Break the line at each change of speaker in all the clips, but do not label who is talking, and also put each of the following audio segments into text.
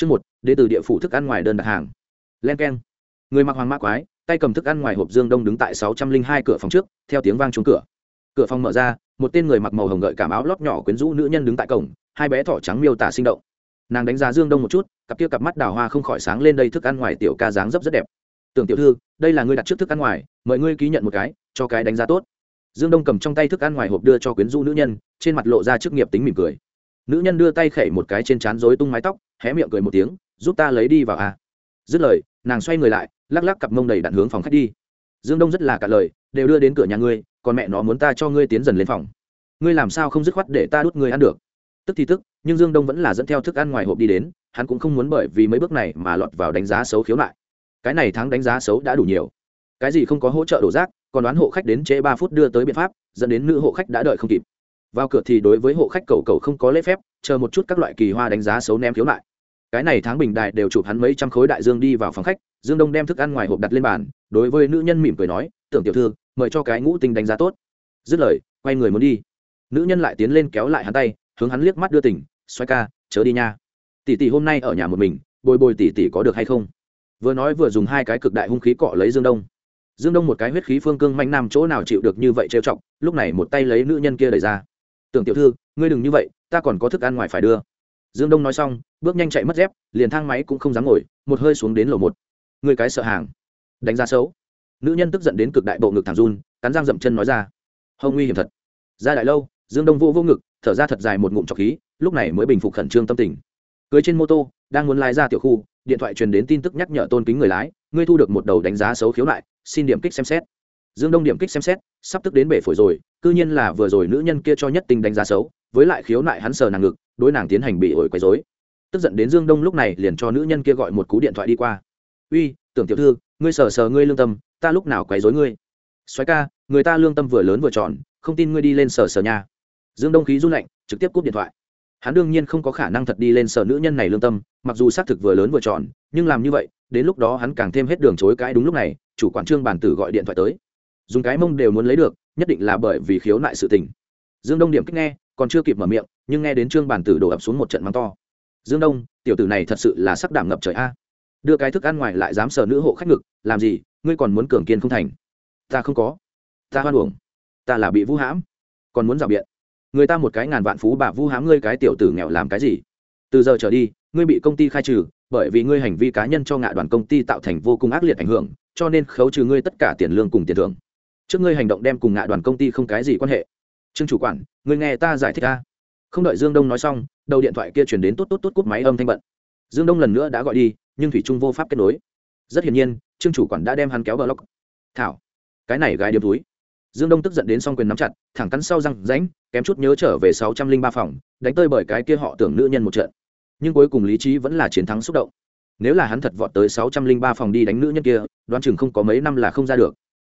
Chương một, đến từ địa phủ thức ăn ngoài đơn đặt hàng. Len keng. Người mặc hoàng mã quái, tay cầm thức ăn ngoài hộp Dương Đông đứng tại sáu trăm linh hai cửa phòng trước, theo tiếng vang trúng cửa. Cửa phòng mở ra, một tên người mặc màu hồng gợi cảm áo lót nhỏ quyến rũ nữ nhân đứng tại cổng, hai bé thỏ trắng miêu tả sinh động. Nàng đánh giá Dương Đông một chút, cặp kia cặp mắt đào hoa không khỏi sáng lên đây thức ăn ngoài tiểu ca dáng dấp rất đẹp. Tưởng tiểu thư, đây là ngươi đặt trước thức ăn ngoài, mời ngươi ký nhận một cái, cho cái đánh giá tốt. Dương Đông cầm trong tay thức ăn ngoài hộp đưa cho quyến rũ nữ nhân, trên mặt lộ ra chức nghiệp tính mỉm cười. Nữ nhân đưa tay khẩy một cái trên trán rối tung mái tóc, hé miệng cười một tiếng, giúp ta lấy đi vào à. Dứt lời nàng xoay người lại lắc lắc cặp mông đầy đạn hướng phòng khách đi. Dương đông rất là cả lời đều đưa đến cửa nhà ngươi còn mẹ nó muốn ta cho ngươi tiến dần lên phòng. Ngươi làm sao không dứt khoát để ta đút ngươi ăn được? Tức thì tức nhưng dương đông vẫn là dẫn theo thức ăn ngoài hộp đi đến hắn cũng không muốn bởi vì mấy bước này mà lọt vào đánh giá xấu khiếu nại. Cái này thắng đánh giá xấu đã đủ nhiều. Cái gì không có hỗ trợ đổ rác còn đoán hộ khách đến trễ ba phút đưa tới biện pháp dẫn đến nữ hộ khách đã đợi không kịp vào cửa thì đối với hộ khách cầu cầu không có lễ phép, chờ một chút các loại kỳ hoa đánh giá xấu ném khiếu lại cái này tháng bình đại đều chụp hắn mấy trăm khối đại dương đi vào phòng khách, dương đông đem thức ăn ngoài hộp đặt lên bàn, đối với nữ nhân mỉm cười nói, tưởng tiểu thư, mời cho cái ngũ tinh đánh giá tốt. Dứt lời, quay người muốn đi. Nữ nhân lại tiến lên kéo lại hắn tay, hướng hắn liếc mắt đưa tỉnh xoay ca, chớ đi nha. Tỷ tỷ hôm nay ở nhà một mình, bồi bồi tỷ tỷ có được hay không? Vừa nói vừa dùng hai cái cực đại hung khí cọ lấy dương đông. Dương đông một cái huyết khí phương cương manh nam chỗ nào chịu được như vậy trêu chọc, lúc này một tay lấy nữ nhân kia đẩy ra tưởng tiểu thư, ngươi đừng như vậy, ta còn có thức ăn ngoài phải đưa. Dương đông nói xong, bước nhanh chạy mất dép, liền thang máy cũng không dám ngồi, một hơi xuống đến lầu một. Người cái sợ hàng. Đánh giá xấu. Nữ nhân tức giận đến cực đại bộ ngực thẳng run, cắn răng dậm chân nói ra. Hông nguy hiểm thật. Ra đại lâu, dương đông vô vô ngực, thở ra thật dài một ngụm trọc khí, lúc này mới bình phục khẩn trương tâm tình. Cưới trên mô tô, đang muốn lái ra tiểu khu, điện thoại truyền đến tin tức nhắc nhở tôn kính người lái, ngươi thu được một đầu đánh giá xấu khiếu nại, xin điểm kích xem xét dương đông điểm kích xem xét, sắp tức đến bể phổi rồi c nhiên là vừa rồi nữ nhân kia cho nhất tình đánh giá xấu, với lại khiếu nại hắn sờ nàng ngực, đối nàng tiến hành bị ổi quấy dối tức giận đến dương đông lúc này liền cho nữ nhân kia gọi một cú điện thoại đi qua. Uy, tưởng tiểu thư, ngươi sờ sờ ngươi lương tâm, ta lúc nào quấy dối ngươi? Xoáy ca, người ta lương tâm vừa lớn vừa tròn, không tin ngươi đi lên sờ sờ nhà dương đông khí run lạnh, trực tiếp cúp điện thoại. Hắn đương nhiên không có khả năng thật đi lên sở nữ nhân này lương tâm, mặc dù xác thực vừa lớn vừa tròn, nhưng làm như vậy, đến lúc đó hắn càng thêm hết đường chối cãi đúng lúc này, chủ quản trương bản tử gọi điện thoại tới dùng cái mông đều muốn lấy được, nhất định là bởi vì khiếu nại sự tình. Dương đông điểm kích nghe, còn chưa kịp mở miệng, nhưng nghe đến trương bản tử đổ ập xuống một trận mắng to. Dương đông, tiểu tử này thật sự là sắc đảm ngập trời a. Đưa cái thức ăn ngoài lại dám sờ nữ hộ khách ngực, làm gì, ngươi còn muốn cường kiên không thành. Ta không có. Ta hoan uổng. Ta là bị vũ hãm. Còn muốn rào biện. Người ta một cái ngàn vạn phú bà vũ hãm ngươi cái tiểu tử nghèo làm cái gì? Từ giờ trở đi, ngươi bị công ty khai trừ, bởi vì ngươi hành vi cá nhân cho ngạ đoàn công ty tạo thành vô cùng ác liệt ảnh hưởng, cho nên khấu trừ ngươi tất cả tiền lương cùng tiền thưởng trước ngươi hành động đem cùng ngạ đoàn công ty không cái gì quan hệ. Trương chủ quản, ngươi nghe ta giải thích ta không đợi dương đông nói xong, đầu điện thoại kia chuyển đến tốt tốt tốt cúp máy âm thanh bận. Dương đông lần nữa đã gọi đi, nhưng thủy trung vô pháp kết nối. Rất hiển nhiên, trương chủ quản đã đem hắn kéo vào lóc thảo, cái này gái điếm túi. Dương đông tức giận đến s o n g quyền nắm chặt, thẳng cắn sau răng ránh kém chút nhớ trở về sáu trăm linh ba phòng, đánh tơi bởi cái kia họ tưởng nữ nhân một trận. Nhưng cuối cùng lý trí vẫn là chiến thắng xúc động. Nếu là hắn thật vọt tới sáu trăm linh ba phòng đi đánh nữ nhân kia, đoán chừng không có mấy năm là không ra được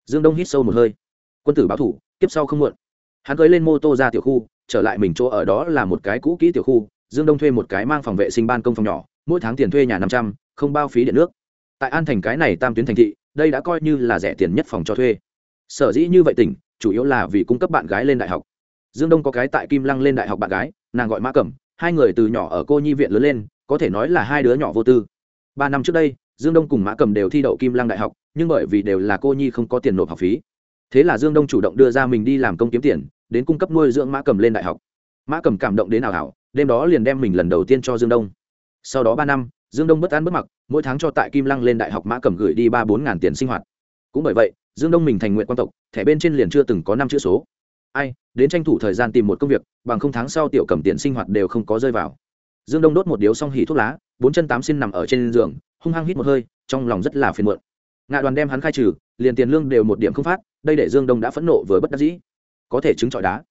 dương đông hít sâu một hơi. Quân tử báo thủ, kiếp sau không muộn. Hắn cưới lên mô tô ra tiểu khu, trở lại mình chỗ ở đó là một cái cũ kỹ tiểu khu. Dương đông thuê một cái mang phòng vệ sinh ban công phòng nhỏ, mỗi tháng tiền thuê nhà năm trăm, không bao phí điện nước. Tại an thành cái này tam tuyến thành thị, đây đã coi như là rẻ tiền nhất phòng cho thuê. Sở dĩ như vậy tỉnh, chủ yếu là vì cung cấp bạn gái lên đại học. Dương đông có cái tại kim lăng lên đại học bạn gái, nàng gọi mã cẩm, hai người từ nhỏ ở cô nhi viện lớn lên, có thể nói là hai đứa nhỏ vô tư. Ba năm trước đây dương đông cùng mã cầm đều thi đậu kim lăng đại học, nhưng bởi vì đều là cô nhi không có tiền nộp học phí. Thế là dương đông chủ động đưa ra mình đi làm công kiếm tiền, đến cung cấp nuôi dưỡng mã cầm lên đại học. Mã cầm cảm động đến nào ảo, đêm đó liền đem mình lần đầu tiên cho dương đông. Sau đó ba năm, dương đông bất an bất mặc, mỗi tháng cho tại kim lăng lên đại học mã cầm gửi đi ba bốn ngàn tiền sinh hoạt. Cũng bởi vậy, dương đông mình thành nguyện quan tộc, thẻ bên trên liền chưa từng có năm chữ số. Ai, đến tranh thủ thời gian tìm một công việc, bằng không tháng sau tiểu cầm tiền sinh hoạt đều không có rơi vào. Dương đông đốt một điếu xong hỉ thuốc lá, bốn chân tám xin nằm ở trên giường hung hăng hít một hơi, trong lòng rất là phiền muộn. Ngạ đoàn đem hắn khai trừ, liền tiền lương đều một điểm không phát, đây để dương đông đã phẫn nộ với bất đắc dĩ. Có thể chứng trọi đá.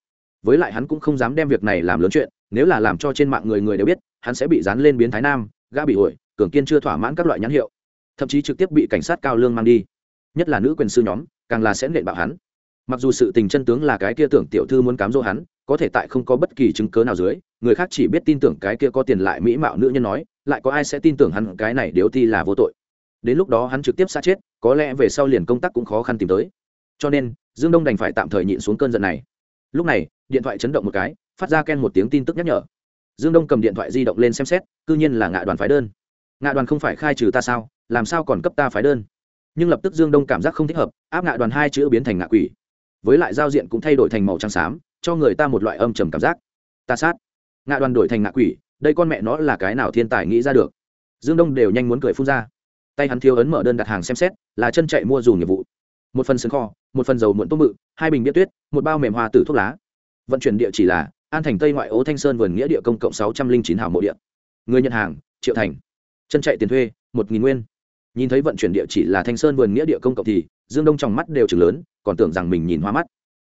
Với lại hắn cũng không dám đem việc này làm lớn chuyện, nếu là làm cho trên mạng người người đều biết, hắn sẽ bị dán lên biến thái nam, gã bị ổi cường kiên chưa thỏa mãn các loại nhãn hiệu. Thậm chí trực tiếp bị cảnh sát cao lương mang đi. Nhất là nữ quyền sư nhóm, càng là sẽ nện bạo hắn. Mặc dù sự tình chân tướng là cái kia tưởng tiểu thư muốn cám dỗ hắn, có thể tại không có bất kỳ chứng cớ nào dưới, người khác chỉ biết tin tưởng cái kia có tiền lại mỹ mạo nữ nhân nói lại có ai sẽ tin tưởng hắn, cái này điếu thi là vô tội. Đến lúc đó hắn trực tiếp xa chết, có lẽ về sau liền công tác cũng khó khăn tìm tới. Cho nên, dương đông đành phải tạm thời nhịn xuống cơn giận này. Lúc này, điện thoại chấn động một cái, phát ra ken một tiếng tin tức nhắc nhở. Dương đông cầm điện thoại di động lên xem xét c ư nhiên là ngạ đoàn phái đơn. Ngạ đoàn không phải khai trừ ta sao, làm sao còn cấp ta phái đơn? Nhưng lập tức dương đông cảm giác không thích hợp, áp ngạ đoàn hai chữ biến thành ngạ quỷ. Với lại giao diện cũng thay đổi thành màu trắng xám, cho người ta một loại âm trầm cảm giác. Ta sát. Ngạ đoàn đổi thành ngạ quỷ đây con mẹ nó là cái nào thiên tài nghĩ ra được? Dương đông đều nhanh muốn cười phun ra. Tay hắn thiếu ấn mở đơn đặt hàng xem xét, là chân chạy mua dù nghiệp vụ. Một phần sừng kho, một phần dầu muộn tôm mự hai bình bia tuyết, một bao mềm hoa tử thuốc lá. Vận chuyển địa chỉ là an thành tây ngoại ố thanh sơn vườn nghĩa địa công cộng sáu trăm linh chín hào mộ địa người nhận hàng, triệu thành. Chân chạy tiền thuê, một nghìn nguyên. Nhìn thấy vận chuyển địa chỉ là thanh sơn vườn nghĩa địa công cộng thì dương đông trong mắt đều chừng lớn, còn tưởng rằng mình nhìn hoa mắt.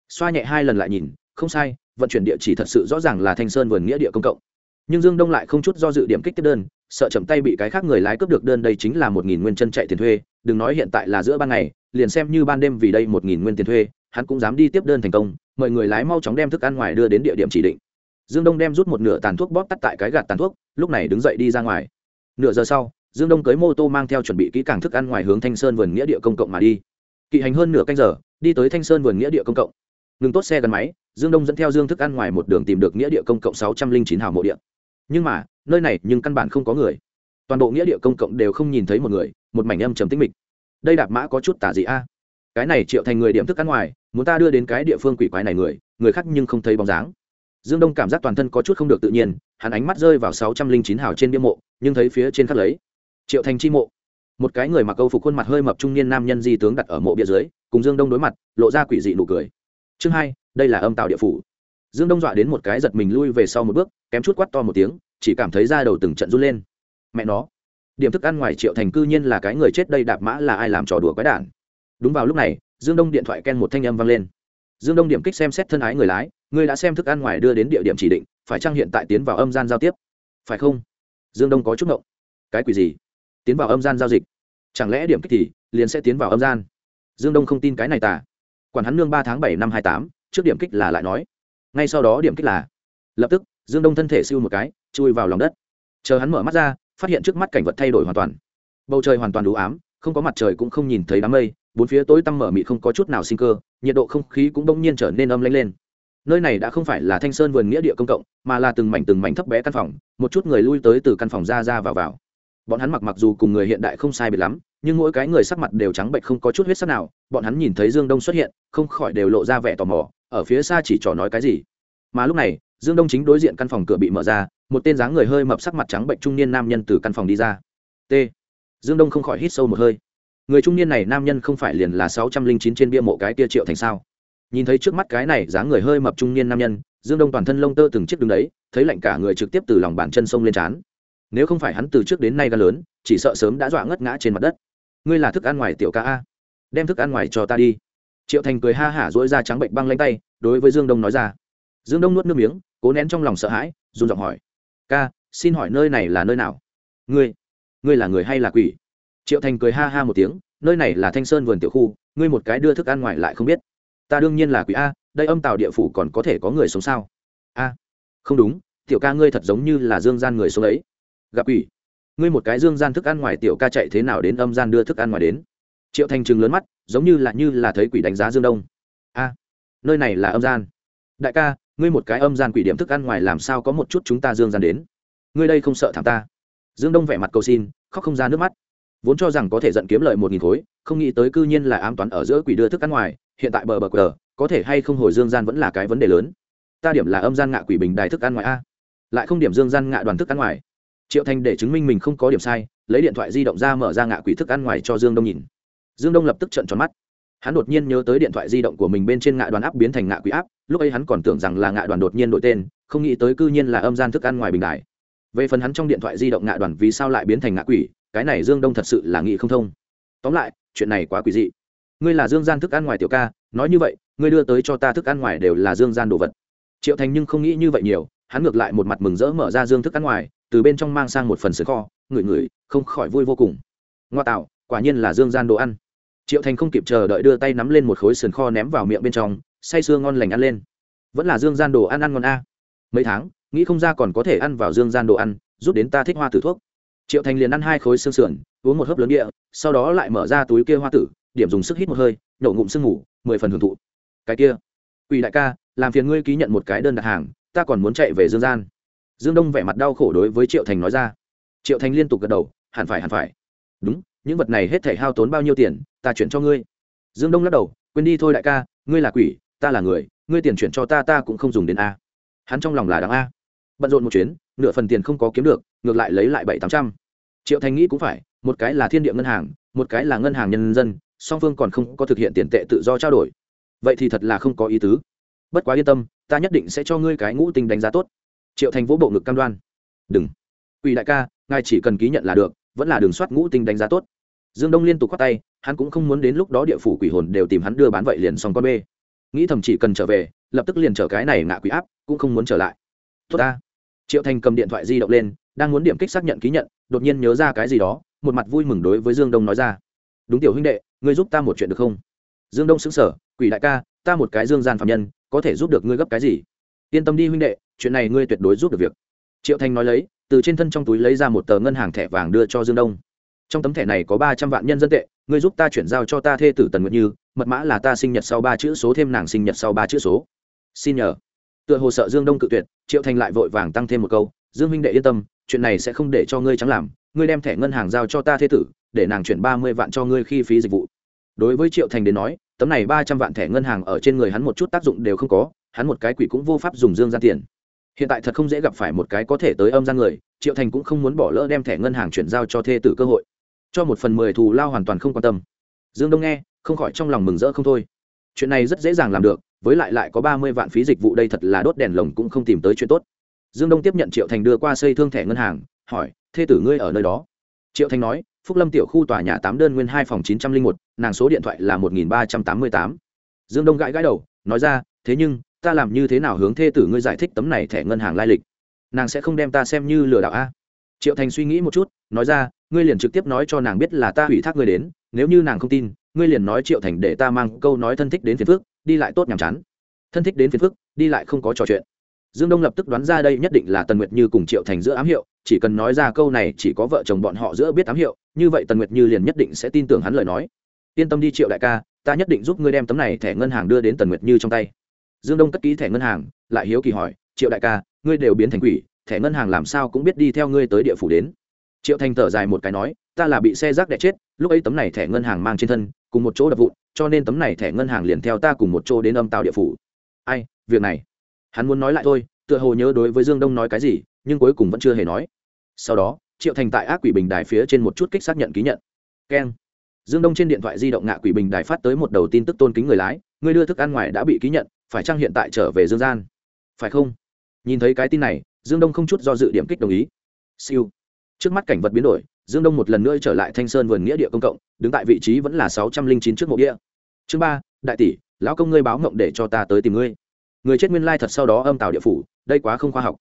Xoa nhẹ hai lần lại nhìn, không sai, vận chuyển địa chỉ thật sự rõ ràng là thanh sơn vườn nghĩa địa công cộng nhưng dương đông lại không chút do dự điểm kích tiếp đơn, sợ chậm tay bị cái khác người lái cướp được đơn đây chính là một nghìn nguyên chân chạy tiền thuê, đừng nói hiện tại là giữa ban ngày, liền xem như ban đêm vì đây một nghìn nguyên tiền thuê, hắn cũng dám đi tiếp đơn thành công, mời người lái mau chóng đem thức ăn ngoài đưa đến địa điểm chỉ định. Dương đông đem rút một nửa tàn thuốc bóp tắt tại cái gạt tàn thuốc, lúc này đứng dậy đi ra ngoài. Nửa giờ sau, dương đông cưới mô tô mang theo chuẩn bị kỹ càng thức ăn ngoài hướng thanh sơn vườn nghĩa địa công cộng mà đi. Kỵ hành hơn nửa canh giờ, đi tới thanh sơn vườn nghĩa địa công cộng. Ngừng tốt xe gắn máy, dương đông dẫn theo dương thức ăn ngoài một đường tìm được nghĩa địa công cộng sáu trăm linh chín hào mộ địa nhưng mà, nơi này nhưng căn bản không có người. Toàn bộ nghĩa địa công cộng đều không nhìn thấy một người, một mảnh âm trầm tĩnh mịch. Đây đạp mã có chút tả gì a. Cái này triệu thành người điểm thức ăn ngoài, muốn ta đưa đến cái địa phương quỷ quái này người người khác nhưng không thấy bóng dáng. Dương đông cảm giác toàn thân có chút không được tự nhiên, hắn ánh mắt rơi vào sáu trăm linh chín hào trên bia mộ, nhưng thấy phía trên khắc lấy. Triệu thành chi mộ. Một cái người mặc câu phục khuôn mặt hơi mập trung niên nam nhân di tướng đặt ở mộ bia dưới, cùng dương đông đối mặt, lộ ra quỷ dị nụ cười. Chương hai, đây là âm tạo địa phủ dương đông dọa đến một cái giật mình lui về sau một bước, kém chút quát to một tiếng, chỉ cảm thấy da đầu từng trận run lên. Mẹ nó, điểm thức ăn ngoài triệu thành cư nhiên là cái người chết đây đạp mã là ai làm trò đùa quái đản. Đúng vào lúc này, dương đông điện thoại ken một thanh âm vang lên. Dương đông điểm kích xem xét thân ái người lái người đã xem thức ăn ngoài đưa đến địa điểm chỉ định, phải chăng hiện tại tiến vào âm gian giao tiếp? Phải không? Dương đông có chút ngộng. Cái quỷ gì? Tiến vào âm gian giao dịch? Chẳng lẽ điểm kích thì liền sẽ tiến vào âm gian? Dương đông không tin cái này tả quản hắn nương ba tháng bảy năm hai tám, trước điểm kích là lại nói ngay sau đó điểm kích là, lập tức, dương đông thân thể siêu một cái, chui vào lòng đất. Chờ hắn mở mắt ra, phát hiện trước mắt cảnh vật thay đổi hoàn toàn. Bầu trời hoàn toàn đủ ám, không có mặt trời cũng không nhìn thấy đám mây, bốn phía tối tăm mở mị không có chút nào sinh cơ, nhiệt độ không khí cũng đông nhiên trở nên âm lanh lên. Nơi này đã không phải là thanh sơn vườn nghĩa địa công cộng, mà là từng mảnh từng mảnh thấp bé căn phòng, một chút người lui tới từ căn phòng ra ra vào vào. Bọn hắn mặc mặc dù cùng người hiện đại không sai biệt lắm, nhưng mỗi cái người sắc mặt đều trắng bệnh không có chút huyết sắc nào, bọn hắn nhìn thấy dương đông xuất hiện, không khỏi đều lộ ra vẻ tò mò ở phía xa chỉ trò nói cái gì. Mà lúc này, dương đông chính đối diện căn phòng cửa bị mở ra, một tên dáng người hơi mập sắc mặt trắng bệnh trung niên nam nhân từ căn phòng đi ra. T. Dương đông không khỏi hít sâu một hơi. Người trung niên này nam nhân không phải liền là sáu trăm linh chín trên bia mộ cái tia triệu thành sao? Nhìn thấy trước mắt cái này dáng người hơi mập trung niên nam nhân, dương đông toàn thân lông tơ từng chiếc đứng đấy, thấy lạnh cả người trực tiếp từ lòng bàn chân sông lên trán. Nếu không phải hắn từ trước đến nay ga lớn, chỉ sợ sớm đã dọa ngất ngã trên mặt đất. Ngươi là thức ăn ngoài tiểu ca a? Đem thức ăn ngoài cho ta đi triệu thành cười ha hả dỗi ra trắng bệnh băng lanh tay, đối với dương đông nói ra. Dương đông nuốt nước miếng, cố nén trong lòng sợ hãi, run giọng hỏi. Ca, xin hỏi nơi này là nơi nào? Ngươi ngươi là người hay là quỷ? Triệu thành cười ha ha một tiếng. Nơi này là thanh sơn vườn tiểu khu, ngươi một cái đưa thức ăn ngoài lại không biết. Ta đương nhiên là quỷ a, đây âm tàu địa phủ còn có thể có người sống sao? A, không đúng, tiểu ca ngươi thật giống như là dương gian người sống ấy. Gặp quỷ, ngươi một cái dương gian thức ăn ngoài tiểu ca chạy thế nào đến âm gian đưa thức ăn ngoài đến? Triệu thành trừng lớn mắt, giống như là như là thấy quỷ đánh giá dương đông. A, nơi này là âm gian. Đại ca, ngươi một cái âm gian quỷ điểm thức ăn ngoài làm sao có một chút chúng ta dương gian đến? Ngươi đây không sợ thảm ta? Dương đông vẻ mặt cầu xin, khóc không ra nước mắt. Vốn cho rằng có thể giận kiếm lợi một nghìn khối, không nghĩ tới cư nhiên là ám toán ở giữa quỷ đưa thức ăn ngoài, hiện tại bờ bờ cờ có thể hay không hồi dương gian vẫn là cái vấn đề lớn. Ta điểm là âm gian ngạ quỷ bình đài thức ăn ngoài a. Lại không điểm dương gian ngạ đoàn thức ăn ngoài. Triệu thành để chứng minh mình không có điểm sai, lấy điện thoại di động ra mở ra ngạ quỷ thức ăn ngoài cho dương đông nhìn dương đông lập tức trận tròn mắt. Hắn đột nhiên nhớ tới điện thoại di động của mình bên trên ngạ đoàn áp biến thành ngạ quỷ áp, lúc ấy hắn còn tưởng rằng là ngạ đoàn đột nhiên đổi tên, không nghĩ tới cư nhiên là âm gian thức ăn ngoài bình đài. Về phần hắn trong điện thoại di động ngạ đoàn vì sao lại biến thành ngạ quỷ, cái này dương đông thật sự là nghĩ không thông. Tóm lại, chuyện này quá quỷ dị. Ngươi là dương gian thức ăn ngoài tiểu ca, nói như vậy, ngươi đưa tới cho ta thức ăn ngoài đều là dương gian đồ vật. Triệu thành nhưng không nghĩ như vậy nhiều, hắn ngược lại một mặt mừng rỡ mở ra dương thức ăn ngoài, từ bên trong mang sang một phần sữa kho, ngửi ngửi, không khỏi vui vô cùng. Ngoa tạo, quả nhiên là dương gian đồ ăn triệu thành không kịp chờ đợi đưa tay nắm lên một khối sườn kho ném vào miệng bên trong, say sưa ngon lành ăn lên. Vẫn là dương gian đồ ăn ăn ngon a. Mấy tháng, nghĩ không ra còn có thể ăn vào dương gian đồ ăn, giúp đến ta thích hoa tử thuốc. Triệu thành liền ăn hai khối xương sườn, uống một hớp lớn địa, sau đó lại mở ra túi kia hoa tử, điểm dùng sức hít một hơi nổ ngụm sương ngủ mười phần hưởng thụ. Cái kia, quỷ đại ca, làm phiền ngươi ký nhận một cái đơn đặt hàng, ta còn muốn chạy về dương gian. Dương đông vẻ mặt đau khổ đối với triệu thành nói ra. Triệu thành liên tục gật đầu, hẳn phải hẳn phải. Đúng những vật này hết thể hao tốn bao nhiêu tiền, ta chuyển cho ngươi. Dương đông lắc đầu, quên đi thôi đại ca, ngươi là quỷ, ta là người, ngươi tiền chuyển cho ta ta cũng không dùng đến a. Hắn trong lòng là đáng a. Bận rộn một chuyến, nửa phần tiền không có kiếm được, ngược lại lấy lại bảy tám trăm. Triệu thành nghĩ cũng phải, một cái là thiên địa ngân hàng, một cái là ngân hàng nhân dân, song phương còn không có thực hiện tiền tệ tự do trao đổi. Vậy thì thật là không có ý tứ. Bất quá yên tâm, ta nhất định sẽ cho ngươi cái ngũ tinh đánh giá tốt. Triệu thành vỗ bộ ngực cam đoan. Đừng. Ủy đại ca, ngài chỉ cần ký nhận là được, vẫn là đường soát ngũ tinh đánh giá tốt dương đông liên tục khoát tay, hắn cũng không muốn đến lúc đó địa phủ quỷ hồn đều tìm hắn đưa bán vậy liền xong con bê. Nghĩ thầm chỉ cần trở về, lập tức liền trở cái này ngạ quỷ áp, cũng không muốn trở lại. Tốt ta. Triệu thành cầm điện thoại di động lên, đang muốn điểm kích xác nhận ký nhận, đột nhiên nhớ ra cái gì đó, một mặt vui mừng đối với dương đông nói ra. Đúng tiểu huynh đệ, ngươi giúp ta một chuyện được không? Dương đông xứng sở quỷ đại ca, ta một cái dương gian phạm nhân, có thể giúp được ngươi gấp cái gì? Yên tâm đi huynh đệ, chuyện này ngươi tuyệt đối giúp được việc. Triệu thành nói lấy, từ trên thân trong túi lấy ra một tờ ngân hàng thẻ vàng đưa cho dương đông trong tấm thẻ này có ba trăm vạn nhân dân tệ, ngươi giúp ta chuyển giao cho ta thê tử tần nguyệt như, mật mã là ta sinh nhật sau ba chữ số, thêm nàng sinh nhật sau ba chữ số. Xin nhờ. Tựa hồ sợ dương đông cự tuyệt, triệu thành lại vội vàng tăng thêm một câu, dương minh đệ yên tâm, chuyện này sẽ không để cho ngươi trắng làm, ngươi đem thẻ ngân hàng giao cho ta thê tử, để nàng chuyển ba mươi vạn cho ngươi khi phí dịch vụ. Đối với triệu thành đến nói, tấm này ba trăm vạn thẻ ngân hàng ở trên người hắn một chút tác dụng đều không có, hắn một cái quỷ cũng vô pháp dùng dương gian tiền. Hiện tại thật không dễ gặp phải một cái có thể tới âm gian người, triệu thành cũng không muốn bỏ lỡ đem thẻ ngân hàng chuyển giao cho thê tử cơ hội cho một phần mười thù lao hoàn toàn không quan tâm. Dương đông nghe, không khỏi trong lòng mừng rỡ không thôi. Chuyện này rất dễ dàng làm được, với lại lại có ba mươi vạn phí dịch vụ đây thật là đốt đèn lồng cũng không tìm tới chuyện tốt. Dương đông tiếp nhận triệu thành đưa qua xây thương thẻ ngân hàng, hỏi, thê tử ngươi ở nơi đó? Triệu thành nói, phúc lâm tiểu khu tòa nhà tám đơn nguyên hai phòng chín trăm linh một, nàng số điện thoại là một nghìn ba trăm tám mươi tám. Dương đông gãi gãi đầu, nói ra, thế nhưng, ta làm như thế nào hướng thê tử ngươi giải thích tấm này thẻ ngân hàng lai lịch? Nàng sẽ không đem ta xem như lừa đảo a. Triệu thành suy nghĩ một chút nói ra, ngươi liền trực tiếp nói cho nàng biết là ta ủy thác ngươi đến, nếu như nàng không tin, ngươi liền nói triệu thành để ta mang câu nói thân thích đến phiền phước đi lại tốt nhàm chán. Thân thích đến phiền phước đi lại không có trò chuyện. Dương đông lập tức đoán ra đây nhất định là tần nguyệt như cùng triệu thành giữa ám hiệu, chỉ cần nói ra câu này chỉ có vợ chồng bọn họ giữa biết ám hiệu, như vậy tần nguyệt như liền nhất định sẽ tin tưởng hắn lời nói. Yên tâm đi triệu đại ca, ta nhất định giúp ngươi đem tấm này thẻ ngân hàng đưa đến tần nguyệt như trong tay. Dương đông cất ký thẻ ngân hàng, lại hiếu kỳ hỏi, triệu đại ca, ngươi đều biến thành quỷ, thẻ ngân hàng làm sao cũng biết đi theo ngươi tới địa phủ đến? Triệu thành thở dài một cái nói, ta là bị xe rác đẻ chết, lúc ấy tấm này thẻ ngân hàng mang trên thân, cùng một chỗ đập vụn, cho nên tấm này thẻ ngân hàng liền theo ta cùng một chỗ đến âm tàu địa phủ. Ai, việc này? Hắn muốn nói lại thôi, tựa hồ nhớ đối với dương đông nói cái gì, nhưng cuối cùng vẫn chưa hề nói. Sau đó, triệu thành tại ác quỷ bình đài phía trên một chút kích xác nhận ký nhận. Keng. Dương đông trên điện thoại di động ngạ quỷ bình đài phát tới một đầu tin tức tôn kính người lái người đưa thức ăn ngoài đã bị ký nhận, phải chăng hiện tại trở về dương gian? Phải không? Nhìn thấy cái tin này, dương đông không chút do dự điểm kích đồng ý. Siêu trước mắt cảnh vật biến đổi, dương đông một lần nữa trở lại thanh sơn vườn nghĩa địa công cộng, đứng tại vị trí vẫn là sáu trăm linh chín trước mộ địa. Chương ba, đại tỷ, lão công ngươi báo mộng để cho ta tới tìm ngươi. Người chết nguyên lai thật sau đó âm tào địa phủ, đây quá không khoa học.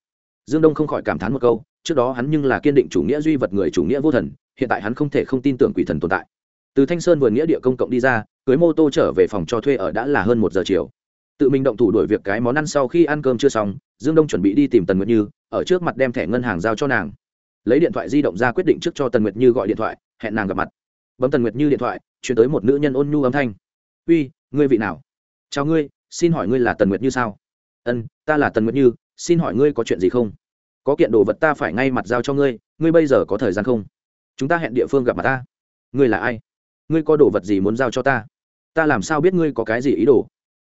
Dương đông không khỏi cảm thán một câu, trước đó hắn nhưng là kiên định chủ nghĩa duy vật người chủ nghĩa vô thần, hiện tại hắn không thể không tin tưởng quỷ thần tồn tại. Từ thanh sơn vườn nghĩa địa công cộng đi ra, cưới mô tô trở về phòng cho thuê ở đã là hơn một giờ chiều. Tự mình động thủ đổi việc cái món ăn sau khi ăn cơm chưa xong, dương đông chuẩn bị đi tìm tần nguyệt như, ở trước mặt đem thẻ ngân hàng giao cho nàng lấy điện thoại di động ra quyết định trước cho tần nguyệt như gọi điện thoại, hẹn nàng gặp mặt. Bấm tần nguyệt như điện thoại, chuyển tới một nữ nhân ôn nhu âm thanh. Uy, ngươi vị nào? Chào ngươi, xin hỏi ngươi là tần nguyệt như sao? Ân, ta là tần nguyệt như, xin hỏi ngươi có chuyện gì không? Có kiện đồ vật ta phải ngay mặt giao cho ngươi ngươi bây giờ có thời gian không? Chúng ta hẹn địa phương gặp mặt ta. Ngươi là ai? Ngươi có đồ vật gì muốn giao cho ta? Ta làm sao biết ngươi có cái gì ý đồ?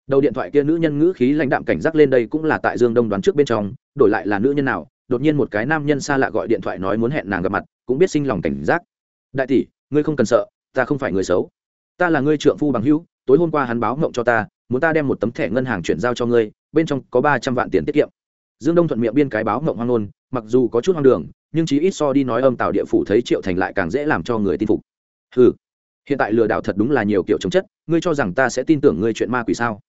Đầu điện thoại kia nữ nhân ngữ khí lãnh đạm cảnh giác lên đây cũng là tại dương đông đoán trước bên trong, đổi lại là nữ nhân nào đột nhiên một cái nam nhân xa lạ gọi điện thoại nói muốn hẹn nàng gặp mặt, cũng biết sinh lòng cảnh giác. Đại tỷ, ngươi không cần sợ, ta không phải người xấu. Ta là ngươi trượng phu bằng hữu, tối hôm qua hắn báo mộng cho ta, muốn ta đem một tấm thẻ ngân hàng chuyển giao cho ngươi, bên trong có ba trăm vạn tiền tiết kiệm. Dương đông thuận miệng biên cái báo mộng hoang ngôn, mặc dù có chút hoang đường, nhưng chí ít so đi nói âm tạo địa phủ thấy triệu thành lại càng dễ làm cho người tin phục. Ừ hiện tại lừa đảo thật đúng là nhiều kiểu chống chất, ngươi cho rằng ta sẽ tin tưởng ngươi chuyện ma quỷ sao?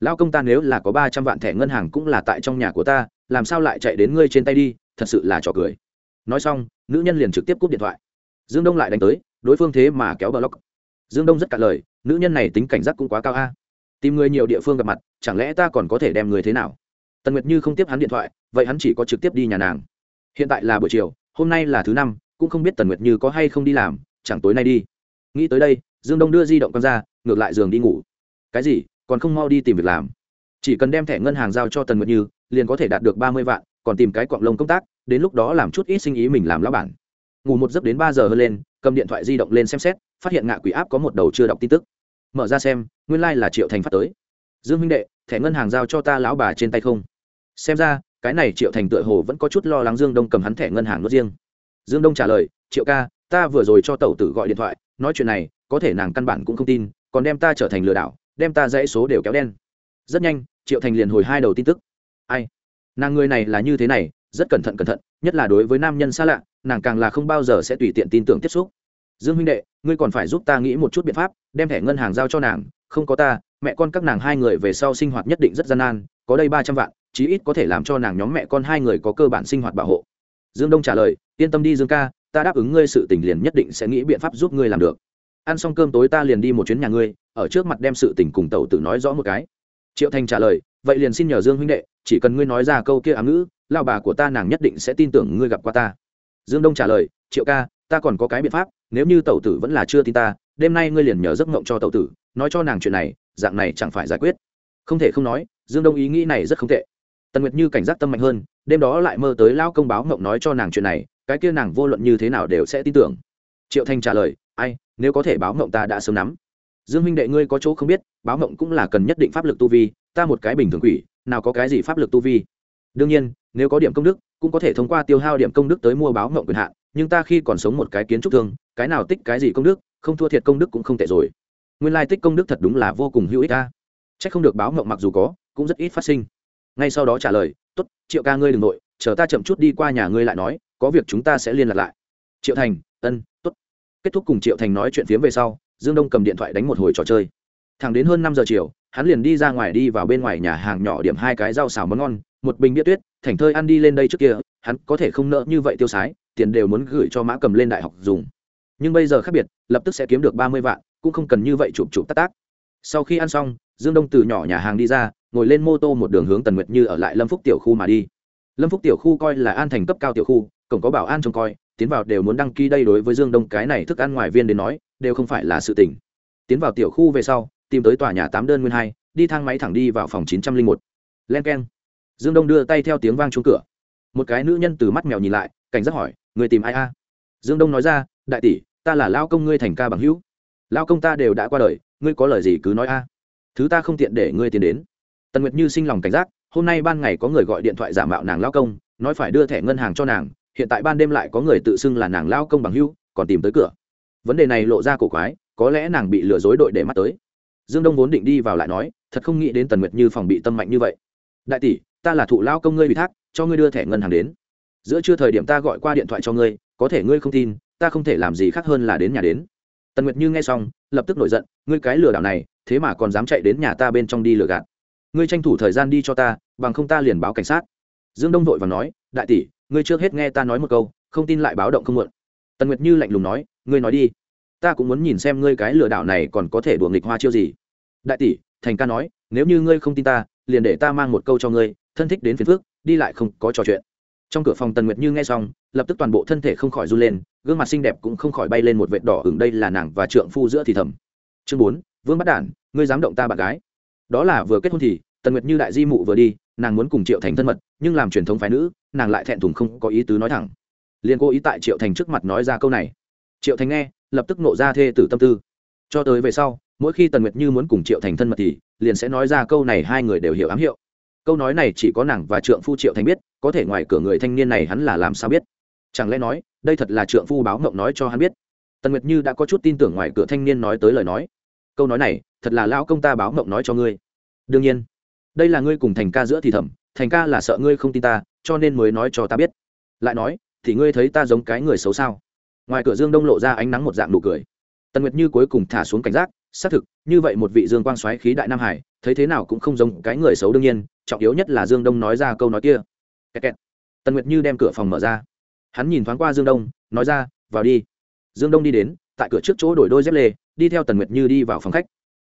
Lao công ta nếu là có ba trăm vạn thẻ ngân hàng cũng là tại trong nhà của ta làm sao lại chạy đến ngươi trên tay đi, thật sự là trò cười. Nói xong, nữ nhân liền trực tiếp cúp điện thoại. Dương đông lại đánh tới, đối phương thế mà kéo bờ lóc dương đông rất cả lời, nữ nhân này tính cảnh giác cũng quá cao a. Tìm người nhiều địa phương gặp mặt, chẳng lẽ ta còn có thể đem người thế nào? Tần nguyệt như không tiếp hắn điện thoại, vậy hắn chỉ có trực tiếp đi nhà nàng. Hiện tại là buổi chiều, hôm nay là thứ năm, cũng không biết tần nguyệt như có hay không đi làm, chẳng tối nay đi. Nghĩ tới đây, dương đông đưa di động con ra, ngược lại giường đi ngủ. Cái gì, còn không mau đi tìm việc làm. Chỉ cần đem thẻ ngân hàng giao cho tần nguyệt như liền có thể đạt được ba mươi vạn, còn tìm cái quạng lông công tác, đến lúc đó làm chút ít sinh ý mình làm lão bản. Ngủ một giấc đến ba giờ hơn lên, cầm điện thoại di động lên xem xét, phát hiện ngạ quỷ áp có một đầu chưa đọc tin tức. Mở ra xem, nguyên lai、like、là triệu thành phát tới. Dương huynh đệ, thẻ ngân hàng giao cho ta lão bà trên tay không? Xem ra, cái này triệu thành tựa hồ vẫn có chút lo lắng dương đông cầm hắn thẻ ngân hàng nuốt riêng. Dương đông trả lời, triệu ca, ta vừa rồi cho tẩu tử gọi điện thoại, nói chuyện này, có thể nàng căn bản cũng không tin, còn đem ta trở thành lừa đảo, đem ta dãy số đều kéo đen. Rất nhanh, triệu thành liền hồi hai đầu tin tức ai? Nàng người này là như thế này, rất cẩn thận cẩn thận, nhất là đối với nam nhân xa lạ, nàng càng là không bao giờ sẽ tùy tiện tin tưởng tiếp xúc. Dương huynh đệ, ngươi còn phải giúp ta nghĩ một chút biện pháp, đem thẻ ngân hàng giao cho nàng, không có ta, mẹ con các nàng hai người về sau sinh hoạt nhất định rất gian nan, có đây ba trăm vạn, chí ít có thể làm cho nàng nhóm mẹ con hai người có cơ bản sinh hoạt bảo hộ. Dương đông trả lời, yên tâm đi dương ca, ta đáp ứng ngươi sự tình liền nhất định sẽ nghĩ biện pháp giúp ngươi làm được. Ăn xong cơm tối ta liền đi một chuyến nhà ngươi, ở trước mặt đem sự tình cùng tẩu tử nói rõ một cái. Triệu thành trả lời vậy liền xin nhờ dương huynh đệ, chỉ cần ngươi nói ra câu kia ám ngữ lao bà của ta nàng nhất định sẽ tin tưởng ngươi gặp qua ta. Dương đông trả lời, triệu ca, ta còn có cái biện pháp, nếu như tẩu tử vẫn là chưa tin ta, đêm nay ngươi liền nhờ giấc mộng cho tẩu tử, nói cho nàng chuyện này, dạng này chẳng phải giải quyết. Không thể không nói, dương đông ý nghĩ này rất không tệ. Tần nguyệt như cảnh giác tâm mạnh hơn, đêm đó lại mơ tới lao công báo mộng nói cho nàng chuyện này, cái kia nàng vô luận như thế nào đều sẽ tin tưởng. Triệu thanh trả lời, ai, nếu có thể báo mộng ta đã sớm nắm dương huynh đệ ngươi có chỗ không biết, báo mộng cũng là cần nhất định pháp lực tu vi, ta một cái bình thường quỷ, nào có cái gì pháp lực tu vi. Đương nhiên, nếu có điểm công đức, cũng có thể thông qua tiêu hao điểm công đức tới mua báo mộng quyền hạn, nhưng ta khi còn sống một cái kiến trúc thương, cái nào tích cái gì công đức, không thua thiệt công đức cũng không tệ rồi. Nguyên lai tích công đức thật đúng là vô cùng hữu ích ta. C h ắ c không được báo mộng mặc dù có, cũng rất ít phát sinh. Ngay sau đó trả lời t ố t triệu ca ngươi đ ừ n g nội chờ ta chậm chút đi qua nhà ngươi lại nói, có việc chúng ta sẽ liên lạc lại. Triệu thành, ân t ố t kết thúc cùng triệu thành nói chuyện phiếm về sau dương đông cầm điện thoại đánh một hồi trò chơi. Thẳng đến hơn năm giờ chiều, hắn liền đi ra ngoài đi vào bên ngoài nhà hàng nhỏ điểm hai cái rau xào món ngon, một bình bia tuyết, thành thơi ăn đi lên đây trước kia, hắn có thể không nợ như vậy tiêu sái, tiền đều muốn gửi cho mã cầm lên đại học dùng. Nhưng bây giờ khác biệt, lập tức sẽ kiếm được ba mươi vạn, cũng không cần như vậy chụp chụp tắc tác sau khi ăn xong, dương đông từ nhỏ nhà hàng đi ra, ngồi lên mô tô một đường hướng tần nguyệt như ở lại lâm phúc tiểu khu mà đi. Lâm phúc tiểu khu coi là an thành cấp cao tiểu khu, cổng có bảo an trông coi, tiến vào đều muốn đăng ký đây đối với dương đông cái này thức ăn ngoài viên đến nói đều không phải là sự tỉnh tiến vào tiểu khu về sau, tìm tới tòa nhà tám đơn nguyên hai, đi thang máy thẳng đi vào phòng chín trăm linh một. Len k e n dương đông đưa tay theo tiếng vang chung cửa. Một cái nữ nhân từ mắt mèo nhìn lại, cảnh giác hỏi, người tìm ai a? Dương đông nói ra, đại tỷ, ta là lao công, ngươi thành ca bằng hữu. Lao công ta đều đã qua đời, ngươi có lời gì cứ nói a. Thứ ta không tiện để ngươi tiến đến. Tần nguyệt như sinh lòng cảnh giác, hôm nay ban ngày có người gọi điện thoại giả mạo nàng lao công, nói phải đưa thẻ ngân hàng cho nàng, hiện tại ban đêm lại có người tự xưng là nàng lao công bằng hữu, còn tìm tới cửa vấn đề này lộ ra cổ quái, có lẽ nàng bị lừa dối đội để mắt tới. Dương đông vốn định đi vào lại nói, thật không nghĩ đến tần nguyệt như phòng bị tâm mạnh như vậy. Đại tỷ, ta là thụ lao công ngươi bị thác, cho ngươi đưa thẻ ngân hàng đến. Giữa trưa thời điểm ta gọi qua điện thoại cho ngươi, có thể ngươi không tin, ta không thể làm gì khác hơn là đến nhà đến. Tần nguyệt như nghe xong, lập tức nổi giận, ngươi cái lừa đảo này, thế mà còn dám chạy đến nhà ta bên trong đi lừa gạt. Ngươi tranh thủ thời gian đi cho ta, bằng không ta liền báo cảnh sát. Dương đông vội và nói, đại tỷ, ngươi trước hết nghe ta nói một câu, không tin lại báo động không muộn. Tần nguyệt như lạnh lùng nói ngươi nói đi. Ta cũng muốn nhìn xem ngươi cái lừa đảo này còn có thể đùa nghịch hoa chiêu gì. Đại tỷ, thành ca nói, nếu như ngươi không tin ta, liền để ta mang một câu cho ngươi, thân thích đến phiền phước, đi lại không có trò chuyện. Trong cửa phòng tần nguyệt như nghe xong, lập tức toàn bộ thân thể không khỏi run lên, gương mặt xinh đẹp cũng không khỏi bay lên một vệt đỏ hưởng đây là nàng và trượng phu giữa thì thầm. Chương bốn, vương bắt đản, ngươi dám động ta bạn gái. Đó là vừa kết hôn thì, tần nguyệt như đại di mụ vừa đi, nàng muốn cùng triệu thành thân mật, nhưng làm truyền thống phái nữ, nàng lại thẹn thùng không có ý tứ nói thẳng. Liền cố ý tại triệu thành trước mặt nói ra câu này triệu thành nghe, lập tức nộ ra thê tử tâm tư. Cho tới về sau, mỗi khi tần nguyệt như muốn cùng triệu thành thân mật thì, liền sẽ nói ra câu này hai người đều hiểu ám hiệu. Câu nói này chỉ có nàng và trượng phu triệu thành biết, có thể ngoài cửa người thanh niên này hắn là làm sao biết? Chẳng lẽ nói, đây thật là trượng phu báo mộng nói cho hắn biết? Tần nguyệt như đã có chút tin tưởng ngoài cửa thanh niên nói tới lời nói. Câu nói này, thật là lão công ta báo mộng nói cho ngươi. Đương nhiên, đây là ngươi cùng thành ca giữa thì thầm, thành ca là sợ ngươi không tin ta, cho nên mới nói cho ta biết. Lại nói, thì ngươi thấy ta giống cái người xấu sao? Ngoài cửa dương đông lộ ra ánh nắng một dạng nụ cười. Tần nguyệt như cuối cùng thả xuống cảnh giác, xác thực, như vậy một vị dương quang xoáy khí đại nam hải, thấy thế nào cũng không giống cái người xấu đương nhiên, trọng yếu nhất là dương đông nói ra câu nói kia. Kẹt kẹt. tần nguyệt như đem cửa phòng mở ra. Hắn nhìn thoáng qua dương đông, nói ra, vào đi. Dương đông đi đến, tại cửa trước chỗ đổi đôi dép lê, đi theo tần nguyệt như đi vào phòng khách.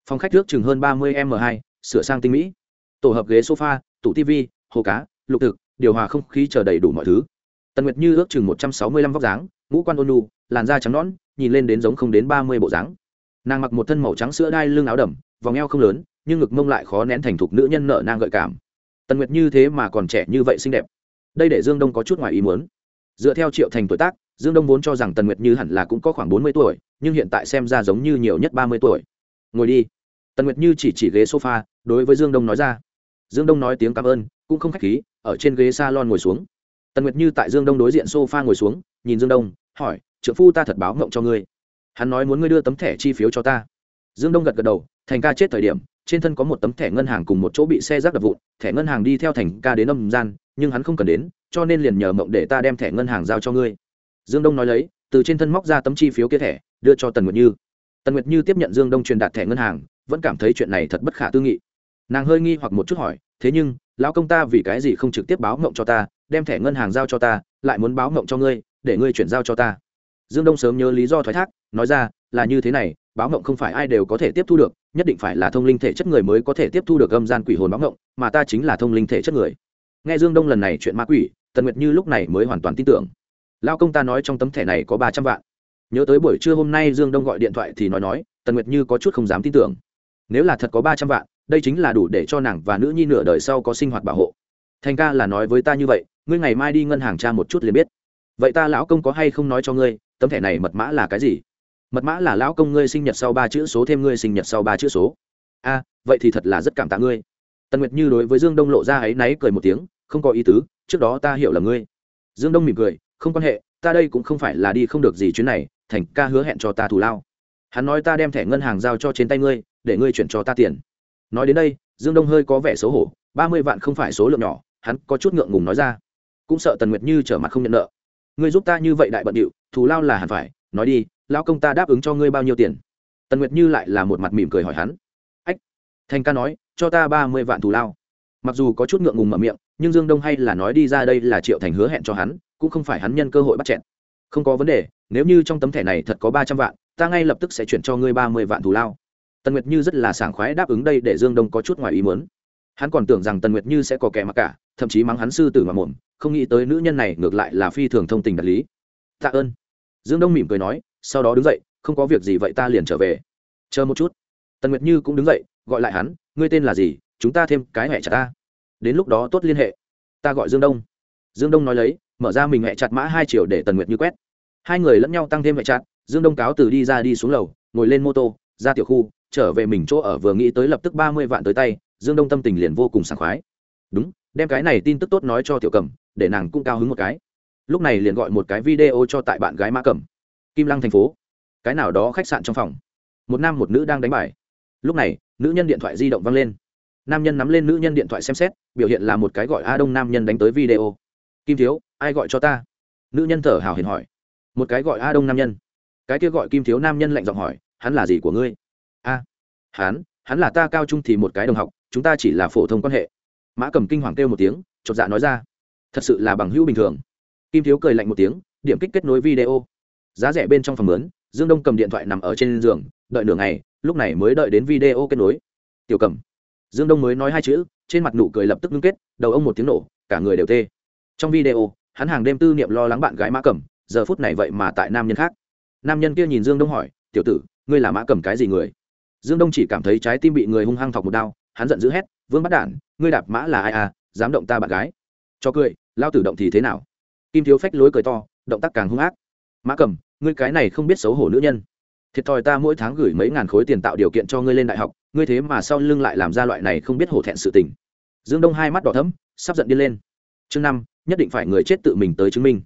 Phòng khách trước chừng hơn ba mươi m hai, sửa sang tinh mỹ. Tổ hợp ghế sofa, tủ tv hồ cá, lục thực, điều hòa không khí chờ đầy đủ mọi thứ. Tần nguyệt như ước chừng một trăm sáu mươi lăm vóc dáng ngũ quan ôn nhu, làn da trắng nõn, nhìn lên đến giống không đến ba mươi bộ dáng. Nàng mặc một thân màu trắng sữa đai lưng áo đầm, vòng eo không lớn, nhưng ngực mông lại khó nén thành thục nữ nhân nợ nang gợi cảm. Tần nguyệt như thế mà còn trẻ như vậy xinh đẹp. Đây để dương đông có chút ngoài ý muốn. Dựa theo triệu thành tuổi tác, dương đông vốn cho rằng tần nguyệt như hẳn là cũng có khoảng bốn mươi tuổi, nhưng hiện tại xem ra giống như nhiều nhất ba mươi tuổi. Ngồi đi. Tần nguyệt như chỉ chỉ ghế sofa, đối với dương đông nói ra. Dương đông nói tiếng cảm ơn, cũng không khách khí, ở trên ghế s a lon ngồi xuống. Tần nguyệt như tại dương đông đối diện sofa ngồi xuống nhìn dương đông, hỏi trợ phu ta thật báo mộng cho ngươi. Hắn nói muốn ngươi đưa tấm thẻ chi phiếu cho ta. Dương đông gật gật đầu, thành ca chết thời điểm, trên thân có một tấm thẻ ngân hàng cùng một chỗ bị xe rác đập vụn, thẻ ngân hàng đi theo thành ca đến âm gian, nhưng hắn không cần đến, cho nên liền nhờ mộng để ta đem thẻ ngân hàng giao cho ngươi. Dương đông nói lấy, từ trên thân móc ra tấm chi phiếu kia thẻ, đưa cho tần nguyệt như. Tần nguyệt như tiếp nhận dương đông truyền đạt thẻ ngân hàng, vẫn cảm thấy chuyện này thật bất khả tư nghị. Nàng hơi nghi hoặc một chút hỏi, thế nhưng, lão công ta vì cái gì không trực tiếp báo mộng cho ta, đem thẻ ngân hàng giao cho ta, lại muốn báo mộng cho ngươi để ngươi chuyển giao cho ta. Dương đông sớm nhớ lý do thoái thác, nói ra, là như thế này, báo ngộng không phải ai đều có thể tiếp thu được, nhất định phải là thông linh thể chất người mới có thể tiếp thu được âm gian quỷ hồn báo ngộng, mà ta chính là thông linh thể chất người. Nghe dương đông lần này chuyện ma quỷ, tần nguyệt như lúc này mới hoàn toàn tin tưởng. Lao công ta nói trong tấm thẻ này có ba trăm vạn. Nhớ tới buổi trưa hôm nay dương đông gọi điện thoại thì nói nói, tần nguyệt như có chút không dám tin tưởng. Nếu là thật có ba trăm vạn, đây chính là đủ để cho nàng và nữ nhi nửa đời sau có sinh hoạt bảo hộ. Thành ca là nói với ta như vậy, ngươi ngày mai đi ngân hàng tra một chút liền biết vậy ta lão công có hay không nói cho ngươi, tấm thẻ này mật mã là cái gì? Mật mã là lão công ngươi sinh nhật sau ba chữ số thêm ngươi sinh nhật sau ba chữ số. A, vậy thì thật là rất cảm tạ ngươi. Tần nguyệt như đối với dương đông lộ ra áy náy cười một tiếng, không có ý tứ, trước đó ta hiểu là ngươi. Dương đông mỉm cười, không quan hệ, ta đây cũng không phải là đi không được gì chuyến này, thành ca hứa hẹn cho ta thù lao. Hắn nói ta đem thẻ ngân hàng giao cho trên tay ngươi, để ngươi chuyển cho ta tiền. Nói đến đây, dương đông hơi có vẻ xấu hổ, ba mươi vạn không phải số lượng nhỏ, hắn có chút ngượng ngùng nói ra. Cũng sợ tần nguyệt như trở mặt không nhận nợ ngươi giúp ta như vậy đại bận điệu, thù lao là hẳn phải, nói đi lao công ta đáp ứng cho ngươi bao nhiêu tiền? Tần nguyệt như lại là một mặt mỉm cười hỏi hắn. Ách thành ca nói, cho ta ba mươi vạn thù lao. Mặc dù có chút ngượng ngùng mở miệng, nhưng dương đông hay là nói đi ra đây là triệu thành hứa hẹn cho hắn, cũng không phải hắn nhân cơ hội bắt chẹn. Không có vấn đề, nếu như trong tấm thẻ này thật có ba trăm vạn, ta ngay lập tức sẽ chuyển cho ngươi ba mươi vạn thù lao. Tần nguyệt như rất là sảng khoái đáp ứng đây để dương đông có chút ngoài ý muốn. Hắn còn tưởng rằng tần nguyệt như sẽ có kẻ mặc cả thậm chí mắng hắn sư tử mà mồm, không nghĩ tới nữ nhân này ngược lại là phi thường thông tình đạt lý. Tạ ơn. Dương đông mỉm cười nói, sau đó đứng dậy, không có việc gì vậy ta liền trở về. Chờ một chút. Tần nguyệt như cũng đứng dậy, gọi lại hắn, ngươi tên là gì, chúng ta thêm cái hẹ chặt ta. Đến lúc đó tốt liên hệ. Ta gọi dương đông. Dương đông nói lấy, mở ra mình hẹ chặt mã hai triệu để tần nguyệt như quét. Hai người lẫn nhau tăng thêm hẹ chặt, dương đông cáo từ đi ra đi xuống lầu, ngồi lên mô tô, ra tiểu khu, trở về mình chỗ ở vừa nghĩ tới lập tức ba mươi vạn tới tay, dương đông tâm tình liền vô cùng sảng khoái. Đúng đem cái này tin tức tốt nói cho tiểu cầm, để nàng cũng cao hứng một cái. Lúc này liền gọi một cái video cho tại bạn gái mã cẩm kim lăng thành phố. Cái nào đó khách sạn trong phòng. Một nam một nữ đang đánh bài. Lúc này, nữ nhân điện thoại di động văng lên. Nam nhân nắm lên nữ nhân điện thoại xem xét, biểu hiện là một cái gọi a đông nam nhân đánh tới video. Kim thiếu, ai gọi cho ta? Nữ nhân thở hào hiền hỏi. Một cái gọi a đông nam nhân. Cái kia gọi kim thiếu nam nhân lạnh giọng hỏi, hắn là gì của ngươi? A, hắn hắn là ta cao trung thì một cái đồng học, chúng ta chỉ là phổ thông quan hệ mã cầm kinh hoàng kêu một tiếng, chột dạ nói ra. Thật sự là bằng hữu bình thường. Kim thiếu cười lạnh một tiếng, điểm kích kết nối video. Giá rẻ bên trong phòng lớn, dương đông cầm điện thoại nằm ở trên giường, đợi nửa ngày, lúc này mới đợi đến video kết nối. Tiểu cầm. Dương đông mới nói hai chữ, trên mặt nụ cười lập tức ngưng kết, đầu ông một tiếng nổ, cả người đều tê. Trong video, hắn hàng đêm tư niệm lo lắng bạn gái mã cầm, giờ phút này vậy mà tại nam nhân khác. Nam nhân kia nhìn dương đông hỏi, tiểu tử, ngươi là mã cầm cái gì người? Dương đông chỉ cảm thấy trái tim bị người hung hăng thọc một đao, hắn giận dữ hét, vương bắt đản ngươi đạp mã là ai à dám động ta bạn gái. Cho cười, lao tử động thì thế nào? Kim thiếu phách lối cười to, động tác càng hung ác. Mã cầm ngươi cái này không biết xấu hổ nữ nhân. Thiệt thòi ta mỗi tháng gửi mấy ngàn khối tiền tạo điều kiện cho ngươi lên đại học, ngươi thế mà sau lưng lại làm ra loại này không biết hổ thẹn sự tình. Dương đông hai mắt đỏ thấm sắp giận đi lên. Chương năm, nhất định phải người chết tự mình tới chứng minh.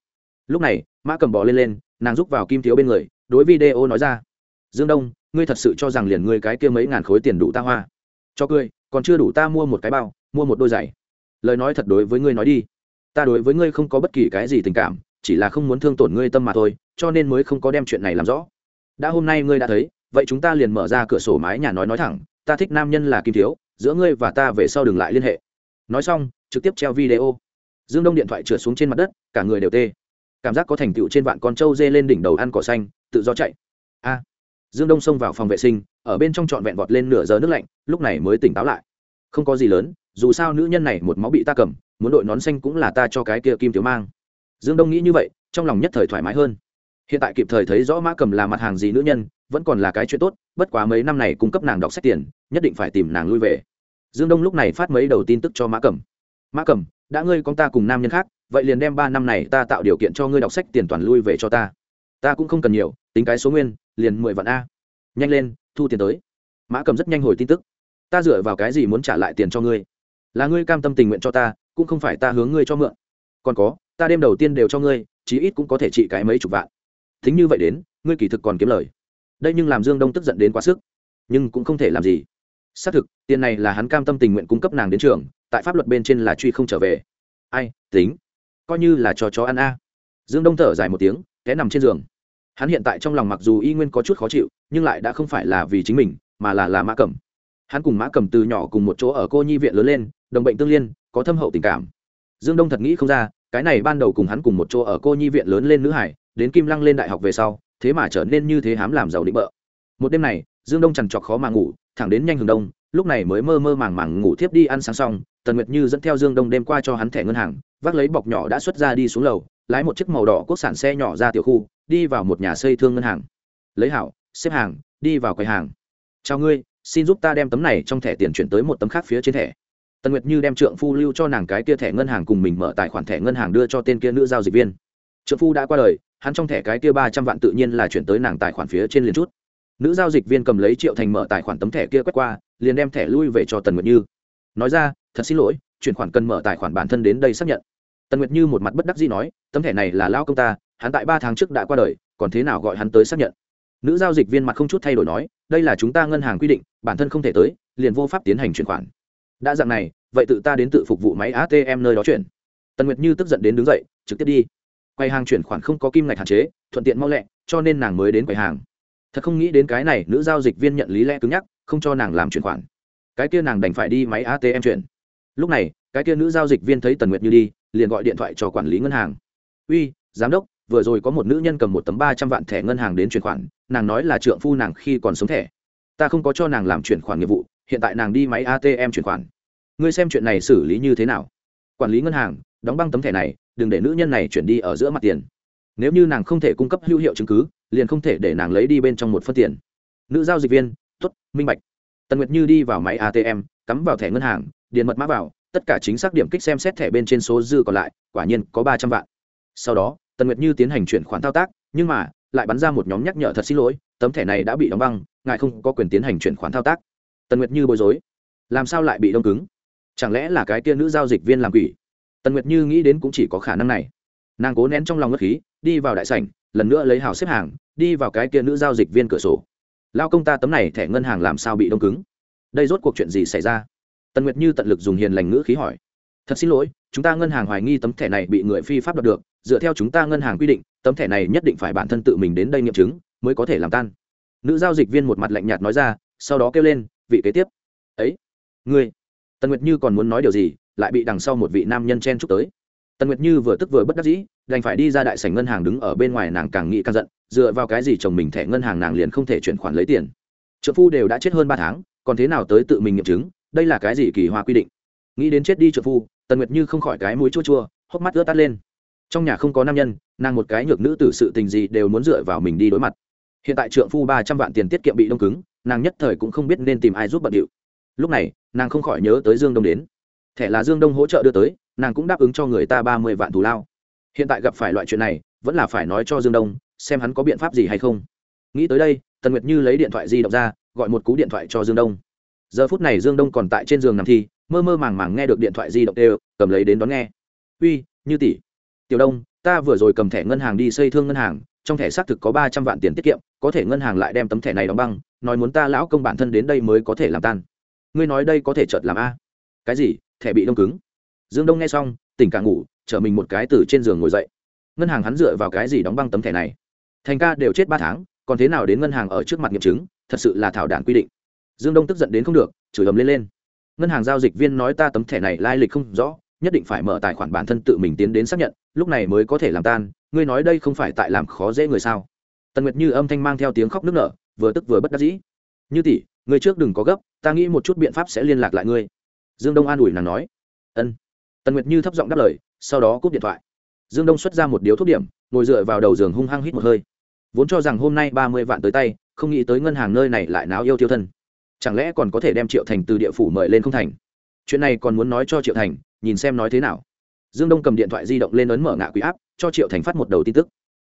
Lúc này, mã cầm bò lên lên, nàng rúc vào kim thiếu bên người, đối video nói ra. Dương đông, ngươi thật sự cho rằng liền ngươi cái kia mấy ngàn khối tiền đủ ta hoa? Cho cười, còn chưa đủ ta mua một cái bao mua một đôi giày. Lời nói thật đối với ngươi nói đi. Ta đối với ngươi không có bất kỳ cái gì tình cảm, chỉ là không muốn thương tổn ngươi tâm mà thôi, cho nên mới không có đem chuyện này làm rõ. Đã hôm nay ngươi đã thấy, vậy chúng ta liền mở ra cửa sổ mái nhà nói nói thẳng, ta thích nam nhân là kim thiếu, giữa ngươi và ta về sau đừng lại liên hệ. Nói xong, trực tiếp treo video. Dương đông điện thoại trượt xuống trên mặt đất, cả người đều tê. Cảm giác có thành tựu trên vạn con trâu dê lên đỉnh đầu ăn cỏ xanh, tự do chạy. A. Dương đông xông vào phòng vệ sinh, ở bên trong trọn vẹn vọt lên nửa giờ nước lạnh, lúc này mới tỉnh táo lại. Không có gì lớn dù sao nữ nhân này một máu bị ta cầm, muốn đội nón xanh cũng là ta cho cái kia kim thiếu mang. Dương đông nghĩ như vậy, trong lòng nhất thời thoải mái hơn. Hiện tại kịp thời thấy rõ mã cầm là mặt hàng gì nữ nhân, vẫn còn là cái chuyện tốt, bất quá mấy năm này cung cấp nàng đọc sách tiền, nhất định phải tìm nàng lui về. Dương đông lúc này phát mấy đầu tin tức cho mã cầm. Mã cầm, đã ngươi con ta cùng nam nhân khác, vậy liền đem ba năm này ta tạo điều kiện cho ngươi đọc sách tiền toàn lui về cho ta. Ta cũng không cần nhiều, tính cái số nguyên, liền mười vạn a. Nhanh lên, thu tiền tới. Mã cầm rất nhanh hồi tin tức. Ta dựa vào cái gì muốn trả lại tiền cho ngươi? Là ngươi cam tâm tình nguyện cho ta, cũng không phải ta hướng ngươi cho mượn. Còn có, ta đêm đầu tiên đều cho ngươi, chí ít cũng có thể trị cái mấy chục vạn. Thính như vậy đến, ngươi kỳ thực còn kiếm lời. Đây nhưng làm dương đông tức giận đến quá sức. Nhưng cũng không thể làm gì. Xác thực, tiền này là hắn cam tâm tình nguyện cung cấp nàng đến trường, tại pháp luật bên trên là truy không trở về. Ai, tính. Coi như là cho chó ăn a. Dương đông thở dài một tiếng, té nằm trên giường. Hắn hiện tại trong lòng mặc dù y nguyên có chút khó chịu, nhưng lại đã không phải là vì chính mình, mà là là mã cầm hắn cùng mã cầm từ nhỏ cùng một chỗ ở cô nhi viện lớn lên đồng bệnh tương liên, có thâm hậu tình cảm. Dương đông thật nghĩ không ra, cái này ban đầu cùng hắn cùng một chỗ ở cô nhi viện lớn lên nữ hải, đến kim lăng lên đại học về sau, thế mà trở nên như thế hám làm giàu định bợ. Một đêm này, dương đông chằn trọc khó mà ngủ, thẳng đến nhanh hừng đông, lúc này mới mơ mơ màng màng ngủ thiếp đi ăn sáng xong, tần nguyệt như dẫn theo dương đông đêm qua cho hắn thẻ ngân hàng, vác lấy bọc nhỏ đã xuất ra đi xuống lầu, lái một chiếc màu đỏ quốc sản xe nhỏ ra tiểu khu, đi vào một nhà xây thương ngân hàng. Lấy hảo, xếp hàng, đi vào quầy hàng. Chào ngươi, xin giúp ta đem tấm này trong thẻ tiền chuyển tới một tấm khác phía trên thẻ tần nguyệt như đem trượng phu lưu cho nàng cái kia thẻ ngân hàng cùng mình mở tài khoản thẻ ngân hàng đưa cho tên kia nữ giao dịch viên. Trượng phu đã qua đời, hắn trong thẻ cái kia ba trăm vạn tự nhiên là chuyển tới nàng tài khoản phía trên liền chút. Nữ giao dịch viên cầm lấy triệu thành mở tài khoản tấm thẻ kia quét qua, liền đem thẻ lui về cho tần nguyệt như. Nói ra, thật xin lỗi, chuyển khoản cần mở tài khoản bản thân đến đây xác nhận. Tần nguyệt như một mặt bất đắc dĩ nói, tấm thẻ này là lao công ta, hắn tại ba tháng trước đã qua đời, còn thế nào gọi hắn tới xác nhận? Nữ giao dịch viên mặt không chút thay đổi nói, đây là chúng ta ngân hàng quy định, bản thân không thể tới, liền vô pháp tiến hành chuyển khoản đã dạng này, vậy tự ta đến tự phục vụ máy atm nơi đó chuyển. Tần nguyệt như tức giận đến đứng dậy, trực tiếp đi. Quay hàng chuyển khoản không có kim ngạch hạn chế, thuận tiện mau lẹ, cho nên nàng mới đến quầy hàng. Thật không nghĩ đến cái này nữ giao dịch viên nhận lý lẽ cứng nhắc, không cho nàng làm chuyển khoản. Cái kia nàng đành phải đi máy atm chuyển. Lúc này, cái kia nữ giao dịch viên thấy tần nguyệt như đi, liền gọi điện thoại cho quản lý ngân hàng. Uy, giám đốc, vừa rồi có một nữ nhân cầm một tấm ba trăm vạn thẻ ngân hàng đến chuyển khoản, nàng nói là trượng phu nàng khi còn sống thẻ. Ta không có cho nàng làm chuyển khoản nghiệp vụ hiện tại nàng đi máy atm chuyển khoản. Ngươi xem chuyện này xử lý như thế nào? Quản lý ngân hàng, đóng băng tấm thẻ này, đừng để nữ nhân này chuyển đi ở giữa mặt tiền. Nếu như nàng không thể cung cấp hữu hiệu chứng cứ, liền không thể để nàng lấy đi bên trong một phân tiền. Nữ giao dịch viên t ố t minh bạch. Tần nguyệt như đi vào máy atm cắm vào thẻ ngân hàng, điền mật mã vào, tất cả chính xác điểm kích xem xét thẻ bên trên số dư còn lại, quả nhiên có ba trăm vạn. Sau đó, tần nguyệt như tiến hành chuyển khoản thao tác, nhưng mà, lại bắn ra một nhóm nhắc nhở thật xin lỗi, tấm thẻ này đã bị đóng băng, ngài không có quyền tiến hành chuyển khoản thao tác tần nguyệt như bối rối. Làm sao lại bị đông cứng? Chẳng lẽ là cái tia nữ giao dịch viên làm quỷ? Tần nguyệt như nghĩ đến cũng chỉ có khả năng này. Nàng cố nén trong lòng ngất khí, đi vào đại sảnh, lần nữa lấy hào xếp hàng, đi vào cái kia nữ giao dịch viên cửa sổ. Lao công ta tấm này thẻ ngân hàng làm sao bị đông cứng? Đây rốt cuộc chuyện gì xảy ra? Tần nguyệt như tận lực dùng hiền lành ngữ khí hỏi. Thật xin lỗi, chúng ta ngân hàng hoài nghi tấm thẻ này bị người phi pháp đọc được, dựa theo chúng ta ngân hàng quy định, tấm thẻ này nhất định phải bản thân tự mình đến đây nghiệm chứng, mới có thể làm tan. Nữ giao dịch viên một mặt lạnh nhạt nói ra, sau đó kêu lên vị kế tiếp. Ấy, ngươi, tần nguyệt như còn muốn nói điều gì, lại bị đằng sau một vị nam nhân chen chúc tới. Tần nguyệt như vừa tức vừa bất đắc dĩ, đành phải đi ra đại sảnh ngân hàng đứng ở bên ngoài nàng càng nghĩ càng giận, dựa vào cái gì chồng mình thẻ ngân hàng nàng liền không thể chuyển khoản lấy tiền. Trợ phu đều đã chết hơn ba tháng, còn thế nào tới tự mình nghiệm chứng, đây là cái gì kỳ hoa quy định? Nghĩ đến chết đi trợ phu, tần nguyệt như không khỏi cái mũi chua chua, hốc mắt ướt tắt lên. Trong nhà không có nam nhân, nàng một cái nhược nữ tử sự tình gì đều muốn dựa vào mình đi đối mặt. Hiện tại trượng phu ba trăm vạn tiền tiết kiệm bị đông cứng nàng nhất thời cũng không biết nên tìm ai giúp bận điệu. Lúc này, nàng không khỏi nhớ tới dương đông đến. Thẻ là dương đông hỗ trợ đưa tới, nàng cũng đáp ứng cho người ta ba mươi vạn thù lao. Hiện tại gặp phải loại chuyện này, vẫn là phải nói cho dương đông, xem hắn có biện pháp gì hay không. Nghĩ tới đây, tần nguyệt như lấy điện thoại di động ra, gọi một cú điện thoại cho dương đông. Giờ phút này dương đông còn tại trên giường nằm thi mơ mơ màng màng nghe được điện thoại di động đều, cầm lấy đến đón nghe. Uy, như tỷ, tiểu đông, ta vừa rồi cầm thẻ ngân hàng đi xây thương ngân hàng trong thẻ xác thực có ba trăm vạn tiền tiết kiệm, có thể ngân hàng lại đem tấm thẻ này đóng băng, nói muốn ta lão công bản thân đến đây mới có thể làm tan. Ngươi nói đây có thể chợt làm a? Cái gì? Thẻ bị đông cứng. Dương đông nghe xong, tỉnh cả ngủ, chở mình một cái từ trên giường ngồi dậy. Ngân hàng hắn dựa vào cái gì đóng băng tấm thẻ này? Thành ca đều chết ba tháng, còn thế nào đến ngân hàng ở trước mặt nghiệm chứng? Thật sự là thảo đản quy định. Dương đông tức giận đến không được, chửi ầm lên lên. Ngân hàng giao dịch viên nói ta tấm thẻ này lai lịch không rõ, nhất định phải mở tài khoản bản thân tự mình tiến đến xác nhận lúc này mới có thể làm tan, ngươi nói đây không phải tại làm khó dễ người sao? Tần nguyệt như âm thanh mang theo tiếng khóc nức nở, vừa tức vừa bất đắc dĩ. Như tỷ, ngươi trước đừng có gấp, ta nghĩ một chút biện pháp sẽ liên lạc lại ngươi. Dương đông an ủi nàng nói. Ân. Tần nguyệt như thấp giọng đáp lời, sau đó cúp điện thoại. Dương đông xuất ra một điếu thuốc điểm, ngồi dựa vào đầu giường hung hăng hít một hơi. Vốn cho rằng hôm nay ba mươi vạn tới tay, không nghĩ tới ngân hàng nơi này lại náo yêu tiêu thân. Chẳng lẽ còn có thể đem triệu thành từ địa phủ mời lên không thành? Chuyện này còn muốn nói cho triệu thành, nhìn xem nói thế nào dương đông cầm điện thoại di động lên ấn mở ngạ quỹ áp cho triệu thành phát một đầu tin tức.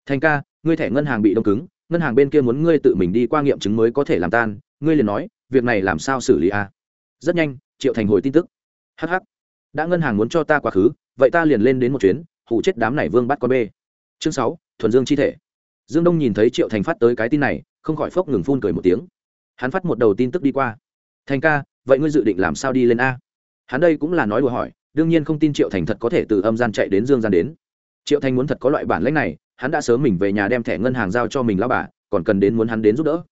Thành ca, ngươi thẻ ngân hàng bị đông cứng, ngân hàng bên kia muốn ngươi tự mình đi qua nghiệm chứng mới có thể làm tan, ngươi liền nói, việc này làm sao xử lý a? Rất nhanh, triệu thành hồi tin tức. Hh đã ngân hàng muốn cho ta quá khứ, vậy ta liền lên đến một chuyến hụ chết đám này vương bắt con bê. Chương sáu, thuần dương chi thể. Dương đông nhìn thấy triệu thành phát tới cái tin này, không khỏi phốc ngừng phun cười một tiếng. Hắn phát một đầu tin tức đi qua. Thành ca, vậy ngươi dự định làm sao đi lên a? Hắn đây cũng là nói đùa hỏi đương nhiên không tin triệu thành thật có thể từ âm gian chạy đến dương gian đến. Triệu thành muốn thật có loại bản lãnh này, hắn đã sớm mình về nhà đem thẻ ngân hàng giao cho mình lao bà, còn cần đến muốn hắn đến giúp đỡ.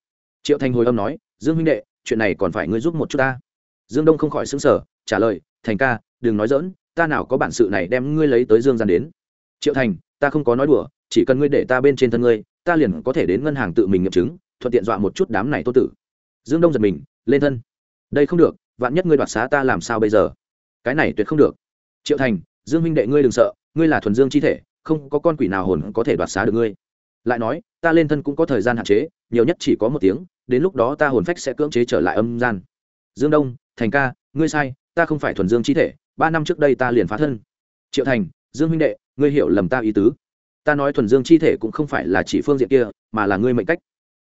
Triệu thành hồi âm nói, dương huynh đệ, chuyện này còn phải ngươi giúp một chút ta. Dương đông không khỏi xứng sở trả lời, thành ca, đừng nói dỡn ta nào có bản sự này đem ngươi lấy tới dương gian đến. Triệu thành, ta không có nói đùa, chỉ cần ngươi để ta bên trên thân ngươi, ta liền có thể đến ngân hàng tự mình nghiệm chứng, thuận tiện dọa một chút đám này tô tử. Dương đông giật mình, lên thân. Đây không được, vạn nhất ngươi đoạt xá ta làm sao bây giờ? Cái này tuyệt không được. Triệu thành, dương huynh đệ ngươi đừng sợ, ngươi là thuần dương chi thể, không có con quỷ nào hồn có thể đoạt xá được ngươi. Lại nói, ta lên thân cũng có thời gian hạn chế, nhiều nhất chỉ có một tiếng, đến lúc đó ta hồn phách sẽ cưỡng chế trở lại âm gian. Dương đông, thành ca, ngươi sai, ta không phải thuần dương chi thể, ba năm trước đây ta liền phá thân. Triệu thành, dương huynh đệ, ngươi hiểu lầm ta ý tứ. Ta nói thuần dương chi thể cũng không phải là chỉ phương diện kia, mà là ngươi mệnh cách.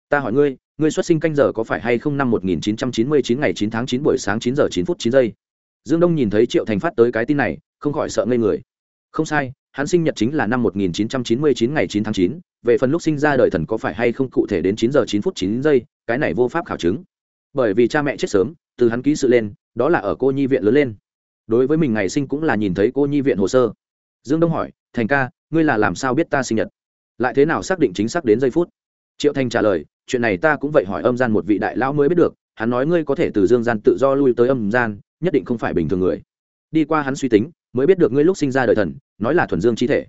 Ta hỏi ngươi ngươi xuất sinh canh giờ có phải hay không năm một nghìn chín trăm chín mươi chín ngày chín tháng chín buổi sáng chín giờ chín phút chín giây? Dương đông nhìn thấy triệu thành phát tới cái tin này không khỏi sợ ngây người không sai hắn sinh nhật chính là năm 1999 ngày 9 tháng 9, về phần lúc sinh ra đời thần có phải hay không cụ thể đến 9 giờ 9 phút 9 giây, cái này vô pháp khảo chứng. Bởi vì cha mẹ chết sớm, từ hắn ký sự lên, đó là ở cô nhi viện lớn lên. Đối với mình ngày sinh cũng là nhìn thấy cô nhi viện hồ sơ. Dương Đông hỏi, "Thành ca, ngươi là làm sao biết ta sinh nhật? Lại thế nào xác định chính xác đến giây phút?" Triệu Thành trả lời, "Chuyện này ta cũng vậy hỏi âm gian một vị đại lão mới biết được, hắn nói ngươi có thể từ dương gian tự do lui tới âm gian, nhất định không phải bình thường người." Đi qua hắn suy tính, mới biết được ngươi lúc sinh ra đời thần nói là thuần dương chi thể.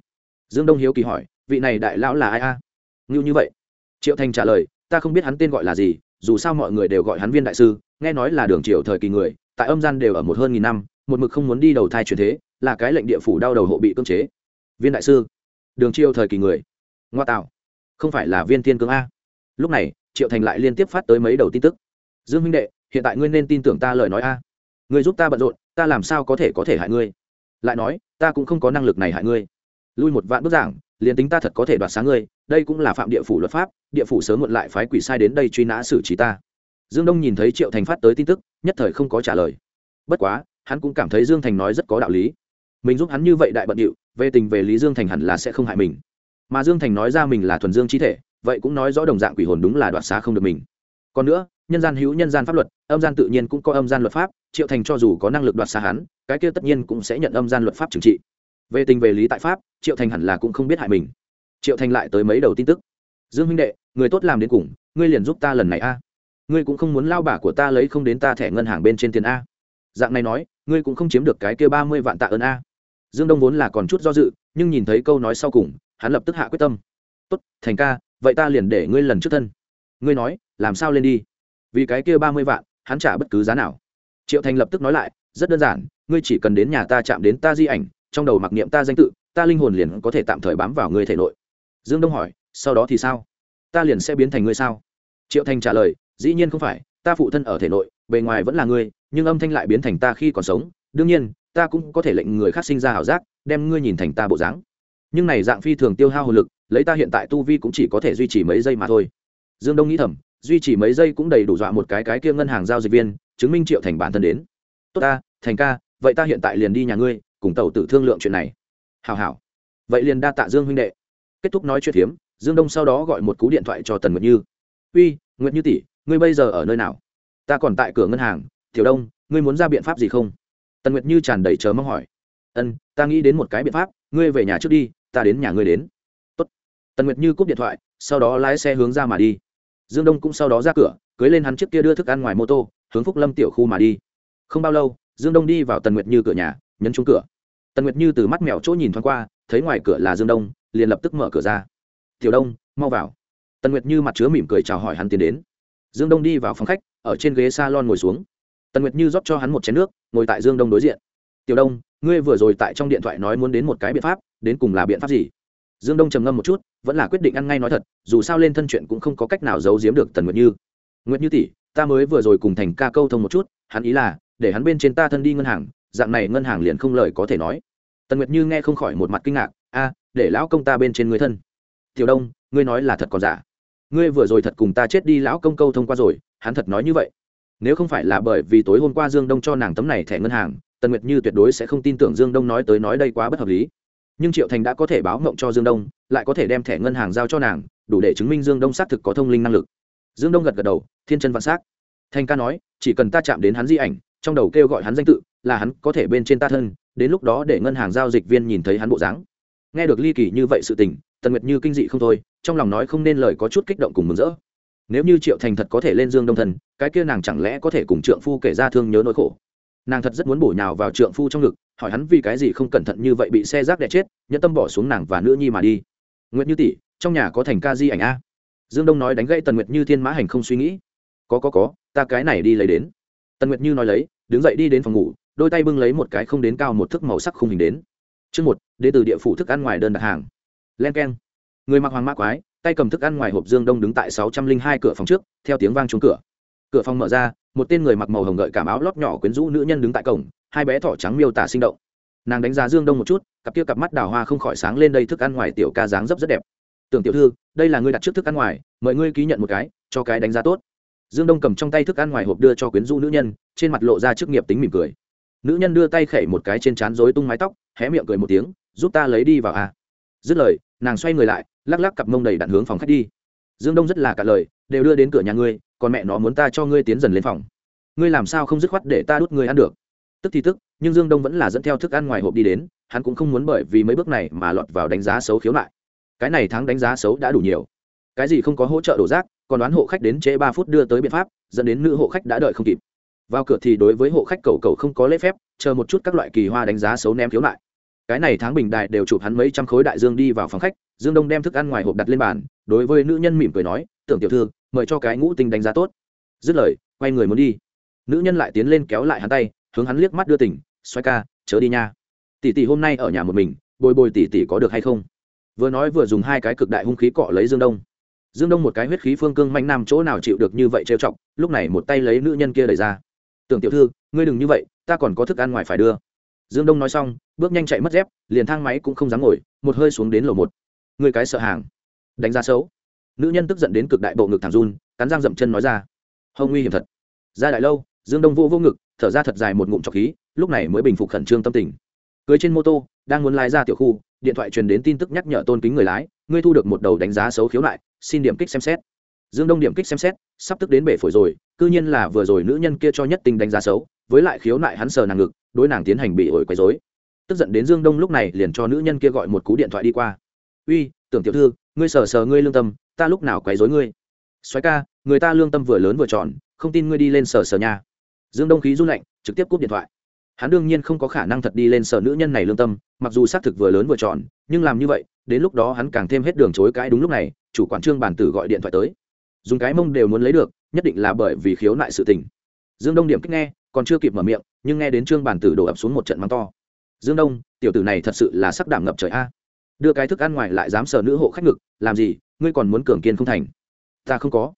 Dương đông hiếu kỳ hỏi vị này đại lão là ai a? À? ngưu như vậy. Triệu thành trả lời ta không biết hắn tên gọi là gì dù sao mọi người đều gọi hắn viên đại sư nghe nói là đường triều thời kỳ người tại âm gian đều ở một hơn nghìn năm một mực không muốn đi đầu thai truyền thế là cái lệnh địa phủ đau đầu hộ bị cưỡng chế. Viên đại sư đường triều thời kỳ người. Ngoa tạo. Không phải là viên tiên cương a. Lúc này triệu thành lại liên tiếp phát tới mấy đầu tin tức. Dương huynh đệ hiện tại ngươi nên tin tưởng ta lời nói a ngươi giúp ta bận rộn, ta làm sao có thể có thể hại ngươi? Lại nói, ta cũng không có năng lực này hại ngươi. Lui một vạn bức giảng, liền tính ta thật có thể đoạt sáng ngươi, đây cũng là phạm địa phủ luật pháp, địa phủ sớm muộn lại phái quỷ sai đến đây truy nã xử trí ta. Dương đông nhìn thấy triệu thành phát tới tin tức, nhất thời không có trả lời. Bất quá, hắn cũng cảm thấy dương thành nói rất có đạo lý. Mình giúp hắn như vậy đại bận điệu, về tình về lý dương thành hẳn là sẽ không hại mình. Mà dương thành nói ra mình là thuần dương chi thể, vậy cũng nói rõ đồng dạng quỷ hồn đúng là đoạt xá không được mình còn nữa, nhân gian hữu nhân gian pháp luật, âm gian tự nhiên cũng có âm gian luật pháp, triệu thành cho dù có năng lực đoạt xa hắn, cái kia tất nhiên cũng sẽ nhận âm gian luật pháp trừng trị. Về tình về lý tại pháp, triệu thành hẳn là cũng không biết hại mình. Triệu thành lại tới mấy đầu tin tức. Dương huynh đệ, người tốt làm đến cùng, ngươi liền giúp ta lần này a. Ngươi cũng không muốn lao bả của ta lấy không đến ta thẻ ngân hàng bên trên tiền a. Dạng này nói, ngươi cũng không chiếm được cái kia ba mươi vạn tạ ơn a. Dương đông vốn là còn chút do dự, nhưng nhìn thấy câu nói sau cùng, hắn lập tức hạ quyết tâm. Tốt, thành ca, vậy ta liền để ngươi lần trước thân. Ngươi nói làm sao lên đi? Vì cái kia ba mươi vạn, hắn trả bất cứ giá nào. Triệu thành lập tức nói lại, rất đơn giản, ngươi chỉ cần đến nhà ta chạm đến ta di ảnh, trong đầu mặc niệm ta danh tự, ta linh hồn liền có thể tạm thời bám vào ngươi thể nội. Dương đông hỏi, sau đó thì sao? Ta liền sẽ biến thành ngươi sao? Triệu thành trả lời, dĩ nhiên không phải, ta phụ thân ở thể nội, bề ngoài vẫn là ngươi, nhưng âm thanh lại biến thành ta khi còn sống. Đương nhiên, ta cũng có thể lệnh người khác sinh ra ảo giác, đem ngươi nhìn thành ta bộ dáng. Nhưng này dạng phi thường tiêu hao hồn lực, lấy ta hiện tại tu vi cũng chỉ có thể duy trì mấy giây mà thôi. Dương đông nghĩ thầm duy trì mấy giây cũng đầy đủ dọa một cái cái kia ngân hàng giao dịch viên, chứng minh triệu thành bản thân đến. Tốt ta, thành ca, vậy ta hiện tại liền đi nhà ngươi, cùng tàu tử thương lượng chuyện này. Hào hào vậy liền đa tạ dương huynh đệ. Kết thúc nói chuyện hiếm dương đông sau đó gọi một cú điện thoại cho tần nguyệt như. Uy, nguyệt như tỷ, ngươi bây giờ ở nơi nào? Ta còn tại cửa ngân hàng, tiểu đông, ngươi muốn ra biện pháp gì không? Tần nguyệt như tràn đầy chờ mong hỏi. Ân, ta nghĩ đến một cái biện pháp, ngươi về nhà trước đi, ta đến nhà ngươi đến. Tốt. tần nguyệt như cúp điện thoại, sau đó lái xe hướng ra mà đi dương đông cũng sau đó ra cửa, cưới lên hắn trước kia đưa thức ăn ngoài mô tô, hướng phúc lâm tiểu khu mà đi. Không bao lâu, dương đông đi vào tần nguyệt như cửa nhà, nhấn trúng cửa. Tần nguyệt như từ mắt mèo chỗ nhìn thoáng qua, thấy ngoài cửa là dương đông, liền lập tức mở cửa ra. Tiểu đông, mau vào. Tần nguyệt như mặt chứa mỉm cười chào hỏi hắn tiến đến. Dương đông đi vào phòng khách, ở trên ghế s a lon ngồi xuống. Tần nguyệt như rót cho hắn một chén nước, ngồi tại dương đông đối diện. Tiểu đông, ngươi vừa rồi tại trong điện thoại nói muốn đến một cái biện pháp, đến cùng là biện pháp gì? Dương đông trầm ngâm một chút vẫn là quyết định ăn ngay nói thật, dù sao lên thân chuyện cũng không có cách nào giấu giếm được tần nguyệt như. Nguyệt như tỷ, ta mới vừa rồi cùng thành ca câu thông một chút, hắn ý là, để hắn bên trên ta thân đi ngân hàng, dạng này ngân hàng liền không lời có thể nói. Tần nguyệt như nghe không khỏi một mặt kinh ngạc, a, để lão công ta bên trên người thân. Tiểu đông, ngươi nói là thật còn giả? Ngươi vừa rồi thật cùng ta chết đi lão công câu thông qua rồi, hắn thật nói như vậy. Nếu không phải là bởi vì tối hôm qua dương đông cho nàng tấm này thẻ ngân hàng, tần nguyệt như tuyệt đối sẽ không tin tưởng dương đông nói tới nói đây quá bất hợp lý nhưng triệu thành đã có thể báo mộng cho dương đông lại có thể đem thẻ ngân hàng giao cho nàng đủ để chứng minh dương đông xác thực có thông linh năng lực dương đông gật gật đầu thiên chân vạn s á c thanh ca nói chỉ cần ta chạm đến hắn di ảnh trong đầu kêu gọi hắn danh tự là hắn có thể bên trên ta thân đến lúc đó để ngân hàng giao dịch viên nhìn thấy hắn bộ dáng nghe được ly kỳ như vậy sự tình tần nguyệt như kinh dị không thôi trong lòng nói không nên lời có chút kích động cùng mừng rỡ nếu như triệu thành thật có thể lên dương đông thần cái kia nàng chẳng lẽ có thể cùng trượng phu kể ra thương nhớ nỗi khổ nàng thật rất muốn bổ nhào vào trượng phu trong ngực hỏi hắn vì cái gì không cẩn thận như vậy bị xe rác đẻ chết, nhẫn tâm bỏ xuống nàng và nữ nhi mà đi. Nguyệt như tỷ, trong nhà có thành ca di ảnh a. Dương đông nói đánh gãy tần nguyệt như thiên mã hành không suy nghĩ. Có có có, ta cái này đi lấy đến. Tần nguyệt như nói lấy, đứng dậy đi đến phòng ngủ, đôi tay bưng lấy một cái không đến cao một thước màu sắc không hình đến. Chương một, đến từ địa phủ thức ăn ngoài đơn đặt hàng. Len k e n người mặc hoàng mã quái, tay cầm thức ăn ngoài hộp dương đông đứng tại sáu trăm linh hai cửa phòng trước, theo tiếng vang trúng cửa. Cửa phòng mở ra, một tên người mặc màu hồng gợi cảm áo lót nhỏ quyến rũ nữ nhân đứng tại cổng hai bé thỏ trắng miêu tả sinh động. Nàng đánh giá dương đông một chút, cặp kia cặp mắt đào hoa không khỏi sáng lên đây thức ăn ngoài tiểu ca dáng dấp rất đẹp. Tưởng tiểu thư, đây là ngươi đặt trước thức ăn ngoài, mời ngươi ký nhận một cái, cho cái đánh giá tốt. Dương đông cầm trong tay thức ăn ngoài hộp đưa cho quyến Du nữ nhân, trên mặt lộ ra chức nghiệp tính mỉm cười. Nữ nhân đưa tay khẩy một cái trên trán rối tung mái tóc, hé miệng cười một tiếng, giúp ta lấy đi vào à. Dứt lời, nàng xoay người lại, lắc lắc cặp mông đầy đặn hướng phòng khách đi. Dương đông rất là cả lời, đều đưa đến cửa nhà ngươi, còn mẹ nó muốn ta cho ngươi tiến dần lên phòng. Ngươi làm sao không dứt khoát để ta đút ngươi ăn được? Tức thì tức, nhưng dương đông vẫn là dẫn theo thức ăn ngoài hộp đi đến, hắn cũng không muốn bởi vì mấy bước này mà lọt vào đánh giá xấu khiếu nại. Cái này thắng đánh giá xấu đã đủ nhiều. Cái gì không có hỗ trợ đổ rác, còn đoán hộ khách đến trễ ba phút đưa tới biện pháp, dẫn đến nữ hộ khách đã đợi không kịp. Vào cửa thì đối với hộ khách cầu cầu không có lễ phép, chờ một chút các loại kỳ hoa đánh giá xấu ném khiếu nại. Cái này tháng bình đại đều chụp hắn mấy trăm khối đại dương đi vào phòng khách, dương đông đem thức ăn ngoài hộp đặt lên bàn, đối với nữ nhân mỉm cười nói, tưởng tiểu thư, mời cho cái ngũ tinh đánh giá tốt. Dứt lời, quay người muốn đi. Nữ nhân lại tiến lên kéo lại hắn tay hướng hắn liếc mắt đưa tỉnh xoay ca, chớ đi nha. Tỷ tỷ hôm nay ở nhà một mình, bồi bồi tỷ tỷ có được hay không? Vừa nói vừa dùng hai cái cực đại hung khí cọ lấy dương đông. Dương đông một cái huyết khí phương cương manh nam chỗ nào chịu được như vậy trêu chọc, lúc này một tay lấy nữ nhân kia đẩy ra. Tưởng tiểu thư, ngươi đừng như vậy, ta còn có thức ăn ngoài phải đưa. Dương đông nói xong, bước nhanh chạy mất dép, liền thang máy cũng không dám ngồi, một hơi xuống đến lầu một. Người cái sợ hàng. Đánh giá xấu. Nữ nhân tức giận đến cực đại bộ ngực thẳng run, cắn răng dậm chân nói ra. Hông nguy hiểm thật. Ra đại lâu, dương đông vô vô ngực thở ra thật dài một ngụm trọc khí, lúc này mới bình phục khẩn trương tâm tình. Cưới trên mô tô, đang muốn lái ra tiểu khu, điện thoại truyền đến tin tức nhắc nhở tôn kính người lái, ngươi thu được một đầu đánh giá xấu khiếu nại, xin điểm kích xem xét. Dương đông điểm kích xem xét, sắp tức đến bể phổi rồi, cư nhiên là vừa rồi nữ nhân kia cho nhất tình đánh giá xấu, với lại khiếu nại hắn sờ nàng ngực, đối nàng tiến hành bị ổi quấy dối tức giận đến dương đông lúc này liền cho nữ nhân kia gọi một cú điện thoại đi qua. Uy, tưởng tiểu thư, ngươi sờ sờ ngươi lương tâm, ta lúc nào quấy dối ngươi? Xoáy ca, người ta lương tâm vừa lớn vừa tròn, không tin ngươi đi lên sờ sờ nhà dương đông khí run lạnh, trực tiếp cúp điện thoại. Hắn đương nhiên không có khả năng thật đi lên sở nữ nhân này lương tâm, mặc dù xác thực vừa lớn vừa tròn, nhưng làm như vậy, đến lúc đó hắn càng thêm hết đường chối cãi đúng lúc này, chủ quản trương bản tử gọi điện thoại tới. Dùng cái mông đều muốn lấy được, nhất định là bởi vì khiếu nại sự tình. Dương đông điểm kích nghe, còn chưa kịp mở miệng, nhưng nghe đến trương bản tử đổ ập xuống một trận mắng to. Dương đông, tiểu tử này thật sự là sắc đảm ngập trời a. Đưa cái thức ăn ngoài lại dám sờ nữ hộ khách ngực, làm gì, ngươi còn muốn cường kiên không thành. Ta không có.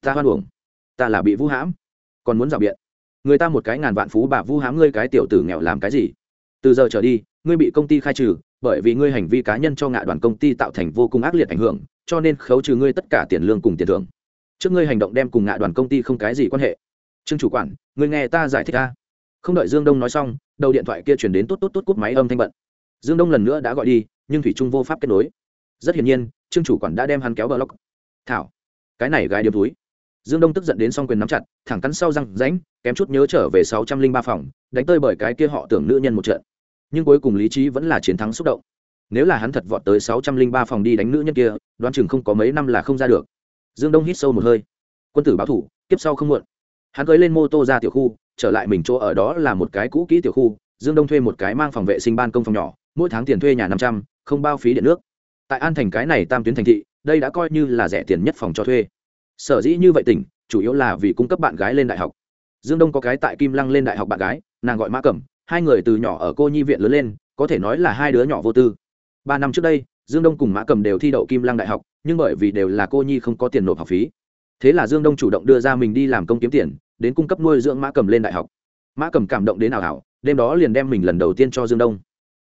Ta hoan uổng. Ta là bị vũ hãm. Còn muốn rào biện người ta một cái ngàn vạn phú bà vu hãm ngươi cái tiểu tử nghèo làm cái gì? Từ giờ trở đi, ngươi bị công ty khai trừ, bởi vì ngươi hành vi cá nhân cho ngạ đoàn công ty tạo thành vô cùng ác liệt ảnh hưởng, cho nên khấu trừ ngươi tất cả tiền lương cùng tiền thưởng. Trước ngươi hành động đem cùng ngạ đoàn công ty không cái gì quan hệ. Trương chủ quản, ngươi nghe ta giải thích ta không đợi dương đông nói xong, đầu điện thoại kia chuyển đến tốt tốt tốt cúp máy âm thanh bận. Dương đông lần nữa đã gọi đi, nhưng thủy trung vô pháp kết nối. Rất hiển nhiên, trương chủ quản đã đem hắn kéo bờ lóc thảo, cái này gái điếm túi dương đông tức giận đến s o n g quyền nắm chặt, thẳng cắn sau răng ránh kém chút nhớ trở về sáu trăm linh ba phòng, đánh tơi bởi cái kia họ tưởng nữ nhân một trận. Nhưng cuối cùng lý trí vẫn là chiến thắng xúc động. Nếu là hắn thật vọt tới sáu trăm linh ba phòng đi đánh nữ nhân kia, đoán chừng không có mấy năm là không ra được. Dương đông hít sâu một hơi. Quân tử báo thủ, kiếp sau không muộn. Hắn cưới lên mô tô ra tiểu khu, trở lại mình chỗ ở đó là một cái cũ kỹ tiểu khu, dương đông thuê một cái mang phòng vệ sinh ban công phòng nhỏ, mỗi tháng tiền thuê nhà năm trăm, không bao phí điện nước. Tại an thành cái này tam tuyến thành thị, đây đã coi như là rẻ tiền nhất phòng cho thuê sở dĩ như vậy tỉnh, chủ yếu là vì cung cấp bạn gái lên đại học. Dương đông có cái tại kim lăng lên đại học bạn gái, nàng gọi mã cẩm, hai người từ nhỏ ở cô nhi viện lớn lên, có thể nói là hai đứa nhỏ vô tư. Ba năm trước đây, dương đông cùng mã cầm đều thi đậu kim lăng đại học, nhưng bởi vì đều là cô nhi không có tiền nộp học phí. Thế là dương đông chủ động đưa ra mình đi làm công kiếm tiền, đến cung cấp nuôi dưỡng mã cầm lên đại học. Mã cầm cảm động đến nào hảo đêm đó liền đem mình lần đầu tiên cho dương đông.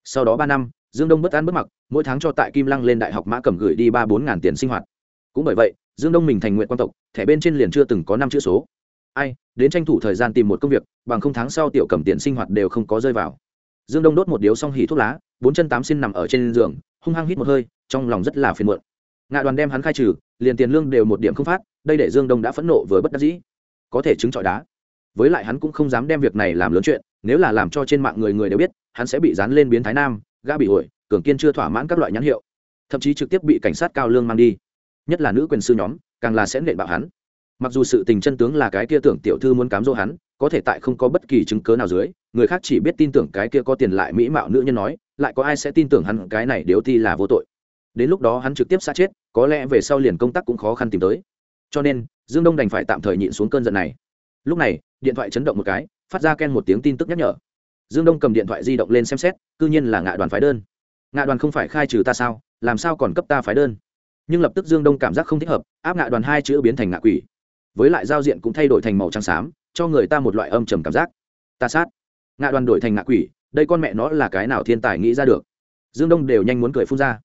Sau đó ba năm, dương đông bất an bất mặc, mỗi tháng cho tại kim lăng lên đại học mã cầm gửi đi ba bốn ngàn tiền sinh hoạt. Cũng bởi vậy dương đông mình thành nguyện quan tộc, thẻ bên trên liền chưa từng có năm chữ số. Ai, đến tranh thủ thời gian tìm một công việc, bằng không tháng sau tiểu cầm tiền sinh hoạt đều không có rơi vào. Dương đông đốt một điếu xong hỉ thuốc lá, bốn chân tám xin nằm ở trên giường, hung hăng hít một hơi, trong lòng rất là phiền muộn. Ngạ đoàn đem hắn khai trừ, liền tiền lương đều một điểm không phát, đây để dương đông đã phẫn nộ với bất đắc dĩ. Có thể chứng chọi đá. Với lại hắn cũng không dám đem việc này làm lớn chuyện, nếu là làm cho trên mạng người người đều biết, hắn sẽ bị dán lên biến thái nam, gã bị ổi cường kiên chưa thỏa mãn các loại nhãn hiệu. Thậm chí trực tiếp bị cảnh sát cao lương mang đi nhất là nữ quyền sư nhóm, càng là sẽ nện bạo hắn. Mặc dù sự tình chân tướng là cái kia tưởng tiểu thư muốn cám dỗ hắn, có thể tại không có bất kỳ chứng cớ nào dưới, người khác chỉ biết tin tưởng cái kia có tiền lại mỹ mạo nữ nhân nói, lại có ai sẽ tin tưởng hắn cái này điếu ti là vô tội. Đến lúc đó hắn trực tiếp xa chết, có lẽ về sau liền công tác cũng khó khăn tìm tới. Cho nên, dương đông đành phải tạm thời nhịn xuống cơn giận này. Lúc này, điện thoại chấn động một cái, phát ra ken một tiếng tin tức nhắc nhở. Dương đông cầm điện thoại di động lên xem xét c ư nhiên là ngạ đoàn phái đơn. Ngạ đoàn không phải khai trừ ta sao, làm sao còn cấp ta phái đơn? Nhưng lập tức dương đông cảm giác không thích hợp, áp ngạ đoàn hai chữ biến thành ngạ quỷ. Với lại giao diện cũng thay đổi thành màu trắng xám, cho người ta một loại âm trầm cảm giác. Ta sát. Ngạ đoàn đổi thành ngạ quỷ, đây con mẹ nó là cái nào thiên tài nghĩ ra được. Dương đông đều nhanh muốn cười phun ra.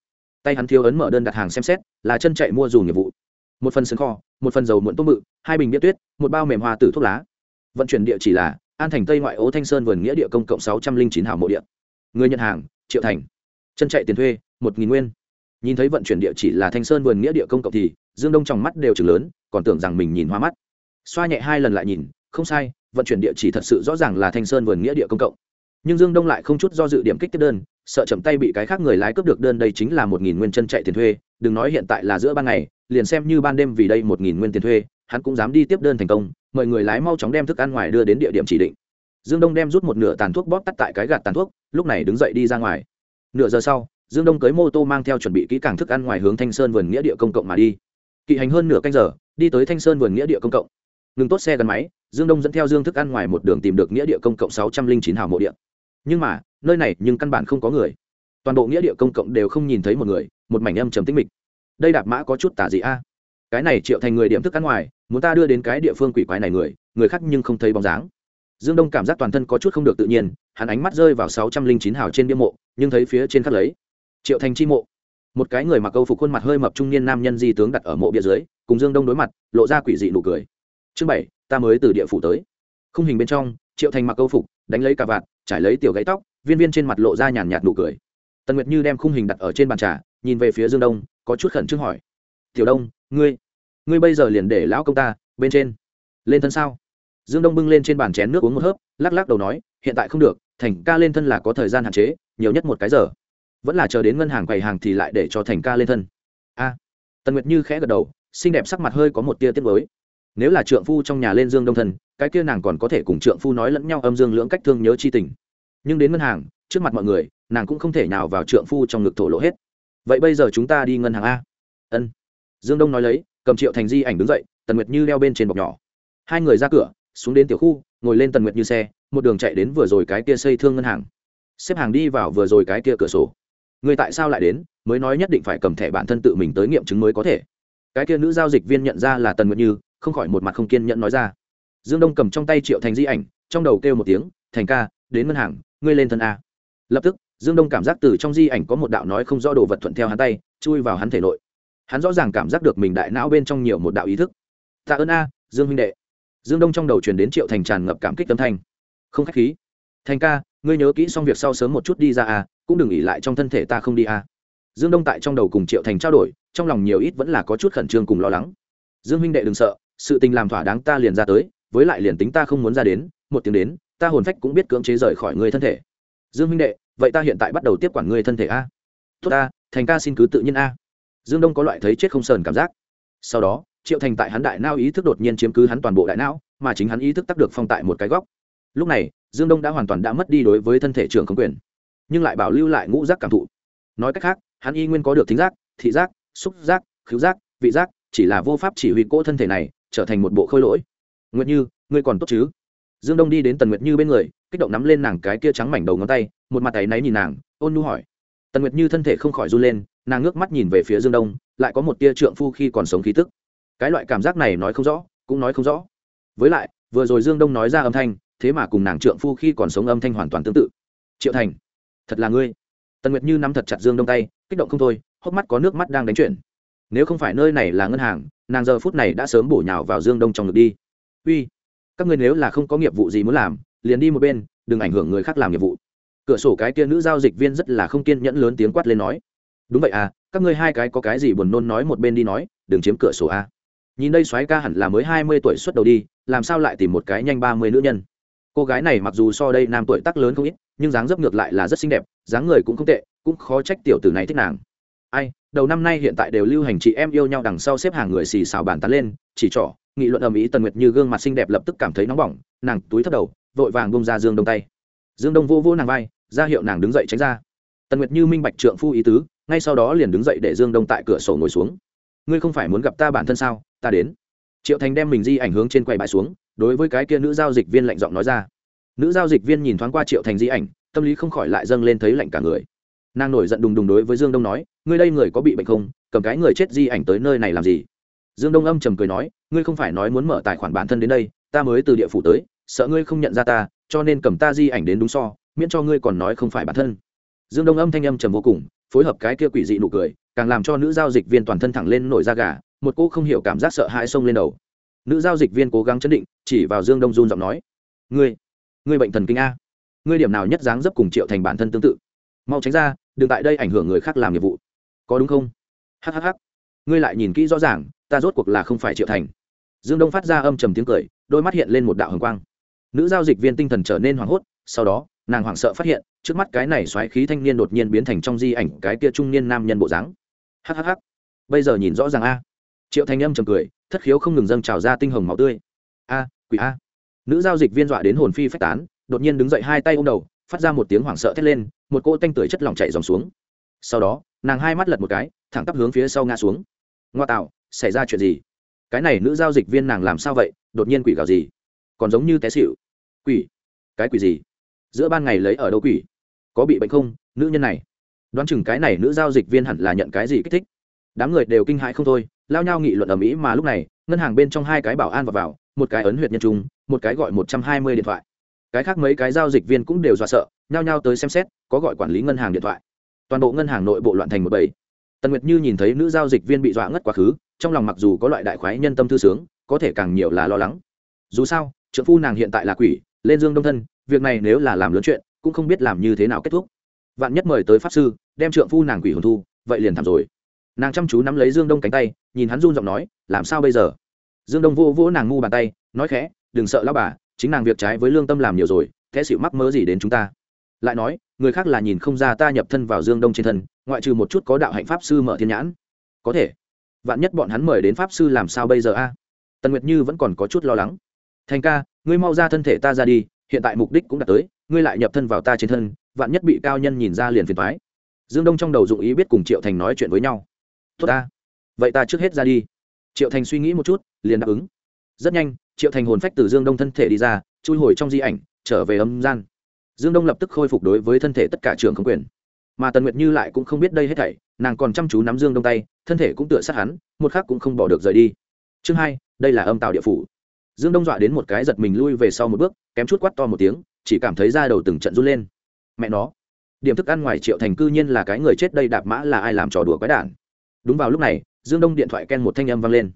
Tay hắn thiếu ấn mở đơn đặt hàng xem xét, là chân chạy mua dù nghiệp vụ. Một phần sừng kho, một phần dầu muộn tôm mự hai bình biết tuyết, một bao mềm hoa tử thuốc lá. Vận chuyển địa chỉ là an thành tây ngoại ố thanh sơn vườn nghĩa địa công cộng sáu trăm linh chín hào mộ địa người nhận hàng, triệu thành. Chân chạy tiền thuê, một nghìn nguyên nhìn thấy vận chuyển địa chỉ là thanh sơn vườn nghĩa địa công cộng thì, dương đông trong mắt đều chừng lớn, còn tưởng rằng mình nhìn hoa mắt. Xoa nhẹ hai lần lại nhìn, không sai, vận chuyển địa chỉ thật sự rõ ràng là thanh sơn vườn nghĩa địa công cộng. Nhưng dương đông lại không chút do dự điểm kích tiếp đơn, sợ chậm tay bị cái khác người lái cướp được đơn đây chính là một nghìn nguyên chân chạy tiền thuê, đừng nói hiện tại là giữa ban ngày, liền xem như ban đêm vì đây một nghìn nguyên tiền thuê, hắn cũng dám đi tiếp đơn thành công, mời người lái mau chóng đem thức ăn ngoài đưa đến địa điểm chỉ định. Dương đông đem rút một nửa tàn thuốc bóp tắt tại cái gạt tàn thuốc, lúc này đứng dậy đi ra ngoài. Nửa giờ sau dương đông cưới mô tô mang theo chuẩn bị kỹ càng thức ăn ngoài hướng thanh sơn vườn nghĩa địa công cộng mà đi. Kỵ hành hơn nửa canh giờ, đi tới thanh sơn vườn nghĩa địa công cộng. Ngừng tốt xe gắn máy, dương đông dẫn theo dương thức ăn ngoài một đường tìm được nghĩa địa công cộng sáu trăm linh chín hào mộ địa nhưng mà, nơi này nhưng căn bản không có người. Toàn bộ nghĩa địa công cộng đều không nhìn thấy một người, một mảnh âm trầm tích mịch. Đây đạp mã có chút tả gì a. Cái này triệu thành người điểm thức ăn ngoài, muốn ta đưa đến cái địa phương quỷ quái này người người khác nhưng không thấy bóng dáng. Dương đông cảm giác toàn thân có chút không được tự nhiên, hắn ánh mắt rơi vào sáu trăm linh chín hào trên bia mộ, nhưng thấy phía trên khắc lấy triệu thành chi mộ. Một cái người mặc câu phục khuôn mặt hơi mập trung niên nam nhân di tướng đặt ở mộ bia dưới, cùng dương đông đối mặt, lộ ra quỷ dị nụ cười. Chương bảy, ta mới từ địa phủ tới. Khung hình bên trong, triệu thành mặc câu phục, đánh lấy cà vạt, trải lấy tiểu gãy tóc, viên viên trên mặt lộ ra nhàn nhạt nụ cười. Tần nguyệt như đem khung hình đặt ở trên bàn trà, nhìn về phía dương đông, có chút khẩn trương hỏi. Tiểu đông, ngươi ngươi bây giờ liền để lão công ta bên trên. Lên thân sao? Dương đông bưng lên trên bàn chén nước uống một hớp, lắc lắc đầu nói, hiện tại không được, thành ca lên thân là có thời gian hạn chế, nhiều nhất một cái giờ vẫn là chờ đến ngân hàng quầy hàng thì lại để cho thành ca lên thân. A. Tần nguyệt như khẽ gật đầu, xinh đẹp sắc mặt hơi có một tia tiết mới nếu là trượng phu trong nhà lên dương đông thân cái kia nàng còn có thể cùng trượng phu nói lẫn nhau âm dương lưỡng cách thương nhớ chi tình. Nhưng đến ngân hàng, trước mặt mọi người, nàng cũng không thể nào vào trượng phu trong ngực thổ lộ hết. Vậy bây giờ chúng ta đi ngân hàng a. Ân. Dương đông nói lấy, cầm triệu thành di ảnh đứng dậy, tần nguyệt như leo bên trên bọc nhỏ. Hai người ra cửa, xuống đến tiểu khu, ngồi lên tần nguyệt như xe, một đường chạy đến vừa rồi cái kia xây thương ngân hàng. Xếp hàng đi vào vừa rồi cái kia cửa sổ người tại sao lại đến? Mới nói nhất định phải cầm thẻ bản thân tự mình tới nghiệm chứng mới có thể. Cái kia nữ giao dịch viên nhận ra là tần nguyệt như, không khỏi một mặt không kiên nhẫn nói ra. Dương đông cầm trong tay triệu thành di ảnh, trong đầu kêu một tiếng, thành ca, đến ngân hàng, ngươi lên thân a. Lập tức, dương đông cảm giác từ trong di ảnh có một đạo nói không rõ đồ vật thuận theo hắn tay, chui vào hắn thể nội. Hắn rõ ràng cảm giác được mình đại não bên trong nhiều một đạo ý thức. Tạ ơn a, dương huynh đệ. Dương đông trong đầu truyền đến triệu thành tràn ngập cảm kích tâm thanh. Không khách khí. Thành ca, ngươi nhớ kỹ xong việc sau sớm một chút đi ra à? Cũng đừng nghỉ lại trong thân thể ta không đi a dương đông tại trong đầu cùng triệu thành trao đổi, trong lòng nhiều ít vẫn là có chút khẩn trương cùng lo lắng. Dương huynh đệ đừng sợ, sự tình làm thỏa đáng ta liền ra tới, với lại liền tính ta không muốn ra đến, một tiếng đến, ta hồn phách cũng biết cưỡng chế rời khỏi người thân thể. Dương huynh đệ, vậy ta hiện tại bắt đầu tiếp quản người thân thể a. Tốt ta, thành ca xin cứ tự nhiên a. Dương đông có loại thấy chết không sờn cảm giác. Sau đó, triệu thành tại hắn đại não ý thức đột nhiên chiếm cứ hắn toàn bộ đại não, mà chính hắn ý thức tắc được phong tại một cái góc. Lúc này, dương đông đã hoàn toàn đã mất đi đối với thân thể trường không quyền nhưng lại bảo lưu lại ngũ giác cảm thụ. Nói cách khác, hắn y nguyên có được thính giác, thị giác, xúc giác, khứu giác, vị giác, chỉ là vô pháp chỉ huy cỗ thân thể này trở thành một bộ khôi lỗi. Nguyệt như, ngươi còn tốt chứ? Dương đông đi đến tần nguyệt như bên người, kích động nắm lên nàng cái kia trắng mảnh đầu ngón tay, một mặt tay náy nhìn nàng, ôn nu hỏi. Tần nguyệt như thân thể không khỏi run lên, nàng ngước mắt nhìn về phía dương đông, lại có một tia trượng phu khi còn sống khí tức. Cái loại cảm giác này nói không rõ, cũng nói không rõ. Với lại, vừa rồi dương đông nói ra âm thanh, thế mà cùng nàng trượng phu khi còn sống âm thanh hoàn toàn tương tự. Triệu thành thật là ngươi. Tần nguyệt như nắm thật chặt dương đông tay, kích động không thôi, hốc mắt có nước mắt đang đánh chuyển. Nếu không phải nơi này là ngân hàng, nàng giờ phút này đã sớm bổ nhào vào dương đông trong ngực đi. Uy, các ngươi nếu là không có nghiệp vụ gì muốn làm, liền đi một bên, đừng ảnh hưởng người khác làm nghiệp vụ. Cửa sổ cái kia nữ giao dịch viên rất là không kiên nhẫn lớn tiếng quát lên nói. Đúng vậy à các ngươi hai cái có cái gì buồn nôn nói một bên đi nói, đừng chiếm cửa sổ a. Nhìn đây soái ca hẳn là mới hai mươi tuổi xuất đầu đi, làm sao lại tìm một cái nhanh ba mươi nữ nhân? Cô gái này mặc dù so đây nam tuổi tác lớn không ít, nhưng dáng dấp ngược lại là rất xinh đẹp, dáng người cũng không tệ, cũng khó trách tiểu tử này thích nàng. Ai, đầu năm nay hiện tại đều lưu hành chị em yêu nhau đằng sau xếp hàng người xì xào bàn tán lên, chỉ trỏ, nghị luận ầm ĩ tần nguyệt như gương mặt xinh đẹp lập tức cảm thấy nóng bỏng, nàng túi thấp đầu, vội vàng bông ra dương đông tay. Dương đông vô vô nàng vai, ra hiệu nàng đứng dậy tránh ra. Tần nguyệt như minh bạch trượng phu ý tứ, ngay sau đó liền đứng dậy để dương đông tại cửa sổ ngồi xuống. Ngươi không phải muốn gặp ta bản thân sao? Ta đến. Triệu thành đem mình di ảnh hướng trên quầy bãi xuống đối với cái kia nữ giao dịch viên lạnh giọng nói ra. Nữ giao dịch viên nhìn thoáng qua triệu thành di ảnh, tâm lý không khỏi lại dâng lên thấy lạnh cả người. Nàng nổi giận đùng đùng đối với dương đông nói, ngươi đây người có bị bệnh không? Cầm cái người chết di ảnh tới nơi này làm gì? Dương đông âm trầm cười nói, ngươi không phải nói muốn mở tài khoản bản thân đến đây, ta mới từ địa phủ tới, sợ ngươi không nhận ra ta, cho nên cầm ta di ảnh đến đúng so, miễn cho ngươi còn nói không phải bản thân. Dương đông âm thanh âm trầm vô cùng, phối hợp cái kia quỷ dị nụ cười, càng làm cho nữ giao dịch viên toàn thân thẳng lên nổi da gà, một cô không hiểu cảm giác sợ hãi xông lên đầu nữ giao dịch viên cố gắng chấn định, chỉ vào dương đông run giọng nói, ngươi ngươi bệnh thần kinh a. Ngươi điểm nào nhất dáng dấp cùng triệu thành bản thân tương tự? Mau tránh ra, đừng tại đây ảnh hưởng người khác làm nhiệm vụ. Có đúng không? Hhh ngươi lại nhìn kỹ rõ ràng, ta rốt cuộc là không phải triệu thành. Dương đông phát ra âm trầm tiếng cười, đôi mắt hiện lên một đạo hồng quang. Nữ giao dịch viên tinh thần trở nên hoảng hốt, sau đó, nàng hoảng sợ phát hiện, trước mắt cái này xoáy khí thanh niên đột nhiên biến thành trong di ảnh cái kia trung niên nam nhân bộ dáng. Hhh bây giờ nhìn rõ ràng a. Triệu thanh âm trầm cười thất khiếu không ngừng dâng trào ra tinh hồng máu tươi. A, quỷ a. Nữ giao dịch viên dọa đến hồn phi phách tán, đột nhiên đứng dậy hai tay ô m đầu, phát ra một tiếng hoảng sợ thét lên, một cỗ tanh tưởi chất lỏng chạy dòng xuống. Sau đó, nàng hai mắt lật một cái, thẳng tắp hướng phía sau ngã xuống. Ngoa tạo, xảy ra chuyện gì? Cái này nữ giao dịch viên nàng làm sao vậy? Đột nhiên quỷ gào gì? Còn giống như té xịu quỷ? Cái quỷ gì? Giữa ban ngày lấy ở đâu quỷ? Có bị bệnh không? Nữ nhân này. Đoán chừng cái này nữ giao dịch viên hẳn là nhận cái gì kích thích. Đám người đều kinh hãi không thôi lao nhau nghị luận ở mỹ mà lúc này ngân hàng bên trong hai cái bảo an vào, vào một cái ấn huyệt nhân trung một cái gọi một trăm hai mươi điện thoại. Cái khác mấy cái giao dịch viên cũng đều dọa sợ nhao nhao tới xem xét có gọi quản lý ngân hàng điện thoại. Toàn bộ ngân hàng nội bộ loạn thành một bầy. Tần nguyệt như nhìn thấy nữ giao dịch viên bị dọa ngất quá khứ trong lòng mặc dù có loại đại khoái nhân tâm thư sướng có thể càng nhiều là lo lắng. Dù sao trợ phu nàng hiện tại là quỷ lên dương đông thân việc này nếu là làm lớn chuyện cũng không biết làm như thế nào kết thúc. Vạn nhất mời tới pháp sư đem trượng phu nàng quỷ hồn thu vậy liền thảm rồi nàng chăm chú nắm lấy dương đông cánh tay, nhìn hắn run giọng nói, làm sao bây giờ? Dương đông vô vỗ nàng ngu bàn tay, nói khẽ, đừng sợ lao bà, chính nàng việc trái với lương tâm làm nhiều rồi, thế xịu mắc mớ gì đến chúng ta? Lại nói, người khác là nhìn không ra ta nhập thân vào dương đông trên thân, ngoại trừ một chút có đạo hạnh pháp sư mở thiên nhãn. Có thể. Vạn nhất bọn hắn mời đến pháp sư làm sao bây giờ a? Tần nguyệt như vẫn còn có chút lo lắng. Thành ca, ngươi mau ra thân thể ta ra đi, hiện tại mục đích cũng đã tới, ngươi lại nhập thân vào ta trên thân, vạn nhất bị cao nhân nhìn ra liền phiền thoái dương đông trong đầu dụng ý biết cùng triệu thành nói chuyện với nhau tốt ta. Vậy ta trước hết ra đi. Triệu thành suy nghĩ một chút, liền đáp ứng. Rất nhanh, triệu thành hồn phách từ dương đông thân thể đi ra, chui hồi trong di ảnh, trở về âm gian. Dương đông lập tức khôi phục đối với thân thể tất cả trường không quyền. Mà tần nguyệt như lại cũng không biết đây hết thảy, nàng còn chăm chú nắm dương đông tay, thân thể cũng tựa sát hắn, một khác cũng không bỏ được rời đi. Chương hai, đây là âm tạo địa phủ. Dương đông dọa đến một cái giật mình lui về sau một bước, kém chút quắt to một tiếng, chỉ cảm thấy da đầu từng trận run lên. Mẹ nó. Điểm thức ăn ngoài triệu thành cư nhiên là cái người chết đây đạp mã là ai làm trò đùa quái đản? Đúng vào lúc này, dương đông điện thoại ken một thanh âm vang lên.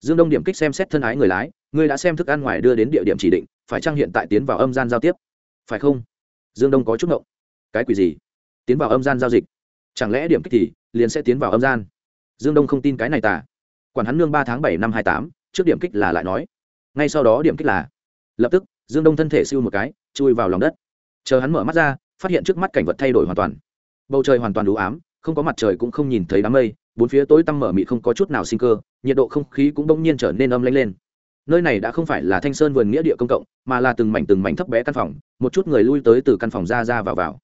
Dương đông điểm kích xem xét thân ái người lái người đã xem thức ăn ngoài đưa đến địa điểm chỉ định, phải chăng hiện tại tiến vào âm gian giao tiếp? Phải không? Dương đông có chút ngộng. Cái quỷ gì? Tiến vào âm gian giao dịch? Chẳng lẽ điểm kích thì liền sẽ tiến vào âm gian? Dương đông không tin cái này tả quản hắn lương ba tháng bảy năm hai tám, trước điểm kích là lại nói. Ngay sau đó điểm kích là, lập tức, dương đông thân thể siêu một cái, chui vào lòng đất. Chờ hắn mở mắt ra, phát hiện trước mắt cảnh vật thay đổi hoàn toàn. Bầu trời hoàn toàn đủ ám, không có mặt trời cũng không nhìn thấy đám mây bốn phía tối tăm mở mịt không có chút nào sinh cơ, nhiệt độ không khí cũng bỗng nhiên trở nên âm lanh lên. Nơi này đã không phải là thanh sơn vườn nghĩa địa công cộng, mà là từng mảnh từng mảnh thấp bé căn phòng, một chút người lui tới từ căn phòng ra ra vào vào.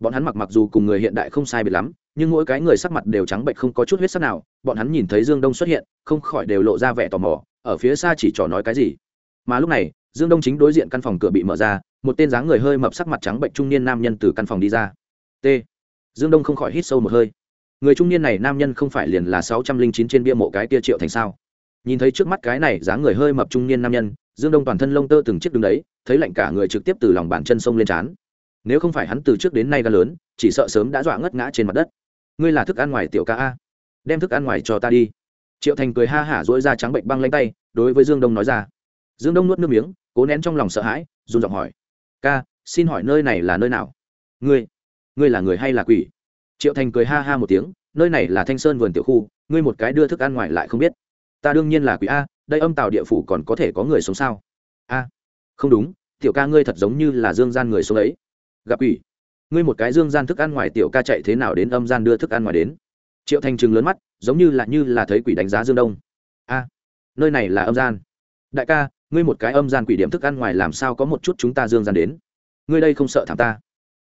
Bọn hắn mặc mặc dù cùng người hiện đại không sai biệt lắm, nhưng mỗi cái người sắc mặt đều trắng bệnh không có chút huyết sắc nào, bọn hắn nhìn thấy dương đông xuất hiện, không khỏi đều lộ ra vẻ tò mò, ở phía xa chỉ trò nói cái gì. Mà lúc này, dương đông chính đối diện căn phòng cửa bị mở ra, một tên dáng người hơi mập sắc mặt trắng bệnh trung niên nam nhân từ căn phòng đi ra. T. Dương đông không khỏi hít sâu một hơi người trung niên này nam nhân không phải liền là sáu trăm linh chín trên bia mộ cái kia triệu thành sao? Nhìn thấy trước mắt cái này dáng người hơi mập trung niên nam nhân, dương đông toàn thân lông tơ từng chiếc đứng đấy, thấy lạnh cả người trực tiếp từ lòng bàn chân sông lên trán. Nếu không phải hắn từ trước đến nay ga lớn, chỉ sợ sớm đã dọa ngất ngã trên mặt đất. Ngươi là thức ăn ngoài tiểu ca a. Đem thức ăn ngoài cho ta đi. Triệu thành cười ha hả dỗi ra trắng bệnh băng lanh tay, đối với dương đông nói ra. Dương đông nuốt nước miếng, cố nén trong lòng sợ hãi, run giọng hỏi. Ca, xin hỏi nơi này là nơi nào? Ngươi ngươi là người hay là quỷ? Triệu thành cười ha ha một tiếng, nơi này là thanh sơn vườn tiểu khu, ngươi một cái đưa thức ăn ngoài lại không biết. Ta đương nhiên là quỷ a, đây âm tàu địa phủ còn có thể có người sống sao? A, không đúng, tiểu ca ngươi thật giống như là dương gian người sống ấy. Gặp quỷ? Ngươi một cái dương gian thức ăn ngoài tiểu ca chạy thế nào đến âm gian đưa thức ăn ngoài đến? Triệu thành trừng lớn mắt, giống như là như là thấy quỷ đánh giá dương đông. A, nơi này là âm gian. Đại ca, ngươi một cái âm gian quỷ điểm thức ăn ngoài làm sao có một chút chúng ta dương gian đến? Ngươi đây không sợ thảm ta?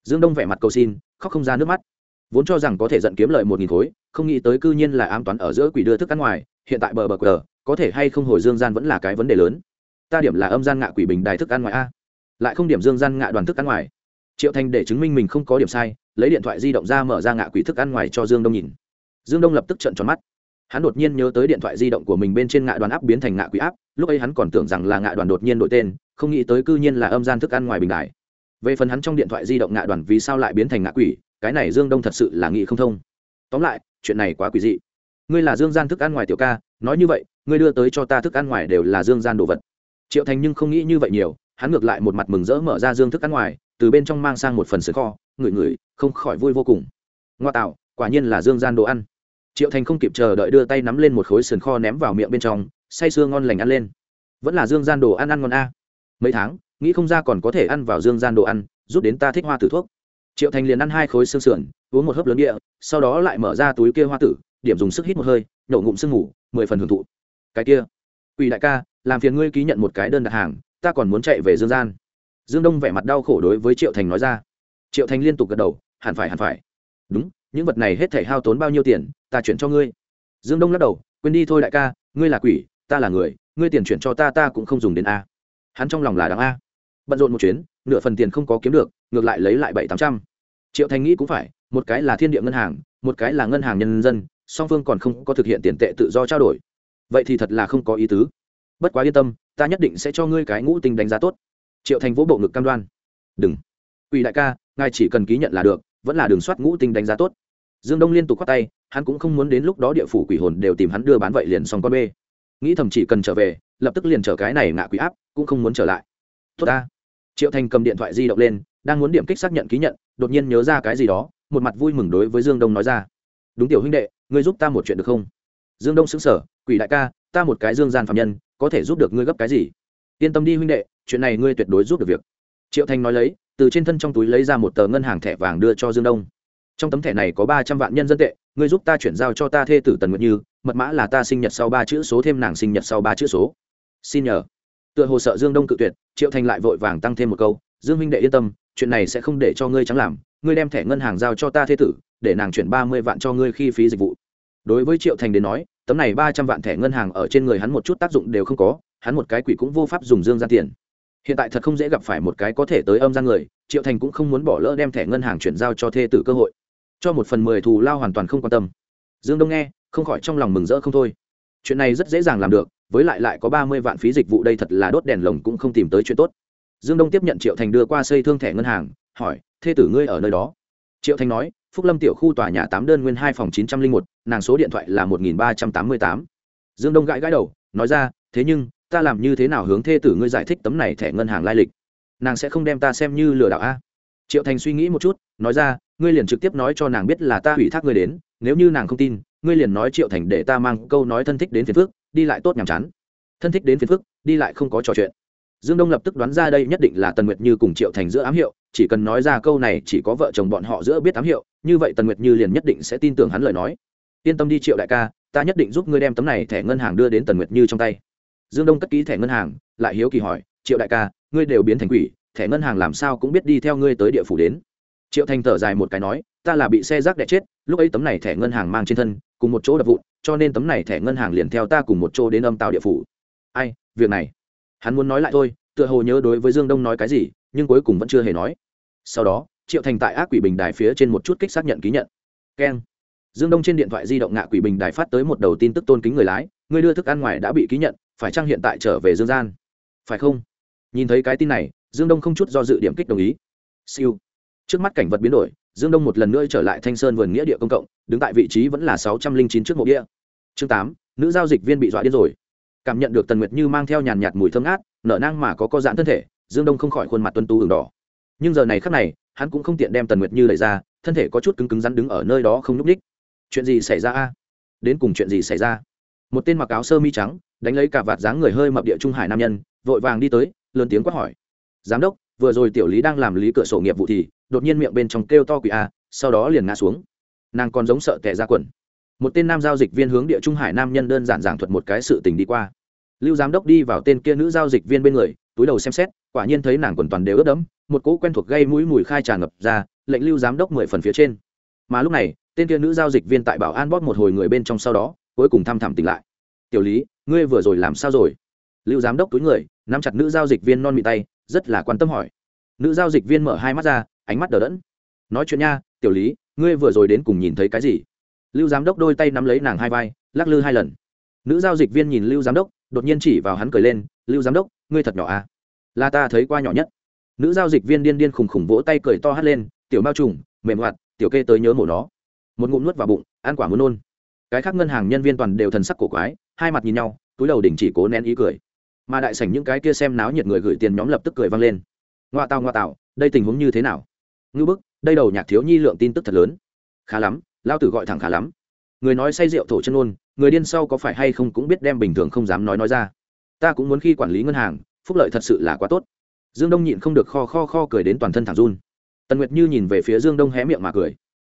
Dương đông vẻ mặt cầu xin, khóc không ra nước mắt vốn cho rằng có thể giận kiếm lợi một nghìn khối, không nghĩ tới cư nhiên là ám toán ở giữa quỷ đưa thức ăn ngoài, hiện tại bờ bờ cờ có thể hay không hồi dương gian vẫn là cái vấn đề lớn. Ta điểm là âm gian ngạ quỷ bình đài thức ăn ngoài a. Lại không điểm dương gian ngạ đoàn thức ăn ngoài. Triệu thành để chứng minh mình không có điểm sai, lấy điện thoại di động ra mở ra ngạ quỷ thức ăn ngoài cho dương đông nhìn. Dương đông lập tức trận tròn mắt. Hắn đột nhiên nhớ tới điện thoại di động của mình bên trên ngạ đoàn áp biến thành ngạ quỷ áp lúc ấy hắn còn tưởng rằng là ngạ đoàn đột nhiên đổi tên, không nghĩ tới cư nhiên là âm gian thức ăn ngoài bình đài. Về phần hắn trong điện thoại di động ngạ đoàn vì sao lại biến thành ngạ quỷ cái này dương đông thật sự là nghĩ không thông. Tóm lại, chuyện này quá quỷ dị. Ngươi là dương gian thức ăn ngoài tiểu ca, nói như vậy, ngươi đưa tới cho ta thức ăn ngoài đều là dương gian đồ vật. Triệu thành nhưng không nghĩ như vậy nhiều, hắn ngược lại một mặt mừng rỡ mở ra dương thức ăn ngoài, từ bên trong mang sang một phần sườn kho, ngửi ngửi, không khỏi vui vô cùng. Ngoa tạo, quả nhiên là dương gian đồ ăn. Triệu thành không kịp chờ đợi đưa tay nắm lên một khối sườn kho ném vào miệng bên trong, say sưa ngon lành ăn lên. Vẫn là dương gian đồ ăn ăn ngon a. Mấy tháng, nghĩ không ra còn có thể ăn vào dương gian đồ ăn rút đến ta thích hoa tử thuốc triệu thành liền ăn hai khối xương sườn, uống một hớp lớn địa, sau đó lại mở ra túi kia hoa tử, điểm dùng sức hít một hơi nhổ ngụm sương ngủ mười phần hưởng thụ. Cái kia ủy đại ca, làm phiền ngươi ký nhận một cái đơn đặt hàng, ta còn muốn chạy về dương gian. Dương đông vẻ mặt đau khổ đối với triệu thành nói ra. Triệu thành liên tục gật đầu, hẳn phải hẳn phải. Đúng, những vật này hết thể hao tốn bao nhiêu tiền, ta chuyển cho ngươi. Dương đông lắc đầu, quên đi thôi đại ca, ngươi là quỷ, ta là người, ngươi tiền chuyển cho ta ta cũng không dùng đến a. Hắn trong lòng là đáng a bận rộn một chuyến, nửa phần tiền không có kiếm được, ngược lại lấy lại bảy tám trăm. Triệu thành nghĩ cũng phải, một cái là thiên địa ngân hàng, một cái là ngân hàng nhân dân, song phương còn không có thực hiện tiền tệ tự do trao đổi. Vậy thì thật là không có ý tứ. Bất quá yên tâm, ta nhất định sẽ cho ngươi cái ngũ tinh đánh giá tốt. Triệu thành vỗ bộ ngực cam đoan. Đừng. Ủy đại ca, ngài chỉ cần ký nhận là được, vẫn là đường soát ngũ tinh đánh giá tốt. Dương đông liên tục khoát tay, hắn cũng không muốn đến lúc đó địa phủ quỷ hồn đều tìm hắn đưa bán vậy liền xong con bê. Nghĩ thầm chỉ cần trở về, lập tức liền trở cái này ngạ quỷ áp, cũng không muốn trở lại. Tốt ta triệu thành cầm điện thoại di động lên, đang muốn điểm kích xác nhận ký nhận, đột nhiên nhớ ra cái gì đó, một mặt vui mừng đối với dương đông nói ra. Đúng tiểu huynh đệ, ngươi giúp ta một chuyện được không? Dương đông xứng sở quỷ đại ca, ta một cái dương gian phạm nhân, có thể giúp được ngươi gấp cái gì? Yên tâm đi huynh đệ, chuyện này ngươi tuyệt đối giúp được việc. Triệu thành nói lấy, từ trên thân trong túi lấy ra một tờ ngân hàng thẻ vàng đưa cho dương đông. Trong tấm thẻ này có ba trăm vạn nhân dân tệ, ngươi giúp ta chuyển giao cho ta thê tử tần nguyệt như, mật mã là ta sinh nhật sau ba chữ số thêm nàng sinh nhật sau ba chữ số. Xin nhờ tựa hồ sợ dương đông cự tuyệt, triệu thành lại vội vàng tăng thêm một câu, dương Minh đệ yên tâm, chuyện này sẽ không để cho ngươi trắng làm, ngươi đem thẻ ngân hàng giao cho ta thê tử, để nàng chuyển ba mươi vạn cho ngươi khi phí dịch vụ. Đối với triệu thành đến nói, tấm này ba trăm vạn thẻ ngân hàng ở trên người hắn một chút tác dụng đều không có, hắn một cái quỷ cũng vô pháp dùng dương gian tiền. Hiện tại thật không dễ gặp phải một cái có thể tới âm gian người, triệu thành cũng không muốn bỏ lỡ đem thẻ ngân hàng chuyển giao cho thê tử cơ hội. Cho một phần mười thù lao hoàn toàn không quan tâm. Dương đông nghe, không khỏi trong lòng mừng rỡ không thôi. Chuyện này rất dễ dàng làm được với lại lại có ba mươi vạn phí dịch vụ đây thật là đốt đèn lồng cũng không tìm tới chuyện tốt. Dương đông tiếp nhận triệu thành đưa qua xây thương thẻ ngân hàng, hỏi, thê tử ngươi ở nơi đó? Triệu thành nói, phúc lâm tiểu khu tòa nhà tám đơn nguyên hai phòng chín trăm linh một, nàng số điện thoại là một nghìn ba trăm tám mươi tám. Dương đông gãi gãi đầu, nói ra, thế nhưng, ta làm như thế nào hướng thê tử ngươi giải thích tấm này thẻ ngân hàng lai lịch? Nàng sẽ không đem ta xem như lừa đảo a? Triệu thành suy nghĩ một chút, nói ra, ngươi liền trực tiếp nói cho nàng biết là ta ủy thác ngươi đến, nếu như nàng không tin, ngươi liền nói triệu thành để ta mang câu nói thân thích đến phiền phước đi lại tốt nhàm chán. Thân thích đến phiền phức, đi lại không có trò chuyện. Dương đông lập tức đoán ra đây nhất định là tần nguyệt như cùng triệu thành giữa ám hiệu chỉ cần nói ra câu này chỉ có vợ chồng bọn họ giữa biết ám hiệu như vậy tần nguyệt như liền nhất định sẽ tin tưởng hắn lời nói. Yên tâm đi triệu đại ca ta nhất định giúp ngươi đem tấm này thẻ ngân hàng đưa đến tần nguyệt như trong tay. Dương đông cất ký thẻ ngân hàng lại hiếu kỳ hỏi triệu đại ca ngươi đều biến thành quỷ thẻ ngân hàng làm sao cũng biết đi theo ngươi tới địa phủ đến. Triệu thành thở dài một cái nói ta là bị xe rác đẻ chết lúc ấy tấm này thẻ ngân hàng mang trên thân cùng một chỗ đập vụn cho nên tấm này thẻ ngân hàng liền theo ta cùng một chỗ đến âm tàu địa phủ. Ai, việc này? Hắn muốn nói lại thôi, tựa hồ nhớ đối với dương đông nói cái gì, nhưng cuối cùng vẫn chưa hề nói. Sau đó, triệu thành tại ác quỷ bình đài phía trên một chút kích xác nhận ký nhận. Keng. Dương đông trên điện thoại di động ngạ quỷ bình đài phát tới một đầu tin tức tôn kính người lái người đưa thức ăn ngoài đã bị ký nhận, phải chăng hiện tại trở về dương gian? Phải không? Nhìn thấy cái tin này, dương đông không chút do dự điểm kích đồng ý. Siêu. Trước mắt cảnh vật biến đổi dương đông một lần nữa trở lại thanh sơn vườn nghĩa địa công cộng, đứng tại vị trí vẫn là sáu trăm linh chín trước mộ địa. Chương tám, nữ giao dịch viên bị dọa điên rồi. Cảm nhận được tần nguyệt như mang theo nhàn nhạt mùi thơm ngát, nở nang mà có co giãn thân thể, dương đông không khỏi khuôn mặt tuân tu ửng đỏ. Nhưng giờ này khắc này, hắn cũng không tiện đem tần nguyệt như đẩy ra, thân thể có chút cứng cứng rắn đứng ở nơi đó không nhúc ních chuyện gì xảy ra a? Đến cùng chuyện gì xảy ra? Một tên mặc áo sơ mi trắng, đánh lấy cả vạt dáng người hơi mập địa trung hải nam nhân, vội vàng đi tới, lớn tiếng quát hỏi. Giám đốc, vừa rồi tiểu lý đang làm lý cửa sổ nghiệp vụ thì đột nhiên miệng bên trong kêu to quỷ a, sau đó liền ngã xuống. Nàng còn giống sợ tệ ra quần. Một tên nam giao dịch viên hướng địa trung hải nam nhân đơn giản giảng thuật một cái sự tình đi qua. Lưu giám đốc đi vào tên kia nữ giao dịch viên bên người, túi đầu xem xét, quả nhiên thấy nàng quần toàn đều ướt đẫm, một cỗ quen thuộc gây mũi mùi khai tràn ngập ra, lệnh lưu giám đốc mười phần phía trên. Mà lúc này, tên kia nữ giao dịch viên tại bảo an bóp một hồi người bên trong sau đó, cuối cùng thăm thẳm tỉnh lại. Tiểu lý, ngươi vừa rồi làm sao rồi? Lưu giám đốc túi người, nắm chặt nữ giao dịch viên non mị tay, rất là quan tâm hỏi. Nữ giao dịch viên mở hai mắt ra ánh mắt đờ đẫn. Nói chuyện nha, tiểu lý, ngươi vừa rồi đến cùng nhìn thấy cái gì? Lưu giám đốc đôi tay nắm lấy nàng hai vai, lắc lư hai lần. Nữ giao dịch viên nhìn lưu giám đốc, đột nhiên chỉ vào hắn cười lên, lưu giám đốc, ngươi thật nhỏ à? Là ta thấy qua nhỏ nhất. Nữ giao dịch viên điên điên khùng khùng vỗ tay cười to hắt lên, tiểu mao trùng, mềm hoạt, tiểu kê tới nhớ mổ nó. Một ngụm nuốt vào bụng, ăn quả muốn nôn. Cái khác ngân hàng nhân viên toàn đều thần sắc cổ quái, hai mặt nhìn nhau, túi đầu đỉnh chỉ cố nén ý cười. Mà đại sảnh những cái kia xem náo nhiệt người gửi tiền nhóm lập tức cười vang lên. Ngoa tào ngoa tào, đây tình huống như thế nào? Ngư bức, đây đầu nhạc thiếu nhi lượng tin tức thật lớn. Khá lắm lao tử gọi thẳng khá lắm. Người nói say rượu thổ chân ôn người điên sau có phải hay không cũng biết đem bình thường không dám nói nói ra. Ta cũng muốn khi quản lý ngân hàng, phúc lợi thật sự là quá tốt. Dương đông nhịn không được kho kho kho cười đến toàn thân thẳng run. Tần nguyệt như nhìn về phía dương đông hé miệng mà cười.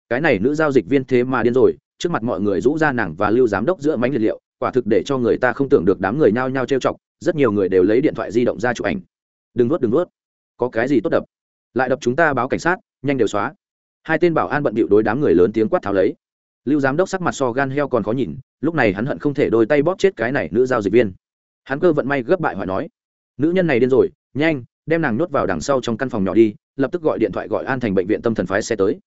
Cái này nữ giao dịch viên thế mà điên rồi, trước mặt mọi người rũ ra nàng và lưu giám đốc giữa mánh liệt liệu, quả thực để cho người ta không tưởng được đám người nhao nhao trêu chọc, rất nhiều người đều lấy điện thoại di động ra chụp ảnh. Đừng nuốt đừng nuốt. Có cái gì tốt đập? Lại đập chúng ta báo cảnh sát nhanh đều xóa. Hai tên bảo an bận bịu đối đám người lớn tiếng quát tháo lấy. Lưu giám đốc sắc mặt so gan heo còn khó nhìn, lúc này hắn hận không thể đôi tay bóp chết cái này nữ giao dịch viên. Hắn cơ vận may gấp bại hỏi nói, nữ nhân này điên rồi, nhanh, đem nàng nhốt vào đằng sau trong căn phòng nhỏ đi, lập tức gọi điện thoại gọi an thành bệnh viện tâm thần phái xe tới.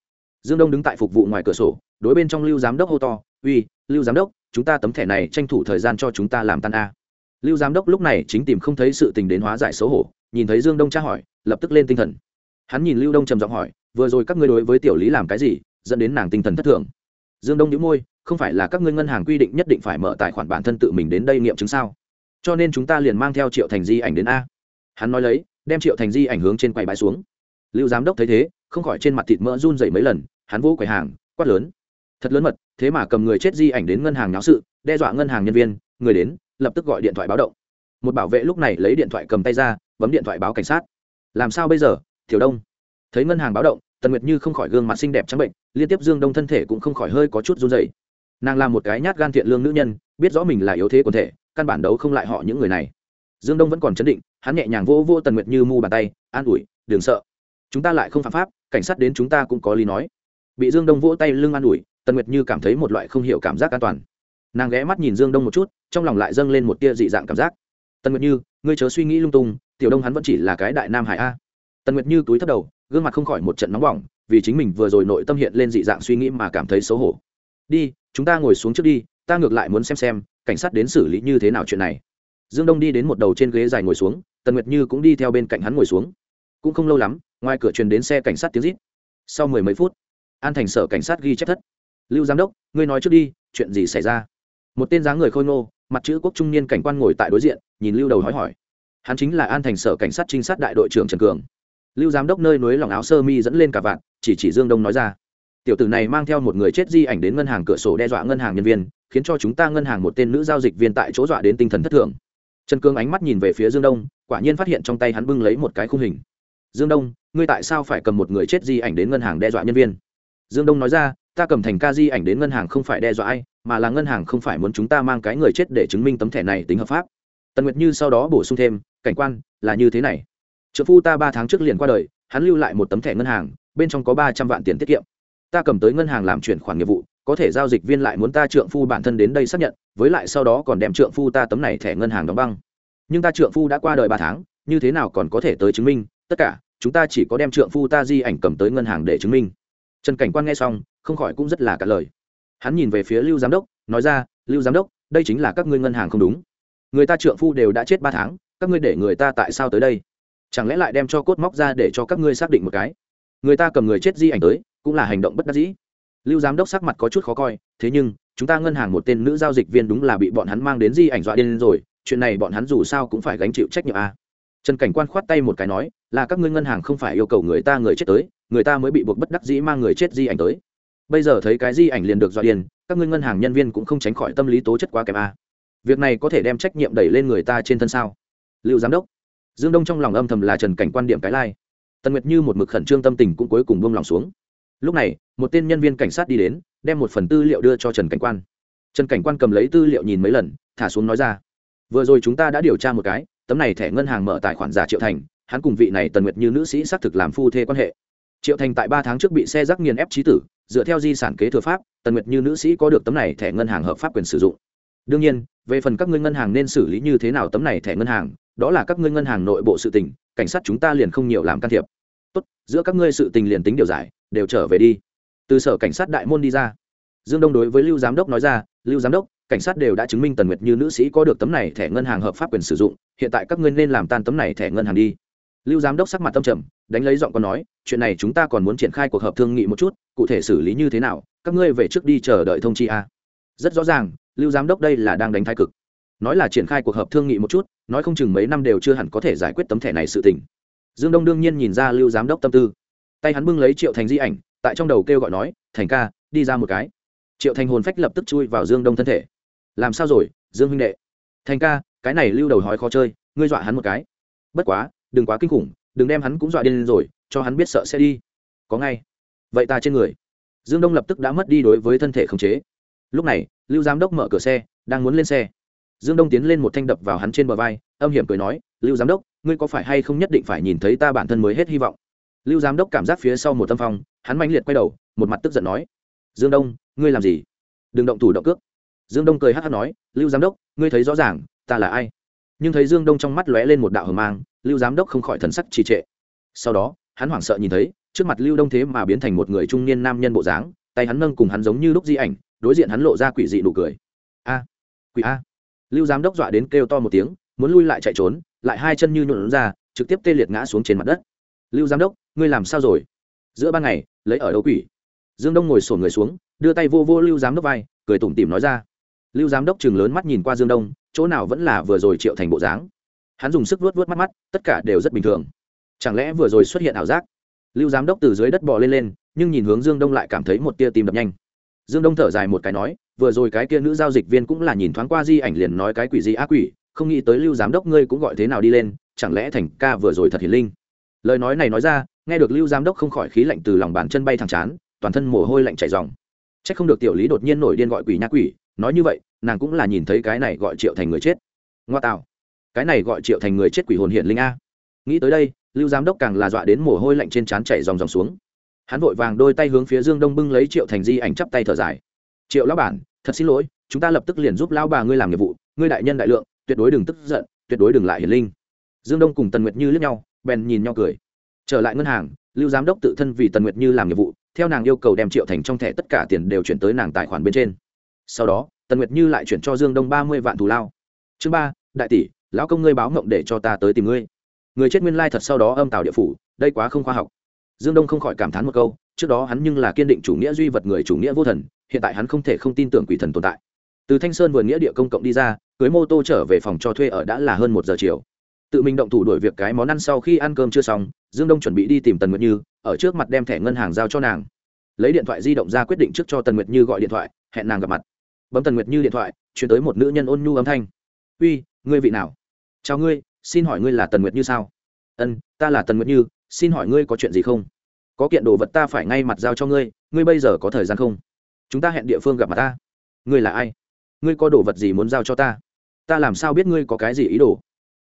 Dương đông đứng tại phục vụ ngoài cửa sổ, đối bên trong lưu giám đốc hô to, uy, lưu giám đốc, chúng ta tấm thẻ này tranh thủ thời gian cho chúng ta làm tan a. Lưu giám đốc lúc này chính tìm không thấy sự tình đến hóa giải xấu hổ, nhìn thấy dương đông tra hỏi, lập tức lên tinh thần. Hắn nhìn lưu đông trầm giọng hỏi vừa rồi các ngươi đối với tiểu lý làm cái gì, dẫn đến nàng tinh thần thất thường. Dương đông nhữ môi, không phải là các ngươi ngân hàng quy định nhất định phải mở tài khoản bản thân tự mình đến đây nghiệm chứng sao? Cho nên chúng ta liền mang theo triệu thành di ảnh đến a. Hắn nói lấy, đem triệu thành di ảnh hướng trên quầy bãi xuống. Lưu giám đốc thấy thế, không khỏi trên mặt thịt mỡ run dày mấy lần, hắn vỗ quầy hàng, quát lớn. Thật lớn mật, thế mà cầm người chết di ảnh đến ngân hàng náo sự, đe dọa ngân hàng nhân viên, người đến, lập tức gọi điện thoại báo động. Một bảo vệ lúc này lấy điện thoại cầm tay ra, bấm điện thoại báo cảnh sát. Làm sao bây giờ, tiểu đông? Thấy ngân hàng báo động, tần nguyệt như không khỏi gương mặt xinh đẹp trắng bệnh, liên tiếp dương đông thân thể cũng không khỏi hơi có chút run dày nàng là một cái nhát gan thiện lương nữ nhân, biết rõ mình là yếu thế quần thể, căn bản đấu không lại họ những người này. Dương đông vẫn còn chấn định, hắn nhẹ nhàng vô vô tần nguyệt như mu bàn tay, an ủi, đừng sợ. Chúng ta lại không phạm pháp, cảnh sát đến chúng ta cũng có lý nói. Bị dương đông vỗ tay lưng an ủi, tần nguyệt như cảm thấy một loại không hiểu cảm giác an toàn. Nàng ghé mắt nhìn dương đông một chút, trong lòng lại dâng lên một tia dị dạng cảm giác. Tần nguyệt như, ngươi chớ suy nghĩ lung tung, tiểu đông hắn vẫn chỉ là cái đại nam hải a. Tần nguyệt như túi thấp đầu gương mặt không khỏi một trận nóng bỏng, vì chính mình vừa rồi nội tâm hiện lên dị dạng suy nghĩ mà cảm thấy xấu hổ. Đi, chúng ta ngồi xuống trước đi, ta ngược lại muốn xem xem, cảnh sát đến xử lý như thế nào chuyện này. Dương đông đi đến một đầu trên ghế dài ngồi xuống, tần nguyệt như cũng đi theo bên cạnh hắn ngồi xuống. Cũng không lâu lắm, ngoài cửa truyền đến xe cảnh sát tiếng rít. Sau mười mấy phút, an thành sở cảnh sát ghi chép thất. Lưu giám đốc, ngươi nói trước đi, chuyện gì xảy ra? Một tên dáng người khôi ngô, mặt chữ quốc trung niên cảnh quan ngồi tại đối diện, nhìn lưu đầu hỏi hỏi. Hắn chính là an thành sở cảnh sát trinh sát đại đội trưởng trần cường lưu giám đốc nơi núi lòng áo sơ mi dẫn lên cả vạn, chỉ chỉ dương đông nói ra. Tiểu tử này mang theo một người chết di ảnh đến ngân hàng cửa sổ đe dọa ngân hàng nhân viên, khiến cho chúng ta ngân hàng một tên nữ giao dịch viên tại chỗ dọa đến tinh thần thất thường. Trần cương ánh mắt nhìn về phía dương đông, quả nhiên phát hiện trong tay hắn bưng lấy một cái khung hình. Dương đông, ngươi tại sao phải cầm một người chết di ảnh đến ngân hàng đe dọa nhân viên? Dương đông nói ra, ta cầm thành ca di ảnh đến ngân hàng không phải đe dọa ai, mà là ngân hàng không phải muốn chúng ta mang cái người chết để chứng minh tấm thẻ này tính hợp pháp. Tần nguyệt như sau đó bổ sung thêm, cảnh quan, là như thế này trợ phu ta ba tháng trước liền qua đời, hắn lưu lại một tấm thẻ ngân hàng, bên trong có ba trăm vạn tiền tiết kiệm. Ta cầm tới ngân hàng làm chuyển khoản nghiệp vụ, có thể giao dịch viên lại muốn ta trượng phu bản thân đến đây xác nhận, với lại sau đó còn đem trượng phu ta tấm này thẻ ngân hàng đóng băng. Nhưng ta trượng phu đã qua đời ba tháng, như thế nào còn có thể tới chứng minh? Tất cả, chúng ta chỉ có đem trượng phu ta di ảnh cầm tới ngân hàng để chứng minh. Trần cảnh quan nghe xong, không khỏi cũng rất là cả lời. Hắn nhìn về phía lưu giám đốc, nói ra, lưu giám đốc, đây chính là các ngươi ngân hàng không đúng. Người ta trượng phu đều đã chết ba tháng, các ngươi để người ta tại sao tới đây? Chẳng lẽ lại đem cho cốt móc ra để cho các ngươi xác định một cái? Người ta cầm người chết di ảnh tới, cũng là hành động bất đắc dĩ. Lưu giám đốc sắc mặt có chút khó coi, thế nhưng, chúng ta ngân hàng một tên nữ giao dịch viên đúng là bị bọn hắn mang đến di ảnh dọa điên rồi, chuyện này bọn hắn dù sao cũng phải gánh chịu trách nhiệm a. Trần cảnh quan khoát tay một cái nói, là các ngươi ngân hàng không phải yêu cầu người ta người chết tới, người ta mới bị buộc bất đắc dĩ mang người chết di ảnh tới. Bây giờ thấy cái di ảnh liền được dọa điên, các ngươi ngân hàng nhân viên cũng không tránh khỏi tâm lý tố chất quá kém a. Việc này có thể đem trách nhiệm đẩy lên người ta trên thân sao? Lưu giám đốc dương đông trong lòng âm thầm là trần cảnh quan điểm cái lai. Tần nguyệt như một mực khẩn trương tâm tình cũng cuối cùng buông lòng xuống. Lúc này, một tên nhân viên cảnh sát đi đến, đem một phần tư liệu đưa cho trần cảnh quan. Trần cảnh quan cầm lấy tư liệu nhìn mấy lần, thả xuống nói ra. Vừa rồi chúng ta đã điều tra một cái, tấm này thẻ ngân hàng mở tài khoản giả triệu thành, hắn cùng vị này tần nguyệt như nữ sĩ xác thực làm phu thê quan hệ. Triệu thành tại ba tháng trước bị xe rắc nghiền ép trí tử, dựa theo di sản kế thừa pháp, tần nguyệt như nữ sĩ có được tấm này thẻ ngân hàng hợp pháp quyền sử dụng đương nhiên, về phần các ngươi ngân hàng nên xử lý như thế nào tấm này thẻ ngân hàng, đó là các ngươi ngân hàng nội bộ sự tình, cảnh sát chúng ta liền không nhiều làm can thiệp. Tốt, giữa các ngươi sự tình liền tính điều giải, đều trở về đi. Từ sở cảnh sát đại môn đi ra. Dương đông đối với lưu giám đốc nói ra, lưu giám đốc, cảnh sát đều đã chứng minh tần nguyệt như nữ sĩ có được tấm này thẻ ngân hàng hợp pháp quyền sử dụng, hiện tại các ngươi nên làm tan tấm này thẻ ngân hàng đi. Lưu giám đốc sắc mặt tâm trầm, đánh lấy giọng con nói, chuyện này chúng ta còn muốn triển khai cuộc họp thương nghị một chút, cụ thể xử lý như thế nào, các ngươi về trước đi chờ đợi thông chi a. Rất rõ ràng lưu giám đốc đây là đang đánh thái cực. Nói là triển khai cuộc họp thương nghị một chút, nói không chừng mấy năm đều chưa hẳn có thể giải quyết tấm thẻ này sự tình. Dương đông đương nhiên nhìn ra lưu giám đốc tâm tư. Tay hắn bưng lấy triệu thành di ảnh, tại trong đầu kêu gọi nói, thành ca, đi ra một cái. Triệu thành hồn phách lập tức chui vào dương đông thân thể. Làm sao rồi, dương huynh đệ? Thành ca, cái này lưu đầu hói khó chơi, ngươi dọa hắn một cái. Bất quá, đừng quá kinh khủng, đừng đem hắn cũng dọa điên rồi, cho hắn biết sợ sẽ đi. Có ngay. Vậy ta trên người. Dương đông lập tức đã mất đi đối với thân thể khống chế. Lúc này lưu giám đốc mở cửa xe, đang muốn lên xe. Dương đông tiến lên một thanh đập vào hắn trên bờ vai, âm hiểm cười nói, lưu giám đốc, ngươi có phải hay không nhất định phải nhìn thấy ta bản thân mới hết hy vọng? Lưu giám đốc cảm giác phía sau một tâm phong, hắn mãnh liệt quay đầu, một mặt tức giận nói, dương đông, ngươi làm gì? Đừng động thủ động cước. Dương đông cười hát hát nói, lưu giám đốc, ngươi thấy rõ ràng, ta là ai? Nhưng thấy dương đông trong mắt lóe lên một đạo hờ mang, lưu giám đốc không khỏi thần sắc trì trệ. Sau đó, hắn hoảng sợ nhìn thấy, trước mặt lưu đông thế mà biến thành một người trung niên nam nhân bộ dáng, tay hắn nâng cùng hắn giống như lúc di ảnh đối diện hắn lộ ra quỷ dị nụ cười. A, quỷ a. Lưu giám đốc dọa đến kêu to một tiếng, muốn lui lại chạy trốn, lại hai chân như nhuộn ra, trực tiếp tê liệt ngã xuống trên mặt đất. Lưu giám đốc, ngươi làm sao rồi? Giữa ban ngày, lấy ở đâu quỷ? Dương đông ngồi sổn người xuống, đưa tay vô vô lưu giám đốc vai, cười tủm tỉm nói ra. Lưu giám đốc chừng lớn mắt nhìn qua dương đông, chỗ nào vẫn là vừa rồi triệu thành bộ dáng. Hắn dùng sức vuốt vuốt mắt mắt, tất cả đều rất bình thường. Chẳng lẽ vừa rồi xuất hiện ảo giác? Lưu giám đốc từ dưới đất bò lên lên, nhưng nhìn hướng dương đông lại cảm thấy một tia tim đập nhanh dương đông thở dài một cái nói, vừa rồi cái kia nữ giao dịch viên cũng là nhìn thoáng qua di ảnh liền nói cái quỷ gì ác quỷ, không nghĩ tới lưu giám đốc ngươi cũng gọi thế nào đi lên, chẳng lẽ thành ca vừa rồi thật hiền linh? Lời nói này nói ra, nghe được lưu giám đốc không khỏi khí lạnh từ lòng bàn chân bay thẳng chán, toàn thân mồ hôi lạnh chảy dòng c h ắ c không được tiểu lý đột nhiên nổi điên gọi quỷ nhã quỷ, nói như vậy, nàng cũng là nhìn thấy cái này gọi triệu thành người chết. Ngoa tạo. Cái này gọi triệu thành người chết quỷ hồn hiện linh a. Nghĩ tới đây, lưu giám đốc càng là dọa đến mồ hôi lạnh trên trán chảy dòng dòng xuống hắn vội vàng đôi tay hướng phía dương đông bưng lấy triệu thành di ảnh chắp tay thở dài. Triệu lão bản, thật xin lỗi, chúng ta lập tức liền giúp lão bà ngươi làm nghiệp vụ, ngươi đại nhân đại lượng, tuyệt đối đừng tức giận, tuyệt đối đừng lại hiển linh. Dương đông cùng tần nguyệt như liếc nhau, bèn nhìn nhau cười. Trở lại ngân hàng, lưu giám đốc tự thân vì tần nguyệt như làm nghiệp vụ, theo nàng yêu cầu đem triệu thành trong thẻ tất cả tiền đều chuyển tới nàng tài khoản bên trên. Sau đó, tần nguyệt như lại chuyển cho dương đông ba mươi vạn thù lao. Chương ba, đại tỷ, lão công ngươi báo mộng để cho ta tới tìm ngươi. Người chết nguyên lai thật sau đó âm tào địa phủ, đây quá không khoa học dương đông không khỏi cảm thán một câu, trước đó hắn nhưng là kiên định chủ nghĩa duy vật người chủ nghĩa vô thần, hiện tại hắn không thể không tin tưởng quỷ thần tồn tại. Từ thanh sơn vườn nghĩa địa công cộng đi ra, cưới mô tô trở về phòng cho thuê ở đã là hơn một giờ chiều. Tự mình động thủ đổi việc cái món ăn sau khi ăn cơm chưa xong, dương đông chuẩn bị đi tìm tần nguyệt như, ở trước mặt đem thẻ ngân hàng giao cho nàng. Lấy điện thoại di động ra quyết định trước cho tần nguyệt như gọi điện thoại, hẹn nàng gặp mặt. Bấm tần nguyệt như điện thoại chuyển tới một nữ nhân ôn nhu âm thanh. Uy, ngươi vị nào? Chào ngươi, xin hỏi ngươi là tần nguyệt như sao? Ân, ta là tần nguyệt như xin hỏi ngươi có chuyện gì không? Có kiện đồ vật ta phải ngay mặt giao cho ngươi ngươi bây giờ có thời gian không? Chúng ta hẹn địa phương gặp mặt ta. Ngươi là ai? Ngươi có đồ vật gì muốn giao cho ta? Ta làm sao biết ngươi có cái gì ý đồ?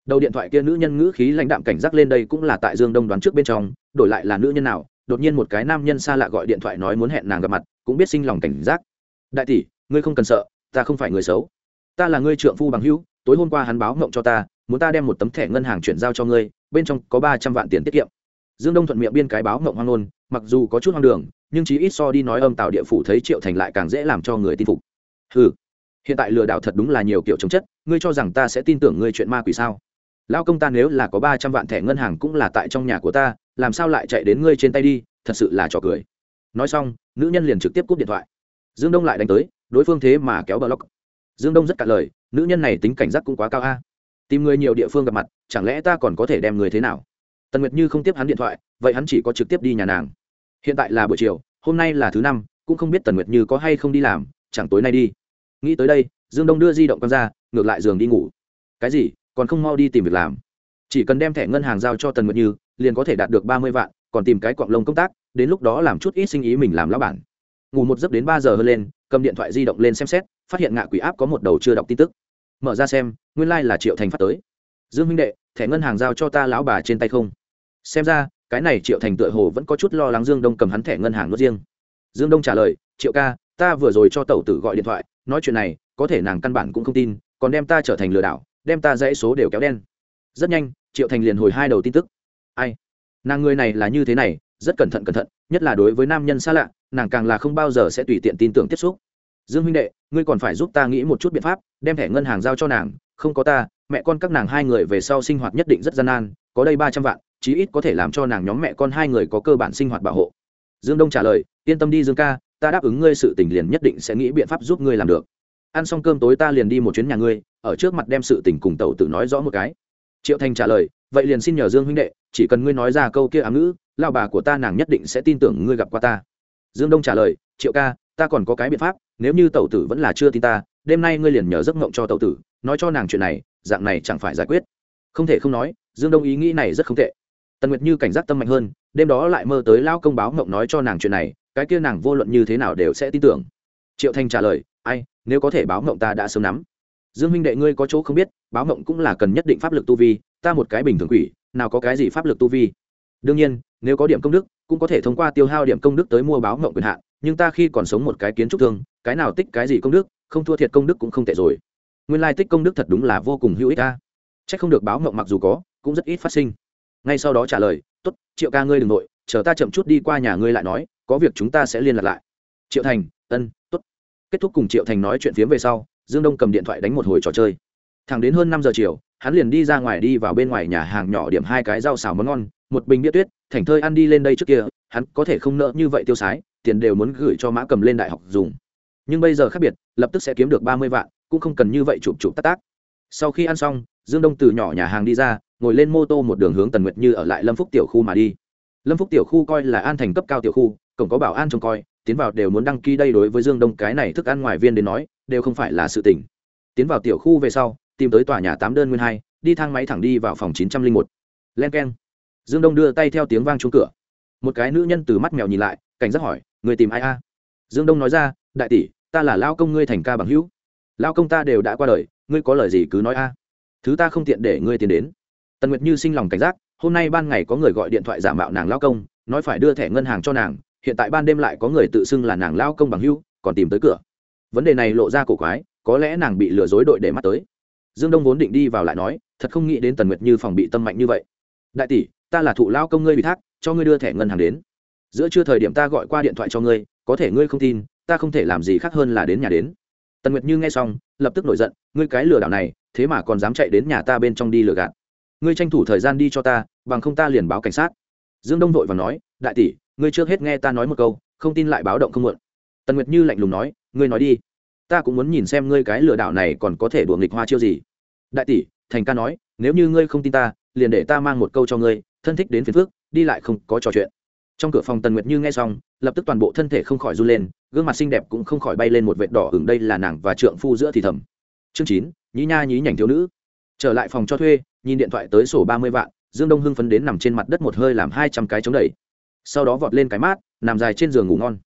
Đầu điện thoại kia nữ nhân ngữ khí lãnh đạm cảnh giác lên đây cũng là tại dương đông đoán trước bên trong, đổi lại là nữ nhân nào, đột nhiên một cái nam nhân xa lạ gọi điện thoại nói muốn hẹn nàng gặp mặt, cũng biết sinh lòng cảnh giác. Đại tỷ, ngươi không cần sợ, ta không phải người xấu. Ta là ngươi trượng phu bằng hữu, tối hôm qua hắn báo mộng cho ta, muốn ta đem một tấm thẻ ngân hàng chuyển giao cho ngươi, bên trong có ba trăm vạn tiền tiết kiệm dương đông thuận miệng biên cái báo mộng hoang ngôn mặc dù có chút hoang đường, nhưng chí ít so đi nói âm tạo địa phủ thấy triệu thành lại càng dễ làm cho người tin phục. Ừ hiện tại lừa đảo thật đúng là nhiều kiểu chống chất, ngươi cho rằng ta sẽ tin tưởng ngươi chuyện ma quỷ sao? Lao công ta nếu là có ba trăm vạn thẻ ngân hàng cũng là tại trong nhà của ta, làm sao lại chạy đến ngươi trên tay đi, thật sự là trò cười. Nói xong, nữ nhân liền trực tiếp cúp điện thoại. Dương đông lại đánh tới, đối phương thế mà kéo bờ lóc dương đông rất cả lời, nữ nhân này tính cảnh giác cũng quá cao a. Tìm người nhiều địa phương gặp mặt, chẳng lẽ ta còn có thể đem người thế nào? Tần nguyệt như không tiếp hắn điện thoại, vậy hắn chỉ có trực tiếp đi nhà nàng. Hiện tại là buổi chiều, hôm nay là thứ năm, cũng không biết tần nguyệt như có hay không đi làm, chẳng tối nay đi. Nghĩ tới đây, dương đông đưa di động con ra, ngược lại giường đi ngủ. Cái gì, còn không mau đi tìm việc làm. Chỉ cần đem thẻ ngân hàng giao cho tần nguyệt như, liền có thể đạt được ba mươi vạn, còn tìm cái quạng lông công tác, đến lúc đó làm chút ít sinh ý mình làm lão bản. Ngủ một giấc đến ba giờ hơn lên, cầm điện thoại di động lên xem xét, phát hiện ngạ quỷ áp có một đầu chưa đọc tin tức. Mở ra xem, nguyên lai、like、là triệu thành phát tới dương minh đệ, thẻ ngân hàng giao cho ta lão bà trên tay không? Xem ra, cái này triệu thành tựa hồ vẫn có chút lo lắng dương đông cầm hắn thẻ ngân hàng nuốt riêng. Dương đông trả lời, triệu ca, ta vừa rồi cho tẩu tử gọi điện thoại, nói chuyện này, có thể nàng căn bản cũng không tin, còn đem ta trở thành lừa đảo, đem ta dãy số đều kéo đen. Rất nhanh, triệu thành liền hồi hai đầu tin tức. Ai? Nàng người này là như thế này, rất cẩn thận cẩn thận, nhất là đối với nam nhân xa lạ, nàng càng là không bao giờ sẽ tùy tiện tin tưởng tiếp xúc. Dương huynh đệ, ngươi còn phải giúp ta nghĩ một chút biện pháp, đem thẻ ngân hàng giao cho nàng, không có ta mẹ con các nàng hai người về sau sinh hoạt nhất định rất gian nan, có đây ba trăm vạn, chí ít có thể làm cho nàng nhóm mẹ con hai người có cơ bản sinh hoạt bảo hộ. Dương đông trả lời, yên tâm đi dương ca, ta đáp ứng ngươi sự tình liền nhất định sẽ nghĩ biện pháp giúp ngươi làm được. Ăn xong cơm tối ta liền đi một chuyến nhà ngươi, ở trước mặt đem sự tình cùng tẩu tử nói rõ một cái. Triệu thành trả lời, vậy liền xin nhờ dương huynh đệ, chỉ cần ngươi nói ra câu kia ám ngữ lao bà của ta nàng nhất định sẽ tin tưởng ngươi gặp qua ta. Dương đông trả lời, triệu ca, ta còn có cái biện pháp, nếu như tẩu tử vẫn là chưa tin ta, đêm nay ngươi liền nhờ giấc mộng cho tẩu tử, nói cho nàng chuyện này dạng này chẳng phải giải quyết. Không thể không nói, dương đông ý nghĩ này rất không tệ. Tần nguyệt như cảnh giác tâm mạnh hơn, đêm đó lại mơ tới lao công báo mộng nói cho nàng chuyện này, cái kia nàng vô luận như thế nào đều sẽ tin tưởng. Triệu thanh trả lời, ai, nếu có thể báo mộng ta đã sớm nắm. Dương huynh đệ ngươi có chỗ không biết, báo mộng cũng là cần nhất định pháp lực tu vi, ta một cái bình thường quỷ, nào có cái gì pháp lực tu vi. Đương nhiên, nếu có điểm công đức, cũng có thể thông qua tiêu hao điểm công đức tới mua báo mộng quyền hạn, nhưng ta khi còn sống một cái kiến trúc thương, cái nào tích cái gì công đức, không thua thiệt công đức cũng không tệ rồi nguyên lai tích công đức thật đúng là vô cùng hữu ích ta c h ắ c không được báo mộng mặc dù có, cũng rất ít phát sinh. Ngay sau đó trả lời t ố t triệu ca ngươi đ ừ n g nội chờ ta chậm chút đi qua nhà ngươi lại nói, có việc chúng ta sẽ liên lạc lại. Triệu thành, ân t ố t kết thúc cùng triệu thành nói chuyện phiếm về sau, dương đông cầm điện thoại đánh một hồi trò chơi. Thẳng đến hơn năm giờ chiều, hắn liền đi ra ngoài đi vào bên ngoài nhà hàng nhỏ điểm hai cái rau xào món ngon, một bình bia tuyết, thành thơi ăn đi lên đây trước kia, hắn có thể không nợ như vậy tiêu sái, tiền đều muốn gửi cho mã cầm lên đại học dùng. Nhưng bây giờ khác biệt, lập tức sẽ kiếm được ba mươi vạn cũng không cần như vậy chụp chụp tắc tác sau khi ăn xong, dương đông từ nhỏ nhà hàng đi ra, ngồi lên mô tô một đường hướng tần nguyệt như ở lại lâm phúc tiểu khu mà đi. Lâm phúc tiểu khu coi là an thành cấp cao tiểu khu, cổng có bảo an trông coi, tiến vào đều muốn đăng ký đây đối với dương đông cái này thức ăn ngoài viên đến nói, đều không phải là sự tỉnh tiến vào tiểu khu về sau, tìm tới tòa nhà tám đơn nguyên hai, đi thang máy thẳng đi vào phòng chín trăm linh một. Len k e n dương đông đưa tay theo tiếng vang chung cửa. Một cái nữ nhân từ mắt mèo nhìn lại, cảnh giác hỏi, người tìm ai a? Dương đông nói ra, đại tỷ, ta là lao công ngươi thành ca bằng hữu lao công ta đều đã qua đời, ngươi có lời gì cứ nói a. Thứ ta không tiện để ngươi tiến đến. Tần nguyệt như sinh lòng cảnh giác, hôm nay ban ngày có người gọi điện thoại giả mạo nàng lao công, nói phải đưa thẻ ngân hàng cho nàng, hiện tại ban đêm lại có người tự xưng là nàng lao công bằng hữu, còn tìm tới cửa. Vấn đề này lộ ra cổ quái, có lẽ nàng bị lừa dối đội để mắt tới. Dương đông vốn định đi vào lại nói, thật không nghĩ đến tần nguyệt như phòng bị tâm mạnh như vậy. Đại tỷ, ta là thụ lao công ngươi bị thác, cho ngươi đưa thẻ ngân hàng đến. Giữa trưa thời điểm ta gọi qua điện thoại cho ngươi, có thể ngươi không tin, ta không thể làm gì khác hơn là đến nhà đến tần nguyệt như nghe xong, lập tức nổi giận, ngươi cái lừa đảo này, thế mà còn dám chạy đến nhà ta bên trong đi lừa gạt. Ngươi tranh thủ thời gian đi cho ta, bằng không ta liền báo cảnh sát. Dương đông vội và nói, đại tỷ, ngươi trước hết nghe ta nói một câu, không tin lại báo động không muộn. Tần nguyệt như lạnh lùng nói, ngươi nói đi. Ta cũng muốn nhìn xem ngươi cái lừa đảo này còn có thể đùa nghịch hoa chiêu gì. Đại tỷ, thành ca nói, nếu như ngươi không tin ta, liền để ta mang một câu cho ngươi, thân thích đến phiền phước đi lại không có trò chuyện trong cửa phòng tần nguyệt như nghe xong, lập tức toàn bộ thân thể không khỏi run lên, gương mặt xinh đẹp cũng không khỏi bay lên một vệt đỏ hưởng đây là nàng và trượng phu giữa thì thầm. Chương chín, nhí nha nhí nhảnh thiếu nữ. Trở lại phòng cho thuê, nhìn điện thoại tới sổ ba mươi vạn, dương đông hưng phấn đến nằm trên mặt đất một hơi làm hai trăm cái chống đẩy sau đó vọt lên cái mát, nằm dài trên giường ngủ ngon.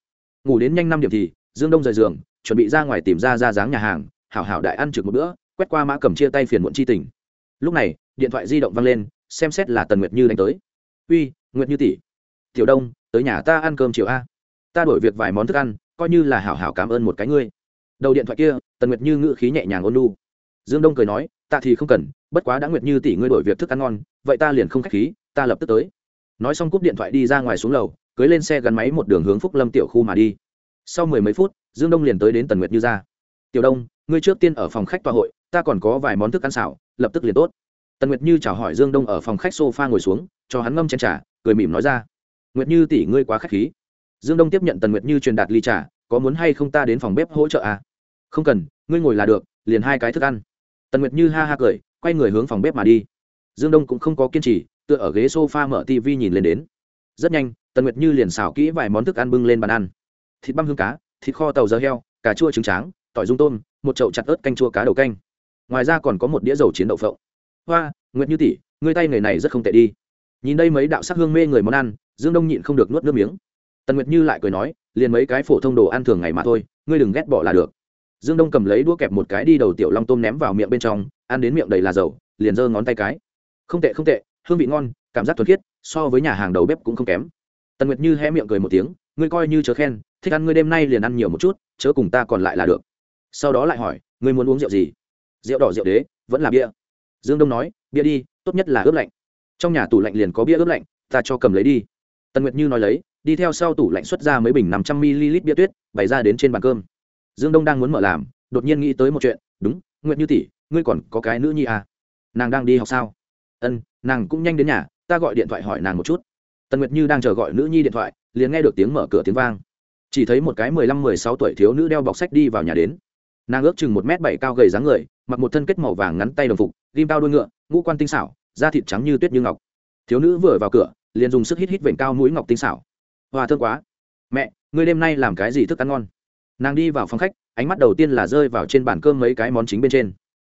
Ngủ đến nhanh năm điểm thì, dương đông rời giường, chuẩn bị ra ngoài tìm ra ra dáng nhà hàng, hảo hảo đại ăn trực một bữa, quét qua mã cầm chia tay phiền muộn chi tình. Lúc này, điện thoại di động văng lên, xem xét là tần nguyệt như đánh tới. Uy, nguyệt như tỷ tiểu đông, tới nhà ta ăn cơm chiều a. Ta đổi việc vài món thức ăn, coi như là hảo hảo cảm ơn một cái ngươi. Đầu điện thoại kia, tần nguyệt như ngữ khí nhẹ nhàng ôn lu dương đông cười nói ta thì không cần, bất quá đã nguyệt như tỷ ngươi đổi việc thức ăn ngon, vậy ta liền không k h á c h khí, ta lập tức tới. Nói xong cúp điện thoại đi ra ngoài xuống lầu, cưới lên xe gắn máy một đường hướng phúc lâm tiểu khu mà đi. Sau mười mấy phút, dương đông liền tới đến tần nguyệt như ra. Tiểu đông, ngươi trước tiên ở phòng khách tòa hội, ta còn có vài món thức ăn xảo lập tức liền tốt. Tần nguyệt như chào hỏi dương đông ở phòng khách s o f a ngồi xuống, cho hắn ngâm chen t r à cười mỉm nói ra nguyệt như tỷ, ngươi quá k h á c h khí. Dương đông tiếp nhận tần nguyệt như truyền đạt ly trà, có muốn hay không ta đến phòng bếp hỗ trợ à? không cần, ngươi ngồi là được, liền hai cái thức ăn. Tần nguyệt như ha ha cười, quay người hướng phòng bếp mà đi. Dương đông cũng không có kiên trì, tựa ở ghế s o f a mở tv nhìn lên đến. Rất nhanh, tần nguyệt như liền xào kỹ vài món thức ăn bưng lên bàn ăn. Thịt băm hương cá, thịt kho tàu dơ heo, cà chua trứng tráng, tỏi dung tôm, một chậu chặt ớt canh chua cá đầu canh. Ngoài ra còn có một đĩa dầu chiến đậu phộng. Hoa, nguyệt như tỷ, ngươi tay nghề này rất không tệ đi nhìn đây mấy đạo sắc hương mê người món ăn, dương đông nhịn không được nuốt nước miếng. Tần nguyệt như lại cười nói, liền mấy cái phổ thông đồ ăn thường ngày mà thôi, ngươi đừng ghét bỏ là được. Dương đông cầm lấy đũa kẹp một cái đi đầu tiểu long tôm ném vào miệng bên trong, ăn đến miệng đầy là dầu, liền giơ ngón tay cái. Không tệ không tệ, hương vị ngon, cảm giác thuần khiết, so với nhà hàng đầu bếp cũng không kém. Tần nguyệt như hé miệng cười một tiếng, ngươi coi như chớ khen, thích ăn ngươi đêm nay liền ăn nhiều một chút, chớ cùng ta còn lại là được. Sau đó lại hỏi, ngươi muốn uống rượu gì? Rượu đỏ, rượu đế, vẫn là bia. Dương đông nói, bia đi, tốt nhất là ướp lạnh trong nhà tủ lạnh liền có bia ướp lạnh, ta cho cầm lấy đi. Tần nguyệt như nói lấy, đi theo sau tủ lạnh xuất ra mấy bình năm trăm ml bia tuyết, bày ra đến trên bàn cơm. Dương đông đang muốn mở làm, đột nhiên nghĩ tới một chuyện, đúng, nguyệt như tỷ, ngươi còn có cái nữ nhi à? Nàng đang đi học sao? Ân, nàng cũng nhanh đến nhà, ta gọi điện thoại hỏi nàng một chút. Tần nguyệt như đang chờ gọi nữ nhi điện thoại, liền nghe được tiếng mở cửa tiếng vang. Chỉ thấy một cái mười lăm, mười sáu tuổi thiếu nữ đeo bọc sách đi vào nhà đến. Nàng ước chừng một m bảy cao gầy dáng người, mặc một thân kết màu vàng ngắn tay đồng phục, ghim cao đuôi ngựa, ngũ quan tinh xảo da thịt trắng như tuyết như ngọc. Thiếu nữ vừa vào cửa, liền dùng sức hít hít vểnh cao mũi ngọc tinh xảo. Hòa thương quá. Mẹ, ngươi đêm nay làm cái gì thức ăn ngon? Nàng đi vào phòng khách, ánh mắt đầu tiên là rơi vào trên bàn cơm mấy cái món chính bên trên.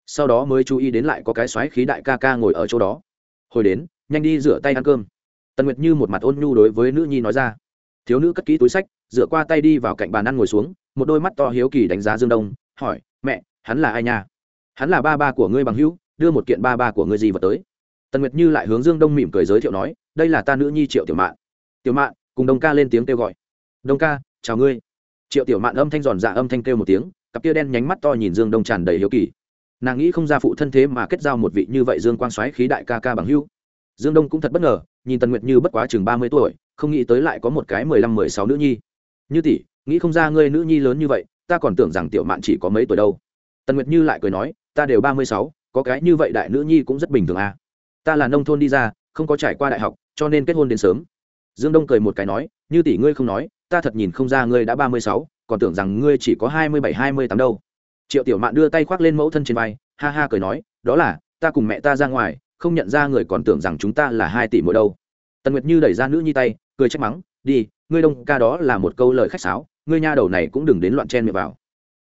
Sau đó mới chú ý đến lại có cái xoáy khí đại ca ca ngồi ở chỗ đó. Hồi đến, nhanh đi rửa tay ăn cơm. Tần nguyệt như một mặt ôn nhu đối với nữ nhi nói ra. Thiếu nữ cất kỹ túi sách, rửa qua tay đi vào cạnh bàn ăn ngồi xuống, một đôi mắt to hiếu kỳ đánh giá dương đông, hỏi, mẹ, hắn là ai nha? Hắn là ba ba của ngươi bằng hữu, đưa một kiện ba ba của ngươi gì vào tới tần nguyệt như lại hướng dương đông mỉm cười giới thiệu nói, đây là ta nữ nhi triệu tiểu mạn. Tiểu mạn? cùng đông ca lên tiếng kêu gọi. Đông ca, chào ngươi. Triệu tiểu mạn âm thanh giòn dạ âm thanh kêu một tiếng, cặp kia đen nhánh mắt to nhìn dương đông tràn đầy hiếu kỳ. Nàng nghĩ không ra phụ thân thế mà kết giao một vị như vậy dương quang xoáy khí đại ca ca bằng hữu. Dương đông cũng thật bất ngờ, nhìn tần nguyệt như bất quá chừng ba mươi tuổi, không nghĩ tới lại có một cái mười lăm, mười sáu nữ nhi. Như tỷ, nghĩ không ra ngươi nữ nhi lớn như vậy, ta còn tưởng rằng tiểu mạn chỉ có mấy tuổi đâu. Tần nguyệt như lại cười nói, ta đều ba mươi sáu, có cái như vậy đại nữ nhi cũng rất bình thường à ta là nông thôn đi ra, không có trải qua đại học, cho nên kết hôn đến sớm. Dương đông cười một cái nói, như tỷ ngươi không nói, ta thật nhìn không ra ngươi đã ba mươi sáu, còn tưởng rằng ngươi chỉ có hai mươi bảy, hai mươi tám đâu. Triệu tiểu mạn đưa tay khoác lên mẫu thân trên vai, ha ha cười nói, đó là, ta cùng mẹ ta ra ngoài, không nhận ra người còn tưởng rằng chúng ta là hai tỷ mỗi đâu. Tần nguyệt như đẩy ra nữ nhi tay, cười trách mắng, đi, ngươi đông ca đó là một câu lời khách sáo, ngươi nha đầu này cũng đừng đến loạn chen miệng vào.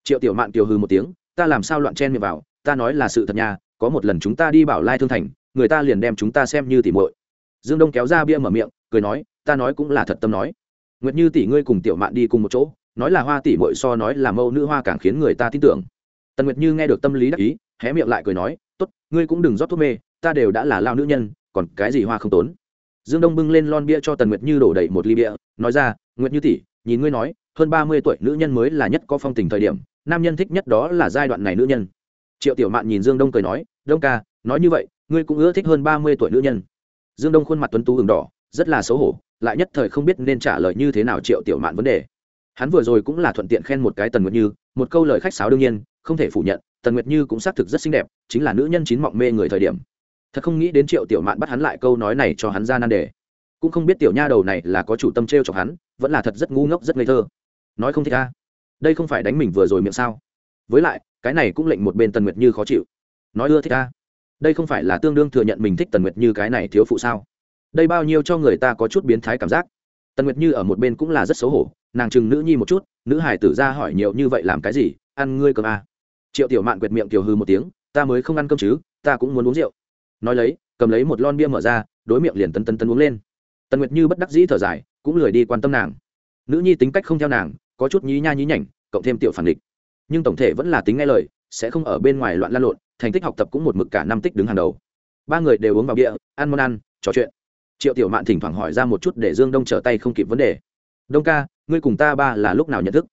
Triệu tiểu mạn kiều hư một tiếng, ta làm sao loạn chen miệng vào, ta nói là sự thật nha, có một lần chúng ta đi bảo lai thương thành người ta liền đem chúng ta xem như tỉ muội. Dương đông kéo ra bia mở miệng, cười nói, ta nói cũng là thật tâm nói. Nguyệt như tỷ ngươi cùng tiểu mạn đi cùng một chỗ, nói là hoa tỷ muội so nói là mâu nữ hoa càng khiến người ta tin tưởng. Tần nguyệt như nghe được tâm lý đắc ý, hé miệng lại cười nói, tốt, ngươi cũng đừng rót thuốc mê, ta đều đã là lao nữ nhân, còn cái gì hoa không tốn? Dương đông bưng lên lon bia cho tần nguyệt như đổ đầy một ly bia, nói ra, nguyệt như tỷ, nhìn ngươi nói, hơn ba mươi tuổi nữ nhân mới là nhất có phong tình thời điểm, nam nhân thích nhất đó là giai đoạn này nữ nhân. Triệu tiểu mạn nhìn dương đông cười nói, đông ca, nói như vậy ngươi cũng ưa thích hơn ba mươi tuổi nữ nhân. Dương đông khuôn mặt tuấn tú hừng đỏ, rất là xấu hổ, lại nhất thời không biết nên trả lời như thế nào triệu tiểu mạn vấn đề. Hắn vừa rồi cũng là thuận tiện khen một cái tần nguyệt như, một câu lời khách sáo đương nhiên, không thể phủ nhận, tần nguyệt như cũng xác thực rất xinh đẹp, chính là nữ nhân chín mọng mê người thời điểm. Thật không nghĩ đến triệu tiểu mạn bắt hắn lại câu nói này cho hắn ra nan đề. Cũng không biết tiểu nha đầu này là có chủ tâm t r e o chọc hắn, vẫn là thật rất ngu ngốc, rất ngây thơ. Nói không thích a? đây không phải đánh mình vừa rồi miệng sao? Với lại, cái này cũng lệnh một bên tần nguyệt như khó chịu. Nói ưa thích a? Đây không phải là tương đương thừa nhận mình thích tần nguyệt như cái này thiếu phụ sao? Đây bao nhiêu cho người ta có chút biến thái cảm giác. Tần nguyệt như ở một bên cũng là rất xấu hổ, nàng chừng nữ nhi một chút, nữ hải tử ra hỏi nhiều như vậy làm cái gì, ăn ngươi cơm à. triệu tiểu mạn quệt miệng kiều hư một tiếng, ta mới không ăn cơm chứ, ta cũng muốn uống rượu. Nói lấy, cầm lấy một lon bia mở ra, đối miệng liền tân tân tân uống lên. Tần nguyệt như bất đắc dĩ thở dài, cũng lười đi quan tâm nàng. Nữ nhi tính cách không theo nàng, có chút nhí nha nhí nhảnh, cộng thêm tiểu phản địch. Nhưng tổng thể vẫn là tính nghe lời sẽ không ở bên ngoài loạn lan lộn, thành tích học tập cũng một mực cả năm tích đứng hàng đầu. Ba người đều uống vào bia, ăn món ăn, trò chuyện. Triệu tiểu mạn thỉnh thoảng hỏi ra một chút để dương đông trở tay không kịp vấn đề. Đông ca, ngươi cùng ta ba là lúc nào nhận thức?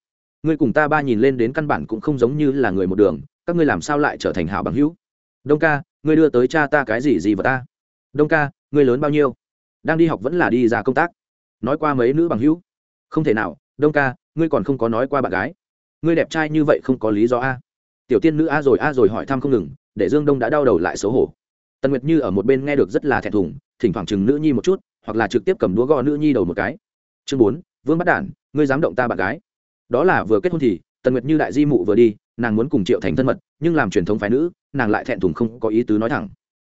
Ngươi cùng ta ba nhìn lên đến căn bản cũng không giống như là người một đường, các ngươi làm sao lại trở thành hảo bằng hữu? Đông ca, ngươi đưa tới cha ta cái gì gì vào ta? Đông ca, ngươi lớn bao nhiêu? Đang đi học vẫn là đi ra công tác. Nói qua mấy nữ bằng hữu? Không thể nào, đông ca, ngươi còn không có nói qua bạn gái. Ngươi đẹp trai như vậy không có lý do a tiểu tiên nữ a rồi a rồi hỏi thăm không ngừng, để dương đông đã đau đầu lại xấu hổ. Tần nguyệt như ở một bên nghe được rất là thẹn thùng, thỉnh thoảng chừng nữ nhi một chút, hoặc là trực tiếp cầm đũa gõ nữ nhi đầu một cái. Chương bốn, vương bắt đản, ngươi dám động ta bạn gái. Đó là vừa kết hôn thì, tần nguyệt như đại di mụ vừa đi, nàng muốn cùng triệu thành thân mật, nhưng làm truyền thống phái nữ, nàng lại thẹn thùng không có ý tứ nói thẳng.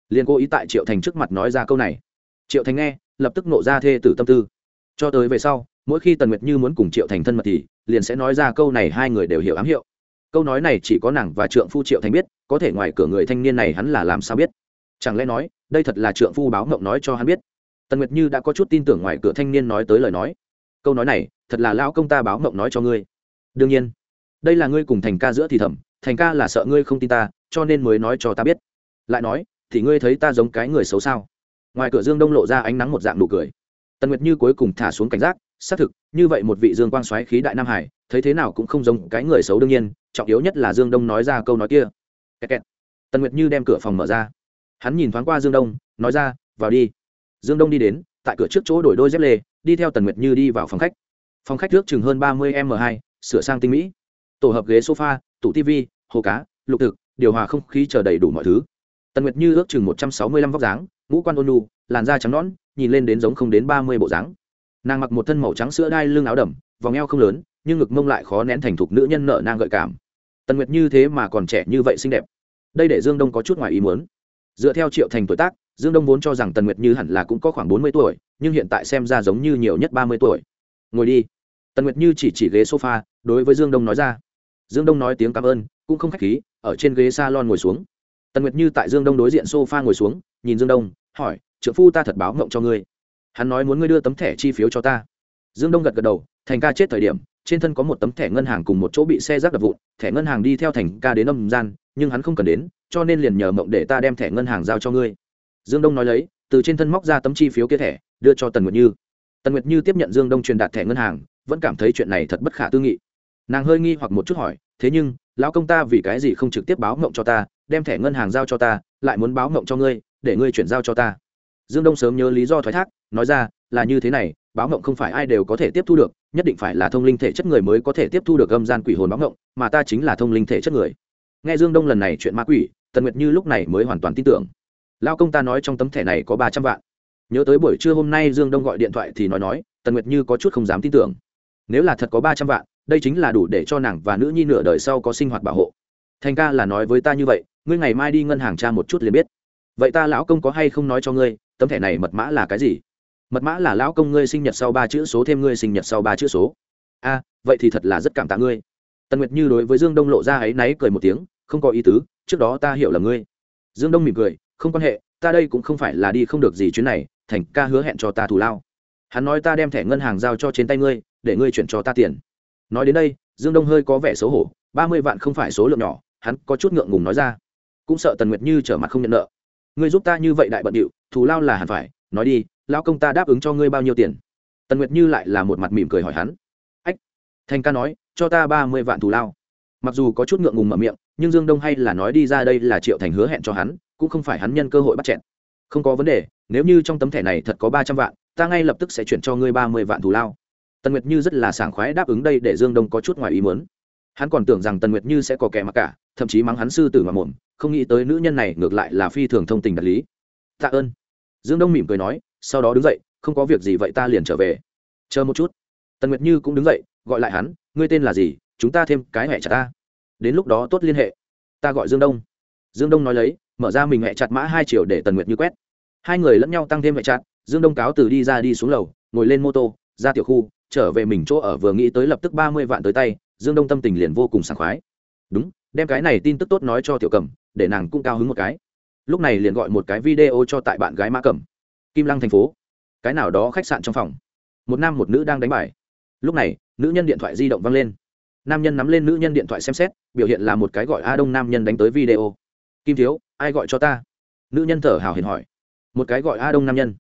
Liền cố ý tại triệu thành trước mặt nói ra câu này. Triệu thành nghe, lập tức nộ ra thê tử tâm tư. Cho tới về sau, mỗi khi tần nguyệt như muốn cùng triệu thành thân mật thì, liền sẽ nói ra câu này hai người đều hiểu ám hiệu câu nói này chỉ có nàng và trượng phu triệu thành biết, có thể ngoài cửa người thanh niên này hắn là làm sao biết? Chẳng lẽ nói, đây thật là trượng phu báo mộng nói cho hắn biết? Tần nguyệt như đã có chút tin tưởng ngoài cửa thanh niên nói tới lời nói. Câu nói này, thật là lão công ta báo mộng nói cho ngươi. Đương nhiên, đây là ngươi cùng thành ca giữa thì thầm, thành ca là sợ ngươi không tin ta, cho nên mới nói cho ta biết. Lại nói, thì ngươi thấy ta giống cái người xấu sao? Ngoài cửa dương đông lộ ra ánh nắng một dạng nụ cười. Tần nguyệt như cuối cùng thả xuống cảnh giác, xác thực, như vậy một vị dương quang xoáy khí đại nam hải thấy thế nào cũng không giống cái người xấu đương nhiên, trọng yếu nhất là dương đông nói ra câu nói kia. Kẹt kẹt. tần nguyệt như đem cửa phòng mở ra. Hắn nhìn thoáng qua dương đông, nói ra, vào đi. Dương đông đi đến, tại cửa trước chỗ đổi đôi dép lê, đi theo tần nguyệt như đi vào phòng khách. Phòng khách trước chừng hơn ba mươi m hai, sửa sang tinh mỹ. Tổ hợp ghế sofa, tủ tv hồ cá, lục thực, điều hòa không khí chờ đầy đủ mọi thứ. Tần nguyệt như ước chừng một trăm sáu mươi lăm vóc dáng, ngũ quan ôn nu làn da trắng nõn, nhìn lên đến giống không đến ba mươi bộ dáng. Nàng mặc một thân màu trắng sữa đai lưng áo đầm, vòng eo không lớn nhưng ngực mông lại khó nén thành thục nữ nhân nợ nang gợi cảm. Tần nguyệt như thế mà còn trẻ như vậy xinh đẹp. Đây để dương đông có chút ngoài ý muốn. Dựa theo triệu thành tuổi tác, dương đông vốn cho rằng tần nguyệt như hẳn là cũng có khoảng bốn mươi tuổi, nhưng hiện tại xem ra giống như nhiều nhất ba mươi tuổi. Ngồi đi. Tần nguyệt như chỉ chỉ ghế sofa, đối với dương đông nói ra. Dương đông nói tiếng cảm ơn, cũng không k h á c h khí, ở trên ghế s a lon ngồi xuống. Tần nguyệt như tại dương đông đối diện sofa ngồi xuống, nhìn dương đông, hỏi trợ phu ta thật báo mộng cho ngươi. Hắn nói muốn ngươi đưa tấm thẻ chi phiếu cho ta. Dương đông gật gật đầu, thành ca chết thời điểm trên thân có một tấm thẻ ngân hàng cùng một chỗ bị xe rác đập vụn, thẻ ngân hàng đi theo thành ca đến âm gian, nhưng hắn không cần đến, cho nên liền nhờ mộng để ta đem thẻ ngân hàng giao cho ngươi. Dương đông nói lấy, từ trên thân móc ra tấm chi phiếu kia thẻ, đưa cho tần nguyệt như. Tần nguyệt như tiếp nhận dương đông truyền đạt thẻ ngân hàng, vẫn cảm thấy chuyện này thật bất khả tư nghị. Nàng hơi nghi hoặc một chút hỏi, thế nhưng, lão công ta vì cái gì không trực tiếp báo mộng cho ta, đem thẻ ngân hàng giao cho ta, lại muốn báo mộng cho ngươi, để ngươi chuyển giao cho ta? Dương đông sớm nhớ lý do thoái thác, nói ra, là như thế này, báo mộng không phải ai đều có thể tiếp thu được nhất định phải là thông linh thể chất người mới có thể tiếp thu được âm gian quỷ hồn báo ngộng, mà ta chính là thông linh thể chất người. Nghe dương đông lần này chuyện ma quỷ, tần nguyệt như lúc này mới hoàn toàn tin tưởng. Lao công ta nói trong tấm thẻ này có ba trăm vạn. Nhớ tới buổi trưa hôm nay dương đông gọi điện thoại thì nói nói, tần nguyệt như có chút không dám tin tưởng. Nếu là thật có ba trăm vạn, đây chính là đủ để cho nàng và nữ nhi nửa đời sau có sinh hoạt bảo hộ. Thành ca là nói với ta như vậy, ngươi ngày mai đi ngân hàng tra một chút liền biết. Vậy ta lão công có hay không nói cho ngươi, tấm thẻ này mật mã là cái gì? Mật mã là lão công ngươi sinh nhật sau ba chữ số thêm ngươi sinh nhật sau ba chữ số. A, vậy thì thật là rất cảm tạ ngươi. Tần nguyệt như đối với dương đông lộ ra áy náy cười một tiếng, không có ý tứ, trước đó ta hiểu là ngươi. Dương đông mỉm cười, không quan hệ, ta đây cũng không phải là đi không được gì chuyến này, thành ca hứa hẹn cho ta thù lao. Hắn nói ta đem thẻ ngân hàng giao cho trên tay ngươi, để ngươi chuyển cho ta tiền. Nói đến đây, dương đông hơi có vẻ xấu hổ, ba mươi vạn không phải số lượng nhỏ, hắn có chút ngượng ngùng nói ra. Cũng sợ tần nguyệt như trở mặt không nhận nợ. Ngươi giúp ta như vậy đại bận điệu, thù lao là hẳn phải, nói đi lão công ta đáp ứng cho ngươi bao nhiêu tiền? Tần nguyệt như lại là một mặt mỉm cười hỏi hắn. Ách, thành ca nói, cho ta ba mươi vạn thù lao. Mặc dù có chút ngượng ngùng mở miệng, nhưng dương đông hay là nói đi ra đây là triệu thành hứa hẹn cho hắn, cũng không phải hắn nhân cơ hội bắt chẹn không có vấn đề, nếu như trong tấm thẻ này thật có ba trăm vạn, ta ngay lập tức sẽ chuyển cho ngươi ba mươi vạn thù lao. Tần nguyệt như rất là sảng khoái đáp ứng đây để dương đông có chút ngoài ý muốn. Hắn còn tưởng rằng tần nguyệt như sẽ có kẻ mặc cả, thậm chí mắng hắn sư tử mà mồm, không nghĩ tới nữ nhân này ngược lại là phi thường thông tình đạt lý. Tạ ơn dương đông mỉm cười nói, sau đó đứng dậy, không có việc gì vậy ta liền trở về. Chờ một chút. Tần nguyệt như cũng đứng dậy, gọi lại hắn, ngươi tên là gì? Chúng ta thêm cái hẹ chặt ta. Đến lúc đó tốt liên hệ. Ta gọi dương đông. Dương đông nói lấy, mở ra mình hẹ chặt mã hai triệu để tần nguyệt như quét. Hai người lẫn nhau tăng thêm hẹ chặt, dương đông cáo từ đi ra đi xuống lầu, ngồi lên mô tô, ra tiểu khu, trở về mình chỗ ở vừa nghĩ tới lập tức ba mươi vạn tới tay, dương đông tâm tình liền vô cùng sảng khoái. Đúng, đem cái này tin tức tốt nói cho tiểu cầm, để nàng cũng cao hứng một cái lúc này liền gọi một cái video cho tại bạn gái mã cẩm, kim lăng thành phố. Cái nào đó khách sạn trong phòng. Một nam một nữ đang đánh bài. Lúc này, nữ nhân điện thoại di động văng lên. Nam nhân nắm lên nữ nhân điện thoại xem xét, biểu hiện là một cái gọi a đông nam nhân đánh tới video. Kim thiếu, ai gọi cho ta? Nữ nhân thở hào hiền hỏi. Một cái gọi a đông nam nhân.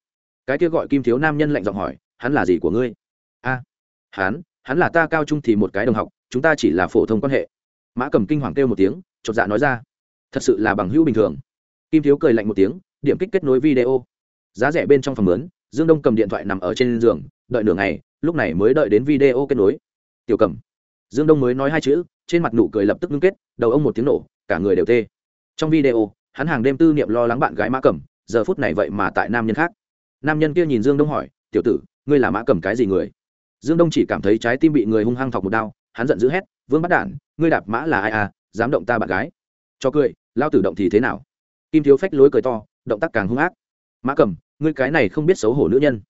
Cái kia gọi kim thiếu nam nhân lạnh giọng hỏi, hắn là gì của ngươi? A, hắn hắn là ta cao trung thì một cái đồng học, chúng ta chỉ là phổ thông quan hệ. Mã cầm kinh hoàng kêu một tiếng, chột dạ nói ra. Thật sự là bằng hữu bình thường kim thiếu cười lạnh một tiếng, điểm kích kết nối video. Giá rẻ bên trong phòng lớn, dương đông cầm điện thoại nằm ở trên giường, đợi nửa ngày, lúc này mới đợi đến video kết nối. Tiểu cầm dương đông mới nói hai chữ, trên mặt nụ cười lập tức ngưng kết, đầu ông một tiếng nổ, cả người đều tê. Trong video, hắn hàng đêm tư niệm lo lắng bạn gái mã cẩm, giờ phút này vậy mà tại nam nhân khác. Nam nhân kia nhìn dương đông hỏi, tiểu tử, ngươi là mã cầm cái gì người? Dương đông chỉ cảm thấy trái tim bị người hung hăng thọc một đao, hắn giận dữ hét, vương bắt đản, ngươi đạp mã là ai à dám động ta bạn gái? Cho cười lao tử động thì thế nào? Kim thiếu phách lối cười to, động tác càng hung ác. Mã cầm ngươi cái này không biết xấu hổ nữ nhân.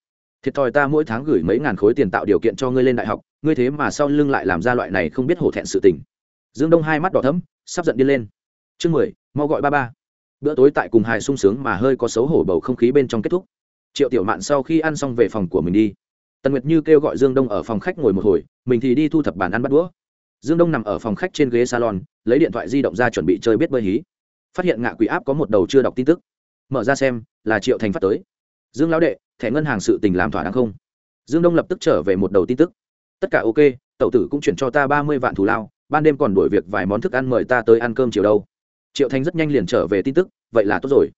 Thiệt thòi ta mỗi tháng gửi mấy ngàn khối tiền tạo điều kiện cho ngươi lên đại học, ngươi thế mà sau lưng lại làm ra loại này không biết hổ thẹn sự tình. Dương đông hai mắt đỏ thấm sắp giận đi lên. Chương mười, mau gọi ba ba. Bữa tối tại cùng hài sung sướng mà hơi có xấu hổ bầu không khí bên trong kết thúc. Triệu tiểu mạn sau khi ăn xong về phòng của mình đi. Tần nguyệt như kêu gọi dương đông ở phòng khách ngồi một hồi, mình thì đi thu thập bàn ăn bắt đũa. Dương đông nằm ở phòng khách trên ghế salon, lấy điện thoại di động ra chuẩn bị chơi biết bơi hí phát hiện ngạ quỷ áp có một đầu chưa đọc tin tức. Mở ra xem, là triệu thành phát tới. Dương lão đệ, thẻ ngân hàng sự tình làm thỏa đáng không? Dương đông lập tức trở về một đầu tin tức. Tất cả ok, tẩu tử cũng chuyển cho ta ba mươi vạn thù lao, ban đêm còn đổi việc vài món thức ăn mời ta tới ăn cơm chiều đâu. Triệu thành rất nhanh liền trở về tin tức, vậy là tốt rồi.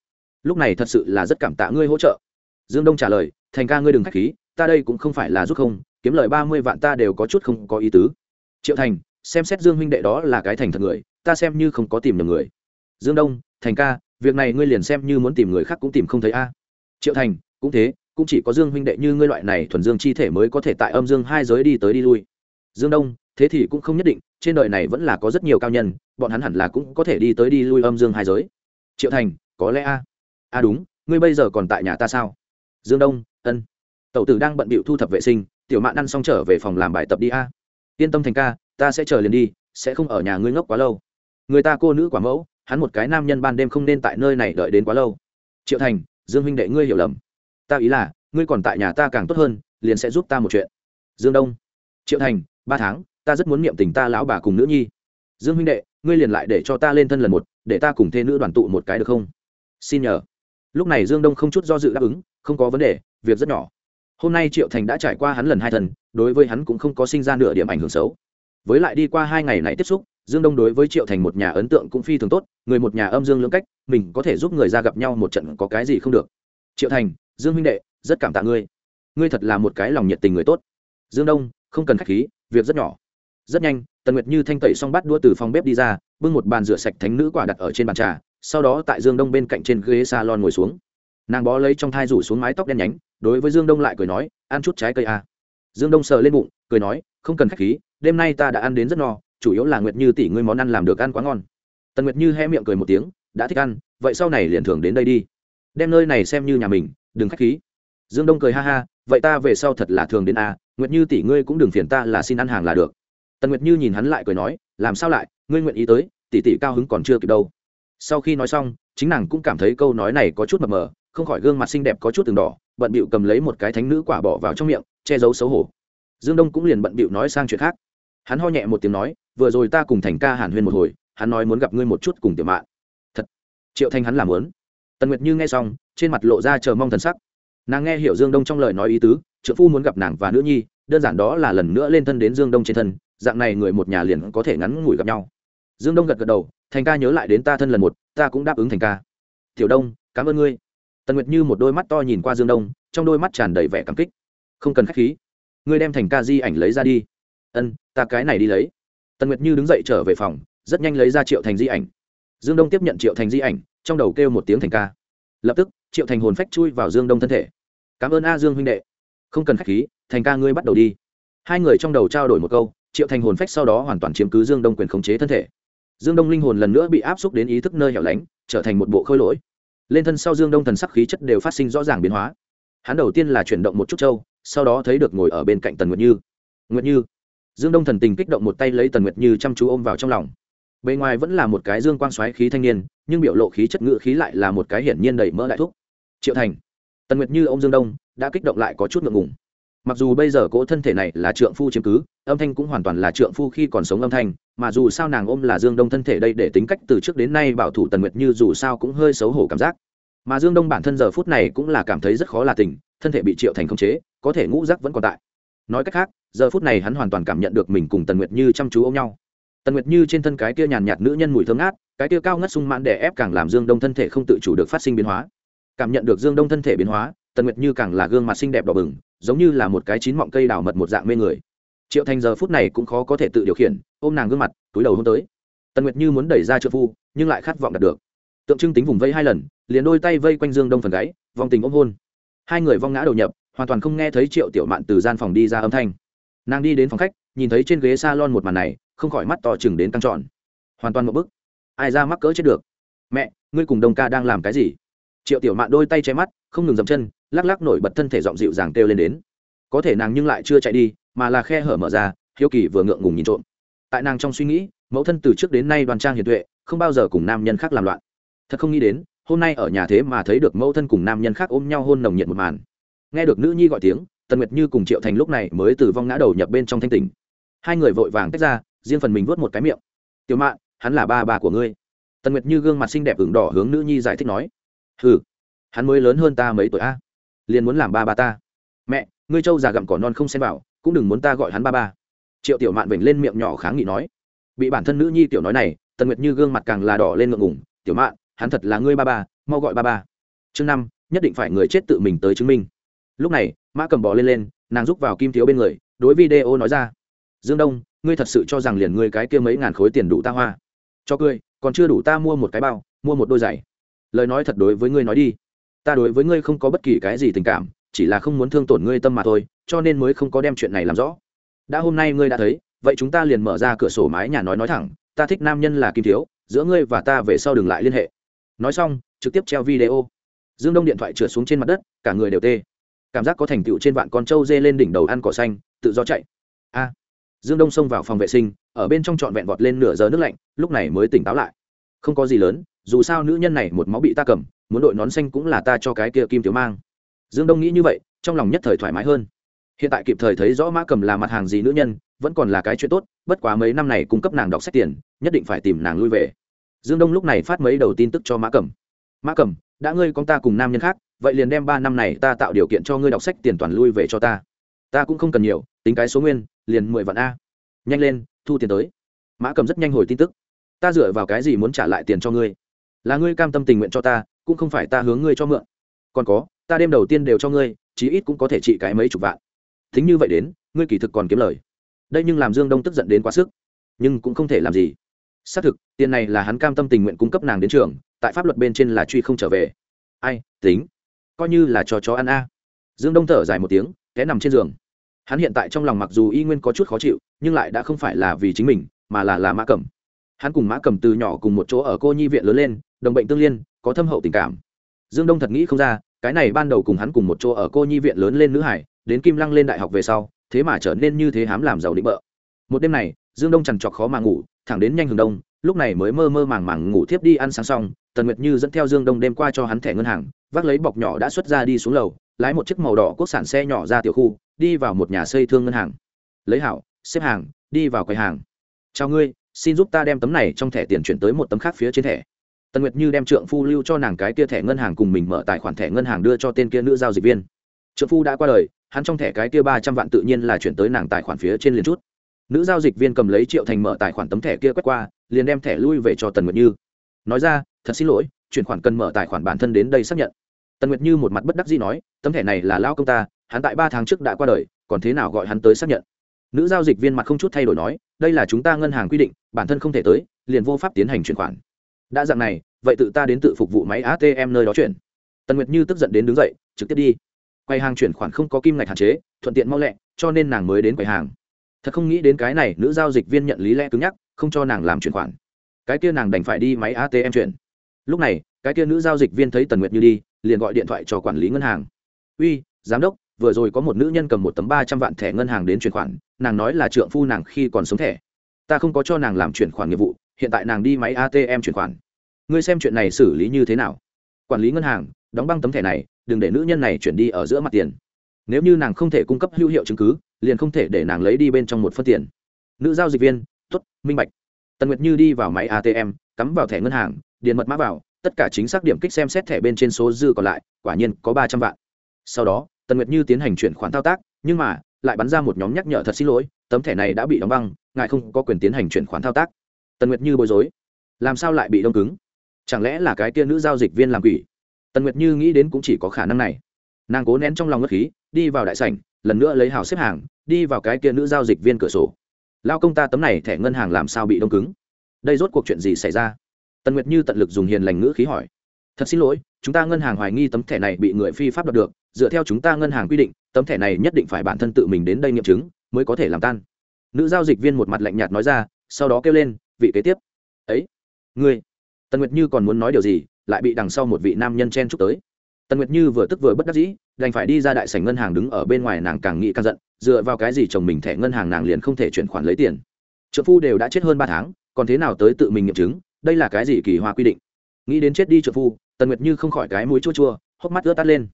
Lúc này thật sự là rất cảm tạ ngươi hỗ trợ. Dương đông trả lời, thành ca ngươi đừng k h á c h khí, ta đây cũng không phải là giúp không, kiếm lời ba mươi vạn ta đều có chút không có ý tứ. Triệu thành, xem xét dương huynh đệ đó là cái thành thật người, ta xem như không có tìm được người dương đông, thành ca, việc này ngươi liền xem như muốn tìm người khác cũng tìm không thấy a. Triệu thành, cũng thế, cũng chỉ có dương huynh đệ như ngươi loại này thuần dương chi thể mới có thể tại âm dương hai giới đi tới đi lui. Dương đông, thế thì cũng không nhất định, trên đời này vẫn là có rất nhiều cao nhân, bọn hắn hẳn là cũng có thể đi tới đi lui âm dương hai giới. Triệu thành, có lẽ a. A đúng, ngươi bây giờ còn tại nhà ta sao? Dương đông, ân. Tẩu tử đang bận bịu thu thập vệ sinh, tiểu mạn ăn xong trở về phòng làm bài tập đi a. Yên tâm thành ca, ta sẽ chờ liền đi, sẽ không ở nhà ngươi ngốc quá lâu. Người ta cô nữ quả mẫu hắn một cái nam nhân ban đêm không nên tại nơi này đợi đến quá lâu. Triệu thành, dương huynh đệ ngươi hiểu lầm. Ta ý là, ngươi còn tại nhà ta càng tốt hơn, liền sẽ giúp ta một chuyện. Dương đông. Triệu thành, ba tháng, ta rất muốn niệm tình ta lão bà cùng nữ nhi. Dương huynh đệ, ngươi liền lại để cho ta lên thân lần một, để ta cùng thê nữ đoàn tụ một cái được không? Xin nhờ. Lúc này dương đông không chút do dự đáp ứng, không có vấn đề, việc rất nhỏ. Hôm nay triệu thành đã trải qua hắn lần hai thần, đối với hắn cũng không có sinh ra nửa điểm ảnh hưởng xấu. Với lại đi qua hai ngày này tiếp xúc dương đông đối với triệu thành một nhà ấn tượng cũng phi thường tốt, người một nhà âm dương lưỡng cách, mình có thể giúp người ra gặp nhau một trận có cái gì không được. Triệu thành, dương huynh đệ, rất cảm tạ ngươi. Ngươi thật là một cái lòng nhiệt tình người tốt. Dương đông, không cần k h á c h khí, việc rất nhỏ. Rất nhanh, tần nguyệt như thanh tẩy xong bát đua từ phòng bếp đi ra, bưng một bàn rửa sạch thánh nữ quả đặt ở trên bàn trà, sau đó tại dương đông bên cạnh trên ghế salon ngồi xuống. Nàng bó lấy trong thai rủ xuống mái tóc đen nhánh, đối với dương đông lại cười nói, ăn chút trái cây à. dương đông sờ lên bụng, cười nói, không cần khách khí, đêm nay ta đã ăn đến rất no chủ yếu là nguyệt như tỷ ngươi món ăn làm được ăn quá ngon. Tần nguyệt như hé miệng cười một tiếng đã thích ăn vậy sau này liền thường đến đây đi. Đem nơi này xem như nhà mình đừng k h á c h khí. Dương đông cười ha ha vậy ta về sau thật là thường đến a à, nguyệt như tỷ ngươi cũng đừng phiền ta là xin ăn hàng là được. Tần nguyệt như nhìn hắn lại cười nói làm sao lại ngươi nguyện ý tới tỷ tỷ cao hứng còn chưa kịp đâu. Sau khi nói xong chính nàng cũng cảm thấy câu nói này có chút mập mờ không khỏi gương mặt xinh đẹp có chút từng đỏ bận bịu cầm lấy một cái thánh nữ quả bỏ vào trong miệng che giấu xấu hổ. Dương đông cũng liền bận bịu nói sang chuyện khác hắn ho nhẹ một tiếng nói, vừa rồi ta cùng thành ca hàn huyên một hồi, hắn nói muốn gặp ngươi một chút cùng tiểu mạn. Thật, triệu thanh hắn làm muốn. Tần nguyệt như nghe xong, trên mặt lộ ra chờ mong thần sắc. Nàng nghe hiểu dương đông trong lời nói ý tứ trợ phu muốn gặp nàng và nữ nhi, đơn giản đó là lần nữa lên thân đến dương đông trên thân, dạng này người một nhà liền có thể ngắn ngủi gặp nhau. Dương đông gật gật đầu, thành ca nhớ lại đến ta thân lần một, ta cũng đáp ứng thành ca. Tiểu đông, cảm ơn ngươi. Tần nguyệt như một đôi mắt to nhìn qua dương đông, trong đôi mắt tràn đầy vẻ cảm kích. Không cần k h á c h khí, ngươi đem thành ca di ảnh lấy ra đi ân, ta cái này đi lấy. Tần nguyệt như đứng dậy trở về phòng, rất nhanh lấy ra triệu thành di ảnh. Dương đông tiếp nhận triệu thành di ảnh, trong đầu kêu một tiếng thành ca. Lập tức, triệu thành hồn phách chui vào dương đông thân thể. Cảm ơn a dương huynh đệ. Không cần k h á c h khí, thành ca ngươi bắt đầu đi. Hai người trong đầu trao đổi một câu, triệu thành hồn phách sau đó hoàn toàn chiếm cứ dương đông quyền khống chế thân thể. Dương đông linh hồn lần nữa bị áp xúc đến ý thức nơi hẻo lánh, trở thành một bộ khôi lỗi. Lên thân sau dương đông thần sắc khí chất đều phát sinh rõ ràng biến hóa. Hắn đầu tiên là chuyển động một chút trâu, sau đó thấy được ngồi ở bên cạnh tần nguyệt như. Nguyệt như dương đông thần tình kích động một tay lấy tần nguyệt như chăm chú ôm vào trong lòng. Bề ngoài vẫn là một cái dương quang xoáy khí thanh niên, nhưng biểu lộ khí chất ngự khí lại là một cái hiển nhiên đầy mỡ đại thúc. Triệu thành. Tần nguyệt như ông dương đông, đã kích động lại có chút ngượng ngùng. Mặc dù bây giờ cỗ thân thể này là trượng phu chiếm cứ, âm thanh cũng hoàn toàn là trượng phu khi còn sống âm thanh, mà dù sao nàng ôm là dương đông thân thể đây để tính cách từ trước đến nay bảo thủ tần nguyệt như dù sao cũng hơi xấu hổ cảm giác. Mà dương đông bản thân giờ phút này cũng là cảm thấy rất khó là tình thân thể bị triệu thành khống chế, có thể ngũ rắc vẫn còn tại nói cách khác, giờ phút này hắn hoàn toàn cảm nhận được mình cùng tần nguyệt như chăm chú ôm nhau. Tần nguyệt như trên thân cái kia nhàn nhạt nữ nhân mùi thơm ngát, cái kia cao ngất sung mãn đè ép càng làm dương đông thân thể không tự chủ được phát sinh biến hóa. Cảm nhận được dương đông thân thể biến hóa, tần nguyệt như càng là gương mặt xinh đẹp đỏ bừng, giống như là một cái chín mọng cây đào mật một dạng mê người. Triệu thành giờ phút này cũng khó có thể tự điều khiển, ôm nàng gương mặt, túi đầu hôn tới. Tần nguyệt như muốn đẩy ra trợ phu, nhưng lại khát vọng đạt được. Tượng trưng tính vùng vây hai lần, liền đôi tay vây quanh dương đông phần gáy, vòng tình ôm hôn. Hai người vong ngã đầu nhập hoàn toàn không nghe thấy triệu tiểu mạn từ gian phòng đi ra âm thanh. Nàng đi đến phòng khách, nhìn thấy trên ghế s a lon một màn này, không khỏi mắt to chừng đến căng trọn hoàn toàn một bức. Ai ra mắc cỡ chết được? Mẹ, ngươi cùng đồng ca đang làm cái gì? Triệu tiểu mạn đôi tay che mắt, không ngừng dậm chân, lắc lắc nổi bật thân thể giọng dịu dàng kêu lên đến. Có thể nàng nhưng lại chưa chạy đi, mà là khe hở mở ra, hiếu kỳ vừa ngượng ngùng nhìn trộm. Tại nàng trong suy nghĩ, mẫu thân từ trước đến nay đoan trang hiền tuệ, không bao giờ cùng nam nhân khác làm loạn. Thật không nghĩ đến, hôm nay ở nhà thế mà thấy được mẫu thân cùng nam nhân khác ôm nhau hôn nồng nhiệt một màn nghe được nữ nhi gọi tiếng, tần nguyệt như cùng triệu thành lúc này mới từ vong ngã đầu nhập bên trong thanh tình hai người vội vàng tách ra, riêng phần mình vớt một cái miệng. Tiểu mạn, hắn là ba bà của ngươi. Tần nguyệt như gương mặt xinh đẹp ửng đỏ hướng nữ nhi giải thích nói. Ừ hắn mới lớn hơn ta mấy tuổi a, liền muốn làm ba ba ta. Mẹ, ngươi trâu già gặm cỏ non không xem vào, cũng đừng muốn ta gọi hắn ba ba. Triệu tiểu mạn vểnh lên miệng nhỏ kháng nghị nói. Bị bản thân nữ nhi tiểu nói này, tần nguyệt như gương mặt càng là đỏ lên ngượng ngủng tiểu mạn, hắn thật là ngươi ba ba, mau gọi ba ba. Chương năm, nhất định phải người chết tự mình tới chứng minh lúc này, mã cầm bò lên lên, nàng rúc vào kim thiếu bên người, đối video nói ra. Dương đông, ngươi thật sự cho rằng liền ngươi cái kia mấy ngàn khối tiền đủ ta hoa? Cho cười, còn chưa đủ ta mua một cái bao, mua một đôi giày. Lời nói thật đối với ngươi nói đi. Ta đối với ngươi không có bất kỳ cái gì tình cảm, chỉ là không muốn thương tổn ngươi tâm mà thôi, cho nên mới không có đem chuyện này làm rõ. Đã hôm nay ngươi đã thấy, vậy chúng ta liền mở ra cửa sổ mái nhà nói nói thẳng, ta thích nam nhân là kim thiếu, giữa ngươi và ta về sau đừng lại liên hệ. Nói xong, trực tiếp treo video. Dương đông điện thoại trượt xuống trên mặt đất, cả người đều tê cảm giác có thành tựu trên vạn con trâu dê lên đỉnh đầu ăn cỏ xanh, tự do chạy. A. Dương đông xông vào phòng vệ sinh, ở bên trong trọn vẹn vọt lên nửa giờ nước lạnh, lúc này mới tỉnh táo lại. Không có gì lớn, dù sao nữ nhân này một máu bị ta cầm, muốn đội nón xanh cũng là ta cho cái kia kim thiếu mang. Dương đông nghĩ như vậy, trong lòng nhất thời thoải mái hơn. Hiện tại kịp thời thấy rõ mã cầm là mặt hàng gì nữ nhân, vẫn còn là cái chuyện tốt, bất quá mấy năm này cung cấp nàng đọc sách tiền, nhất định phải tìm nàng lui về. Dương đông lúc này phát mấy đầu tin tức cho mã cầm. Mã cầm đã ngươi con ta cùng nam nhân khác, vậy liền đem ba năm này ta tạo điều kiện cho ngươi đọc sách tiền toàn lui về cho ta. Ta cũng không cần nhiều, tính cái số nguyên, liền mười vạn a. Nhanh lên, thu tiền tới. Mã cầm rất nhanh hồi tin tức. Ta dựa vào cái gì muốn trả lại tiền cho ngươi? Là ngươi cam tâm tình nguyện cho ta, cũng không phải ta hướng ngươi cho mượn. Còn có, ta đêm đầu tiên đều cho ngươi, chí ít cũng có thể trị cái mấy chục vạn. Thính như vậy đến, ngươi kỳ thực còn kiếm lời. Đây nhưng làm dương đông tức giận đến quá sức. Nhưng cũng không thể làm gì. Xác thực, tiền này là hắn cam tâm tình nguyện cung cấp nàng đến trường tại pháp luật bên trên là truy không trở về. Ai, tính. Coi như là cho chó ăn a. Dương đông thở dài một tiếng, té nằm trên giường. Hắn hiện tại trong lòng mặc dù y nguyên có chút khó chịu, nhưng lại đã không phải là vì chính mình, mà là là mã cẩm. Hắn cùng mã cẩm từ nhỏ cùng một chỗ ở cô nhi viện lớn lên, đồng bệnh tương liên, có thâm hậu tình cảm. Dương đông thật nghĩ không ra, cái này ban đầu cùng hắn cùng một chỗ ở cô nhi viện lớn lên nữ hải, đến kim lăng lên đại học về sau, thế mà trở nên như thế hám làm giàu định bợ. Một đêm này, dương đông chằn trọc khó mà ngủ, thẳng đến nhanh hừng đông, lúc này mới mơ mơ màng màng ngủ thiếp đi ăn sáng xong tần nguyệt như dẫn theo dương đông đêm qua cho hắn thẻ ngân hàng, vác lấy bọc nhỏ đã xuất ra đi xuống lầu, lái một chiếc màu đỏ quốc sản xe nhỏ ra tiểu khu, đi vào một nhà xây thương ngân hàng. Lấy hảo, xếp hàng, đi vào quầy hàng. Chào ngươi, xin giúp ta đem tấm này trong thẻ tiền chuyển tới một tấm khác phía trên thẻ. Tần nguyệt như đem trượng phu lưu cho nàng cái kia thẻ ngân hàng cùng mình mở tài khoản thẻ ngân hàng đưa cho tên kia nữ giao dịch viên. Trượng phu đã qua đời, hắn trong thẻ cái kia ba trăm vạn tự nhiên là chuyển tới nàng tài khoản phía trên liền chút. Nữ giao dịch viên cầm lấy triệu thành mở tài khoản tấm thẻ kia quét qua, liền đem thẻ lui về cho tần nguyệt như. Nói ra thật xin lỗi, chuyển khoản cần mở tài khoản bản thân đến đây xác nhận. Tần nguyệt như một mặt bất đắc dĩ nói, tấm thẻ này là lao công ta, hắn tại ba tháng trước đã qua đời, còn thế nào gọi hắn tới xác nhận? Nữ giao dịch viên mặt không chút thay đổi nói, đây là chúng ta ngân hàng quy định, bản thân không thể tới, liền vô pháp tiến hành chuyển khoản. Đã dạng này, vậy tự ta đến tự phục vụ máy atm nơi đó chuyển. Tần nguyệt như tức giận đến đứng dậy, trực tiếp đi. Quầy hàng chuyển khoản không có kim ngạch hạn chế, thuận tiện mau lẹ, cho nên nàng mới đến quầy hàng. Thật không nghĩ đến cái này, nữ giao dịch viên nhận lý lẽ cứng nhắc, không cho nàng làm chuyển khoản. Cái kia nàng đành phải đi máy atm chuyển lúc này, cái kia nữ giao dịch viên thấy tần nguyệt như đi, liền gọi điện thoại cho quản lý ngân hàng. Uy, giám đốc, vừa rồi có một nữ nhân cầm một tấm ba trăm vạn thẻ ngân hàng đến chuyển khoản, nàng nói là trượng phu nàng khi còn sống thẻ. Ta không có cho nàng làm chuyển khoản nghiệp vụ, hiện tại nàng đi máy atm chuyển khoản. Ngươi xem chuyện này xử lý như thế nào? Quản lý ngân hàng, đóng băng tấm thẻ này, đừng để nữ nhân này chuyển đi ở giữa mặt tiền. Nếu như nàng không thể cung cấp hữu hiệu chứng cứ, liền không thể để nàng lấy đi bên trong một phân tiền. Nữ giao dịch viên t ố t minh bạch. Tần nguyệt như đi vào máy atm cắm vào thẻ ngân hàng điền mật mã vào, tất cả chính xác điểm kích xem xét thẻ bên trên số dư còn lại, quả nhiên có ba trăm vạn. Sau đó, tần nguyệt như tiến hành chuyển khoản thao tác, nhưng mà, lại bắn ra một nhóm nhắc nhở thật xin lỗi, tấm thẻ này đã bị đóng băng, ngài không có quyền tiến hành chuyển khoản thao tác. Tần nguyệt như bối rối. Làm sao lại bị đông cứng? Chẳng lẽ là cái tia nữ giao dịch viên làm quỷ? Tần nguyệt như nghĩ đến cũng chỉ có khả năng này. Nàng cố nén trong lòng ngất khí, đi vào đại sảnh, lần nữa lấy hào xếp hàng, đi vào cái kia nữ giao dịch viên cửa sổ. Lao công ta tấm này thẻ ngân hàng làm sao bị đông cứng? Đây rốt cuộc chuyện gì xảy ra? Tần nguyệt như tận lực dùng hiền lành ngữ khí hỏi thật xin lỗi chúng ta ngân hàng hoài nghi tấm thẻ này bị người phi pháp đọc được dựa theo chúng ta ngân hàng quy định tấm thẻ này nhất định phải bản thân tự mình đến đây nghiệm chứng mới có thể làm tan nữ giao dịch viên một mặt lạnh nhạt nói ra sau đó kêu lên vị kế tiếp ấy ngươi tần nguyệt như còn muốn nói điều gì lại bị đằng sau một vị nam nhân chen chúc tới tần nguyệt như vừa tức vừa bất đắc dĩ đành phải đi ra đại sảnh ngân hàng đứng ở bên ngoài nàng càng nghĩ càng giận dựa vào cái gì chồng mình thẻ ngân hàng nàng liền không thể chuyển khoản lấy tiền trợ phu đều đã chết hơn ba tháng còn thế nào tới tự mình nghiệm chứng đây là cái gì kỳ hoa quy định? Nghĩ đến chết đi trợ phu, tần nguyệt như không khỏi cái mũi chua chua, hốc mắt ướt tắt lên.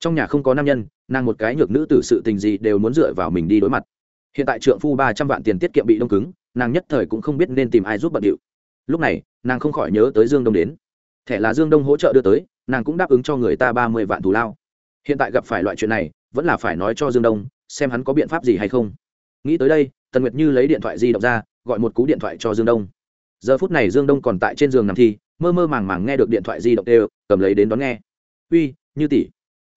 Trong nhà không có nam nhân, nàng một cái nhược nữ tử sự tình gì đều muốn dựa vào mình đi đối mặt. Hiện tại trượng phu ba trăm vạn tiền tiết kiệm bị đông cứng, nàng nhất thời cũng không biết nên tìm ai giúp bận điệu. Lúc này, nàng không khỏi nhớ tới dương đông đến. Thẻ là dương đông hỗ trợ đưa tới, nàng cũng đáp ứng cho người ta ba mươi vạn thù lao. Hiện tại gặp phải loại chuyện này, vẫn là phải nói cho dương đông, xem hắn có biện pháp gì hay không. Nghĩ tới đây, tần nguyệt như lấy điện thoại di động ra, gọi một cú điện thoại cho dương đông giờ phút này dương đông còn tại trên giường nằm thi, mơ mơ màng màng nghe được điện thoại di động đều, cầm lấy đến đón nghe. Uy, như tỷ,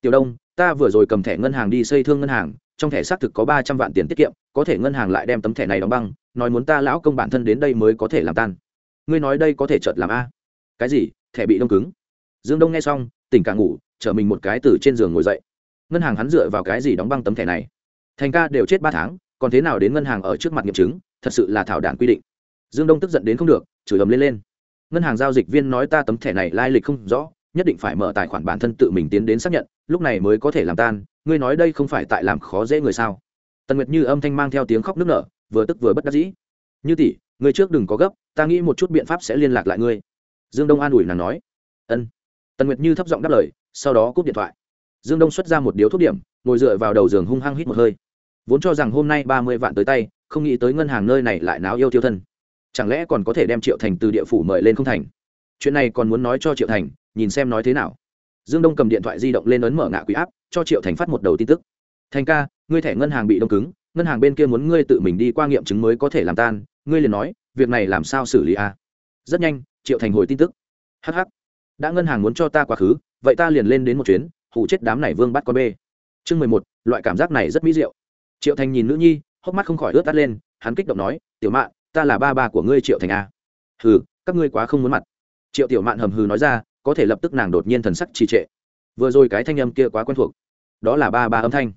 tiểu đông, ta vừa rồi cầm thẻ ngân hàng đi xây thương ngân hàng, trong thẻ xác thực có ba trăm vạn tiền tiết kiệm, có thể ngân hàng lại đem tấm thẻ này đóng băng, nói muốn ta lão công bản thân đến đây mới có thể làm tan. Ngươi nói đây có thể chợt làm a? Cái gì? Thẻ bị đông cứng. Dương đông nghe xong, tỉnh cả ngủ, chở mình một cái từ trên giường ngồi dậy. Ngân hàng hắn dựa vào cái gì đóng băng tấm thẻ này? Thành ca đều chết ba tháng, còn thế nào đến ngân hàng ở trước mặt nghiệm chứng, thật sự là thảo đản quy định dương đông tức giận đến không được, chửi ầm lên lên. Ngân hàng giao dịch viên nói ta tấm thẻ này lai lịch không rõ, nhất định phải mở tài khoản bản thân tự mình tiến đến xác nhận, lúc này mới có thể làm tan, ngươi nói đây không phải tại làm khó dễ người sao? Tần nguyệt như âm thanh mang theo tiếng khóc nức nở, vừa tức vừa bất đắc dĩ. Như tỷ ngươi trước đừng có gấp, ta nghĩ một chút biện pháp sẽ liên lạc lại ngươi. Dương đông an ủi nàng nói. Ân. Tần nguyệt như thấp giọng đáp lời, sau đó cúp điện thoại. Dương đông xuất ra một điếu thuốc điểm, ngồi dựa vào đầu giường hung hăng hít một hơi. Vốn cho rằng hôm nay ba mươi vạn tới tay, không nghĩ tới ngân hàng nơi này lại náo yêu tiêu thân chẳng lẽ còn có thể đem triệu thành từ địa phủ mời lên không thành? Chuyện này còn muốn nói cho triệu thành, nhìn xem nói thế nào. Dương đông cầm điện thoại di động lên ấn mở ngã quỹ áp cho triệu thành phát một đầu tin tức. Thành ca, ngươi thẻ ngân hàng bị đông cứng, ngân hàng bên kia muốn ngươi tự mình đi qua nghiệm chứng mới có thể làm tan, ngươi liền nói, việc này làm sao xử lý a rất nhanh, triệu thành hồi tin tức. Hh đã ngân hàng muốn cho ta quá khứ, vậy ta liền lên đến một chuyến hụ chết đám này vương bắt con bê. Chương mười một, loại cảm giác này rất mỹ diệu. Triệu thành nhìn nữ nhi, hốc mắt không khỏi ướt tắt lên, hắn kích động nói, tiểu mạn ta là ba ba của ngươi triệu thành a. Hừ, các ngươi quá không muốn mặt. Triệu tiểu mạn hầm hừ nói ra, có thể lập tức nàng đột nhiên thần sắc trì trệ. Vừa rồi cái thanh âm kia quá quen thuộc. Đó là ba ba âm thanh.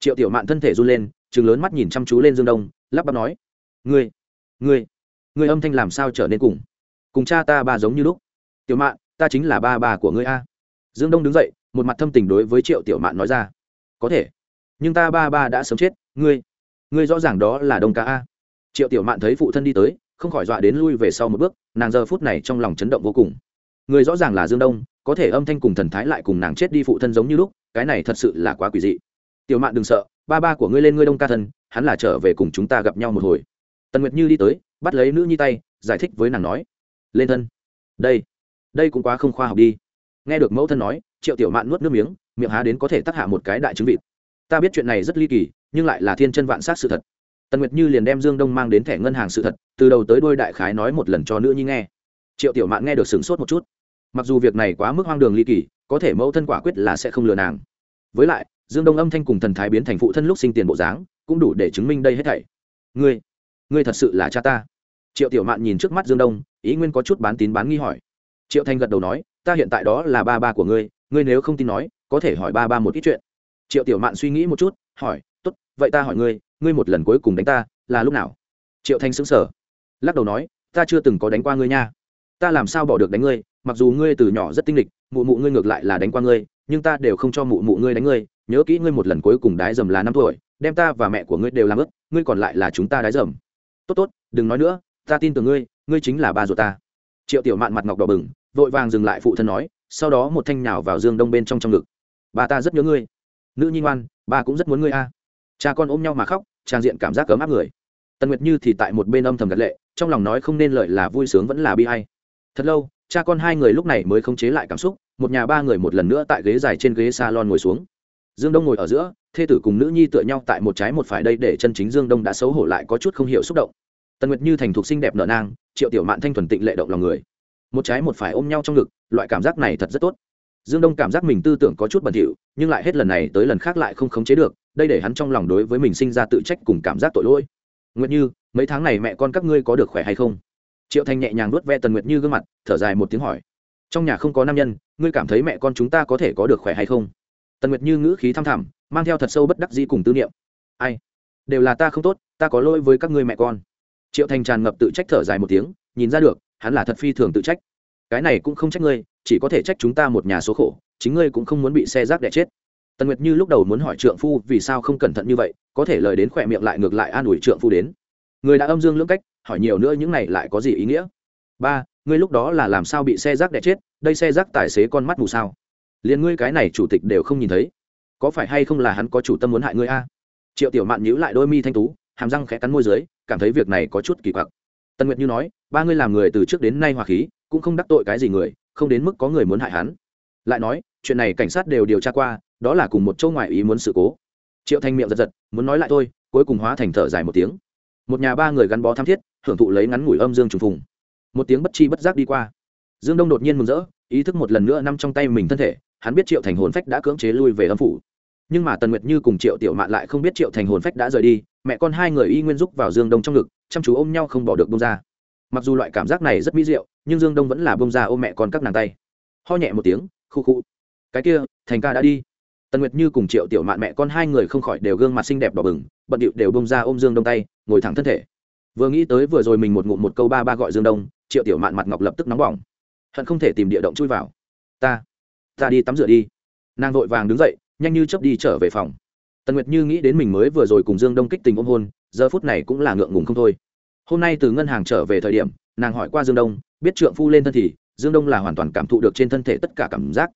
Triệu tiểu mạn thân thể run lên chừng lớn mắt nhìn chăm chú lên dương đông, lắp bắp nói, ngươi ngươi ngươi âm thanh làm sao trở nên cùng? Cùng cha ta ba giống như lúc. Tiểu mạn, ta chính là ba ba của ngươi a. Dương đông đứng dậy, một mặt thâm tình đối với triệu tiểu mạn nói ra, có thể, nhưng ta ba ba đã sớm chết, ngươi ngươi rõ ràng đó là đông ca a triệu tiểu mạn thấy phụ thân đi tới, không khỏi dọa đến lui về sau một bước, nàng giờ phút này trong lòng chấn động vô cùng. Người rõ ràng là dương đông, có thể âm thanh cùng thần thái lại cùng nàng chết đi phụ thân giống như lúc, cái này thật sự là quá quỷ dị. Tiểu mạn đừng sợ, ba ba của ngươi lên ngươi đông ca thân hắn là trở về cùng chúng ta gặp nhau một hồi. Tần nguyệt như đi tới, bắt lấy nữ nhi tay, giải thích với nàng nói, lên thân. Đây đây cũng quá không khoa học đi. Nghe được mẫu thân nói, triệu tiểu mạn nuốt nước miếng, miệng há đến có thể tắc hạ một cái đại trứng vịt. Ta biết chuyện này rất ly kỳ, nhưng lại là thiên chân vạn sát sự thật tần nguyệt như liền đem dương đông mang đến thẻ ngân hàng sự thật, từ đầu tới đôi đại khái nói một lần cho nữ nhi nghe. Triệu tiểu mạn nghe được sửng sốt một chút. Mặc dù việc này quá mức hoang đường ly kỳ, có thể mẫu thân quả quyết là sẽ không lừa nàng. Với lại, dương đông âm thanh cùng thần thái biến thành phụ thân lúc sinh tiền bộ dáng, cũng đủ để chứng minh đây hết thảy. Ngươi ngươi thật sự là cha ta. Triệu tiểu mạn nhìn trước mắt dương đông, ý nguyên có chút bán tín bán nghi hỏi. Triệu thanh gật đầu nói, ta hiện tại đó là ba ba của ngươi ngươi nếu không tin nói, có thể hỏi ba ba một ít chuyện. Triệu tiểu mạn suy nghĩ một chút, hỏi t ố t vậy ta hỏi ngươi ngươi một lần cuối cùng đánh ta, là lúc nào? Triệu thanh xứng sở lắc đầu nói, ta chưa từng có đánh qua ngươi nha. Ta làm sao bỏ được đánh ngươi, mặc dù ngươi từ nhỏ rất tinh lịch mụ mụ ngươi ngược lại là đánh qua ngươi, nhưng ta đều không cho mụ mụ ngươi đánh ngươi. Nhớ kỹ ngươi một lần cuối cùng đái dầm là năm tuổi, đem ta và mẹ của ngươi đều làm ướt, ngươi còn lại là chúng ta đái dầm. Tốt tốt, đừng nói nữa, ta tin tưởng ngươi ngươi chính là ba ruột ta. Triệu tiểu mạn mặt ngọc đỏ bừng, vội vàng dừng lại phụ thân nói, sau đó một thanh nhào vào dương đông bên trong trong ngực. Bà ta rất nhớ ngươi. Nữ nhi ngoan ba cũng rất muốn ngươi a. Cha con ôm nhau mà khóc trang diện cảm giác cấm áp người. Tần nguyệt như thì tại một bên âm thầm gật lệ, trong lòng nói không nên lợi là vui sướng vẫn là bi hay thật lâu, cha con hai người lúc này mới không chế lại cảm xúc, một nhà ba người một lần nữa tại ghế dài trên ghế salon ngồi xuống. Dương đông ngồi ở giữa, thê tử cùng nữ nhi tựa nhau tại một trái một phải đây để chân chính dương đông đã xấu hổ lại có chút không hiểu xúc động. Tần nguyệt như thành thục xinh đẹp nở nang, triệu tiểu mạn thanh thuần tịnh lệ động lòng người. Một trái một phải ôm nhau trong ngực, loại cảm giác này thật rất tốt. Dương đông cảm giác mình tư tưởng có chút bẩn thỉu, nhưng lại hết lần này tới lần khác lại không khống chế được đây để hắn trong lòng đối với mình sinh ra tự trách cùng cảm giác tội lỗi. Nguyệt như, mấy tháng này mẹ con các ngươi có được khỏe hay không? Triệu thanh nhẹ nhàng nuốt ve tần nguyệt như gương mặt, thở dài một tiếng hỏi. Trong nhà không có nam nhân, ngươi cảm thấy mẹ con chúng ta có thể có được khỏe hay không? Tần nguyệt như ngữ khí thăm thẳm, mang theo thật sâu bất đắc dĩ cùng tư niệm. Ai? Đều là ta không tốt, ta có lỗi với các ngươi mẹ con. Triệu thành tràn ngập tự trách thở dài một tiếng, nhìn ra được, hắn là thật phi thường tự trách. Cái này cũng không trách ngươi, chỉ có thể trách chúng ta một nhà số khổ, chính ngươi cũng không muốn bị xe rác đẻ chết tần nguyệt như lúc đầu muốn hỏi trượng phu vì sao không cẩn thận như vậy, có thể lời đến khỏe miệng lại ngược lại an ủi trượng phu đến. Người đã âm dương lưỡng cách, hỏi nhiều nữa những này lại có gì ý nghĩa? Ba, ngươi lúc đó là làm sao bị xe rác đẻ chết, đây xe rác tài xế con mắt mù sao? Liền ngươi cái này chủ tịch đều không nhìn thấy. Có phải hay không là hắn có chủ tâm muốn hại ngươi a? Triệu tiểu mạn nhíu lại đôi mi thanh tú, hàm răng khẽ cắn môi dưới, cảm thấy việc này có chút kỳ quặc. Tân nguyệt như nói, ba ngươi làm người từ trước đến nay hòa khí, cũng không đắc tội cái gì người, không đến mức có người muốn hại hắn. Lại nói, chuyện này cảnh sát đều điều tra qua đó là cùng một châu ngoại ý muốn sự cố. Triệu thanh miệng giật giật, muốn nói lại thôi, cuối cùng hóa thành thở dài một tiếng. Một nhà ba người gắn bó tham thiết, hưởng thụ lấy ngắn ngủi âm dương trùng phùng. Một tiếng bất chi bất giác đi qua. Dương đông đột nhiên mừng rỡ, ý thức một lần nữa nằm trong tay mình thân thể, hắn biết triệu thành hồn phách đã cưỡng chế lui về âm phủ. Nhưng mà tần nguyệt như cùng triệu tiểu mạn lại không biết triệu thành hồn phách đã rời đi, mẹ con hai người y nguyên giúp vào dương đông trong ngực, chăm chú ôm nhau không bỏ được bông ra. Mặc dù loại cảm giác này rất mỹ diệu, nhưng dương đông vẫn là bông ra ôm mẹ con các nàng tay. Ho nhẹ một tiếng, khu khu. Cái kia, thành ca đã đi tần nguyệt như cùng triệu tiểu mạn mẹ con hai người không khỏi đều gương mặt xinh đẹp đỏ bừng, bận điệu đều bông ra ôm dương đông tay, ngồi thẳng thân thể. Vừa nghĩ tới vừa rồi mình một ngụm một câu ba ba gọi dương đông, triệu tiểu mạn mặt ngọc lập tức nóng bỏng. Hận không thể tìm địa động chui vào. Ta ta đi tắm rửa đi. Nàng vội vàng đứng dậy, nhanh như chấp đi trở về phòng. Tần nguyệt như nghĩ đến mình mới vừa rồi cùng dương đông kích tình ôm hôn, giờ phút này cũng là ngượng ngùng không thôi. Hôm nay từ ngân hàng trở về thời điểm, nàng hỏi qua dương đông, biết trượng phu lên thân thì, dương đông là hoàn toàn cảm thụ được trên thân thể tất cả cảm giác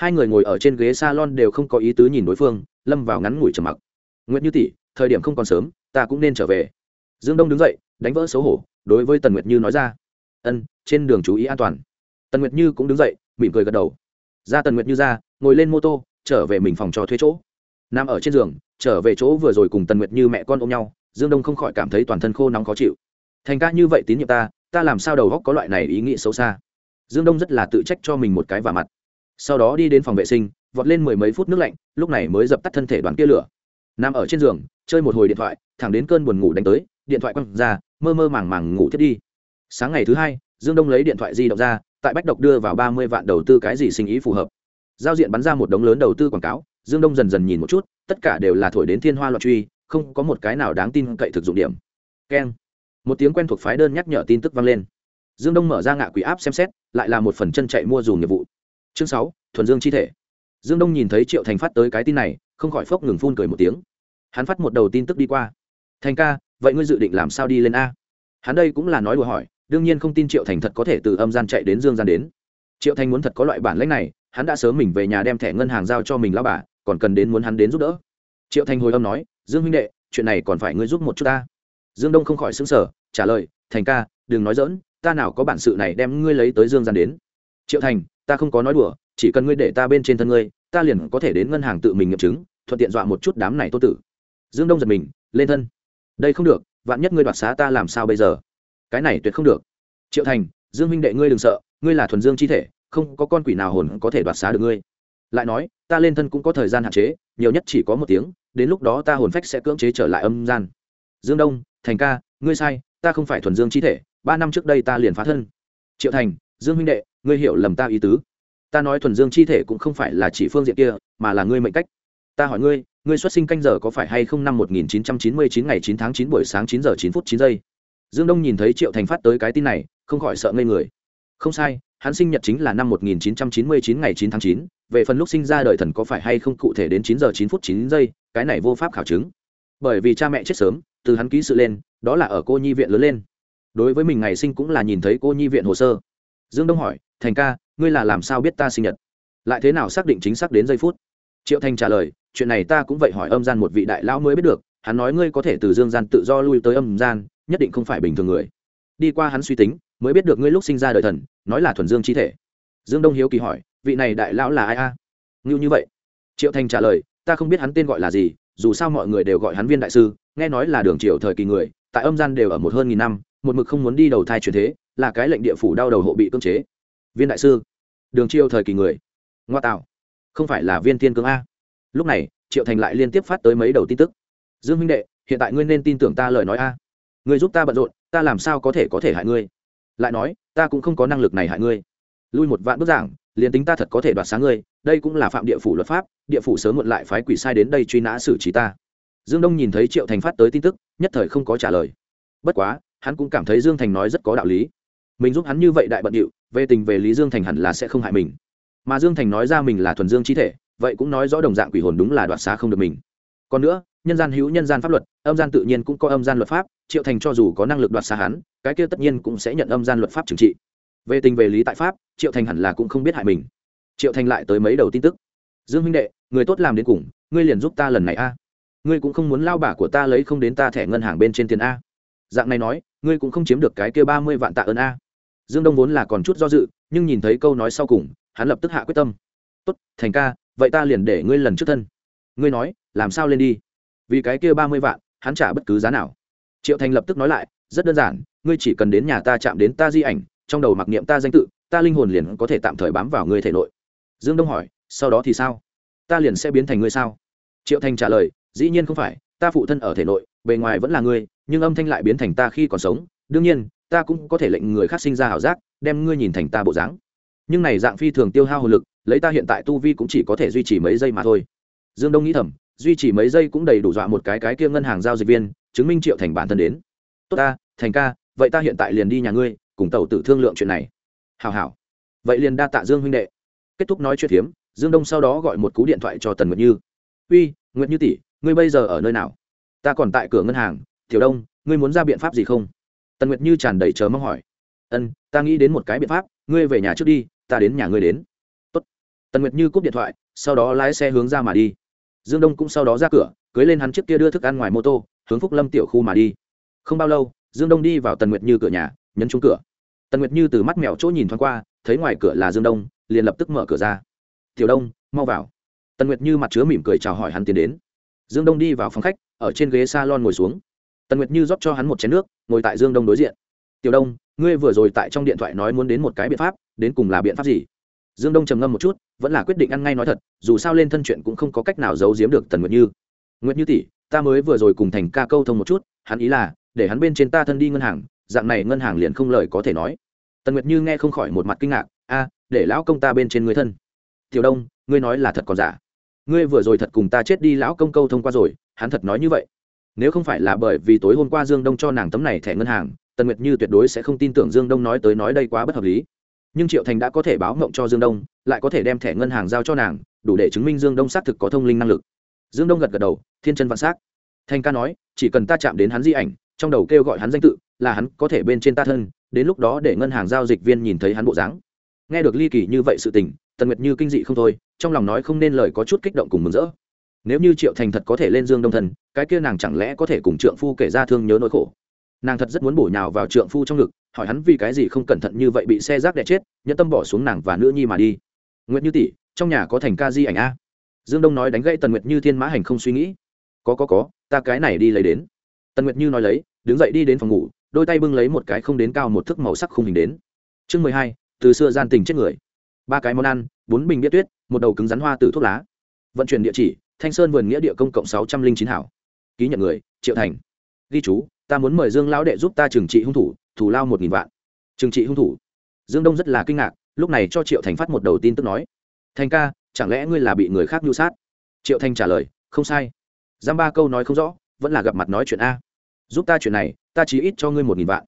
hai người ngồi ở trên ghế salon đều không có ý tứ nhìn đối phương, lâm vào ngắn ngủi trầm mặc. Nguyệt như tỷ, thời điểm không còn sớm, ta cũng nên trở về. Dương đông đứng dậy, đánh vỡ xấu hổ, đối với tần nguyệt như nói ra. Ân, trên đường chú ý an toàn. Tần nguyệt như cũng đứng dậy, mỉm cười gật đầu. Ra tần nguyệt như ra, ngồi lên mô tô, trở về mình phòng trò thuê chỗ. Nằm ở trên giường, trở về chỗ vừa rồi cùng tần nguyệt như mẹ con ôm nhau, dương đông không khỏi cảm thấy toàn thân khô nóng khó chịu. Thành ca như vậy tín nhiệm ta ta làm sao đầu góc có loại này ý nghĩ xấu xa? Dương đông rất là tự trách cho mình một cái và mặt sau đó đi đến phòng vệ sinh, vọt lên mười mấy phút nước lạnh, lúc này mới dập tắt thân thể đoàn kia lửa. Nằm ở trên giường, chơi một hồi điện thoại, thẳng đến cơn buồn ngủ đánh tới, điện thoại quăng ra, mơ mơ màng màng ngủ thiết đi. Sáng ngày thứ hai, dương đông lấy điện thoại di động ra, tại bách độc đưa vào ba mươi vạn đầu tư cái gì sinh ý phù hợp. Giao diện bắn ra một đống lớn đầu tư quảng cáo, dương đông dần dần nhìn một chút, tất cả đều là thổi đến thiên hoa loạn truy, không có một cái nào đáng tin cậy thực dụng điểm. Keng. Một tiếng quen thuộc phái đơn nhắc nhở tin tức vang lên. Dương đông mở ra ngạ quỷ áp xem xét, lại là một phần chân chạy mua dù nghiệp vụ chương sáu, thuần dương chi thể. Dương đông nhìn thấy triệu thành phát tới cái tin này, không khỏi phốc ngừng phun cười một tiếng. Hắn phát một đầu tin tức đi qua. Thành ca, vậy ngươi dự định làm sao đi lên a? Hắn đây cũng là nói đùa hỏi, đương nhiên không tin triệu thành thật có thể từ âm gian chạy đến dương gian đến. Triệu thành muốn thật có loại bản lãnh này, hắn đã sớm mình về nhà đem thẻ ngân hàng giao cho mình lao bà, còn cần đến muốn hắn đến giúp đỡ. Triệu thành hồi âm nói, dương huynh đệ, chuyện này còn phải ngươi giúp một chút ta. Dương đông không khỏi xứng sở trả lời, thành ca, đừng nói dỡn ta nào có bản sự này đem ngươi lấy tới dương gian đến. Triệu thành ta không có nói đùa, chỉ cần ngươi để ta bên trên thân ngươi, ta liền có thể đến ngân hàng tự mình nghiệm chứng, thuận tiện dọa một chút đám này tô tử. Dương đông giật mình, lên thân. Đây không được, vạn nhất ngươi đoạt xá ta làm sao bây giờ? Cái này tuyệt không được. Triệu thành, dương minh đệ ngươi đừng sợ, ngươi là thuần dương chi thể, không có con quỷ nào hồn có thể đoạt xá được ngươi. Lại nói, ta lên thân cũng có thời gian hạn chế, nhiều nhất chỉ có một tiếng, đến lúc đó ta hồn phách sẽ cưỡng chế trở lại âm gian. Dương đông, thành ca, ngươi sai, ta không phải thuần dương chi thể, ba năm trước đây ta liền phá thân. Triệu thành dương huynh đệ ngươi hiểu lầm ta ý tứ ta nói thuần dương chi thể cũng không phải là chỉ phương diện kia mà là ngươi mệnh cách ta hỏi ngươi ngươi xuất sinh canh giờ có phải hay không năm 1999 ngày 9 tháng 9 buổi sáng 9 giờ 9 phút 9 giây dương đông nhìn thấy triệu thành phát tới cái tin này không khỏi sợ ngây người không sai hắn sinh nhật chính là năm 1999 ngày 9 tháng 9, về phần lúc sinh ra đời thần có phải hay không cụ thể đến 9 giờ 9 phút 9 giây, cái này vô pháp khảo chứng. Bởi vì cha mẹ chết sớm, từ hắn ký sự lên, đó là ở cô nhi viện lớn lên. Đối với mình ngày sinh cũng là nhìn thấy cô nhi viện hồ sơ. Dương Đông hỏi, "Thành ca, ngươi là làm sao biết ta sinh nhật? Lại thế nào xác định chính xác đến giây phút?" Triệu Thành trả lời, "Chuyện này ta cũng vậy hỏi âm gian một vị đại lão mới biết được, hắn nói ngươi có thể từ dương gian tự do lui tới âm gian, nhất định không phải bình thường người." Đi qua hắn suy tính, mới biết được ngươi lúc sinh ra đời thần, nói là thuần dương chi thể dương đông hiếu kỳ hỏi vị này đại lão là ai a à? ngưu như vậy triệu thành trả lời ta không biết hắn tên gọi là gì dù sao mọi người đều gọi hắn viên đại sư nghe nói là đường triều thời kỳ người tại âm gian đều ở một hơn nghìn năm một mực không muốn đi đầu thai truyền thế là cái lệnh địa phủ đau đầu hộ bị cưỡng chế. Viên đại sư, đường triều thời kỳ người. Ngoa tạo, không phải là viên thiên cương a. Lúc này, triệu thành lại liên tiếp phát tới mấy đầu tin tức. Dương huynh đệ, hiện tại ngươi nên tin tưởng ta lời nói a. Ngươi giúp ta bận rộn, ta làm sao có thể có thể hại ngươi? Lại nói, ta cũng không có năng lực này hại ngươi. Lui một vạn bức giảng, liền tính ta thật có thể đoạt sáng ngươi, đây cũng là phạm địa phủ luật pháp, địa phủ sớm muộn lại phái quỷ sai đến đây truy nã xử trí ta. Dương đông nhìn thấy triệu thành phát tới tin tức, nhất thời không có trả lời. Bất quá, hắn cũng cảm thấy dương thành nói rất có đạo lý mình giúp hắn như vậy đại bận điệu, về tình về lý dương thành hẳn là sẽ không hại mình. Mà dương thành nói ra mình là thuần dương chi thể, vậy cũng nói rõ đồng dạng quỷ hồn đúng là đoạt xá không được mình. Còn nữa, nhân gian hữu nhân gian pháp luật, âm gian tự nhiên cũng có âm gian luật pháp, triệu thành cho dù có năng lực đoạt xá hắn, cái kia tất nhiên cũng sẽ nhận âm gian luật pháp trừng trị. Về tình về lý tại pháp, triệu thành hẳn là cũng không biết hại mình. Triệu thành lại tới mấy đầu tin tức. Dương huynh đệ, người tốt làm đến cùng, ngươi liền giúp ta lần này a. Ngươi cũng không muốn lao bả của ta lấy không đến ta thẻ ngân hàng bên trên tiền a. Dạng này nói, ngươi cũng không chiếm được cái kia ba mươi vạn tạ ơn a dương đông vốn là còn chút do dự, nhưng nhìn thấy câu nói sau cùng, hắn lập tức hạ quyết tâm. Tốt, thành ca, vậy ta liền để ngươi lần trước thân. Ngươi nói, làm sao lên đi? Vì cái kia ba mươi vạn, hắn trả bất cứ giá nào. Triệu thành lập tức nói lại, rất đơn giản, ngươi chỉ cần đến nhà ta chạm đến ta di ảnh, trong đầu mặc niệm ta danh tự, ta linh hồn liền có thể tạm thời bám vào ngươi thể nội. Dương đông hỏi, sau đó thì sao? Ta liền sẽ biến thành ngươi sao? Triệu thành trả lời, dĩ nhiên không phải, ta phụ thân ở thể nội, bề ngoài vẫn là ngươi, nhưng âm thanh lại biến thành ta khi còn sống đương nhiên, ta cũng có thể lệnh người khác sinh ra ảo giác, đem ngươi nhìn thành ta bộ dáng. Nhưng này dạng phi thường tiêu hao hồn lực, lấy ta hiện tại tu vi cũng chỉ có thể duy trì mấy giây mà thôi. Dương đông nghĩ thầm, duy trì mấy giây cũng đầy đủ dọa một cái cái kia ngân hàng giao dịch viên, chứng minh triệu thành bản thân đến. Tốt ta, thành ca, vậy ta hiện tại liền đi nhà ngươi, cùng tàu tử thương lượng chuyện này. Hào hào vậy liền đa tạ dương huynh đệ. Kết thúc nói chuyện hiếm dương đông sau đó gọi một cú điện thoại cho tần nguyệt như. Uy, nguyệt như tỷ, ngươi bây giờ ở nơi nào? Ta còn tại cửa ngân hàng, tiểu đông, ngươi muốn ra biện pháp gì không? Tần nguyệt như tràn đầy chờ mong hỏi. Ân, ta nghĩ đến một cái biện pháp, ngươi về nhà trước đi, ta đến nhà ngươi đến. Tốt. tần nguyệt như cúp điện thoại, sau đó lái xe hướng ra mà đi. Dương đông cũng sau đó ra cửa, cưới lên hắn chiếc kia đưa thức ăn ngoài mô tô, hướng phúc lâm tiểu khu mà đi. Không bao lâu, dương đông đi vào tần nguyệt như cửa nhà, nhấn trúng cửa. Tần nguyệt như từ mắt mèo chỗ nhìn thoáng qua, thấy ngoài cửa là dương đông, liền lập tức mở cửa ra. Tiểu đông, mau vào. Tần nguyệt như mặt chứa mỉm cười chào hỏi hắn tiến đến. Dương đông đi vào phòng khách, ở trên ghế s a lon ngồi xuống tần nguyệt như rót cho hắn một chén nước, ngồi tại dương đông đối diện. Tiểu đông, ngươi vừa rồi tại trong điện thoại nói muốn đến một cái biện pháp, đến cùng là biện pháp gì? Dương đông trầm ngâm một chút, vẫn là quyết định ăn ngay nói thật, dù sao lên thân chuyện cũng không có cách nào giấu giếm được tần nguyệt như. Nguyệt như tỷ, ta mới vừa rồi cùng thành ca câu thông một chút, hắn ý là, để hắn bên trên ta thân đi ngân hàng, dạng này ngân hàng liền không lời có thể nói. Tần nguyệt như nghe không khỏi một mặt kinh ngạc, a, để lão công ta bên trên người thân. Tiểu đông, ngươi nói là thật còn giả? Ngươi vừa rồi thật cùng ta chết đi lão công câu thông qua rồi, hắn thật nói như vậy nếu không phải là bởi vì tối hôm qua dương đông cho nàng tấm này thẻ ngân hàng, tần nguyệt như tuyệt đối sẽ không tin tưởng dương đông nói tới nói đây quá bất hợp lý. Nhưng triệu thành đã có thể báo mộng cho dương đông, lại có thể đem thẻ ngân hàng giao cho nàng, đủ để chứng minh dương đông xác thực có thông linh năng lực. Dương đông gật gật đầu, thiên chân vạn s á c thành ca nói, chỉ cần ta chạm đến hắn di ảnh, trong đầu kêu gọi hắn danh tự, là hắn có thể bên trên ta thân, đến lúc đó để ngân hàng giao dịch viên nhìn thấy hắn bộ dáng. Nghe được ly kỳ như vậy sự tình, tần nguyệt như kinh dị không thôi, trong lòng nói không nên lời có chút kích động cùng mừng rỡ nếu như triệu thành thật có thể lên dương đông thần, cái kia nàng chẳng lẽ có thể cùng trượng phu kể ra thương nhớ nỗi khổ? Nàng thật rất muốn bổ nhào vào trượng phu trong ngực, hỏi hắn vì cái gì không cẩn thận như vậy bị xe rác đẻ chết, nhẫn tâm bỏ xuống nàng và nữ nhi mà đi. Nguyệt như tỷ, trong nhà có thành ca di ảnh a. Dương đông nói đánh gãy tần nguyệt như thiên mã hành không suy nghĩ. Có có có, ta cái này đi lấy đến. Tần nguyệt như nói lấy, đứng dậy đi đến phòng ngủ, đôi tay bưng lấy một cái không đến cao một thước màu sắc khung hình đến. Chương mười hai, từ xưa gian tình chết người. Ba cái món ăn, bốn bình biết tuyết, một đầu cứng rắn hoa từ thuốc lá. Vận chuyển địa chỉ thanh sơn vườn nghĩa địa công cộng sáu trăm linh chín hảo. Ký nhận người, triệu thành. Ghi chú, ta muốn mời dương lão đệ giúp ta trừng trị hung thủ thủ lao một nghìn vạn. Trừng trị hung thủ. Dương đông rất là kinh ngạc, lúc này cho triệu thành phát một đầu tin tức nói. Thành ca, chẳng lẽ ngươi là bị người khác nhu sát? Triệu thành trả lời, không sai. Giam ba câu nói không rõ, vẫn là gặp mặt nói chuyện a. Giúp ta chuyện này, ta chỉ ít cho ngươi một nghìn vạn.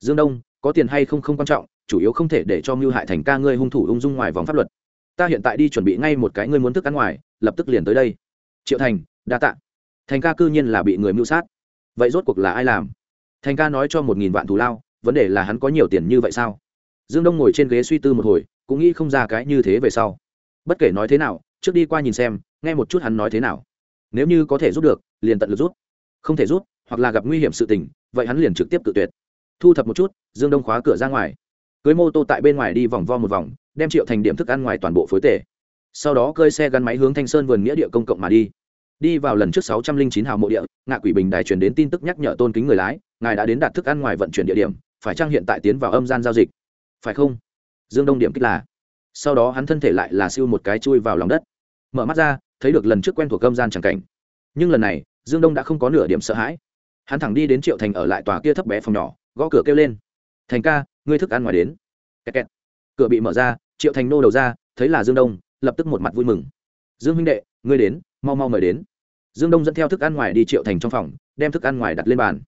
Dương đông, có tiền hay không không quan trọng, chủ yếu không thể để cho mưu hại thành ca ngươi hung thủ ung dung ngoài vòng pháp luật. Ta hiện tại đi chuẩn bị ngay một cái ngươi muốn thức ăn ngoài, lập tức liền tới đây triệu thành, đa tạ. Thành ca cư nhiên là bị người mưu sát. Vậy rốt cuộc là ai làm? Thành ca nói cho một nghìn vạn thù lao, vấn đề là hắn có nhiều tiền như vậy sao? Dương đông ngồi trên ghế suy tư một hồi, cũng nghĩ không ra cái như thế về sau. Bất kể nói thế nào, trước đi qua nhìn xem, nghe một chút hắn nói thế nào. Nếu như có thể rút được, liền tận lực rút không thể rút hoặc là gặp nguy hiểm sự tình, vậy hắn liền trực tiếp tự tuyệt. Thu thập một chút, dương đông khóa cửa ra ngoài. Cưới mô tô tại bên ngoài đi vòng vo một vòng, đem triệu thành điểm thức ăn ngoài toàn bộ phối tể sau đó cơi xe gắn máy hướng thanh sơn vườn nghĩa địa công cộng mà đi. Đi vào lần trước sáu trăm linh chín hào mộ địa, ngạ quỷ bình đài truyền đến tin tức nhắc nhở tôn kính người lái, ngài đã đến đặt thức ăn ngoài vận chuyển địa điểm, phải trang hiện tại tiến vào âm gian giao dịch? Phải không? Dương đông điểm kích là. Sau đó hắn thân thể lại là siêu một cái chui vào lòng đất. Mở mắt ra, thấy được lần trước quen thuộc âm gian chẳng cảnh. Nhưng lần này, dương đông đã không có nửa điểm sợ hãi. Hắn thẳng đi đến triệu thành ở lại tòa kia thấp bé phòng nhỏ, gõ cửa kêu lên. Thành ca, ngươi thức ăn ngoài đến. Kẹt kẹt. cửa bị mở ra, triệu thành nô đầu ra, thấy là dương đông lập tức một mặt vui mừng. Dương huynh đệ, ngươi đến, mau mau mời đến. Dương đông dẫn theo thức ăn ngoài đi triệu thành trong phòng, đem thức ăn ngoài đặt lên bàn.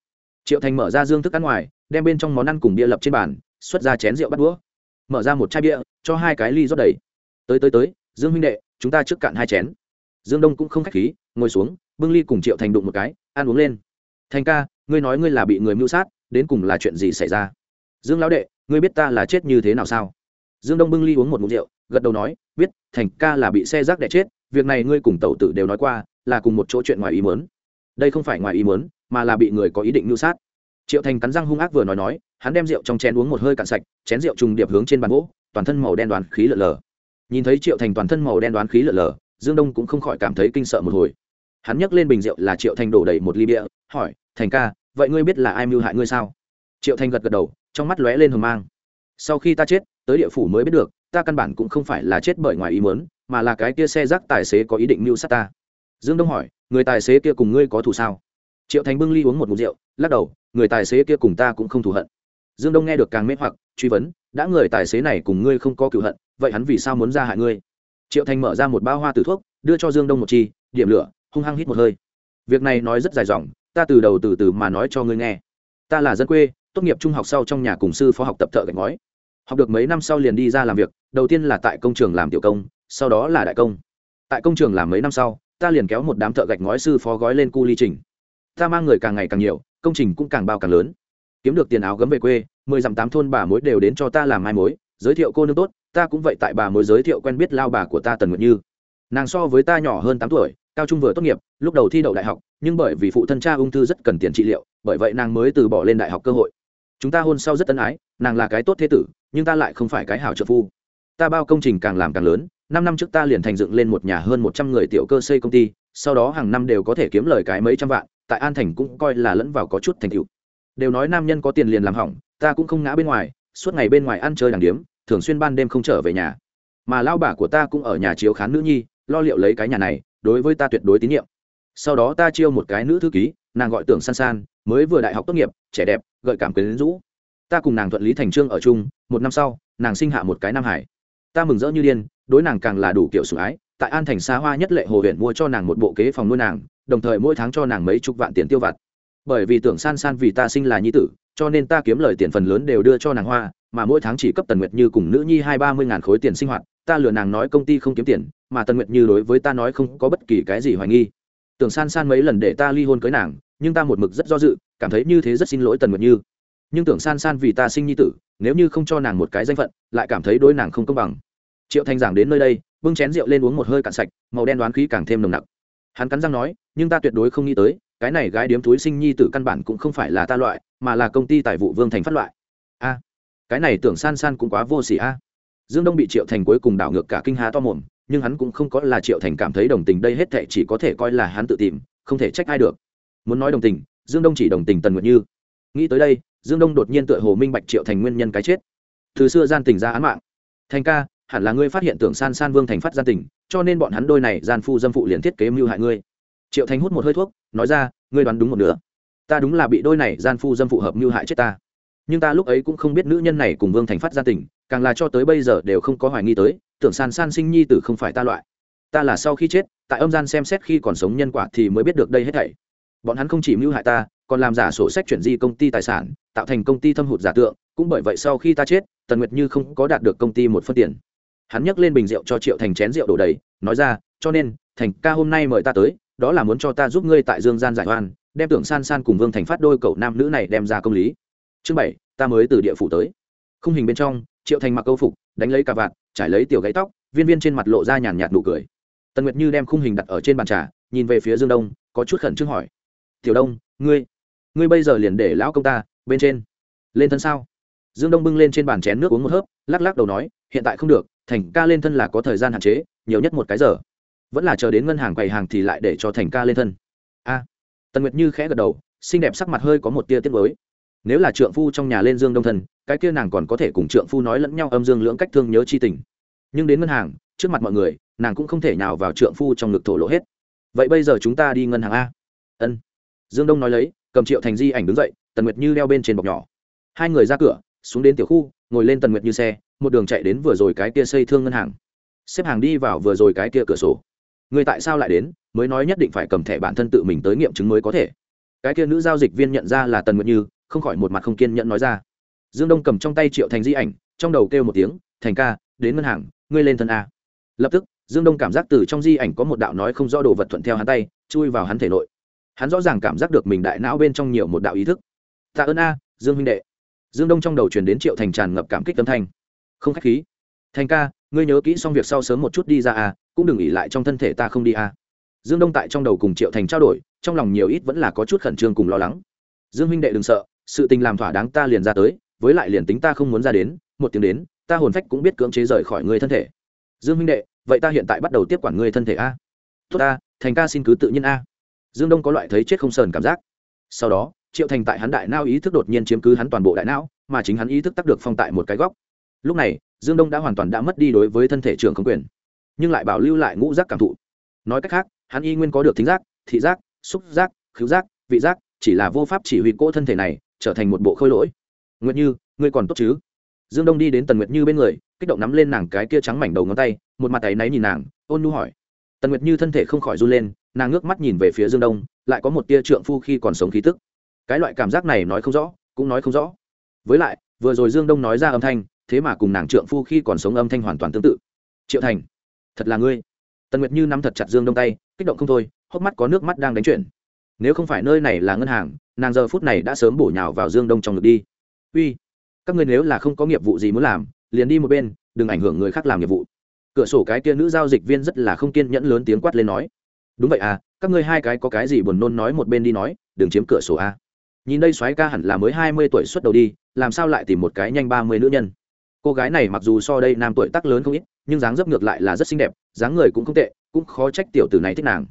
Triệu thành mở ra dương thức ăn ngoài, đem bên trong món ăn cùng bia lập trên bàn, xuất ra chén rượu bắt đũa. Mở ra một chai bia, cho hai cái ly rót đầy. Tới tới tới, dương huynh đệ, chúng ta trước cạn hai chén. Dương đông cũng không k h á c h khí, ngồi xuống, bưng ly cùng triệu thành đụng một cái, ăn uống lên. Thành ca, ngươi nói ngươi là bị người mưu sát, đến cùng là chuyện gì xảy ra? Dương lão đệ, ngươi biết ta là chết như thế nào sao? Dương đông bưng ly uống một mụn rượu, gật đầu nói, biết, thành ca là bị xe rác đẻ chết, việc này ngươi cùng tẩu tử đều nói qua, là cùng một chỗ chuyện ngoài ý mớn đây không phải ngoài ý mớn mà là bị người có ý định mưu sát. Triệu thành cắn răng hung ác vừa nói nói, hắn đem rượu trong chén uống một hơi cạn sạch, chén rượu trùng điệp hướng trên bàn gỗ, toàn thân màu đen đoán khí lở lờ nhìn thấy triệu thành toàn thân màu đen đoán khí lở lờ dương đông cũng không khỏi cảm thấy kinh sợ một hồi. Hắn nhấc lên bình rượu là triệu thành đổ đầy một ly bia, hỏi, thành ca, vậy ngươi biết là ai mưu hại ngươi sao? Triệu thành gật gật đầu, trong mắt lóe lên hờ mang. Sau khi ta chết tới địa phủ mới biết được, ta căn bản cũng không phải là chết bởi ngoài ý muốn, mà là cái kia xe rác tài xế có ý định mưu sát ta. Dương đông hỏi, người tài xế kia cùng ngươi có thù sao? Triệu thành bưng ly uống một mục rượu, lắc đầu, người tài xế kia cùng ta cũng không thù hận. Dương đông nghe được càng mê hoặc, truy vấn, đã người tài xế này cùng ngươi không có cựu hận, vậy hắn vì sao muốn ra hại ngươi? Triệu thành mở ra một bao hoa tử thuốc, đưa cho dương đông một chi, điểm lửa, hung hăng hít một hơi. Việc này nói rất dài dòng, ta từ đầu từ từ mà nói cho ngươi nghe. Ta là dân quê, tốt nghiệp trung học sau trong nhà cùng sư phó học tập thợ gạch ngói học được mấy năm sau liền đi ra làm việc, đầu tiên là tại công trường làm tiểu công, sau đó là đại công. Tại công trường làm mấy năm sau, ta liền kéo một đám thợ gạch ngói sư phó gói lên cu ly trình. Ta mang người càng ngày càng nhiều, công trình cũng càng bao càng lớn. Kiếm được tiền áo gấm về quê, mười dặm tám thôn bà mối đều đến cho ta làm mai mối, giới thiệu cô nương tốt, ta cũng vậy tại bà mối giới thiệu quen biết lao bà của ta tần nguyệt như. Nàng so với ta nhỏ hơn tám tuổi, cao trung vừa tốt nghiệp, lúc đầu thi đậu đại học, nhưng bởi vì phụ thân cha ung thư rất cần tiền trị liệu, bởi vậy nàng mới từ bỏ lên đại học cơ hội. Chúng ta hôn sau rất ân ái, nàng là cái tốt thế tử nhưng ta lại không phải cái hảo trợ phu. Ta bao công trình càng làm càng lớn, năm năm trước ta liền thành dựng lên một nhà hơn một trăm người tiểu cơ xây công ty, sau đó hàng năm đều có thể kiếm lời cái mấy trăm vạn, tại an thành cũng coi là lẫn vào có chút thành tựu. Đều nói nam nhân có tiền liền làm hỏng, ta cũng không ngã bên ngoài, suốt ngày bên ngoài ăn chơi đàng điếm, thường xuyên ban đêm không trở về nhà. Mà lao bà của ta cũng ở nhà chiếu khán nữ nhi, lo liệu lấy cái nhà này, đối với ta tuyệt đối tín nhiệm. Sau đó ta chiêu một cái nữ thư ký, nàng gọi tưởng san san, mới vừa đại học tốt nghiệp, trẻ đẹp, gợi cảm quyến rũ ta cùng nàng thuận lý thành trương ở chung, một năm sau, nàng sinh hạ một cái nam hải. Ta mừng rỡ như điên, đối nàng càng là đủ kiểu sủng ái, tại an thành xa hoa nhất lệ hồ huyện mua cho nàng một bộ kế phòng nuôi nàng, đồng thời mỗi tháng cho nàng mấy chục vạn tiền tiêu vặt. Bởi vì tưởng san san vì ta sinh là nhi tử, cho nên ta kiếm lời tiền phần lớn đều đưa cho nàng hoa, mà mỗi tháng chỉ cấp tần nguyệt như cùng nữ nhi hai ba mươi ngàn khối tiền sinh hoạt, ta lừa nàng nói công ty không kiếm tiền, mà tần nguyệt như đối với ta nói không có bất kỳ cái gì hoài nghi. Tưởng san san mấy lần để ta ly hôn cưới nàng, nhưng ta một mực rất do dự, cảm thấy như thế rất xin lỗi tần nguyệt như nhưng tưởng san san vì ta sinh nhi tử, nếu như không cho nàng một cái danh phận, lại cảm thấy đối nàng không công bằng. Triệu thanh giảng đến nơi đây, bưng chén rượu lên uống một hơi cạn sạch, màu đen đoán khí càng thêm nồng nặc. Hắn cắn răng nói, nhưng ta tuyệt đối không nghĩ tới, cái này gái điếm túi sinh nhi tử căn bản cũng không phải là ta loại, mà là công ty tài vụ vương thành phát loại. A, cái này tưởng san san cũng quá vô s ỉ a. Dương đông bị triệu thành cuối cùng đảo ngược cả kinh há to mồm, nhưng hắn cũng không có là triệu thành cảm thấy đồng tình đây hết thệ chỉ có thể coi là hắn tự tìm, không thể trách ai được. Muốn nói đồng tình, dương đông chỉ đồng tình tần nguyện như. Nghĩ tới đây dương đông đột nhiên tựa hồ minh bạch triệu thành nguyên nhân cái chết. Từ xưa gian tình ra án mạng. Thành ca, hẳn là ngươi phát hiện tưởng san san vương thành phát gian tình, cho nên bọn hắn đôi này gian phu dâm phụ liền thiết kế mưu hại ngươi. Triệu thành hút một hơi thuốc, nói ra, ngươi đoán đúng một nửa. Ta đúng là bị đôi này gian phu dâm phụ hợp mưu hại chết ta. Nhưng ta lúc ấy cũng không biết nữ nhân này cùng vương thành phát gian tình, càng là cho tới bây giờ đều không có hoài nghi tới, tưởng san san sinh nhi tử không phải ta loại. Ta là sau khi chết, tại âm gian xem xét khi còn sống nhân quả thì mới biết được đây hết thảy. Bọn hắn không chỉ mưu hại ta còn làm giả sổ sách chuyển di công ty tài sản, tạo thành công ty thâm hụt giả tượng, cũng bởi vậy sau khi ta chết, tần nguyệt như không có đạt được công ty một phân tiền. Hắn nhấc lên bình rượu cho triệu thành chén rượu đổ đầy, nói ra, cho nên, thành ca hôm nay mời ta tới, đó là muốn cho ta giúp ngươi tại dương gian giải oan, đem tưởng san san cùng vương thành phát đôi cậu nam nữ này đem ra công lý. Chương bảy, ta mới từ địa phủ tới. Khung hình bên trong, triệu thành mặc câu phục, đánh lấy cà vạt, trải lấy tiểu gãy tóc, viên viên trên mặt lộ ra nhàn nhạt nụ cười. Tần nguyệt như đem khung hình đặt ở trên bàn trà, nhìn về phía dương đông, có chút khẩn trương hỏi, tiểu đông, ngươi ngươi bây giờ liền để lão công ta bên trên. Lên thân sao? Dương đông bưng lên trên bàn chén nước uống một hớp, lắc lắc đầu nói, hiện tại không được, thành ca lên thân là có thời gian hạn chế, nhiều nhất một cái giờ. Vẫn là chờ đến ngân hàng quầy hàng thì lại để cho thành ca lên thân. A. Tần nguyệt như khẽ gật đầu, xinh đẹp sắc mặt hơi có một tia tiết mới nếu là trượng phu trong nhà lên dương đông thân, cái kia nàng còn có thể cùng trượng phu nói lẫn nhau âm dương lưỡng cách thương nhớ chi tình. Nhưng đến ngân hàng, trước mặt mọi người, nàng cũng không thể nào vào trượng phu trong ngực thổ lộ hết. Vậy bây giờ chúng ta đi ngân hàng a. Ân. Dương đông nói lấy cầm triệu thành di ảnh đứng dậy, tần nguyệt như leo bên trên bọc nhỏ. Hai người ra cửa, xuống đến tiểu khu, ngồi lên tần nguyệt như xe, một đường chạy đến vừa rồi cái kia xây thương ngân hàng. Xếp hàng đi vào vừa rồi cái kia cửa sổ. Người tại sao lại đến? Mới nói nhất định phải cầm thẻ bản thân tự mình tới nghiệm chứng mới có thể. Cái kia nữ giao dịch viên nhận ra là tần nguyệt như, không khỏi một mặt không kiên nhẫn nói ra. Dương đông cầm trong tay triệu thành di ảnh, trong đầu kêu một tiếng, thành ca, đến ngân hàng, ngươi lên thân a. Lập tức, dương đông cảm giác từ trong di ảnh có một đạo nói không rõ đồ vật thuận theo hắn tay, chui vào hắn thể nội hắn rõ ràng cảm giác được mình đại não bên trong nhiều một đạo ý thức. Tạ ơn a, dương huynh đệ. Dương đông trong đầu truyền đến triệu thành tràn ngập cảm kích tâm thanh. Không khách khí. Thành ca, ngươi nhớ kỹ xong việc sau sớm một chút đi ra a cũng đừng nghỉ lại trong thân thể ta không đi a dương đông tại trong đầu cùng triệu thành trao đổi, trong lòng nhiều ít vẫn là có chút khẩn trương cùng lo lắng. Dương huynh đệ đừng sợ, sự tình làm thỏa đáng ta liền ra tới, với lại liền tính ta không muốn ra đến, một tiếng đến, ta hồn phách cũng biết cưỡng chế rời khỏi người thân thể. Dương huynh đệ, vậy ta hiện tại bắt đầu tiếp quản người thân thể a. Tốt a, thành ca xin cứ tự nhiên a dương đông có loại thấy chết không sờn cảm giác. Sau đó, triệu thành tại hắn đại não ý thức đột nhiên chiếm cứ hắn toàn bộ đại não, mà chính hắn ý thức tắc được phong tại một cái góc. Lúc này, dương đông đã hoàn toàn đã mất đi đối với thân thể trường không quyền, nhưng lại bảo lưu lại ngũ giác cảm thụ. Nói cách khác, hắn y nguyên có được thính giác, thị giác, xúc giác, khứu giác, vị giác, chỉ là vô pháp chỉ huy cỗ thân thể này trở thành một bộ khôi lỗi. Nguyệt như, ngươi còn tốt chứ? Dương đông đi đến tần nguyệt như bên người, kích động nắm lên nàng cái kia trắng mảnh đầu ngón tay, một mặt tay náy nhìn nàng, ôn nu hỏi. Tần nguyệt như thân thể không khỏi run lên nàng ngước mắt nhìn về phía dương đông, lại có một tia trượng phu khi còn sống khí tức. Cái loại cảm giác này nói không rõ, cũng nói không rõ. Với lại, vừa rồi dương đông nói ra âm thanh, thế mà cùng nàng trượng phu khi còn sống âm thanh hoàn toàn tương tự. Triệu thành, thật là ngươi. Tần nguyệt như nắm thật chặt dương đông tay, kích động không thôi, hốc mắt có nước mắt đang đánh chuyển. Nếu không phải nơi này là ngân hàng, nàng giờ phút này đã sớm bổ nhào vào dương đông trong ngực đi. Uy, các ngươi nếu là không có nghiệp vụ gì muốn làm, liền đi một bên, đừng ảnh hưởng người khác làm nghiệp vụ. Cửa sổ cái kia nữ giao dịch viên rất là không kiên nhẫn lớn tiếng quát lên nói đúng vậy à các ngươi hai cái có cái gì buồn nôn nói một bên đi nói, đừng chiếm cửa sổ a nhìn đây soái ca hẳn là mới hai mươi tuổi xuất đầu đi, làm sao lại tìm một cái nhanh ba mươi nữ nhân. Cô gái này mặc dù so đây nam tuổi tác lớn không ít, nhưng dáng dấp ngược lại là rất xinh đẹp, dáng người cũng không tệ, cũng khó trách tiểu tử này thích nàng.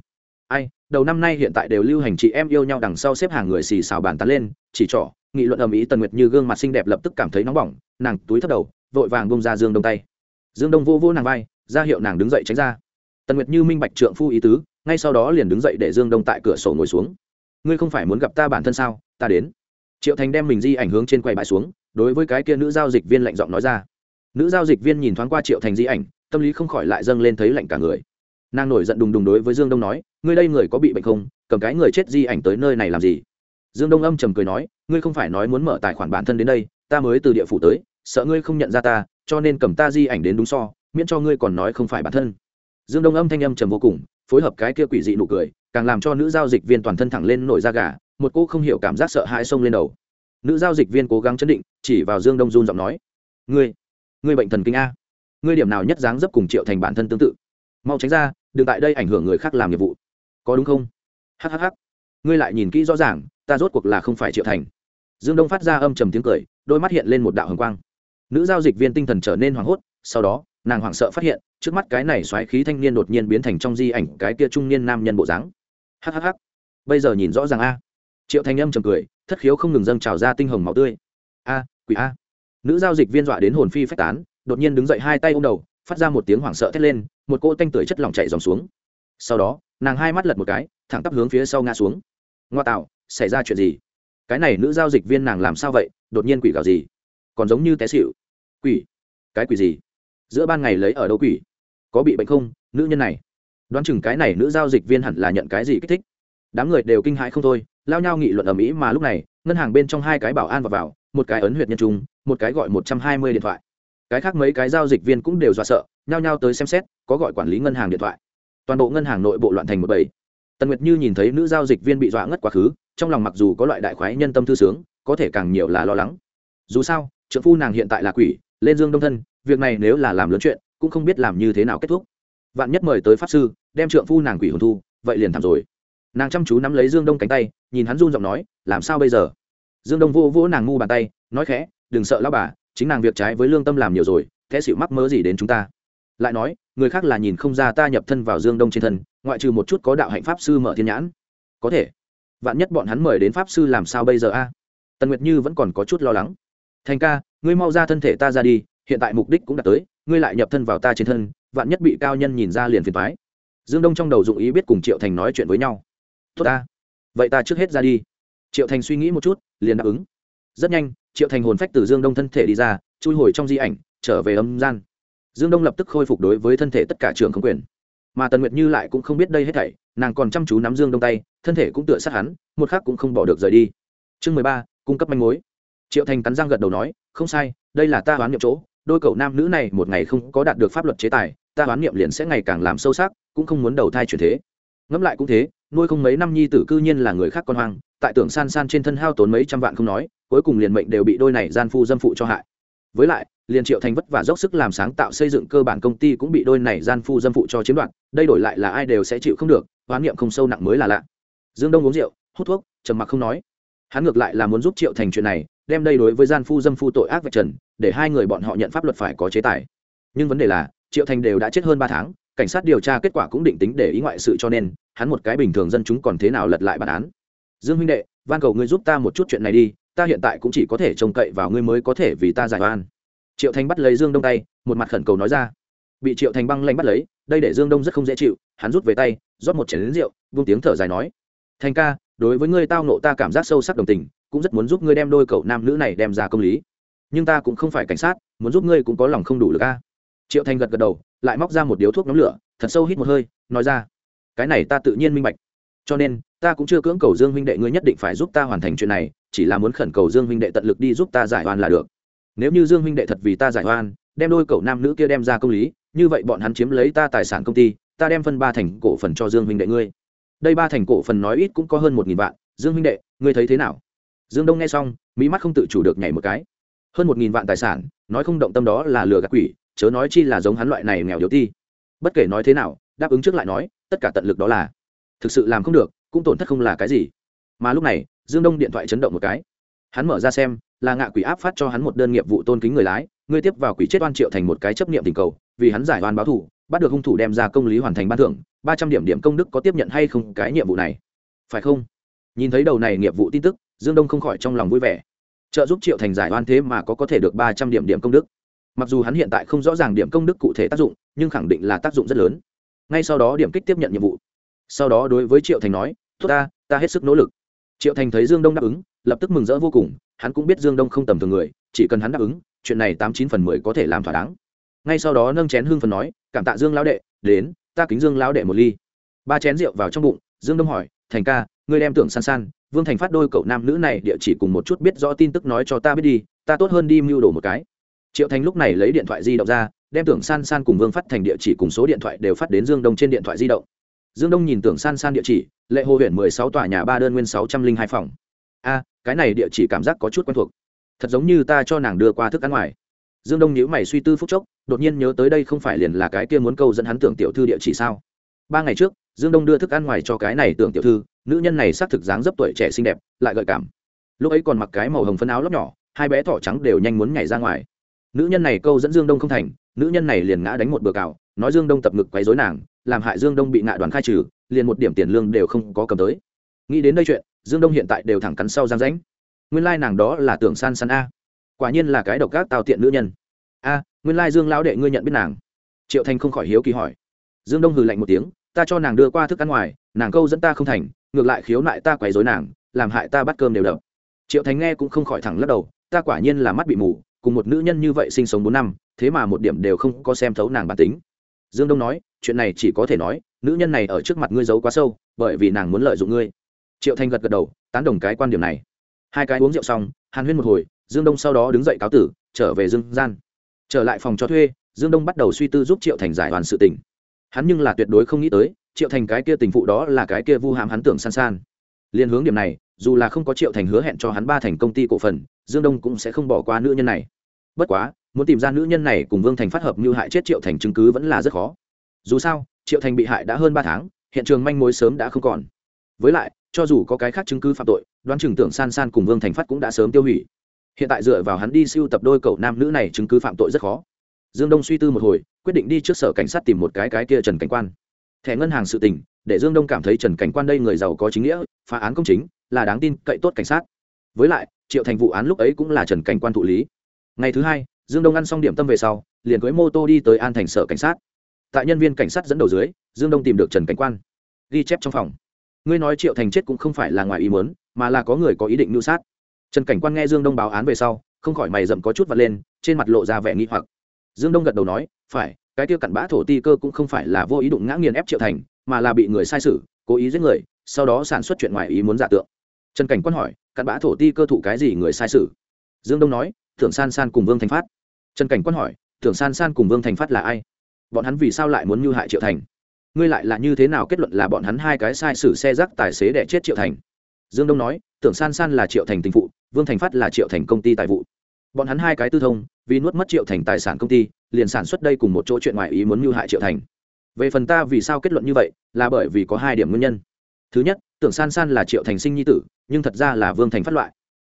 Ai, đầu năm nay hiện tại đều lưu hành chị em yêu nhau đằng sau xếp hàng người xì xào bàn tán lên, chỉ trỏ, nghị luận ầm ĩ tần nguyệt như gương mặt xinh đẹp lập tức cảm thấy nóng bỏng, nàng túi thấp đầu, vội vàng bông ra dương đông tay. Dương đông vô vô nàng vai, ra hiệu nàng đứng dậy tránh ra. Tần nguyệt như minh bạch trượng phu ý tứ ngay sau đó liền đứng dậy để dương đông tại cửa sổ ngồi xuống. Ngươi không phải muốn gặp ta bản thân sao? Ta đến. Triệu thành đem mình di ảnh hướng trên quầy bãi xuống, đối với cái kia nữ giao dịch viên lạnh giọng nói ra. Nữ giao dịch viên nhìn thoáng qua triệu thành di ảnh, tâm lý không khỏi lại dâng lên thấy lạnh cả người. Nàng nổi giận đùng đùng đối với dương đông nói, ngươi đây người có bị bệnh không? Cầm cái người chết di ảnh tới nơi này làm gì? Dương đông âm trầm cười nói, ngươi không phải nói muốn mở tài khoản bản thân đến đây, ta mới từ địa phủ tới, sợ ngươi không nhận ra ta, cho nên cầm ta di ảnh đến đúng so, miễn cho ngươi còn nói không phải bản thân. Dương đông âm thanh âm trầm vô cùng phối hợp cái kia quỷ dị nụ cười, càng làm cho nữ giao dịch viên toàn thân thẳng lên nổi da gà, một cô không hiểu cảm giác sợ hãi xông lên đầu. Nữ giao dịch viên cố gắng chấn định, chỉ vào dương đông run giọng nói, ngươi ngươi bệnh thần kinh a? Ngươi điểm nào nhất dáng dấp cùng triệu thành bản thân tương tự? Mau tránh ra, đừng tại đây ảnh hưởng người khác làm nhiệm vụ. Có đúng không? Hhh ngươi lại nhìn kỹ rõ ràng, ta rốt cuộc là không phải triệu thành. Dương đông phát ra âm trầm tiếng cười, đôi mắt hiện lên một đạo hồng quang. Nữ giao dịch viên tinh thần trở nên hoảng hốt, sau đó, nàng hoảng sợ phát hiện trước mắt cái này xoáy khí thanh niên đột nhiên biến thành trong di ảnh cái kia trung niên nam nhân bộ dáng. Hhh bây giờ nhìn rõ ràng a. Triệu thanh âm trầm cười, thất khiếu không ngừng dâng trào ra tinh hồng máu tươi. A, quỷ a. Nữ giao dịch viên dọa đến hồn phi phách tán, đột nhiên đứng dậy hai tay ôm đầu, phát ra một tiếng hoảng sợ thét lên, một cỗ tanh tưởi chất lỏng chạy dòng xuống. Sau đó, nàng hai mắt lật một cái, thẳng tắp hướng phía sau ngã xuống. Ngoa tạo, xảy ra chuyện gì? Cái này nữ giao dịch viên nàng làm sao vậy? Đột nhiên quỷ gào gì? Còn giống như té xịu quỷ? Cái quỷ gì? Giữa ban ngày lấy ở đâu quỷ? Có bị bệnh không, nữ nhân này. Đoán chừng cái này nữ giao dịch viên hẳn là nhận cái gì kích thích. Đám người đều kinh hãi không thôi, lao nhau nghị luận ở mỹ mà lúc này, ngân hàng bên trong hai cái bảo an vào vào, một cái ấn huyệt nhân trung, một cái gọi một trăm hai mươi điện thoại. Cái khác mấy cái giao dịch viên cũng đều dọa sợ, nhao nhao tới xem xét, có gọi quản lý ngân hàng điện thoại. Toàn bộ ngân hàng nội bộ loạn thành một bầy. Tần nguyệt như nhìn thấy nữ giao dịch viên bị dọa ngất quá khứ, trong lòng mặc dù có loại đại khoái nhân tâm thư sướng, có thể càng nhiều là lo lắng. Dù sao trợ phu nàng hiện tại là quỷ, lên dương đông thân, việc này nếu là làm lớn chuyện cũng không biết làm như thế nào kết thúc. Vạn nhất mời tới pháp sư, đem trượng phu nàng quỷ hồn thu, vậy liền thảm rồi. Nàng chăm chú nắm lấy dương đông cánh tay, nhìn hắn run giọng nói, làm sao bây giờ? Dương đông vô vỗ nàng ngu bàn tay, nói khẽ, đừng sợ lao bà, chính nàng việc trái với lương tâm làm nhiều rồi, thế xịu mắc mớ gì đến chúng ta? Lại nói, người khác là nhìn không ra ta nhập thân vào dương đông trên thân, ngoại trừ một chút có đạo hạnh pháp sư mở thiên nhãn. Có thể. Vạn nhất bọn hắn mời đến pháp sư làm sao bây giờ a? Tần nguyệt như vẫn còn có chút lo lắng. Thành ca, ngươi mau ra thân thể ta ra đi, hiện tại mục đích cũng đã tới ngươi lại nhập thân vào ta trên thân, vạn nhất bị cao nhân nhìn ra liền phiền thoái dương đông trong đầu dụng ý biết cùng triệu thành nói chuyện với nhau. Tốt ta. Vậy ta trước hết ra đi. Triệu thành suy nghĩ một chút, liền đáp ứng. Rất nhanh, triệu thành hồn phách từ dương đông thân thể đi ra, chui hồi trong di ảnh, trở về âm gian. Dương đông lập tức khôi phục đối với thân thể tất cả trường không quyền. Mà tần nguyệt như lại cũng không biết đây hết thảy, nàng còn chăm chú nắm dương đông tay, thân thể cũng tựa sát hắn, một khác cũng không bỏ được rời đi. Chương mười ba, cung cấp manh mối. Triệu thành cắn răng gật đầu nói, không sai, đây là ta oán nhậm chỗ đôi cậu nam nữ này một ngày không có đạt được pháp luật chế tài, ta đoán niệm liền sẽ ngày càng làm sâu sắc, cũng không muốn đầu thai chuyển thế. Ngẫm lại cũng thế, nuôi không mấy năm nhi tử cư nhiên là người khác con hoang, tại tưởng san san trên thân hao tốn mấy trăm vạn không nói, cuối cùng liền mệnh đều bị đôi này gian phu dâm phụ cho hại. Với lại, liền triệu thành vất và dốc sức làm sáng tạo xây dựng cơ bản công ty cũng bị đôi này gian phu dâm phụ cho chiếm đoạt, đây đổi lại là ai đều sẽ chịu không được hoán niệm không sâu nặng mới là lạ. Dương đông uống rượu, hút thuốc, trầm mặc không nói. Hắn ngược lại là muốn giúp triệu thành chuyện này, đem đây đối với gian phu dâm phu tội ác vạch trần để hai người bọn họ nhận pháp luật phải có chế tài. Nhưng vấn đề là, triệu thành đều đã chết hơn ba tháng, cảnh sát điều tra kết quả cũng định tính để ý ngoại sự cho nên, hắn một cái bình thường dân chúng còn thế nào lật lại bản án. Dương huynh đệ, van cầu ngươi giúp ta một chút chuyện này đi, ta hiện tại cũng chỉ có thể trông cậy vào ngươi mới có thể vì ta giải oan. Triệu thành bắt lấy dương đông tay, một mặt khẩn cầu nói ra. Bị triệu thành băng lanh bắt lấy, đây để dương đông rất không dễ chịu, hắn rút về tay, rót một chén lính rượu, vung tiếng thở dài nói. Thành ca, đối với ngươi tao nộ ta cảm giác sâu sắc đồng tình, cũng rất muốn giúp ngươi đem đôi cậu nam nữ này đem ra công lý nhưng ta cũng không phải cảnh sát, muốn giúp ngươi cũng có lòng không đủ lực a. Triệu thành gật gật đầu, lại móc ra một điếu thuốc nóng lửa, thật sâu hít một hơi, nói ra, cái này ta tự nhiên minh bạch. Cho nên, ta cũng chưa cưỡng cầu dương huynh đệ ngươi nhất định phải giúp ta hoàn thành chuyện này, chỉ là muốn khẩn cầu dương huynh đệ tận lực đi giúp ta giải oan là được. Nếu như dương huynh đệ thật vì ta giải oan, đem đôi cậu nam nữ kia đem ra công lý, như vậy bọn hắn chiếm lấy ta tài sản công ty, ta đem phân ba thành cổ phần cho dương huynh đệ ngươi. Đây ba thành cổ phần nói ít cũng có hơn một nghìn vạn. Dương huynh đệ, ngươi thấy thế nào? Dương đông nghe xong mỹ mắt không tự chủ được nhảy một cái hơn một nghìn vạn tài sản, nói không động tâm đó là lừa gạt quỷ, chớ nói chi là giống hắn loại này nghèo yếu ti. Bất kể nói thế nào, đáp ứng trước lại nói, tất cả tận lực đó là. Thực sự làm không được, cũng tổn thất không là cái gì. Mà lúc này, dương đông điện thoại chấn động một cái. Hắn mở ra xem, là ngạ quỷ áp phát cho hắn một đơn nghiệp vụ tôn kính người lái ngươi tiếp vào quỷ chết oan triệu thành một cái chấp niệm tình cầu, vì hắn giải oan báo thủ bắt được hung thủ đem ra công lý hoàn thành ban thưởng, ba trăm điểm điểm công đức có tiếp nhận hay không cái nhiệm vụ này. Phải không? Nhìn thấy đầu này nghiệp vụ tin tức, dương đông không khỏi trong lòng vui vẻ trợ giúp triệu thành giải oan thế mà có có thể được ba trăm điểm điểm công đức. Mặc dù hắn hiện tại không rõ ràng điểm công đức cụ thể tác dụng, nhưng khẳng định là tác dụng rất lớn. Ngay sau đó điểm kích tiếp nhận nhiệm vụ. Sau đó đối với triệu thành nói, tốt ta ta hết sức nỗ lực. Triệu thành thấy dương đông đáp ứng, lập tức mừng rỡ vô cùng, hắn cũng biết dương đông không tầm thường người, chỉ cần hắn đáp ứng, chuyện này tám chín phần mười có thể làm thỏa đáng. Ngay sau đó nâng chén hương phần nói, cảm tạ dương lão đệ, đến, ta kính dương lão đệ một ly. Ba chén rượu vào trong bụng, dương đông hỏi, thành ca, ngươi đem tưởng san san vương thành phát đôi cậu nam nữ này địa chỉ cùng một chút biết rõ tin tức nói cho ta biết đi, ta tốt hơn đi mưu đồ một cái. Triệu thành lúc này lấy điện thoại di động ra, đem tưởng san san cùng vương phát thành địa chỉ cùng số điện thoại đều phát đến dương đông trên điện thoại di động. Dương đông nhìn tưởng san san địa chỉ, lệ hồ huyện mười sáu tòa nhà ba đơn nguyên sáu trăm linh hai phòng. A, cái này địa chỉ cảm giác có chút quen thuộc. Thật giống như ta cho nàng đưa qua thức ăn ngoài. Dương đông nhíu mày suy tư phúc chốc, đột nhiên nhớ tới đây không phải liền là cái kia muốn câu dẫn hắn tưởng tiểu thư địa chỉ sao? Ba ngày trước, dương đông đưa thức ăn ngoài cho cái này tưởng tiểu thư nữ nhân này xác thực dáng dấp tuổi trẻ xinh đẹp, lại gợi cảm. Lúc ấy còn mặc cái màu hồng phân áo lóc nhỏ, hai bé thỏ trắng đều nhanh muốn nhảy ra ngoài. Nữ nhân này câu dẫn dương đông không thành, nữ nhân này liền ngã đánh một bờ cào, nói dương đông tập ngực quấy dối nàng, làm hại dương đông bị ngạ đoàn khai trừ, liền một điểm tiền lương đều không có cầm tới. Nghĩ đến đây chuyện, dương đông hiện tại đều thẳng cắn sau giang ránh nguyên lai nàng đó là tưởng san san a. Quả nhiên là cái độc gác tào tiện nữ nhân. A, nguyên lai dương lão đệ ngươi nhận biết nàng. Triệu thanh không khỏi hiếu kỳ hỏi. Dương đông hừ lạnh một tiếng ta cho nàng đưa qua thức ăn ngoài, nàng câu dẫn ta không thành, ngược lại khiếu nại ta quấy dối nàng, làm hại ta bắt cơm đều đập. Triệu thánh nghe cũng không khỏi thẳng lắc đầu, ta quả nhiên là mắt bị mù, cùng một nữ nhân như vậy sinh sống bốn năm, thế mà một điểm đều không có xem thấu nàng bản tính. Dương đông nói, chuyện này chỉ có thể nói, nữ nhân này ở trước mặt ngươi giấu quá sâu, bởi vì nàng muốn lợi dụng ngươi. Triệu thanh gật gật đầu, tán đồng cái quan điểm này. Hai cái uống rượu xong, hàn huyên một hồi, dương đông sau đó đứng dậy cáo tử, trở về dương gian. Trở lại phòng cho thuê, dương đông bắt đầu suy tư giúp triệu thành giải hoàn sự tình hắn nhưng là tuyệt đối không nghĩ tới, triệu thành cái kia tình phụ đó là cái kia vu hãm hắn tưởng san san. Liên hướng điểm này, dù là không có triệu thành hứa hẹn cho hắn ba thành công ty cổ phần, dương đông cũng sẽ không bỏ qua nữ nhân này. Bất quá, muốn tìm ra nữ nhân này cùng vương thành phát hợp như hại chết triệu thành chứng cứ vẫn là rất khó. Dù sao, triệu thành bị hại đã hơn ba tháng, hiện trường manh mối sớm đã không còn. Với lại, cho dù có cái khác chứng cứ phạm tội, đoán chừng tưởng san san cùng vương thành phát cũng đã sớm tiêu hủy. Hiện tại dựa vào hắn đi siêu tập đôi cậu nam nữ này chứng cứ phạm tội rất khó dương đông suy tư một hồi, quyết định đi trước sở cảnh sát tìm một cái cái kia trần cảnh quan. Thẻ ngân hàng sự tình, để dương đông cảm thấy trần cảnh quan đây người giàu có chính nghĩa, phá án công chính, là đáng tin cậy tốt cảnh sát. Với lại, triệu thành vụ án lúc ấy cũng là trần cảnh quan thụ lý. Ngày thứ hai, dương đông ăn xong điểm tâm về sau, liền cưới mô tô đi tới an thành sở cảnh sát. Tại nhân viên cảnh sát dẫn đầu dưới, dương đông tìm được trần cảnh quan. Ghi chép trong phòng. Ngươi nói triệu thành chết cũng không phải là ngoài ý muốn, mà là có người có ý định mưu sát. Trần cảnh quan nghe dương đông báo án về sau, không khỏi mày rậm có chút vật lên, trên mặt lộ ra vẻ nghi hoặc dương đông gật đầu nói, phải, cái tiêu cặn bã thổ ti cơ cũng không phải là vô ý đụng ngã nghiền ép triệu thành, mà là bị người sai sử cố ý giết người, sau đó sản xuất chuyện ngoài ý muốn giả tượng. Trần cảnh quan hỏi, cặn bã thổ ti cơ thụ cái gì người sai sử dương đông nói, thưởng san san cùng vương thành phát. Trần cảnh quan hỏi, thưởng san san cùng vương thành phát là ai? Bọn hắn vì sao lại muốn mưu hại triệu thành? Ngươi lại là như thế nào kết luận là bọn hắn hai cái sai sử xe rác tài xế để chết triệu thành? Dương đông nói tưởng san san là triệu thành tình phụ, vương thành phát là triệu thành công ty tài vụ bọn hắn hai cái tư thông, vì nuốt mất triệu thành tài sản công ty, liền sản xuất đây cùng một chỗ chuyện ngoài ý muốn mưu hại triệu thành. Về phần ta vì sao kết luận như vậy, là bởi vì có hai điểm nguyên nhân. Thứ nhất, tưởng san san là triệu thành sinh nhi tử, nhưng thật ra là vương thành phát loại.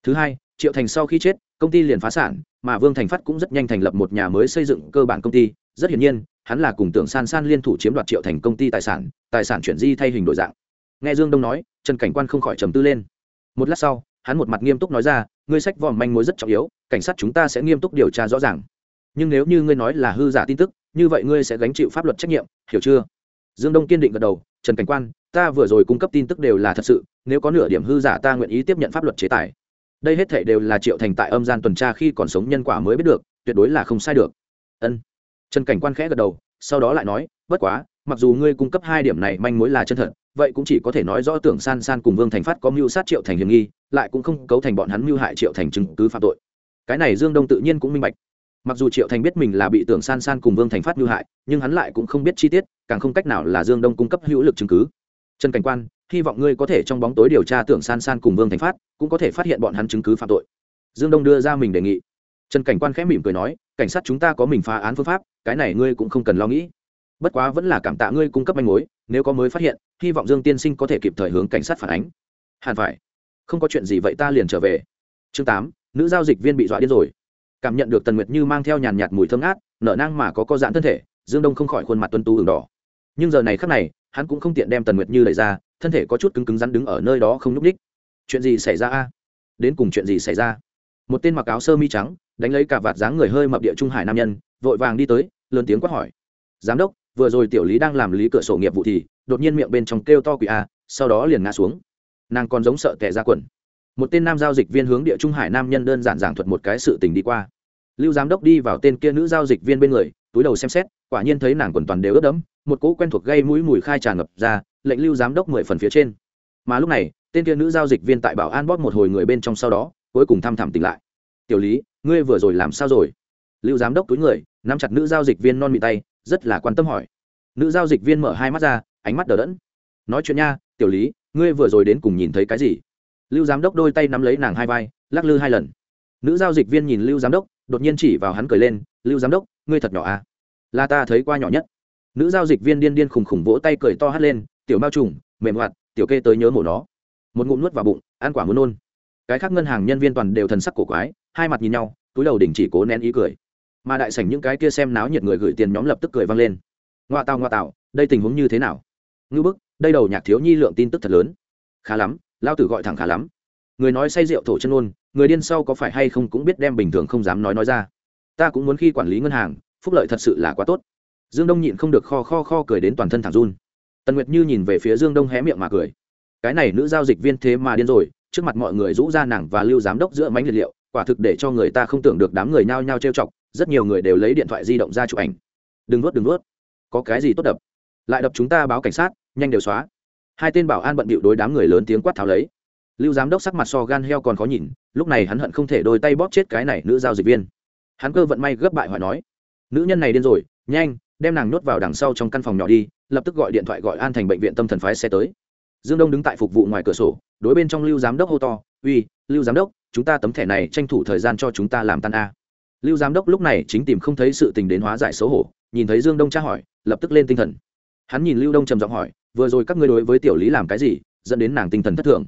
Thứ hai, triệu thành sau khi chết, công ty liền phá sản, mà vương thành phát cũng rất nhanh thành lập một nhà mới xây dựng cơ bản công ty. Rất hiển nhiên, hắn là cùng tưởng san san liên thủ chiếm đoạt triệu thành công ty tài sản tài sản chuyển di thay hình đổi dạng. Nghe dương đông nói, trần cảnh quan không khỏi trầm tư lên. Một lát sau, hắn một mặt nghiêm túc nói ra ngươi sách vòm manh mối rất trọng yếu, cảnh sát chúng ta sẽ nghiêm túc điều tra rõ ràng. Nhưng nếu như ngươi nói là hư giả tin tức, như vậy ngươi sẽ gánh chịu pháp luật trách nhiệm, hiểu chưa? Dương đông kiên định gật đầu, trần cảnh quan, ta vừa rồi cung cấp tin tức đều là thật sự, nếu có nửa điểm hư giả ta nguyện ý tiếp nhận pháp luật chế tài. Đây hết thể đều là triệu thành tại âm gian tuần tra khi còn sống nhân quả mới biết được, tuyệt đối là không sai được. Ân. Trần cảnh quan khẽ gật đầu, sau đó lại nói, bất quá, mặc dù ngươi cung cấp hai điểm này manh mối là chân thật vậy cũng chỉ có thể nói rõ tưởng san san cùng vương thành phát có mưu sát triệu thành hiểm nghi, lại cũng không cấu thành bọn hắn mưu hại triệu thành chứng cứ phạm tội. Cái này dương đông tự nhiên cũng minh bạch. Mặc dù triệu thành biết mình là bị tưởng san san cùng vương thành phát mưu hại, nhưng hắn lại cũng không biết chi tiết, càng không cách nào là dương đông cung cấp hữu lực chứng cứ. Trần cảnh quan, hy vọng ngươi có thể trong bóng tối điều tra tưởng san san cùng vương thành phát, cũng có thể phát hiện bọn hắn chứng cứ phạm tội. Dương đông đưa ra mình đề nghị. Trần cảnh quan khẽ mỉm cười nói, cảnh sát chúng ta có mình phá án phương pháp, cái này ngươi cũng không cần lo nghĩ. Bất quá vẫn là cảm tạ ngươi cung cấp manh mối nếu có mới phát hiện, hy vọng dương tiên sinh có thể kịp thời hướng cảnh sát phản ánh. Hẳn phải. Không có chuyện gì vậy ta liền trở về. Chương tám, nữ giao dịch viên bị dọa điên rồi. Cảm nhận được tần nguyệt như mang theo nhàn nhạt mùi thơm ngát, nở nang mà có co giãn thân thể, dương đông không khỏi khuôn mặt tuân tu hừng đỏ. Nhưng giờ này khắc này, hắn cũng không tiện đem tần nguyệt như đẩy ra, thân thể có chút cứng cứng rắn đứng ở nơi đó không nhúc ních chuyện gì xảy ra a? Đến cùng chuyện gì xảy ra? Một tên mặc áo sơ mi trắng, đánh lấy cả vạt dáng người hơi mập địa trung hải nam nhân, vội vàng đi tới, lớn tiếng quát hỏi. Giám đốc vừa rồi tiểu lý đang làm lý cửa sổ nghiệp vụ thì, đột nhiên miệng bên trong kêu to quỷ a, sau đó liền ngã xuống. Nàng còn giống sợ tệ ra quần. Một tên nam giao dịch viên hướng địa trung hải nam nhân đơn giản giảng thuật một cái sự tình đi qua. Lưu giám đốc đi vào tên kia nữ giao dịch viên bên người, túi đầu xem xét, quả nhiên thấy nàng quần toàn đều ướt đẫm, một cỗ quen thuộc gây mũi mùi khai tràn ngập ra, lệnh lưu giám đốc mười phần phía trên. Mà lúc này, tên kia nữ giao dịch viên tại bảo an bóp một hồi người bên trong sau đó, cuối cùng thăm thẳm tỉnh lại. Tiểu lý, ngươi vừa rồi làm sao rồi? Lưu giám đốc túi người, nắm chặt nữ giao dịch viên non mị tay rất là quan tâm hỏi. Nữ giao dịch viên mở hai mắt ra, ánh mắt đờ đẫn. Nói chuyện nha, tiểu lý, ngươi vừa rồi đến cùng nhìn thấy cái gì? Lưu giám đốc đôi tay nắm lấy nàng hai vai, lắc lư hai lần. Nữ giao dịch viên nhìn lưu giám đốc, đột nhiên chỉ vào hắn cười lên, lưu giám đốc, ngươi thật nhỏ à? Là ta thấy qua nhỏ nhất. Nữ giao dịch viên điên điên khùng khùng vỗ tay cười to hắt lên, tiểu mao trùng, mềm hoạt, tiểu kê tới nhớ mổ nó. Một ngụm nuốt vào bụng, ăn quả muốn nôn. Cái khác ngân hàng nhân viên toàn đều thần sắc cổ quái, hai mặt nhìn nhau, túi đầu đỉnh chỉ cố nén ý cười mà đại sảnh những cái kia xem náo nhiệt người gửi tiền nhóm lập tức cười vang lên. Ngoa tào ngoa tào, đây tình huống như thế nào? Ngư bức, đây đầu nhạc thiếu nhi lượng tin tức thật lớn. Khá lắm, lao tử gọi thẳng khá lắm. Người nói say rượu thổ chân ôn, người điên sau có phải hay không cũng biết đem bình thường không dám nói nói ra. Ta cũng muốn khi quản lý ngân hàng, phúc lợi thật sự là quá tốt. Dương đông nhịn không được kho kho kho cười đến toàn thân thẳng run. Tần nguyệt như nhìn về phía dương đông hé miệng mà cười. Cái này nữ giao dịch viên thế mà điên rồi, trước mặt mọi người rũ ra nàng và lưu giám đốc giữa mánh liệt liệu, quả thực để cho người ta không tưởng được đám người nhao nhao trêu chọc rất nhiều người đều lấy điện thoại di động ra chụp ảnh. Đừng nuốt đừng nuốt. Có cái gì tốt đập? Lại đập chúng ta báo cảnh sát, nhanh đều xóa. Hai tên bảo an bận bịu đối đám người lớn tiếng quát tháo lấy. Lưu giám đốc sắc mặt so gan heo còn khó nhìn, lúc này hắn hận không thể đôi tay bóp chết cái này nữ giao dịch viên. Hắn cơ vận may gấp bại hỏi nói, nữ nhân này điên rồi, nhanh, đem nàng nhốt vào đằng sau trong căn phòng nhỏ đi, lập tức gọi điện thoại gọi an thành bệnh viện tâm thần phái xe tới. Dương đông đứng tại phục vụ ngoài cửa sổ, đối bên trong lưu giám đốc hô to, uy, lưu giám đốc, chúng ta tấm thẻ này tranh thủ thời gian cho chúng ta làm tan a lưu giám đốc lúc này chính tìm không thấy sự tình đến hóa giải xấu hổ, nhìn thấy dương đông tra hỏi, lập tức lên tinh thần. Hắn nhìn lưu đông trầm giọng hỏi, vừa rồi các ngươi đối với tiểu lý làm cái gì, dẫn đến nàng tinh thần thất thường?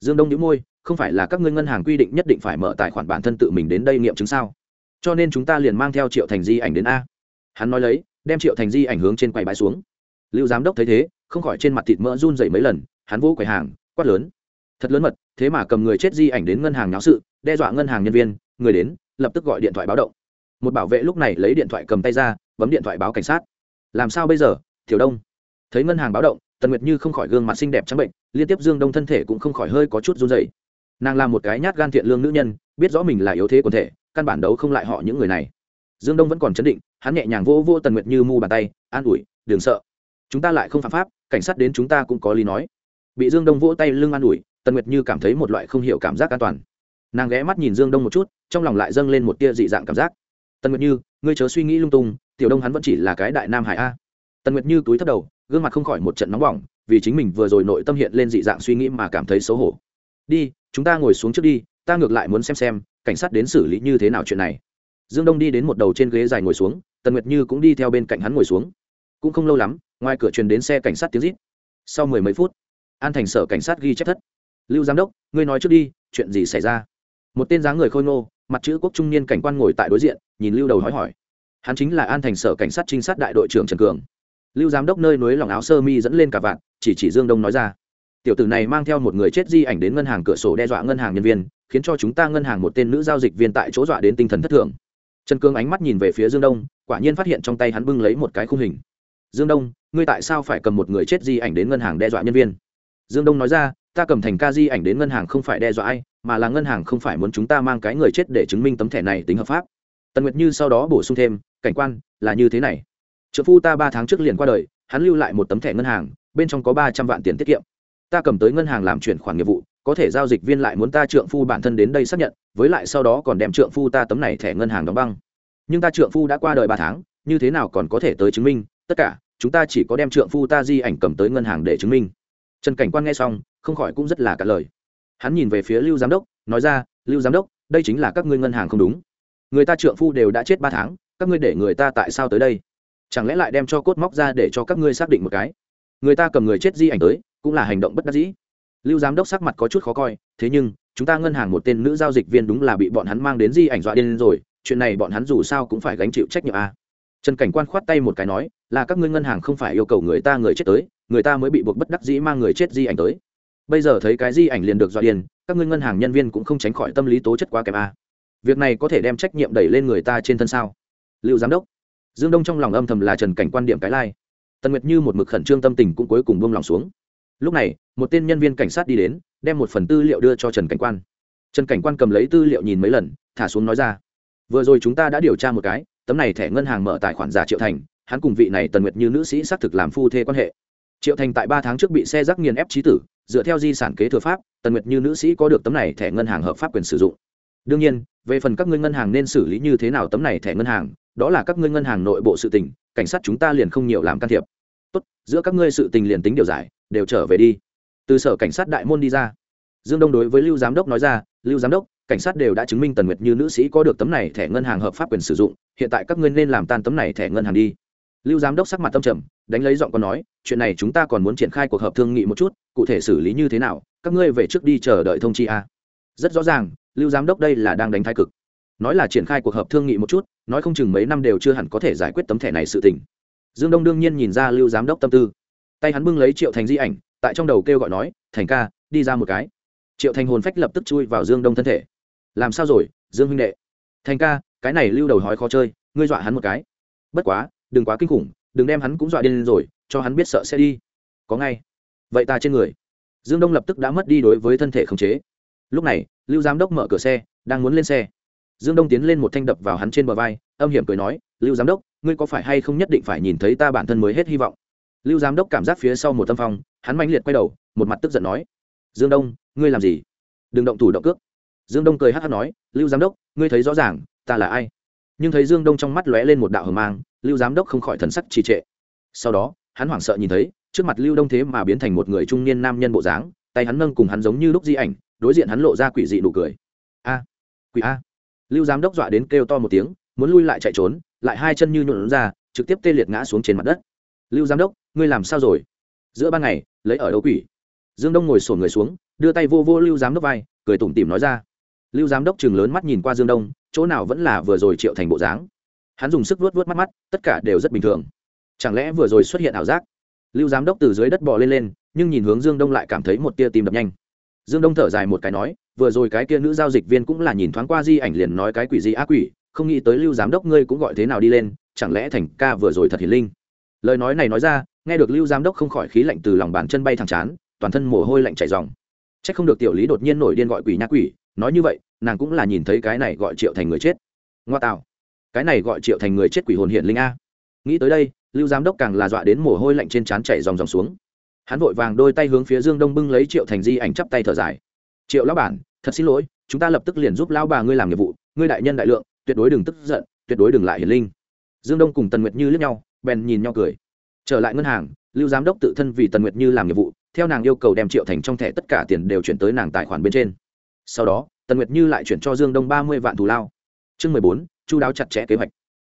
Dương đông nhíu môi, không phải là các ngươi ngân hàng quy định nhất định phải mở tài khoản bản thân tự mình đến đây nghiệm chứng sao? Cho nên chúng ta liền mang theo triệu thành di ảnh đến a. Hắn nói lấy, đem triệu thành di ảnh hướng trên quầy bãi xuống. Lưu giám đốc thấy thế, không khỏi trên mặt thịt mỡ run rẩy mấy lần, hắn vỗ quầy hàng, quát lớn. Thật lớn mật, thế mà cầm người chết di ảnh đến ngân hàng náo sự, đe dọa ngân hàng nhân viên, người đến lập tức gọi điện thoại báo động. Một bảo vệ lúc này lấy điện thoại cầm tay ra, bấm điện thoại báo cảnh sát. Làm sao bây giờ thiểu đông? Thấy ngân hàng báo động, tần nguyệt như không khỏi gương mặt xinh đẹp trắng bệnh, liên tiếp dương đông thân thể cũng không khỏi hơi có chút run dày nàng là một cái nhát gan thiện lương nữ nhân, biết rõ mình là yếu thế quần thể, căn bản đấu không lại họ những người này. Dương đông vẫn còn chấn định, hắn nhẹ nhàng vô vô tần nguyệt như mu bàn tay, an ủi, đừng sợ. Chúng ta lại không phạm pháp, cảnh sát đến chúng ta cũng có lý nói. Bị dương đông vỗ tay lưng an ủi, tần nguyệt như cảm thấy một loại không hiểu cảm giác an toàn. Nàng ghé mắt nhìn dương đông một chút trong lòng lại dâng lên một tia dị dạng cảm giác. Tần nguyệt như, ngươi chớ suy nghĩ lung tung, tiểu đông hắn vẫn chỉ là cái đại nam hải a. Tần nguyệt như túi thấp đầu, gương mặt không khỏi một trận nóng bỏng, vì chính mình vừa rồi nội tâm hiện lên dị dạng suy nghĩ mà cảm thấy xấu hổ. Đi, chúng ta ngồi xuống trước đi, ta ngược lại muốn xem xem, cảnh sát đến xử lý như thế nào chuyện này. Dương đông đi đến một đầu trên ghế dài ngồi xuống, tần nguyệt như cũng đi theo bên cạnh hắn ngồi xuống. Cũng không lâu lắm, ngoài cửa truyền đến xe cảnh sát tiếng rít. Sau mười mấy phút, an thành sở cảnh sát ghi chép thất. Lưu giám đốc, ngươi nói trước đi, chuyện gì xảy ra? Một tên dáng người khôi ngô mặt chữ quốc trung niên cảnh quan ngồi tại đối diện, nhìn lưu đầu hỏi hỏi. Hắn chính là an thành sở cảnh sát trinh sát đại đội trưởng trần cường. Lưu giám đốc nơi núi lòng áo sơ mi dẫn lên cả vạn, chỉ chỉ dương đông nói ra. Tiểu tử này mang theo một người chết di ảnh đến ngân hàng cửa sổ đe dọa ngân hàng nhân viên, khiến cho chúng ta ngân hàng một tên nữ giao dịch viên tại chỗ dọa đến tinh thần thất thường. Trần cường ánh mắt nhìn về phía dương đông, quả nhiên phát hiện trong tay hắn bưng lấy một cái khung hình. Dương đông, ngươi tại sao phải cầm một người chết di ảnh đến ngân hàng đe dọa nhân viên? Dương đông nói ra, ta cầm thành ca di ảnh đến ngân hàng không phải đe dọa ai, mà là ngân hàng không phải muốn chúng ta mang cái người chết để chứng minh tấm thẻ này tính hợp pháp. Tần nguyệt như sau đó bổ sung thêm, cảnh quan, là như thế này. Trợ phu ta ba tháng trước liền qua đời, hắn lưu lại một tấm thẻ ngân hàng, bên trong có ba trăm vạn tiền tiết kiệm. Ta cầm tới ngân hàng làm chuyển khoản nghiệp vụ, có thể giao dịch viên lại muốn ta trượng phu bản thân đến đây xác nhận, với lại sau đó còn đem trượng phu ta tấm này thẻ ngân hàng đóng băng. Nhưng ta trượng phu đã qua đời ba tháng, như thế nào còn có thể tới chứng minh? Tất cả, chúng ta chỉ có đem trượng phu ta di ảnh cầm tới ngân hàng để chứng minh trần cảnh quan nghe xong, không khỏi cũng rất là cả lời. Hắn nhìn về phía lưu giám đốc, nói ra, lưu giám đốc, đây chính là các ngươi ngân hàng không đúng. Người ta trượng phu đều đã chết ba tháng, các ngươi để người ta tại sao tới đây? Chẳng lẽ lại đem cho cốt móc ra để cho các ngươi xác định một cái? Người ta cầm người chết di ảnh tới, cũng là hành động bất đắc dĩ. Lưu giám đốc sắc mặt có chút khó coi, thế nhưng, chúng ta ngân hàng một tên nữ giao dịch viên đúng là bị bọn hắn mang đến di ảnh dọa điên rồi, chuyện này bọn hắn dù sao cũng phải gánh chịu trách nhiệm a à. trần cảnh quan khoát tay một cái nói, là các ngươi ngân hàng không phải yêu cầu người ta người chết tới người ta mới bị buộc bất đắc dĩ mang người chết di ảnh tới. Bây giờ thấy cái di ảnh liền được dọa điền, các ngươi ngân hàng nhân viên cũng không tránh khỏi tâm lý tố chất quá kém a. À. việc này có thể đem trách nhiệm đẩy lên người ta trên thân sao? Lưu giám đốc. Dương đông trong lòng âm thầm là trần cảnh quan điểm cái lai. Tần nguyệt như một mực khẩn trương tâm tình cũng cuối cùng buông lòng xuống. Lúc này, một tên nhân viên cảnh sát đi đến, đem một phần tư liệu đưa cho trần cảnh quan. Trần cảnh quan cầm lấy tư liệu nhìn mấy lần, thả xuống nói ra. Vừa rồi chúng ta đã điều tra một cái, tấm này thẻ ngân hàng mở tài khoản giả triệu thành, hắn cùng vị này tần nguyệt như nữ sĩ xác thực làm phu thê quan hệ triệu thành tại ba tháng trước bị xe rác nghiền ép trí tử, dựa theo di sản kế thừa pháp, tần nguyệt như nữ sĩ có được tấm này thẻ ngân hàng hợp pháp quyền sử dụng. Đương nhiên, về phần các ngươi ngân hàng nên xử lý như thế nào tấm này thẻ ngân hàng, đó là các ngươi ngân hàng nội bộ sự tình, cảnh sát chúng ta liền không nhiều làm can thiệp. Tốt, giữa các ngươi sự tình liền tính điều giải, đều trở về đi. Từ sở cảnh sát đại môn đi ra. Dương đông đối với lưu giám đốc nói ra, lưu giám đốc, cảnh sát đều đã chứng minh tần nguyệt như nữ sĩ có được tấm này thẻ ngân hàng hợp pháp quyền sử dụng, hiện tại các ngươi nên làm tan tấm này thẻ ngân hàng đi. Lưu giám đốc sắc mặt tâm trầm đánh lấy giọng còn nói, chuyện này chúng ta còn muốn triển khai cuộc họp thương nghị một chút, cụ thể xử lý như thế nào, các ngươi về trước đi chờ đợi thông chi a. Rất rõ ràng, lưu giám đốc đây là đang đánh thái cực. Nói là triển khai cuộc họp thương nghị một chút, nói không chừng mấy năm đều chưa hẳn có thể giải quyết tấm thẻ này sự tình. Dương đông đương nhiên nhìn ra lưu giám đốc tâm tư. Tay hắn bưng lấy triệu thành di ảnh, tại trong đầu kêu gọi nói, thành ca, đi ra một cái. Triệu thành hồn phách lập tức chui vào dương đông thân thể. Làm sao rồi, dương huynh đệ? Thành ca, cái này lưu đầu hói khó chơi, ngươi dọa hắn một cái. Bất quá, đừng quá kinh khủng đừng đem hắn cũng dọa điên rồi, cho hắn biết sợ sẽ đi. Có ngay. Vậy ta trên người. Dương đông lập tức đã mất đi đối với thân thể khống chế. Lúc này, lưu giám đốc mở cửa xe, đang muốn lên xe. Dương đông tiến lên một thanh đập vào hắn trên bờ vai, âm hiểm cười nói, lưu giám đốc, ngươi có phải hay không nhất định phải nhìn thấy ta bản thân mới hết hy vọng? Lưu giám đốc cảm giác phía sau một tâm phong, hắn manh liệt quay đầu, một mặt tức giận nói, dương đông, ngươi làm gì? Đừng động thủ động cước. Dương đông cười hát hát nói, lưu giám đốc, ngươi thấy rõ ràng, ta là ai? Nhưng thấy dương đông trong mắt lóe lên một đạo hờ mang, lưu giám đốc không khỏi thần sắc trì trệ. Sau đó, hắn hoảng sợ nhìn thấy, trước mặt lưu đông thế mà biến thành một người trung niên nam nhân bộ dáng, tay hắn nâng cùng hắn giống như lúc di ảnh, đối diện hắn lộ ra quỷ dị nụ cười. A, quỷ a. Lưu giám đốc dọa đến kêu to một tiếng, muốn lui lại chạy trốn, lại hai chân như nhuộn ra, trực tiếp tê liệt ngã xuống trên mặt đất. Lưu giám đốc, ngươi làm sao rồi? Giữa ban ngày, lấy ở đâu quỷ? Dương đông ngồi sổn người xuống, đưa tay vô vô lưu giám đốc vai, cười tủm tỉm nói ra. Lưu giám đốc chừng lớn mắt nhìn qua dương đông chỗ nào vẫn là vừa rồi triệu thành bộ dáng. Hắn dùng sức vuốt vuốt mắt mắt, tất cả đều rất bình thường. Chẳng lẽ vừa rồi xuất hiện ảo giác? Lưu giám đốc từ dưới đất bò lên lên, nhưng nhìn hướng dương đông lại cảm thấy một tia tim đập nhanh. Dương đông thở dài một cái nói, vừa rồi cái kia nữ giao dịch viên cũng là nhìn thoáng qua di ảnh liền nói cái quỷ gì ác quỷ, không nghĩ tới lưu giám đốc ngươi cũng gọi thế nào đi lên, chẳng lẽ thành ca vừa rồi thật hiền linh? Lời nói này nói ra, nghe được lưu giám đốc không khỏi khí lạnh từ lòng bàn chân bay thẳng chán, toàn thân mồ hôi lạnh chảy dòng c h ắ c không được tiểu lý đột nhiên nổi điên gọi quỷ nhã quỷ, nói như vậy nàng cũng là nhìn thấy cái này gọi triệu thành người chết. Ngoa tạo. Cái này gọi triệu thành người chết quỷ hồn hiện linh a. Nghĩ tới đây, lưu giám đốc càng là dọa đến mồ hôi lạnh trên trán chảy dòng dòng xuống. Hắn vội vàng đôi tay hướng phía dương đông bưng lấy triệu thành di ảnh chắp tay thở dài. Triệu lão bản, thật xin lỗi, chúng ta lập tức liền giúp lão bà ngươi làm nhiệm vụ, ngươi đại nhân đại lượng, tuyệt đối đừng tức giận, tuyệt đối đừng lại hiền linh. Dương đông cùng tần nguyệt như liếc nhau, bèn nhìn nhau cười. Trở lại ngân hàng, lưu giám đốc tự thân vì tần nguyệt như làm nhiệm vụ, theo nàng yêu cầu đem triệu thành trong thẻ tất cả tiền đều chuyển tới nàng tài khoản bên trên. Sau đó tần nguyệt như lại chuyển cho dương đông ba mươi vạn thù lao chương mười bốn chu đáo chặt chẽ kế hoạch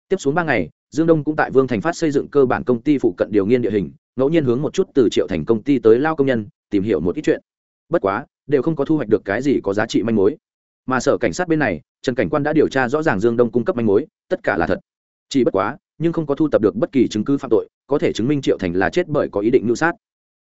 tiếp xuống ba ngày dương đông cũng tại vương thành phát xây dựng cơ bản công ty phụ cận điều nghiên địa hình ngẫu nhiên hướng một chút từ triệu thành công ty tới lao công nhân tìm hiểu một ít chuyện bất quá đều không có thu hoạch được cái gì có giá trị manh mối mà sở cảnh sát bên này trần cảnh quan đã điều tra rõ ràng dương đông cung cấp manh mối tất cả là thật chỉ bất quá nhưng không có thu tập được bất kỳ chứng cứ phạm tội có thể chứng minh triệu thành là chết bởi có ý định mưu sát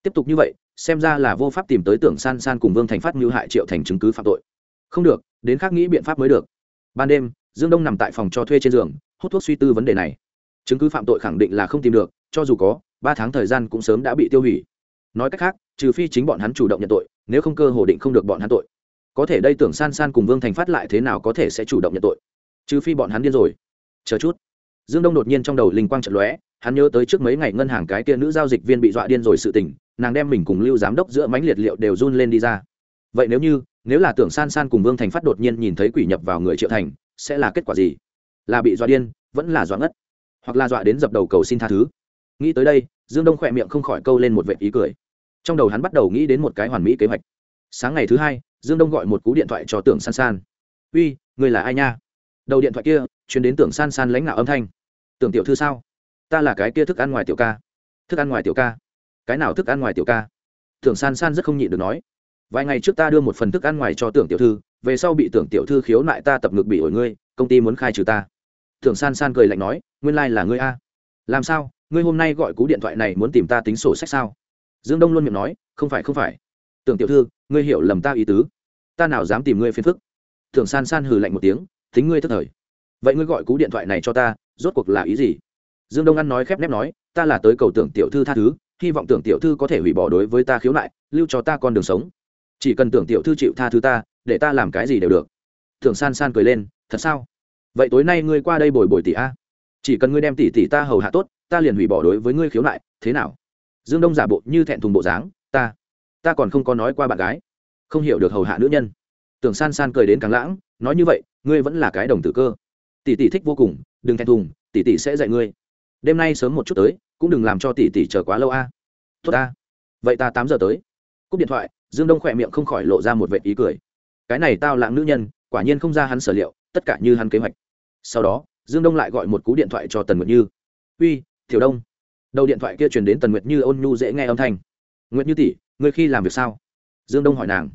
tiếp tục như vậy xem ra là vô pháp tìm tới tưởng san san cùng vương thành phát mưu hại triệu thành chứng cứ phạm tội không được, đến khác nghĩ biện pháp mới được. Ban đêm, dương đông nằm tại phòng cho thuê trên giường, hút thuốc suy tư vấn đề này. Chứng cứ phạm tội khẳng định là không tìm được, cho dù có, ba tháng thời gian cũng sớm đã bị tiêu hủy. Nói cách khác, trừ phi chính bọn hắn chủ động nhận tội, nếu không cơ hồ định không được bọn hắn tội. Có thể đây tưởng san san cùng vương thành phát lại thế nào có thể sẽ chủ động nhận tội? Trừ phi bọn hắn điên rồi. Chờ chút. Dương đông đột nhiên trong đầu linh quang trận lóe, hắn nhớ tới trước mấy ngày ngân hàng cái kia nữ giao dịch viên bị dọa điên rồi sự tình, nàng đem mình cùng lưu giám đốc giữa mánh liệt liệu đều run lên đi ra vậy nếu như, nếu là tưởng san san cùng vương thành phát đột nhiên nhìn thấy quỷ nhập vào người triệu thành, sẽ là kết quả gì? Là bị dọa điên, vẫn là dọa ngất, hoặc là dọa đến dập đầu cầu xin tha thứ? Nghĩ tới đây, dương đông khỏe miệng không khỏi câu lên một vệ ý cười. Trong đầu hắn bắt đầu nghĩ đến một cái hoàn mỹ kế hoạch. Sáng ngày thứ hai, dương đông gọi một cú điện thoại cho tưởng san san. Uy, người là ai nha? Đầu điện thoại kia chuyển đến tưởng san san lãnh đạo âm thanh. Tưởng tiểu thư sao? Ta là cái kia thức ăn ngoài tiểu ca. Thức ăn ngoài tiểu ca? Cái nào thức ăn ngoài tiểu ca? Tưởng san san rất không nhịn được nói vài ngày trước ta đưa một phần thức ăn ngoài cho tưởng tiểu thư, về sau bị tưởng tiểu thư khiếu nại ta tập ngực bị ổi ngươi, công ty muốn khai trừ ta. Tưởng san san cười lạnh nói, nguyên lai、like、là ngươi a. Làm sao, ngươi hôm nay gọi cú điện thoại này muốn tìm ta tính sổ sách sao? Dương đông luôn miệng nói, không phải không phải. Tưởng tiểu thư, ngươi hiểu lầm ta ý tứ. Ta nào dám tìm ngươi phiền phức? Tưởng san san hừ lạnh một tiếng, tính ngươi thất thời. Vậy ngươi gọi cú điện thoại này cho ta, rốt cuộc là ý gì? Dương đông ăn nói khép nép nói, ta là tới cầu tưởng tiểu thư tha thứ, hy vọng tưởng tiểu thư có thể hủy bỏ đối với ta khiếu nại, lưu cho ta con đường sống chỉ cần tưởng tiểu thư chịu tha thứ ta, để ta làm cái gì đều được. Tưởng san san cười lên, thật sao? Vậy tối nay ngươi qua đây bồi bồi tỷ a. Chỉ cần ngươi đem tỷ tỷ ta hầu hạ tốt, ta liền hủy bỏ đối với ngươi khiếu nại, thế nào? Dương đông giả bộ như thẹn thùng bộ dáng, ta ta còn không có nói qua bạn gái. Không hiểu được hầu hạ nữ nhân. Tưởng san san cười đến càng lãng, nói như vậy, ngươi vẫn là cái đồng tử cơ. Tỷ tỷ thích vô cùng, đừng thẹn thùng, tỷ tỷ sẽ dạy ngươi. Đêm nay sớm một chút tới, cũng đừng làm cho tỷ tỷ chờ quá lâu a. Tốt ta. Vậy ta tám giờ tới. Cúp điện thoại dương đông khỏe miệng không khỏi lộ ra một vệ ý cười. Cái này tao lãng nữ nhân, quả nhiên không ra hắn sở liệu, tất cả như hắn kế hoạch. Sau đó, dương đông lại gọi một cú điện thoại cho tần nguyệt như. Uy thiểu đông. Đầu điện thoại kia truyền đến tần nguyệt như ôn nhu dễ nghe âm thanh. Nguyệt như tỷ, ngươi khi làm việc sao? Dương đông hỏi nàng.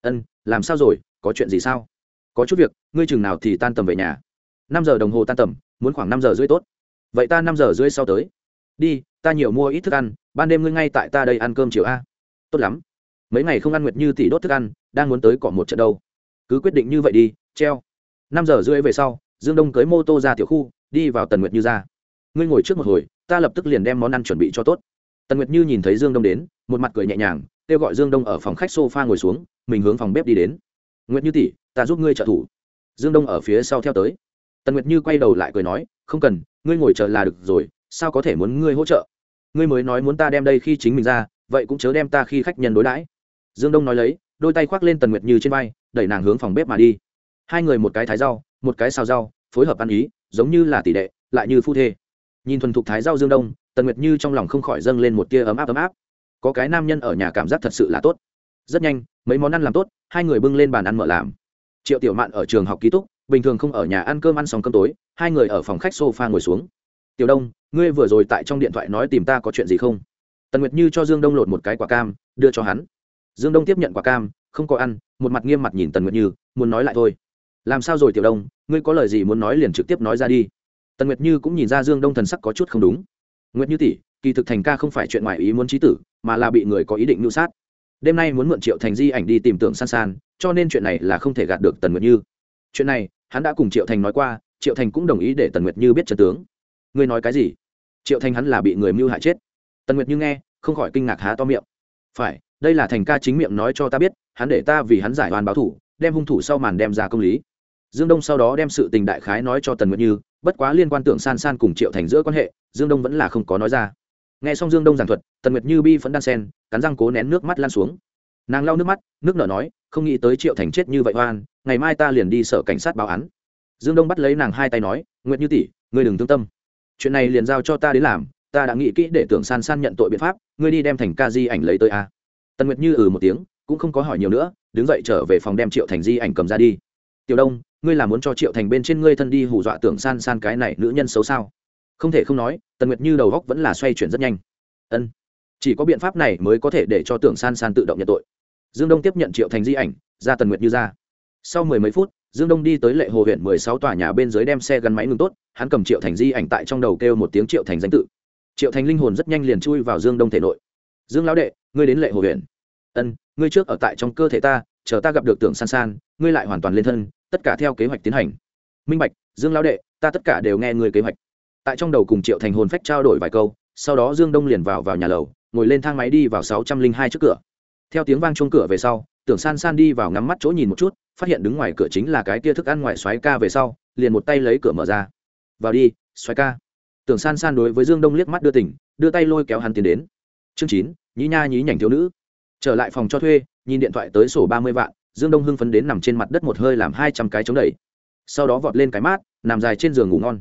Ân, làm sao rồi? Có chuyện gì sao? Có chút việc, ngươi chừng nào thì tan tầm về nhà. Năm giờ đồng hồ tan tầm, muốn khoảng năm giờ rưỡi tốt. Vậy ta năm giờ rưỡi sau tới. Đi, ta nhiều mua ít thức ăn, ban đêm ngươi ngay tại ta đây ăn cơm chiều a. Tốt lắm mấy ngày không ăn nguyệt như tỷ đốt thức ăn, đang muốn tới cọ một trận đâu. Cứ quyết định như vậy đi, treo. Năm giờ rưỡi về sau, dương đông cưới mô tô ra tiểu khu, đi vào tần nguyệt như ra. Ngươi ngồi trước một hồi, ta lập tức liền đem món ăn chuẩn bị cho tốt. Tần nguyệt như nhìn thấy dương đông đến, một mặt cười nhẹ nhàng, kêu gọi dương đông ở phòng khách s o f a ngồi xuống, mình hướng phòng bếp đi đến. Nguyệt như tỷ, ta giúp ngươi trợ thủ. Dương đông ở phía sau theo tới. Tần nguyệt như quay đầu lại cười nói, không cần, ngươi ngồi chờ là được rồi, sao có thể muốn ngươi hỗ trợ? Ngươi mới nói muốn ta đem đây khi chính mình ra, vậy cũng chớ đem ta khi khách nhân đối đãi dương đông nói lấy, đôi tay khoác lên tần nguyệt như trên vai, đẩy nàng hướng phòng bếp mà đi. Hai người một cái thái rau, một cái xào rau, phối hợp ăn ý, giống như là tỷ đệ lại như phu thê. Nhìn thuần thục thái rau dương đông, tần nguyệt như trong lòng không khỏi dâng lên một tia ấm áp ấm áp. Có cái nam nhân ở nhà cảm giác thật sự là tốt. Rất nhanh, mấy món ăn làm tốt, hai người bưng lên bàn ăn mở làm. Triệu tiểu mạn ở trường học ký túc, bình thường không ở nhà ăn cơm ăn xong cơm tối, hai người ở phòng khách sofa ngồi xuống. Tiểu đông, ngươi vừa rồi tại trong điện thoại nói tìm ta có chuyện gì không? Tần nguyệt như cho dương đông lột một cái quả cam, đưa cho hắn dương đông tiếp nhận quả cam, không có ăn, một mặt nghiêm mặt nhìn tần nguyệt như, muốn nói lại thôi. Làm sao rồi, tiểu đông, ngươi có lời gì muốn nói liền trực tiếp nói ra đi. Tần nguyệt như cũng nhìn ra dương đông thần sắc có chút không đúng. Nguyệt như tỷ, kỳ thực thành ca không phải chuyện ngoài ý muốn trí tử, mà là bị người có ý định mưu sát. Đêm nay muốn mượn triệu thành di ảnh đi tìm tưởng san san, cho nên chuyện này là không thể gạt được tần nguyệt như. Chuyện này, hắn đã cùng triệu thành nói qua, triệu thành cũng đồng ý để tần nguyệt như biết trần tướng. Ngươi nói cái gì? Triệu thành hắn là bị người mưu hại chết. Tần nguyệt như nghe, không khỏi kinh ngạc há to miệng. Phải đây là thành ca chính miệng nói cho ta biết, hắn để ta vì hắn giải oan báo thủ, đem hung thủ sau màn đem ra công lý. Dương đông sau đó đem sự tình đại khái nói cho tần nguyệt như, bất quá liên quan tưởng san san cùng triệu thành giữa quan hệ, dương đông vẫn là không có nói ra. Nghe xong dương đông giảng thuật, tần nguyệt như bi vẫn đan sen, cắn răng cố nén nước mắt lan xuống. Nàng lau nước mắt, nước nở nói, không nghĩ tới triệu thành chết như vậy oan, ngày mai ta liền đi sở cảnh sát báo án. Dương đông bắt lấy nàng hai tay nói, nguyệt như tỷ, ngươi đừng thương tâm. Chuyện này liền giao cho ta đến làm, ta đã nghĩ kỹ để tưởng san san nhận tội biện pháp, ngươi đi đem thành ca di ảnh lấy tới a tần nguyệt như ừ một tiếng, cũng không có hỏi nhiều nữa, đứng dậy trở về phòng đem triệu thành di ảnh cầm ra đi. Tiểu đông, ngươi là muốn cho triệu thành bên trên ngươi thân đi hù dọa tưởng san san cái này nữ nhân xấu sao? Không thể không nói, tần nguyệt như đầu góc vẫn là xoay chuyển rất nhanh. Ân, chỉ có biện pháp này mới có thể để cho tưởng san san tự động nhận tội. Dương đông tiếp nhận triệu thành di ảnh, ra tần nguyệt như ra. Sau mười mấy phút, dương đông đi tới lệ hồ huyện mười sáu tòa nhà bên dưới đem xe gắn máy ngừng tốt, hắn cầm triệu thành di ảnh tại trong đầu kêu một tiếng triệu thành danh tự. Triệu thành linh hồn rất nhanh liền chui vào dương đông thể nội. Dương lão đệ ngươi đến lệ hồ huyện. Ân, ngươi trước ở tại trong cơ thể ta, chờ ta gặp được tưởng san san, ngươi lại hoàn toàn lên thân, tất cả theo kế hoạch tiến hành. Minh bạch, dương lão đệ, ta tất cả đều nghe ngươi kế hoạch. Tại trong đầu cùng triệu thành hồn phách trao đổi vài câu, sau đó dương đông liền vào vào nhà lầu, ngồi lên thang máy đi vào sáu trăm linh hai trước cửa. Theo tiếng vang chuông cửa về sau, tưởng san san đi vào ngắm mắt chỗ nhìn một chút, phát hiện đứng ngoài cửa chính là cái kia thức ăn ngoài xoáy ca về sau, liền một tay lấy cửa mở ra. Vào đi, xoáy ca. Tưởng san san đối với dương đông liếc mắt đưa tỉnh, đưa tay lôi kéo hắn tiến đến. Chương chín nhí nha nhí nhảnh thiếu nữ. Trở lại phòng cho thuê, nhìn điện thoại tới sổ ba mươi vạn, dương đông hưng phấn đến nằm trên mặt đất một hơi làm hai trăm cái chống đẩy. Sau đó vọt lên cái mát, nằm dài trên giường ngủ ngon.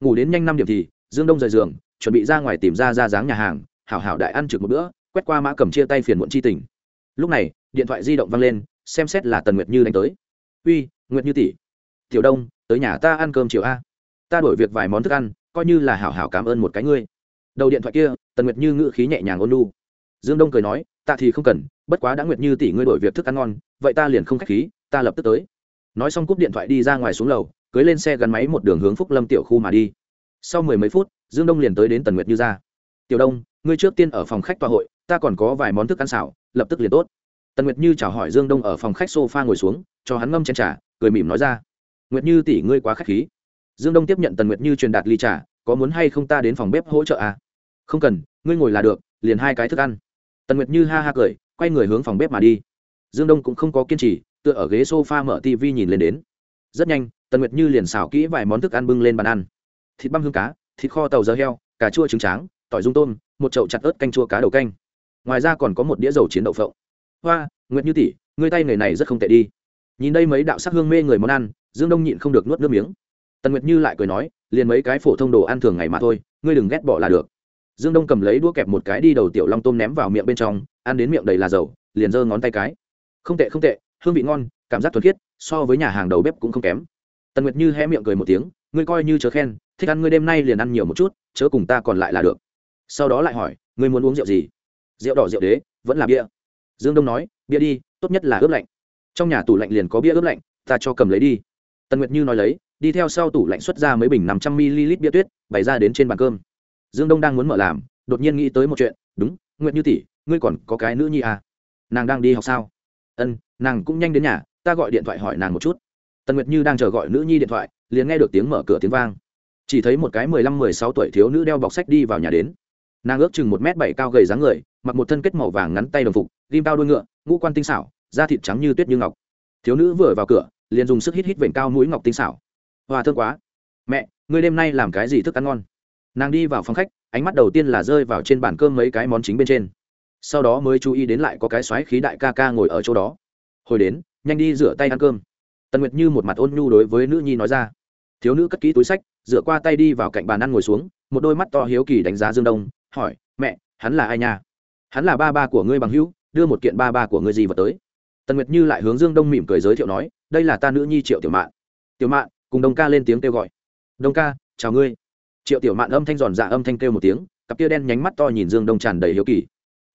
Ngủ đến nhanh năm điểm thì, dương đông rời giường, chuẩn bị ra ngoài tìm ra ra dáng nhà hàng, hảo hảo đại ăn trực một bữa, quét qua mã cầm chia tay phiền muộn chi tình. Lúc này, điện thoại di động văng lên, xem xét là tần nguyệt như đánh tới. Uy, nguyệt như tỷ, tiểu đông, tới nhà ta ăn cơm chiều a. Ta đổi việc vài món thức ăn, coi như là hảo hảo cảm ơn một cái ngươi. Đầu điện thoại kia, tần nguyệt như ngữ khí nhẹ nhàng ôn lu dương đông cười nói tạ thì không cần, bất quá đã nguyệt như tỷ ngươi đổi việc thức ăn ngon, vậy ta liền không khách khí, ta lập tức tới. Nói xong cúp điện thoại đi ra ngoài xuống lầu, cưới lên xe gắn máy một đường hướng phúc lâm tiểu khu mà đi. Sau mười mấy phút, dương đông liền tới đến tần nguyệt như ra tiểu đông, ngươi trước tiên ở phòng khách tọa hội, ta còn có vài món thức ăn xảo lập tức liền tốt. Tần nguyệt như chào hỏi dương đông ở phòng khách sofa ngồi xuống, cho hắn ngâm chén trà, cười mỉm nói ra, nguyệt như tỷ ngươi quá khách khí. Dương đông tiếp nhận tần nguyệt như truyền đạt ly trà, có muốn hay không ta đến phòng bếp hỗ trợ à? Không cần, ngươi ngồi là được, liền hai cái thức ăn tần nguyệt như ha ha cười, quay người hướng phòng bếp mà đi. Dương đông cũng không có kiên trì, tựa ở ghế sofa mở tv nhìn lên đến. Rất nhanh, tần nguyệt như liền xào kỹ vài món thức ăn bưng lên bàn ăn. Thịt băm hương cá, thịt kho tàu dơ heo, cà chua trứng tráng, tỏi dung tôm, một chậu chặt ớt canh chua cá đầu canh. Ngoài ra còn có một đĩa dầu chiến đậu phộng. Hoa, nguyệt như tỷ, ngươi tay người này rất không tệ đi. Nhìn đây mấy đạo sắc hương mê người món ăn, dương đông nhịn không được nuốt nước miếng. Tần nguyệt như lại cười nói, liền mấy cái phổ thông đồ ăn thường ngày mà thôi, ngươi đừng ghét bỏ là được dương đông cầm lấy đũa kẹp một cái đi đầu tiểu long tôm ném vào miệng bên trong, ăn đến miệng đầy là dầu, liền giơ ngón tay cái. Không tệ không tệ, hương vị ngon, cảm giác thuần khiết, so với nhà hàng đầu bếp cũng không kém. Tần nguyệt như hé miệng cười một tiếng, ngươi coi như chớ khen, thích ăn ngươi đêm nay liền ăn nhiều một chút, chớ cùng ta còn lại là được. Sau đó lại hỏi, ngươi muốn uống rượu gì? Rượu đỏ, rượu đế, vẫn là bia. Dương đông nói, bia đi, tốt nhất là ướp lạnh. Trong nhà tủ lạnh liền có bia ướp lạnh, ta cho cầm lấy đi. Tần nguyệt như nói lấy, đi theo sau tủ lạnh xuất ra mấy bình năm trăm ml bia tuyết, bày ra đến trên bàn cơm dương đông đang muốn mở làm, đột nhiên nghĩ tới một chuyện, đúng, nguyệt như tỷ, ngươi còn có cái nữ nhi à? Nàng đang đi học sao? Ân, nàng cũng nhanh đến nhà, ta gọi điện thoại hỏi nàng một chút. Tần nguyệt như đang chờ gọi nữ nhi điện thoại, liền nghe được tiếng mở cửa tiếng vang. Chỉ thấy một cái mười lăm mười sáu tuổi thiếu nữ đeo bọc sách đi vào nhà đến. Nàng ước chừng một m bảy cao gầy dáng người, mặc một thân kết màu vàng ngắn tay đồng phục, ghim cao đuôi ngựa, ngũ quan tinh xảo, da thịt trắng như tuyết như ngọc. Thiếu nữ vừa vào cửa, liền dùng sức hít hít vểnh cao mũi ngọc tinh xảo. Hòa thương quá. Mẹ, ngươi đêm nay làm cái gì thức ăn ngon? Nàng đi vào phòng khách, ánh mắt đầu tiên là rơi vào trên bàn cơm mấy cái món chính bên trên. Sau đó mới chú ý đến lại có cái xoáy khí đại ca ca ngồi ở chỗ đó. Hồi đến, nhanh đi rửa tay ăn cơm. Tần nguyệt như một mặt ôn nhu đối với nữ nhi nói ra. Thiếu nữ cất kỹ túi sách rửa qua tay đi vào cạnh bàn ăn ngồi xuống, một đôi mắt to hiếu kỳ đánh giá dương đông, hỏi, mẹ, hắn là ai nha? Hắn là ba ba của ngươi bằng hữu, đưa một kiện ba ba của ngươi gì vào tới. Tần nguyệt như lại hướng dương đông mỉm cười giới thiệu nói, đây là ta nữ nhi triệu tiểu mạn. Tiểu mạn, cùng đông ca lên tiếng kêu gọi. Đông ca, chào ngươi triệu tiểu mạn âm thanh giòn dạ âm thanh kêu một tiếng, cặp kia đen nhánh mắt to nhìn dương đông tràn đầy hiếu kỳ.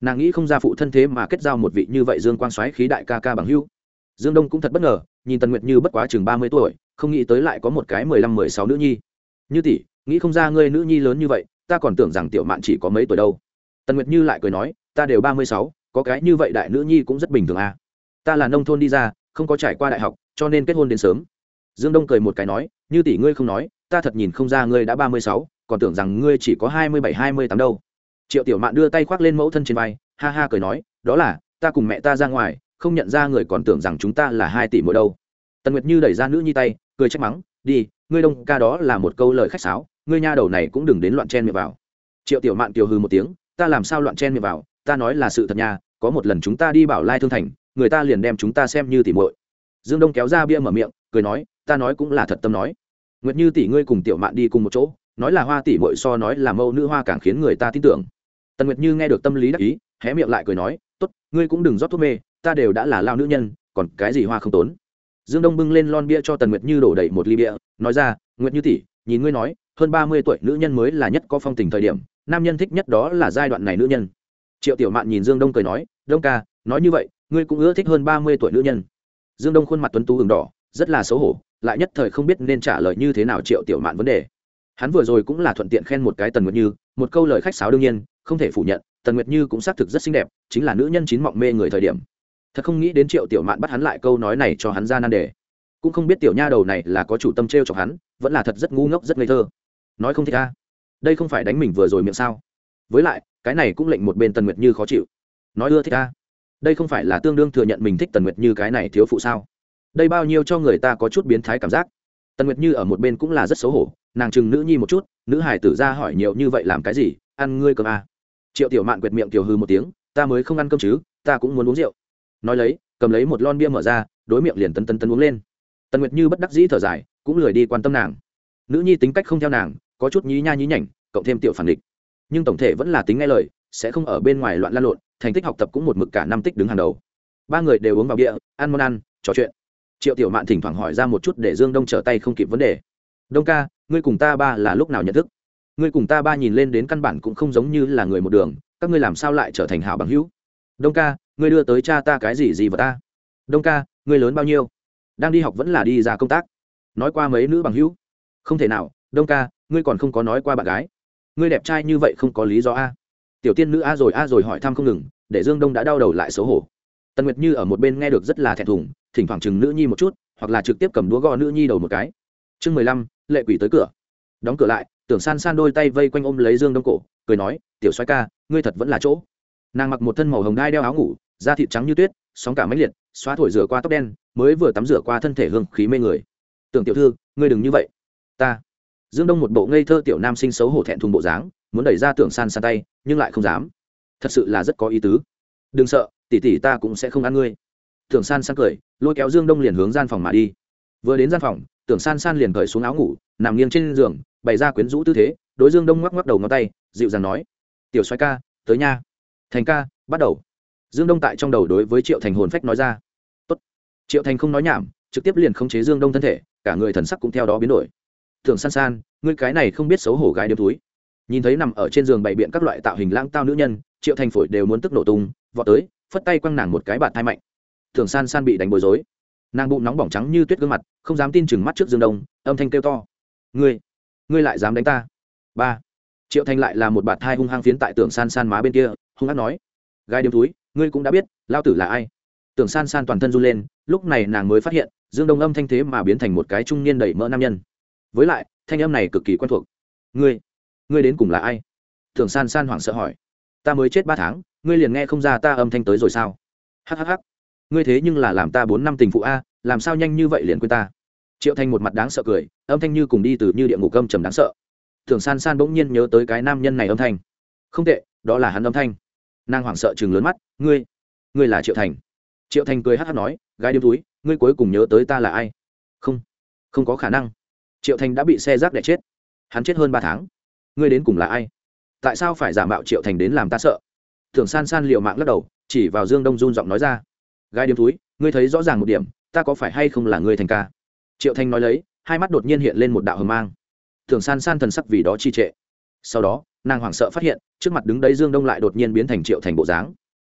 Nàng nghĩ không ra phụ thân thế mà kết giao một vị như vậy dương quan xoáy khí đại ca ca bằng hữu. Dương đông cũng thật bất ngờ, nhìn tần nguyệt như bất quá chừng ba mươi tuổi, không nghĩ tới lại có một cái mười lăm mười sáu nữ nhi. Như tỷ, nghĩ không ra ngươi nữ nhi lớn như vậy, ta còn tưởng rằng tiểu mạn chỉ có mấy tuổi đâu. Tần nguyệt như lại cười nói, ta đều ba mươi sáu, có cái như vậy đại nữ nhi cũng rất bình thường à. ta là nông thôn đi ra, không có trải qua đại học, cho nên kết hôn đến sớm. Dương đông cười một cái nói, như tỷ ngươi không nói ta thật nhìn không ra ngươi đã ba mươi sáu, còn tưởng rằng ngươi chỉ có hai mươi bảy, hai mươi tám đâu. Triệu tiểu mạn đưa tay khoác lên mẫu thân trên vai, ha ha cười nói, đó là, ta cùng mẹ ta ra ngoài, không nhận ra người còn tưởng rằng chúng ta là hai tỷ mỗi đâu. Tần nguyệt như đẩy ra nữ nhi tay, cười trách mắng, đi, ngươi đông ca đó là một câu lời khách sáo, ngươi nha đầu này cũng đừng đến loạn chen miệng vào. Triệu tiểu mạn kiều hư một tiếng, ta làm sao loạn chen miệng vào, ta nói là sự thật nha, có một lần chúng ta đi bảo lai thương thành, người ta liền đem chúng ta xem như tỉ muội. Dương đông kéo ra bia mở miệng, cười nói, ta nói cũng là thật tâm nói nguyệt như tỷ ngươi cùng tiểu mạn đi cùng một chỗ, nói là hoa tỷ muội so nói là mâu nữ hoa càng khiến người ta tin tưởng. Tần nguyệt như nghe được tâm lý đắc ý, hé miệng lại cười nói, tốt, ngươi cũng đừng rót thuốc mê, ta đều đã là lao nữ nhân, còn cái gì hoa không tốn? Dương đông bưng lên lon bia cho tần nguyệt như đổ đầy một ly bia, nói ra, nguyệt như tỷ, nhìn ngươi nói, hơn ba mươi tuổi nữ nhân mới là nhất có phong tình thời điểm, nam nhân thích nhất đó là giai đoạn này nữ nhân. Triệu tiểu mạn nhìn dương đông cười nói, đông ca, nói như vậy, ngươi cũng ưa thích hơn ba mươi tuổi nữ nhân. Dương đông khuôn mặt tuấn tú hừng đỏ rất là xấu hổ lại nhất thời không biết nên trả lời như thế nào triệu tiểu mạn vấn đề. Hắn vừa rồi cũng là thuận tiện khen một cái tần nguyệt như một câu lời khách sáo đương nhiên không thể phủ nhận tần nguyệt như cũng xác thực rất xinh đẹp chính là nữ nhân chín mọng mê người thời điểm. Thật không nghĩ đến triệu tiểu mạn bắt hắn lại câu nói này cho hắn ra nan đề. Cũng không biết tiểu nha đầu này là có chủ tâm t r e o chọc hắn vẫn là thật rất ngu ngốc rất ngây thơ. Nói không thích ta, đây không phải đánh mình vừa rồi miệng sao? Với lại cái này cũng lệnh một bên tần nguyệt như khó chịu. Nói ưa thích ta, đây không phải là tương đương thừa nhận mình thích tần nguyệt như cái này thiếu phụ sao? Đây bao nhiêu cho người ta có chút biến thái cảm giác. Tần nguyệt như ở một bên cũng là rất xấu hổ, nàng chừng nữ nhi một chút, nữ hải tử ra hỏi nhiều như vậy làm cái gì, ăn ngươi cơm à. triệu tiểu mạn quệt miệng tiểu hư một tiếng, ta mới không ăn cơm chứ, ta cũng muốn uống rượu. Nói lấy, cầm lấy một lon bia mở ra, đối miệng liền tân tân tân uống lên. Tần nguyệt như bất đắc dĩ thở dài, cũng lười đi quan tâm nàng. Nữ nhi tính cách không theo nàng, có chút nhí nha nhí nhảnh, cộng thêm tiểu phản địch. Nhưng tổng thể vẫn là tính nghe lời, sẽ không ở bên ngoài loạn lan lộn, thành tích học tập cũng một mực cả năm tích đứng hàng đầu. Ba người đều uống vào bia, ăn món ăn, trò chuyện triệu tiểu mạn thỉnh thoảng hỏi ra một chút để dương đông trở tay không kịp vấn đề. Đông ca, ngươi cùng ta ba là lúc nào nhận thức? Ngươi cùng ta ba nhìn lên đến căn bản cũng không giống như là người một đường, các ngươi làm sao lại trở thành hảo bằng hữu? Đông ca, ngươi đưa tới cha ta cái gì gì vào ta? Đông ca, ngươi lớn bao nhiêu? Đang đi học vẫn là đi ra công tác. Nói qua mấy nữ bằng hữu? Không thể nào, đông ca, ngươi còn không có nói qua bạn gái. Ngươi đẹp trai như vậy không có lý do a. Tiểu tiên nữ a rồi a rồi hỏi thăm không ngừng, để dương đông đã đau đầu lại xấu hổ tần nguyệt như ở một bên nghe được rất là thẹn thùng, thỉnh thoảng chừng nữ nhi một chút, hoặc là trực tiếp cầm đũa gò nữ nhi đầu một cái. Chương mười lăm, lệ quỷ tới cửa. Đóng cửa lại, tưởng san san đôi tay vây quanh ôm lấy dương đông cổ, cười nói, tiểu xoay ca, ngươi thật vẫn là chỗ. Nàng mặc một thân màu hồng đai đeo áo ngủ, da thịt trắng như tuyết, sóng cả máy liệt, xóa thổi rửa qua tóc đen, mới vừa tắm rửa qua thân thể hương khí mê người. Tưởng tiểu thư, ngươi đừng như vậy. Ta. Dương đông một bộ ngây thơ tiểu nam sinh xấu hổ thẹn thùng bộ dáng, muốn đẩy ra tưởng san san tay, nhưng lại không dám. Thật sự là rất có ý tứ đừng sợ tỉ tỉ ta cũng sẽ không ăn ngươi. Tưởng san san cười, lôi kéo dương đông liền hướng gian phòng mà đi. Vừa đến gian phòng, tưởng san san liền cởi xuống áo ngủ, nằm nghiêng trên giường, bày ra quyến rũ tư thế, đối dương đông ngoắc ngoắc đầu ngón tay, dịu dàng nói, tiểu xoay ca, tới nha. Thành ca, bắt đầu. Dương đông tại trong đầu đối với triệu thành hồn phách nói ra. Tốt. triệu thành không nói nhảm, trực tiếp liền khống chế dương đông thân thể, cả người thần sắc cũng theo đó biến đổi. Thường san san, ngươi cái này không biết xấu hổ gái điếm túi nhìn thấy nằm ở trên giường bày biện các loại tạo hình lãng tao nữ nhân, triệu thành phổi đều muốn tức nổ tung vọt tới, phất tay quăng nàng một cái bạt thai mạnh. Thường san san bị đánh bối rối. Nàng bụng nóng bỏng trắng như tuyết gương mặt, không dám tin chừng mắt trước dương đông, âm thanh kêu to. Ngươi ngươi lại dám đánh ta? Ba. Triệu thành lại là một bạt thai hung hăng phiến tại tưởng san san má bên kia, hung hăng nói. Gai điếm túi, ngươi cũng đã biết, lao tử là ai? Tưởng san san toàn thân run lên, lúc này nàng mới phát hiện, dương đông âm thanh thế mà biến thành một cái trung niên đầy mỡ nam nhân. Với lại, thanh âm này cực kỳ quen thuộc. Ngươi ngươi đến cùng là ai? Tưởng san san hoảng sợ hỏi ta mới chết ba tháng, ngươi liền nghe không ra ta âm thanh tới rồi sao? Hhh ngươi thế nhưng là làm ta bốn năm tình phụ a, làm sao nhanh như vậy liền quên ta? Triệu thanh một mặt đáng sợ cười, âm thanh như cùng đi từ như địa ngục âm trầm đáng sợ. Thường san san bỗng nhiên nhớ tới cái nam nhân này âm thanh. Không tệ, đó là hắn âm thanh. Nàng hoảng sợ chừng lớn mắt, ngươi ngươi là triệu thành? Triệu thành cười hát hát nói, gái điếm túi, ngươi cuối cùng nhớ tới ta là ai? Không không có khả năng. Triệu thành đã bị xe rác đẻ chết. Hắn chết hơn ba tháng. Ngươi đến cùng là ai? Tại sao phải giả mạo triệu thành đến làm ta sợ? Thường san san liệu mạng lắc đầu, chỉ vào dương đông run giọng nói ra. Gái điếm túi ngươi thấy rõ ràng một điểm, ta có phải hay không là ngươi thành ca? Triệu thành nói lấy, hai mắt đột nhiên hiện lên một đạo hờ mang. Thường san san thần sắc vì đó chi trệ. Sau đó, nàng hoảng sợ phát hiện, trước mặt đứng đấy dương đông lại đột nhiên biến thành triệu thành bộ dáng.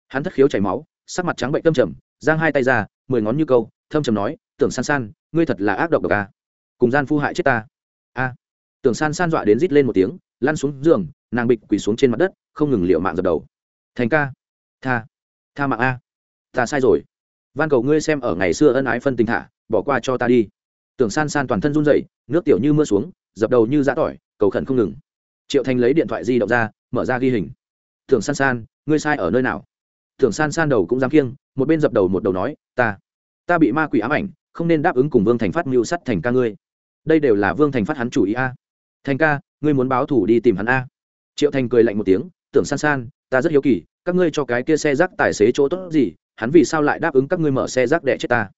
Hắn thất khiếu chảy máu, sắc mặt trắng bệnh tâm trầm, giang hai tay ra, mười ngón như câu, thâm trầm nói, tưởng san san, ngươi thật là ác độc độc a cùng gian phu hại chết ta. A tưởng san san dọa đến rít lên một tiếng, lăn xuống giường, nàng bịch quỳ xuống trên mặt đất, không ngừng liệu mạng dập đầu. Thành ca, tha tha mạng a. Ta sai rồi. Van cầu ngươi xem ở ngày xưa ân ái phân tình thả, bỏ qua cho ta đi. Tưởng san san toàn thân run rẩy, nước tiểu như mưa xuống, dập đầu như giã tỏi, cầu khẩn không ngừng. Triệu thành lấy điện thoại di động ra, mở ra ghi hình. Tưởng san san, ngươi sai ở nơi nào? Tưởng san san đầu cũng dám kiêng, một bên dập đầu một đầu nói, ta ta bị ma quỷ ám ảnh, không nên đáp ứng cùng vương thành phát mưu sắt thành ca ngươi. Đây đều là vương thành phát hắn chủ ý a thành ca, ngươi muốn báo thủ đi tìm hắn a. Triệu thành cười lạnh một tiếng, tưởng san san, ta rất hiếu kỳ, các ngươi cho cái kia xe rác tài xế chỗ tốt gì, hắn vì sao lại đáp ứng các ngươi mở xe rác để chết ta?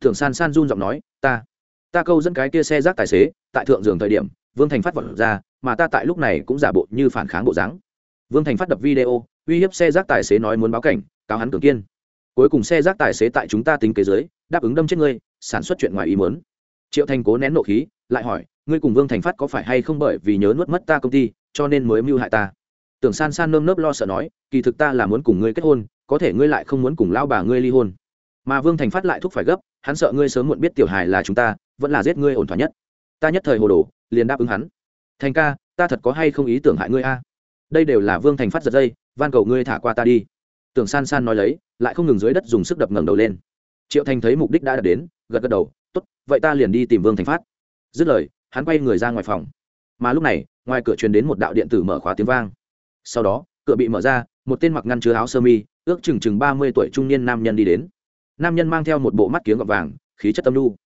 Tưởng san san run giọng nói, ta ta câu dẫn cái kia xe rác tài xế, tại thượng giường thời điểm, vương thành phát vật ra, mà ta tại lúc này cũng giả bộ như phản kháng bộ dáng. Vương thành phát đập video, uy hiếp xe rác tài xế nói muốn báo cảnh, cáo hắn cường kiên. Cuối cùng xe rác tài xế tại chúng ta tính kế giới, đáp ứng đâm chết ngươi, sản xuất chuyện ngoài ý muốn. Triệu thành cố nén nộ khí, lại hỏi ngươi cùng vương thành phát có phải hay không bởi vì nhớ nuốt mất ta công ty, cho nên mới mưu hại ta? Tưởng san san nơm nớp lo sợ nói, kỳ thực ta là muốn cùng ngươi kết hôn, có thể ngươi lại không muốn cùng lao bà ngươi ly hôn. Mà vương thành phát lại thúc phải gấp, hắn sợ ngươi sớm muộn biết tiểu hài là chúng ta, vẫn là giết ngươi ổn thỏa nhất. Ta nhất thời hồ đồ, liền đáp ứng hắn. Thành ca, ta thật có hay không ý tưởng hại ngươi a? Đây đều là vương thành phát giật dây, van cầu ngươi thả qua ta đi. Tưởng san san nói lấy, lại không ngừng dưới đất dùng sức đập ngẩng đầu lên. Triệu thành thấy mục đích đã đạt đến, gật gật đầu, tốt, vậy ta liền đi tìm vương thành phát. Dứt lời hắn quay người ra ngoài phòng. Mà lúc này, ngoài cửa truyền đến một đạo điện tử mở khóa tiếng vang. Sau đó, cửa bị mở ra, một tên mặc ngăn chứa áo sơ mi, ước chừng chừng ba mươi tuổi trung niên nam nhân đi đến. Nam nhân mang theo một bộ mắt kiếng gọt vàng, khí chất tâm lu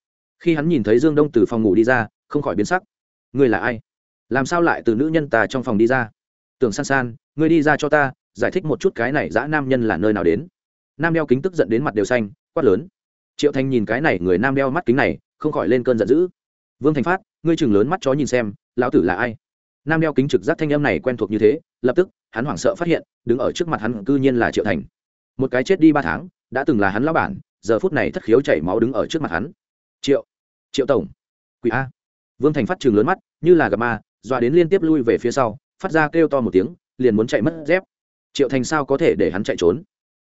khi hắn nhìn thấy dương đông từ phòng ngủ đi ra, không khỏi biến sắc. Ngươi là ai? Làm sao lại từ nữ nhân ta trong phòng đi ra? Tưởng san san ngươi đi ra cho ta, giải thích một chút cái này dã nam nhân là nơi nào đến. Nam đeo kính tức giận đến mặt đều xanh, quát lớn. Triệu thành nhìn cái này người nam đeo mắt kính này, không khỏi lên cơn giận dữ. Vương thành phát ngươi chừng lớn mắt chó nhìn xem, lão tử là ai? Nam đeo kính trực giác thanh âm này quen thuộc như thế, lập tức, hắn hoảng sợ phát hiện, đứng ở trước mặt hắn cư nhiên là triệu thành. Một cái chết đi ba tháng, đã từng là hắn lão bản, giờ phút này thất khiếu chảy máu đứng ở trước mặt hắn. Triệu triệu tổng. Quỷ a. Vương thành phát trường lớn mắt, như là gặp ma, dọa đến liên tiếp lui về phía sau, phát ra kêu to một tiếng, liền muốn chạy mất dép. Triệu thành sao có thể để hắn chạy trốn?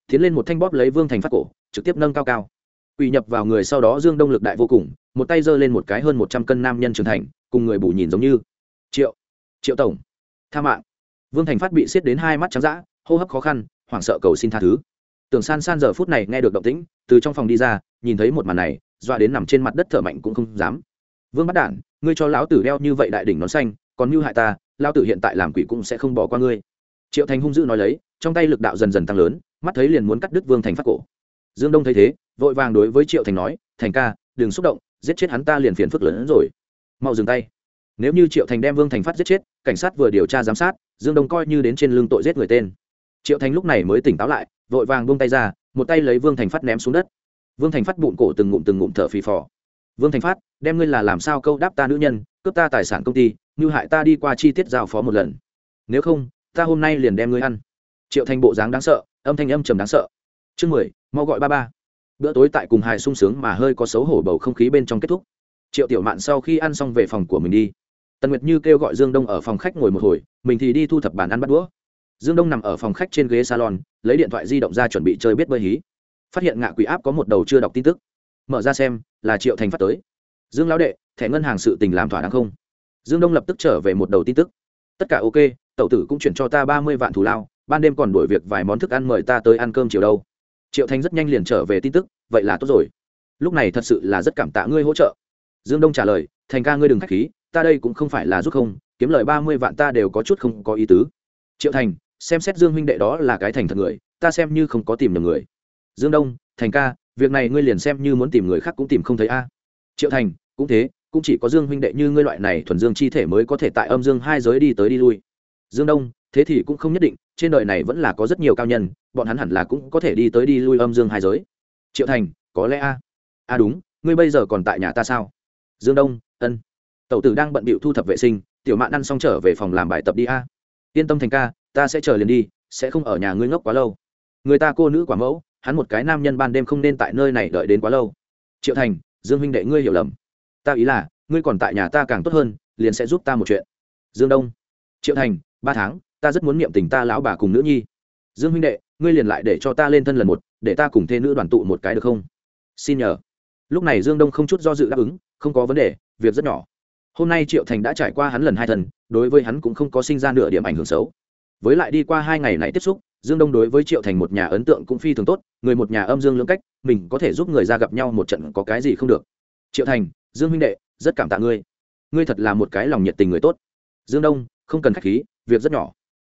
Tiến lên một thanh bóp lấy vương thành phát cổ, trực tiếp nâng cao cao quỳ nhập vào người sau đó dương đông lực đại vô cùng, một tay giơ lên một cái hơn một trăm cân nam nhân trưởng thành, cùng người bù nhìn giống như. Triệu triệu tổng, tha mạng. Vương thành phát bị xiết đến hai mắt trắng dã, hô hấp khó khăn, hoảng sợ cầu xin tha thứ. Tưởng san san giờ phút này nghe được động tĩnh, từ trong phòng đi ra, nhìn thấy một màn này, dọa đến nằm trên mặt đất thở mạnh cũng không dám. Vương bắt đản, ngươi cho lão tử đeo như vậy đại đỉnh nón xanh, còn mưu hại ta, lão tử hiện tại làm quỷ cũng sẽ không bỏ qua ngươi. Triệu thành hung dữ nói lấy, trong tay lực đạo dần dần tăng lớn, mắt thấy liền muốn cắt đứt vương thành phát cổ. Dương đông thấy thế vội vàng đối với triệu thành nói, thành ca, đừng xúc động, giết chết hắn ta liền phiền phức lớn hơn rồi. Mau dừng tay. Nếu như triệu thành đem vương thành phát giết chết, cảnh sát vừa điều tra giám sát, dương đông coi như đến trên lưng tội giết người tên. Triệu thành lúc này mới tỉnh táo lại, vội vàng buông tay ra, một tay lấy vương thành phát ném xuống đất. Vương thành phát bụng cổ từng ngụm từng ngụm thở phì phò. Vương thành phát, đem ngươi là làm sao câu đáp ta nữ nhân, cướp ta tài sản công ty, như hại ta đi qua chi tiết giao phó một lần. Nếu không, ta hôm nay liền đem ngươi ăn. Triệu thành bộ dáng đáng sợ, âm thanh âm trầm đáng sợ. Chương mười, mau gọi ba ba bữa tối tại cùng hài sung sướng mà hơi có xấu hổ bầu không khí bên trong kết thúc. Triệu tiểu mạn sau khi ăn xong về phòng của mình đi. Tần nguyệt như kêu gọi dương đông ở phòng khách ngồi một hồi, mình thì đi thu thập bàn ăn bắt đũa. Dương đông nằm ở phòng khách trên ghế salon, lấy điện thoại di động ra chuẩn bị chơi biết bơi hí. Phát hiện ngạ quỷ áp có một đầu chưa đọc tin tức. Mở ra xem, là triệu thành phát tới. Dương lão đệ, thẻ ngân hàng sự tình làm thỏa đáng không? Dương đông lập tức trở về một đầu tin tức. Tất cả ok, tẩu tử cũng chuyển cho ta ba mươi vạn thù lao, ban đêm còn đổi việc vài món thức ăn mời ta tới ăn cơm chiều đâu triệu thành rất nhanh liền trở về tin tức, vậy là tốt rồi. Lúc này thật sự là rất cảm tạ ngươi hỗ trợ. Dương đông trả lời, thành ca ngươi đừng k h á c h khí, ta đây cũng không phải là giúp không, kiếm lời ba mươi vạn ta đều có chút không có ý tứ. Triệu thành, xem xét dương huynh đệ đó là cái thành thật người, ta xem như không có tìm được người. Dương đông, thành ca, việc này ngươi liền xem như muốn tìm người khác cũng tìm không thấy a. Triệu thành, cũng thế, cũng chỉ có dương huynh đệ như ngươi loại này thuần dương chi thể mới có thể tại âm dương hai giới đi tới đi lui. Dương đông, thế thì cũng không nhất định, trên đời này vẫn là có rất nhiều cao nhân bọn hắn hẳn là cũng có thể đi tới đi lui âm dương hai giới. Triệu thành, có lẽ a. A đúng, ngươi bây giờ còn tại nhà ta sao? Dương đông, ân. Tẩu tử đang bận bịu thu thập vệ sinh, tiểu mạn ăn xong trở về phòng làm bài tập đi a. Yên tâm thành ca, ta sẽ chờ liền đi, sẽ không ở nhà ngươi ngốc quá lâu. Người ta cô nữ quả mẫu, hắn một cái nam nhân ban đêm không nên tại nơi này đợi đến quá lâu. Triệu thành, dương huynh đệ ngươi hiểu lầm. Ta ý là, ngươi còn tại nhà ta càng tốt hơn, liền sẽ giúp ta một chuyện. Dương đông. Triệu thành, ba tháng, ta rất muốn niệm tình ta lão bà cùng nữ nhi. Dương huynh đệ ngươi liền lại để cho ta lên thân lần một, để ta cùng thê nữ đoàn tụ một cái được không? Xin nhờ. Lúc này dương đông không chút do dự đáp ứng, không có vấn đề, việc rất nhỏ. Hôm nay triệu thành đã trải qua hắn lần hai thần, đối với hắn cũng không có sinh ra nửa điểm ảnh hưởng xấu. Với lại đi qua hai ngày này tiếp xúc, dương đông đối với triệu thành một nhà ấn tượng cũng phi thường tốt, người một nhà âm dương lưỡng cách, mình có thể giúp người ra gặp nhau một trận có cái gì không được. Triệu thành, dương huynh đệ, rất cảm tạ ngươi. Ngươi thật là một cái lòng nhiệt tình người tốt. Dương đông, không cần k h á c h khí, việc rất nhỏ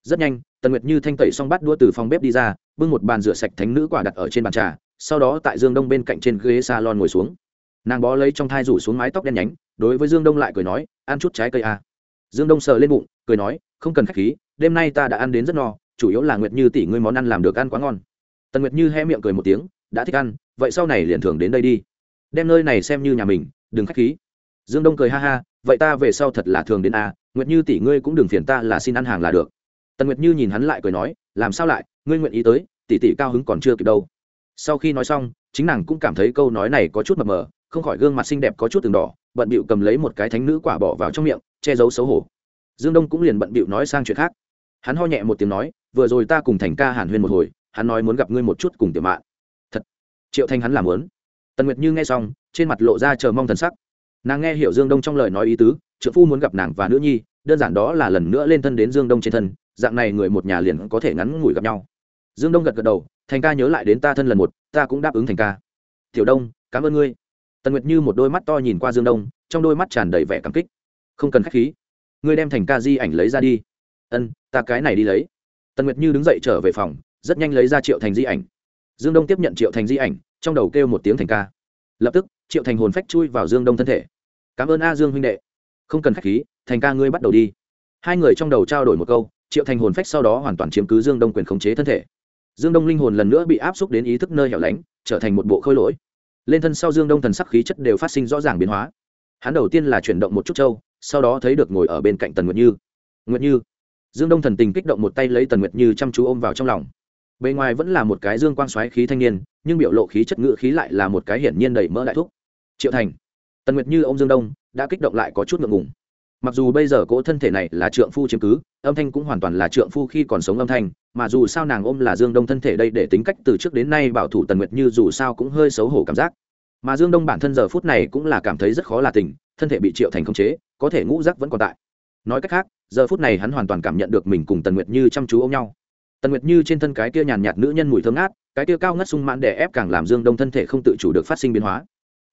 rất nhanh, tần nguyệt như thanh tẩy xong bắt đua từ phòng bếp đi ra, bưng một bàn rửa sạch thánh nữ quả đặt ở trên bàn trà, sau đó tại dương đông bên cạnh trên ghế s a lon ngồi xuống. Nàng bó lấy trong thai rủ xuống mái tóc đen nhánh, đối với dương đông lại cười nói, ăn chút trái cây à. dương đông sờ lên bụng, cười nói, không cần k h á c h khí, đêm nay ta đã ăn đến rất no, chủ yếu là nguyệt như tỷ ngươi món ăn làm được ăn quá ngon. Tần nguyệt như hé miệng cười một tiếng, đã thích ăn, vậy sau này liền thường đến đây đi. Đem nơi này xem như nhà mình, đừng k h á c h khí. Dương đông cười ha ha, vậy ta về sau thật là thường đến a nguyệt như tỷ ngươi cũng đừng phiền ta là xin ăn hàng là được tần nguyệt như nhìn hắn lại cười nói, làm sao lại? Ngươi nguyện ý tới, tỷ tỷ cao hứng còn chưa kịp đâu. Sau khi nói xong, chính nàng cũng cảm thấy câu nói này có chút mập mờ, không khỏi gương mặt xinh đẹp có chút từng đỏ, bận bịu cầm lấy một cái thánh nữ quả bỏ vào trong miệng, che giấu xấu hổ. Dương đông cũng liền bận bịu nói sang chuyện khác. Hắn ho nhẹ một tiếng nói, vừa rồi ta cùng thành ca hàn huyên một hồi, hắn nói muốn gặp ngươi một chút cùng tiểu mạn. Thật, triệu thanh hắn làm muốn. Tần nguyệt như nghe xong, trên mặt lộ ra chờ mong thần sắc. Nàng nghe hiểu dương đông trong lời nói ý tứ trợ phu muốn gặp nàng và nữ nhi, đơn giản đó là lần nữa lên thân đến dương đông trên thân dạng này người một nhà liền có thể ngắn ngủi gặp nhau. Dương đông gật gật đầu, thành ca nhớ lại đến ta thân lần một, ta cũng đáp ứng thành ca. Tiểu đông, cảm ơn ngươi. Tần nguyệt như một đôi mắt to nhìn qua dương đông, trong đôi mắt tràn đầy vẻ cảm kích. Không cần k h á c h khí, ngươi đem thành ca di ảnh lấy ra đi. Ân, ta cái này đi lấy. Tần nguyệt như đứng dậy trở về phòng, rất nhanh lấy ra triệu thành di ảnh. Dương đông tiếp nhận triệu thành di ảnh, trong đầu kêu một tiếng thành ca. Lập tức, triệu thành hồn phách chui vào dương đông thân thể. Cảm ơn a dương huynh đệ. Không cần k h á c h khí, thành ca ngươi bắt đầu đi. Hai người trong đầu trao đổi một câu triệu thành hồn phách sau đó hoàn toàn chiếm cứ dương đông quyền khống chế thân thể. Dương đông linh hồn lần nữa bị áp xúc đến ý thức nơi hẻo lánh, trở thành một bộ khôi lỗi. Lên thân sau dương đông thần sắc khí chất đều phát sinh rõ ràng biến hóa. Hắn đầu tiên là chuyển động một chút trâu sau đó thấy được ngồi ở bên cạnh tần nguyệt như. Nguyệt như. Dương đông thần tình kích động một tay lấy tần nguyệt như chăm chú ôm vào trong lòng. Bề ngoài vẫn là một cái dương quang xoáy khí thanh niên, nhưng biểu lộ khí chất ngự khí lại là một cái hiển nhiên đầy mỡ đại thúc. Triệu thành. Tần nguyệt như ông dương đông, đã kích động lại có chút ngượng ngùng mặc dù bây giờ cỗ thân thể này là trượng phu chiếm cứ, âm thanh cũng hoàn toàn là trượng phu khi còn sống âm thanh, mà dù sao nàng ôm là dương đông thân thể đây để tính cách từ trước đến nay bảo thủ tần nguyệt như dù sao cũng hơi xấu hổ cảm giác. Mà dương đông bản thân giờ phút này cũng là cảm thấy rất khó là tình thân thể bị triệu thành khống chế, có thể ngũ giác vẫn còn tại. Nói cách khác, giờ phút này hắn hoàn toàn cảm nhận được mình cùng tần nguyệt như chăm chú ôm nhau. Tần nguyệt như trên thân cái kia nhàn nhạt nữ nhân mùi thơm ngát, cái kia cao ngất sung mãn đè ép càng làm dương đông thân thể không tự chủ được phát sinh biến hóa.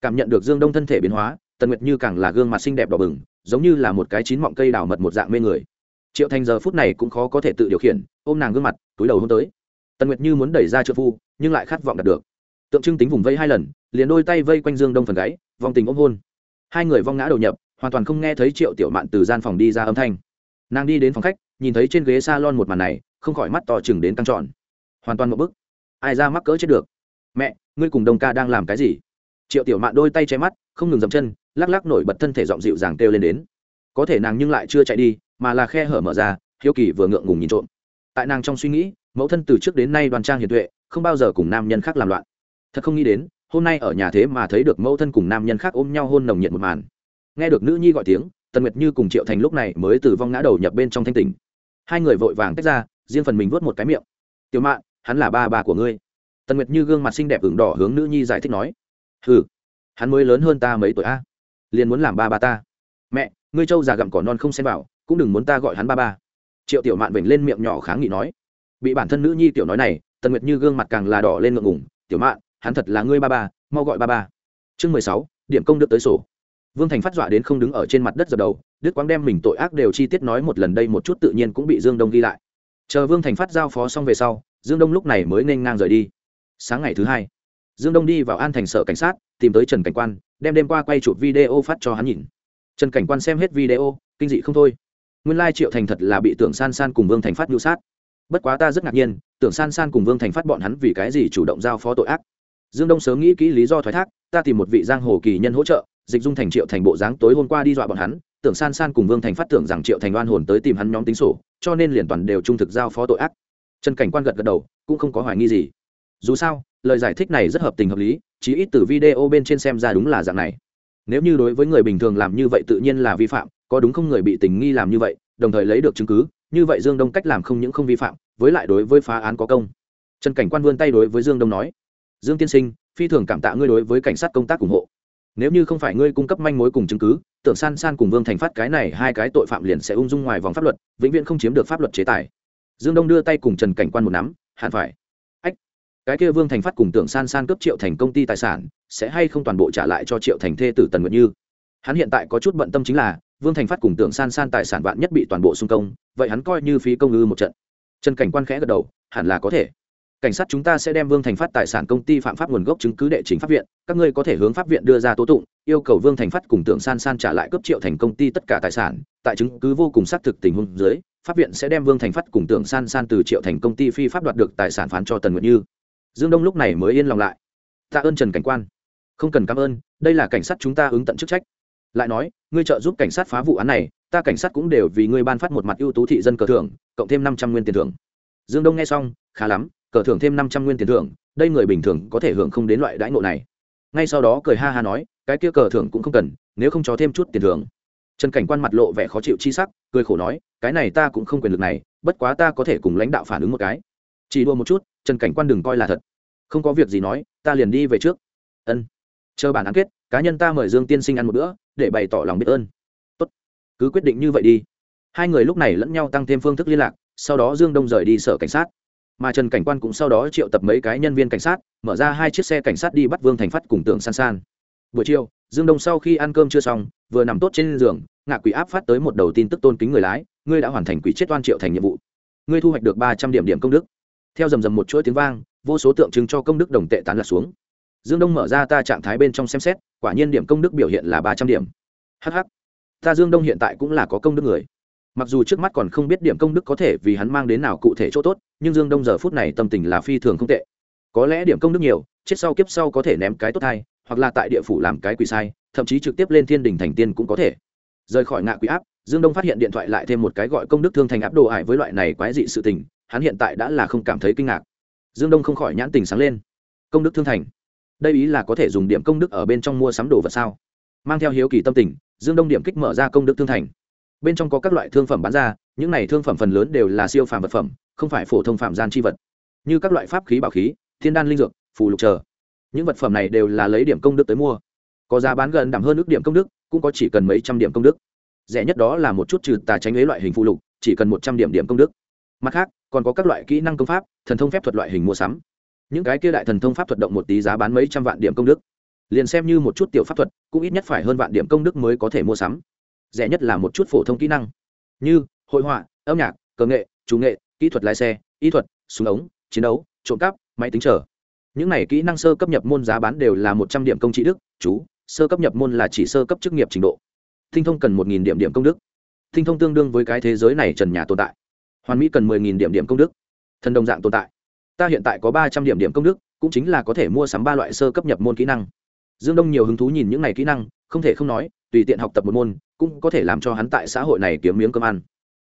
Cảm nhận được dương đông thân thể biến hóa tần nguyệt như càng là gương mặt xinh đẹp đỏ bừng, giống như là một cái chín mọng cây đào mật một dạng mê người. Triệu thành giờ phút này cũng khó có thể tự điều khiển, ôm nàng gương mặt, túi đầu hôn tới. Tần nguyệt như muốn đẩy ra trợ phu, nhưng lại khát vọng đạt được. Tượng trưng tính vùng vây hai lần, liền đôi tay vây quanh dương đông phần gáy, vòng tình ôm hôn. Hai người vong ngã đầu nhập, hoàn toàn không nghe thấy triệu tiểu mạn từ gian phòng đi ra âm thanh. Nàng đi đến phòng khách, nhìn thấy trên ghế s a lon một màn này, không khỏi mắt to chừng đến căng trọn hoàn toàn một bức. Ai ra mắc cỡ chết được? Mẹ, ngươi cùng đông ca đang làm cái gì? Triệu tiểu mạn đôi tay che mắt, không ngừng dậm chân lắc lắc nổi bật thân thể giọng dịu dàng kêu lên đến. Có thể nàng nhưng lại chưa chạy đi, mà là khe hở mở ra, hiếu kỳ vừa ngượng ngùng nhìn trộm. Tại nàng trong suy nghĩ, mẫu thân từ trước đến nay đoan trang hiền tuệ, không bao giờ cùng nam nhân khác làm loạn. Thật không nghĩ đến, hôm nay ở nhà thế mà thấy được mẫu thân cùng nam nhân khác ôm nhau hôn nồng nhiệt một màn. Nghe được nữ nhi gọi tiếng, tần nguyệt như cùng triệu thành lúc này mới từ vong ngã đầu nhập bên trong thanh tình hai người vội vàng tách ra, riêng phần mình vớt một cái miệng. Tiểu mạn, hắn là ba bà của ngươi. Tần nguyệt như gương mặt xinh đẹp ửng đỏ hướng nữ nhi giải thích nói. Ừ hắn mới lớn hơn ta mấy tuổi a liền muốn làm ba ba ta. Mẹ, ngươi trâu già gặm cỏ non không xem vào, cũng đừng muốn ta gọi hắn ba ba. Triệu tiểu mạn vểnh lên miệng nhỏ kháng nghị nói. Bị bản thân nữ nhi tiểu nói này, tần nguyệt như gương mặt càng là đỏ lên ngượng ngủng tiểu mạn, hắn thật là ngươi ba ba, mau gọi ba ba. Chương mười sáu, điểm công đức tới sổ. Vương thành phát dọa đến không đứng ở trên mặt đất dập đầu, đức quang đem mình tội ác đều chi tiết nói một lần đây một chút tự nhiên cũng bị dương đông ghi lại. Chờ vương thành phát giao phó xong về sau, dương đông lúc này mới nên ngang rời đi. Sáng ngày thứ hai, dương đông đi vào an thành sở cảnh sát, tìm tới trần cảnh quan đem đêm qua quay chụp video phát cho hắn nhìn. Trần cảnh quan xem hết video, kinh dị không thôi. Nguyên lai triệu thành thật là bị tưởng san san cùng vương thành phát nhu sát. Bất quá ta rất ngạc nhiên, tưởng san san cùng vương thành phát bọn hắn vì cái gì chủ động giao phó tội ác? Dương đông sớm nghĩ kỹ lý do thoái thác, ta tìm một vị giang hồ kỳ nhân hỗ trợ, dịch dung thành triệu thành bộ dáng tối hôm qua đi dọa bọn hắn. Tưởng san san cùng vương thành phát tưởng rằng triệu thành oan hồn tới tìm hắn nhóm tính sổ, cho nên liền toàn đều trung thực giao phó tội ác. Trần cảnh quan gật gật đầu, cũng không có hoài nghi gì. Dù sao, lời giải thích này rất hợp tình hợp lý chí ít từ video bên trên xem ra đúng là dạng này. Nếu như đối với người bình thường làm như vậy tự nhiên là vi phạm, có đúng không người bị tình nghi làm như vậy, đồng thời lấy được chứng cứ, như vậy dương đông cách làm không những không vi phạm, với lại đối với phá án có công. Trần cảnh quan vươn tay đối với dương đông nói, dương tiên sinh, phi thường cảm tạ ngươi đối với cảnh sát công tác ủng hộ. Nếu như không phải ngươi cung cấp manh mối cùng chứng cứ, tưởng san san cùng vương thành phát cái này hai cái tội phạm liền sẽ ung dung ngoài vòng pháp luật, vĩnh viễn không chiếm được pháp luật chế tài. Dương đông đưa tay cùng trần cảnh quan một nắm, hẳn phải cái kia vương thành phát cùng tưởng san san cướp triệu thành công ty tài sản, sẽ hay không toàn bộ trả lại cho triệu thành thê tử tần nguyện như? Hắn hiện tại có chút bận tâm chính là, vương thành phát cùng tưởng san san tài sản vạn nhất bị toàn bộ xung công, vậy hắn coi như phí công ư một trận. Trần cảnh quan khẽ gật đầu, hẳn là có thể. Cảnh sát chúng ta sẽ đem vương thành phát tài sản công ty phạm pháp nguồn gốc chứng cứ đệ trình pháp viện, các ngươi có thể hướng pháp viện đưa ra tố tụng, yêu cầu vương thành phát cùng tưởng san san trả lại cấp triệu thành công ty tất cả tài sản. Tại chứng cứ vô cùng xác thực tình huống dưới, pháp viện sẽ đem vương thành phát cùng tưởng san san từ triệu thành công ty phi pháp đoạt được tài sản phán cho tần nguyệt như dương đông lúc này mới yên lòng lại. Tạ ơn trần cảnh quan. Không cần cảm ơn, đây là cảnh sát chúng ta ứng tận chức trách. Lại nói, ngươi trợ giúp cảnh sát phá vụ án này, ta cảnh sát cũng đều vì ngươi ban phát một mặt ưu tú thị dân cờ thưởng, cộng thêm năm trăm nguyên tiền thưởng. Dương đông nghe xong, khá lắm, cờ thưởng thêm năm trăm nguyên tiền thưởng, đây người bình thường có thể hưởng không đến loại đãi ngộ này. Ngay sau đó cười ha ha nói, cái kia cờ thưởng cũng không cần, nếu không cho thêm chút tiền thưởng. Trần cảnh quan mặt lộ vẻ khó chịu chi sắc, cười khổ nói, cái này ta cũng không quyền lực này, bất quá ta có thể cùng lãnh đạo phản ứng một cái chỉ đua một chút, trần cảnh quan đừng coi là thật. Không có việc gì nói, ta liền đi về trước. Ân. Chờ bản án kết, cá nhân ta mời dương tiên sinh ăn một bữa, để bày tỏ lòng biết ơn. Tốt. Cứ quyết định như vậy đi. Hai người lúc này lẫn nhau tăng thêm phương thức liên lạc, sau đó dương đông rời đi sở cảnh sát. Mà trần cảnh quan cũng sau đó triệu tập mấy cái nhân viên cảnh sát, mở ra hai chiếc xe cảnh sát đi bắt vương thành phát cùng tưởng san san. Buổi chiều, dương đông sau khi ăn cơm chưa xong, vừa nằm tốt trên giường, ngạ quỷ áp phát tới một đầu tin tức tôn kính người lái, ngươi đã hoàn thành quỷ chết oan triệu thành nhiệm vụ. Ngươi thu hoạch được ba trăm điểm điểm công đức theo rầm rầm một chuỗi tiếng vang, vô số tượng trưng cho công đức đồng tệ tán lạc xuống. Dương đông mở ra ta trạng thái bên trong xem xét, quả nhiên điểm công đức biểu hiện là ba trăm điểm. Hh ta dương đông hiện tại cũng là có công đức người. Mặc dù trước mắt còn không biết điểm công đức có thể vì hắn mang đến nào cụ thể chỗ tốt, nhưng dương đông giờ phút này tâm tình là phi thường không tệ. Có lẽ điểm công đức nhiều, chết sau kiếp sau có thể ném cái tốt thai, hoặc là tại địa phủ làm cái quỷ sai, thậm chí trực tiếp lên thiên đình thành tiên cũng có thể. Rời khỏi ngạ quỷ áp, dương đông phát hiện điện thoại lại thêm một cái gọi công đức thương thành áp đồ ải với loại này quái dị sự tình hắn hiện tại đã là không cảm thấy kinh ngạc. Dương đông không khỏi nhãn tình sáng lên. Công đức thương thành. Đây ý là có thể dùng điểm công đức ở bên trong mua sắm đồ vật sao? Mang theo hiếu kỳ tâm tình, dương đông điểm kích mở ra công đức thương thành. Bên trong có các loại thương phẩm bán ra, những này thương phẩm phần lớn đều là siêu phàm vật phẩm, không phải phổ thông phạm gian chi vật. Như các loại pháp khí bảo khí, thiên đan linh dược, phù lục chờ. Những vật phẩm này đều là lấy điểm công đức tới mua. Có giá bán gần đảm hơn ước điểm công đức, cũng có chỉ cần mấy trăm điểm công đức. Rẻ nhất đó là một chút trừ tà tránh lấy loại hình phụ lục, chỉ cần một trăm điểm điểm công đức. Mặt khác còn có các loại kỹ năng công pháp, thần thông phép thuật loại hình mua sắm. Những cái kia đại thần thông pháp thuật động một tí giá bán mấy trăm vạn điểm công đức. Liền xem như một chút tiểu pháp thuật, cũng ít nhất phải hơn vạn điểm công đức mới có thể mua sắm. Rẻ nhất là một chút phổ thông kỹ năng. Như hội họa, âm nhạc cờ nghệ, chủ nghệ, kỹ thuật lái xe, y thuật, súng ống, chiến đấu, trộm cắp, máy tính trở những này kỹ năng sơ cấp nhập môn giá bán đều là một trăm điểm công trị đức, chú, sơ cấp nhập môn là chỉ sơ cấp chức nghiệp trình độ. Tinh thông cần một nghìn điểm điểm công đức. Tinh thông tương đương với cái thế giới này trần nhà tồn tại hoàn mỹ cần mười nghìn điểm điểm công đức. Thần đồng dạng tồn tại. Ta hiện tại có ba trăm điểm điểm công đức, cũng chính là có thể mua sắm ba loại sơ cấp nhập môn kỹ năng. Dương đông nhiều hứng thú nhìn những này kỹ năng, không thể không nói, tùy tiện học tập một môn, cũng có thể làm cho hắn tại xã hội này kiếm miếng cơm ăn.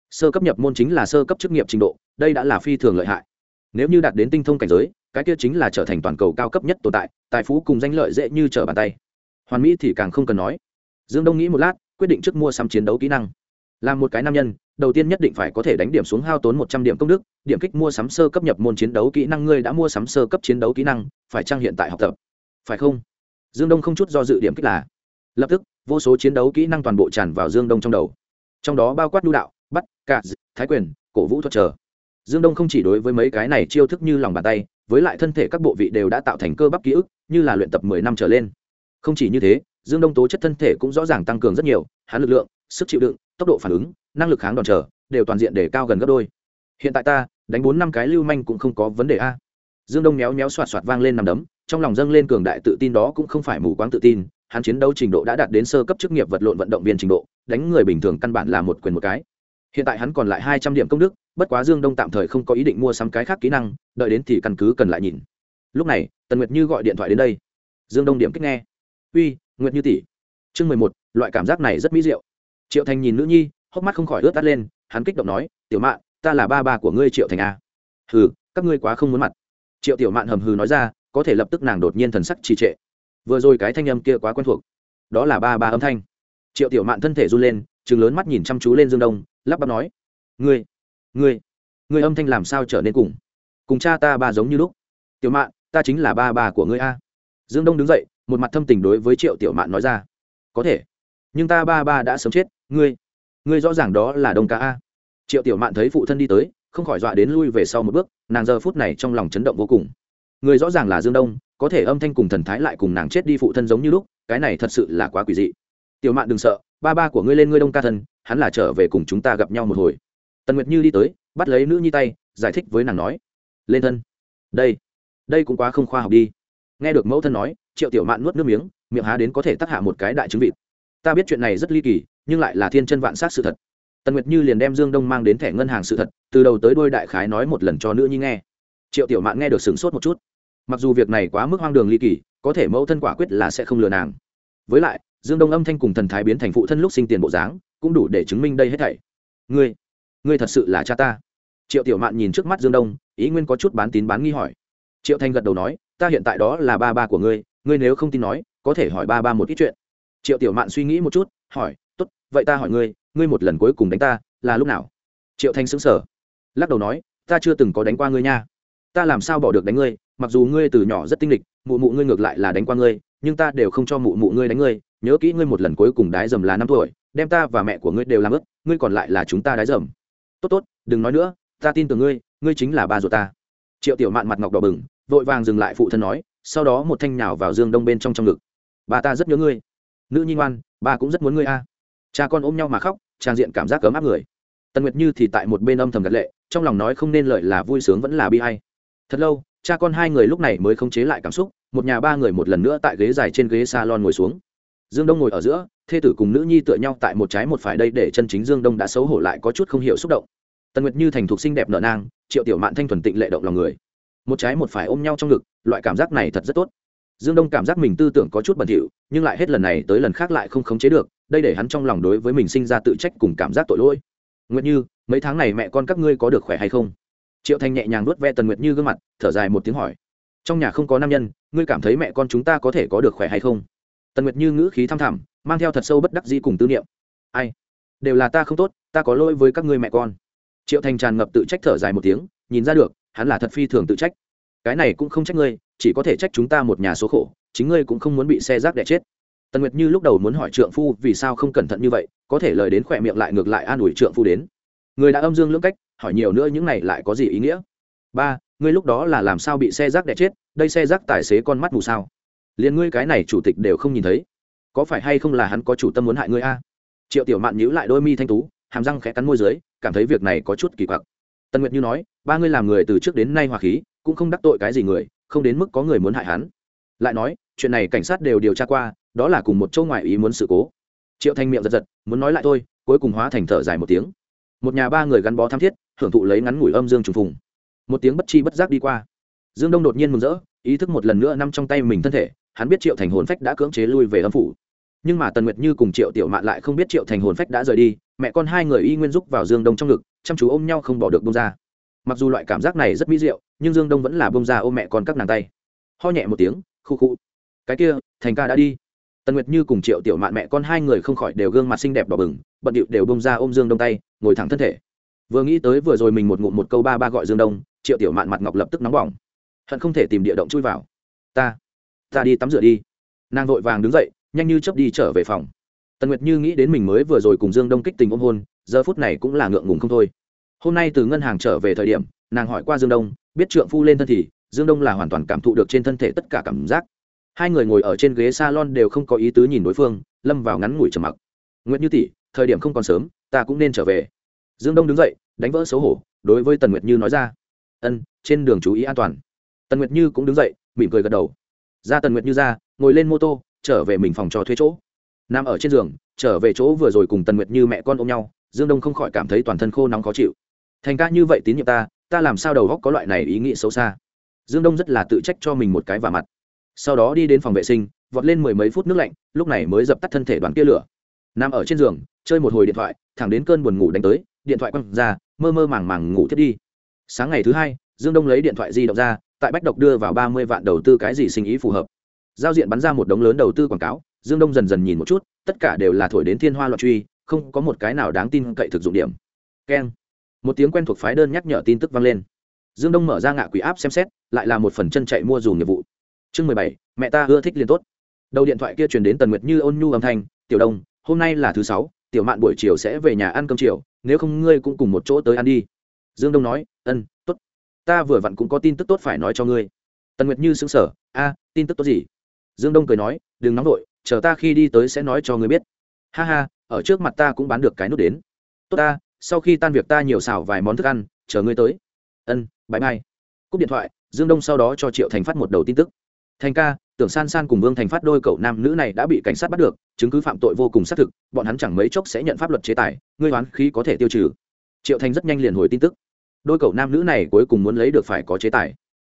Sơ cấp nhập môn chính là sơ cấp chức nghiệp trình độ, đây đã là phi thường lợi hại. Nếu như đạt đến tinh thông cảnh giới, cái kia chính là trở thành toàn cầu cao cấp nhất tồn tại, tài phú cùng danh lợi dễ như trở bàn tay. Hoàn mỹ thì càng không cần nói. Dương đông nghĩ một lát, quyết định trước mua sắm chiến đấu kỹ năng. Làm một cái nam nhân đầu tiên nhất định phải có thể đánh điểm xuống hao tốn một trăm điểm công đức, điểm kích mua sắm sơ cấp nhập môn chiến đấu kỹ năng, ngươi đã mua sắm sơ cấp chiến đấu kỹ năng, phải trang hiện tại học tập? Phải không? Dương đông không chút do dự điểm kích là, lập tức, vô số chiến đấu kỹ năng toàn bộ tràn vào dương đông trong đầu. Trong đó bao quát nhu đạo, bắt, cả thái quyền, cổ vũ thuật trở dương đông không chỉ đối với mấy cái này chiêu thức như lòng bàn tay, với lại thân thể các bộ vị đều đã tạo thành cơ bắp ký ức, như là luyện tập mười năm trở lên. Không chỉ như thế, dương đông tố chất thân thể cũng rõ ràng tăng cường rất nhiều, hắn lực lượng, sức chịu đựng, tốc độ phản ứng năng lực kháng đòn trở, đều toàn diện để cao gần gấp đôi. Hiện tại ta, đánh bốn năm cái lưu manh cũng không có vấn đề a. Dương đông méo méo xoạt xoạt vang lên nằm đấm, trong lòng dâng lên cường đại tự tin đó cũng không phải mù quáng tự tin, hắn chiến đấu trình độ đã đạt đến sơ cấp chức nghiệp vật lộn vận động viên trình độ, đánh người bình thường căn bản là một quyền một cái. Hiện tại hắn còn lại hai trăm điểm công đức, bất quá dương đông tạm thời không có ý định mua sắm cái khác kỹ năng, đợi đến thì căn cứ cần lại nhìn. Lúc này, tần nguyệt như gọi điện thoại đến đây. Dương đông điểm kích nghe. Uy, nguyệt như tỷ. Chương mười một, loại cảm giác này rất mỹ diệu. Triệu thành nhìn nữ nhi hốc mắt không khỏi ướt tắt lên, hắn kích động nói, tiểu mạn, ta là ba ba của ngươi triệu thành a. Hừ, các ngươi quá không muốn mặt. Triệu tiểu mạn hầm hừ nói ra, có thể lập tức nàng đột nhiên thần sắc trì trệ. Vừa rồi cái thanh âm kia quá quen thuộc. Đó là ba ba âm thanh. Triệu tiểu mạn thân thể run lên chừng lớn mắt nhìn chăm chú lên dương đông, lắp bắp nói, ngươi ngươi ngươi âm thanh làm sao trở nên cùng? Cùng cha ta ba giống như lúc. Tiểu mạn, ta chính là ba ba của ngươi a. Dương đông đứng dậy, một mặt thâm tình đối với triệu tiểu mạn nói ra, có thể, nhưng ta ba ba đã sớm chết, ngươi ngươi rõ ràng đó là đông ca a. Triệu tiểu mạn thấy phụ thân đi tới, không khỏi dọa đến lui về sau một bước, nàng giờ phút này trong lòng chấn động vô cùng. Người rõ ràng là dương đông, có thể âm thanh cùng thần thái lại cùng nàng chết đi phụ thân giống như lúc, cái này thật sự là quá quỷ dị. Tiểu mạn đừng sợ, ba ba của ngươi lên ngươi đông ca thân hắn là trở về cùng chúng ta gặp nhau một hồi. Tần nguyệt như đi tới, bắt lấy nữ nhi tay, giải thích với nàng nói. Lên thân. Đây. Đây cũng quá không khoa học đi. Nghe được mẫu thân nói, triệu tiểu mạn nuốt nước miếng, miệng há đến có thể tắc hạ một cái đại trứng vịt. Ta biết chuyện này rất ly kỳ nhưng lại là thiên chân vạn sát sự thật. Tần nguyệt như liền đem dương đông mang đến thẻ ngân hàng sự thật, từ đầu tới đôi đại khái nói một lần cho nữ nhi nghe. Triệu tiểu mạn nghe được sửng sốt một chút. Mặc dù việc này quá mức hoang đường ly kỳ, có thể mẫu thân quả quyết là sẽ không lừa nàng. Với lại, dương đông âm thanh cùng thần thái biến thành phụ thân lúc sinh tiền bộ dáng, cũng đủ để chứng minh đây hết thảy. Ngươi ngươi thật sự là cha ta. Triệu tiểu mạn nhìn trước mắt dương đông, ý nguyên có chút bán tín bán nghi hỏi. Triệu thanh gật đầu nói, ta hiện tại đó là ba ba của ngươi ngươi nếu không tin nói, có thể hỏi ba ba một ít chuyện. Triệu tiểu mạn suy nghĩ một chút, hỏi t ố t vậy ta hỏi ngươi ngươi một lần cuối cùng đánh ta, là lúc nào? Triệu thanh xứng sở lắc đầu nói, ta chưa từng có đánh qua ngươi nha. Ta làm sao bỏ được đánh ngươi, mặc dù ngươi từ nhỏ rất tinh lịch mụ mụ ngươi ngược lại là đánh qua ngươi, nhưng ta đều không cho mụ mụ ngươi đánh ngươi, nhớ kỹ ngươi một lần cuối cùng đái dầm là năm tuổi, đem ta và mẹ của ngươi đều làm ướt, ngươi còn lại là chúng ta đái dầm. Tốt tốt, đừng nói nữa, ta tin tưởng ngươi ngươi chính là ba ruột ta. Triệu tiểu mạn mặt ngọc đỏ bừng, vội vàng dừng lại phụ thân nói, sau đó một thanh nhào vào dương đông bên trong trong ngực. Bà ta rất nhớ ngươi. Nữ nhi ngoan ba cũng rất muốn ngươi a cha con ôm nhau mà khóc, trang diện cảm giác cấm áp người. Tần nguyệt như thì tại một bên âm thầm gật lệ, trong lòng nói không nên lợi là vui sướng vẫn là bi hay thật lâu, cha con hai người lúc này mới khống chế lại cảm xúc, một nhà ba người một lần nữa tại ghế dài trên ghế salon ngồi xuống. Dương đông ngồi ở giữa, thê tử cùng nữ nhi tựa nhau tại một trái một phải đây để chân chính dương đông đã xấu hổ lại có chút không hiểu xúc động. Tần nguyệt như thành thục xinh đẹp nợ nang, triệu tiểu mạn thanh thuần tịnh lệ động lòng người. Một trái một phải ôm nhau trong ngực, loại cảm giác này thật rất tốt. Dương đông cảm giác mình tư tưởng có chút bẩn thỉu, nhưng lại hết lần này tới lần khác lại không khống chế được đây để hắn trong lòng đối với mình sinh ra tự trách cùng cảm giác tội lỗi. Nguyệt như, mấy tháng này mẹ con các ngươi có được khỏe hay không? Triệu thanh nhẹ nhàng nuốt ve tần nguyệt như gương mặt, thở dài một tiếng hỏi. Trong nhà không có nam nhân, ngươi cảm thấy mẹ con chúng ta có thể có được khỏe hay không? Tần nguyệt như ngữ khí thăm thẳm, mang theo thật sâu bất đắc dĩ cùng tư niệm. Ai? Đều là ta không tốt, ta có lỗi với các ngươi mẹ con. Triệu thành tràn ngập tự trách thở dài một tiếng, nhìn ra được, hắn là thật phi thường tự trách. Cái này cũng không trách ngươi, chỉ có thể trách chúng ta một nhà số khổ, chính ngươi cũng không muốn bị xe rác đẻ chết tần nguyệt như lúc đầu muốn hỏi trượng phu vì sao không cẩn thận như vậy, có thể lời đến khỏe miệng lại ngược lại an ủi trượng phu đến. Người đã âm dương lưỡng cách, hỏi nhiều nữa những này lại có gì ý nghĩa? Ba, ngươi lúc đó là làm sao bị xe rác đẻ chết, đây xe rác tài xế con mắt mù sao? Liền ngươi cái này chủ tịch đều không nhìn thấy. Có phải hay không là hắn có chủ tâm muốn hại ngươi a? Triệu tiểu mạn nhíu lại đôi mi thanh tú, hàm răng khẽ cắn môi dưới, cảm thấy việc này có chút kỳ quặc. Tần nguyệt như nói, ba ngươi làm người từ trước đến nay hòa khí, cũng không đắc tội cái gì người, không đến mức có người muốn hại hắn. Lại nói, chuyện này cảnh sát đều điều tra qua đó là cùng một chỗ ngoại ý muốn sự cố. Triệu thanh miệng giật giật, muốn nói lại thôi, cuối cùng hóa thành thở dài một tiếng. Một nhà ba người gắn bó tham thiết, hưởng thụ lấy ngắn ngủi âm dương trùng phùng. Một tiếng bất chi bất giác đi qua. Dương đông đột nhiên mừng rỡ, ý thức một lần nữa nằm trong tay mình thân thể, hắn biết triệu thành hồn phách đã cưỡng chế lui về âm phủ. Nhưng mà tần nguyệt như cùng triệu tiểu mạn lại không biết triệu thành hồn phách đã rời đi, mẹ con hai người y nguyên giúp vào dương đông trong ngực, chăm chú ôm nhau không bỏ được bông ra. Mặc dù loại cảm giác này rất mỹ diệu, nhưng dương đông vẫn là bông ra ôm mẹ con các nàng tay. Ho nhẹ một tiếng, khu khu. Cái kia, thành ca đã đi tần nguyệt như cùng triệu tiểu mạn mẹ con hai người không khỏi đều gương mặt xinh đẹp đỏ bừng, bận điệu đều bông ra ôm dương đông tay, ngồi thẳng thân thể. Vừa nghĩ tới vừa rồi mình một ngụm một câu ba ba gọi dương đông, triệu tiểu mạn mặt ngọc lập tức nóng bỏng. Hận không thể tìm địa động chui vào. Ta ta đi tắm rửa đi. Nàng vội vàng đứng dậy, nhanh như chớp đi trở về phòng. Tần nguyệt như nghĩ đến mình mới vừa rồi cùng dương đông kích tình ôm hôn, giờ phút này cũng là ngượng ngùng không thôi. Hôm nay từ ngân hàng trở về thời điểm, nàng hỏi qua dương đông, biết trượng phu lên thân thì, dương đông là hoàn toàn cảm thụ được trên thân thể tất cả cảm giác hai người ngồi ở trên ghế s a lon đều không có ý tứ nhìn đối phương, lâm vào ngắn ngủi trầm mặc. Nguyệt như tỷ, thời điểm không còn sớm, ta cũng nên trở về. Dương đông đứng dậy, đánh vỡ xấu hổ, đối với tần nguyệt như nói ra. Ân, trên đường chú ý an toàn. Tần nguyệt như cũng đứng dậy, mỉm cười gật đầu. Ra tần nguyệt như ra, ngồi lên mô tô, trở về mình phòng cho thuê chỗ. Nằm ở trên giường, trở về chỗ vừa rồi cùng tần nguyệt như mẹ con ôm nhau, dương đông không khỏi cảm thấy toàn thân khô nóng khó chịu. Thành ca như vậy tín nhiệm ta ta làm sao đầu góc có loại này ý nghĩ xấu xa? Dương đông rất là tự trách cho mình một cái và mặt sau đó đi đến phòng vệ sinh, vọt lên mười mấy phút nước lạnh, lúc này mới dập tắt thân thể đoàn kia lửa. Nằm ở trên giường, chơi một hồi điện thoại, thẳng đến cơn buồn ngủ đánh tới, điện thoại quăng ra, mơ mơ màng màng ngủ thiết đi. Sáng ngày thứ hai, dương đông lấy điện thoại di động ra, tại bách độc đưa vào ba mươi vạn đầu tư cái gì sinh ý phù hợp. Giao diện bắn ra một đống lớn đầu tư quảng cáo, dương đông dần dần nhìn một chút, tất cả đều là thổi đến thiên hoa loạn truy, không có một cái nào đáng tin cậy thực dụng điểm. Keng. Một tiếng quen thuộc phái đơn nhắc nhở tin tức vang lên. Dương đông mở ra ngạ quỷ áp xem xét, lại là một phần chân chạy mua dù nghiệp vụ chương mười bảy, mẹ ta ưa thích liên tốt. Đầu điện thoại kia truyền đến tần nguyệt như ôn nhu âm thanh, tiểu đông, hôm nay là thứ sáu, tiểu mạn buổi chiều sẽ về nhà ăn cơm chiều, nếu không ngươi cũng cùng một chỗ tới ăn đi. Dương đông nói, ân t ố t ta vừa vặn cũng có tin tức tốt phải nói cho ngươi. Tần nguyệt như xứng sở a, tin tức tốt gì? Dương đông cười nói, đừng nóng vội, chờ ta khi đi tới sẽ nói cho ngươi biết. Ha ha, ở trước mặt ta cũng bán được cái nút đến. Tốt ta, sau khi tan việc ta nhiều xào vài món thức ăn, chờ ngươi tới. Ân bãi mai cúp điện thoại, dương đông sau đó cho triệu thành phát một đầu tin tức thành ca, tưởng san san cùng vương thành phát đôi cậu nam nữ này đã bị cảnh sát bắt được, chứng cứ phạm tội vô cùng xác thực, bọn hắn chẳng mấy chốc sẽ nhận pháp luật chế tài, ngươi hoán khí có thể tiêu trừ. Triệu thành rất nhanh liền hồi tin tức. Đôi cậu nam nữ này cuối cùng muốn lấy được phải có chế tài.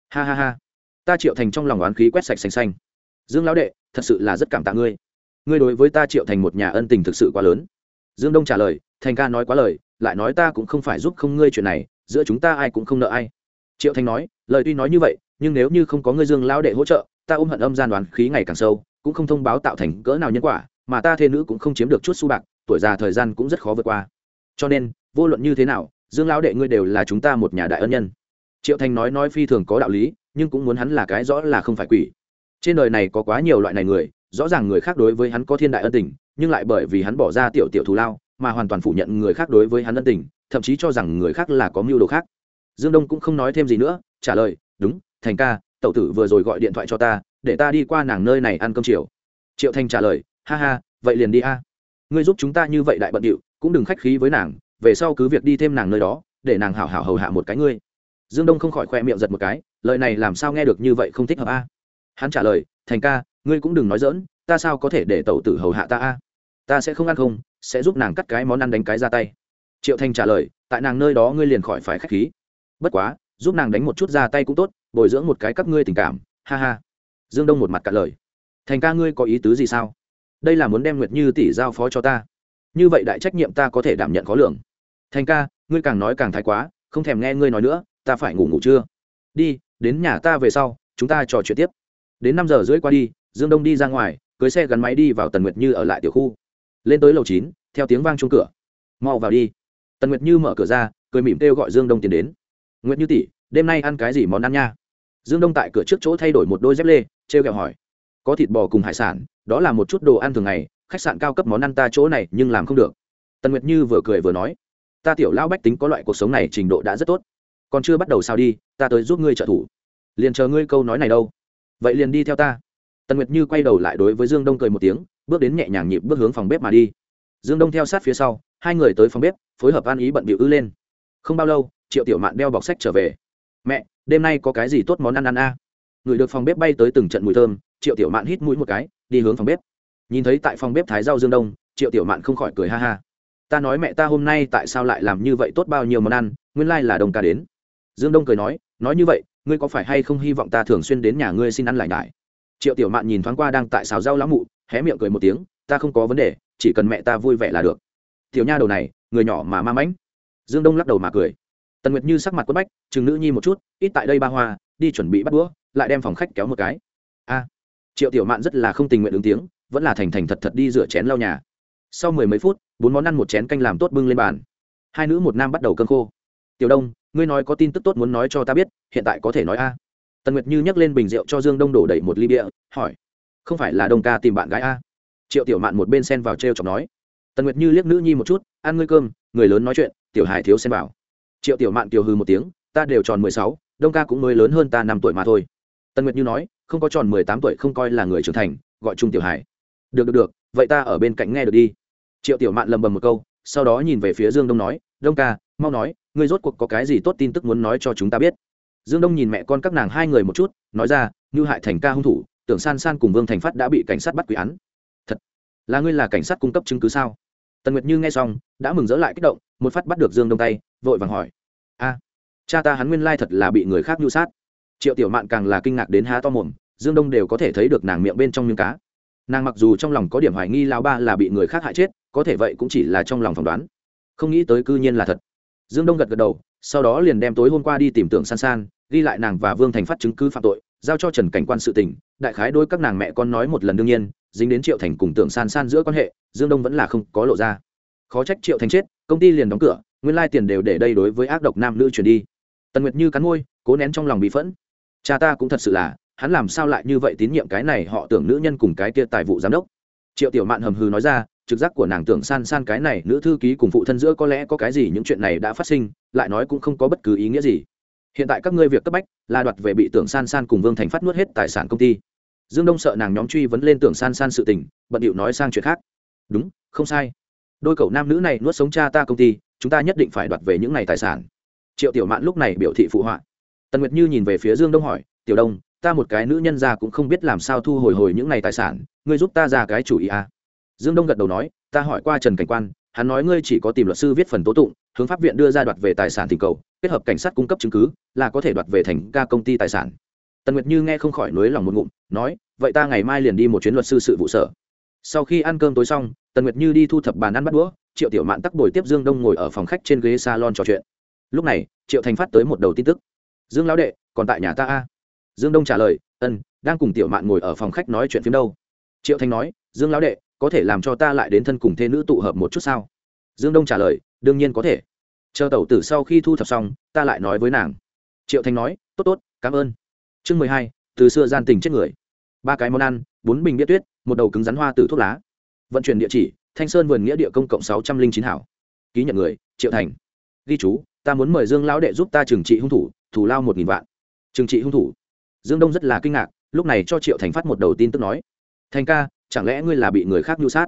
Ha ha ha. Ta triệu thành trong lòng oán khí quét sạch xanh xanh. Dương lão đệ, thật sự là rất cảm tạ ngươi. Ngươi đối với ta triệu thành một nhà ân tình thực sự quá lớn. Dương đông trả lời, thành ca nói quá lời, lại nói ta cũng không phải giúp không ngươi chuyện này, giữa chúng ta ai cũng không nợ ai. Triệu thành nói, lời tuy nói như vậy, nhưng nếu như không có ngươi dương lão đệ hỗ trợ ta ôm hận âm gian đoán khí ngày càng sâu, cũng không thông báo tạo thành cỡ nào nhân quả, mà ta thê nữ cũng không chiếm được chút su bạc, tuổi già thời gian cũng rất khó vượt qua. Cho nên, vô luận như thế nào, dương lão đệ ngươi đều là chúng ta một nhà đại ân nhân. Triệu thành nói nói phi thường có đạo lý, nhưng cũng muốn hắn là cái rõ là không phải quỷ. Trên đời này có quá nhiều loại này người, rõ ràng người khác đối với hắn có thiên đại ân tình, nhưng lại bởi vì hắn bỏ ra tiểu tiểu thù lao, mà hoàn toàn phủ nhận người khác đối với hắn ân tình, thậm chí cho rằng người khác là có mưu đồ khác. Dương đông cũng không nói thêm gì nữa, trả lời, đúng, thành ca tẩu tử vừa rồi gọi điện thoại cho ta, để ta đi qua nàng nơi này ăn cơm chiều. Triệu Thanh trả lời, ha ha, vậy liền đi a. Ngươi giúp chúng ta như vậy đại bận điệu, cũng đừng khách khí với nàng, về sau cứ việc đi thêm nàng nơi đó, để nàng hảo hảo hầu hạ một cái ngươi. Dương đông không khỏi khoe miệng giật một cái, lời này làm sao nghe được như vậy không thích hợp a? Hắn trả lời, thành ca, ngươi cũng đừng nói dỡn ta sao có thể để tẩu tử hầu hạ ta a? Ta sẽ không ăn không, sẽ giúp nàng cắt cái món ăn đánh cái ra tay. Triệu Thanh trả lời, tại nàng nơi đó ngươi liền khỏi phải k h á c h khí. Bất quá, giúp nàng đánh một chút ra tay cũng tốt bồi dưỡng một cái các ngươi tình cảm, ha ha. Dương đông một mặt cả lời. Thành ca ngươi có ý tứ gì sao? Đây là muốn đem nguyệt như tỷ giao phó cho ta. Như vậy đại trách nhiệm ta có thể đảm nhận khó lường. Thành ca, ngươi càng nói càng thái quá, không thèm nghe ngươi nói nữa, ta phải ngủ ngủ chưa? Đi, đến nhà ta về sau, chúng ta trò chuyện tiếp. Đến năm giờ rưỡi qua đi, dương đông đi ra ngoài, cưới xe gắn máy đi vào tần nguyệt như ở lại tiểu khu. Lên tới lầu chín, theo tiếng vang chung cửa. Mau vào đi. Tần nguyệt như mở cửa ra, cười mỉm kêu gọi dương đông tiến đến. Nguyệt như tỷ, đêm nay ăn cái gì món ăn nha? Dương đông tại cửa trước chỗ thay đổi một đôi dép lê, trêu Kẹo hỏi, có thịt bò cùng hải sản, đó là một chút đồ ăn thường ngày, khách sạn cao cấp món ăn ta chỗ này nhưng làm không được. Tần nguyệt như vừa cười vừa nói, ta tiểu lão bách tính có loại cuộc sống này trình độ đã rất tốt, còn chưa bắt đầu sao đi, ta tới giúp ngươi trợ thủ. Liền chờ ngươi câu nói này đâu. Vậy liền đi theo ta. Tần nguyệt như quay đầu lại đối với dương đông cười một tiếng, bước đến nhẹ nhàng nhịp bước hướng phòng bếp mà đi. Dương đông theo sát phía sau, hai người tới phòng bếp, phối hợp ăn ý bận bịu ư lên. Không bao lâu, triệu tiểu mạn đeo bọc sách trở về. Mẹ đêm nay có cái gì tốt món ăn ăn a? À? người được phòng bếp bay tới từng trận mùi thơm, triệu tiểu mạn hít mũi một cái, đi hướng phòng bếp. Nhìn thấy tại phòng bếp thái rau dương đông, triệu tiểu mạn không khỏi cười ha ha. Ta nói mẹ ta hôm nay tại sao lại làm như vậy tốt bao nhiêu món ăn, nguyên lai là đồng ca đến. Dương đông cười nói nói như vậy, ngươi có phải hay không hy vọng ta thường xuyên đến nhà ngươi xin ăn lại đại triệu tiểu mạn nhìn thoáng qua đang tại xào rau lão mụ, hé miệng cười một tiếng, ta không có vấn đề, chỉ cần mẹ ta vui vẻ là được. Tiểu nha đầu này, người nhỏ mà ma mãnh. Dương đông lắc đầu mà cười tần nguyệt như sắc mặt quất bách, chừng nữ nhi một chút, ít tại đây ba hoa, đi chuẩn bị bắt đũa, lại đem phòng khách kéo một cái. A, triệu tiểu mạn rất là không tình nguyện ứng tiếng, vẫn là thành thành thật thật đi rửa chén lau nhà. Sau mười mấy phút, bốn món ăn một chén canh làm tốt bưng lên bàn. Hai nữ một nam bắt đầu cơm khô. Tiểu đông, ngươi nói có tin tức tốt muốn nói cho ta biết, hiện tại có thể nói a. Tần nguyệt như nhắc lên bình rượu cho dương đông đổ đầy một ly bia, hỏi, không phải là đông ca tìm bạn gái a? Triệu tiểu mạn một bên sen vào t r e o chọc nói. Tần nguyệt như liếc nữ nhi một chút, ăn ngươi cơm, người lớn nói chuyện, tiểu hải thiếu xen vào triệu tiểu mạn kiều hư một tiếng, ta đều tròn mười sáu, đông ca cũng mới lớn hơn ta năm tuổi mà thôi. Tần nguyệt như nói, không có tròn mười tám tuổi không coi là người trưởng thành, gọi trung tiểu hải. Được được được, vậy ta ở bên cạnh nghe được đi. Triệu tiểu mạn lầm bầm một câu, sau đó nhìn về phía dương đông nói, đông ca, mau nói, ngươi rốt cuộc có cái gì tốt tin tức muốn nói cho chúng ta biết? Dương đông nhìn mẹ con các nàng hai người một chút, nói ra, như hại thành ca hung thủ, tưởng san san cùng vương thành phát đã bị cảnh sát bắt quỷ án. Thật? Là ngươi là cảnh sát cung cấp chứng cứ sao? Tần nguyệt như nghe xong, đã mừng rỡ lại kích động, một phát bắt được dương đông tay vội vàng hỏi. A, cha ta hắn nguyên lai thật là bị người khác nhu sát. Triệu tiểu mạn càng là kinh ngạc đến há to mồm, dương đông đều có thể thấy được nàng miệng bên trong miếng cá. Nàng mặc dù trong lòng có điểm hoài nghi lao ba là bị người khác hại chết, có thể vậy cũng chỉ là trong lòng phỏng đoán. Không nghĩ tới cư nhiên là thật. Dương đông gật gật đầu, sau đó liền đem tối hôm qua đi tìm tưởng san san, ghi lại nàng và vương thành phát chứng cứ phạm tội, giao cho trần cảnh quan sự tình. Đại khái đôi các nàng mẹ con nói một lần đương nhiên, dính đến triệu thành cùng tưởng san san giữa quan hệ, dương đông vẫn là không có lộ ra. Khó trách triệu thành chết, công ty liền đóng cửa nguyên lai tiền đều để đây đối với ác độc nam nữ chuyển đi. Tần nguyệt như cắn môi, cố nén trong lòng bị phẫn. Cha ta cũng thật sự là, hắn làm sao lại như vậy tín nhiệm cái này họ tưởng nữ nhân cùng cái kia tài vụ giám đốc? Triệu tiểu mạn hầm hừ nói ra, trực giác của nàng tưởng san san cái này nữ thư ký cùng phụ thân giữa có lẽ có cái gì những chuyện này đã phát sinh, lại nói cũng không có bất cứ ý nghĩa gì. Hiện tại các ngươi việc cấp bách là đoạt về bị tưởng san san cùng vương thành phát nuốt hết tài sản công ty. Dương đông sợ nàng nhóm truy vấn lên tưởng san san sự tình, bận điệu nói sang chuyện khác. Đúng, không sai. Đôi cậu nam nữ này nuốt sống cha ta công ty chúng ta nhất định phải đoạt về những này tài sản. Triệu tiểu mạn lúc này biểu thị phụ họa. Tần nguyệt như nhìn về phía dương đông hỏi, tiểu đông, ta một cái nữ nhân ra cũng không biết làm sao thu hồi hồi những này tài sản, ngươi giúp ta ra cái chủ ý à. dương đông gật đầu nói, ta hỏi qua trần cảnh quan, hắn nói ngươi chỉ có tìm luật sư viết phần tố tụng, hướng pháp viện đưa ra đoạt về tài sản tình cầu, kết hợp cảnh sát cung cấp chứng cứ, là có thể đoạt về thành ca công ty tài sản. Tần nguyệt như nghe không khỏi nới lòng một ngụm, nói, vậy ta ngày mai liền đi một chuyến luật sư sự vụ sở. Sau khi ăn cơm tối xong tần nguyệt như đi thu thập bàn ăn bắt đũa, triệu tiểu mạn tắc bồi tiếp dương đông ngồi ở phòng khách trên ghế salon trò chuyện. Lúc này, triệu thành phát tới một đầu tin tức. Dương lão đệ, còn tại nhà ta a? Dương đông trả lời, ân, đang cùng tiểu mạn ngồi ở phòng khách nói chuyện phim đâu. Triệu thành nói, dương lão đệ, có thể làm cho ta lại đến thân cùng thê nữ tụ hợp một chút sao? Dương đông trả lời, đương nhiên có thể. Chờ tẩu tử sau khi thu thập xong, ta lại nói với nàng. Triệu thành nói, tốt tốt, cảm ơn. Chương mười hai, từ xưa gian tình chết người. Ba cái món ăn, bốn bình biết tuyết, một đầu cứng rắn hoa từ thuốc lá vận chuyển địa chỉ, thanh sơn vườn nghĩa địa công cộng sáu trăm linh chín hảo. Ký nhận người, triệu thành. Ghi chú, ta muốn mời dương lão đệ giúp ta trừng trị hung thủ thủ lao một nghìn vạn. Trừng trị hung thủ? Dương đông rất là kinh ngạc, lúc này cho triệu thành phát một đầu tin tức nói. Thành ca, chẳng lẽ ngươi là bị người khác mưu sát?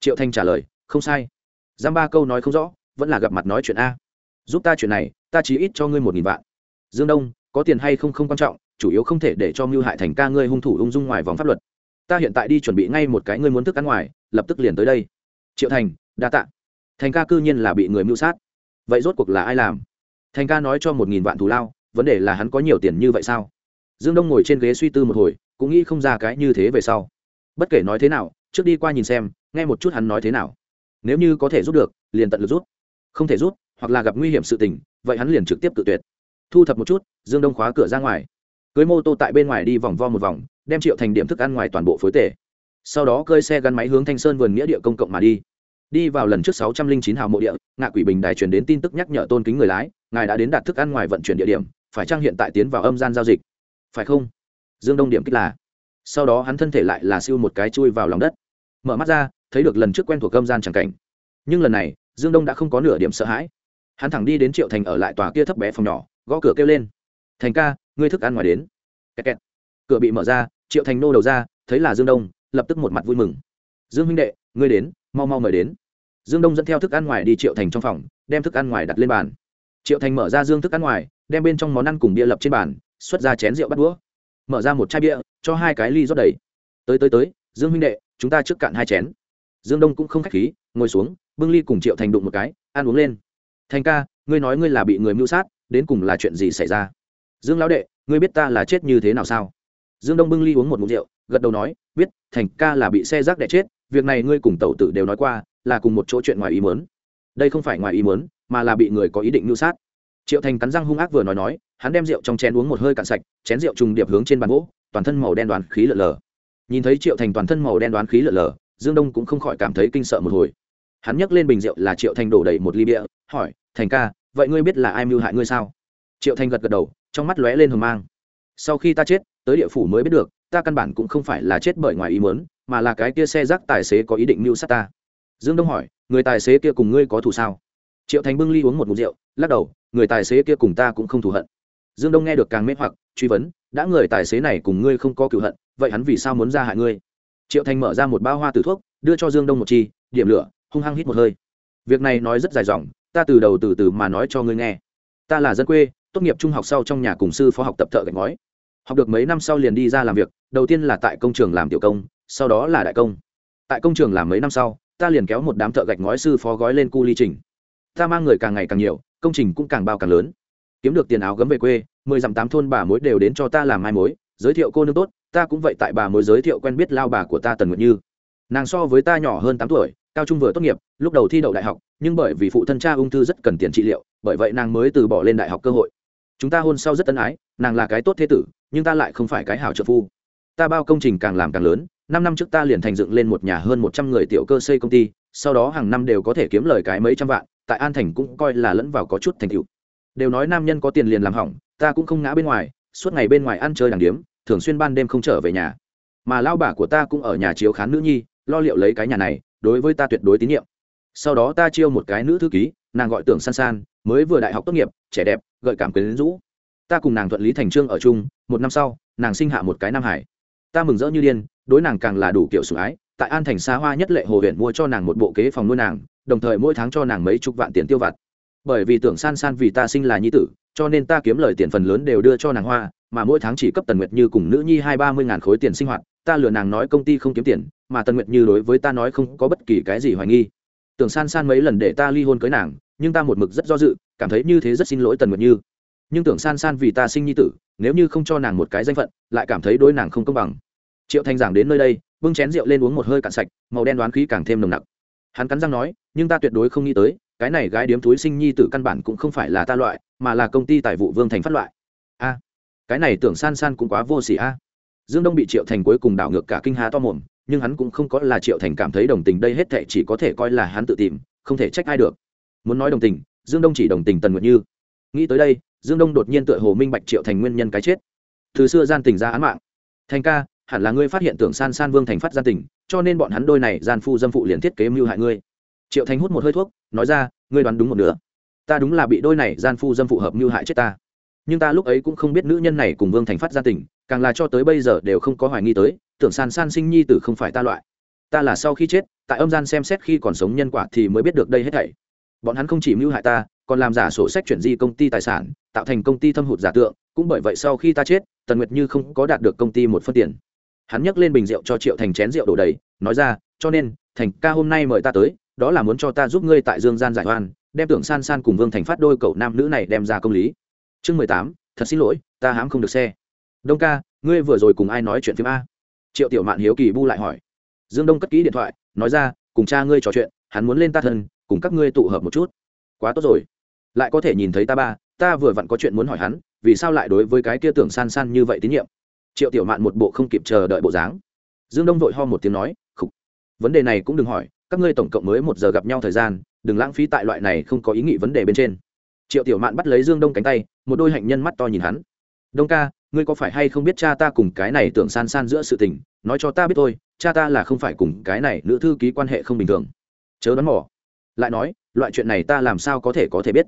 Triệu thành trả lời, không sai. Giam ba câu nói không rõ, vẫn là gặp mặt nói chuyện a. Giúp ta chuyện này, ta chỉ ít cho ngươi một nghìn vạn. Dương đông, có tiền hay không không quan trọng, chủ yếu không thể để cho mưu hại thành ca ngươi hung thủ ung dung ngoài vòng pháp luật. Ta hiện tại đi chuẩn bị ngay một cái ngươi muốn thức ăn ngoài lập tức liền tới đây. Triệu thành, đa tạ. Thành ca cư nhiên là bị người mưu sát. Vậy rốt cuộc là ai làm? Thành ca nói cho một nghìn vạn thù lao, vấn đề là hắn có nhiều tiền như vậy sao? Dương đông ngồi trên ghế suy tư một hồi, cũng nghĩ không ra cái như thế về sau. Bất kể nói thế nào, trước đi qua nhìn xem, nghe một chút hắn nói thế nào. Nếu như có thể rút được, liền tận lực rút không thể rút hoặc là gặp nguy hiểm sự tình, vậy hắn liền trực tiếp tự tuyệt. Thu thập một chút, dương đông khóa cửa ra ngoài. Cưới mô tô tại bên ngoài đi vòng vo một vòng, đem triệu thành điểm thức ăn ngoài toàn bộ phối tể sau đó cơi xe gắn máy hướng thanh sơn vườn nghĩa địa công cộng mà đi. Đi vào lần trước sáu trăm linh chín hào mộ địa, ngạ quỷ bình đài truyền đến tin tức nhắc nhở tôn kính người lái, ngài đã đến đạt thức ăn ngoài vận chuyển địa điểm, phải trang hiện tại tiến vào âm gian giao dịch? Phải không? Dương đông điểm kích là. Sau đó hắn thân thể lại là siêu một cái chui vào lòng đất. Mở mắt ra, thấy được lần trước quen thuộc âm gian c cảnh. Nhưng lần này, dương đông đã không có nửa điểm sợ hãi. Hắn thẳng đi đến triệu thành ở lại tòa kia thấp bé phòng nhỏ, gõ cửa kêu lên. Thành ca, ngươi thức ăn ngoài đến. Kẹt kẹt. cửa bị mở ra, triệu thành nô đầu ra, thấy là dương đông lập tức một mặt vui mừng. Dương huynh đệ, ngươi đến, mau mau mời đến. Dương đông dẫn theo thức ăn ngoài đi triệu thành trong phòng, đem thức ăn ngoài đặt lên bàn. Triệu thành mở ra dương thức ăn ngoài, đem bên trong món ăn cùng bia lập trên bàn, xuất ra chén rượu bắt đũa. Mở ra một chai bia, cho hai cái ly rót đầy. Tới tới tới, dương huynh đệ, chúng ta trước cạn hai chén. Dương đông cũng không k h á c h khí, ngồi xuống, bưng ly cùng triệu thành đụng một cái, ăn uống lên. Thành ca, ngươi nói ngươi là bị người mưu sát, đến cùng là chuyện gì xảy ra? Dương lão đệ, ngươi biết ta là chết như thế nào sao? Dương đông bưng ly uống một mụn rượu, gật đầu nói, biết thành ca là bị xe rác đẻ chết, việc này ngươi cùng tẩu tử đều nói qua, là cùng một chỗ chuyện ngoài ý mớn đây không phải ngoài ý mớn mà là bị người có ý định mưu sát. Triệu thành cắn răng hung ác vừa nói nói, hắn đem rượu trong chén uống một hơi cạn sạch, chén rượu trùng điệp hướng trên bàn gỗ, toàn thân màu đen đoán khí lở lờ nhìn thấy triệu thành toàn thân màu đen đoán khí lở lờ dương đông cũng không khỏi cảm thấy kinh sợ một hồi. Hắn nhấc lên bình rượu là triệu thành đổ đầy một ly bia, hỏi, thành ca, vậy ngươi biết là ai mưu hại ngươi sao? Triệu thành gật gật đầu, trong mắt lóe lên hờ mang. Sau khi ta chết, tới địa phủ mới biết được ta căn bản cũng không phải là chết bởi ngoài ý muốn, mà là cái kia xe rác tài xế có ý định mưu sát ta. Dương đông hỏi người tài xế kia cùng ngươi có thù sao? Triệu thành bưng ly uống một mục rượu lắc đầu người tài xế kia cùng ta cũng không thù hận. Dương đông nghe được càng mê hoặc truy vấn đã người tài xế này cùng ngươi không có cựu hận vậy hắn vì sao muốn ra hại ngươi? Triệu thành mở ra một bao hoa tử thuốc đưa cho dương đông một chi điểm lửa hung hăng hít một hơi. Việc này nói rất dài dòng ta từ đầu từ từ mà nói cho ngươi nghe. Ta là dân quê tốt nghiệp trung học sau trong nhà cùng sư phó học tập thợ gạch ngói học được mấy năm sau liền đi ra làm việc, đầu tiên là tại công trường làm tiểu công, sau đó là đại công. Tại công trường làm mấy năm sau, ta liền kéo một đám thợ gạch ngói sư phó gói lên cu ly trình. Ta mang người càng ngày càng nhiều, công trình cũng càng bao càng lớn. Kiếm được tiền áo gấm về quê, mười dặm tám thôn bà mối đều đến cho ta làm mai mối, giới thiệu cô nương tốt, ta cũng vậy tại bà mối giới thiệu quen biết lao bà của ta tần nguyệt như. Nàng so với ta nhỏ hơn tám tuổi, cao trung vừa tốt nghiệp, lúc đầu thi đậu đại học, nhưng bởi vì phụ thân cha ung thư rất cần tiền trị liệu, bởi vậy nàng mới từ bỏ lên đại học cơ hội. Chúng ta hôn sau rất ân ái, nàng là cái tốt thế tử nhưng ta lại không phải cái hảo trợ phu. Ta bao công trình càng làm càng lớn, năm năm trước ta liền thành dựng lên một nhà hơn một trăm người tiểu cơ xây công ty, sau đó hàng năm đều có thể kiếm lời cái mấy trăm vạn, tại an thành cũng coi là lẫn vào có chút thành tựu. Đều nói nam nhân có tiền liền làm hỏng, ta cũng không ngã bên ngoài, suốt ngày bên ngoài ăn chơi đàng điếm, thường xuyên ban đêm không trở về nhà. Mà lao bà của ta cũng ở nhà chiếu khán nữ nhi, lo liệu lấy cái nhà này, đối với ta tuyệt đối tín nhiệm. Sau đó ta chiêu một cái nữ thư ký, nàng gọi tưởng san san, mới vừa đại học tốt nghiệp, trẻ đẹp, gợi cảm quyến rũ ta cùng nàng thuận lý thành trương ở chung, một năm sau, nàng sinh hạ một cái nam hải. Ta mừng rỡ như điên, đối nàng càng là đủ kiểu sủng ái, tại an thành xa hoa nhất lệ hồ huyện mua cho nàng một bộ kế phòng nuôi nàng, đồng thời mỗi tháng cho nàng mấy chục vạn tiền tiêu vặt. Bởi vì tưởng san san vì ta sinh là nhi tử, cho nên ta kiếm lời tiền phần lớn đều đưa cho nàng hoa, mà mỗi tháng chỉ cấp tần nguyệt như cùng nữ nhi hai ba mươi ngàn khối tiền sinh hoạt, ta lừa nàng nói công ty không kiếm tiền, mà tần nguyệt như đối với ta nói không có bất kỳ cái gì hoài nghi. Tưởng san san mấy lần để ta ly hôn cưới nàng, nhưng ta một mực rất do dự, cảm thấy như thế rất xin lỗi tần nguyệt như nhưng tưởng san san vì ta sinh nhi tử, nếu như không cho nàng một cái danh phận, lại cảm thấy đối nàng không công bằng. Triệu Thanh giảng đến nơi đây, bưng chén rượu lên uống một hơi cạn sạch, màu đen đoán khí càng thêm nồng nặc. Hắn cắn răng nói, nhưng ta tuyệt đối không nghĩ tới, cái này gái điếm túi sinh nhi tử căn bản cũng không phải là ta loại, mà là công ty tài vụ vương thành phát loại. A, cái này tưởng san san cũng quá vô s ỉ a. Dương đông bị triệu thành cuối cùng đảo ngược cả kinh há to mồm, nhưng hắn cũng không có là triệu thành cảm thấy đồng tình đây hết thệ chỉ có thể coi là hắn tự tìm, không thể trách ai được. Muốn nói đồng tình, dương đông chỉ đồng tình tần nguyện như. Nghĩ tới đây dương đông đột nhiên tựa hồ minh bạch triệu thành nguyên nhân cái chết. Từ xưa gian tình ra án mạng. Thành ca, hẳn là ngươi phát hiện tưởng san san vương thành phát gian tình, cho nên bọn hắn đôi này gian phu dâm phụ liền thiết kế mưu hại ngươi. Triệu thành hút một hơi thuốc, nói ra, ngươi đoán đúng một nửa. Ta đúng là bị đôi này gian phu dâm phụ hợp mưu hại chết ta. Nhưng ta lúc ấy cũng không biết nữ nhân này cùng vương thành phát gian tình, càng là cho tới bây giờ đều không có hoài nghi tới, tưởng san san sinh nhi tử không phải ta loại. Ta là sau khi chết, tại âm gian xem xét khi còn sống nhân quả thì mới biết được đây hết thảy. Bọn hắn không chỉ mưu hại ta, còn làm giả sổ sách chuyển di công ty tài sản tạo thành công ty thâm hụt giả tượng, cũng bởi vậy sau khi ta chết, tần nguyệt như không có đạt được công ty một phân tiền. Hắn nhấc lên bình rượu cho triệu thành chén rượu đổ đầy, nói ra, cho nên, thành ca hôm nay mời ta tới, đó là muốn cho ta giúp ngươi tại dương gian giải oan, đem tưởng san san cùng vương thành phát đôi cậu nam nữ này đem ra công lý. Chương mười tám, thật xin lỗi, ta hãm không được xe. Đông ca, ngươi vừa rồi cùng ai nói chuyện phim a? Triệu tiểu mạn hiếu kỳ bu lại hỏi. Dương đông cất kỹ điện thoại, nói ra, cùng cha ngươi trò chuyện, hắn muốn lên ta thân, cùng các ngươi tụ hợp một chút. Quá tốt rồi. Lại có thể nhìn thấy ta ba ta vừa vặn có chuyện muốn hỏi hắn, vì sao lại đối với cái kia tưởng san san như vậy tín nhiệm? Triệu tiểu mạn một bộ không kịp chờ đợi bộ dáng. Dương đông vội ho một tiếng nói, khục, vấn đề này cũng đừng hỏi, các ngươi tổng cộng mới một giờ gặp nhau thời gian, đừng lãng phí tại loại này không có ý nghĩ vấn đề bên trên. Triệu tiểu mạn bắt lấy dương đông cánh tay, một đôi hạnh nhân mắt to nhìn hắn. Đông ca, ngươi có phải hay không biết cha ta cùng cái này tưởng san san giữa sự tình? Nói cho ta biết thôi, cha ta là không phải cùng cái này nữ thư ký quan hệ không bình thường. Chớ đoán mỏ lại nói, loại chuyện này ta làm sao có thể có thể biết?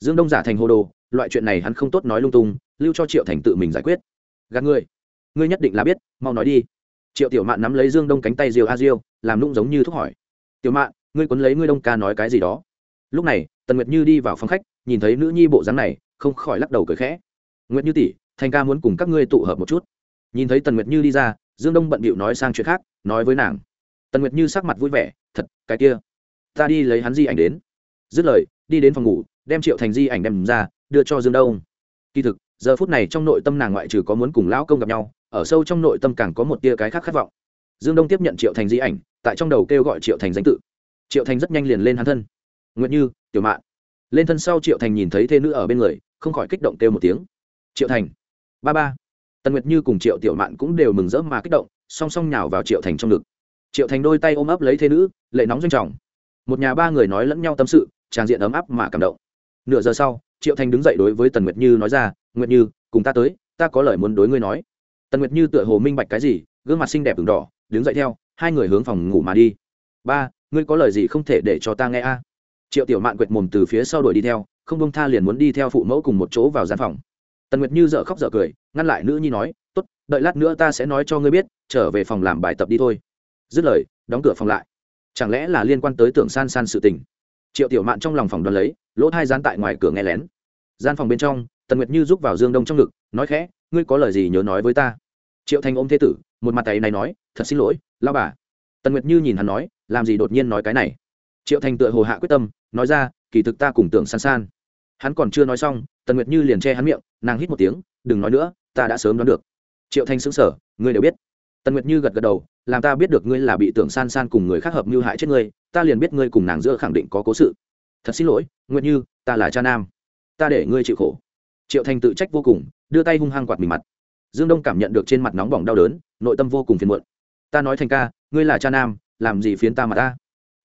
Dương đông giả thành hồ đồ, loại chuyện này hắn không tốt nói lung tung, lưu cho triệu thành tự mình giải quyết. Gạt ngươi ngươi nhất định là biết, mau nói đi. Triệu tiểu mạn nắm lấy dương đông cánh tay diều a diêu, làm nung giống như thúc hỏi. Tiểu mạn, ngươi quấn lấy ngươi đông ca nói cái gì đó. Lúc này, tần nguyệt như đi vào phòng khách, nhìn thấy nữ nhi bộ dáng này, không khỏi lắc đầu cười khẽ. Nguyệt như tỷ, thành ca muốn cùng các ngươi tụ hợp một chút. Nhìn thấy tần nguyệt như đi ra, dương đông bận bịu nói sang chuyện khác, nói với nàng. Tần nguyệt như sắc mặt vui vẻ, thật, cái kia, ta đi lấy hắn di ảnh đến. Dứt lời, đi đến phòng ngủ đem triệu thành di ảnh đem ra, đưa cho dương đông. Kỳ thực, giờ phút này trong nội tâm nàng ngoại trừ có muốn cùng lão công gặp nhau, ở sâu trong nội tâm càng có một tia cái khác khát vọng. Dương đông tiếp nhận triệu thành di ảnh, tại trong đầu kêu gọi triệu thành danh tự. Triệu thành rất nhanh liền lên hắn thân. Nguyện như, tiểu mạn. Lên thân sau triệu thành nhìn thấy thê nữ ở bên người, không khỏi kích động kêu một tiếng. Triệu thành. Ba ba. Tần nguyệt như cùng triệu tiểu mạn cũng đều mừng rỡ mà kích động, song song nhào vào triệu thành trong ngực. Triệu thành đôi tay ôm ấp lấy thê nữ, lệ nóng doanh trọng. Một nhà ba người nói lẫn nhau tâm sự, tràn diện ấm áp mà cảm động nửa giờ sau, triệu thành đứng dậy đối với tần nguyệt như nói ra, nguyệt như, cùng ta tới, ta có lời muốn đối ngươi nói. Tần nguyệt như tựa hồ minh bạch cái gì, gương mặt xinh đẹp ửng đỏ, đứng dậy theo, hai người hướng phòng ngủ mà đi. Ba, ngươi có lời gì không thể để cho ta nghe a? Triệu tiểu mạn quệt mồm từ phía sau đuổi đi theo, không bông tha liền muốn đi theo phụ mẫu cùng một chỗ vào gian phòng. Tần nguyệt như dợ khóc dợ cười, ngăn lại nữ nhi nói, tốt, đợi lát nữa ta sẽ nói cho ngươi biết, trở về phòng làm bài tập đi thôi. Dứt lời, đóng cửa phòng lại. Chẳng lẽ là liên quan tới tưởng san san sự tình? Triệu tiểu mạn trong lòng phòng đoán lấy, lỗ thai dán tại ngoài cửa nghe lén. Gian phòng bên trong, tần nguyệt như giúp vào dương đông trong ngực, nói khẽ, ngươi có lời gì nhớ nói với ta? Triệu thành ôm thế tử, một mặt tay này nói, thật xin lỗi lao bà. Tần nguyệt như nhìn hắn nói, làm gì đột nhiên nói cái này? Triệu thành tựa hồ hạ quyết tâm, nói ra, kỳ thực ta cùng tưởng san san. Hắn còn chưa nói xong, tần nguyệt như liền che hắn miệng, nàng hít một tiếng, đừng nói nữa, ta đã sớm đoán được. Triệu thanh xứng sở ngươi đều biết tần nguyệt như gật gật đầu, làm ta biết được ngươi là bị tưởng san san cùng người khác hợp mưu hại chết ngươi, ta liền biết ngươi cùng nàng giữa khẳng định có cố sự. Thật xin lỗi, nguyệt như, ta là cha nam. Ta để ngươi chịu khổ. Triệu thành tự trách vô cùng, đưa tay hung hăng quạt mình mặt. Dương đông cảm nhận được trên mặt nóng bỏng đau đớn, nội tâm vô cùng phiền muộn. Ta nói thành ca, ngươi là cha nam, làm gì phiến ta mà ta?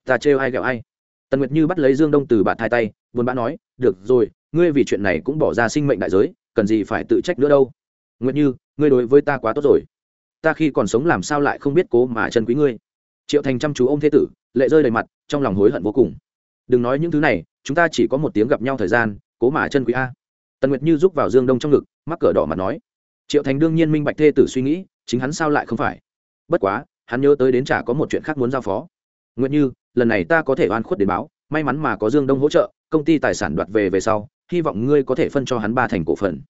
Ta trêu ai ghẹo ai? Tần nguyệt như bắt lấy dương đông từ bạn hai tay, buồn bã nói, được rồi, ngươi vì chuyện này cũng bỏ ra sinh mệnh đại giới, cần gì phải tự trách nữa đâu? Nguyệt như, ngươi đối với ta quá tốt rồi ta khi còn sống làm sao lại không biết cố mà chân quý ngươi? Triệu thành chăm chú ô m thế tử, lệ rơi đầy mặt, trong lòng hối hận vô cùng. Đừng nói những thứ này, chúng ta chỉ có một tiếng gặp nhau thời gian, cố mà chân quý a. Tần nguyệt như giúp vào dương đông trong ngực, mắc cỡ đỏ mặt nói. Triệu thành đương nhiên minh bạch thê tử suy nghĩ, chính hắn sao lại không phải? Bất quá, hắn nhớ tới đến chả có một chuyện khác muốn giao phó. Nguyệt như, lần này ta có thể oan khuất đến báo, may mắn mà có dương đông hỗ trợ, công ty tài sản đoạt về về sau, hy vọng ngươi có thể phân cho hắn ba thành cổ phần.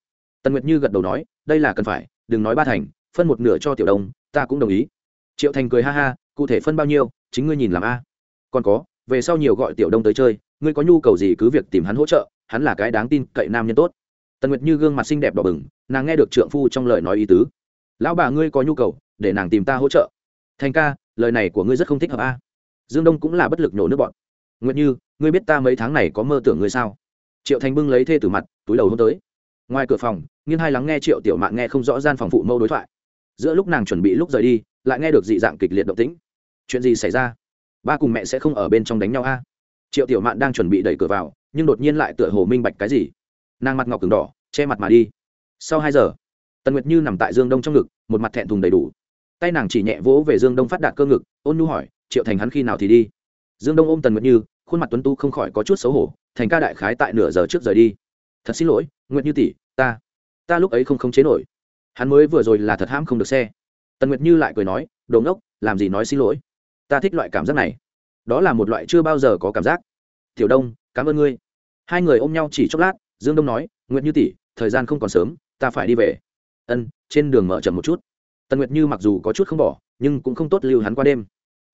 Tần nguyệt như gật đầu nói, đây là cần phải, đừng nói ba thành phân một nửa cho tiểu đông ta cũng đồng ý. Triệu thành cười ha ha, cụ thể phân bao nhiêu, chính ngươi nhìn làm a. Còn có, về sau nhiều gọi tiểu đông tới chơi, ngươi có nhu cầu gì cứ việc tìm hắn hỗ trợ, hắn là cái đáng tin cậy nam nhân tốt. Tần nguyệt như gương mặt xinh đẹp đỏ bừng, nàng nghe được trượng phu trong lời nói ý tứ. Lão bà ngươi có nhu cầu, để nàng tìm ta hỗ trợ. Thành ca, lời này của ngươi rất không thích hợp a. Dương đông cũng là bất lực nhổ nước bọn. Nguyệt như, ngươi biết ta mấy tháng này có mơ tưởng ngươi sao? Triệu thành bưng lấy thê từ mặt, túi đầu hôm tới. Ngoài cửa phòng nghiêng hai lắng nghe triệu tiểu mạng nghe không rõ gian phòng phụ mâu đối thoại giữa lúc nàng chuẩn bị lúc rời đi, lại nghe được dị dạng kịch liệt động tĩnh. Chuyện gì xảy ra? Ba cùng mẹ sẽ không ở bên trong đánh nhau a? Triệu tiểu mạn đang chuẩn bị đẩy cửa vào, nhưng đột nhiên lại tựa hồ minh bạch cái gì. Nàng mặt ngọc cứng đỏ, che mặt mà đi. Sau hai giờ, tần nguyệt như nằm tại dương đông trong ngực, một mặt thẹn thùng đầy đủ. Tay nàng chỉ nhẹ vỗ về dương đông phát đạt cơ ngực, ôn nhu hỏi, triệu thành hắn khi nào thì đi? Dương đông ôm tần nguyệt như, khuôn mặt tuấn tu không khỏi có chút xấu hổ, thành ca đại khái tại nửa giờ trước rời đi. Thật xin lỗi, nguyệt như tỷ, ta ta lúc ấy không khống chế nổi hắn mới vừa rồi là thật hãm không được xe. Tần nguyệt như lại cười nói, đồ ngốc, làm gì nói xin lỗi? Ta thích loại cảm giác này. Đó là một loại chưa bao giờ có cảm giác. Tiểu đông, cảm ơn ngươi. Hai người ôm nhau chỉ chốc lát, dương đông nói, nguyệt như tỷ, thời gian không còn sớm, ta phải đi về. Ân, trên đường mở chậm một chút. Tần nguyệt như mặc dù có chút không bỏ, nhưng cũng không tốt lưu hắn qua đêm.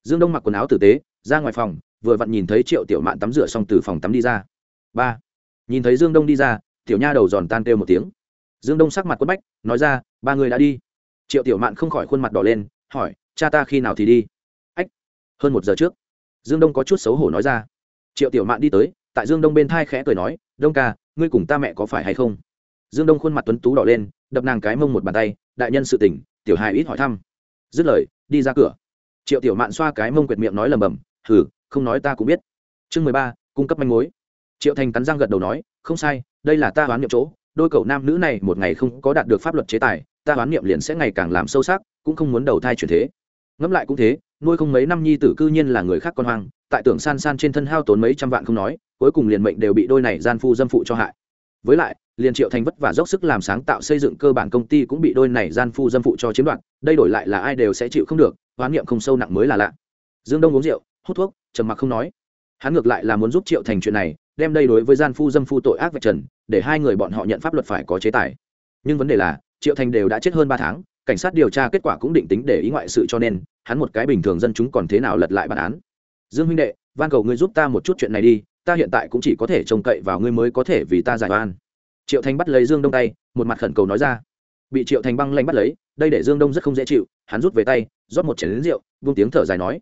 Dương đông mặc quần áo tử tế, ra ngoài phòng, vừa vặn nhìn thấy triệu tiểu mạn tắm rửa xong từ phòng tắm đi ra. Ba, nhìn thấy dương đông đi ra, tiểu nha đầu giòn tan kêu một tiếng dương đông sắc mặt quất bách, nói ra, ba người đã đi. Triệu tiểu mạn không khỏi khuôn mặt đỏ lên, hỏi, cha ta khi nào thì đi? Ách, hơn một giờ trước. Dương đông có chút xấu hổ nói ra. Triệu tiểu mạn đi tới, tại dương đông bên thai khẽ cười nói, đông ca, ngươi cùng ta mẹ có phải hay không? Dương đông khuôn mặt tuấn tú đỏ lên, đập nàng cái mông một bàn tay, đại nhân sự tỉnh tiểu hài ít hỏi thăm. Dứt lời, đi ra cửa. Triệu tiểu mạn xoa cái mông quệt miệng nói lầm bầm, hừ, không nói ta cũng biết. Chương mười ba, cung cấp manh mối. Triệu thành cắn răng gật đầu nói, không sai, đây là ta đoán nhậm chỗ đôi cậu nam nữ này một ngày không có đạt được pháp luật chế tài, ta đoán niệm liền sẽ ngày càng làm sâu sắc, cũng không muốn đầu thai chuyển thế. Ngẫm lại cũng thế, nuôi không mấy năm nhi tử cư nhiên là người khác con hoang, tại tưởng san san trên thân hao tốn mấy trăm vạn không nói, cuối cùng liền mệnh đều bị đôi này gian phu dâm phụ cho hại. Với lại, liền triệu thành vất và dốc sức làm sáng tạo xây dựng cơ bản công ty cũng bị đôi này gian phu dâm phụ cho chiếm đoạt, đây đổi lại là ai đều sẽ chịu không được, hoán niệm không sâu nặng mới là lạ. Dương đông uống rượu, hút thuốc, trầm mặc không nói. Hắn ngược lại là muốn giúp triệu thành chuyện này đem đây đối với gian phu dâm phu tội ác vạch trần, để hai người bọn họ nhận pháp luật phải có chế tài. Nhưng vấn đề là, triệu thành đều đã chết hơn ba tháng, cảnh sát điều tra kết quả cũng định tính để ý ngoại sự cho nên, hắn một cái bình thường dân chúng còn thế nào lật lại bản án. Dương huynh đệ, van cầu ngươi giúp ta một chút chuyện này đi, ta hiện tại cũng chỉ có thể trông cậy vào ngươi mới có thể vì ta giải oan. Triệu thành bắt lấy dương đông tay, một mặt khẩn cầu nói ra. Bị triệu thành băng lanh bắt lấy, đây để dương đông rất không dễ chịu, hắn rút về tay, rót một chén lính rượu vung tiếng thở dài nói.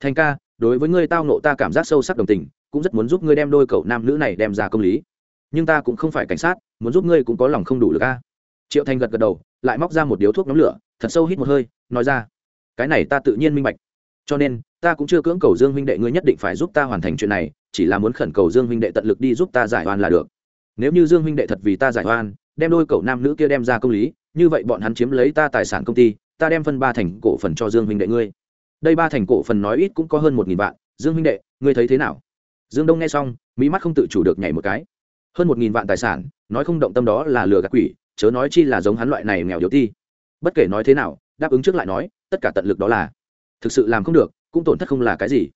Thành ca, đối với ngươi tao nộ ta cảm giác sâu sắc đồng tình cũng rất muốn giúp ngươi đem đôi cậu nam nữ này đem ra công lý. Nhưng ta cũng không phải cảnh sát, muốn giúp ngươi cũng có lòng không đủ lực a. Triệu thành gật gật đầu, lại móc ra một điếu thuốc nóng lửa, thật sâu hít một hơi, nói ra, cái này ta tự nhiên minh bạch. Cho nên, ta cũng chưa cưỡng cầu dương huynh đệ ngươi nhất định phải giúp ta hoàn thành chuyện này, chỉ là muốn khẩn cầu dương huynh đệ tận lực đi giúp ta giải oan là được. Nếu như dương huynh đệ thật vì ta giải oan, đem đôi cậu nam nữ kia đem ra công lý, như vậy bọn hắn chiếm lấy ta tài sản công ty, ta đem phân ba thành cổ phần cho dương huynh đệ ngươi. Đây ba thành cổ phần nói ít cũng có hơn một nghìn vạn, dương huynh đệ, ngươi thấy thế nào? Dương đông nghe xong mỹ mắt không tự chủ được nhảy một cái. Hơn một nghìn vạn tài sản, nói không động tâm đó là lừa gạt quỷ, chớ nói chi là giống hắn loại này nghèo yếu ti. Bất kể nói thế nào, đáp ứng trước lại nói, tất cả tận lực đó là. Thực sự làm không được, cũng tổn thất không là cái gì.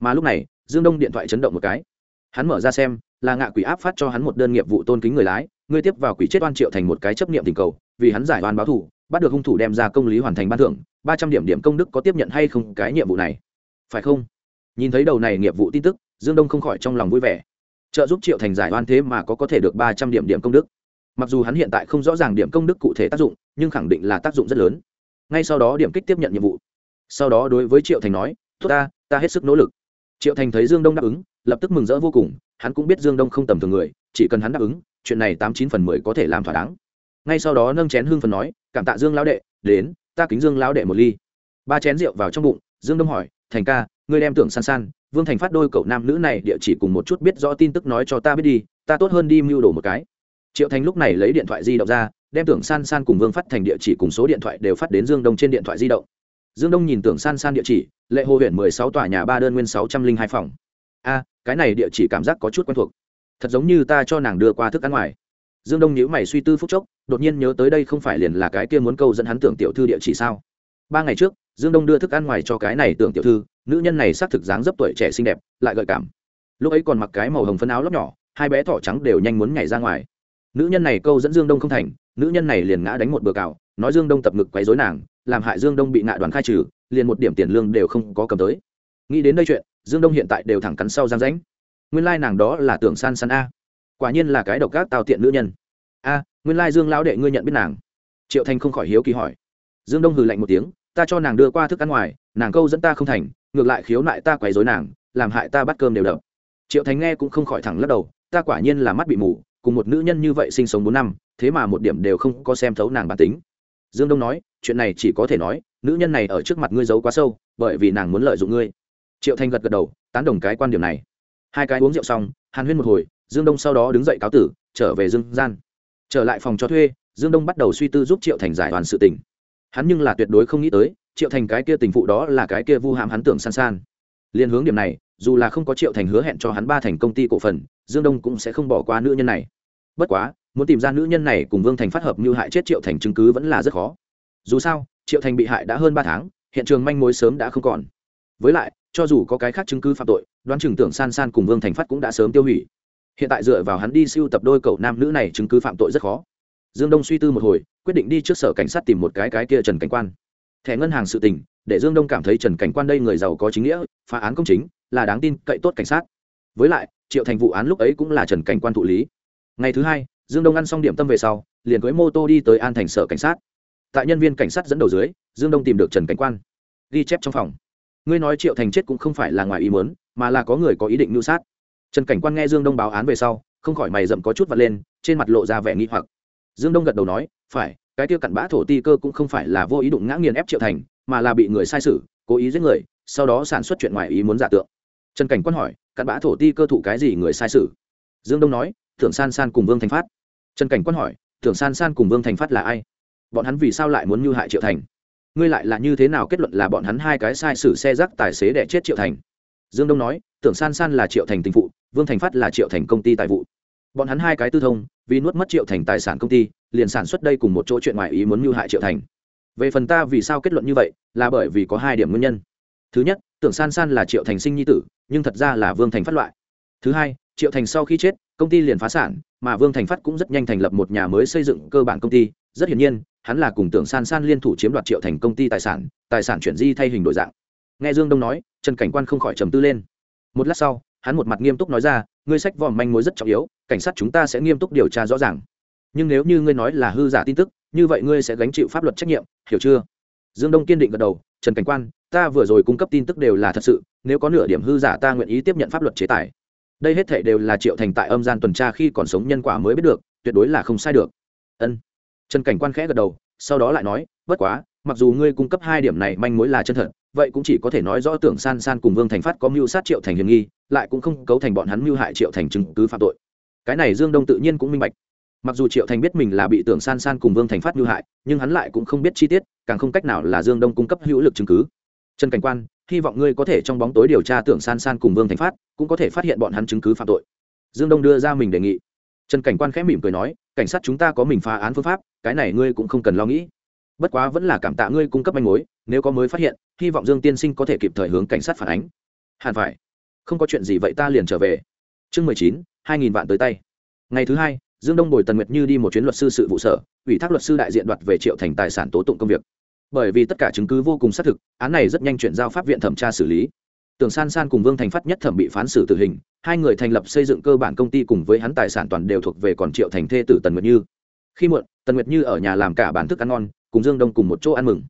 Mà lúc này, dương đông điện thoại chấn động một cái. Hắn mở ra xem, là ngạ quỷ áp phát cho hắn một đơn nghiệp vụ tôn kính người lái ngươi tiếp vào quỷ chết oan triệu thành một cái chấp niệm tình cầu, vì hắn giải oan báo thủ bắt được hung thủ đem ra công lý hoàn thành ban thưởng, ba trăm điểm điểm công đức có tiếp nhận hay không cái nhiệm vụ này? Phải không? Nhìn thấy đầu này nghiệp vụ tin tức dương đông không khỏi trong lòng vui vẻ. Trợ giúp triệu thành giải oan thế mà có có thể được ba trăm điểm điểm công đức. Mặc dù hắn hiện tại không rõ ràng điểm công đức cụ thể tác dụng, nhưng khẳng định là tác dụng rất lớn. Ngay sau đó điểm kích tiếp nhận nhiệm vụ. Sau đó đối với triệu thành nói, tốt ta ta hết sức nỗ lực. Triệu thành thấy dương đông đáp ứng, lập tức mừng rỡ vô cùng, hắn cũng biết dương đông không tầm thường người, chỉ cần hắn đáp ứng, chuyện này tám chín phần mười có thể làm thỏa đáng. Ngay sau đó nâng chén hương phần nói, cảm tạ dương lão đệ, đến, ta kính dương lão đệ một ly. Ba chén rượu vào trong bụng, dương đông hỏi, thành ca, ngươi đem tưởng san san vương thành phát đôi cậu nam nữ này địa chỉ cùng một chút biết rõ tin tức nói cho ta biết đi, ta tốt hơn đi mưu đồ một cái. Triệu thành lúc này lấy điện thoại di động ra, đem tưởng san san cùng vương phát thành địa chỉ cùng số điện thoại đều phát đến dương đông trên điện thoại di động. Dương đông nhìn tưởng san san địa chỉ, lệ hồ huyện mười sáu tòa nhà ba đơn nguyên sáu trăm linh hai phòng. A, cái này địa chỉ cảm giác có chút quen thuộc. Thật giống như ta cho nàng đưa qua thức ăn ngoài. Dương đông nhíu mày suy tư phúc chốc, đột nhiên nhớ tới đây không phải liền là cái kia muốn câu dẫn hắn tưởng tiểu thư địa chỉ sao? Ba ngày trước, dương đông đưa thức ăn ngoài cho cái này tưởng tiểu thư nữ nhân này xác thực dáng dấp tuổi trẻ xinh đẹp, lại gợi cảm. Lúc ấy còn mặc cái màu hồng phân áo lóc nhỏ, hai bé thỏ trắng đều nhanh muốn nhảy ra ngoài. Nữ nhân này câu dẫn dương đông không thành, nữ nhân này liền ngã đánh một bờ cào, nói dương đông tập ngực quấy dối nàng, làm hại dương đông bị ngạ đoàn khai trừ, liền một điểm tiền lương đều không có cầm tới. Nghĩ đến đây chuyện, dương đông hiện tại đều thẳng cắn sau giang ránh nguyên lai nàng đó là tưởng san san a. Quả nhiên là cái độc gác tào tiện nữ nhân. A, nguyên lai dương lão đệ ngươi nhận biết nàng. Triệu thanh không khỏi hiếu kỳ hỏi. Dương đông hừ lạnh một tiếng, ta cho nàng đưa qua thức ăn ngoài, nàng câu dẫn ta không thành ngược lại khiếu nại ta quấy dối nàng, làm hại ta bắt cơm đều đập. Triệu thánh nghe cũng không khỏi thẳng lắc đầu, ta quả nhiên là mắt bị mù, cùng một nữ nhân như vậy sinh sống bốn năm, thế mà một điểm đều không có xem thấu nàng bản tính. Dương đông nói, chuyện này chỉ có thể nói, nữ nhân này ở trước mặt ngươi giấu quá sâu, bởi vì nàng muốn lợi dụng ngươi. Triệu thành gật gật đầu, tán đồng cái quan điểm này. Hai cái uống rượu xong, hàn huyên một hồi, dương đông sau đó đứng dậy cáo tử, trở về dương gian. Trở lại phòng cho thuê, dương đông bắt đầu suy tư giúp triệu thành giải toàn sự tình. Hắn nhưng là tuyệt đối không nghĩ tới triệu thành cái kia tình phụ đó là cái kia vu hãm hắn tưởng san san. Liên hướng điểm này, dù là không có triệu thành hứa hẹn cho hắn ba thành công ty cổ phần, dương đông cũng sẽ không bỏ qua nữ nhân này. Bất quá, muốn tìm ra nữ nhân này cùng vương thành phát hợp như hại chết triệu thành chứng cứ vẫn là rất khó. Dù sao, triệu thành bị hại đã hơn ba tháng, hiện trường manh mối sớm đã không còn. Với lại, cho dù có cái khác chứng cứ phạm tội, đoán chừng tưởng san san cùng vương thành phát cũng đã sớm tiêu hủy. Hiện tại dựa vào hắn đi siêu tập đôi cậu nam nữ này chứng cứ phạm tội rất khó. Dương đông suy tư một hồi, quyết định đi trước sở cảnh sát tìm một cái cái kia trần cảnh quan thẻ ngân hàng sự tình, để dương đông cảm thấy trần cảnh quan đây người giàu có chính nghĩa, phá án công chính, là đáng tin cậy tốt cảnh sát. Với lại, triệu thành vụ án lúc ấy cũng là trần cảnh quan thụ lý. Ngày thứ hai, dương đông ăn xong điểm tâm về sau, liền cưới mô tô đi tới an thành sở cảnh sát. Tại nhân viên cảnh sát dẫn đầu dưới, dương đông tìm được trần cảnh quan. Ghi chép trong phòng. Ngươi nói triệu thành chết cũng không phải là ngoài ý muốn, mà là có người có ý định mưu sát. Trần cảnh quan nghe dương đông báo án về sau, không khỏi mày rậm có chút vật lên, trên mặt lộ ra vẻ nghi hoặc. Dương đông gật đầu nói, phải cái tiêu cặn bã thổ ti cơ cũng không phải là vô ý đụng ngã nghiền ép triệu thành, mà là bị người sai sử cố ý giết người, sau đó sản xuất chuyện ngoài ý muốn giả tượng. Trần cảnh quan hỏi, cặn bã thổ ti cơ thụ cái gì người sai sử dương đông nói, thượng san san cùng vương thành phát. Trần cảnh quan hỏi, thượng san san cùng vương thành phát là ai? Bọn hắn vì sao lại muốn mưu hại triệu thành? Ngươi lại là như thế nào kết luận là bọn hắn hai cái sai sử xe rác tài xế để chết triệu thành? Dương đông nói tưởng san san là triệu thành tình phụ, vương thành phát là triệu thành công ty tài vụ. Bọn hắn hai cái tư thông vì nuốt mất triệu thành tài sản công ty, liền sản xuất đây cùng một chỗ chuyện ngoài ý muốn mưu hại triệu thành. Về phần ta vì sao kết luận như vậy, là bởi vì có hai điểm nguyên nhân. Thứ nhất, tưởng san san là triệu thành sinh nhi tử, nhưng thật ra là vương thành phát loại. Thứ hai, triệu thành sau khi chết, công ty liền phá sản, mà vương thành phát cũng rất nhanh thành lập một nhà mới xây dựng cơ bản công ty. Rất hiển nhiên, hắn là cùng tưởng san san liên thủ chiếm đoạt triệu thành công ty tài sản tài sản chuyển di thay hình đổi dạng. Nghe dương đông nói, trần cảnh quan không khỏi trầm tư lên. Một lát sau hắn một mặt nghiêm túc nói ra, ngươi sách vòm manh mối rất trọng yếu, cảnh sát chúng ta sẽ nghiêm túc điều tra rõ ràng. Nhưng nếu như ngươi nói là hư giả tin tức, như vậy ngươi sẽ gánh chịu pháp luật trách nhiệm, hiểu chưa? Dương đông kiên định gật đầu, trần cảnh quan, ta vừa rồi cung cấp tin tức đều là thật sự, nếu có nửa điểm hư giả ta nguyện ý tiếp nhận pháp luật chế tài. Đây hết thể đều là triệu thành tại âm gian tuần tra khi còn sống nhân quả mới biết được, tuyệt đối là không sai được. Ân. Trần cảnh quan khẽ gật đầu, sau đó lại nói, bất quá, mặc dù ngươi cung cấp hai điểm này manh mối là chân thật vậy cũng chỉ có thể nói rõ tưởng san san cùng vương thành phát có mưu sát triệu thành hiểm nghi, lại cũng không cấu thành bọn hắn mưu hại triệu thành chứng cứ phạm tội. Cái này dương đông tự nhiên cũng minh bạch. Mặc dù triệu thành biết mình là bị tưởng san san cùng vương thành phát mưu hại, nhưng hắn lại cũng không biết chi tiết, càng không cách nào là dương đông cung cấp hữu lực chứng cứ. Trần cảnh quan, hy vọng ngươi có thể trong bóng tối điều tra tưởng san san cùng vương thành phát, cũng có thể phát hiện bọn hắn chứng cứ phạm tội. Dương đông đưa ra mình đề nghị. Trần cảnh quan khẽ mỉm cười nói, cảnh sát chúng ta có mình phá án phương pháp, cái này ngươi cũng không cần lo nghĩ. Bất quá vẫn là cảm tạ ngươi cung cấp manh mối nếu có mới phát hiện, hy vọng dương tiên sinh có thể kịp thời hướng cảnh sát phản ánh. Hẳn phải. Không có chuyện gì vậy ta liền trở về. Chương mười chín, hai nghìn vạn tới tay. Ngày thứ hai, dương đông bồi tần nguyệt như đi một chuyến luật sư sự vụ sở, ủy thác luật sư đại diện đoạt về triệu thành tài sản tố tụng công việc. Bởi vì tất cả chứng cứ vô cùng xác thực, án này rất nhanh chuyển giao pháp viện thẩm tra xử lý. Tường san san cùng vương thành phát nhất thẩm bị phán xử tử hình, hai người thành lập xây dựng cơ bản công ty cùng với hắn tài sản toàn đều thuộc về còn triệu thành thê tử tần nguyệt như. Khi muộn, tần nguyệt như ở nhà làm cả bản thức ăn ngon, cùng dương đông cùng một chỗ ăn mừng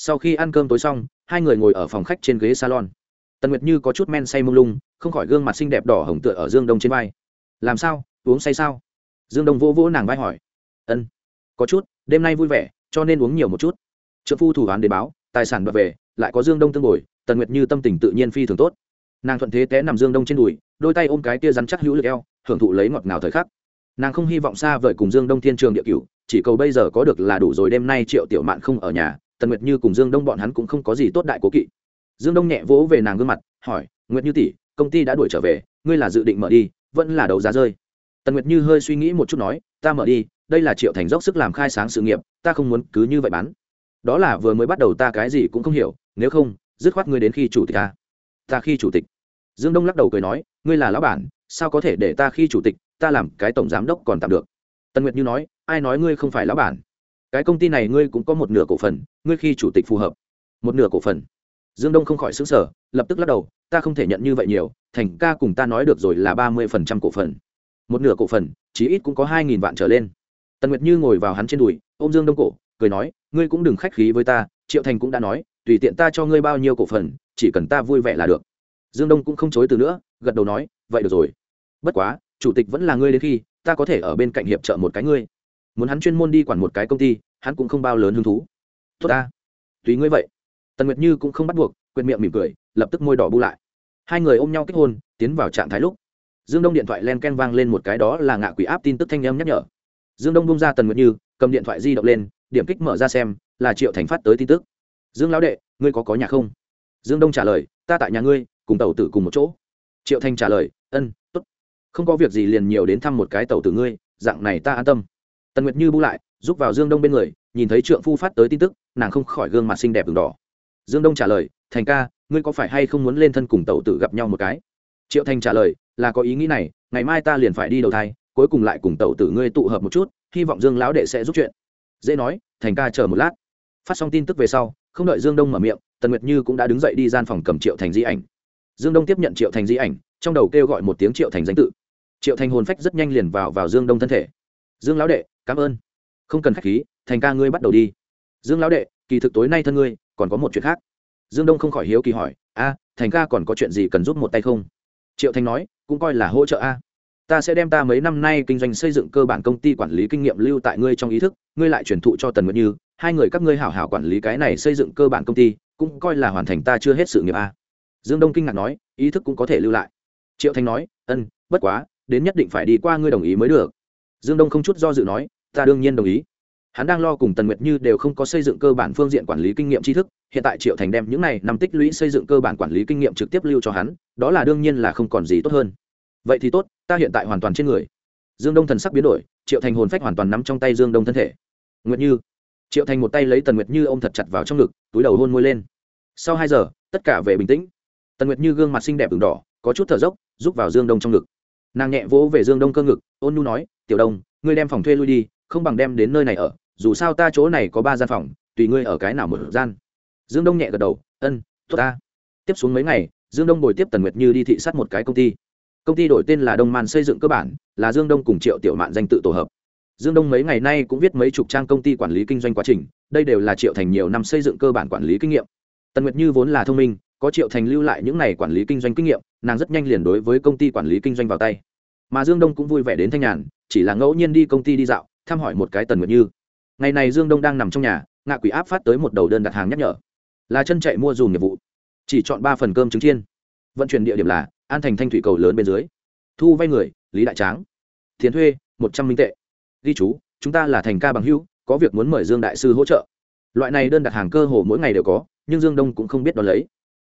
sau khi ăn cơm tối xong, hai người ngồi ở phòng khách trên ghế salon. Tần nguyệt như có chút men say mông lung, không khỏi gương mặt xinh đẹp đỏ hồng tựa ở dương đông trên vai. Làm sao? Uống say sao? Dương đông vô vỗ nàng vai hỏi. Ân, có chút, đêm nay vui vẻ, cho nên uống nhiều một chút. Trợ phu thủ đoán đến báo, tài sản đoạt về, lại có dương đông tương bồi, tần nguyệt như tâm tình tự nhiên phi thường tốt. Nàng thuận thế té nằm dương đông trên đùi, đôi tay ôm cái tia rắn chắc hữu lực eo, hưởng thụ lấy ngọt ngào thời khắc. Nàng không hy vọng xa vời cùng dương đông thiên trường địa cửu, chỉ cầu bây giờ có được là đủ rồi, đêm nay triệu tiểu mạn không ở nhà tần nguyệt như cùng dương đông bọn hắn cũng không có gì tốt đại cố kỵ dương đông nhẹ vỗ về nàng gương mặt hỏi nguyệt như tỷ công ty đã đuổi trở về ngươi là dự định mở đi vẫn là đấu giá rơi tần nguyệt như hơi suy nghĩ một chút nói ta mở đi đây là triệu thành dốc sức làm khai sáng sự nghiệp ta không muốn cứ như vậy bán đó là vừa mới bắt đầu ta cái gì cũng không hiểu nếu không dứt khoát ngươi đến khi chủ tịch ta ta khi chủ tịch dương đông lắc đầu cười nói ngươi là lão bản sao có thể để ta khi chủ tịch ta làm cái tổng giám đốc còn tạm được tần nguyệt như nói ai nói ngươi không phải lão bản cái công ty này ngươi cũng có một nửa cổ phần, ngươi khi chủ tịch phù hợp. Một nửa cổ phần. Dương đông không khỏi xứng sở lập tức lắc đầu, ta không thể nhận như vậy nhiều, thành ca cùng ta nói được rồi là ba mươi phần trăm cổ phần. Một nửa cổ phần, chí ít cũng có hai nghìn vạn trở lên. Tần nguyệt như ngồi vào hắn trên đùi ô m dương đông cổ, cười nói, ngươi cũng đừng khách khí với ta, triệu thành cũng đã nói, tùy tiện ta cho ngươi bao nhiêu cổ phần, chỉ cần ta vui vẻ là được. Dương đông cũng không chối từ nữa, gật đầu nói, vậy được rồi. Bất quá, chủ tịch vẫn là ngươi đến khi, ta có thể ở bên cạnh hiệp trợ một cái ngươi muốn hắn chuyên môn đi quản một cái công ty, hắn cũng không bao lớn hứng thú. Tốt ta. Tùy ngươi vậy. Tần nguyệt như cũng không bắt buộc, quyệt miệng mỉm cười, lập tức môi đỏ bu lại. Hai người ôm nhau kết hôn, tiến vào trạng thái lúc. Dương đông điện thoại len ken vang lên một cái đó là ngạ quỷ áp tin tức thanh âm nhắc nhở. Dương đông bung ra tần nguyệt như, cầm điện thoại di động lên, điểm kích mở ra xem, là triệu thành phát tới tin tức. Dương lão đệ, ngươi có có nhà không? Dương đông trả lời, ta tại nhà ngươi, cùng tàu tử cùng một chỗ. Triệu thành trả lời, ân t ố t không có việc gì liền nhiều đến thăm một cái tàu tử ngươi, dạng này ta an tâm tần nguyệt như bu lại giúp vào dương đông bên người, nhìn thấy trượng phu phát tới tin tức, nàng không khỏi gương mặt xinh đẹp v đỏ. Dương đông trả lời, thành ca, ngươi có phải hay không muốn lên thân cùng tàu tử gặp nhau một cái? Triệu thành trả lời, là có ý nghĩ này, ngày mai ta liền phải đi đầu thai, cuối cùng lại cùng tàu tử ngươi tụ hợp một chút, hy vọng dương lão đệ sẽ giúp chuyện. Dễ nói, thành ca chờ một lát. Phát xong tin tức về sau, không đợi dương đông mở miệng, tần nguyệt như cũng đã đứng dậy đi gian phòng cầm triệu thành di ảnh. Dương đông tiếp nhận triệu thành di ảnh, trong đầu kêu gọi một tiếng triệu thành danh tự. Triệu thành hồn phách rất nhanh liền vào vào dương đông thân thể dương lão đệ, cảm ơn. Không cần k h á c h khí, thành ca ngươi bắt đầu đi. Dương lão đệ, kỳ thực tối nay thân ngươi, còn có một chuyện khác. Dương đông không khỏi hiếu kỳ hỏi, a, thành ca còn có chuyện gì cần giúp một tay không? Triệu thành nói, cũng coi là hỗ trợ a. Ta sẽ đem ta mấy năm nay kinh doanh xây dựng cơ bản công ty quản lý kinh nghiệm lưu tại ngươi trong ý thức, ngươi lại truyền thụ cho tần nguyện như, hai người các ngươi hảo hảo quản lý cái này xây dựng cơ bản công ty, cũng coi là hoàn thành ta chưa hết sự nghiệp a. Dương đông kinh ngạc nói, ý thức cũng có thể lưu lại. Triệu thanh nói, ân, bất quá, đến nhất định phải đi qua ngươi đồng ý mới được dương đông không chút do dự nói, ta đương nhiên đồng ý. Hắn đang lo cùng tần nguyệt như đều không có xây dựng cơ bản phương diện quản lý kinh nghiệm tri thức, hiện tại triệu thành đem những này nằm tích lũy xây dựng cơ bản quản lý kinh nghiệm trực tiếp lưu cho hắn, đó là đương nhiên là không còn gì tốt hơn. Vậy thì tốt, ta hiện tại hoàn toàn trên người. Dương đông thần sắc biến đổi, triệu thành hồn phách hoàn toàn nắm trong tay dương đông thân thể. Nguyệt như. Triệu thành một tay lấy tần nguyệt như ô m thật chặt vào trong ngực, túi đầu hôn môi lên. Sau hai giờ, tất cả về bình tĩnh. Tần nguyệt như gương mặt xinh đẹp v đỏ, có chút thở dốc, rút vào dương đông trong ngực. Nàng nhẹ vỗ về dương đông cơ ngực, ôn nhu nói tiểu đông, ngươi đem phòng thuê lui đi, không bằng đem đến nơi này ở, dù sao ta chỗ này có ba gian phòng, tùy ngươi ở cái nào một gian. Dương đông nhẹ gật đầu, ân, tốt ta. Tiếp xuống mấy ngày, dương đông bồi tiếp tần nguyệt như đi thị sát một cái công ty. Công ty đổi tên là đông man xây dựng cơ bản, là dương đông cùng triệu tiểu mạn danh tự tổ hợp. Dương đông mấy ngày nay cũng viết mấy chục trang công ty quản lý kinh doanh quá trình, đây đều là triệu thành nhiều năm xây dựng cơ bản quản lý kinh nghiệm. Tần nguyệt như vốn là thông minh, có triệu thành lưu lại những n à y quản lý kinh doanh kinh nghiệm, nàng rất nhanh liền đối với công ty quản lý kinh doanh vào tay. Mà dương đông cũng vui vẻ đến thanh nhàn chỉ là ngẫu nhiên đi công ty đi dạo, thăm hỏi một cái tần nguyệt như. Ngày này dương đông đang nằm trong nhà, ngạ quỷ áp phát tới một đầu đơn đặt hàng nhắc nhở. Là chân chạy mua dùm nghiệp vụ. Chỉ chọn ba phần cơm trứng chiên. Vận chuyển địa điểm là, an thành thanh thủy cầu lớn bên dưới. Thu vay người, lý đại tráng. Tiền thuê, một trăm minh tệ. Ghi chú, chúng ta là thành ca bằng hữu, có việc muốn mời dương đại sư hỗ trợ. Loại này đơn đặt hàng cơ hồ mỗi ngày đều có, nhưng dương đông cũng không biết đón lấy.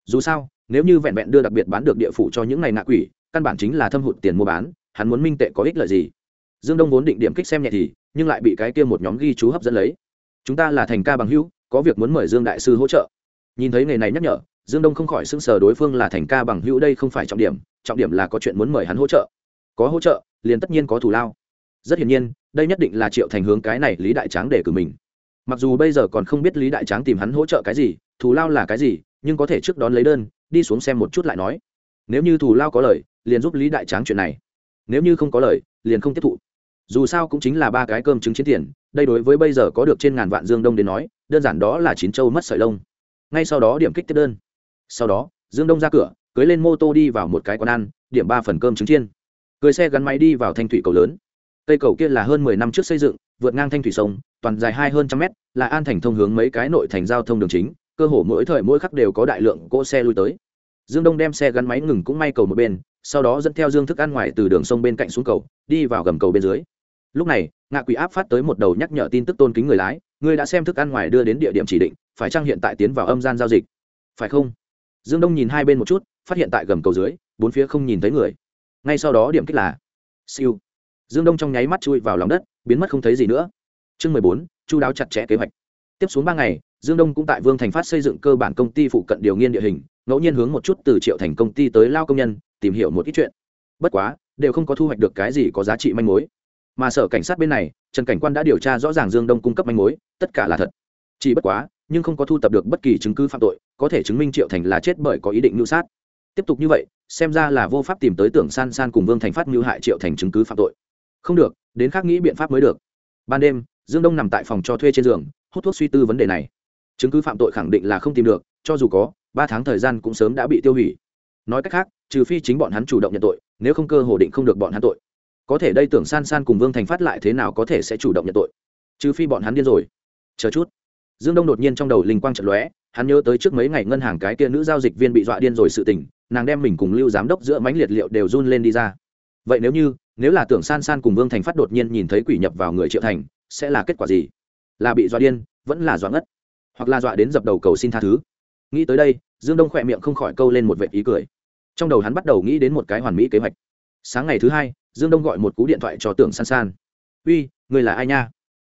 Dù sao, nếu như vẹn vẹn đưa đặc biệt bán được địa phủ cho những ngày ngạ quỷ, căn bản chính là thâm hụt tiền mua bán, hắn muốn minh tệ có ích lợi gì? Dương đông vốn định điểm kích xem nhẹ thì, nhưng lại bị cái kia một nhóm ghi chú hấp dẫn lấy. Chúng ta là thành ca bằng hữu, có việc muốn mời dương đại sư hỗ trợ. Nhìn thấy nghề này nhắc nhở, dương đông không khỏi sững sờ đối phương là thành ca bằng hữu đây không phải trọng điểm trọng điểm là có chuyện muốn mời hắn hỗ trợ. Có hỗ trợ, liền tất nhiên có thù lao. Rất hiển nhiên, đây nhất định là triệu thành hướng cái này lý đại tráng để cử mình. Mặc dù bây giờ còn không biết lý đại tráng tìm hắn hỗ trợ cái gì, thù lao là cái gì, nhưng có thể trước đón lấy đơn, đi xuống xem một chút lại nói. Nếu như thù lao có lời, liền giúp lý đại tráng chuyện này. Nếu như không có lời, liền không tiếp thụ dù sao cũng chính là ba cái cơm trứng chiến tiền, đây đối với bây giờ có được trên ngàn vạn dương đông đến nói, đơn giản đó là chín châu mất sợi lông. Ngay sau đó điểm kích tiếp đơn. Sau đó, dương đông ra cửa, cưới lên mô tô đi vào một cái quán ăn, điểm ba phần cơm trứng chiên. Cưới xe gắn máy đi vào thanh thủy cầu lớn. Cây cầu kia là hơn mười năm trước xây dựng, vượt ngang thanh thủy sông, toàn dài hai hơn trăm mét, là an thành thông hướng mấy cái nội thành giao thông đường chính, cơ hồ mỗi thời mỗi khắc đều có đại lượng cỗ xe lui tới. Dương đông đem xe gắn máy ngừng cũng may cầu một bên, sau đó dẫn theo dương thức ăn ngoài từ đường sông bên cạnh xuống cầu, đi vào gầm cầu bên dưới lúc này, ngạ quỷ áp phát tới một đầu nhắc nhở tin tức tôn kính người lái người đã xem thức ăn ngoài đưa đến địa điểm chỉ định, phải chăng hiện tại tiến vào âm gian giao dịch? Phải không? Dương đông nhìn hai bên một chút, phát hiện tại gầm cầu dưới, bốn phía không nhìn thấy người. Ngay sau đó điểm kích là, siêu. Dương đông trong nháy mắt chui vào lòng đất, biến mất không thấy gì nữa. Chương mười bốn, chu đáo chặt chẽ kế hoạch. Tiếp xuống ba ngày, dương đông cũng tại vương thành phát xây dựng cơ bản công ty phụ cận điều nghiên địa hình, ngẫu nhiên hướng một chút từ triệu thành công ty tới lao công nhân, tìm hiểu một ít chuyện. Bất quá, đều không có thu hoạch được cái gì có giá trị manh mối mà sở cảnh sát bên này, trần cảnh quan đã điều tra rõ ràng dương đông cung cấp manh mối, tất cả là thật. Chỉ bất quá, nhưng không có thu tập được bất kỳ chứng cứ phạm tội, có thể chứng minh triệu thành là chết bởi có ý định mưu sát. Tiếp tục như vậy, xem ra là vô pháp tìm tới tưởng san san cùng vương thành phát mưu hại triệu thành chứng cứ phạm tội. Không được, đến khác nghĩ biện pháp mới được. Ban đêm, dương đông nằm tại phòng cho thuê trên giường, hút thuốc suy tư vấn đề này. Chứng cứ phạm tội khẳng định là không tìm được, cho dù có, ba tháng thời gian cũng sớm đã bị tiêu hủy. Nói cách khác, trừ phi chính bọn hắn chủ động nhận tội, nếu không cơ hồ định không được bọn hắn tội có thể đây tưởng san san cùng vương thành phát lại thế nào có thể sẽ chủ động nhận tội? Trừ phi bọn hắn điên rồi. Chờ chút. Dương đông đột nhiên trong đầu linh quang trận lóe, hắn nhớ tới trước mấy ngày ngân hàng cái kia nữ giao dịch viên bị dọa điên rồi sự tình, nàng đem mình cùng lưu giám đốc giữa mánh liệt liệu đều run lên đi ra. Vậy nếu như, nếu là tưởng san san cùng vương thành phát đột nhiên nhìn thấy quỷ nhập vào người triệu thành, sẽ là kết quả gì? Là bị dọa điên, vẫn là dọa ngất, hoặc là dọa đến dập đầu cầu xin tha thứ? Nghĩ tới đây, dương đông khỏe miệng không khỏi câu lên một vệ ý cười. Trong đầu hắn bắt đầu nghĩ đến một cái hoàn mỹ kế hoạch sáng ngày thứ hai, dương đông gọi một cú điện thoại cho tưởng san san. Uy, người là ai nha?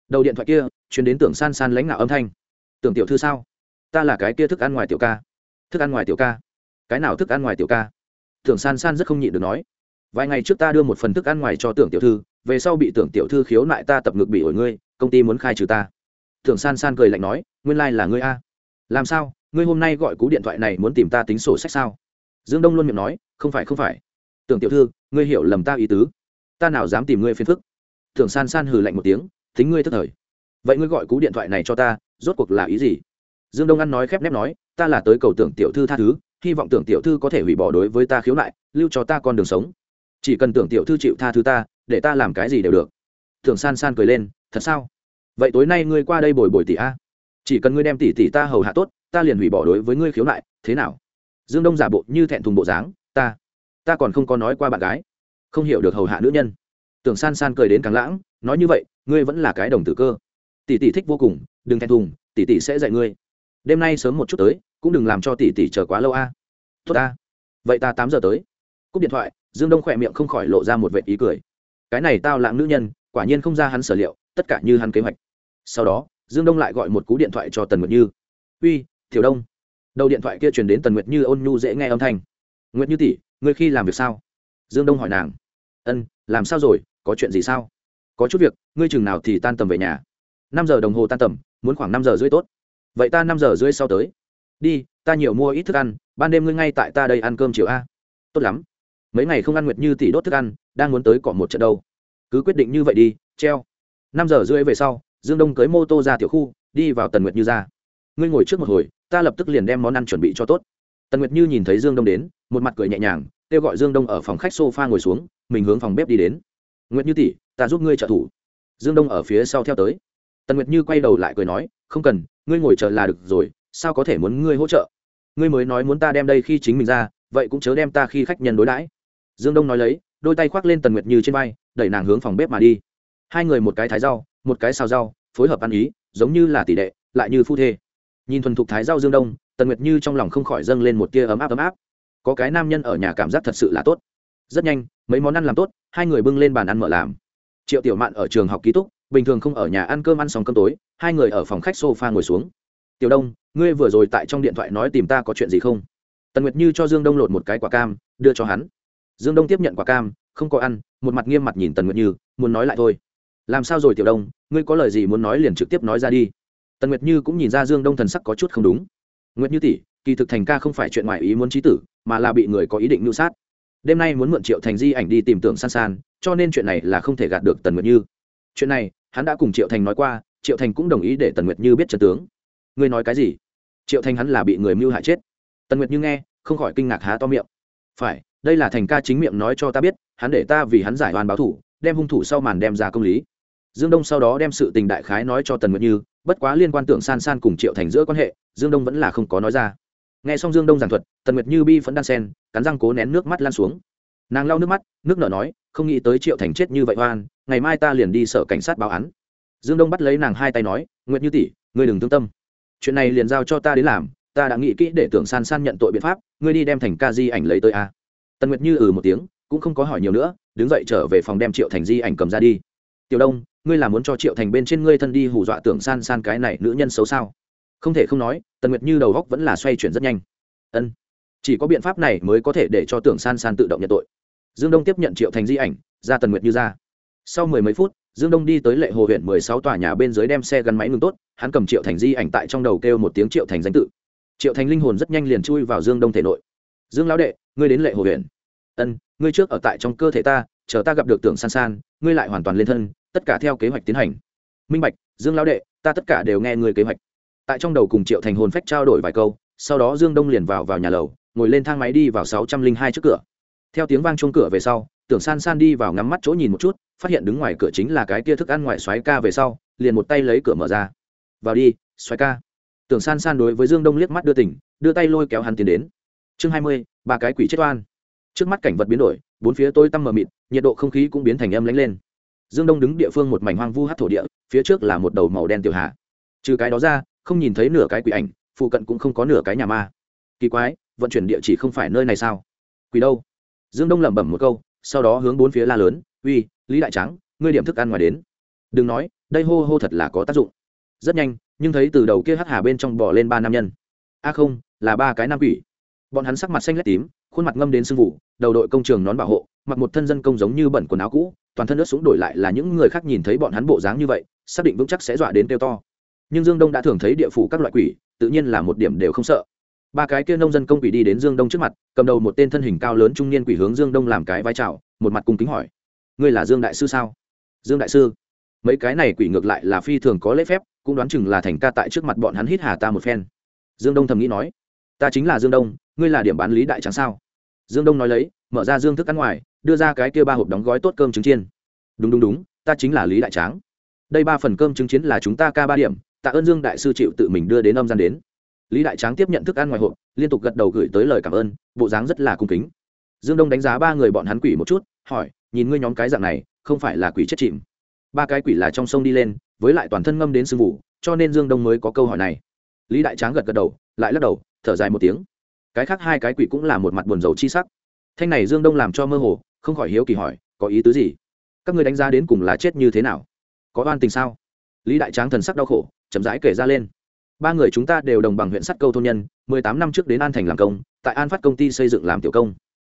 Đầu điện thoại kia chuyến đến tưởng san san lãnh đạo âm thanh. Tưởng tiểu thư sao? Ta là cái kia thức ăn ngoài tiểu ca. Thức ăn ngoài tiểu ca? Cái nào thức ăn ngoài tiểu ca? Tưởng san san rất không nhịn được nói. Vài ngày trước ta đưa một phần thức ăn ngoài cho tưởng tiểu thư, về sau bị tưởng tiểu thư khiếu nại ta tập ngực bị ổi ngươi, công ty muốn khai trừ ta. Tưởng san san cười lạnh nói, nguyên lai、like、là ngươi a. Làm sao? Ngươi hôm nay gọi cú điện thoại này muốn tìm ta tính sổ sách sao? Dương đông luôn miệng nói, không phải không phải tưởng tiểu thư, ngươi hiểu lầm ta ý tứ. Ta nào dám tìm ngươi phiền phức? Tưởng san san hừ lạnh một tiếng tính ngươi thất thời. Vậy ngươi gọi cú điện thoại này cho ta, rốt cuộc là ý gì? Dương đông ăn nói khép nép nói, ta là tới cầu tưởng tiểu thư tha thứ, hy vọng tưởng tiểu thư có thể hủy bỏ đối với ta khiếu nại, lưu cho ta con đường sống. Chỉ cần tưởng tiểu thư chịu tha thứ ta, để ta làm cái gì đều được. Tưởng san san cười lên, thật sao? Vậy tối nay ngươi qua đây bồi bồi tỷ a. Chỉ cần ngươi đem tỷ tỷ ta hầu hạ tốt, ta liền hủy bỏ đối với ngươi khiếu nại, thế nào? Dương đông giả bộ như thẹn thùng bộ dáng ta còn không có nói qua bạn gái. Không hiểu được hầu hạ nữ nhân. Tưởng san san cười đến càng lãng, nói như vậy, ngươi vẫn là cái đồng tử cơ. Tỷ tỷ thích vô cùng, đừng thẹn thùng, tỷ tỷ sẽ dạy ngươi. Đêm nay sớm một chút tới, cũng đừng làm cho tỷ tỷ chờ quá lâu a. Tốt ta. Vậy ta tám giờ tới. Cúp điện thoại, dương đông khỏe miệng không khỏi lộ ra một vệ ý cười. Cái này tao lãng nữ nhân, quả nhiên không ra hắn sở liệu, tất cả như hắn kế hoạch. Sau đó, dương đông lại gọi một cú điện thoại cho tần nguyệt như. Uy thiểu đông. Đầu điện thoại kia truyền đến tần nguyệt như ôn nhu dễ nghe âm thanh. Nguyệt như tỷ ngươi khi làm việc sao? Dương đông hỏi nàng. Ân, làm sao rồi? Có chuyện gì sao? Có chút việc, ngươi chừng nào thì tan tầm về nhà? Năm giờ đồng hồ tan tầm, muốn khoảng năm giờ rưỡi tốt. Vậy ta năm giờ rưỡi sau tới. Đi, ta nhiều mua ít thức ăn, ban đêm ngươi ngay tại ta đây ăn cơm chiều a. Tốt lắm. Mấy ngày không ăn nguyệt như tỷ đốt thức ăn, đang muốn tới cọ một trận đâu. Cứ quyết định như vậy đi, treo. Năm giờ rưỡi về sau, dương đông cưới mô tô ra tiểu khu, đi vào tần nguyệt như ra. Ngươi ngồi trước một hồi, ta lập tức liền đem món ăn chuẩn bị cho tốt tần nguyệt như nhìn thấy dương đông đến, một mặt cười nhẹ nhàng, kêu gọi dương đông ở phòng khách s o f a ngồi xuống, mình hướng phòng bếp đi đến. Nguyệt như tỷ, ta giúp ngươi trợ thủ. Dương đông ở phía sau theo tới. Tần nguyệt như quay đầu lại cười nói, không cần, ngươi ngồi chờ là được rồi, sao có thể muốn ngươi hỗ trợ? Ngươi mới nói muốn ta đem đây khi chính mình ra, vậy cũng chớ đem ta khi khách nhân đối đãi. Dương đông nói lấy, đôi tay khoác lên tần nguyệt như trên vai, đẩy nàng hướng phòng bếp mà đi. Hai người một cái thái rau, một cái xào rau, phối hợp ăn ý, giống như là tỷ đệ, lại như phu thê nhìn thuần thục thái giao dương đông, tần nguyệt như trong lòng không khỏi dâng lên một tia ấm áp ấm áp. Có cái nam nhân ở nhà cảm giác thật sự là tốt. Rất nhanh, mấy món ăn làm tốt, hai người bưng lên bàn ăn mở làm. Triệu tiểu mạn ở trường học ký túc, bình thường không ở nhà ăn cơm ăn xong cơm tối, hai người ở phòng khách sofa ngồi xuống. Tiểu đông, ngươi vừa rồi tại trong điện thoại nói tìm ta có chuyện gì không? Tần nguyệt như cho dương đông lột một cái quả cam, đưa cho hắn. Dương đông tiếp nhận quả cam, không có ăn, một mặt nghiêm mặt nhìn tần nguyệt như, muốn nói lại thôi. Làm sao rồi, tiểu đông? Ngươi có lời gì muốn nói liền trực tiếp nói ra đi tần nguyệt như cũng nhìn ra dương đông thần sắc có chút không đúng nguyệt như tỷ kỳ thực thành ca không phải chuyện ngoài ý muốn trí tử mà là bị người có ý định mưu sát đêm nay muốn mượn triệu thành di ảnh đi tìm tưởng san san cho nên chuyện này là không thể gạt được tần nguyệt như chuyện này hắn đã cùng triệu thành nói qua triệu thành cũng đồng ý để tần nguyệt như biết trần tướng ngươi nói cái gì triệu thành hắn là bị người mưu hại chết tần nguyệt như nghe không khỏi kinh ngạc há to miệng phải đây là thành ca chính miệng nói cho ta biết hắn để ta vì hắn giải oan báo thủ đem hung thủ sau màn đem ra công lý dương đông sau đó đem sự tình đại khái nói cho tần nguyệt như, bất quá liên quan tưởng san san cùng triệu thành giữa quan hệ, dương đông vẫn là không có nói ra. Nghe xong dương đông giảng thuật, tần nguyệt như bi vẫn đan sen, cắn răng cố nén nước mắt lan xuống. Nàng lau nước mắt, nước nở nói, không nghĩ tới triệu thành chết như vậy oan, ngày mai ta liền đi sở cảnh sát báo án. Dương đông bắt lấy nàng hai tay nói, nguyệt như tỷ, ngươi đừng thương tâm. Chuyện này liền giao cho ta đến làm, ta đã nghĩ kỹ để tưởng san san nhận tội biện pháp, ngươi đi đem thành ca di ảnh lấy tới a. Tần nguyệt như ừ một tiếng, cũng không có hỏi nhiều nữa, đứng dậy trở về phòng đem triệu thành di ảnh cầm ra đi. Tiểu đông ngươi là muốn cho triệu thành bên trên ngươi thân đi hù dọa tưởng san san cái này nữ nhân xấu sao? Không thể không nói, tần nguyệt như đầu góc vẫn là xoay chuyển rất nhanh. Ân, chỉ có biện pháp này mới có thể để cho tưởng san san tự động nhận tội. Dương đông tiếp nhận triệu thành di ảnh, ra tần nguyệt như ra. Sau mười mấy phút, dương đông đi tới lệ hồ huyện mười sáu tòa nhà bên dưới đem xe gắn máy ngừng tốt, hắn cầm triệu thành di ảnh tại trong đầu kêu một tiếng triệu thành danh tự. Triệu thành linh hồn rất nhanh liền chui vào dương đông thể nội. Dương lão đệ, ngươi đến lệ hồ huyện. Ân, ngươi trước ở tại trong cơ thể ta, chờ ta gặp được tưởng san san, ngươi lại hoàn toàn lên thân tất cả theo kế hoạch tiến hành. Minh bạch, dương lão đệ, ta tất cả đều nghe người kế hoạch. Tại trong đầu cùng triệu thành hồn phách trao đổi vài câu, sau đó dương đông liền vào vào nhà lầu, ngồi lên thang máy đi vào sáu trăm linh hai trước cửa. Theo tiếng vang chuông cửa về sau, tưởng san san đi vào ngắm mắt chỗ nhìn một chút, phát hiện đứng ngoài cửa chính là cái kia thức ăn ngoài xoáy ca về sau, liền một tay lấy cửa mở ra. Vào đi xoáy ca. Tưởng san san đối với dương đông liếc mắt đưa tỉnh, đưa tay lôi kéo hắn tiến đến. Chương hai mươi, ba cái quỷ chết oan. Trước mắt cảnh vật biến đổi, bốn phía tôi tăm mờ mịt, nhiệt độ không khí cũng biến thành âm lánh lên dương đông đứng địa phương một mảnh hoang vu hát thổ địa, phía trước là một đầu màu đen tiểu hạ trừ cái đó ra, không nhìn thấy nửa cái quỷ ảnh, phụ cận cũng không có nửa cái nhà ma. Kỳ quái, vận chuyển địa chỉ không phải nơi này sao? Quỷ đâu? Dương đông lẩm bẩm một câu, sau đó hướng bốn phía la lớn, uy, lý đại trắng ngươi điểm thức ăn ngoài đến. Đừng nói, đây hô hô thật là có tác dụng. Rất nhanh, nhưng thấy từ đầu kia hắc hà bên trong bỏ lên ba nam nhân. A không, là ba cái nam quỷ bọn hắn sắc mặt xanh lét tím, khuôn mặt ngâm đến sưng vụ đầu đội công trường nón bảo hộ, mặc một thân dân công giống như bẩn quần áo cũ, toàn thân ướt súng đổi lại là những người khác nhìn thấy bọn hắn bộ dáng như vậy, xác định vững chắc sẽ dọa đến tiêu to. Nhưng dương đông đã thường thấy địa phủ các loại quỷ, tự nhiên là một điểm đều không sợ. Ba cái kia nông dân công quỷ đi đến dương đông trước mặt, cầm đầu một tên thân hình cao lớn trung niên quỷ hướng dương đông làm cái vai trào một mặt cung kính hỏi. Ngươi là dương đại sư sao? Dương đại sư. Mấy cái này quỷ ngược lại là phi thường có lễ phép, cũng đoán chừng là thành ca tại trước mặt bọn hắn hít hà ta một phen. Dương đông thầm nghĩ nói. Ta chính là dương đông ngươi là điểm bán lý đại trắng sao? Dương đông nói lấy, mở ra dương thức ăn ngoài, đưa ra cái kia ba hộp đóng gói tốt cơm trứng chiên. Đúng đúng đúng, ta chính là lý đại tráng. Đây ba phần cơm trứng chiến là chúng ta ca ba điểm, tạ ơn dương đại sư chịu tự mình đưa đến âm gian đến. Lý đại tráng tiếp nhận thức ăn ngoài hộp, liên tục gật đầu gửi tới lời cảm ơn, bộ dáng rất là cung kính. Dương đông đánh giá ba người bọn hắn quỷ một chút, hỏi, nhìn ngươi nhóm cái dạng này, không phải là quỷ chết chìm. Ba cái quỷ là trong sông đi lên, với lại toàn thân ngâm đến sương vụ cho nên dương đông mới có câu hỏi này. Lý đại tráng gật gật đầu, lại lắc đầu, thở dài một tiếng cái khác hai cái quỷ cũng là một mặt buồn rầu chi sắc. Thanh này dương đông làm cho mơ hồ, không khỏi hiếu kỳ hỏi, có ý tứ gì? Các người đánh giá đến cùng là chết như thế nào? Có oan tình sao? Lý đại tráng thần sắc đau khổ, chậm rãi kể ra lên. Ba người chúng ta đều đồng bằng huyện sắt câu thôn nhân, mười tám năm trước đến an thành làm công, tại an phát công ty xây dựng làm tiểu công.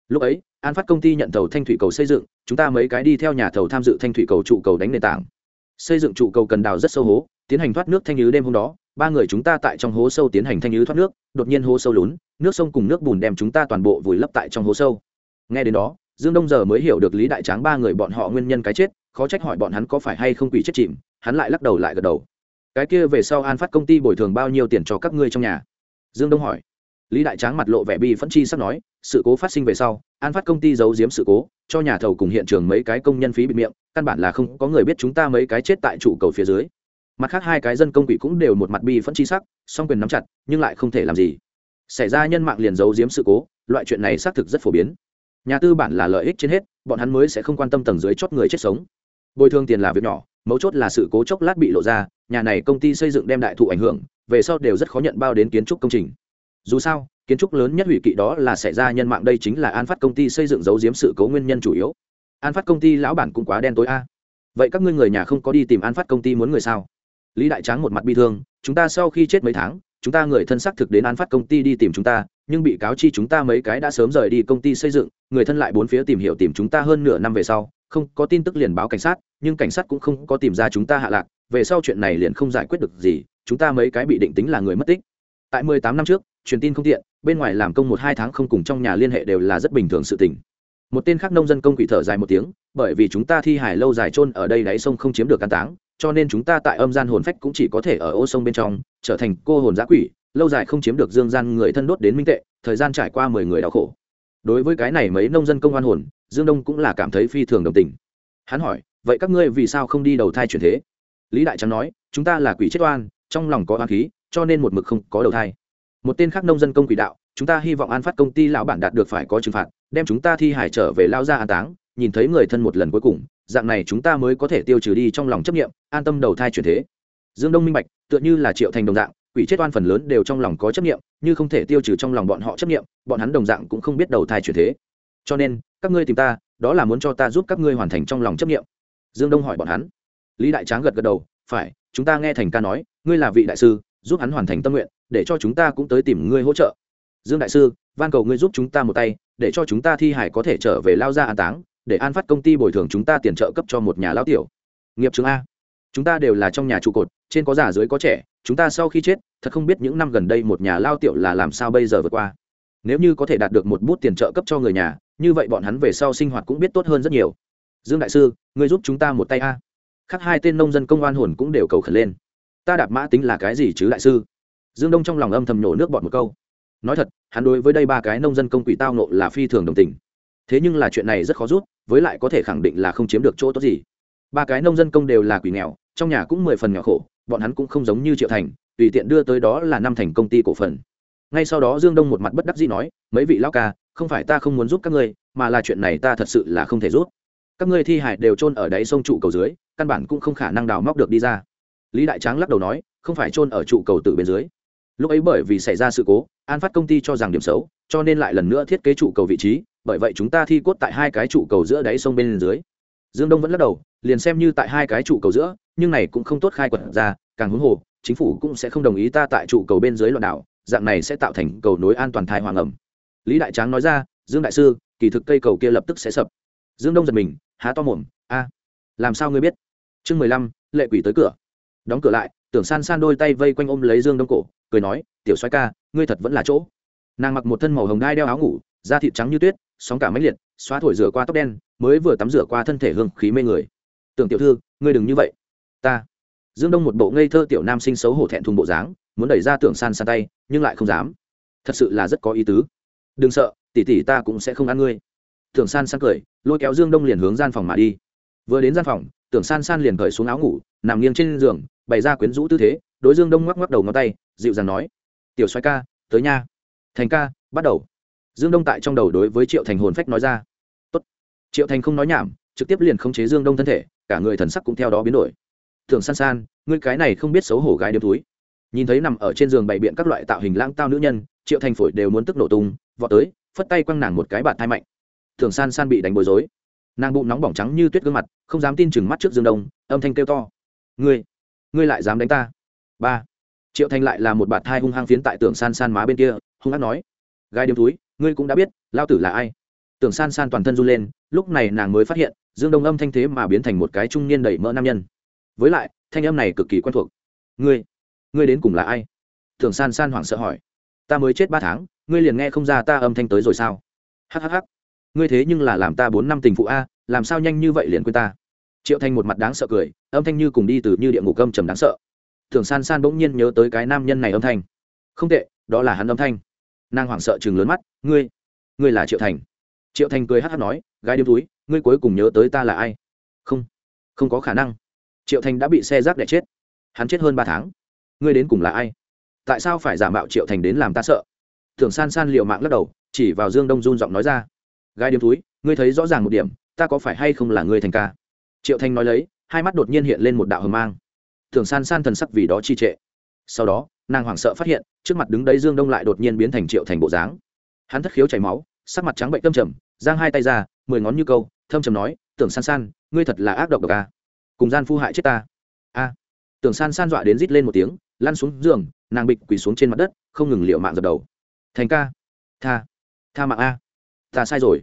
Lúc ấy, an phát công ty nhận thầu thanh thủy cầu xây dựng, chúng ta mấy cái đi theo nhà thầu tham dự thanh thủy cầu trụ cầu đánh nền tảng. Xây dựng trụ cầu cần đào rất sâu hố, tiến hành thoát nước thanh nhứ đêm hôm đó ba người chúng ta tại trong hố sâu tiến hành thanh lý thoát nước, đột nhiên hố sâu lún, nước sông cùng nước bùn đem chúng ta toàn bộ vùi lấp tại trong hố sâu. Nghe đến đó, dương đông giờ mới hiểu được lý đại tráng ba người bọn họ nguyên nhân cái chết, khó trách hỏi bọn hắn có phải hay không quỷ chết chìm, hắn lại lắc đầu lại gật đầu. Cái kia về sau an phát công ty bồi thường bao nhiêu tiền cho các ngươi trong nhà? Dương đông hỏi. Lý đại tráng mặt lộ vẻ bi phẫn chi sắp nói, sự cố phát sinh về sau, an phát công ty giấu giếm sự cố, cho nhà thầu cùng hiện trường mấy cái công nhân phí bịt miệng, căn bản là không có người biết chúng ta mấy cái chết tại trụ cầu phía dưới mặt khác hai cái dân công quỷ cũng đều một mặt bi phẫn chi sắc, song quyền nắm chặt, nhưng lại không thể làm gì. Xảy ra nhân mạng liền giấu giếm sự cố, loại chuyện này xác thực rất phổ biến. Nhà tư bản là lợi ích trên hết, bọn hắn mới sẽ không quan tâm tầng dưới chót người chết sống. Bồi thường tiền là việc nhỏ, mấu chốt là sự cố chốc lát bị lộ ra, nhà này công ty xây dựng đem đại thụ ảnh hưởng, về sau đều rất khó nhận bao đến kiến trúc công trình. Dù sao, kiến trúc lớn nhất hủy kỵ đó là xảy ra nhân mạng đây chính là an phát công ty xây dựng giấu giếm sự cố nguyên nhân chủ yếu. An phát công ty lão bản cũng quá đen tối a. Vậy các ngươi người nhà không có đi tìm an phát công ty muốn người sao? Lý đại tráng một mặt bi thương, chúng ta sau khi chết mấy tháng, chúng ta người thân xác thực đến an phát công ty đi tìm chúng ta, nhưng bị cáo chi chúng ta mấy cái đã sớm rời đi công ty xây dựng, người thân lại bốn phía tìm hiểu tìm chúng ta hơn nửa năm về sau, không có tin tức liền báo cảnh sát, nhưng cảnh sát cũng không có tìm ra chúng ta hạ lạc, về sau chuyện này liền không giải quyết được gì, chúng ta mấy cái bị định tính là người mất tích. Tại mười tám năm trước, truyền tin không tiện, bên ngoài làm công một hai tháng không cùng trong nhà liên hệ đều là rất bình thường sự tình. Một tên khác nông dân công quỷ thở dài một tiếng, bởi vì chúng ta thi hải lâu dài trôn ở đây đáy sông không chiếm được an táng cho nên chúng ta tại âm gian hồn phách cũng chỉ có thể ở ô sông bên trong, trở thành cô hồn giã quỷ, lâu dài không chiếm được dương gian người thân đốt đến minh tệ, thời gian trải qua mười người đau khổ. Đối với cái này mấy nông dân công an hồn, dương đông cũng là cảm thấy phi thường đồng tình. Hắn hỏi, vậy các ngươi vì sao không đi đầu thai chuyển thế? Lý đại trắng nói, chúng ta là quỷ chết oan, trong lòng có oan khí, cho nên một mực không có đầu thai. Một tên khác nông dân công quỷ đạo, chúng ta hy vọng an phát công ty lão bản đạt được phải có trừng phạt, đem chúng ta thi hải trở về lao ra an táng nhìn thấy người thân một lần cuối cùng, dạng này chúng ta mới có thể tiêu trừ đi trong lòng chấp nghiệm an tâm đầu thai chuyển thế. Dương đông minh bạch, tựa như là triệu thành đồng dạng, quỷ chết oan phần lớn đều trong lòng có chấp nghiệm nhưng không thể tiêu trừ trong lòng bọn họ chấp nghiệm bọn hắn đồng dạng cũng không biết đầu thai chuyển thế. Cho nên, các ngươi tìm ta, đó là muốn cho ta giúp các ngươi hoàn thành trong lòng chấp nghiệm dương đông hỏi bọn hắn. Lý đại tráng gật gật đầu, phải, chúng ta nghe thành ca nói, ngươi là vị đại sư, giúp hắn hoàn thành tâm nguyện, để cho chúng ta cũng tới tìm ngươi hỗ trợ. Dương đại sư, van cầu ngươi giúp chúng ta một tay, để cho chúng ta thi hải có thể trở về lao ra an táng để an phát công ty bồi thường chúng ta tiền trợ cấp cho một nhà lao tiểu. Nghiệp trường a. Chúng ta đều là trong nhà trụ cột, trên có già dưới có trẻ, chúng ta sau khi chết, thật không biết những năm gần đây một nhà lao tiểu là làm sao bây giờ vượt qua. Nếu như có thể đạt được một bút tiền trợ cấp cho người nhà, như vậy bọn hắn về sau sinh hoạt cũng biết tốt hơn rất nhiều. Dương đại sư người giúp chúng ta một tay a. Khác hai tên nông dân công an hồn cũng đều cầu khẩn lên. Ta đạp mã tính là cái gì chứ đại sư? Dương đông trong lòng âm thầm nhổ nước bọt một câu. Nói thật, hắn đối với đây ba cái nông dân công quỷ tao nộ là phi thường đồng tình thế nhưng là chuyện này rất khó rút, với lại có thể khẳng định là không chiếm được chỗ tốt gì. Ba cái nông dân công đều là quỷ nghèo, trong nhà cũng mười phần nghèo khổ, bọn hắn cũng không giống như triệu thành, tùy tiện đưa tới đó là năm thành công ty cổ phần. Ngay sau đó dương đông một mặt bất đắc dĩ nói, mấy vị lão ca, không phải ta không muốn giúp các ngươi, mà là chuyện này ta thật sự là không thể giúp. Các ngươi thi hải đều trôn ở đáy sông trụ cầu dưới, căn bản cũng không khả năng đào móc được đi ra. Lý đại tráng lắc đầu nói, không phải trôn ở trụ cầu từ bên dưới lúc ấy bởi vì xảy ra sự cố, an phát công ty cho rằng điểm xấu, cho nên lại lần nữa thiết kế trụ cầu vị trí, bởi vậy chúng ta thi cốt tại hai cái trụ cầu giữa đáy sông bên dưới. Dương đông vẫn lắc đầu, liền xem như tại hai cái trụ cầu giữa, nhưng này cũng không tốt khai quật ra, càng huống hồ, chính phủ cũng sẽ không đồng ý ta tại trụ cầu bên dưới loạn đảo, dạng này sẽ tạo thành cầu nối an toàn thai hoàng ẩm. Lý đại tráng nói ra, dương đại sư, kỳ thực cây cầu kia lập tức sẽ sập. Dương đông giật mình, há to mồm, a, làm sao ngươi biết? Chương mười lăm, lệ quỷ tới cửa. Đóng cửa lại tưởng san san đôi tay vây quanh ôm lấy dương đông cổ, cười nói, tiểu xoay ca, ngươi thật vẫn là chỗ. Nàng mặc một thân màu hồng đai đeo áo ngủ, da thịt trắng như tuyết, sóng cả máy liệt, xóa thổi rửa qua tóc đen, mới vừa tắm rửa qua thân thể hương khí mê người. Tưởng tiểu thư, ngươi đừng như vậy. Ta. Dương đông một bộ ngây thơ tiểu nam sinh xấu hổ thẹn thùng bộ dáng, muốn đẩy ra tưởng san san tay, nhưng lại không dám. Thật sự là rất có ý tứ. Đừng sợ tỉ tỉ ta cũng sẽ không ăn ngươi. Tưởng san san cười, lôi kéo dương đông liền hướng gian phòng mà đi. Vừa đến gian phòng tưởng san san liền cởi xuống áo ngủ, nằm nghiêng trên giường, bày ra quyến rũ tư thế, đối dương đông ngoắc ngoắc đầu ngón tay, dịu dàng nói, tiểu xoay ca, tới nha. Thành ca, bắt đầu. Dương đông tại trong đầu đối với triệu thành hồn phách nói ra. Tốt. triệu thành không nói nhảm, trực tiếp liền khống chế dương đông thân thể, cả người thần sắc cũng theo đó biến đổi. Tưởng san san, ngươi cái này không biết xấu hổ gái đêm túi. Nhìn thấy nằm ở trên giường bày biện các loại tạo hình lãng tao nữ nhân, triệu thành phổi đều muốn tức nổ tung, vọt tới, phất tay quăng nàng một cái bạt thai mạnh. Thường san san bị đánh bối rối nàng bụng nóng bỏng trắng như tuyết gương mặt, không dám tin chừng mắt trước dương đông, âm thanh kêu to. Ngươi ngươi lại dám đánh ta? Ba. Triệu thành lại là một bạt thai hung hăng phiến tại tưởng san san má bên kia, hung hăng nói. Gai đêm túi, ngươi cũng đã biết, lao tử là ai? Tưởng san san toàn thân run lên, lúc này nàng mới phát hiện, dương đông âm thanh thế mà biến thành một cái trung niên đẩy mỡ nam nhân. Với lại, thanh âm này cực kỳ quen thuộc. Ngươi ngươi đến cùng là ai? Tưởng san san hoảng sợ hỏi. Ta mới chết ba tháng, ngươi liền nghe không ra ta âm thanh tới rồi sao? Hhh ngươi thế nhưng là làm ta bốn năm tình phụ a, làm sao nhanh như vậy liền quên ta? Triệu thanh một mặt đáng sợ cười, âm thanh như cùng đi từ như địa ngục âm trầm đáng sợ. Thường san san bỗng nhiên nhớ tới cái nam nhân này âm thanh. Không tệ, đó là hắn âm thanh. Nàng hoảng sợ chừng lớn mắt, ngươi ngươi là triệu thành? Triệu thành cười hát hát nói, gái điếm túi, ngươi cuối cùng nhớ tới ta là ai? Không không có khả năng. Triệu thành đã bị xe rác đẻ chết. Hắn chết hơn ba tháng. Ngươi đến cùng là ai? Tại sao phải giả mạo triệu thành đến làm ta sợ? Thường san san liệu mạng lắc đầu, chỉ vào dương đông run giọng nói ra gai điếm túi ngươi thấy rõ ràng một điểm, ta có phải hay không là ngươi thành ca? Triệu Thanh nói lấy, hai mắt đột nhiên hiện lên một đạo hờ mang. Thường san san thần sắc vì đó chi trệ. Sau đó, nàng hoảng sợ phát hiện, trước mặt đứng đấy dương đông lại đột nhiên biến thành triệu thành bộ dáng. Hắn thất khiếu chảy máu, sắc mặt trắng bệnh tâm trầm, giang hai tay ra, mười ngón như câu, thâm trầm nói, tưởng san san, ngươi thật là ác độc độc a. Cùng gian phu hại chết ta. A. Tưởng san san dọa đến rít lên một tiếng, lăn xuống giường, nàng bịch quỳ xuống trên mặt đất, không ngừng liệu mạng dập đầu. Thành ca, tha tha mạng a. Ta sai rồi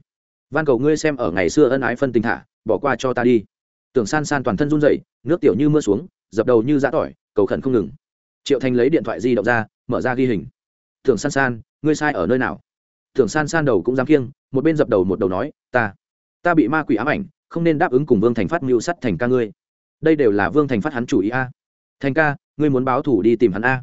van cầu ngươi xem ở ngày xưa ân ái phân tình thả, bỏ qua cho ta đi. Tưởng san san toàn thân run rẩy, nước tiểu như mưa xuống, dập đầu như giã tỏi, cầu khẩn không ngừng. Triệu thành lấy điện thoại di động ra, mở ra ghi hình. Tưởng san san, ngươi sai ở nơi nào? Tưởng san san đầu cũng dám kiêng, một bên dập đầu một đầu nói, ta ta bị ma quỷ ám ảnh, không nên đáp ứng cùng vương thành phát mưu sắt thành ca ngươi. Đây đều là vương thành phát hắn chủ ý a. Thành ca, ngươi muốn báo thủ đi tìm hắn a.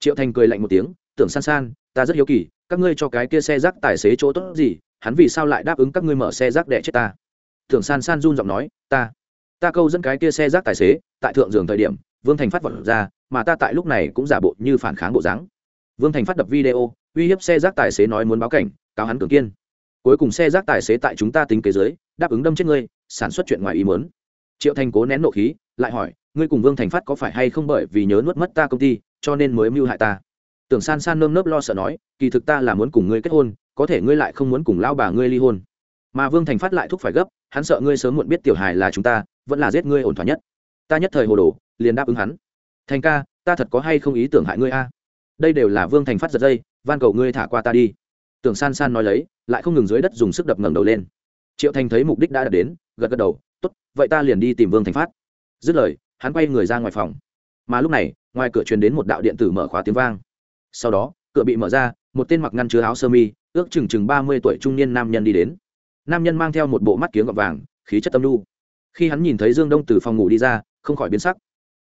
Triệu thành cười lạnh một tiếng, tưởng san san, ta rất hiếu kỳ, các ngươi cho cái kia xe rác tài xế chỗ tốt gì hắn vì sao lại đáp ứng các ngươi mở xe rác đẻ chết ta? Thường san san run giọng nói, ta ta câu dẫn cái kia xe rác tài xế, tại thượng giường thời điểm, vương thành phát vật ra, mà ta tại lúc này cũng giả bộ như phản kháng bộ dáng. Vương thành phát đập video, uy hiếp xe rác tài xế nói muốn báo cảnh, cáo hắn cường kiên. Cuối cùng xe rác tài xế tại chúng ta tính kế giới đáp ứng đâm chết ngươi, sản xuất chuyện ngoài ý muốn. Triệu thành cố nén nộ khí, lại hỏi, ngươi cùng vương thành phát có phải hay không bởi vì nhớ nuốt mất ta công ty, cho nên mới mưu hại ta? Tưởng san san nơm nớp lo sợ nói, kỳ thực ta là muốn cùng ngươi kết hôn có thể ngươi lại không muốn cùng lao bà ngươi ly hôn. Mà vương thành phát lại thúc phải gấp, hắn sợ ngươi sớm muộn biết tiểu hài là chúng ta, vẫn là giết ngươi ổn thỏa nhất. Ta nhất thời hồ đồ, liền đáp ứng hắn. Thành ca, ta thật có hay không ý tưởng hại ngươi a? Đây đều là vương thành phát giật dây, van cầu ngươi thả qua ta đi. Tưởng san san nói lấy, lại không ngừng dưới đất dùng sức đập ngẩng đầu lên. Triệu thành thấy mục đích đã đạt đến, gật gật đầu, tốt, vậy ta liền đi tìm vương thành phát. Dứt lời, hắn quay người ra ngoài phòng. Mà lúc này, ngoài cửa truyền đến một đạo điện tử mở khóa tiếng vang. Sau đó, cửa bị mở ra, một tên mặc ngăn chứa áo sơ mi ước chừng chừng ba mươi tuổi trung niên nam nhân đi đến. Nam nhân mang theo một bộ mắt kiếng gọt vàng, khí chất tâm lu khi hắn nhìn thấy dương đông từ phòng ngủ đi ra, không khỏi biến sắc.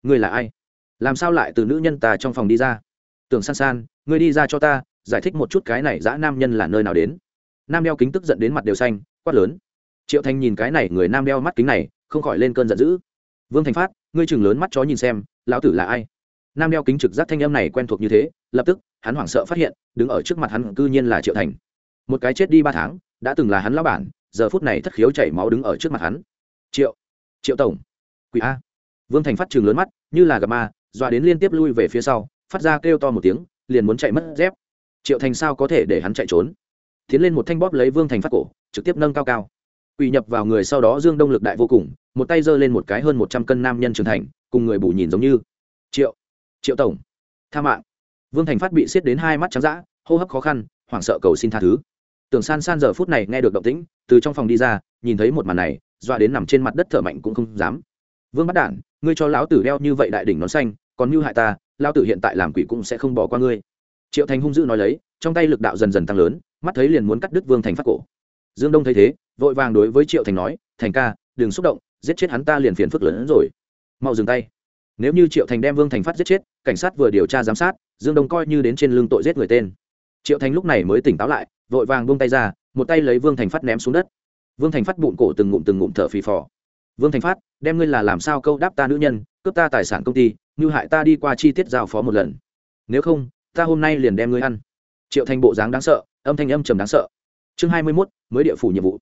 Ngươi là ai? Làm sao lại từ nữ nhân ta trong phòng đi ra? Tưởng san san, ngươi đi ra cho ta, giải thích một chút cái này dã nam nhân là nơi nào đến. Nam đeo kính tức giận đến mặt đều xanh, quát lớn. Triệu thành nhìn cái này người nam đeo mắt kính này, không khỏi lên cơn giận dữ. Vương thành phát, ngươi chừng lớn mắt chó nhìn xem, lão tử là ai? Nam đeo kính trực giác thanh âm này quen thuộc như thế lập tức, hắn hoảng sợ phát hiện, đứng ở trước mặt hắn cư nhiên là triệu thành. Một cái chết đi ba tháng, đã từng là hắn lão bản, giờ phút này thất khiếu chảy máu đứng ở trước mặt hắn. Triệu triệu tổng, quỷ a. Vương thành phát trường lớn mắt, như là gặp ma, dọa đến liên tiếp lui về phía sau, phát ra kêu to một tiếng, liền muốn chạy mất dép. Triệu thành sao có thể để hắn chạy trốn? Tiến lên một thanh bóp lấy vương thành phát cổ, trực tiếp nâng cao cao. Quỷ nhập vào người sau đó dương đông lực đại vô cùng, một tay giơ lên một cái hơn một trăm cân nam nhân trưởng thành, cùng người bù nhìn giống như. Triệu triệu tổng, tha mạng vương thành phát bị xiết đến hai mắt trắng d hô hấp khó khăn, hoảng sợ cầu xin tha thứ. Tưởng san san giờ phút này nghe được động tĩnh, từ trong phòng đi ra, nhìn thấy một màn này, dọa đến nằm trên mặt đất thở mạnh cũng không dám. Vương bắt đản, ngươi cho lão tử đeo như vậy đại đỉnh nón xanh, còn mưu hại ta, lão tử hiện tại làm quỷ cũng sẽ không bỏ qua ngươi. Triệu thành hung dữ nói lấy, trong tay lực đạo dần dần tăng lớn, mắt thấy liền muốn cắt đứt vương thành phát cổ. Dương đông thấy thế, vội vàng đối với triệu thành nói, thành ca, đừng xúc động, giết chết hắn ta liền phiền phức lớn hơn rồi. Mau dừng tay nếu như triệu thành đem vương thành phát giết chết, cảnh sát vừa điều tra giám sát, dương đông coi như đến trên lưng tội giết người tên. Triệu thành lúc này mới tỉnh táo lại, vội vàng buông tay ra, một tay lấy vương thành phát ném xuống đất. Vương thành phát bụng cổ từng ngụm từng ngụm thở phì phò. Vương thành phát, đem ngươi là làm sao câu đáp ta nữ nhân, cướp ta tài sản công ty, như hại ta đi qua chi tiết giao phó một lần. Nếu không, ta hôm nay liền đem ngươi ăn. Triệu thành bộ dáng đáng sợ, âm thanh âm trầm đáng sợ. Chương hai mươi mốt, mới địa phủ nhiệm vụ.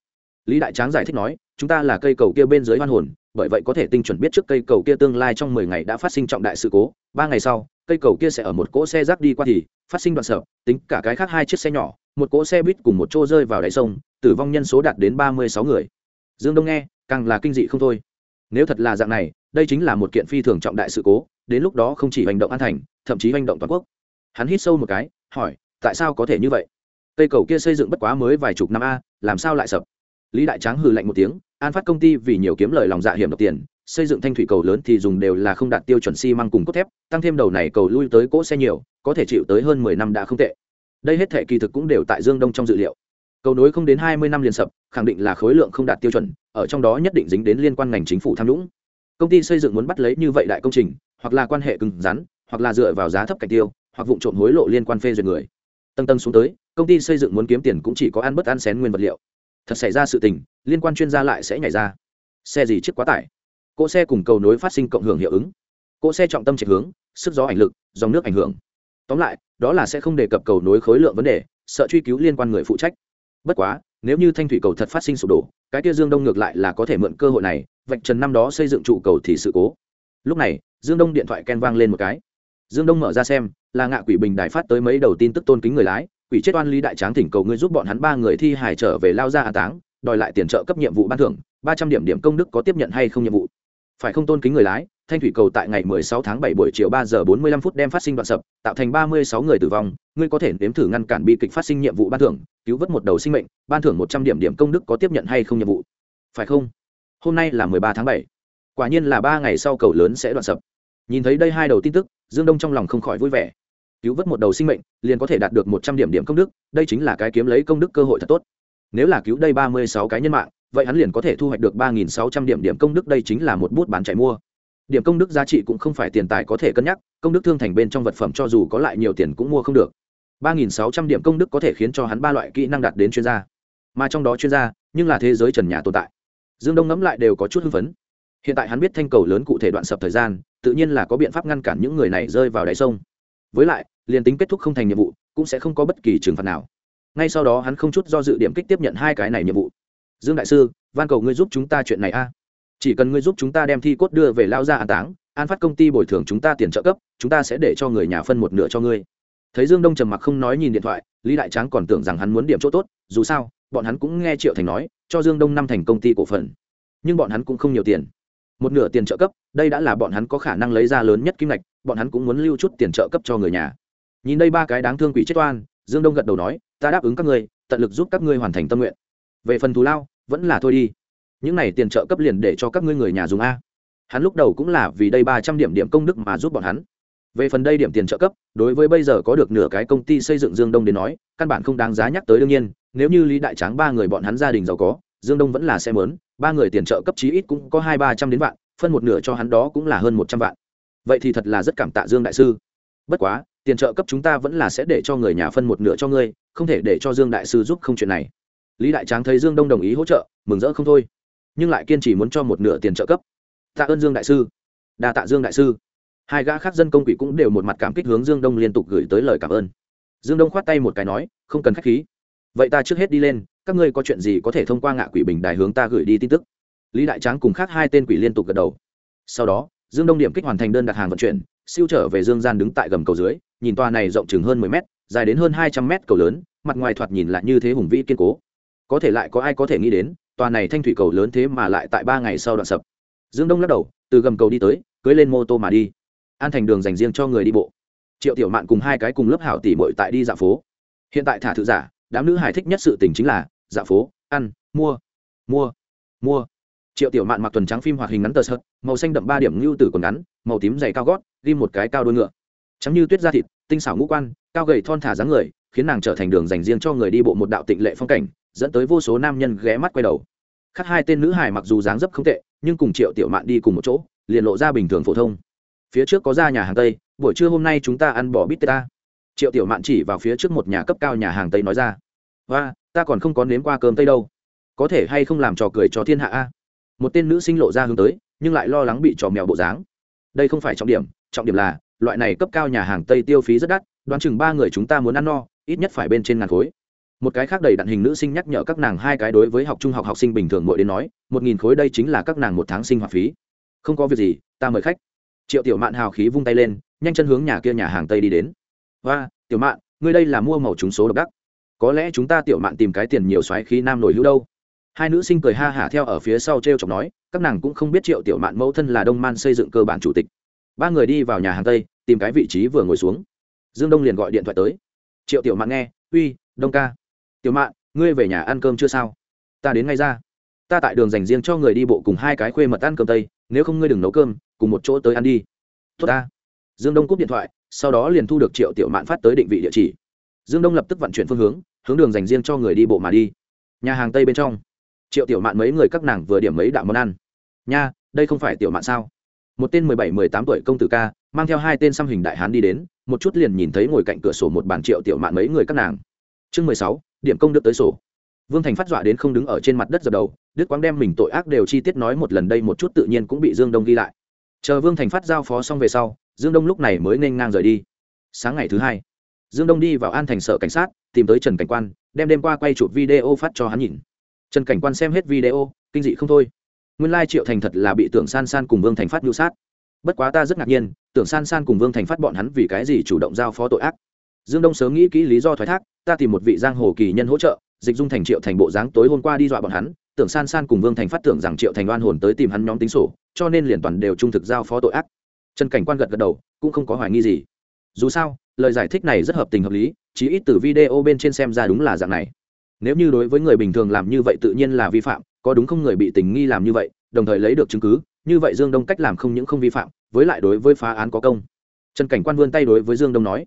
Lý đại tráng giải thích nói, chúng ta là cây cầu kia bên dưới hoan hồn bởi vậy có thể tinh chuẩn biết trước cây cầu kia tương lai trong mười ngày đã phát sinh trọng đại sự cố. Ba ngày sau, cây cầu kia sẽ ở một cỗ xe rác đi qua thì phát sinh đoạn sợ, tính cả cái khác hai chiếc xe nhỏ, một cỗ xe buýt cùng một chỗ rơi vào đáy sông, tử vong nhân số đạt đến ba mươi sáu người. Dương đông nghe, càng là kinh dị không thôi. Nếu thật là dạng này, đây chính là một kiện phi thường trọng đại sự cố, đến lúc đó không chỉ hành động an thành, thậm chí hành động toàn quốc. Hắn hít sâu một cái, hỏi, tại sao có thể như vậy? Cây cầu kia xây dựng bất quá mới vài chục năm a, làm sao lại sập? Lý đại tráng hừ lạnh một tiếng, an phát công ty vì nhiều kiếm lời lòng dạ hiểm độc tiền, xây dựng thanh thủy cầu lớn thì dùng đều là không đạt tiêu chuẩn xi、si、măng cùng cốt thép, tăng thêm đầu này cầu lui tới cỗ xe nhiều, có thể chịu tới hơn mười năm đã không tệ. Đây hết thể kỳ thực cũng đều tại dương đông trong dự liệu. Cầu nối không đến hai mươi năm liền sập, khẳng định là khối lượng không đạt tiêu chuẩn, ở trong đó nhất định dính đến liên quan ngành chính phủ tham nhũng. Công ty xây dựng muốn bắt lấy như vậy đại công trình, hoặc là quan hệ cứng rắn, hoặc là dựa vào giá thấp cạch tiêu, hoặc vụ trộm hối lộ liên quan phê duyệt người. Tầng tầng xuống tới, công ty xây dựng muốn kiếm tiền cũng chỉ có ăn bất ăn xén nguyên vật liệu thật xảy ra sự tình, liên quan chuyên gia lại sẽ nhảy ra. Xe gì chiếc quá tải. Cỗ xe cùng cầu nối phát sinh cộng hưởng hiệu ứng. Cỗ xe trọng tâm chạy hướng, sức gió ảnh lực, dòng nước ảnh hưởng. Tóm lại, đó là sẽ không đề cập cầu nối khối lượng vấn đề, sợ truy cứu liên quan người phụ trách. Bất quá, nếu như thanh thủy cầu thật phát sinh sụp đổ, cái kia dương đông ngược lại là có thể mượn cơ hội này, vạch trần năm đó xây dựng trụ cầu thì sự cố. Lúc này, dương đông điện thoại ken vang lên một cái. Dương đông mở ra xem, là ngạ quỷ bình đài phát tới mấy đầu tin tức tôn kính người lái quỷ chết oan lý đại tráng thỉnh cầu ngươi giúp bọn hắn ba người thi hài trở về lao ra an táng, đòi lại tiền trợ cấp nhiệm vụ ban thưởng, ba trăm điểm điểm công đức có tiếp nhận hay không nhiệm vụ. Phải không tôn kính người lái, thanh thủy cầu tại ngày 16 tháng 7 buổi chiều 3 giờ 45 phút đem phát sinh đoạn sập, tạo thành 36 người tử vong, ngươi có thể nếm thử ngăn cản bi kịch phát sinh nhiệm vụ ban thưởng, cứu vớt một đầu sinh mệnh, ban thưởng 100 điểm điểm công đức có tiếp nhận hay không nhiệm vụ. Phải không? Hôm nay là 13 tháng 7 quả nhiên là ba ngày sau cầu lớn sẽ đoạn sập. Nhìn thấy đây hai đầu tin tức, dương đông trong lòng không khỏi vui vẻ cứu vớt một đầu sinh mệnh, liền có thể đạt được một trăm điểm điểm công đức, đây chính là cái kiếm lấy công đức cơ hội thật tốt. Nếu là cứu đây ba mươi sáu cái nhân mạng, vậy hắn liền có thể thu hoạch được ba nghìn sáu trăm điểm điểm công đức, đây chính là một bút bán chạy mua. Điểm công đức giá trị cũng không phải tiền tài có thể cân nhắc, công đức thương thành bên trong vật phẩm cho dù có lại nhiều tiền cũng mua không được. ba nghìn sáu trăm điểm công đức có thể khiến cho hắn ba loại kỹ năng đạt đến chuyên gia. Mà trong đó chuyên gia, nhưng là thế giới trần nhà tồn tại. Dương đông ngẫm lại đều có chút hưng phấn. Hiện tại hắn biết thanh cầu lớn cụ thể đoạn sập thời gian, tự nhiên là có biện pháp ngăn cản những người này rơi vào đáy sông với lại, liền tính kết thúc không thành nhiệm vụ, cũng sẽ không có bất kỳ trừng phạt nào. Ngay sau đó hắn không chút do dự điểm kích tiếp nhận hai cái này nhiệm vụ. Dương đại sư, van cầu ngươi giúp chúng ta chuyện này a. Chỉ cần ngươi giúp chúng ta đem thi cốt đưa về lao ra an táng, an phát công ty bồi thường chúng ta tiền trợ cấp, chúng ta sẽ để cho người nhà phân một nửa cho ngươi. Thấy dương đông trầm mặc không nói nhìn điện thoại, lý đại tráng còn tưởng rằng hắn muốn điểm chỗ tốt, dù sao, bọn hắn cũng nghe triệu thành nói, cho dương đông năm thành công ty cổ phần. Nhưng bọn hắn cũng không nhiều tiền một nửa tiền trợ cấp, đây đã là bọn hắn có khả năng lấy ra lớn nhất kim ngạch, bọn hắn cũng muốn lưu chút tiền trợ cấp cho người nhà. Nhìn đây ba cái đáng thương quỷ chết oan, dương đông gật đầu nói, ta đáp ứng các ngươi, tận lực giúp các ngươi hoàn thành tâm nguyện. Về phần thù lao, vẫn là thôi đi. Những này tiền trợ cấp liền để cho các ngươi người nhà dùng a. Hắn lúc đầu cũng là vì đây ba trăm điểm điểm công đức mà giúp bọn hắn. Về phần đây điểm tiền trợ cấp, đối với bây giờ có được nửa cái công ty xây dựng dương đông đến nói, căn bản không đáng giá nhắc tới đương nhiên, nếu như lý đại tráng ba người bọn hắn gia đình giàu có, dương đông vẫn là xe mớn ba người tiền trợ cấp chí ít cũng có hai ba trăm đến vạn, phân một nửa cho hắn đó cũng là hơn một trăm vạn. Vậy thì thật là rất cảm tạ dương đại sư. Bất quá, tiền trợ cấp chúng ta vẫn là sẽ để cho người nhà phân một nửa cho ngươi, không thể để cho dương đại sư giúp không chuyện này. Lý đại tráng thấy dương đông đồng ý hỗ trợ, mừng rỡ không thôi. Nhưng lại kiên trì muốn cho một nửa tiền trợ cấp. Tạ ơn dương đại sư. Đa tạ dương đại sư. Hai gã khác dân công quỷ cũng đều một mặt cảm kích hướng dương đông liên tục gửi tới lời cảm ơn. Dương đông khoát tay một cái nói, không cần k h á c h khí. Vậy ta trước hết đi lên các ngươi có chuyện gì có thể thông qua ngạ quỷ bình đài hướng ta gửi đi tin tức? Lý đại tráng cùng khác hai tên quỷ liên tục gật đầu. Sau đó, dương đông điểm kích hoàn thành đơn đặt hàng vận chuyển, siêu trở về dương gian đứng tại gầm cầu dưới, nhìn tòa này rộng chừng hơn mười mét, dài đến hơn hai trăm mét cầu lớn, mặt ngoài thoạt nhìn lại như thế hùng vĩ kiên cố. Có thể lại có ai có thể nghĩ đến, tòa này thanh thủy cầu lớn thế mà lại tại ba ngày sau đoạn sập. Dương đông lắc đầu, từ gầm cầu đi tới cưới lên mô tô mà đi. An thành đường dành riêng cho người đi bộ. Triệu tiểu mạn cùng hai cái cùng lớp hảo tỉ mội tại đi dạo phố. Hiện tại thả thự giả, đám nữ hài thích nhất sự tình chính là dạo phố, ăn, mua mua mua. Triệu tiểu mạn mặc tuần trắng phim hoạt hình ngắn tờ sợt, màu xanh đậm ba điểm ngưu tử còn ngắn, màu tím dày cao gót, ghi một cái cao đôi ngựa. Trắng như tuyết da thịt, tinh xảo ngũ quan, cao gầy thon thả dáng người, khiến nàng trở thành đường dành riêng cho người đi bộ một đạo tịnh lệ phong cảnh, dẫn tới vô số nam nhân ghé mắt quay đầu. Khác hai tên nữ hải mặc dù dáng dấp không tệ, nhưng cùng triệu tiểu mạn đi cùng một chỗ, liền lộ ra bình thường phổ thông. Phía trước có ra nhà hàng tây, buổi trưa hôm nay chúng ta ăn bò bít tê ta. Triệu tiểu mạn chỉ vào phía trước một nhà cấp cao nhà hàng tây nói ra. Và ta còn không có nếm qua cơm tây đâu. Có thể hay không làm trò cười cho thiên hạ a? Một tên nữ sinh lộ ra hướng tới, nhưng lại lo lắng bị trò mèo bộ dáng. Đây không phải trọng điểm trọng điểm là, loại này cấp cao nhà hàng tây tiêu phí rất đắt, đoán chừng ba người chúng ta muốn ăn no, ít nhất phải bên trên ngàn khối. Một cái khác đầy đặn hình nữ sinh nhắc nhở các nàng hai cái đối với học trung học học sinh bình thường mỗi đến nói, một nghìn khối đây chính là các nàng một tháng sinh hoạt phí. Không có việc gì, ta mời khách. Triệu tiểu mạn hào khí vung tay lên, nhanh chân hướng nhà kia nhà hàng tây đi đến. Và tiểu mạn, ngươi đây là mua màu trúng số độc đắc có lẽ chúng ta tiểu mạn tìm cái tiền nhiều xoáy khí nam nổi hữu đâu. Hai nữ sinh cười ha hả theo ở phía sau t r e o chọc nói, các nàng cũng không biết triệu tiểu mạn mẫu thân là đông man xây dựng cơ bản chủ tịch. Ba người đi vào nhà hàng tây, tìm cái vị trí vừa ngồi xuống. Dương đông liền gọi điện thoại tới. Triệu tiểu mạn nghe, uy, đông ca. Tiểu mạn, ngươi về nhà ăn cơm chưa sao? Ta đến ngay ra. Ta tại đường dành riêng cho người đi bộ cùng hai cái khuê mật ăn cơm tây, nếu không ngươi đừng nấu cơm, cùng một chỗ tới ăn đi. Tốt ta. Dương đông cúp điện thoại, sau đó liền thu được triệu tiểu mạn phát tới định vị địa chỉ. Dương đông lập tức vận chuyển phương hướng hướng đường dành riêng cho người đi bộ mà đi. Nhà hàng tây bên trong, triệu tiểu mạn mấy người các nàng vừa điểm mấy đạo món ăn. Nha, đây không phải tiểu mạn sao? Một tên mười bảy, mười tám tuổi công tử ca, mang theo hai tên xăm hình đại hán đi đến, một chút liền nhìn thấy ngồi cạnh cửa sổ một bàn triệu tiểu mạn mấy người các nàng. Chương mười sáu, điểm công đức tới sổ. Vương thành phát dọa đến không đứng ở trên mặt đất dập đầu, đức quang đem mình tội ác đều chi tiết nói một lần đây một chút tự nhiên cũng bị dương đông ghi lại. Chờ vương thành phát giao phó xong về sau, dương đông lúc này mới nên ngang rời đi. Sáng ngày thứ hai dương đông đi vào an thành sở cảnh sát, tìm tới trần cảnh quan, đem đêm qua quay chụp video phát cho hắn nhìn. Trần cảnh quan xem hết video, kinh dị không thôi. Nguyên lai triệu thành thật là bị tưởng san san cùng vương thành phát nhu sát. Bất quá ta rất ngạc nhiên, tưởng san san cùng vương thành phát bọn hắn vì cái gì chủ động giao phó tội ác? Dương đông sớm nghĩ kỹ lý do thoái thác, ta tìm một vị giang hồ kỳ nhân hỗ trợ, dịch dung thành triệu thành bộ dáng tối hôm qua đi dọa bọn hắn. Tưởng san san cùng vương thành phát tưởng rằng triệu thành oan hồn tới tìm hắn nhóm tính sổ, cho nên liền toàn đều trung thực giao phó tội ác. Trần cảnh quan gật gật đầu, cũng không có hoài nghi gì. Dù sao lời giải thích này rất hợp tình hợp lý chỉ ít từ video bên trên xem ra đúng là dạng này. Nếu như đối với người bình thường làm như vậy tự nhiên là vi phạm, có đúng không người bị tình nghi làm như vậy, đồng thời lấy được chứng cứ, như vậy dương đông cách làm không những không vi phạm, với lại đối với phá án có công. Trần cảnh quan vươn tay đối với dương đông nói,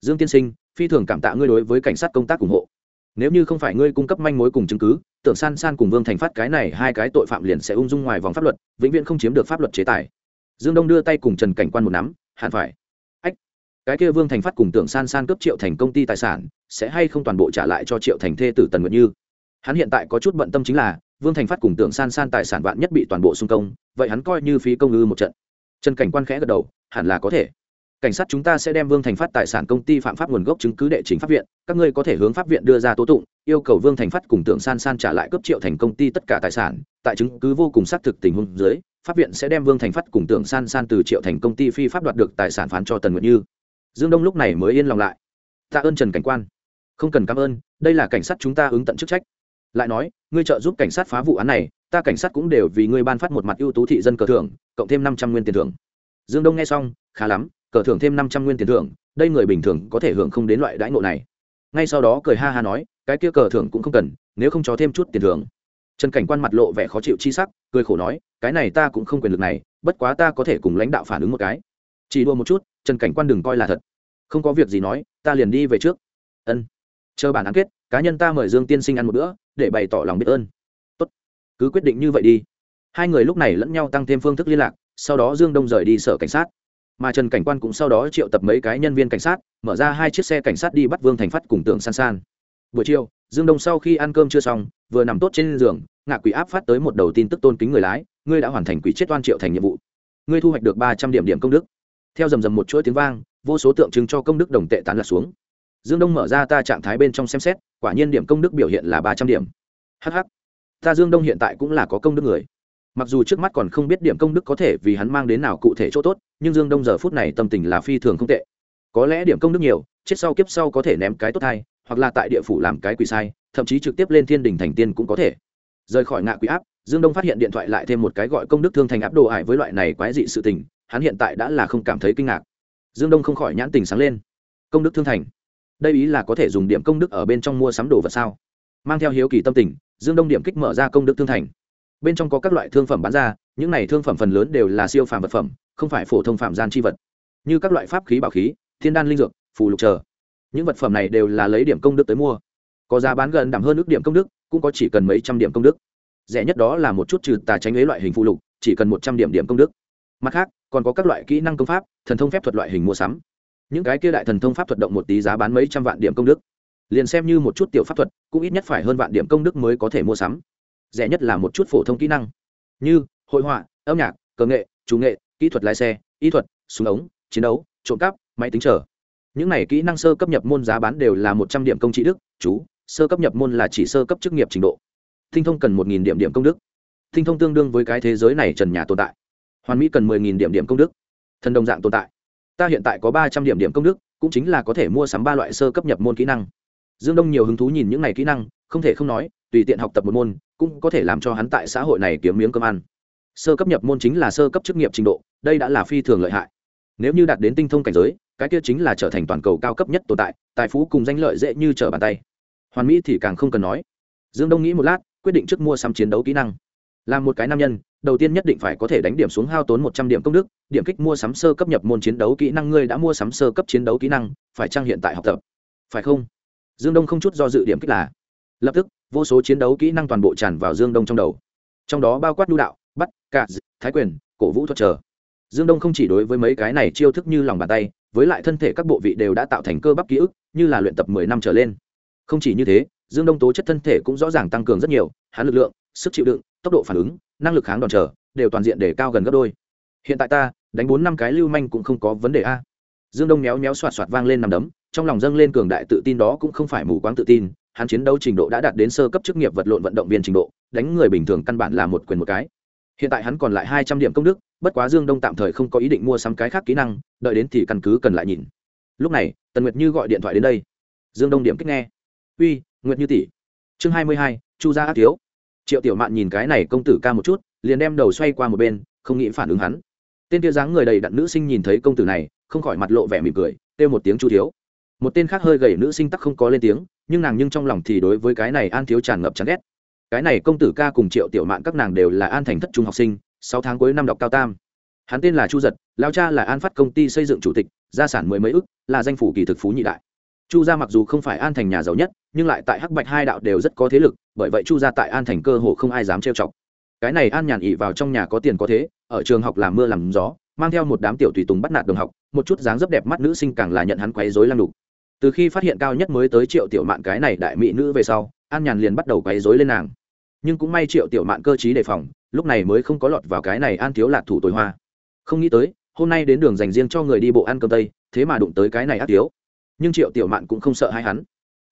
dương tiên sinh, phi thường cảm tạ ngươi đối với cảnh sát công tác ủng hộ. Nếu như không phải ngươi cung cấp manh mối cùng chứng cứ, tưởng san san cùng vương thành phát cái này hai cái tội phạm liền sẽ ung dung ngoài vòng pháp luật, vĩnh viễn không chiếm được pháp luật chế tài. Dương đông đưa tay cùng trần cảnh quan một nắm, hẳn phải cái kia vương thành phát cùng tưởng san san cấp triệu thành công ty tài sản, sẽ hay không toàn bộ trả lại cho triệu thành thê tử tần nguyệt như? Hắn hiện tại có chút bận tâm chính là, vương thành phát cùng tưởng san san tài sản vạn nhất bị toàn bộ xung công, vậy hắn coi như phí công ư một trận. Trần cảnh quan khẽ gật đầu, hẳn là có thể. Cảnh sát chúng ta sẽ đem vương thành phát tài sản công ty phạm pháp nguồn gốc chứng cứ đệ trình pháp viện, các ngươi có thể hướng pháp viện đưa ra tố tụng, yêu cầu vương thành phát cùng tưởng san san trả lại cấp triệu thành công ty tất cả tài sản. Tại chứng cứ vô cùng xác thực tình huống dưới, pháp viện sẽ đem vương thành phát cùng tưởng san san từ triệu thành công ty phi pháp đoạt được tài sản phán cho tần nguyệt như dương đông lúc này mới yên lòng lại. Tạ ơn trần cảnh quan. Không cần cảm ơn, đây là cảnh sát chúng ta ứng tận chức trách. Lại nói, ngươi trợ giúp cảnh sát phá vụ án này, ta cảnh sát cũng đều vì ngươi ban phát một mặt ưu tú thị dân cờ thưởng, cộng thêm năm trăm nguyên tiền thưởng. Dương đông nghe xong, khá lắm, cờ thưởng thêm năm trăm nguyên tiền thưởng, đây người bình thường có thể hưởng không đến loại đãi ngộ này. Ngay sau đó cười ha ha nói, cái kia cờ thưởng cũng không cần, nếu không cho thêm chút tiền thưởng. Trần cảnh quan mặt lộ vẻ khó chịu chi sắc, cười khổ nói, cái này ta cũng không quyền lực này, bất quá ta có thể cùng lãnh đạo phản ứng một cái. Chỉ đua một chút trần cảnh quan đừng coi là thật. Không có việc gì nói, ta liền đi về trước. Ân. Chờ bản án kết, cá nhân ta mời dương tiên sinh ăn một bữa, để bày tỏ lòng biết ơn. Tốt. Cứ quyết định như vậy đi. Hai người lúc này lẫn nhau tăng thêm phương thức liên lạc, sau đó dương đông rời đi sở cảnh sát. Mà trần cảnh quan cũng sau đó triệu tập mấy cái nhân viên cảnh sát, mở ra hai chiếc xe cảnh sát đi bắt vương thành phát cùng tưởng san san. Buổi chiều, dương đông sau khi ăn cơm chưa xong, vừa nằm tốt trên giường, ngạ quỷ áp phát tới một đầu tin tức tôn kính người lái, ngươi đã hoàn thành quỷ chết oan triệu thành nhiệm vụ. Ngươi thu hoạch được ba trăm điểm điểm công đức theo rầm rầm một chuỗi tiếng vang, vô số tượng trưng cho công đức đồng tệ tán lạc xuống. Dương đông mở ra ta trạng thái bên trong xem xét, quả nhiên điểm công đức biểu hiện là ba trăm điểm. Hh ta dương đông hiện tại cũng là có công đức người. Mặc dù trước mắt còn không biết điểm công đức có thể vì hắn mang đến nào cụ thể chỗ tốt, nhưng dương đông giờ phút này tâm tình là phi thường không tệ. Có lẽ điểm công đức nhiều, chết sau kiếp sau có thể ném cái tốt thai, hoặc là tại địa phủ làm cái quỷ sai, thậm chí trực tiếp lên thiên đình thành tiên cũng có thể. Rời khỏi ngạ quỷ áp, dương đông phát hiện điện thoại lại thêm một cái gọi công đức thương thành áp đồ ải với loại này quái dị sự tình hắn hiện tại đã là không cảm thấy kinh ngạc. Dương đông không khỏi nhãn tình sáng lên. Công đức thương thành. Đây ý là có thể dùng điểm công đức ở bên trong mua sắm đồ vật sao? Mang theo hiếu kỳ tâm tình, dương đông điểm kích mở ra công đức thương thành. Bên trong có các loại thương phẩm bán ra, những này thương phẩm phần lớn đều là siêu phàm vật phẩm, không phải phổ thông phạm gian chi vật. Như các loại pháp khí bảo khí, thiên đan linh dược, phù lục chờ. Những vật phẩm này đều là lấy điểm công đức tới mua. Có giá bán gần đảm hơn ước điểm công đức, cũng có chỉ cần mấy trăm điểm công đức. Rẻ nhất đó là một chút trừ tà tránh lấy loại hình phụ lục, chỉ cần một trăm điểm điểm công đức mặt khác, còn có các loại kỹ năng công pháp, thần thông phép thuật loại hình mua sắm. Những cái kia đại thần thông pháp thuật động một tí giá bán mấy trăm vạn điểm công đức. Liền xem như một chút tiểu pháp thuật, cũng ít nhất phải hơn vạn điểm công đức mới có thể mua sắm. Rẻ nhất là một chút phổ thông kỹ năng. Như, hội họa, âm nhạc cờ nghệ, chủ nghệ, kỹ thuật lái xe, y thuật, súng ống, chiến đấu, trộm cắp, máy tính trở những này kỹ năng sơ cấp nhập môn giá bán đều là một trăm điểm công trị đức, chú, sơ cấp nhập môn là chỉ sơ cấp chức nghiệp trình độ. Tinh thông cần một nghìn điểm điểm công đức. Tinh thông tương đương với cái thế giới này trần nhà tồn tại hoàn mỹ cần mười nghìn điểm điểm công đức. Thần đồng dạng tồn tại. Ta hiện tại có ba trăm điểm điểm công đức, cũng chính là có thể mua sắm ba loại sơ cấp nhập môn kỹ năng. Dương đông nhiều hứng thú nhìn những này kỹ năng, không thể không nói, tùy tiện học tập một môn, cũng có thể làm cho hắn tại xã hội này kiếm miếng cơm ăn. Sơ cấp nhập môn chính là sơ cấp chức nghiệp trình độ, đây đã là phi thường lợi hại. Nếu như đạt đến tinh thông cảnh giới, cái kia chính là trở thành toàn cầu cao cấp nhất tồn tại, tài phú cùng danh lợi dễ như trở bàn tay. Hoàn mỹ thì càng không cần nói. Dương đông nghĩ một lát, quyết định trước mua sắm chiến đấu kỹ năng làm một cái nam nhân, đầu tiên nhất định phải có thể đánh điểm xuống hao tốn một trăm điểm công đức, điểm kích mua sắm sơ cấp nhập môn chiến đấu kỹ năng, ngươi đã mua sắm sơ cấp chiến đấu kỹ năng, phải trang hiện tại học tập? Phải không? Dương đông không chút do dự điểm kích là, lập tức, vô số chiến đấu kỹ năng toàn bộ tràn vào dương đông trong đầu. Trong đó bao quát nhu đạo, bắt, cả thái quyền, cổ vũ thuật trở. Dương đông không chỉ đối với mấy cái này chiêu thức như lòng bàn tay, với lại thân thể các bộ vị đều đã tạo thành cơ bắp ký ức, như là luyện tập mười năm trở lên. Không chỉ như thế, dương đông tố chất thân thể cũng rõ ràng tăng cường rất nhiều, hắn lực lượng sức chịu đựng, tốc độ phản ứng, năng lực kháng đòn trở đều toàn diện để cao gần gấp đôi. Hiện tại ta, đánh bốn năm cái lưu manh cũng không có vấn đề a. Dương đông méo méo xoạt xoạt vang lên nằm đấm, trong lòng dâng lên cường đại tự tin đó cũng không phải mù quáng tự tin, hắn chiến đấu trình độ đã đạt đến sơ cấp chức nghiệp vật lộn vận động viên trình độ, đánh người bình thường căn bản là một quyền một cái. Hiện tại hắn còn lại hai trăm điểm công đức, bất quá dương đông tạm thời không có ý định mua sắm cái khác kỹ năng, đợi đến thì căn cứ cần lại nhìn. Lúc này, tần nguyệt như gọi điện thoại đến đây. Dương đông điểm kích nghe. Uy, nguyệt như tỷ. Chương hai mươi hai, chu gia ác thiếu triệu tiểu mạn nhìn cái này công tử ca một chút, liền đem đầu xoay qua một bên, không nghĩ phản ứng hắn. Tên kia dáng người đầy đặn nữ sinh nhìn thấy công tử này, không khỏi mặt lộ vẻ mỉm cười, kêu một tiếng chu thiếu. Một tên khác hơi gầy nữ sinh tắc không có lên tiếng, nhưng nàng nhưng trong lòng thì đối với cái này an thiếu tràn ngập chán ghét. Cái này công tử ca cùng triệu tiểu mạn các nàng đều là an thành thất trung học sinh, sáu tháng cuối năm đọc cao tam. Hắn tên là chu giật lao cha là an phát công ty xây dựng chủ tịch, gia sản mười mấy ức, là danh phủ kỳ thực phú nhị đại chu gia mặc dù không phải an thành nhà giàu nhất, nhưng lại tại hắc bạch hai đạo đều rất có thế lực, bởi vậy chu gia tại an thành cơ hồ không ai dám trêu chọc. Cái này an nhàn ỉ vào trong nhà có tiền có thế, ở trường học làm mưa làm gió, mang theo một đám tiểu tùy tùng bắt nạt đồng học, một chút dáng dấp đẹp mắt nữ sinh càng là nhận hắn quấy rối lăng đục từ khi phát hiện cao nhất mới tới triệu tiểu mạn cái này đại mỹ nữ về sau, an nhàn liền bắt đầu quấy rối lên nàng. Nhưng cũng may triệu tiểu mạn cơ t đề phòng, lúc này mới không có lọt vào cái này an thiếu lạc thủ tối hoa. Không nghĩ tới, hôm nay đến đường dành riêng cho người đi bộ ăn cơm tây, thế mà đụng tới cái này ác thiếu nhưng triệu tiểu mạn cũng không sợ hai hắn.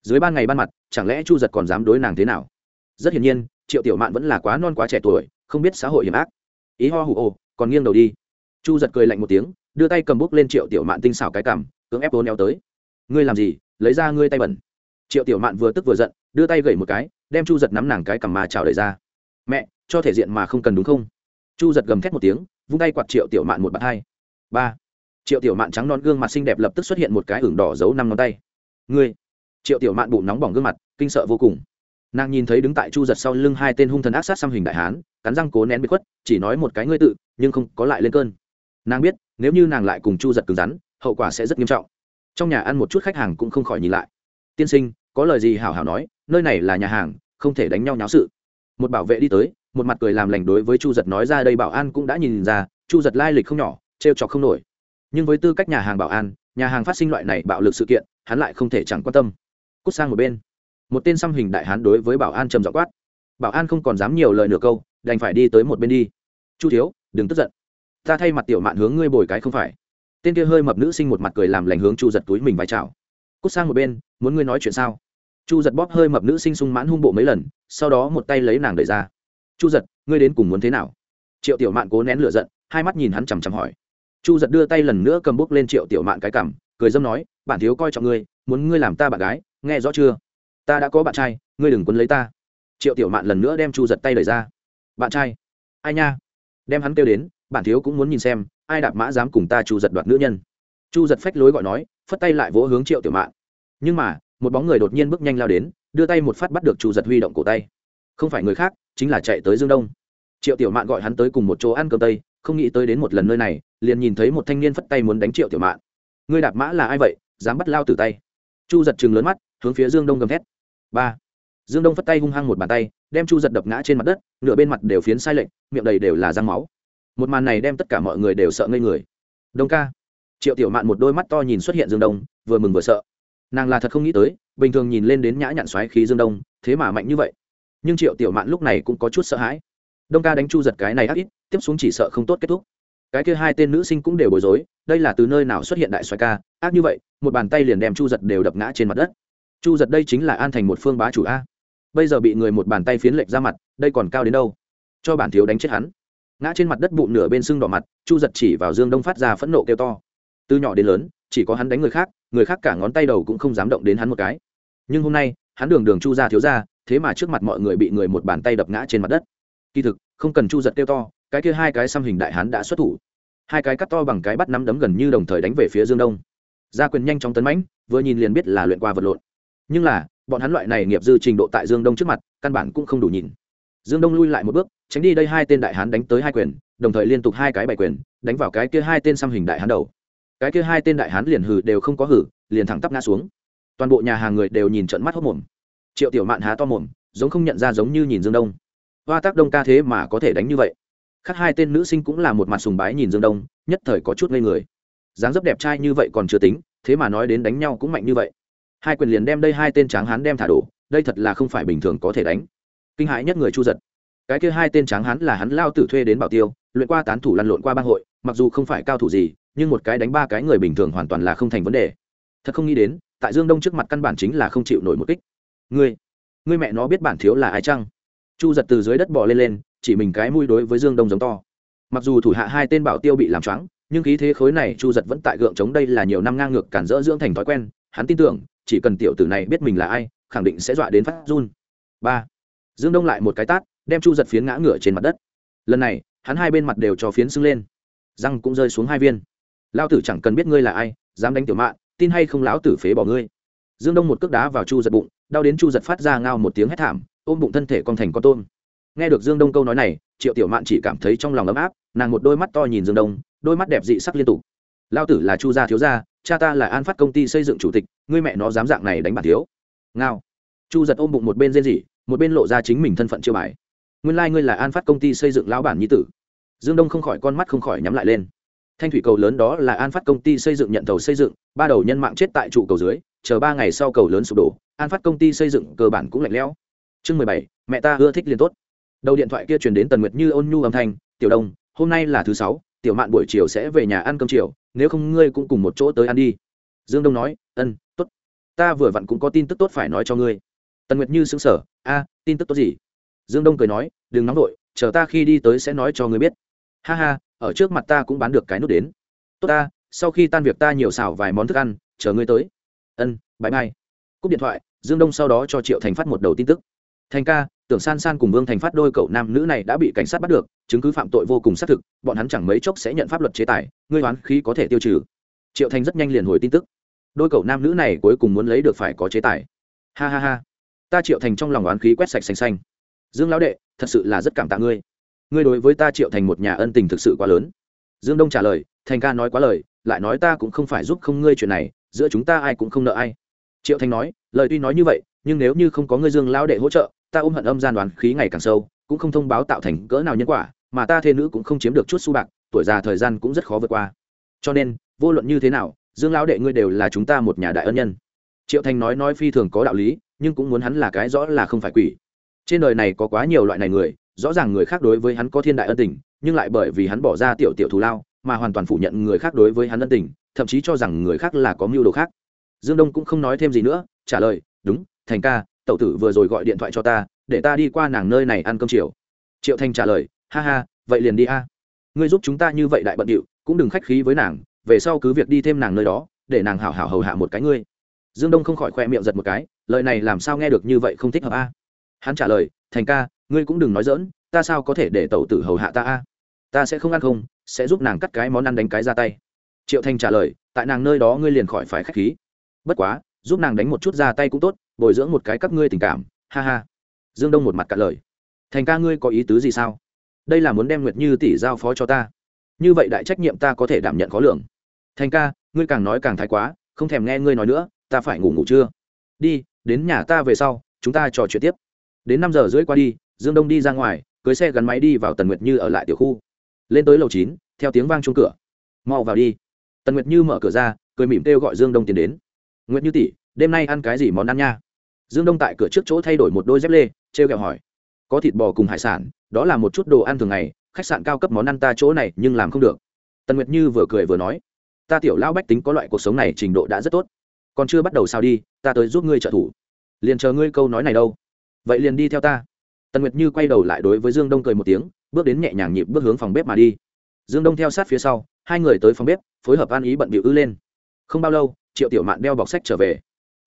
Dưới ban ngày ban mặt, chẳng lẽ chu giật còn dám đối nàng thế nào? Rất hiển nhiên, triệu tiểu mạn vẫn là quá non quá trẻ tuổi, không biết xã hội hiểm ác. Ý ho hụ ồ còn nghiêng đầu đi. Chu giật cười lạnh một tiếng, đưa tay cầm bút lên triệu tiểu mạn tinh xảo cái cằm, cưỡng ép vốn éo tới. Ngươi làm gì? Lấy ra ngươi tay bẩn. Triệu tiểu mạn vừa tức vừa giận, đưa tay gậy một cái, đem chu giật nắm nàng cái cằm mà trào đẩy ra. Mẹ, cho thể diện mà không cần đúng không? Chu giật gầm thét một tiếng, vung tay quạt triệu tiểu mạn một bạt hai. Ba triệu tiểu mạn trắng non gương mặt xinh đẹp lập tức xuất hiện một cái ửng đỏ giấu năm ngón tay. Ngươi? Triệu tiểu mạn bụng nóng bỏng gương mặt, kinh sợ vô cùng. Nàng nhìn thấy đứng tại chu giật sau lưng hai tên hung thần ác sát xăm hình đại hán, cắn răng cố nén bị khuất, chỉ nói một cái ngươi tự, nhưng không có lại lên cơn. Nàng biết, nếu như nàng lại cùng chu giật cứng rắn, hậu quả sẽ rất nghiêm trọng. Trong nhà ăn một chút khách hàng cũng không khỏi nhìn lại. Tiên sinh, có lời gì hảo hảo nói, nơi này là nhà hàng, không thể đánh nhau nháo sự. Một bảo vệ đi tới, một mặt cười làm lành đối với chu giật nói ra, đây bảo an cũng đã nhìn ra, chu giật lai lịch không nhỏ t r e o trọc không nổi nhưng với tư cách nhà hàng bảo an, nhà hàng phát sinh loại này bạo lực sự kiện, hắn lại không thể chẳng quan tâm. Cút sang một bên. Một tên xăm hình đại hán đối với bảo an trầm dọ quát. Bảo an không còn dám nhiều lời nửa câu, đành phải đi tới một bên đi. Chu thiếu, đừng tức giận. Ta thay mặt tiểu mạn hướng ngươi bồi cái không phải. Tên kia hơi mập nữ sinh một mặt cười làm lành hướng chu giật túi mình vai chào. Cút sang một bên, muốn ngươi nói chuyện sao? Chu giật bóp hơi mập nữ sinh sung mãn hung bộ mấy lần, sau đó một tay lấy nàng đẩy ra. Chu giật, ngươi đến cùng muốn thế nào? Triệu tiểu mạn cố nén lửa giận, hai mắt nhìn hắn chằm chằm hỏi chu giật đưa tay lần nữa cầm bút lên triệu tiểu mạn cái cằm, cười dâm nói, bản thiếu coi trọng ngươi, muốn ngươi làm ta bạn gái, nghe rõ chưa? Ta đã có bạn trai, ngươi đừng quấn lấy ta. Triệu tiểu mạn lần nữa đem chu giật tay đẩy ra. Bạn trai? Ai nha? Đem hắn kêu đến, bản thiếu cũng muốn nhìn xem, ai đạp mã dám cùng ta chu giật đoạt nữ nhân. Chu giật phách lối gọi nói, phất tay lại vỗ hướng triệu tiểu mạn. Nhưng mà, một bóng người đột nhiên bước nhanh lao đến, đưa tay một phát bắt được chu giật huy động cổ tay. Không phải người khác, chính là chạy tới dương đông. Triệu tiểu mạn gọi hắn tới cùng một chỗ ăn cơm tây không nghĩ tới đến một lần nơi này, liền nhìn thấy một thanh niên phất tay muốn đánh triệu tiểu mạn. Ngươi đạp mã là ai vậy, dám bắt lao từ tay? Chu giật chừng lớn mắt, hướng phía dương đông gầm thét. Ba. Dương đông phất tay hung hăng một bàn tay, đem chu giật đập ngã trên mặt đất, nửa bên mặt đều phiến sai lệnh miệng đầy đều là răng máu. Một màn này đem tất cả mọi người đều sợ ngây người. Đông ca. Triệu tiểu mạn một đôi mắt to nhìn xuất hiện dương đông, vừa mừng vừa sợ. Nàng là thật không nghĩ tới, bình thường nhìn lên đến nhã nhặn xoáy khí dương đông, thế mà mạnh như vậy. Nhưng triệu tiểu mạn lúc này cũng có chút sợ hãi đông ca đánh chu giật cái này ác ít, tiếp xuống chỉ sợ không tốt kết thúc. Cái kia hai tên nữ sinh cũng đều bối rối, đây là từ nơi nào xuất hiện đại xoài ca, ác như vậy, một bàn tay liền đem chu giật đều đập ngã trên mặt đất. Chu giật đây chính là an thành một phương bá chủ a. Bây giờ bị người một bàn tay phiến lệch ra mặt, đây còn cao đến đâu? Cho bản thiếu đánh chết hắn. Ngã trên mặt đất bụng nửa bên sưng đỏ mặt, chu giật chỉ vào dương đông phát ra phẫn nộ kêu to. Từ nhỏ đến lớn, chỉ có hắn đánh người khác người khác cả ngón tay đầu cũng không dám động đến hắn một cái. Nhưng hôm nay, hắn đường đường chu ra thiếu ra thế mà trước mặt mọi người bị người một bàn tay đập ngã trên mặt đất kỳ thực, không cần chu giật kêu to, cái kia hai cái xăm hình đại hán đã xuất thủ. Hai cái cắt to bằng cái bắt nắm đấm gần như đồng thời đánh về phía dương đông. Gia quyền nhanh chóng tấn mãnh, vừa nhìn liền biết là luyện qua vật lộn. Nhưng là, bọn hắn loại này nghiệp dư trình độ tại dương đông trước mặt, căn bản cũng không đủ nhìn. Dương đông lui lại một bước, tránh đi đây hai tên đại hán đánh tới hai quyền, đồng thời liên tục hai cái bảy quyền, đánh vào cái kia hai tên xăm hình đại hán đầu. Cái kia hai tên đại hán liền hử đều không có hử, liền thẳng tắp ngã xuống. Toàn bộ nhà hàng người đều nhìn trận mắt hốc mồm. Triệu tiểu mạn há to mồm, giống không nhận ra giống như nhìn dương đông hoa tác đông ca thế mà có thể đánh như vậy? Khác hai tên nữ sinh cũng là một mặt sùng bái nhìn dương đông, nhất thời có chút ngây người. Dáng dấp đẹp trai như vậy còn chưa tính, thế mà nói đến đánh nhau cũng mạnh như vậy. Hai quyền liền đem đây hai tên tráng hán đem thả đổ, đây thật là không phải bình thường có thể đánh. Kinh hãi nhất người chu giật. Cái kia hai tên tráng hán là hắn lao tử thuê đến bảo tiêu, luyện qua tán thủ lăn lộn qua bang hội, mặc dù không phải cao thủ gì, nhưng một cái đánh ba cái người bình thường hoàn toàn là không thành vấn đề. Thật không nghĩ đến, tại dương đông trước mặt căn bản chính là không chịu nổi một kích. Ngươi ngươi mẹ nó biết bản thiếu là ai chăng? Chu giật từ dưới đất bò lên lên, chỉ mình cái mũi đối với dương đông giống to. Mặc dù thủ hạ hai tên bảo tiêu bị làm choáng, nhưng khí thế khối này chu giật vẫn tại gượng chống đây là nhiều năm ngang ngược cản rỡ dưỡng thành thói quen. Hắn tin tưởng, chỉ cần tiểu tử này biết mình là ai, khẳng định sẽ dọa đến phát run. Ba. Dương đông lại một cái tát, đem chu giật phiến ngã ngửa trên mặt đất. Lần này, hắn hai bên mặt đều cho phiến sưng lên. Răng cũng rơi xuống hai viên. Lao tử chẳng cần biết ngươi là ai, dám đánh tiểu mạn, tin hay không lão tử phế bỏ ngươi. Dương đông một cước đá vào chu giật bụng, đau đến chu giật phát ra ngao một tiếng hét thảm ôm bụng thân thể con thành con tôm. Nghe được dương đông câu nói này, triệu tiểu mạn chỉ cảm thấy trong lòng ấm áp, nàng một đôi mắt to nhìn dương đông, đôi mắt đẹp dị sắc liên tục. Lao tử là chu gia thiếu gia, cha ta là an phát công ty xây dựng chủ tịch, ngươi mẹ nó dám dạng này đánh bản thiếu. Ngao. Chu giật ôm bụng một bên rên rỉ, một bên lộ ra chính mình thân phận chiêu bài. Nguyên lai、like、ngươi là an phát công ty xây dựng lão bản nhi tử. Dương đông không khỏi con mắt không khỏi nhắm lại lên. Thanh thủy cầu lớn đó là an phát công ty xây dựng nhận thầu xây dựng, ba đầu nhân mạng chết tại trụ cầu dưới, chờ ba ngày sau cầu lớn sụp đổ, an phát công ty xây dựng cơ bản cũng lạnh lẽo chương mười bảy, mẹ ta ưa thích liền tốt. Đầu điện thoại kia truyền đến tần nguyệt như ôn nhu âm thanh, tiểu đông, hôm nay là thứ sáu, tiểu mạn buổi chiều sẽ về nhà ăn cơm chiều, nếu không ngươi cũng cùng một chỗ tới ăn đi. Dương đông nói, ân t ố t ta vừa vặn cũng có tin tức tốt phải nói cho ngươi. Tần nguyệt như xứng sở a, tin tức tốt gì? Dương đông cười nói, đừng nóng vội, chờ ta khi đi tới sẽ nói cho ngươi biết. Ha ha, ở trước mặt ta cũng bán được cái nút đến. Tốt ta, sau khi tan việc ta nhiều xào vài món thức ăn, chờ ngươi tới. Ân bãi mai cúp điện thoại, dương đông sau đó cho triệu thành phát một đầu tin tức thành ca, tưởng san san cùng vương thành phát đôi cậu nam nữ này đã bị cảnh sát bắt được, chứng cứ phạm tội vô cùng xác thực, bọn hắn chẳng mấy chốc sẽ nhận pháp luật chế tài, ngươi oán khí có thể tiêu trừ. Triệu thành rất nhanh liền hồi tin tức. Đôi cậu nam nữ này cuối cùng muốn lấy được phải có chế tài. Ha ha ha. Ta triệu thành trong lòng oán khí quét sạch xanh xanh. Dương lão đệ, thật sự là rất cảm tạ ngươi. Ngươi đối với ta triệu thành một nhà ân tình thực sự quá lớn. Dương đông trả lời, thành ca nói quá lời, lại nói ta cũng không phải giúp không ngươi chuyện này, giữa chúng ta ai cũng không nợ ai. Triệu thành nói, lời tuy nói như vậy, nhưng nếu như không có ngươi dương lão đệ hỗ trợ ta ôm hận âm gian đoán khí ngày càng sâu, cũng không thông báo tạo thành cỡ nào nhân quả, mà ta thê nữ cũng không chiếm được chút su bạc, tuổi già thời gian cũng rất khó vượt qua. Cho nên, vô luận như thế nào, dương lão đệ ngươi đều là chúng ta một nhà đại ân nhân. Triệu thành nói nói phi thường có đạo lý, nhưng cũng muốn hắn là cái rõ là không phải quỷ. Trên đời này có quá nhiều loại này người, rõ ràng người khác đối với hắn có thiên đại ân tình, nhưng lại bởi vì hắn bỏ ra tiểu tiểu thù lao, mà hoàn toàn phủ nhận người khác đối với hắn ân tình, thậm chí cho rằng người khác là có mưu đồ khác. Dương đông cũng không nói thêm gì nữa, trả lời, đúng, thành ca tẩu tử vừa rồi gọi điện thoại cho ta, để ta đi qua nàng nơi này ăn cơm chiều. Triệu Thanh trả lời, ha ha, vậy liền đi a. Ngươi giúp chúng ta như vậy đại bận điệu, cũng đừng khách khí với nàng, về sau cứ việc đi thêm nàng nơi đó, để nàng hảo hảo hầu hạ một cái ngươi. Dương đông không khỏi khoe miệng giật một cái, lời này làm sao nghe được như vậy không thích hợp a? Hắn trả lời, thành ca, ngươi cũng đừng nói dỡn ta sao có thể để tẩu tử hầu hạ ta a? Ta sẽ không ăn không, sẽ giúp nàng cắt cái món ăn đánh cái ra tay. Triệu Thanh trả lời, tại nàng nơi đó ngươi liền khỏi phải khách khí. Bất quá, giúp nàng đánh một chút ra tay cũng tốt bồi dưỡng một cái các ngươi tình cảm, ha ha. Dương đông một mặt cả lời. Thành ca ngươi có ý tứ gì sao? Đây là muốn đem nguyệt như tỷ giao phó cho ta. Như vậy đại trách nhiệm ta có thể đảm nhận khó lường. Thành ca, ngươi càng nói càng thái quá, không thèm nghe ngươi nói nữa, ta phải ngủ ngủ chưa? Đi, đến nhà ta về sau, chúng ta trò chuyện tiếp. Đến năm giờ rưỡi qua đi, dương đông đi ra ngoài, cưới xe gắn máy đi vào tần nguyệt như ở lại tiểu khu. Lên tới lầu chín, theo tiếng vang chung cửa. Mau vào đi. Tần nguyệt như mở cửa ra, cười mỉm kêu gọi dương đông tiến đến. Nguyệt như tỷ đêm nay ăn cái gì món ăn nha? Dương đông tại cửa trước chỗ thay đổi một đôi dép lê t r e o kẹo hỏi. Có thịt bò cùng hải sản, đó là một chút đồ ăn thường ngày, khách sạn cao cấp món ăn ta chỗ này nhưng làm không được. Tần nguyệt như vừa cười vừa nói. Ta tiểu lão bách tính có loại cuộc sống này trình độ đã rất tốt. Còn chưa bắt đầu sao đi, ta tới giúp ngươi trợ thủ. Liền chờ ngươi câu nói này đâu. Vậy liền đi theo ta. Tần nguyệt như quay đầu lại đối với dương đông cười một tiếng, bước đến nhẹ nhàng nhịp bước hướng phòng bếp mà đi. Dương đông theo sát phía sau, hai người tới phòng bếp, phối hợp an ý bận bịu ư lên. Không bao lâu, triệu tiểu mạn đeo bọc sách trở về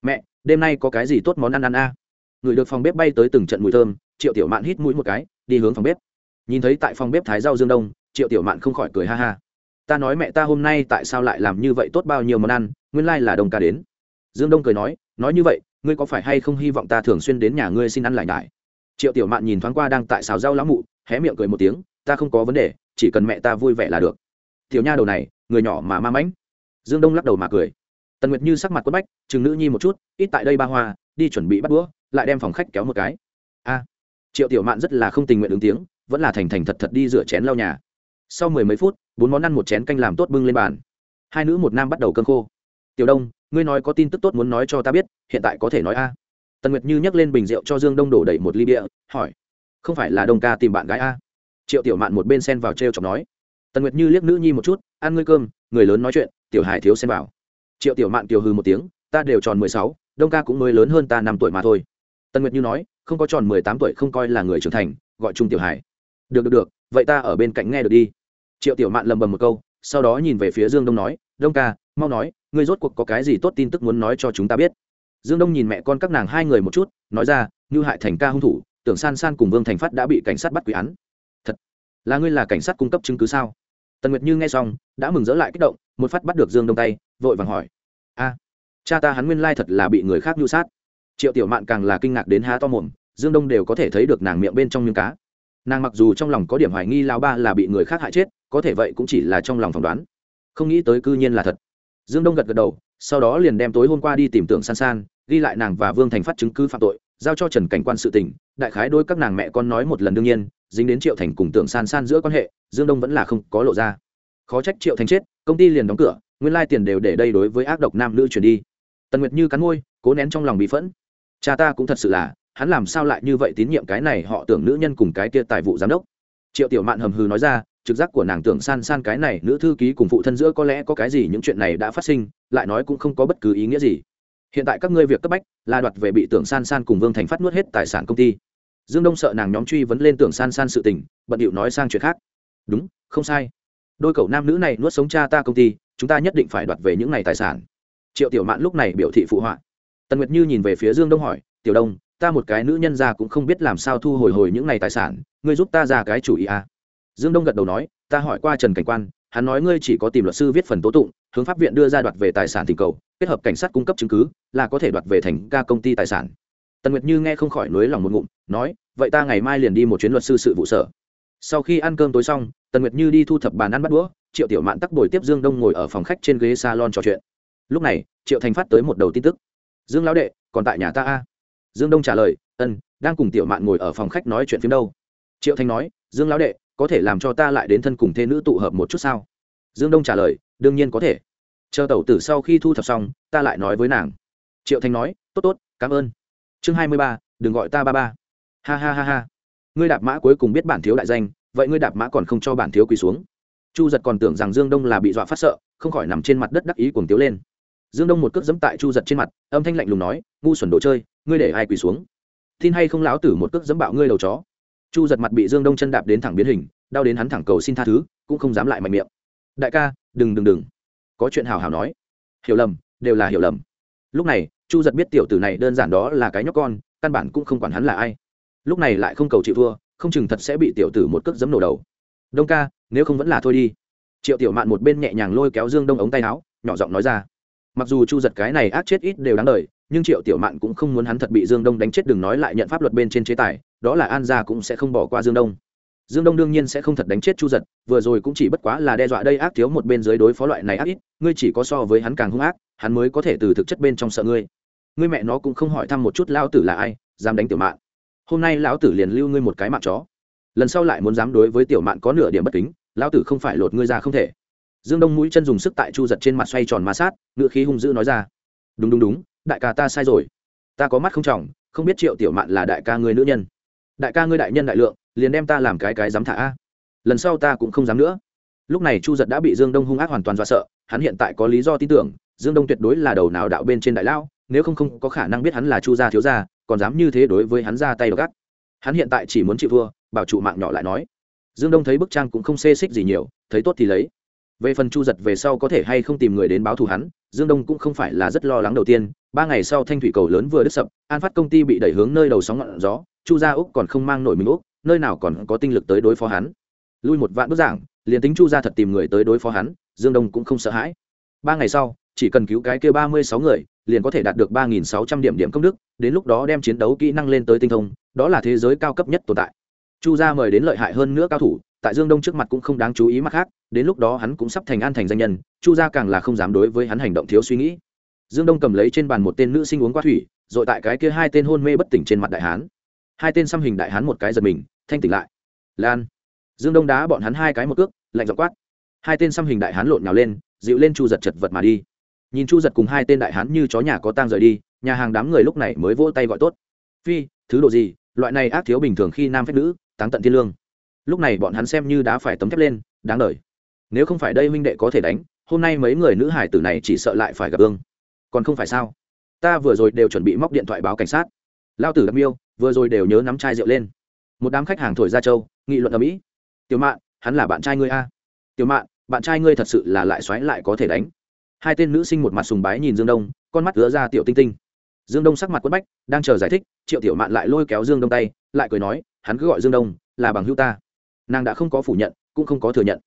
mẹ, đêm nay có cái gì tốt món ăn ăn a? À? người được phòng bếp bay tới từng trận mùi thơm, triệu tiểu mạn hít mũi một cái, đi hướng phòng bếp. Nhìn thấy tại phòng bếp thái rau dương đông, triệu tiểu mạn không khỏi cười ha ha. Ta nói mẹ ta hôm nay tại sao lại làm như vậy tốt bao nhiêu món ăn, nguyên lai là đồng ca đến. Dương đông cười nói nói như vậy, ngươi có phải hay không hy vọng ta thường xuyên đến nhà ngươi xin ăn lại đại triệu tiểu mạn nhìn thoáng qua đang tại xào rau lão mụ, hé miệng cười một tiếng, ta không có vấn đề, chỉ cần mẹ ta vui vẻ là được. Tiểu nha đầu này, người nhỏ mà ma mãnh. Dương đông lắc đầu mà cười tần nguyệt như sắc mặt quất bách, chừng nữ nhi một chút, ít tại đây ba hoa, đi chuẩn bị bắt đũa, lại đem phòng khách kéo một cái. A. Triệu tiểu mạn rất là không tình nguyện ứng tiếng, vẫn là thành thành thật thật đi rửa chén lau nhà. Sau mười mấy phút, bốn món ăn một chén canh làm tốt bưng lên bàn. Hai nữ một nam bắt đầu cơn khô. Tiểu đông, ngươi nói có tin tức tốt muốn nói cho ta biết, hiện tại có thể nói a. Tần nguyệt như nhấc lên bình rượu cho dương đông đổ đầy một ly bia, hỏi, không phải là đông ca tìm bạn gái a? Triệu tiểu mạn một bên sen vào t r e o chọc nói. Tần nguyệt như liếc nữ nhi một chút, ăn ngươi cơm, người lớn nói chuyện, tiểu hải thiếu sen vào triệu tiểu mạn kiều hư một tiếng, ta đều tròn mười sáu, đông ca cũng mới lớn hơn ta năm tuổi mà thôi. Tần nguyệt như nói, không có tròn mười tám tuổi không coi là người trưởng thành, gọi chung tiểu hải. Được được được, vậy ta ở bên cạnh nghe được đi. Triệu tiểu mạn lầm bầm một câu, sau đó nhìn về phía dương đông nói, đông ca, mau nói, ngươi rốt cuộc có cái gì tốt tin tức muốn nói cho chúng ta biết? Dương đông nhìn mẹ con các nàng hai người một chút, nói ra, như hại thành ca hung thủ, tưởng san san cùng vương thành phát đã bị cảnh sát bắt quý án. Thật, là ngươi là cảnh sát cung cấp chứng cứ sao? Tần nguyệt như nghe xong, đã mừng rỡ lại kích động một phát bắt được dương đông tay vội vàng hỏi. A cha ta hắn nguyên lai thật là bị người khác nhu sát. Triệu tiểu mạn càng là kinh ngạc đến há to mồm dương đông đều có thể thấy được nàng miệng bên trong miếng cá. Nàng mặc dù trong lòng có điểm hoài nghi lao ba là bị người khác hại chết có thể vậy cũng chỉ là trong lòng phỏng đoán. Không nghĩ tới cư nhiên là thật. Dương đông gật gật đầu sau đó liền đem tối hôm qua đi tìm tưởng san san ghi lại nàng và vương thành phát chứng cứ phạm tội giao cho trần cảnh quan sự tình, đại khái đôi các nàng mẹ con nói một lần đương nhiên dính đến triệu thành cùng tưởng san san giữa quan hệ dương đông vẫn là không có lộ ra. Khó trách triệu thành chết công ty liền đóng cửa, nguyên lai tiền đều để đây đối với ác độc nam nữ chuyển đi. Tần nguyệt như cắn môi, cố nén trong lòng bị phẫn. Cha ta cũng thật sự là, hắn làm sao lại như vậy tín nhiệm cái này họ tưởng nữ nhân cùng cái kia tài vụ giám đốc? Triệu tiểu mạn hầm hừ nói ra, trực giác của nàng tưởng san san cái này nữ thư ký cùng phụ thân giữa có lẽ có cái gì những chuyện này đã phát sinh, lại nói cũng không có bất cứ ý nghĩa gì. Hiện tại các ngươi việc cấp bách là đoạt về bị tưởng san san cùng vương thành phát nuốt hết tài sản công ty. Dương đông sợ nàng nhóm truy vấn lên tưởng san san sự tình, bận điệu nói sang chuyện khác. Đúng, không sai đôi cậu nam nữ này nuốt sống cha ta công ty, chúng ta nhất định phải đoạt về những này tài sản. Triệu tiểu mạn lúc này biểu thị phụ họa. Tần nguyệt như nhìn về phía dương đông hỏi, tiểu đông, ta một cái nữ nhân ra cũng không biết làm sao thu hồi hồi những này tài sản, ngươi giúp ta ra cái chủ ý à. dương đông gật đầu nói, ta hỏi qua trần cảnh quan, hắn nói ngươi chỉ có tìm luật sư viết phần tố tụng, hướng pháp viện đưa ra đoạt về tài sản tình cầu, kết hợp cảnh sát cung cấp chứng cứ, là có thể đoạt về thành ca công ty tài sản. Tần nguyệt như nghe không khỏi nối lòng một ngụm, nói, vậy ta ngày mai liền đi một chuyến luật sư sự vụ sở sau khi ăn cơm tối xong, tần nguyệt như đi thu thập bàn ăn bắt đũa, triệu tiểu mạn tắc bồi tiếp dương đông ngồi ở phòng khách trên ghế salon trò chuyện. Lúc này, triệu thành phát tới một đầu tin tức. Dương lão đệ, còn tại nhà ta a? Dương đông trả lời, ân, đang cùng tiểu mạn ngồi ở phòng khách nói chuyện phim đâu. Triệu thành nói, dương lão đệ, có thể làm cho ta lại đến thân cùng thê nữ tụ hợp một chút sao? Dương đông trả lời, đương nhiên có thể. Chờ tẩu tử sau khi thu thập xong, ta lại nói với nàng. Triệu thành nói, tốt tốt, cảm ơn. Chương hai mươi ba, đừng gọi ta ba ba. Ha ha ha ha. Ngươi đạp mã cuối cùng biết bản thiếu đại danh vậy ngươi đạp mã còn không cho bản thiếu quỳ xuống. Chu giật còn tưởng rằng dương đông là bị dọa phát sợ, không khỏi nằm trên mặt đất đắc ý cuồng tiếu lên. Dương đông một cước dẫm tại chu giật trên mặt, âm thanh lạnh lùng nói, ngu xuẩn đồ chơi, ngươi để ai quỳ xuống? Tin hay không láo tử một cước dẫm bạo ngươi đầu chó? Chu giật mặt bị dương đông chân đạp đến thẳng biến hình, đau đến hắn thẳng cầu xin tha thứ, cũng không dám lại mạnh miệng. Đại ca, đừng đừng đừng. Có chuyện hào hào nói. Hiểu lầm, đều là hiểu lầm. Lúc này, chu giật biết tiểu tử này đơn giản đó là cái nhóc con, căn bản cũng không quản hắn là ai. Lúc này lại không cầu chịu thua không chừng thật sẽ bị tiểu tử một cước giấm nổ đầu. Đông ca, nếu không vẫn là thôi đi. Triệu tiểu mạn một bên nhẹ nhàng lôi kéo dương đông ống tay áo, nhỏ giọng nói ra. Mặc dù chu giật cái này ác chết ít đều đáng đời, nhưng triệu tiểu mạn cũng không muốn hắn thật bị dương đông đánh chết đừng nói lại nhận pháp luật bên trên chế tài, đó là an gia cũng sẽ không bỏ qua dương đông. Dương đông đương nhiên sẽ không thật đánh chết chu giật, vừa rồi cũng chỉ bất quá là đe dọa đây ác thiếu một bên dưới đối phó loại này ác ít, ngươi chỉ có so với hắn càng hung ác, hắn mới có thể từ thực chất bên trong sợ ngươi. Ngươi mẹ nó cũng không hỏi thăm một chút lao tử là ai, dám đánh tiểu mạn hôm nay lão tử liền lưu ngươi một cái mạng chó. Lần sau lại muốn dám đối với tiểu mạn có nửa điểm bất kính, lão tử không phải lột ngươi ra không thể. Dương đông mũi chân dùng sức tại chu giật trên mặt xoay tròn ma sát ngựa khí hung dữ nói ra. Đúng đúng đúng, đại ca ta sai rồi. Ta có mắt không trọng, không biết triệu tiểu mạn là đại ca ngươi nữ nhân. Đại ca ngươi đại nhân đại lượng, liền đem ta làm cái cái dám thả a. Lần sau ta cũng không dám nữa. Lúc này chu giật đã bị dương đông hung ác hoàn toàn do sợ, hắn hiện tại có lý do tin tưởng, dương đông tuyệt đối là đầu nào đạo bên trên đại lao nếu không không có khả năng biết hắn là chu gia thiếu gia còn dám như thế đối với hắn ra tay đ gắt hắn hiện tại chỉ muốn chịu vua bảo trụ mạng nhỏ lại nói. Dương đông thấy bức trang cũng không xê xích gì nhiều, thấy tốt thì lấy. Về phần chu giật về sau có thể hay không tìm người đến báo thù hắn, dương đông cũng không phải là rất lo lắng đầu tiên. Ba ngày sau thanh thủy cầu lớn vừa đứt sập, an phát công ty bị đẩy hướng nơi đầu sóng ngọn gió, chu gia úc còn không mang nổi mình úc, nơi nào còn có tinh lực tới đối phó hắn. Lui một vạn bức giảng, liền tính chu gia thật tìm người tới đối phó hắn, dương đông cũng không sợ hãi. Ba ngày sau chỉ cần cứu cái kia ba mươi sáu người, liền có thể đạt được ba nghìn sáu trăm điểm điểm công đức, đến lúc đó đem chiến đấu kỹ năng lên tới tinh thông, đó là thế giới cao cấp nhất tồn tại. Chu gia mời đến lợi hại hơn nữa cao thủ, tại dương đông trước mặt cũng không đáng chú ý mặt khác, đến lúc đó hắn cũng sắp thành an thành danh nhân, chu gia càng là không dám đối với hắn hành động thiếu suy nghĩ. Dương đông cầm lấy trên bàn một tên nữ sinh uống qua thủy, rồi tại cái kia hai tên hôn mê bất tỉnh trên mặt đại hán. Hai tên xăm hình đại hán một cái giật mình, thanh tỉnh lại. Lan. Dương đông đá bọn hắn hai cái một cước, lạnh dọc quát. Hai tên xăm hình đại hán lộn nhào lên, dịu lên chu giật chật vật mà đi nhìn chu giật cùng hai tên đại hán như chó nhà có tang rời đi, nhà hàng đám người lúc này mới vỗ tay gọi tốt. Phi, thứ độ gì? Loại này ác thiếu bình thường khi nam phép nữ, táng tận thiên lương. Lúc này bọn hắn xem như đã phải tấm thép lên, đáng đời. Nếu không phải đây huynh đệ có thể đánh, hôm nay mấy người nữ hải tử này chỉ sợ lại phải gặp ương còn không phải sao? Ta vừa rồi đều chuẩn bị móc điện thoại báo cảnh sát. Lao tử đặc miêu, vừa rồi đều nhớ nắm chai rượu lên. Một đám khách hàng thổi ra châu, nghị luận ở mỹ tiểu mạn, hắn là bạn trai ngươi a. Tiểu mạn, bạn trai ngươi thật sự là lại xoáy lại có thể đánh hai tên nữ sinh một mặt sùng bái nhìn dương đông, con mắt ứa ra tiểu tinh tinh. Dương đông sắc mặt quất bách, đang chờ giải thích, triệu tiểu mạn lại lôi kéo dương đông tay, lại cười nói, hắn cứ gọi dương đông là bằng hữu ta. Nàng đã không có phủ nhận, cũng không có thừa nhận.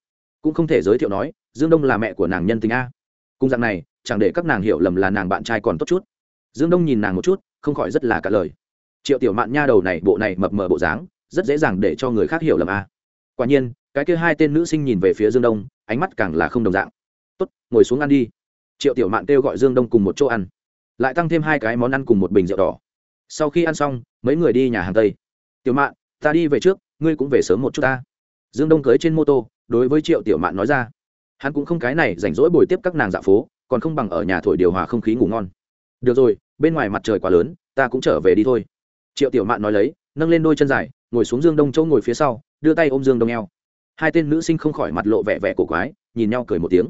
Cũng không thể giới thiệu nói, dương đông là mẹ của nàng nhân tình a. Cung dạng này, chẳng để các nàng hiểu lầm là nàng bạn trai còn tốt chút. Dương đông nhìn nàng một chút, không khỏi rất là cả lời. Triệu tiểu mạn nha đầu này, bộ này mập mờ bộ dáng, rất dễ dàng để cho người khác hiểu lầm a. Quả nhiên, cái kia hai tên nữ sinh nhìn về phía dương đông, ánh mắt càng là không đồng dạng. Tốt, ngồi xuống ăn đi triệu tiểu mạn kêu gọi dương đông cùng một chỗ ăn. Lại tăng thêm hai cái món ăn cùng một bình rượu đỏ. Sau khi ăn xong, mấy người đi nhà hàng tây. Tiểu mạn, ta đi về trước, ngươi cũng về sớm một chút ta. Dương đông cưới trên mô tô, đối với triệu tiểu mạn nói ra. Hắn cũng không cái này rảnh rỗi bồi tiếp các nàng dạ phố, còn không bằng ở nhà thổi điều hòa không khí ngủ ngon. Được rồi, bên ngoài mặt trời quá lớn, ta cũng trở về đi thôi. Triệu tiểu mạn nói lấy, nâng lên đôi chân dài, ngồi xuống dương đông chỗ ngồi phía sau, đưa tay ôm dương đông eo. Hai tên nữ sinh không khỏi mặt lộ vẻ vẻ cổ quái, nhìn nhau cười một tiếng.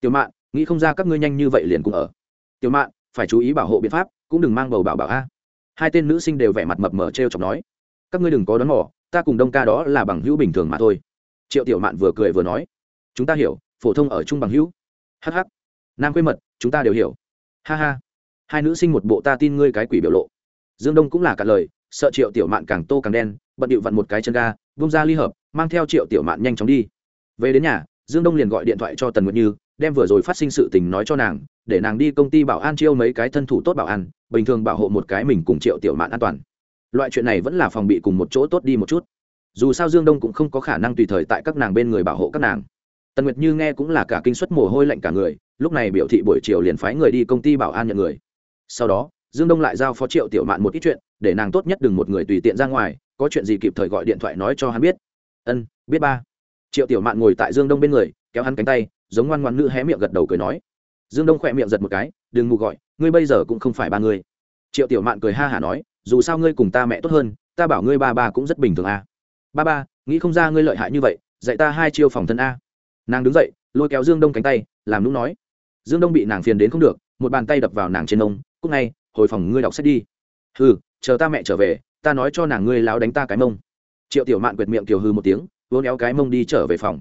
Tiểu mạn nghĩ không ra các ngươi nhanh như vậy liền cùng ở. Tiểu mạn, phải chú ý bảo hộ biện pháp, cũng đừng mang bầu bảo bảo a. Hai tên nữ sinh đều vẻ mặt mập mờ t r e o chọc nói. Các ngươi đừng có đón mỏ ta cùng đông ca đó là bằng hữu bình thường mà thôi. Triệu tiểu mạn vừa cười vừa nói. Chúng ta hiểu, phổ thông ở chung bằng hữu. Hh nam quê mật, chúng ta đều hiểu. Ha ha. Hai nữ sinh một bộ ta tin ngươi cái quỷ biểu lộ. Dương đông cũng là cả lời, sợ triệu tiểu mạn càng tô càng đen, bận điệu vặn một cái chân ga bông ra ly hợp, mang theo triệu tiểu mạn nhanh chóng đi. Về đến nhà, dương đông liền gọi điện thoại cho tần nguyệt như đem vừa rồi phát sinh sự tình nói cho nàng, để nàng đi công ty bảo an chiêu mấy cái thân thủ tốt bảo an, bình thường bảo hộ một cái mình cùng triệu tiểu mạn an toàn. Loại chuyện này vẫn là phòng bị cùng một chỗ tốt đi một chút. Dù sao dương đông cũng không có khả năng tùy thời tại các nàng bên người bảo hộ các nàng. Tần nguyệt như nghe cũng là cả kinh suất mồ hôi lạnh cả người, lúc này biểu thị buổi chiều liền phái người đi công ty bảo an nhận người. Sau đó, dương đông lại giao phó triệu tiểu mạn một ít chuyện, để nàng tốt nhất đừng một người tùy tiện ra ngoài, có chuyện gì kịp thời gọi điện thoại nói cho hắn biết. Ân, biết ba. Triệu tiểu mạn ngồi tại dương đông bên người, kéo hắn cánh tay giống ngoan ngoan nữ hé miệng gật đầu cười nói. Dương đông khỏe miệng giật một cái, đừng mù gọi, ngươi bây giờ cũng không phải ba người. Triệu tiểu mạn cười ha hả nói, dù sao ngươi cùng ta mẹ tốt hơn, ta bảo ngươi ba ba cũng rất bình thường a. Ba ba, nghĩ không ra ngươi lợi hại như vậy, dạy ta hai chiêu phòng thân a. Nàng đứng dậy, lôi kéo dương đông cánh tay, làm lúc nói. Dương đông bị nàng phiền đến không được, một bàn tay đập vào nàng trên ông cúc ngay, hồi phòng ngươi đọc sách đi. Hừ, chờ ta mẹ trở về, ta nói cho nàng ngươi láo đánh ta cái mông. Triệu tiểu mạn quệt miệng kiều hư một tiếng vốn éo cái mông đi trở về phòng.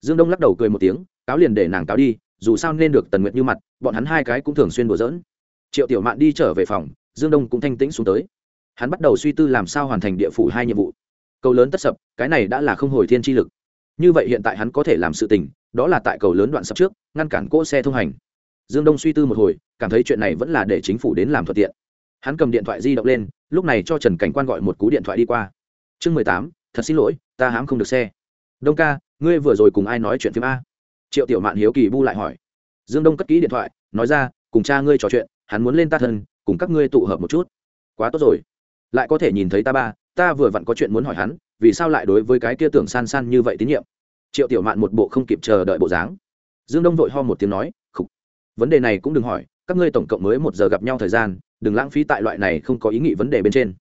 Dương đông lắc đầu cười một tiếng cáo liền để nàng cáo đi, dù sao nên được tần nguyệt như mặt, bọn hắn hai cái cũng thường xuyên đùa giỡn. Triệu tiểu mạn đi trở về phòng, dương đông cũng thanh tĩnh xuống tới. Hắn bắt đầu suy tư làm sao hoàn thành địa phủ hai nhiệm vụ. Cầu lớn tất sập, cái này đã là không hồi thiên chi lực. Như vậy hiện tại hắn có thể làm sự tình, đó là tại cầu lớn đoạn sập trước, ngăn cản cỗ xe thông hành. Dương đông suy tư một hồi, cảm thấy chuyện này vẫn là để chính phủ đến làm thuận tiện. Hắn cầm điện thoại di động lên, lúc này cho trần cảnh quan gọi một cú điện thoại đi qua. Chương mười tám, thật xin lỗi, ta hãm không được xe. Đông ca, ngươi vừa rồi cùng ai nói chuyện phim a? Triệu tiểu mạn hiếu kỳ bu lại hỏi. Dương đông cất kỹ điện thoại, nói ra, cùng cha ngươi trò chuyện, hắn muốn lên ta thân, cùng các ngươi tụ hợp một chút. Quá tốt rồi. Lại có thể nhìn thấy ta ba, ta vừa vặn có chuyện muốn hỏi hắn, vì sao lại đối với cái kia tưởng san san như vậy tín nhiệm? Triệu tiểu mạn một bộ không kịp chờ đợi bộ dáng. Dương đông vội ho một tiếng nói, khục, vấn đề này cũng đừng hỏi, các ngươi tổng cộng mới một giờ gặp nhau thời gian, đừng lãng phí tại loại này không có ý nghĩ vấn đề bên trên.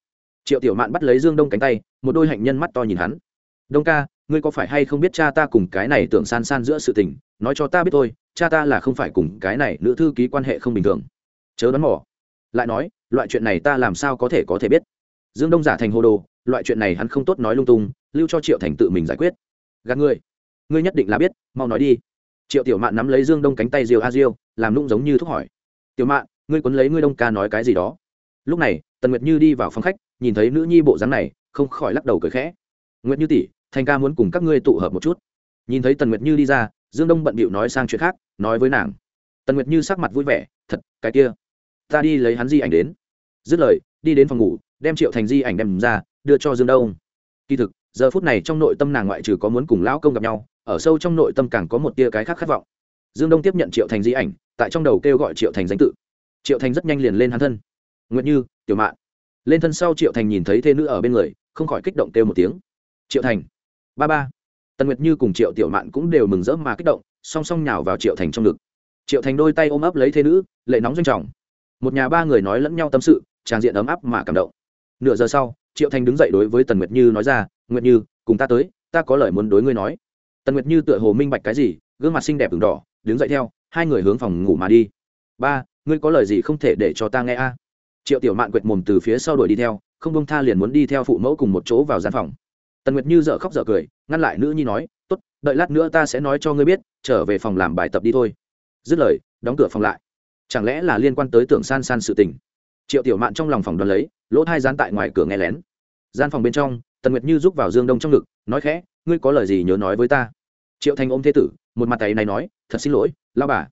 Triệu tiểu mạn bắt lấy dương đông cánh tay, một đôi hạnh nhân mắt to nhìn hắn. Đông ca ngươi có phải hay không biết cha ta cùng cái này tưởng san san giữa sự tình? Nói cho ta biết thôi, cha ta là không phải cùng cái này nữ thư ký quan hệ không bình thường. Chớ đoán mỏ lại nói, loại chuyện này ta làm sao có thể có thể biết? Dương đông giả thành hồ đồ, loại chuyện này hắn không tốt nói lung tung, lưu cho triệu thành tự mình giải quyết. Gạt ngươi. Ngươi nhất định là biết, mau nói đi. Triệu tiểu mạn nắm lấy dương đông cánh tay diều a diêu, làm nung giống như thúc hỏi. Tiểu mạn, ngươi quấn lấy ngươi đông ca nói cái gì đó. Lúc này, tần nguyệt như đi vào phòng khách, nhìn thấy nữ nhi bộ dáng này, không khỏi lắc đầu cười khẽ. Nguyệt như tỷ thành ca muốn cùng các ngươi tụ hợp một chút. Nhìn thấy tần nguyệt như đi ra, dương đông bận bịu nói sang chuyện khác, nói với nàng. Tần nguyệt như sắc mặt vui vẻ, thật, cái kia, ta đi lấy hắn di ảnh đến. Dứt lời, đi đến phòng ngủ, đem triệu thành di ảnh đem ra, đưa cho dương đông. Kỳ thực, giờ phút này trong nội tâm nàng ngoại trừ có muốn cùng lão công gặp nhau, ở sâu trong nội tâm càng có một tia cái khác khát vọng. Dương đông tiếp nhận triệu thành di ảnh, tại trong đầu kêu gọi triệu thành danh tự. Triệu thành rất nhanh liền lên hắn thân. Nguyện như, tiểu mạn. Lên thân sau triệu thành nhìn thấy thê nữ ở bên người, không khỏi kích động kêu một tiếng. Triệu thành ba ba. Tần nguyệt như cùng triệu tiểu mạn cũng đều mừng rỡ mà kích động, song song nhào vào triệu thành trong ngực. Triệu thành đôi tay ôm ấp lấy thế nữ, lệ nóng doanh trọng. Một nhà ba người nói lẫn nhau tâm sự, tràn diện ấm áp mà cảm động. Nửa giờ sau, triệu thành đứng dậy đối với tần nguyệt như nói ra, nguyệt như, cùng ta tới, ta có lời muốn đối ngươi nói. Tần nguyệt như tựa hồ minh bạch cái gì, gương mặt xinh đẹp ửng đỏ, đứng dậy theo, hai người hướng phòng ngủ mà đi. Ba, ngươi có lời gì không thể để cho ta nghe a? Triệu tiểu mạn quệt mồm từ phía sau đuổi đi theo, không bông tha liền muốn đi theo phụ mẫu cùng một chỗ vào gian phòng tần nguyệt như dợ khóc dợ cười, ngăn lại nữ nhi nói t ố t đợi lát nữa ta sẽ nói cho ngươi biết, trở về phòng làm bài tập đi thôi. Dứt lời, đóng cửa phòng lại. Chẳng lẽ là liên quan tới tưởng san san sự tình? Triệu tiểu mạn trong lòng phòng đoán lấy, lỗ thai Gián tại ngoài cửa nghe lén. Gian phòng bên trong, tần nguyệt như giúp vào dương đông trong ngực, nói khẽ, ngươi có lời gì nhớ nói với ta? Triệu thành ôm thế tử, một mặt tay này nói, thật xin lỗi lao bà.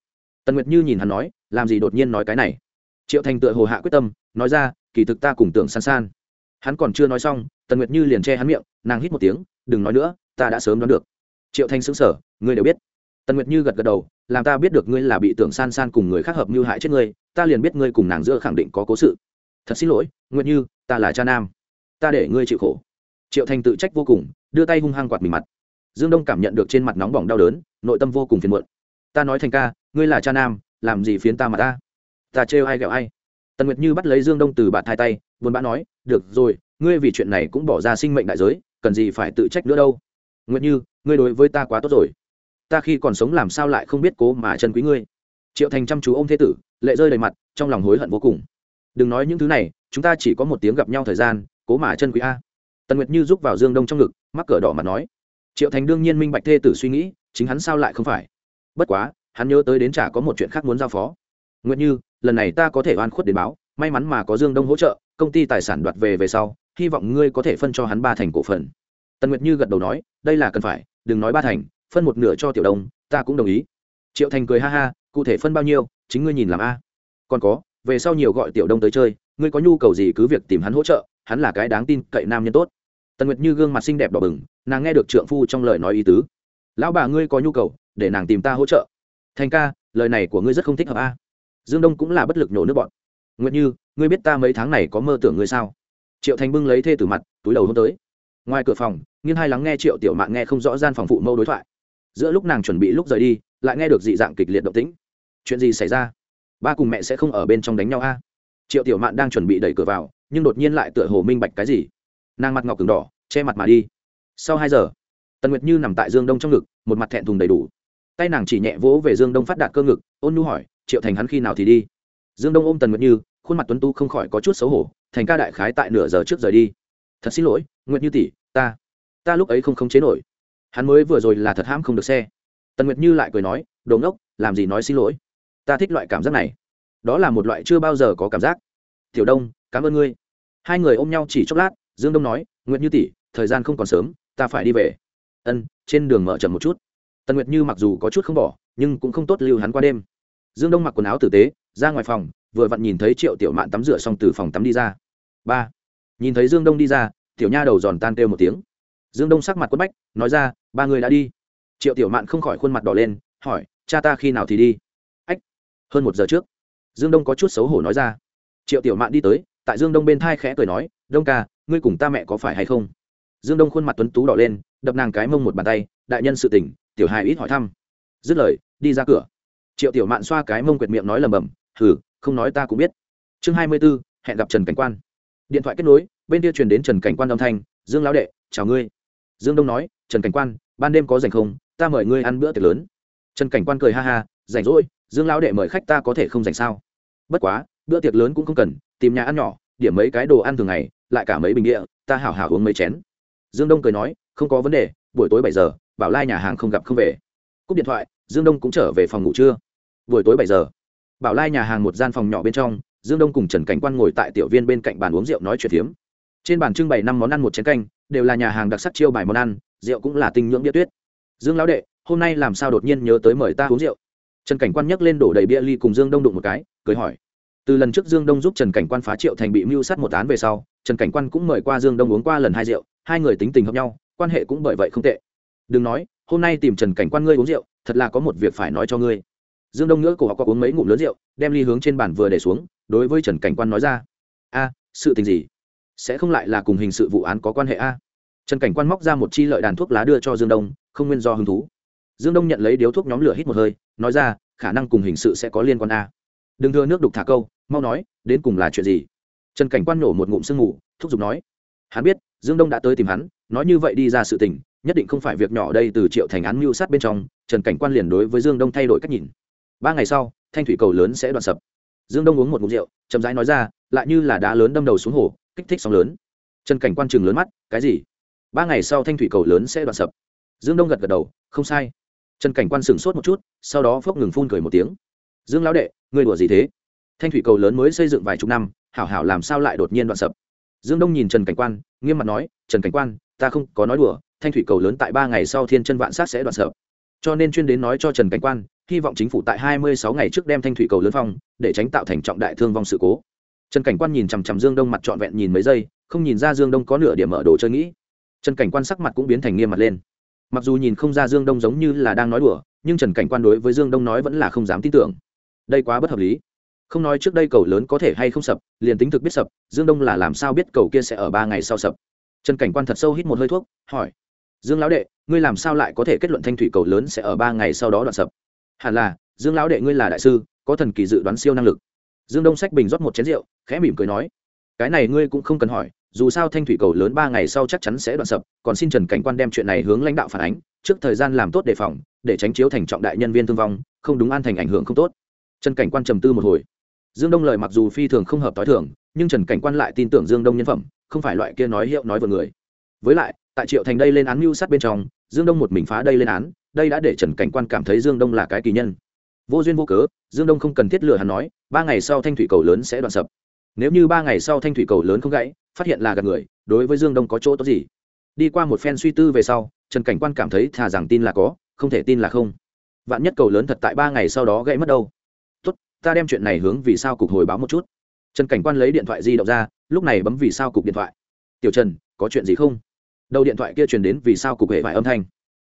Tần nguyệt như nhìn hắn nói, làm gì đột nhiên nói cái này? Triệu thành tựa hồ hạ quyết tâm, nói ra, kỳ thực ta cùng tưởng san san. Hắn còn chưa nói xong tần nguyệt như liền che hắn miệng nàng hít một tiếng đừng nói nữa ta đã sớm đoán được triệu thanh xứng sở ngươi đều biết tần nguyệt như gật gật đầu làm ta biết được ngươi là bị tưởng san san cùng người khác hợp mưu hại chết ngươi ta liền biết ngươi cùng nàng giữa khẳng định có cố sự thật xin lỗi nguyệt như ta là cha nam ta để ngươi chịu khổ triệu Thanh tự trách vô cùng đưa tay hung hăng quạt mình mặt dương đông cảm nhận được trên mặt nóng bỏng đau đớn nội tâm vô cùng phiền muộn ta nói thành ca ngươi là cha nam làm gì phiến ta mà ta ta trêu ai ghẹo ai tần nguyệt như bắt lấy dương đông từ bạn thai tay buồn bã nói được rồi ngươi vì chuyện này cũng bỏ ra sinh mệnh đại giới, cần gì phải tự trách nữa đâu. Nguyệt như, ngươi đối với ta quá tốt rồi. Ta khi còn sống làm sao lại không biết cố mà chân quý ngươi? Triệu thành chăm chú ô m thế tử, lệ rơi đầy mặt, trong lòng hối hận vô cùng. Đừng nói những thứ này, chúng ta chỉ có một tiếng gặp nhau thời gian, cố mà chân quý a. Tần nguyệt như giúp vào dương đông trong ngực, mắc cờ đỏ mặt nói. Triệu thành đương nhiên minh bạch thê tử suy nghĩ, chính hắn sao lại không phải? Bất quá, hắn nhớ tới đến chả có một chuyện khác muốn giao phó. Nguyệt như, lần này ta có thể oan khuất đến báo, may mắn mà có dương đông hỗ trợ, công ty tài sản đoạt về về sau hy vọng ngươi có thể phân cho hắn ba thành cổ phần. Tần nguyệt như gật đầu nói, đây là cần phải, đừng nói ba thành, phân một nửa cho tiểu đông, ta cũng đồng ý. Triệu thành cười ha ha, cụ thể phân bao nhiêu, chính ngươi nhìn làm a. Còn có, về sau nhiều gọi tiểu đông tới chơi, ngươi có nhu cầu gì cứ việc tìm hắn hỗ trợ, hắn là cái đáng tin cậy nam nhân tốt. Tần nguyệt như gương mặt xinh đẹp đỏ bừng, nàng nghe được trượng phu trong lời nói ý tứ. Lão bà ngươi có nhu cầu, để nàng tìm ta hỗ trợ. Thành ca, lời này của ngươi rất không thích hợp a. Dương đông cũng là bất lực nhổ nước bọn. Nguyệt như, ngươi biết ta mấy tháng này có mơ tưởng ngươi sao? Triệu thành bưng lấy thê tử mặt, túi đầu hôn tới. Ngoài cửa phòng, nghiên hai lắng nghe triệu tiểu Mạn nghe không rõ gian phòng phụ mâu đối thoại. Giữa lúc nàng chuẩn bị lúc rời đi, lại nghe được dị dạng kịch liệt động tĩnh. Chuyện gì xảy ra? Ba cùng mẹ sẽ không ở bên trong đánh nhau a? Triệu tiểu mạn đang chuẩn bị đẩy cửa vào, nhưng đột nhiên lại tựa hồ minh bạch cái gì. Nàng mặt ngọc cứng đỏ, che mặt mà đi. Sau hai giờ, tần nguyệt như nằm tại dương đông trong ngực, một mặt thẹn thùng đầy đủ. Tay nàng chỉ nhẹ vỗ về dương đông phát đạt cơ ngực, ôn nu hỏi, triệu thành hắn khi nào thì đi? Dương đông ôm tần nguyệt như, khuôn mặt tuấn tu không khỏi có chút xấu hổ thành ca đại khái tại nửa giờ trước rời đi. Thật xin lỗi, nguyệt như tỷ, ta ta lúc ấy không khống chế nổi. Hắn mới vừa rồi là thật hãm không được xe. Tần nguyệt như lại cười nói, đồ ngốc, làm gì nói xin lỗi? Ta thích loại cảm giác này. Đó là một loại chưa bao giờ có cảm giác. Tiểu đông, cảm ơn ngươi. Hai người ôm nhau chỉ chốc lát, dương đông nói, nguyệt như tỷ, thời gian không còn sớm, ta phải đi về. Ân, trên đường mở chậm một chút. Tần nguyệt như mặc dù có chút không bỏ, nhưng cũng không tốt lưu hắn qua đêm. Dương đông mặc quần áo tử tế, ra ngoài phòng vừa vặn nhìn thấy triệu tiểu mạn tắm rửa xong từ phòng tắm đi ra. Ba, nhìn thấy dương đông đi ra, tiểu nha đầu giòn tan kêu một tiếng. Dương đông sắc mặt quất bách, nói ra, ba người đã đi. Triệu tiểu mạn không khỏi khuôn mặt đỏ lên, hỏi, cha ta khi nào thì đi? Ách, hơn một giờ trước, dương đông có chút xấu hổ nói ra. Triệu tiểu mạn đi tới, tại dương đông bên thai khẽ cười nói, đông ca, ngươi cùng ta mẹ có phải hay không? Dương đông khuôn mặt tuấn tú đỏ lên, đập nàng cái mông một bàn tay, đại nhân sự tỉnh tiểu hài ít hỏi thăm. Dứt lời, đi ra cửa. Triệu tiểu mạn xoa cái mông quệt miệng nói lầm bầm, hừ không nói ta cũng biết. Chương hai mươi b ố hẹn gặp trần cảnh quan. Điện thoại kết nối, bên kia truyền đến trần cảnh quan âm thanh, dương lão đệ, chào ngươi. Dương đông nói, trần cảnh quan, ban đêm có rảnh không? Ta mời ngươi ăn bữa tiệc lớn. Trần cảnh quan cười ha ha, rảnh rỗi, dương lão đệ mời khách ta có thể không rảnh sao? Bất quá, bữa tiệc lớn cũng không cần, tìm nhà ăn nhỏ, điểm mấy cái đồ ăn thường ngày, lại cả mấy bình địa, ta hảo hảo uống mấy chén. Dương đông cười nói, không có vấn đề, buổi tối bảy giờ, bảo lai nhà hàng không gặp không về. Cúp điện thoại, dương đông cũng trở về phòng ngủ trưa. Buổi tối bảy giờ bảo lai nhà hàng một gian phòng nhỏ bên trong, dương đông cùng trần cảnh quan ngồi tại tiểu viên bên cạnh bàn uống rượu nói chuyện phiếm. Trên bàn trưng bày năm món ăn một chén canh, đều là nhà hàng đặc sắc chiêu bài món ăn, rượu cũng là tinh nhưỡng bia tuyết. Dương lão đệ, hôm nay làm sao đột nhiên nhớ tới mời ta uống rượu? Trần cảnh quan nhấc lên đổ đầy bia ly cùng dương đông đụng một cái, cười hỏi. Từ lần trước dương đông giúp trần cảnh quan phá triệu thành bị mưu sát một án về sau, trần cảnh quan cũng mời qua dương đông uống qua lần hai rượu, hai người tính tình hợp nhau, quan hệ cũng bởi vậy không tệ. Đừng nói, hôm nay tìm trần cảnh quan ngươi uống rượu, thật là có một việc phải nói cho ngươi dương đông nữa cổ họ có uống mấy ngụm lớn rượu, đem ly hướng trên bàn vừa để xuống, đối với trần cảnh quan nói ra, a, sự tình gì? Sẽ không lại là cùng hình sự vụ án có quan hệ a? Trần cảnh quan móc ra một chi lợi đàn thuốc lá đưa cho dương đông, không nguyên do hứng thú. Dương đông nhận lấy điếu thuốc nhóm lửa hít một hơi, nói ra, khả năng cùng hình sự sẽ có liên quan a. Đừng thưa nước đục thả câu, mau nói, đến cùng là chuyện gì? Trần cảnh quan nổ một ngụm sương ngủ thúc giục nói, hắn biết, dương đông đã tới tìm hắn, nói như vậy đi ra sự tình, nhất định không phải việc nhỏ đây từ triệu thành án mưu sát bên trong. Trần cảnh quan liền đối với dương đông thay đổi cách nhìn ba ngày sau, thanh thủy cầu lớn sẽ đoạn sập. Dương đông uống một ngụm rượu, chậm rãi nói ra, lại như là đá lớn đâm đầu xuống hồ, kích thích sóng lớn. Trần cảnh quan chừng lớn mắt, cái gì? Ba ngày sau thanh thủy cầu lớn sẽ đoạn sập. Dương đông gật gật đầu, không sai. Trần cảnh quan sửng sốt một chút, sau đó phốc ngừng phun cười một tiếng. Dương lão đệ người đùa gì thế? Thanh thủy cầu lớn mới xây dựng vài chục năm, hảo hảo làm sao lại đột nhiên đoạn sập? Dương đông nhìn trần cảnh quan, nghiêm mặt nói, trần cảnh quan, ta không có nói đùa, thanh thủy cầu lớn tại ba ngày sau thiên chân vạn sát sẽ đoạn sập. Cho nên chuyên đến nói cho trần cảnh quan hy vọng chính phủ tại hai mươi sáu ngày trước đem thanh thủy cầu lớn phong, để tránh tạo thành trọng đại thương vong sự cố. Trần cảnh quan nhìn chằm chằm dương đông mặt trọn vẹn nhìn mấy giây, không nhìn ra dương đông có nửa điểm mở đồ chơi nghĩ. Trần cảnh quan sắc mặt cũng biến thành nghiêm mặt lên. Mặc dù nhìn không ra dương đông giống như là đang nói đùa, nhưng trần cảnh quan đối với dương đông nói vẫn là không dám tin tưởng. Đây quá bất hợp lý. Không nói trước đây cầu lớn có thể hay không sập, liền tính thực biết sập, dương đông là làm sao biết cầu kia sẽ ở ba ngày sau sập. Trần cảnh quan thật sâu hít một hơi thuốc, hỏi. Dương lão đệ, ngươi làm sao lại có thể kết luận thanh thủy cầu lớn sẽ ở ba ngày sau đó đoạn sập? Hẳn là, dương lão đệ ngươi là đại sư, có thần kỳ dự đoán siêu năng lực. Dương đông sách bình rót một chén rượu, khẽ mỉm cười nói, cái này ngươi cũng không cần hỏi, dù sao thanh thủy cầu lớn ba ngày sau chắc chắn sẽ đoạn sập, còn xin trần cảnh quan đem chuyện này hướng lãnh đạo phản ánh, trước thời gian làm tốt đề phòng, để tránh chiếu thành trọng đại nhân viên thương vong, không đúng an thành ảnh hưởng không tốt. Trần cảnh quan trầm tư một hồi. Dương đông lời mặc dù phi thường không hợp t h i thường, nhưng trần cảnh quan lại tin tưởng dương đông nhân phẩm, không phải loại kia nói hiệu nói vừa người. Với lại, tại triệu thành đây lên án mưu sát bên trong, dương đông một mình phá đây lên án đây đã để trần cảnh quan cảm thấy dương đông là cái kỳ nhân. Vô duyên vô cớ, dương đông không cần thiết lừa hắn nói, ba ngày sau thanh thủy cầu lớn sẽ đoạn sập. Nếu như ba ngày sau thanh thủy cầu lớn không gãy, phát hiện là gạt người, đối với dương đông có chỗ tốt gì? Đi qua một phen suy tư về sau, trần cảnh quan cảm thấy thà rằng tin là có, không thể tin là không. Vạn nhất cầu lớn thật tại ba ngày sau đó gãy mất đâu? Tốt, ta đem chuyện này hướng vì sao cục hồi báo một chút. Trần cảnh quan lấy điện thoại di động ra, lúc này bấm vì sao cục điện thoại. Tiểu trần, có chuyện gì không? Đầu điện thoại kia truyền đến vì sao cục hệ vải âm thanh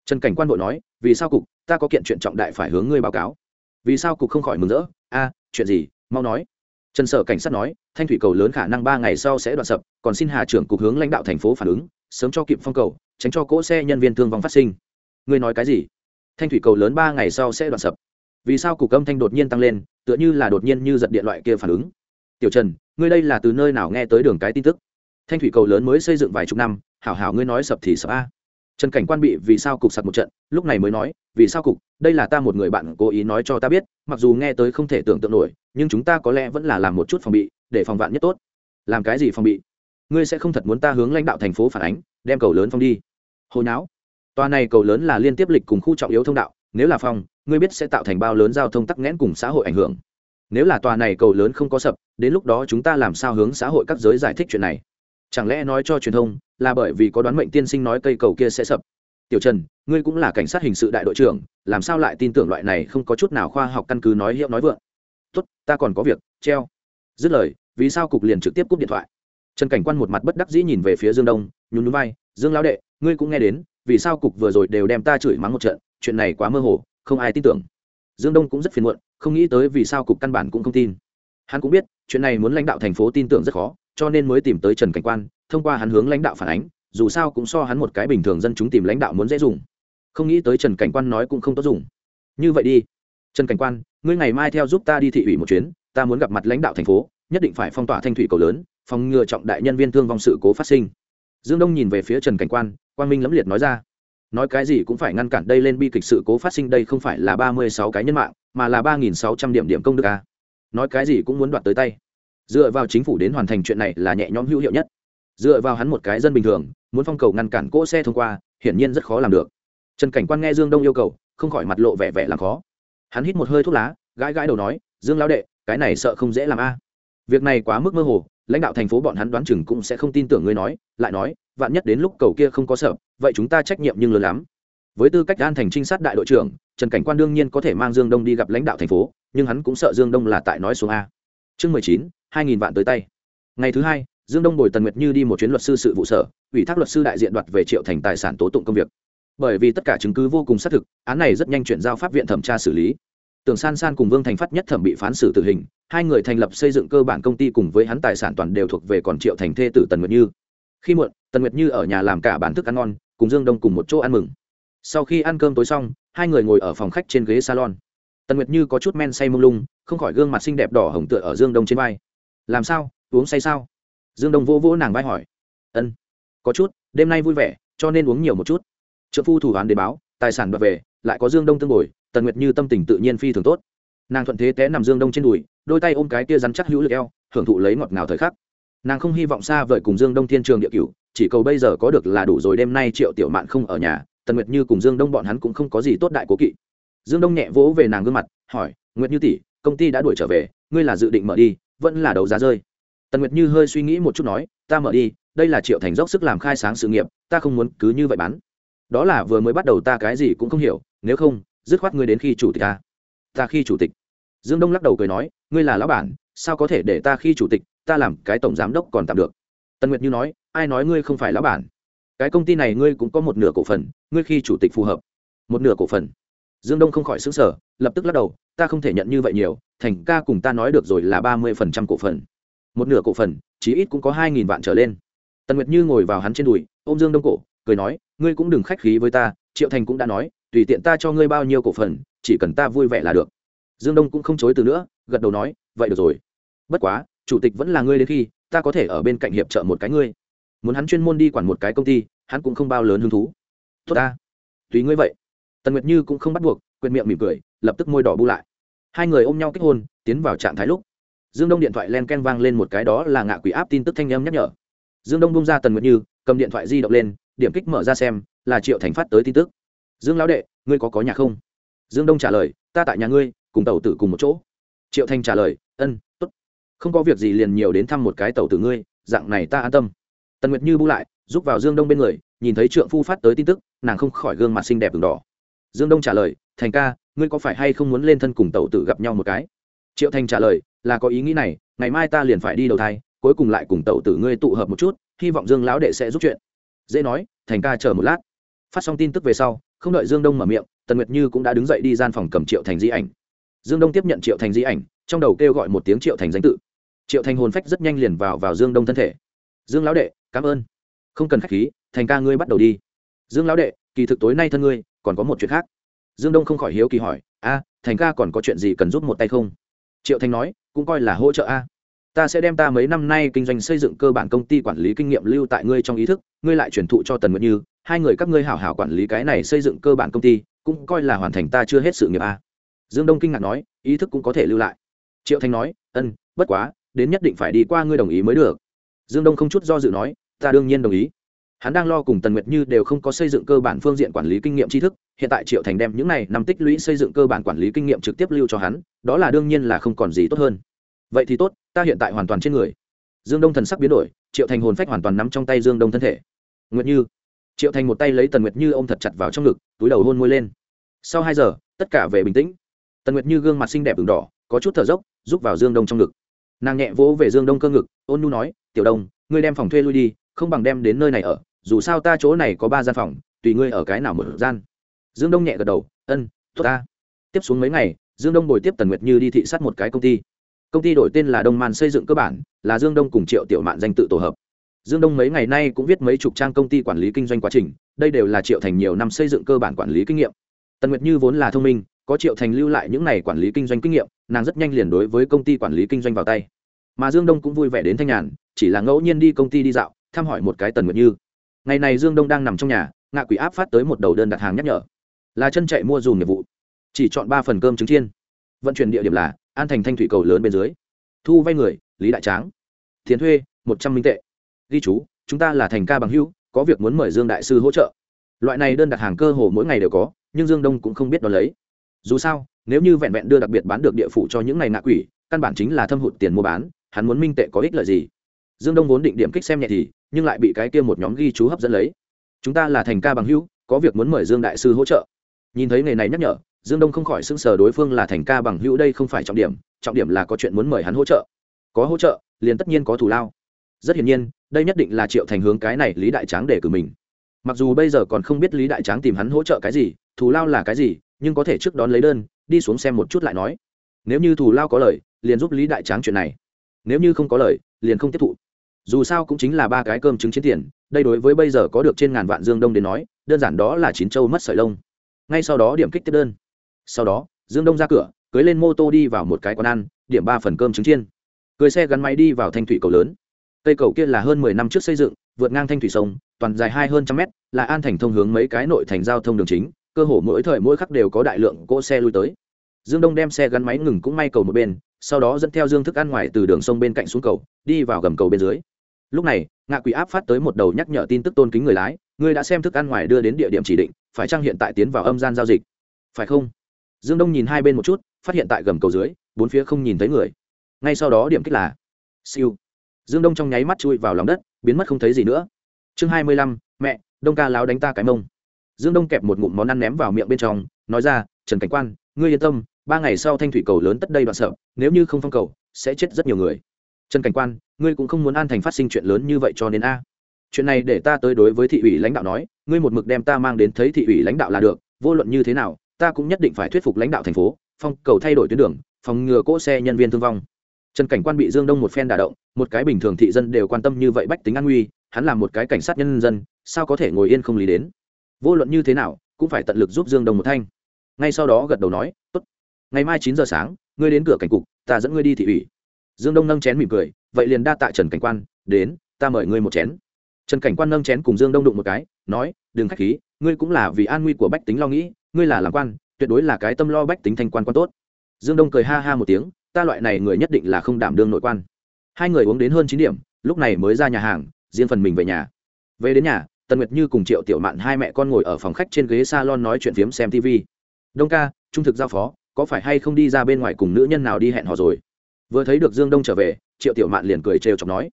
trần cảnh quan vội nói, vì sao cục, ta có kiện chuyện trọng đại phải hướng ngươi báo cáo? Vì sao cục không khỏi mừng rỡ? A, chuyện gì? Mau nói. Trần sở cảnh sát nói, thanh thủy cầu lớn khả năng ba ngày sau sẽ đoạn sập, còn xin hà trưởng cục hướng lãnh đạo thành phố phản ứng, sớm cho kịp phong cầu, tránh cho cỗ xe nhân viên thương vong phát sinh. Ngươi nói cái gì? Thanh thủy cầu lớn ba ngày sau sẽ đoạn sập. Vì sao cục âm thanh đột nhiên tăng lên, tựa như là đột nhiên như giật điện loại kia phản ứng? Tiểu trần, ngươi đây là từ nơi nào nghe tới đường cái tin tức? Thanh thủy cầu lớn mới xây dựng vài chục năm, hảo hảo ngươi nói sập thì sập a trần cảnh quan bị vì sao cục sặc một trận, lúc này mới nói, vì sao cục? Đây là ta một người bạn cố ý nói cho ta biết, mặc dù nghe tới không thể tưởng tượng nổi, nhưng chúng ta có lẽ vẫn là làm một chút phòng bị, để phòng vạn nhất tốt. Làm cái gì phòng bị? Ngươi sẽ không thật muốn ta hướng lãnh đạo thành phố phản ánh, đem cầu lớn phong đi. Hồi não tòa này cầu lớn là liên tiếp lịch cùng khu trọng yếu thông đạo, nếu là phong, ngươi biết sẽ tạo thành bao lớn giao thông tắc nghẽn cùng xã hội ảnh hưởng. Nếu là tòa này cầu lớn không có sập, đến lúc đó chúng ta làm sao hướng xã hội các giới giải thích chuyện này? Chẳng lẽ nói cho truyền thông là bởi vì có đoán mệnh tiên sinh nói cây cầu kia sẽ sập? Tiểu trần, ngươi cũng là cảnh sát hình sự đại đội trưởng, làm sao lại tin tưởng loại này không có chút nào khoa học căn cứ nói hiệu nói vượng? Tốt, ta còn có việc, treo. Dứt lời, vì sao cục liền trực tiếp cúp điện thoại? Trần cảnh quan một mặt bất đắc dĩ nhìn về phía dương đông, nhún núi vai, dương lão đệ, ngươi cũng nghe đến, vì sao cục vừa rồi đều đem ta chửi mắng một trận, chuyện này quá mơ hồ, không ai tin tưởng. Dương đông cũng rất phiền muộn, không nghĩ tới vì sao cục căn bản cũng không tin. Hắn cũng biết, chuyện này muốn lãnh đạo thành phố tin tưởng rất khó cho nên mới tìm tới trần cảnh quan, thông qua hắn hướng lãnh đạo phản ánh, dù sao cũng so hắn một cái bình thường dân chúng tìm lãnh đạo muốn dễ dùng. Không nghĩ tới trần cảnh quan nói cũng không tốt dùng. Như vậy đi. Trần cảnh quan, ngươi ngày mai theo giúp ta đi thị ủy một chuyến, ta muốn gặp mặt lãnh đạo thành phố, nhất định phải phong tỏa thanh thủy cầu lớn, phòng ngừa trọng đại nhân viên thương vong sự cố phát sinh. Dương đông nhìn về phía trần cảnh quan quan minh lẫm liệt nói ra. Nói cái gì cũng phải ngăn cản đây lên bi kịch sự cố phát sinh đây không phải là ba mươi sáu cái nhân mạng, mà là ba nghìn sáu trăm điểm điểm công đức a nói cái gì cũng muốn đoạt tới tay dựa vào chính phủ đến hoàn thành chuyện này là nhẹ nhõm hữu hiệu nhất. Dựa vào hắn một cái dân bình thường, muốn phong cầu ngăn cản cỗ xe thông qua, hiển nhiên rất khó làm được. Trần cảnh quan nghe dương đông yêu cầu, không khỏi mặt lộ vẻ vẻ làm khó. Hắn hít một hơi thuốc lá, gãi gãi đầu nói, dương lão đệ, cái này sợ không dễ làm a. Việc này quá mức mơ hồ, lãnh đạo thành phố bọn hắn đoán chừng cũng sẽ không tin tưởng ngươi nói, lại nói, vạn nhất đến lúc cầu kia không có sợ, vậy chúng ta trách nhiệm nhưng lớn lắm. Với tư cách an thành trinh sát đại đội trưởng, trần cảnh quan đương nhiên có thể mang dương đông đi gặp lãnh đạo thành phố, nhưng hắn cũng sợ dương đông là tại nói xuống a. Chương mười chín hai nghìn vạn tới tay ngày thứ hai dương đông bồi tần nguyệt như đi một chuyến luật sư sự vụ sở ủy thác luật sư đại diện đoạt về triệu thành tài sản tố tụng công việc bởi vì tất cả chứng cứ vô cùng xác thực án này rất nhanh chuyển giao pháp viện thẩm tra xử lý Tưởng San San cùng Vương Thành Phát nhất thẩm bị phán xử tử hình, hai người thành lập xây dựng cơ bản công ty cùng với hắn tài sản toàn đều thuộc về còn Triệu Thành thê tử Tần Nguyệt Như. Khi muộn, Tần Nguyệt Như ở nhà làm cả bản thức ăn ngon, cùng Dương Đông cùng một chỗ ăn mừng. Sau khi ăn cơm tối xong, hai người ngồi ở phòng khách trên ghế salon. Tần Nguyệt Như có chút men say mông lung, không khỏi gương mặt xinh đẹp đỏ hồng tựa ở Dương Đông trên vai. "Làm sao? Uống say sao?" Dương Đông vỗ vỗ nàng vai hỏi. "Ân, có chút, đêm nay vui vẻ, cho nên uống nhiều một chút." Trợ phu thủ án đến báo, tài sản đoạt về, lại có Dương Đông tương bồi, tần nguyệt như tâm tình tự nhiên phi thường tốt nàng thuận thế té nằm dương đông trên đùi đôi tay ôm cái tia rắn chắc hữu lực eo hưởng thụ lấy ngọt ngào thời khắc nàng không hy vọng xa vời cùng dương đông thiên trường địa cửu chỉ cầu bây giờ có được là đủ rồi đêm nay triệu tiểu mạn không ở nhà tần nguyệt như cùng dương đông bọn hắn cũng không có gì tốt đại cố kỵ dương đông nhẹ vỗ về nàng gương mặt hỏi nguyệt như tỷ công ty đã đuổi trở về ngươi là dự định mở đi vẫn là đấu giá rơi. Tần nguyệt như hơi suy nghĩ một chút nói, ta mở đi, đây là triệu thành dốc sức làm khai sáng sự nghiệp, ta không muốn cứ như vậy bán. Đó là vừa mới bắt đầu ta cái gì cũng không hiểu, nếu không, dứt khoát ngươi đến khi chủ tịch ta. Ta khi chủ tịch? Dương đông lắc đầu cười nói, ngươi là lão bản, sao có thể để ta khi chủ tịch, ta làm cái tổng giám đốc còn tạm được? Tần nguyệt như nói, ai nói ngươi không phải lão bản? Cái công ty này ngươi cũng có một nửa cổ phần, ngươi khi chủ tịch phù hợp. Một nửa cổ phần? Dương đông không khỏi xứng sở lập tức lắc đầu, ta không thể nhận như vậy nhiều, thành ca cùng ta nói được rồi là ba mươi phần trăm cổ phần. Một nửa cổ phần, chí ít cũng có hai nghìn vạn trở lên. Tần nguyệt như ngồi vào hắn trên đùi, ôm dương đông cổ, cười nói, ngươi cũng đừng khách khí với ta, triệu thành cũng đã nói, tùy tiện ta cho ngươi bao nhiêu cổ phần, chỉ cần ta vui vẻ là được. Dương đông cũng không chối từ nữa, gật đầu nói, vậy được rồi. Bất quá, chủ tịch vẫn là ngươi đến khi, ta có thể ở bên cạnh hiệp trợ một cái ngươi. Muốn hắn chuyên môn đi quản một cái công ty, hắn cũng không bao lớn hứng thú. Tốt ta. Tùy ngươi vậy tần nguyệt như cũng không bắt buộc, quyệt miệng mỉm cười, lập tức môi đỏ bu lại. Hai người ôm nhau kết hôn, tiến vào trạng thái lúc. Dương đông điện thoại len ken vang lên một cái đó là ngạ quỷ áp tin tức thanh âm nhắc nhở. Dương đông bung ra tần nguyệt như, cầm điện thoại di động lên, điểm kích mở ra xem, là triệu thành phát tới tin tức. Dương lão đệ, ngươi có có nhà không? Dương đông trả lời, ta tại nhà ngươi, cùng tàu tử cùng một chỗ. Triệu thanh trả lời, ân t ố t không có việc gì liền nhiều đến thăm một cái tàu tử ngươi, dạng này ta an tâm. Tần nguyệt như bu lại giúp vào dương đông bên người, nhìn thấy trượng phu phát tới tin tức, nàng không khỏi gương mặt xinh đẹp v n g đỏ dương đông trả lời, thành ca, ngươi có phải hay không muốn lên thân cùng tẩu tử gặp nhau một cái? Triệu thành trả lời, là có ý nghĩ này, ngày mai ta liền phải đi đầu thai, cuối cùng lại cùng tẩu tử ngươi tụ hợp một chút, hy vọng dương lão đệ sẽ giúp chuyện. Dễ nói, thành ca chờ một lát. Phát xong tin tức về sau, không đợi dương đông mở miệng, tần nguyệt như cũng đã đứng dậy đi gian phòng cầm triệu thành di ảnh. Dương đông tiếp nhận triệu thành di ảnh, trong đầu kêu gọi một tiếng triệu thành danh tự. Triệu thành hồn phách rất nhanh liền vào vào dương đông thân thể. Dương lão đệ, cảm ơn. Không cần k h á c h khí, thành ca ngươi bắt đầu đi. Dương lão đệ, kỳ thực tối nay thân ngươi còn có một chuyện khác. Dương đông không khỏi hiếu kỳ hỏi, a, thành ca còn có chuyện gì cần giúp một tay không? Triệu thành nói, cũng coi là hỗ trợ a. Ta sẽ đem ta mấy năm nay kinh doanh xây dựng cơ bản công ty quản lý kinh nghiệm lưu tại ngươi trong ý thức, ngươi lại truyền thụ cho tần nguyệt như, hai người các ngươi hảo hảo quản lý cái này xây dựng cơ bản công ty, cũng coi là hoàn thành ta chưa hết sự nghiệp a. Dương đông kinh ngạc nói, ý thức cũng có thể lưu lại. Triệu thanh nói, ân, bất quá, đến nhất định phải đi qua ngươi đồng ý mới được. Dương đông không chút do dự nói, ta đương nhiên đồng ý hắn đang lo cùng tần nguyệt như đều không có xây dựng cơ bản phương diện quản lý kinh nghiệm tri thức, hiện tại triệu thành đem những này nằm tích lũy xây dựng cơ bản quản lý kinh nghiệm trực tiếp lưu cho hắn, đó là đương nhiên là không còn gì tốt hơn. Vậy thì tốt, ta hiện tại hoàn toàn trên người. Dương đông thần sắc biến đổi, triệu thành hồn phách hoàn toàn nắm trong tay dương đông thân thể. Nguyệt như. Triệu thành một tay lấy tần nguyệt như ôm thật chặt vào trong ngực, túi đầu hôn môi lên. Sau hai giờ, tất cả về bình tĩnh. Tần nguyệt như gương mặt xinh đẹp v đỏ, có chút thở dốc rúc vào dương đông trong ngực. Nàng nhẹ vỗ về dương đông cơ ngực, ôn nu nói, tiểu đông, ngươi đem phòng thuê lui đi không bằng đem đến nơi này ở, dù sao ta chỗ này có ba gian phòng, tùy ngươi ở cái nào một gian. Dương đông nhẹ gật đầu, ân, tốt ta. Tiếp xuống mấy ngày, dương đông bồi tiếp tần nguyệt như đi thị sát một cái công ty. Công ty đổi tên là đông Màn xây dựng cơ bản, là dương đông cùng triệu tiểu mạn danh tự tổ hợp. Dương đông mấy ngày nay cũng viết mấy chục trang công ty quản lý kinh doanh quá trình, đây đều là triệu thành nhiều năm xây dựng cơ bản quản lý kinh nghiệm. Tần nguyệt như vốn là thông minh, có triệu thành lưu lại những n à y quản lý kinh doanh kinh nghiệm, nàng rất nhanh liền đối với công ty quản lý kinh doanh vào tay. Mà dương đông cũng vui vẻ đến thanh nhàn, chỉ là ngẫu nhiên đi công ty đi dạo thăm hỏi một cái tần nguyệt như. Ngày này dương đông đang nằm trong nhà, ngạ quỷ áp phát tới một đầu đơn đặt hàng nhắc nhở. Là chân chạy mua dùm nghiệp vụ. Chỉ chọn ba phần cơm trứng chiên. Vận chuyển địa điểm là an thành thanh thủy cầu lớn bên dưới. Thu vay người, lý đại tráng. Tiền thuê, một trăm minh tệ. Ghi chú, chúng ta là thành ca bằng hưu có việc muốn mời dương đại sư hỗ trợ. Loại này đơn đặt hàng cơ hồ mỗi ngày đều có, nhưng dương đông cũng không biết đón lấy. Dù sao, nếu như vẹn vẹn đưa đặc biệt bán được địa phủ cho những ngày nạ quỷ, căn bản chính là thâm hụt tiền mua bán, hắn muốn minh tệ có ích lợi gì? Dương đông vốn định điểm kích xem nhẹ thì, nhưng lại bị cái kia một nhóm ghi chú hấp dẫn lấy. Chúng ta là thành ca bằng hữu, có việc muốn mời dương đại sư hỗ trợ. Nhìn thấy nghề này nhắc nhở, dương đông không khỏi xưng sờ đối phương là thành ca bằng hữu đây không phải trọng điểm trọng điểm là có chuyện muốn mời hắn hỗ trợ. Có hỗ trợ, liền tất nhiên có thù lao. Rất hiển nhiên, đây nhất định là triệu thành hướng cái này lý đại tráng để cử mình. Mặc dù bây giờ còn không biết lý đại tráng tìm hắn hỗ trợ cái gì, thù lao là cái gì, nhưng có thể trước đón lấy đơn, đi xuống xem một chút lại nói. Nếu như thù lao có lời, liền giúp lý đại tráng chuyện này. Nếu như không có lời, liền không tiếp thụ dù sao cũng chính là ba cái cơm trứng chiến tiền, đây đối với bây giờ có được trên ngàn vạn dương đông đến nói, đơn giản đó là chín châu mất sợi lông. Ngay sau đó điểm kích tiếp đơn. Sau đó, dương đông ra cửa, cưới lên mô tô đi vào một cái quán ăn, điểm ba phần cơm trứng chiên. Cưới xe gắn máy đi vào thanh thủy cầu lớn. Cây cầu kia là hơn mười năm trước xây dựng, vượt ngang thanh thủy sông, toàn dài hai hơn trăm mét, là an thành thông hướng mấy cái nội thành giao thông đường chính, cơ hồ mỗi thời mỗi khắc đều có đại lượng cỗ xe lui tới. Dương đông đem xe gắn máy ngừng cũng may cầu một bên, sau đó dẫn theo dương thức ăn ngoài từ đường sông bên cạnh xuống cầu, đi vào gầm cầu bên dưới lúc này, ngạ quỷ áp phát tới một đầu nhắc nhở tin tức tôn kính người lái người đã xem thức ăn ngoài đưa đến địa điểm chỉ định, phải chăng hiện tại tiến vào âm gian giao dịch? Phải không? Dương đông nhìn hai bên một chút, phát hiện tại gầm cầu dưới, bốn phía không nhìn thấy người. Ngay sau đó điểm kích là, siêu. Dương đông trong nháy mắt chui vào lòng đất, biến mất không thấy gì nữa. Chương hai mươi lăm, mẹ, đông ca láo đánh ta cái mông. Dương đông kẹp một ngụm món ăn ném vào miệng bên trong, nói ra, trần cảnh quan, ngươi yên tâm, ba ngày sau thanh thủy cầu lớn tất đây đoạn sợ, nếu như không phong cầu, sẽ chết rất nhiều người trần cảnh quan, ngươi cũng không muốn an thành phát sinh chuyện lớn như vậy cho nên a. Chuyện này để ta tới đối với thị ủy lãnh đạo nói, ngươi một mực đem ta mang đến thấy thị ủy lãnh đạo là được, vô luận như thế nào, ta cũng nhất định phải thuyết phục lãnh đạo thành phố, phong cầu thay đổi tuyến đường, phòng ngừa cỗ xe nhân viên thương vong. Trần cảnh quan bị dương đông một phen đả động, một cái bình thường thị dân đều quan tâm như vậy bách tính an nguy, hắn là một cái cảnh sát nhân dân, sao có thể ngồi yên không lý đến? Vô luận như thế nào, cũng phải tận lực giúp dương đông một thanh. Ngay sau đó gật đầu nói, tốt. Ngày mai chín giờ sáng, ngươi đến cửa cảnh cục, ta dẫn ngươi đi thị ủy dương đông nâng chén mỉm cười, vậy liền đa tạ trần cảnh quan, đến, ta mời ngươi một chén. Trần cảnh quan nâng chén cùng dương đông đụng một cái, nói, đừng k h á c h khí, ngươi cũng là vì an nguy của bách tính lo nghĩ, ngươi là làm quan, tuyệt đối là cái tâm lo bách tính thanh quan quan tốt. Dương đông cười ha ha một tiếng, ta loại này người nhất định là không đảm đương nội quan. Hai người uống đến hơn chín điểm, lúc này mới ra nhà hàng, riêng phần mình về nhà. Về đến nhà, tần nguyệt như cùng triệu tiểu mạn hai mẹ con ngồi ở phòng khách trên ghế s a lon nói chuyện phiếm xem tv đông ca, trung thực giao phó, có phải hay không đi ra bên ngoài cùng nữ nhân nào đi hẹn hò rồi? Vừa thấy được dương đông trở về, triệu tiểu mạn liền cười trêu chọc nói,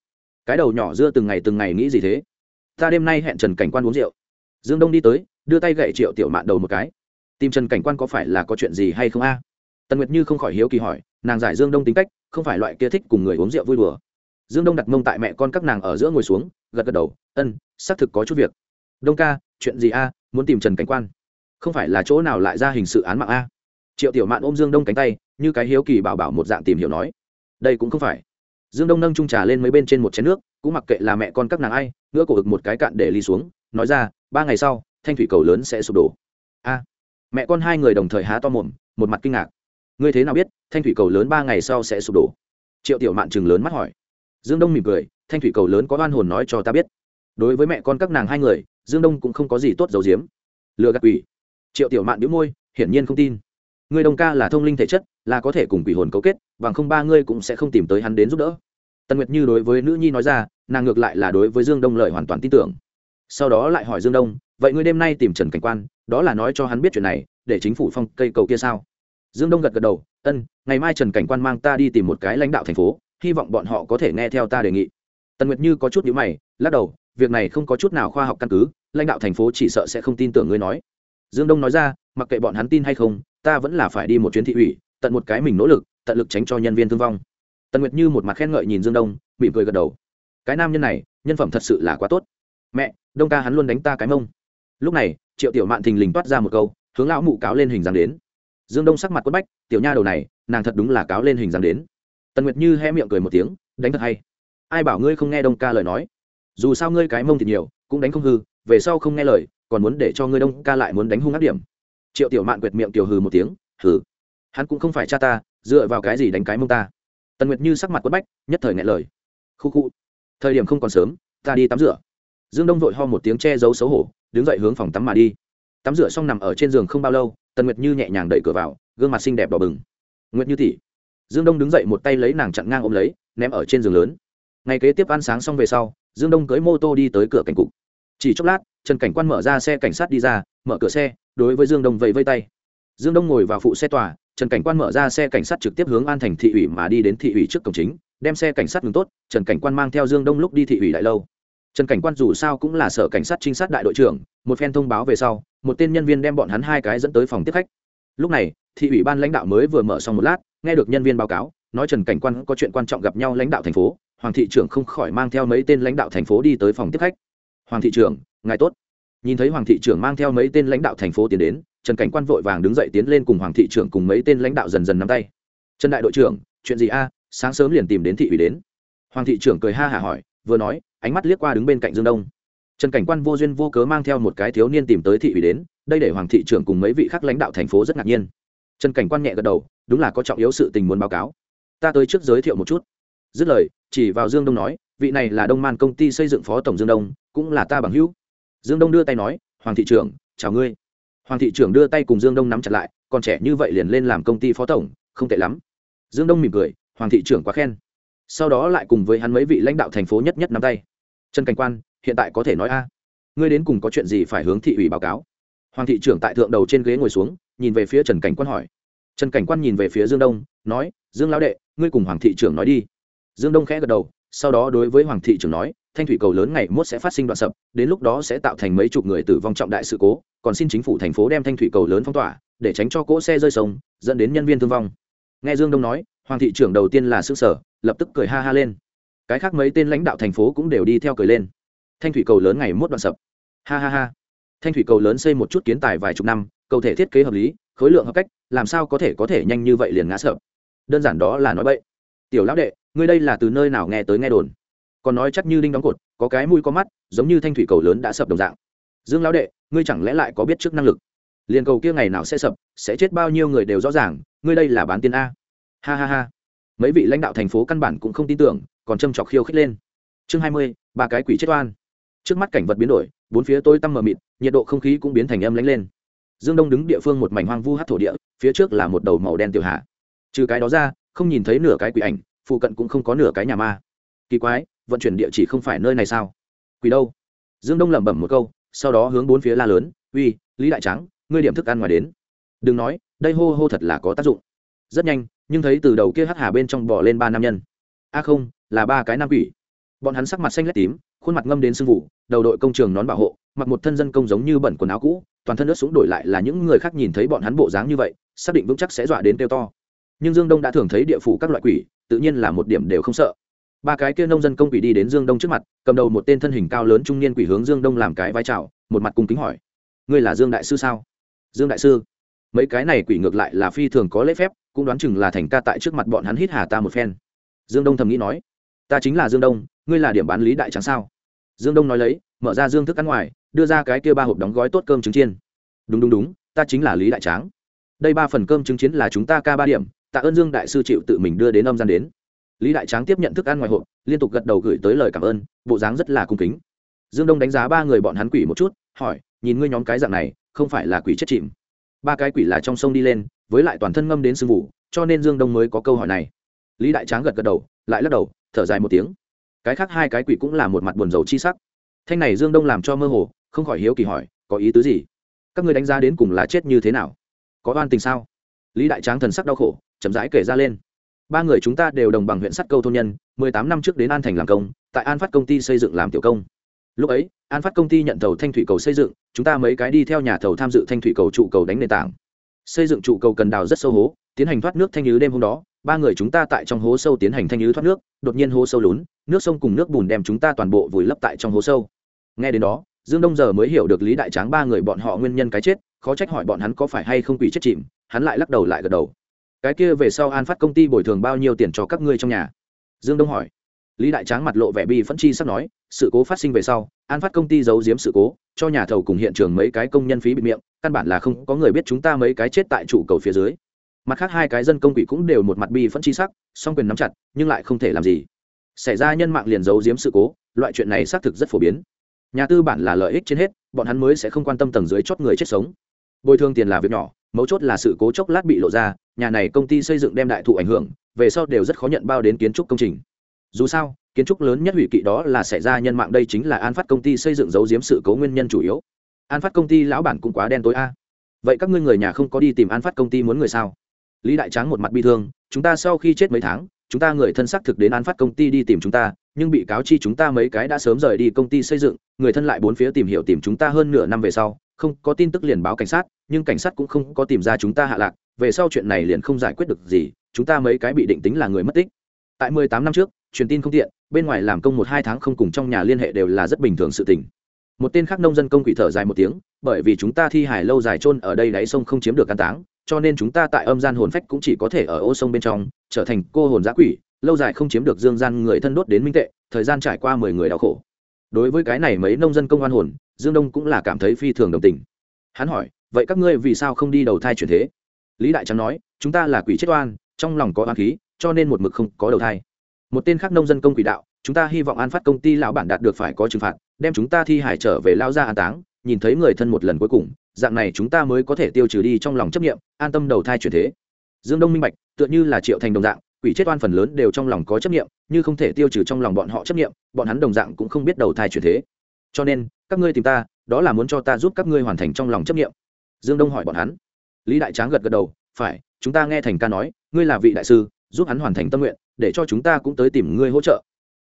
cái đầu nhỏ dưa từng ngày từng ngày nghĩ gì thế? Ta đêm nay hẹn trần cảnh quan uống rượu. Dương đông đi tới, đưa tay gậy triệu tiểu mạn đầu một cái. Tìm trần cảnh quan có phải là có chuyện gì hay không a? Tần nguyệt như không khỏi hiếu kỳ hỏi, nàng giải dương đông tính cách, không phải loại kia thích cùng người uống rượu vui đùa. Dương đông đặt mông tại mẹ con các nàng ở giữa ngồi xuống, gật gật đầu, ân, xác thực có chút việc. Đông ca, chuyện gì a? Muốn tìm trần cảnh quan? Không phải là chỗ nào lại ra hình sự án mạng a? Triệu tiểu mạn ôm dương đông cánh tay, như cái hiếu kỳ bảo bảo một dạng tìm hiểu nói đây cũng không phải. Dương đông nâng trung trà lên mấy bên trên một chén nước, cũng mặc kệ là mẹ con các nàng ai ngựa cổ ực một cái cạn để ly xuống, nói ra, ba ngày sau, thanh thủy cầu lớn sẽ sụp đổ. A. Mẹ con hai người đồng thời há to mồm, một mặt kinh ngạc. Ngươi thế nào biết, thanh thủy cầu lớn ba ngày sau sẽ sụp đổ? Triệu tiểu mạn chừng lớn mắt hỏi. Dương đông mỉm cười, thanh thủy cầu lớn có oan hồn nói cho ta biết. Đối với mẹ con các nàng hai người, dương đông cũng không có gì tốt dầu diếm lừa gạt quỷ. Triệu tiểu mạn đĩu môi, hiển nhiên không tin người đồng ca là thông linh thể chất, là có thể cùng quỷ hồn cấu kết, bằng không ba ngươi cũng sẽ không tìm tới hắn đến giúp đỡ. Tần nguyệt như đối với nữ nhi nói ra, nàng ngược lại là đối với dương đông lợi hoàn toàn tin tưởng. Sau đó lại hỏi dương đông, vậy ngươi đêm nay tìm trần cảnh quan, đó là nói cho hắn biết chuyện này, để chính phủ phong cây cầu kia sao? Dương đông gật gật đầu, ân, ngày mai trần cảnh quan mang ta đi tìm một cái lãnh đạo thành phố, hy vọng bọn họ có thể nghe theo ta đề nghị. Tần nguyệt như có chút nhữ mày, lắc đầu, việc này không có chút nào khoa học căn cứ, lãnh đạo thành phố chỉ sợ sẽ không tin tưởng ngươi nói. Dương đông nói ra, mặc kệ bọn hắn tin hay không ta vẫn là phải đi một chuyến thị ủy, tận một cái mình nỗ lực, tận lực tránh cho nhân viên thương vong. Tần nguyệt như một mặt khen ngợi nhìn dương đông, mỉm cười gật đầu. Cái nam nhân này, nhân phẩm thật sự là quá tốt. Mẹ, đông ca hắn luôn đánh ta cái mông. Lúc này, triệu tiểu mạn thình lình toát ra một câu, hướng lão mụ cáo lên hình dáng đến. Dương đông sắc mặt quất bách, tiểu nha đầu này, nàng thật đúng là cáo lên hình dáng đến. Tần nguyệt như hé miệng cười một tiếng, đánh thật hay. Ai bảo ngươi không nghe đông ca lời nói? Dù sao ngươi cái mông thì nhiều, cũng đánh không hư, về sau không nghe lời, còn muốn để cho ngươi đông ca lại muốn đánh hung ác điểm triệu tiểu mạn quệt miệng tiểu hừ một tiếng, hừ, hắn cũng không phải cha ta, dựa vào cái gì đánh cái mông ta? Tần nguyệt như sắc mặt quất bách, nhất thời ngại lời. Khu khu, thời điểm không còn sớm, ta đi tắm rửa. Dương đông vội ho một tiếng che giấu xấu hổ, đứng dậy hướng phòng tắm mà đi. Tắm rửa xong nằm ở trên giường không bao lâu, tần nguyệt như nhẹ nhàng đẩy cửa vào, gương mặt xinh đẹp đỏ bừng. Nguyệt như tỷ. Dương đông đứng dậy một tay lấy nàng chặn ngang ôm lấy, ném ở trên giường lớn. Ngày kế tiếp ăn sáng xong về sau, dương đông cưới mô tô đi tới cửa cảnh cục. Chỉ chốc lát trần cảnh quan mở ra xe cảnh sát đi ra mở cửa xe, đối với dương đông vẫy vây tay. Dương đông ngồi vào phụ xe tòa, trần cảnh quan mở ra xe cảnh sát trực tiếp hướng an thành thị ủy mà đi đến thị ủy trước cổng chính, đem xe cảnh sát ngừng tốt, trần cảnh quan mang theo dương đông lúc đi thị ủy đại lâu. Trần cảnh quan dù sao cũng là sở cảnh sát trinh sát đại đội trưởng, một phen thông báo về sau, một tên nhân viên đem bọn hắn hai cái dẫn tới phòng tiếp khách. Lúc này, thị ủy ban lãnh đạo mới vừa mở xong một lát, nghe được nhân viên báo cáo, nói trần cảnh quan có chuyện quan trọng gặp nhau lãnh đạo thành phố, hoàng thị trưởng không khỏi mang theo mấy tên lãnh đạo thành phố đi tới phòng tiếp khách. Hoàng thị trưởng, ngài tốt nhìn thấy hoàng thị trưởng mang theo mấy tên lãnh đạo thành phố tiến đến, trần cảnh quan vội vàng đứng dậy tiến lên cùng hoàng thị trưởng cùng mấy tên lãnh đạo dần dần nắm tay. Trần đại đội trưởng, chuyện gì a? Sáng sớm liền tìm đến thị ủy đến. Hoàng thị trưởng cười ha hả hỏi, vừa nói, ánh mắt liếc qua đứng bên cạnh dương đông. Trần cảnh quan vô duyên vô cớ mang theo một cái thiếu niên tìm tới thị ủy đến, đây để hoàng thị trưởng cùng mấy vị khác lãnh đạo thành phố rất ngạc nhiên. Trần cảnh quan nhẹ gật đầu, đúng là có trọng yếu sự tình muốn báo cáo. Ta tới trước giới thiệu một chút. Dứt lời, chỉ vào dương đông nói, vị này là đông man công ty xây dựng phó tổng dương đông, cũng là ta bằng hữu dương đông đưa tay nói, hoàng thị trưởng, chào ngươi. Hoàng thị trưởng đưa tay cùng dương đông nắm chặt lại còn trẻ như vậy liền lên làm công ty phó tổng, không tệ lắm. Dương đông mỉm cười, hoàng thị trưởng quá khen. Sau đó lại cùng với hắn mấy vị lãnh đạo thành phố nhất nhất nắm tay. Trần cảnh quan, hiện tại có thể nói a. Ngươi đến cùng có chuyện gì phải hướng thị ủy báo cáo? Hoàng thị trưởng tại thượng đầu trên ghế ngồi xuống, nhìn về phía trần cảnh quan hỏi. Trần cảnh quan nhìn về phía dương đông, nói, dương lão đệ, ngươi cùng hoàng thị trưởng nói đi. Dương đông khẽ gật đầu, sau đó đối với hoàng thị trưởng nói thanh thủy cầu lớn ngày mốt sẽ phát sinh đoạn sập, đến lúc đó sẽ tạo thành mấy chục người tử vong trọng đại sự cố, còn xin chính phủ thành phố đem thanh thủy cầu lớn phong tỏa, để tránh cho cỗ xe rơi sông, dẫn đến nhân viên thương vong. Nghe dương đông nói, hoàng thị trưởng đầu tiên là xứ sở lập tức cười ha ha lên. Cái khác mấy tên lãnh đạo thành phố cũng đều đi theo cười lên. Thanh thủy cầu lớn ngày mốt đoạn sập. Ha ha ha. Thanh thủy cầu lớn xây một chút kiến tài vài chục năm, cầu thể thiết kế hợp lý, khối lượng hợp cách, làm sao có thể có thể nhanh như vậy liền ngã sập? Đơn giản đó là nói bậy. Tiểu lão đệ, ngươi đây là từ nơi nào nghe tới nghe đồn? Còn nói chắc như đinh đóng cột, có cái mũi có mắt, giống như thanh thủy cầu lớn đã sập đồng dạng. Dương lão đệ, ngươi chẳng lẽ lại có biết trước năng lực? Liền cầu kia ngày nào sẽ sập, sẽ chết bao nhiêu người đều rõ ràng, ngươi đây là bán tiền a. Ha ha ha. Mấy vị lãnh đạo thành phố căn bản cũng không tin tưởng, còn châm chọc khiêu khích lên. Chương hai mươi, ba cái quỷ chết oan. Trước mắt cảnh vật biến đổi, bốn phía tôi tăm mờ mịt, nhiệt độ không khí cũng biến thành âm lánh lên. Dương đông đứng địa phương một mảnh hoang vu hát thổ địa, phía trước là một đầu màu đen tiểu hạ. Trừ cái đó ra, không nhìn thấy nửa cái quỷ ảnh, phụ cận cũng không có nửa cái nhà ma. Kỳ quái vận chuyển địa chỉ không phải nơi này sao? Quỷ đâu? Dương đông lẩm bẩm một câu, sau đó hướng bốn phía la lớn, uy, lý đại trắng ngươi điểm thức ăn ngoài đến. Đừng nói, đây hô hô thật là có tác dụng. Rất nhanh, nhưng thấy từ đầu kia hắc hà bên trong bỏ lên ba nam nhân. A không, là ba cái nam quỷ. Bọn hắn sắc mặt xanh lét tím, khuôn mặt ngâm đến sưng vụ, đầu đội công trường nón bảo hộ, mặc một thân dân công giống như bẩn quần áo cũ, toàn thân nước súng đổi lại là những người khác nhìn thấy bọn hắn bộ dáng như vậy, xác định vững chắc sẽ dọa đến kêu to. Nhưng dương đông đã thường thấy địa phủ các loại quỷ, tự nhiên là một điểm đều không sợ ba cái kia nông dân công quỷ đi đến dương đông trước mặt, cầm đầu một tên thân hình cao lớn trung niên quỷ hướng dương đông làm cái vai trào một mặt cung kính hỏi. Ngươi là dương đại sư sao? Dương đại sư. Mấy cái này quỷ ngược lại là phi thường có lễ phép, cũng đoán chừng là thành ca tại trước mặt bọn hắn hít hà ta một phen. Dương đông thầm nghĩ nói. Ta chính là dương đông, ngươi là điểm bán lý đại trắng sao? Dương đông nói lấy, mở ra dương thức ăn ngoài, đưa ra cái kia ba hộp đóng gói tốt cơm trứng chiên. Đúng đúng đúng, ta chính là lý đại tráng. Đây ba phần cơm trứng chiến là chúng ta ca ba điểm, tạ ơn dương đại sư chịu tự mình đưa đến âm gian đến lý đại tráng tiếp nhận thức ăn ngoài hộp, liên tục gật đầu gửi tới lời cảm ơn, bộ dáng rất là cung kính. Dương đông đánh giá ba người bọn hắn quỷ một chút, hỏi, nhìn ngươi nhóm cái dạng này, không phải là quỷ chết chìm? Ba cái quỷ là trong sông đi lên, với lại toàn thân ngâm đến sương vụ cho nên dương đông mới có câu hỏi này. Lý đại tráng gật gật đầu, lại lắc đầu, thở dài một tiếng. Cái khác hai cái quỷ cũng là một mặt buồn rầu chi sắc. Thanh này dương đông làm cho mơ hồ, không khỏi hiếu kỳ hỏi, có ý tứ gì? Các người đánh giá đến cùng là chết như thế nào? Có oan tình sao? Lý đại tráng thần sắc đau khổ, chậm rãi kể ra lên ba người chúng ta đều đồng bằng huyện sắt câu thôn nhân, mười tám năm trước đến an thành làm công, tại an phát công ty xây dựng làm tiểu công. Lúc ấy, an phát công ty nhận thầu thanh thủy cầu xây dựng, chúng ta mấy cái đi theo nhà thầu tham dự thanh thủy cầu trụ cầu đánh nền tảng. Xây dựng trụ cầu cần đào rất sâu hố, tiến hành thoát nước thanh nhứ đêm hôm đó, ba người chúng ta tại trong hố sâu tiến hành thanh nhứ thoát nước, đột nhiên hố sâu lún, nước sông cùng nước bùn đem chúng ta toàn bộ vùi lấp tại trong hố sâu. Nghe đến đó, dương đông giờ mới hiểu được lý đại tráng ba người bọn họ nguyên nhân cái chết, khó trách hỏi bọn hắn có phải hay không quỷ chết chìm, hắn lại lắc đầu lại gật đầu cái kia về sau an phát công ty bồi thường bao nhiêu tiền cho các ngươi trong nhà? Dương đông hỏi. Lý đại tráng mặt lộ vẻ bi phẫn chi sắp nói, sự cố phát sinh về sau, an phát công ty giấu giếm sự cố, cho nhà thầu cùng hiện trường mấy cái công nhân phí bị miệng, căn bản là không có người biết chúng ta mấy cái chết tại trụ cầu phía dưới. Mặt khác hai cái dân công quỷ cũng đều một mặt bi phẫn chi sắc, song quyền nắm chặt, nhưng lại không thể làm gì. Xảy ra nhân mạng liền giấu giếm sự cố, loại chuyện này xác thực rất phổ biến. Nhà tư bản là lợi ích trên hết, bọn hắn mới sẽ không quan tâm tầng dưới chót người chết sống. Bồi thường tiền là việc nhỏ mấu chốt là sự cố chốc lát bị lộ ra, nhà này công ty xây dựng đem đại thụ ảnh hưởng, về sau đều rất khó nhận bao đến kiến trúc công trình. Dù sao, kiến trúc lớn nhất hủy kỵ đó là xảy ra nhân mạng đây chính là an phát công ty xây dựng giấu giếm sự cố nguyên nhân chủ yếu. An phát công ty lão bản cũng quá đen tối a. Vậy các ngươi người nhà không có đi tìm an phát công ty muốn người sao? Lý đại tráng một mặt bi thương, chúng ta sau khi chết mấy tháng, chúng ta người thân xác thực đến an phát công ty đi tìm chúng ta, nhưng bị cáo chi chúng ta mấy cái đã sớm rời đi công ty xây dựng, người thân lại bốn phía tìm hiểu tìm chúng ta hơn nửa năm về sau, không có tin tức liền báo cảnh sát nhưng cảnh sát cũng không có tìm ra chúng ta hạ lạc, về sau chuyện này liền không giải quyết được gì, chúng ta mấy cái bị định tính là người mất tích. Tại mười tám năm trước, truyền tin không tiện, bên ngoài làm công một hai tháng không cùng trong nhà liên hệ đều là rất bình thường sự tình. Một tên khác nông dân công quỷ thở dài một tiếng, bởi vì chúng ta thi hải lâu dài trôn ở đây đáy sông không chiếm được căn táng, cho nên chúng ta tại âm gian hồn phách cũng chỉ có thể ở ô sông bên trong, trở thành cô hồn giã quỷ, lâu dài không chiếm được dương gian người thân đốt đến minh tệ, thời gian trải qua mười người đau khổ. Đối với cái này mấy nông dân công an hồn, dương đông cũng là cảm thấy phi thường đồng tình. Hắn hỏi vậy các ngươi vì sao không đi đầu thai chuyển thế? Lý đại trắng nói, chúng ta là quỷ chết oan, trong lòng có oan khí, cho nên một mực không có đầu thai. Một tên khác nông dân công quỷ đạo, chúng ta hy vọng an phát công ty lão bản đạt được phải có trừng phạt, đem chúng ta thi hải trở về lao ra an táng, nhìn thấy người thân một lần cuối cùng, dạng này chúng ta mới có thể tiêu trừ đi trong lòng chấp nghiệm an tâm đầu thai chuyển thế. Dương đông minh bạch, tựa như là triệu thành đồng dạng, quỷ chết oan phần lớn đều trong lòng có chấp nghiệm như không thể tiêu trừ trong lòng bọn họ chấp nghiệm bọn hắn đồng dạng cũng không biết đầu thai chuyển thế. Cho nên, các ngươi tìm ta, đó là muốn cho ta giúp các ngươi hoàn thành trong lòng chấp nghiệm dương đông hỏi bọn hắn. Lý đại tráng gật gật đầu, phải, chúng ta nghe thành ca nói, ngươi là vị đại sư, giúp hắn hoàn thành tâm nguyện, để cho chúng ta cũng tới tìm ngươi hỗ trợ.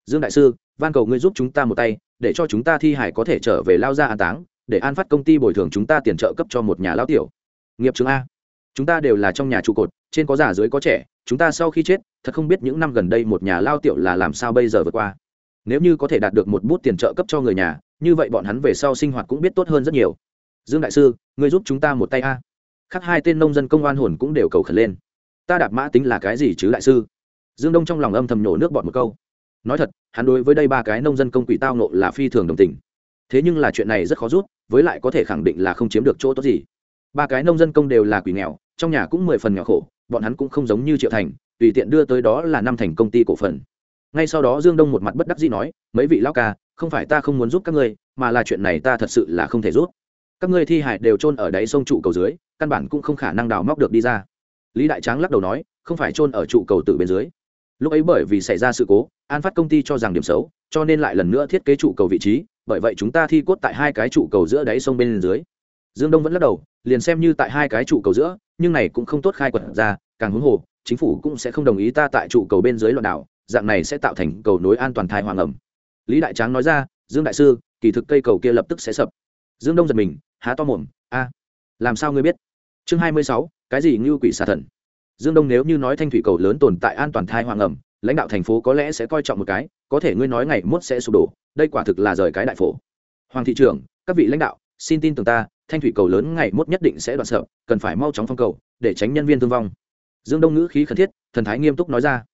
Dương đại sư, van cầu ngươi giúp chúng ta một tay, để cho chúng ta thi hải có thể trở về lao ra an táng, để an phát công ty bồi thường chúng ta tiền trợ cấp cho một nhà lao tiểu. Nghiệp chứng a, chúng ta đều là trong nhà trụ cột, trên có già dưới có trẻ, chúng ta sau khi chết, thật không biết những năm gần đây một nhà lao tiểu là làm sao bây giờ vượt qua. Nếu như có thể đạt được một bút tiền trợ cấp cho người nhà, như vậy bọn hắn về sau sinh hoạt cũng biết tốt hơn rất nhiều dương đại sư, ngươi giúp chúng ta một tay a. Khác hai tên nông dân công an hồn cũng đều cầu khẩn lên. Ta đạp mã tính là cái gì chứ đại sư? Dương đông trong lòng âm thầm nhổ nước bọt một câu. Nói thật, hắn đối với đây ba cái nông dân công quỷ tao nộ là phi thường đồng tình. Thế nhưng là chuyện này rất khó rút, với lại có thể khẳng định là không chiếm được chỗ tốt gì. Ba cái nông dân công đều là quỷ nghèo, trong nhà cũng mười phần nghèo khổ, bọn hắn cũng không giống như triệu thành, tùy tiện đưa tới đó là năm thành công ty cổ phần. Ngay sau đó dương đông một mặt bất đắc dĩ nói, mấy vị lão ca, không phải ta không muốn giúp các ngươi, mà là chuyện này ta thật sự là không thể giúp các ngươi thi hải đều trôn ở đáy sông trụ cầu dưới, căn bản cũng không khả năng đào móc được đi ra. Lý đại tráng lắc đầu nói, không phải trôn ở trụ cầu tự bên dưới. Lúc ấy bởi vì xảy ra sự cố, an phát công ty cho rằng điểm xấu, cho nên lại lần nữa thiết kế trụ cầu vị trí, bởi vậy chúng ta thi cốt tại hai cái trụ cầu giữa đáy sông bên dưới. Dương đông vẫn lắc đầu, liền xem như tại hai cái trụ cầu giữa, nhưng này cũng không tốt khai quật ra, càng huống hồ, chính phủ cũng sẽ không đồng ý ta tại trụ cầu bên dưới loạn đảo, dạng này sẽ tạo thành cầu nối an toàn thai hoàng ẩm. Lý đại tráng nói ra, dương đại sư, kỳ thực cây cầu kia lập tức sẽ sập. Dương đông giật mình há to mồm, a, làm sao ngươi biết? Chương hai mươi sáu, cái gì ngưu quỷ xà thần? Dương đông nếu như nói thanh thủy cầu lớn tồn tại an toàn thai hoàng ẩm, lãnh đạo thành phố có lẽ sẽ coi trọng một cái, có thể ngươi nói ngày mốt sẽ sụp đổ, đây quả thực là rời cái đại phổ. Hoàng thị trưởng, các vị lãnh đạo, xin tin tưởng ta, thanh thủy cầu lớn ngày mốt nhất định sẽ đoạn sợ, cần phải mau chóng phong cầu, để tránh nhân viên thương vong. Dương đông ngữ khí khẩn thiết, thần thái nghiêm túc nói ra.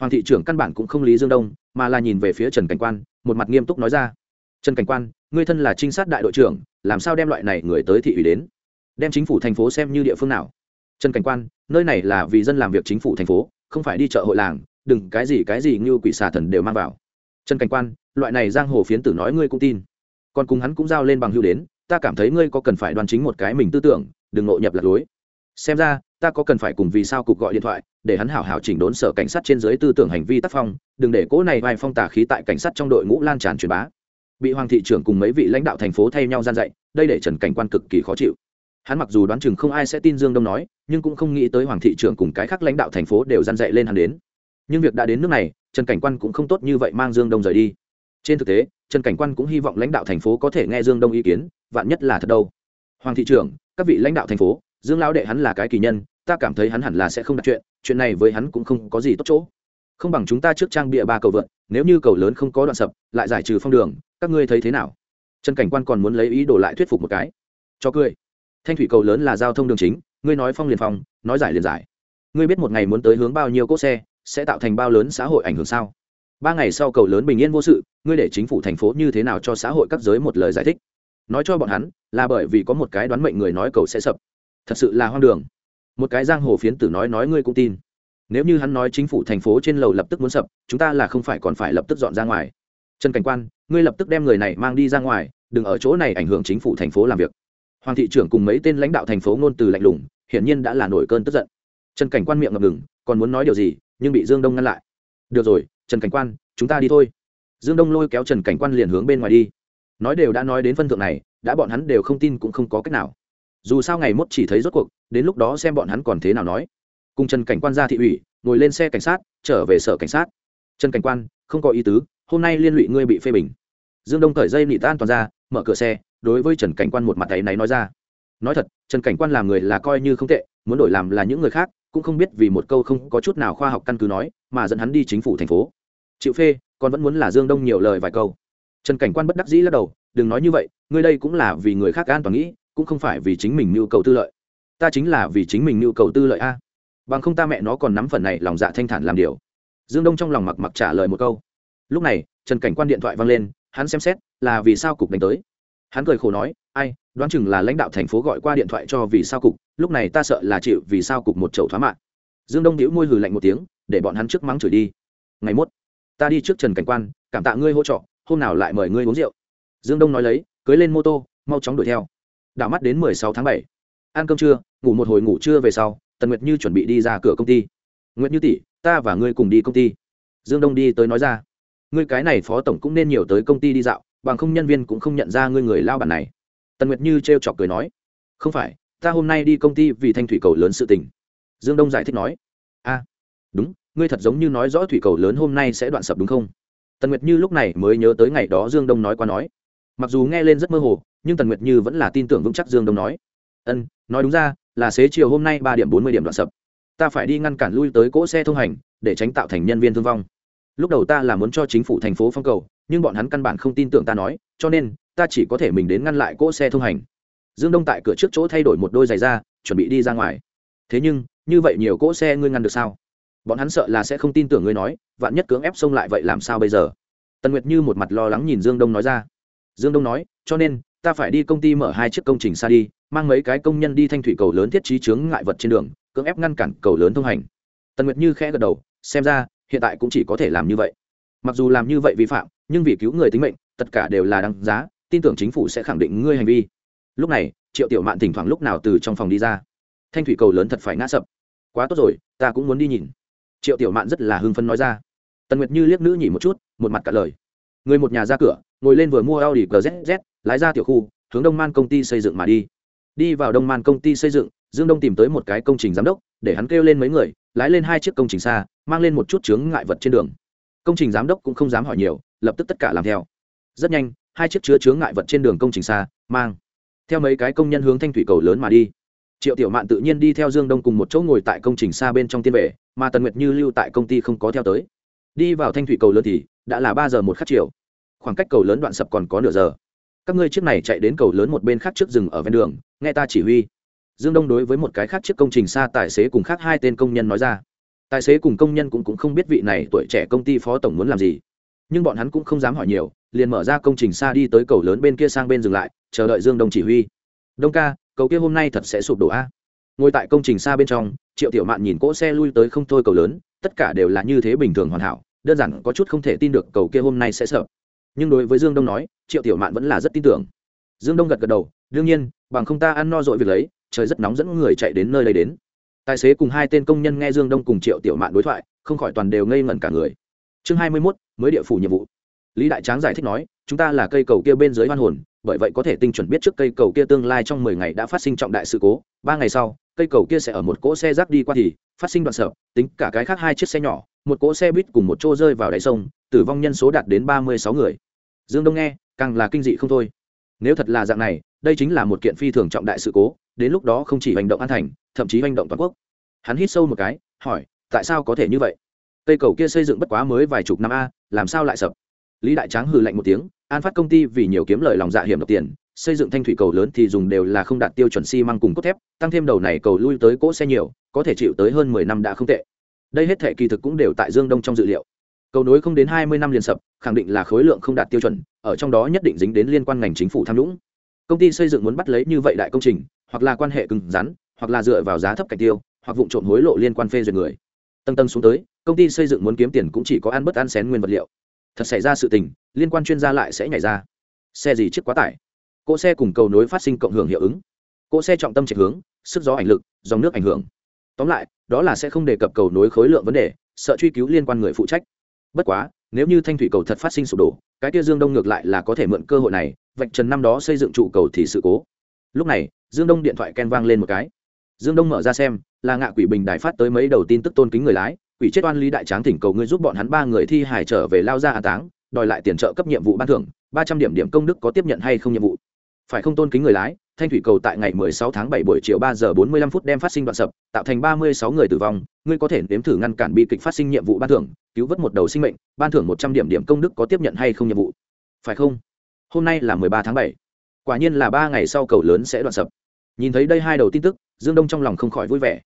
Hoàng thị trưởng căn bản cũng không lý dương đông, mà là nhìn về phía trần cảnh quan, một mặt nghiêm túc nói ra. Trần cảnh quan ngươi thân là trinh sát đại đội trưởng, làm sao đem loại này người tới thị ủy đến? Đem chính phủ thành phố xem như địa phương nào? Trần cảnh quan, nơi này là vì dân làm việc chính phủ thành phố, không phải đi chợ hội làng, đừng, cái gì cái gì như quỷ xà thần đều mang vào. Trần cảnh quan, loại này giang hồ phiến tử nói ngươi cũng tin. Còn cùng hắn cũng giao lên bằng hưu đến, ta cảm thấy ngươi có cần phải đoan chính một cái mình tư tưởng, đừng nội nhập lạc lối. Xem ra, ta có cần phải cùng vì sao cục gọi điện thoại, để hắn hảo hảo chỉnh đốn sở cảnh sát trên dưới tư tưởng hành vi tác phong, đừng để cỗ này vài phong tả khí tại cảnh sát trong đội ngũ lan tràn truyền bá bị hoàng thị trưởng cùng mấy vị lãnh đạo thành phố thay nhau gian dạy, đây để trần cảnh quan cực kỳ khó chịu. Hắn mặc dù đoán chừng không ai sẽ tin dương đông nói, nhưng cũng không nghĩ tới hoàng thị trưởng cùng cái khác lãnh đạo thành phố đều gian dạy lên hắn đến. Nhưng việc đã đến nước này, trần cảnh quan cũng không tốt như vậy mang dương đông rời đi. Trên thực tế, trần cảnh quan cũng hy vọng lãnh đạo thành phố có thể nghe dương đông ý kiến, vạn nhất là thật đâu. Hoàng thị trưởng, các vị lãnh đạo thành phố, dương lão đệ hắn là cái kỳ nhân, ta cảm thấy hắn hẳn là sẽ không đặt chuyện chuyện này với hắn cũng không có gì tốt chỗ. Không bằng chúng ta trước trang bịa ba cầu vượt nếu như cầu lớn không có đoạn sập, lại giải trừ phong đường các ngươi thấy thế nào? Trần cảnh quan còn muốn lấy ý đồ lại thuyết phục một cái. Cho cười. Thanh thủy cầu lớn là giao thông đường chính, ngươi nói phong liền phong, nói giải liền giải. Ngươi biết một ngày muốn tới hướng bao nhiêu cỗ xe, sẽ tạo thành bao lớn xã hội ảnh hưởng sao? Ba ngày sau cầu lớn bình yên vô sự, ngươi để chính phủ thành phố như thế nào cho xã hội các giới một lời giải thích? Nói cho bọn hắn, là bởi vì có một cái đoán mệnh người nói cầu sẽ sập. Thật sự là hoang đường. Một cái giang hồ phiến tử nói nói ngươi cũng tin. Nếu như hắn nói chính phủ thành phố trên lầu lập tức muốn sập, chúng ta là không phải còn phải lập tức dọn ra ngoài trần cảnh quan, ngươi lập tức đem người này mang đi ra ngoài, đừng ở chỗ này ảnh hưởng chính phủ thành phố làm việc. Hoàng thị trưởng cùng mấy tên lãnh đạo thành phố ngôn từ lạnh lùng, hiển nhiên đã là nổi cơn tức giận. Trần cảnh quan miệng ngập ngừng, còn muốn nói điều gì, nhưng bị dương đông ngăn lại. Được rồi, trần cảnh quan, chúng ta đi thôi. Dương đông lôi kéo trần cảnh quan liền hướng bên ngoài đi. Nói đều đã nói đến phân thượng này, đã bọn hắn đều không tin cũng không có cách nào. Dù sao ngày mốt chỉ thấy rốt cuộc, đến lúc đó xem bọn hắn còn thế nào nói. Cùng trần cảnh quan ra thị ủy, ngồi lên xe cảnh sát, trở về sở cảnh sát. Trần cảnh quan, không có ý tứ hôm nay liên lụy ngươi bị phê bình. Dương đông cởi dây nị tan toàn ra, mở cửa xe, đối với trần cảnh quan một mặt ấy náy nói ra. Nói thật, trần cảnh quan làm người là coi như không tệ, muốn đổi làm là những người khác, cũng không biết vì một câu không có chút nào khoa học căn cứ nói, mà dẫn hắn đi chính phủ thành phố. Chịu phê, còn vẫn muốn là dương đông nhiều lời vài câu. Trần cảnh quan bất đắc dĩ lắc đầu, đừng nói như vậy, ngươi đây cũng là vì người khác an toàn nghĩ, cũng không phải vì chính mình nhu cầu tư lợi. Ta chính là vì chính mình nhu cầu tư lợi a. Bằng không ta mẹ nó còn nắm phần này lòng dạ thanh thản làm điều. Dương đông trong lòng mặc mặc trả lời một câu lúc này, trần cảnh quan điện thoại vang lên, hắn xem xét, là vì sao cục đánh tới. Hắn cười khổ nói, ai, đoán chừng là lãnh đạo thành phố gọi qua điện thoại cho vì sao cục, lúc này ta sợ là chịu vì sao cục một chậu thoá mạng. Dương đông đĩu môi hừ lạnh một tiếng, để bọn hắn trước mắng chửi đi. Ngày mốt, ta đi trước trần cảnh quan, cảm tạ ngươi hỗ trợ, hôm nào lại mời ngươi uống rượu. Dương đông nói lấy, cưới lên mô tô, mau chóng đuổi theo. Đảo mắt đến mười sáu tháng bảy. Ăn cơm trưa, ngủ một hồi ngủ trưa về sau, tần nguyệt như chuẩn bị đi ra cửa công ty. Nguyệt như tỷ, ta và ngươi cùng đi công ty. Dương đông đi tới nói ra ngươi cái này phó tổng cũng nên nhiều tới công ty đi dạo, bằng không nhân viên cũng không nhận ra ngươi người lao bản này. Tần nguyệt như t r e o chọc cười nói. Không phải, ta hôm nay đi công ty vì thanh thủy cầu lớn sự tình. Dương đông giải thích nói. A, đúng, ngươi thật giống như nói rõ thủy cầu lớn hôm nay sẽ đoạn sập đúng không? Tần nguyệt như lúc này mới nhớ tới ngày đó dương đông nói qua nói. Mặc dù nghe lên rất mơ hồ, nhưng tần nguyệt như vẫn là tin tưởng vững chắc dương đông nói. Ân, nói đúng ra, là xế chiều hôm nay ba điểm bốn mươi điểm đoạn sập. Ta phải đi ngăn cản lui tới cỗ xe thông hành, để tránh tạo thành nhân viên thương vong lúc đầu ta là muốn cho chính phủ thành phố phong cầu, nhưng bọn hắn căn bản không tin tưởng ta nói, cho nên, ta chỉ có thể mình đến ngăn lại cỗ xe thông hành. Dương đông tại cửa trước chỗ thay đổi một đôi giày ra, chuẩn bị đi ra ngoài. Thế nhưng, như vậy nhiều cỗ xe ngươi ngăn được sao? Bọn hắn sợ là sẽ không tin tưởng ngươi nói, vạn nhất cưỡng ép xông lại vậy làm sao bây giờ? Tần nguyệt như một mặt lo lắng nhìn dương đông nói ra. Dương đông nói, cho nên, ta phải đi công ty mở hai chiếc công trình xa đi, mang mấy cái công nhân đi thanh thủy cầu lớn thiết trí chướng ngại vật trên đường, cưỡng ép ngăn cản cầu lớn thông hành. Tần nguyệt như khẽ gật đầu, xem ra hiện tại cũng chỉ có thể làm như vậy. Mặc dù làm như vậy vi phạm, nhưng vì cứu người tính mệnh, tất cả đều là đáng giá, tin tưởng chính phủ sẽ khẳng định ngươi hành vi. Lúc này, triệu tiểu mạn thỉnh thoảng lúc nào từ trong phòng đi ra. Thanh thủy cầu lớn thật phải ngã sập. Quá tốt rồi, ta cũng muốn đi nhìn. Triệu tiểu mạn rất là hưng phấn nói ra. Tần nguyệt như liếc nữ nhỉ một chút, một mặt cả lời. Người một nhà ra cửa, ngồi lên vừa mua audi gzz lái ra tiểu khu, hướng đông man công ty xây dựng mà đi. Đi vào đông man công ty xây dựng dương đông tìm tới một cái công trình giám đốc, để hắn kêu lên mấy người, lái lên hai chiếc công trình xa, mang lên một chút chướng ngại vật trên đường. Công trình giám đốc cũng không dám hỏi nhiều, lập tức tất cả làm theo. Rất nhanh, hai chiếc chứa chướng ngại vật trên đường công trình xa, mang theo mấy cái công nhân hướng thanh thủy cầu lớn mà đi. Triệu tiểu mạn tự nhiên đi theo dương đông cùng một chỗ ngồi tại công trình xa bên trong tiên vệ, mà tần nguyệt như lưu tại công ty không có theo tới. Đi vào thanh thủy cầu lớn thì đã là ba giờ một khắc chiều. Khoảng cách cầu lớn đoạn sập còn có nửa giờ. Các ngươi chiếc này chạy đến cầu lớn một bên khác trước rừng ở ven đường, nghe ta chỉ huy dương đông đối với một cái khác chiếc công trình xa tài xế cùng khác hai tên công nhân nói ra. Tài xế cùng công nhân cũng, cũng không biết vị này tuổi trẻ công ty phó tổng muốn làm gì. Nhưng bọn hắn cũng không dám hỏi nhiều liền mở ra công trình xa đi tới cầu lớn bên kia sang bên dừng lại chờ đợi dương đông chỉ huy. Đông ca cầu kia hôm nay thật sẽ sụp đổ a. Ngồi tại công trình xa bên trong triệu tiểu mạn nhìn cỗ xe lui tới không thôi cầu lớn tất cả đều là như thế bình thường hoàn hảo đơn giản có chút không thể tin được cầu kia hôm nay sẽ sợ. Nhưng đối với dương đông nói triệu tiểu mạn vẫn là rất tin tưởng. Dương đông gật gật đầu đương nhiên bằng không ta ăn no dội việc lấy trời rất nóng dẫn người chạy đến nơi đây đến. Tài xế cùng hai tên công nhân nghe dương đông cùng triệu tiểu mạn đối thoại, không khỏi toàn đều ngây ngẩn cả người. Chương hai mươi mốt, mới địa phủ nhiệm vụ. Lý đại tráng giải thích nói, chúng ta là cây cầu kia bên dưới hoan hồn, bởi vậy có thể tinh chuẩn biết trước cây cầu kia tương lai trong mười ngày đã phát sinh trọng đại sự cố. Ba ngày sau, cây cầu kia sẽ ở một cỗ xe rác đi qua thì phát sinh đoạn sợ, tính cả cái khác hai chiếc xe nhỏ, một cỗ xe buýt cùng một chỗ rơi vào đáy sông, tử vong nhân số đạt đến ba mươi sáu người. Dương đông nghe, càng là kinh dị không thôi. Nếu thật là dạng này, đây chính là một kiện phi thường trọng đại sự cố đến lúc đó không chỉ hành động an thành, thậm chí hành động toàn quốc. Hắn hít sâu một cái, hỏi, tại sao có thể như vậy? Cây cầu kia xây dựng bất quá mới vài chục năm a, làm sao lại sập? Lý đại tráng hừ lạnh một tiếng, an phát công ty vì nhiều kiếm lời lòng dạ hiểm độc tiền, xây dựng thanh thủy cầu lớn thì dùng đều là không đạt tiêu chuẩn xi măng cùng cốt thép, tăng thêm đầu này cầu lui tới cỗ xe nhiều, có thể chịu tới hơn mười năm đã không tệ. Đây hết thệ kỳ thực cũng đều tại dương đông trong dự liệu. Cầu nối không đến hai mươi năm liền sập, khẳng định là khối lượng không đạt tiêu chuẩn, ở trong đó nhất định dính đến liên quan ngành chính phủ tham nhũng. Công ty xây dựng muốn bắt lấy như vậy đại công trình hoặc là quan hệ cứng rắn, hoặc là dựa vào giá thấp cạnh tiêu, hoặc vụ trộm hối lộ liên quan phê duyệt người. Tầng tầng xuống tới, công ty xây dựng muốn kiếm tiền cũng chỉ có ăn bất ăn xén nguyên vật liệu. Thật xảy ra sự tình, liên quan chuyên gia lại sẽ nhảy ra. Xe gì chiếc quá tải. Cỗ xe cùng cầu nối phát sinh cộng hưởng hiệu ứng. Cỗ xe trọng tâm chạy hướng, sức gió ảnh lực, dòng nước ảnh hưởng. Tóm lại, đó là sẽ không đề cập cầu nối khối lượng vấn đề, sợ truy cứu liên quan người phụ trách. Bất quá, nếu như thanh thủy cầu thật phát sinh sụp đổ, cái kia dương đông ngược lại là có thể mượn cơ hội này, vạch trần năm đó xây dựng trụ cầu thì sự cố. Lúc này dương đông điện thoại ken vang lên một cái. Dương đông mở ra xem, là ngạ quỷ bình đài phát tới mấy đầu tin tức tôn kính người lái, quỷ chết oan lý đại tráng thỉnh cầu ngươi giúp bọn hắn ba người thi hải trở về lao ra an táng, đòi lại tiền trợ cấp nhiệm vụ ban thưởng, ba trăm điểm điểm công đức có tiếp nhận hay không nhiệm vụ. Phải không tôn kính người lái, thanh thủy cầu tại ngày 16 tháng 7 buổi chiều 3 giờ 45 phút đem phát sinh đoạn sập, tạo thành 36 người tử vong, ngươi có thể nếm thử ngăn cản bi kịch phát sinh nhiệm vụ ban thưởng, cứu vớt một đầu sinh mệnh, ban thưởng 100 điểm điểm công đức có tiếp nhận hay không nhiệm vụ. Phải không? Hôm nay là 13 tháng 7 quả nhiên là ba ngày sau cầu lớn sẽ đoạn sập nhìn thấy đây hai đầu tin tức, dương đông trong lòng không khỏi vui vẻ.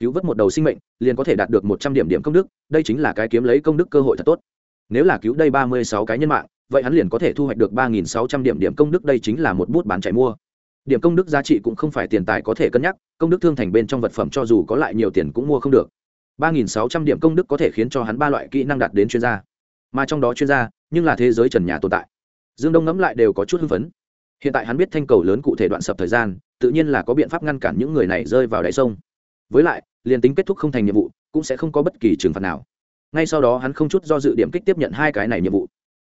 Cứu vớt một đầu sinh mệnh, liền có thể đạt được một trăm điểm điểm công đức, đây chính là cái kiếm lấy công đức cơ hội thật tốt. Nếu là cứu đây ba mươi sáu cái nhân mạng, vậy hắn liền có thể thu hoạch được ba nghìn sáu trăm điểm điểm công đức, đây chính là một bút bán chạy mua. Điểm công đức giá trị cũng không phải tiền tài có thể cân nhắc, công đức thương thành bên trong vật phẩm cho dù có lại nhiều tiền cũng mua không được. Ba nghìn sáu trăm điểm công đức có thể khiến cho hắn ba loại kỹ năng đạt đến chuyên gia. Mà trong đó chuyên gia, nhưng là thế giới trần nhà tồn tại. Dương đông ngẫm lại đều có chút hưng phấn hiện tại hắn biết thanh cầu lớn cụ thể đoạn sập thời gian, tự nhiên là có biện pháp ngăn cản những người này rơi vào đáy sông. Với lại, liền tính kết thúc không thành nhiệm vụ, cũng sẽ không có bất kỳ trừng phạt nào. Ngay sau đó hắn không chút do dự điểm kích tiếp nhận hai cái này nhiệm vụ.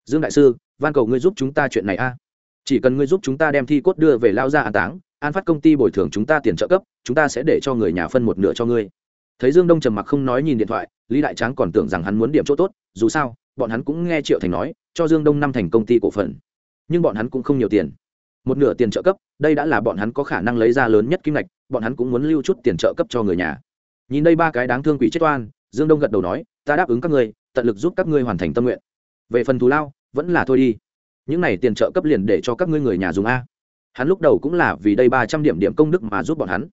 Dương đại sư, van cầu ngươi giúp chúng ta chuyện này a. Chỉ cần ngươi giúp chúng ta đem thi cốt đưa về lao ra an táng, an phát công ty bồi thường chúng ta tiền trợ cấp, chúng ta sẽ để cho người nhà phân một nửa cho ngươi. Thấy dương đông trầm mặc không nói nhìn điện thoại, lý đại tráng còn tưởng rằng hắn muốn điểm chỗ tốt, dù sao, bọn hắn cũng nghe triệu thành nói, cho dương đông năm thành công ty cổ phần. Nhưng bọn hắn cũng không nhiều tiền một nửa tiền trợ cấp, đây đã là bọn hắn có khả năng lấy ra lớn nhất kim ngạch, bọn hắn cũng muốn lưu chút tiền trợ cấp cho người nhà. Nhìn đây ba cái đáng thương quỷ chết oan, dương đông gật đầu nói, ta đáp ứng các ngươi, tận lực giúp các ngươi hoàn thành tâm nguyện. Về phần thù lao, vẫn là thôi đi. Những này tiền trợ cấp liền để cho các ngươi người nhà dùng a. Hắn lúc đầu cũng là vì đây ba trăm điểm điểm công đức mà giúp bọn hắn.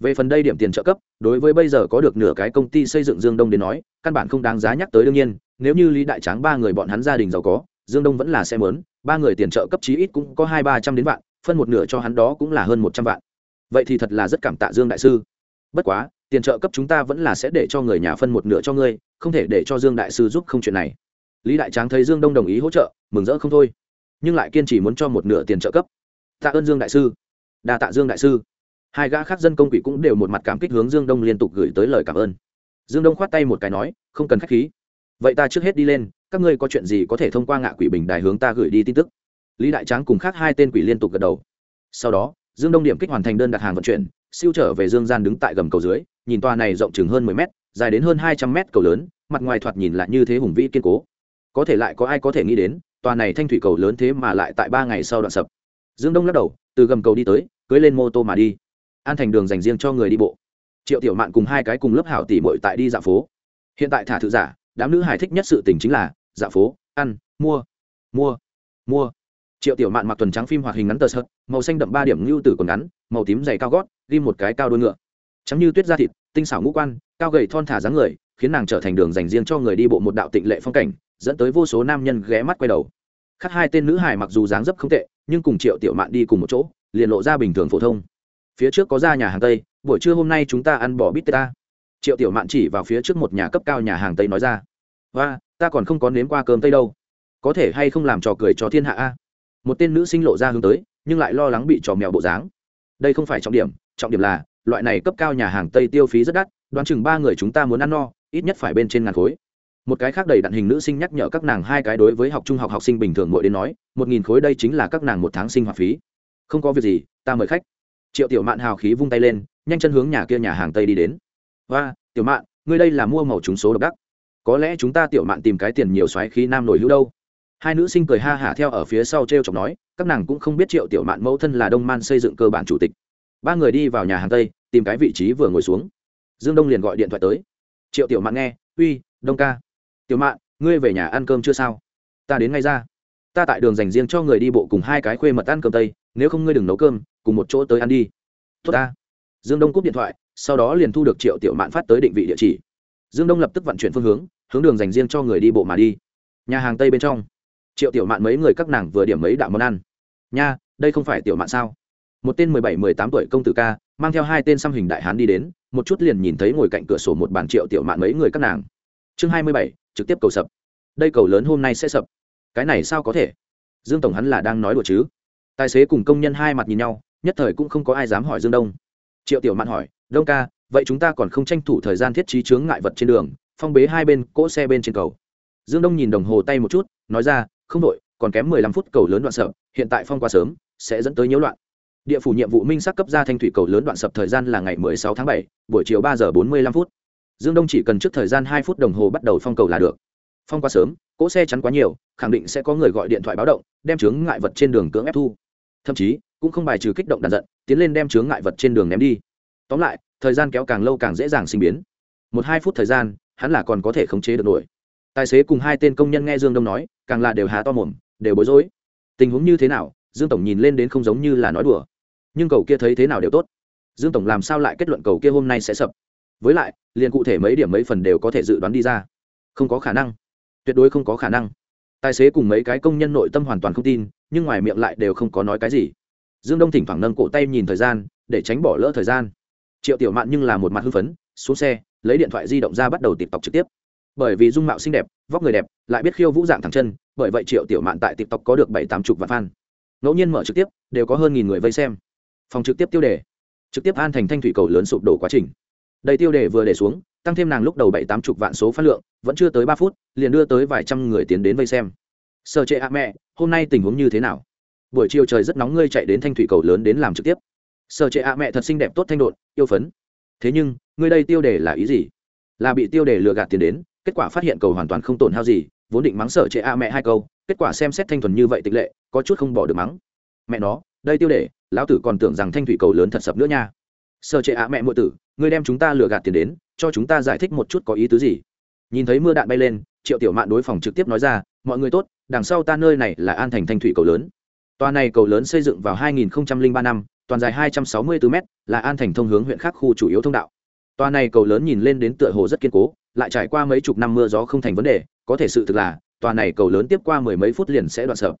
Về phần đây điểm tiền trợ cấp, đối với bây giờ có được nửa cái công ty xây dựng dương đông đến nói, căn bản không đáng giá nhắc tới đương nhiên, nếu như lý đại tráng ba người bọn hắn gia đình giàu có, dương đông vẫn là xe mớn ba người tiền trợ cấp chí ít cũng có hai ba trăm đến vạn, phân một nửa cho hắn đó cũng là hơn một trăm vạn. Vậy thì thật là rất cảm tạ dương đại sư. Bất quá, tiền trợ cấp chúng ta vẫn là sẽ để cho người nhà phân một nửa cho ngươi, không thể để cho dương đại sư giúp không chuyện này. Lý đại tráng thấy dương đông đồng ý hỗ trợ, mừng rỡ không thôi. Nhưng lại kiên trì muốn cho một nửa tiền trợ cấp. Tạ ơn dương đại sư. Đa tạ dương đại sư. Hai gã khác dân công quỷ cũng đều một mặt cảm kích hướng dương đông liên tục gửi tới lời cảm ơn. Dương đông khoát tay một cái nói, không cần k h á c h khí. Vậy ta trước hết đi lên các ngươi có chuyện gì có thể thông qua ngạ quỷ bình đài hướng ta gửi đi tin tức? Lý đại tráng cùng khác hai tên quỷ liên tục gật đầu. Sau đó, dương đông điểm kích hoàn thành đơn đặt hàng vận chuyển, siêu trở về dương gian đứng tại gầm cầu dưới, nhìn tòa này rộng chừng hơn mười mét, dài đến hơn hai trăm mét cầu lớn, mặt ngoài thoạt nhìn lại như thế hùng vĩ kiên cố. Có thể lại có ai có thể nghĩ đến, tòa này thanh thủy cầu lớn thế mà lại tại ba ngày sau đoạn sập. Dương đông lắc đầu, từ gầm cầu đi tới, cưới lên mô tô mà đi. An thành đường dành riêng cho người đi bộ. Triệu tiểu mạn cùng hai cái cùng lớp hảo tỷ bội tại đi dạo phố. Hiện tại thả thự giả đám nữ hài thích nhất sự tình chính là dạo phố, ăn, mua mua mua. Triệu tiểu mạn mặc tuần trắng phim hoạt hình ngắn tờ sợt, màu xanh đậm ba điểm ngưu tử còn ngắn, màu tím dày cao gót ghi một cái cao đôi ngựa. Trắng như tuyết da thịt, tinh xảo ngũ quan, cao gầy thon thả dáng người, khiến nàng trở thành đường dành riêng cho người đi bộ một đạo tịnh lệ phong cảnh, dẫn tới vô số nam nhân ghé mắt quay đầu. Khắc hai tên nữ hải mặc dù dáng dấp không tệ, nhưng cùng triệu tiểu mạn đi cùng một chỗ, liền lộ ra bình thường phổ thông. Phía trước có ra nhà hàng tây, buổi trưa hôm nay chúng ta ăn bỏ bít tê ta triệu tiểu mạn chỉ vào phía trước một nhà cấp cao nhà hàng tây nói ra. Và ta còn không có nếm qua cơm tây đâu. Có thể hay không làm trò cười cho thiên hạ a? Một tên nữ sinh lộ ra hướng tới, nhưng lại lo lắng bị trò mèo bộ dáng. Đây không phải trọng điểm trọng điểm là, loại này cấp cao nhà hàng tây tiêu phí rất đắt, đoán chừng ba người chúng ta muốn ăn no, ít nhất phải bên trên ngàn khối. Một cái khác đầy đặn hình nữ sinh nhắc nhở các nàng hai cái đối với học trung học học sinh bình thường mỗi đến nói, một nghìn khối đây chính là các nàng một tháng sinh hoạt phí. Không có việc gì, ta mời khách. Triệu tiểu mạn hào khí vung tay lên, nhanh chân hướng nhà kia nhà hàng tây đi đến và tiểu mạn, ngươi đây là mua màu trúng số độc đắc. Có lẽ chúng ta tiểu mạn tìm cái tiền nhiều xoáy khí nam nổi hữu đâu. Hai nữ sinh cười ha hả theo ở phía sau t r e o chọc nói, các nàng cũng không biết triệu tiểu mạn mẫu thân là đông man xây dựng cơ bản chủ tịch. Ba người đi vào nhà hàng tây, tìm cái vị trí vừa ngồi xuống. Dương đông liền gọi điện thoại tới. Triệu tiểu mạn nghe, uy, đông ca. Tiểu mạn, ngươi về nhà ăn cơm chưa sao? Ta đến ngay ra. Ta tại đường dành riêng cho người đi bộ cùng hai cái khuê mật ăn cơm tây, nếu không ngươi đừng nấu cơm, cùng một chỗ tới ăn đi. Tốt ta. Dương đông cúp điện thoại sau đó liền thu được triệu tiểu mạn phát tới định vị địa chỉ. Dương đông lập tức vận chuyển phương hướng hướng đường dành riêng cho người đi bộ mà đi. Nhà hàng tây bên trong, triệu tiểu mạn mấy người các nàng vừa điểm mấy đạo món ăn. Nha, đây không phải tiểu mạn sao? Một tên mười bảy, mười tám tuổi công tử ca, mang theo hai tên xăm hình đại hán đi đến, một chút liền nhìn thấy ngồi cạnh cửa sổ một bàn triệu tiểu mạn mấy người các nàng. Chương hai mươi bảy, trực tiếp cầu sập. Đây cầu lớn hôm nay sẽ sập. Cái này sao có thể? Dương tổng hắn là đang nói đùa chứ? Tài xế cùng công nhân hai mặt nhìn nhau, nhất thời cũng không có ai dám hỏi dương đông triệu tiểu mạn hỏi, đông ca, vậy chúng ta còn không tranh thủ thời gian thiết trí chướng ngại vật trên đường, phong bế hai bên, cỗ xe bên trên cầu? Dương đông nhìn đồng hồ tay một chút, nói ra, không đội, còn kém mười lăm phút cầu lớn đoạn sập, hiện tại phong quá sớm, sẽ dẫn tới nhiễu loạn. Địa phủ nhiệm vụ minh xác cấp ra thanh thủy cầu lớn đoạn sập thời gian là ngày mười sáu tháng bảy, buổi chiều ba giờ bốn mươi lăm phút. Dương đông chỉ cần trước thời gian hai phút đồng hồ bắt đầu phong cầu là được. Phong quá sớm, cỗ xe chắn quá nhiều, khẳng định sẽ có người gọi điện thoại báo động, đem chướng ngại vật trên đường cưỡng ép thu thậm chí cũng không bài trừ kích động đàn giận, tiến lên đem chướng ngại vật trên đường ném đi. Tóm lại, thời gian kéo càng lâu càng dễ dàng sinh biến. Một hai phút thời gian, hắn là còn có thể khống chế được nổi. Tài xế cùng hai tên công nhân nghe dương đông nói, càng là đều há to mồm, đều bối rối. Tình huống như thế nào, dương tổng nhìn lên đến không giống như là nói đùa. Nhưng cầu kia thấy thế nào đều tốt. Dương tổng làm sao lại kết luận cầu kia hôm nay sẽ sập? Với lại, liền cụ thể mấy điểm mấy phần đều có thể dự đoán đi ra. Không có khả năng. Tuyệt đối không có khả năng tài xế cùng mấy cái công nhân nội tâm hoàn toàn không tin, nhưng ngoài miệng lại đều không có nói cái gì. Dương đông thỉnh thoảng nâng cổ tay nhìn thời gian, để tránh bỏ lỡ thời gian. Triệu tiểu mạn nhưng là một mặt hưng phấn, xuống xe, lấy điện thoại di động ra bắt đầu tịp tộc trực tiếp. Bởi vì dung mạo xinh đẹp, vóc người đẹp, lại biết khiêu vũ dạng thẳng chân, bởi vậy triệu tiểu mạn tại tiktok có được bảy tám chục vạn fan. Ngẫu nhiên mở trực tiếp, đều có hơn nghìn người vây xem. Phòng trực tiếp tiêu đề. Trực tiếp an thành thanh thủy cầu lớn sụp đổ quá trình. Đầy tiêu đề vừa để xuống tăng thêm nàng lúc đầu bảy tám chục vạn số phát lượng, vẫn chưa tới ba phút, liền đưa tới vài trăm người tiến đến vây xem. Sơ trệ a mẹ, hôm nay tình huống như thế nào? Buổi chiều trời rất nóng, ngươi chạy đến thanh thủy cầu lớn đến làm trực tiếp. Sơ trệ a mẹ thật xinh đẹp tốt thanh đột yêu phấn. Thế nhưng, ngươi đây tiêu đề là ý gì? Là bị tiêu đề lừa gạt tiền đến, kết quả phát hiện cầu hoàn toàn không tổn hao gì, vốn định mắng sở trệ a mẹ hai câu, kết quả xem xét thanh thuần như vậy tịch lệ, có chút không bỏ được mắng. Mẹ nó, đây tiêu đề, lão tử còn tưởng rằng thanh thủy cầu lớn thật sập nữa nha. Sở trệ a mẹ muội tử, ngươi đem chúng ta lừa gạt tiền đến cho chúng ta giải thích một chút có ý tứ gì. Nhìn thấy mưa đạn bay lên, triệu tiểu mạn đối phòng trực tiếp nói ra, mọi người tốt, đằng sau ta nơi này là an thành thanh thủy cầu lớn. Tòa này cầu lớn xây dựng vào 2003 năm, toàn dài 264 m là an thành thông hướng huyện khác khu chủ yếu thông đạo. Tòa này cầu lớn nhìn lên đến tựa hồ rất kiên cố, lại trải qua mấy chục năm mưa gió không thành vấn đề, có thể sự thực là, tòa này cầu lớn tiếp qua mười mấy phút liền sẽ đoạn sợ.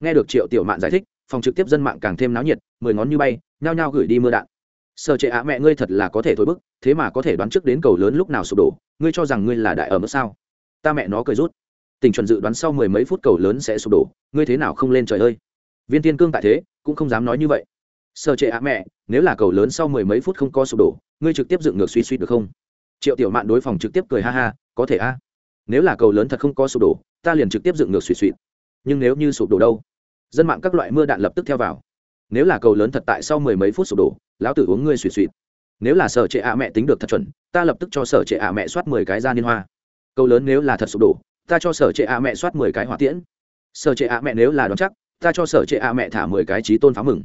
Nghe được triệu tiểu mạn giải thích, phòng trực tiếp dân mạng càng thêm náo nhiệt, mười ngón như bay, nhao nhao gửi đi mưa đạn sợ trệ ạ, mẹ ngươi thật là có thể thối bức, thế mà có thể đoán trước đến cầu lớn lúc nào sụp đổ, ngươi cho rằng ngươi là đại ở mức sao? Ta mẹ nó cười rút. Tình chuẩn dự đoán sau mười mấy phút cầu lớn sẽ sụp đổ, ngươi thế nào không lên trời ơi? Viên tiên cương tại thế, cũng không dám nói như vậy. Sợ trệ ạ, mẹ, nếu là cầu lớn sau mười mấy phút không có sụp đổ, ngươi trực tiếp dựng ngược suy suy được không? Triệu tiểu mạn đối phòng trực tiếp cười ha ha, có thể a. Nếu là cầu lớn thật không có sụp đổ, ta liền trực tiếp dựng ngược suy suy. Nhưng nếu như sụp đổ đâu? Dân mạng các loại mưa đạn lập tức theo vào. Nếu là cầu lớn thật tại sau mười mấy phút sụp đổ lão tử uống ngươi suy suy nếu là sở trệ ạ mẹ tính được thật chuẩn, ta lập tức cho sở trệ ạ mẹ soát mười cái ra liên hoa. Cầu lớn nếu là thật sụp đổ, ta cho sở trệ ạ mẹ soát mười cái hỏa tiễn. Sở trệ ạ mẹ nếu là đoán chắc, ta cho sở trệ ạ mẹ thả mười cái trí tôn phá mừng.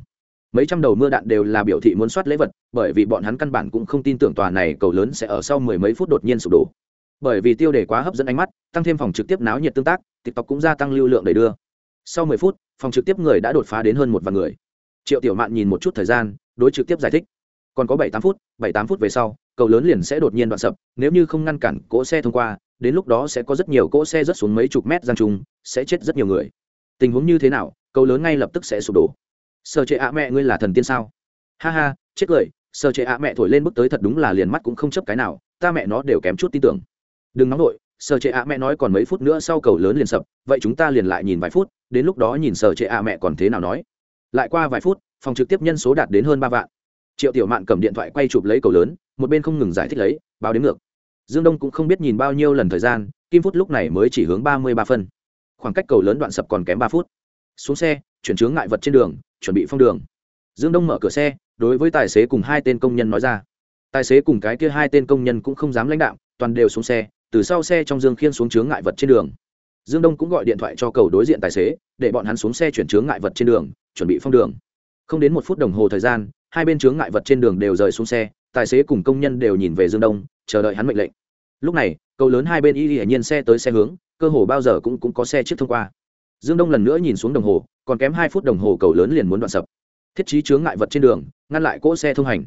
Mấy trăm đầu mưa đạn đều là biểu thị muốn soát lễ vật, bởi vì bọn hắn căn bản cũng không tin tưởng tòa này cầu lớn sẽ ở sau mười mấy phút đột nhiên sụp đổ. Bởi vì tiêu đề quá hấp dẫn ánh mắt, tăng thêm phòng trực tiếp náo nhiệt tương tác, tiktok cũng gia tăng lưu lượng để đưa. Sau mười phút, phòng trực tiếp người đã đột phá đến hơn một vạn người. Triệu tiểu mạn nhìn một chút thời gian đối trực tiếp giải thích. Còn có bảy tám phút, bảy tám phút về sau, cầu lớn liền sẽ đột nhiên đoạn sập, nếu như không ngăn cản cỗ xe thông qua, đến lúc đó sẽ có rất nhiều cỗ xe rớt xuống mấy chục mét giang trung sẽ chết rất nhiều người. Tình huống như thế nào, cầu lớn ngay lập tức sẽ sụp đổ. Sơ chế ạ mẹ, ngươi là thần tiên sao? Ha ha, chết cười sơ chế ạ mẹ thổi lên bước tới thật đúng là liền mắt cũng không chấp cái nào, ta mẹ nó đều kém chút tin tưởng. Đừng nóng nổi sơ chế ạ mẹ nói còn mấy phút nữa sau cầu lớn liền sập, vậy chúng ta liền lại nhìn vài phút, đến lúc đó nhìn sơ chế ạ mẹ còn thế nào nói. Lại qua vài phút phòng trực tiếp nhân số đạt đến hơn ba vạn. Triệu tiểu mạn cầm điện thoại quay chụp lấy cầu lớn, một bên không ngừng giải thích lấy, báo đến ngược. Dương đông cũng không biết nhìn bao nhiêu lần thời gian, kim phút lúc này mới chỉ hướng ba mươi ba phân. Khoảng cách cầu lớn đoạn sập còn kém ba phút. Xuống xe, chuyển chướng ngại vật trên đường, chuẩn bị phong đường. Dương đông mở cửa xe, đối với tài xế cùng hai tên công nhân nói ra. Tài xế cùng cái kia hai tên công nhân cũng không dám lãnh đạo toàn đều xuống xe, từ sau xe trong dương khiên xuống chướng ngại vật trên đường. Dương đông cũng gọi điện thoại cho cầu đối diện tài xế, để bọn hắn xuống xe chuyển chướng ngại vật trên đường, chuẩn bị phong đường không đến một phút đồng hồ thời gian hai bên chướng ngại vật trên đường đều rời xuống xe tài xế cùng công nhân đều nhìn về dương đông chờ đợi hắn mệnh lệnh. Lúc này cầu lớn hai bên y hiển nhiên xe tới xe hướng cơ hồ bao giờ cũng, cũng có xe trước thông qua. Dương đông lần nữa nhìn xuống đồng hồ còn kém hai phút đồng hồ cầu lớn liền muốn đoạn sập. Thiết trí chướng ngại vật trên đường ngăn lại cỗ xe thông hành.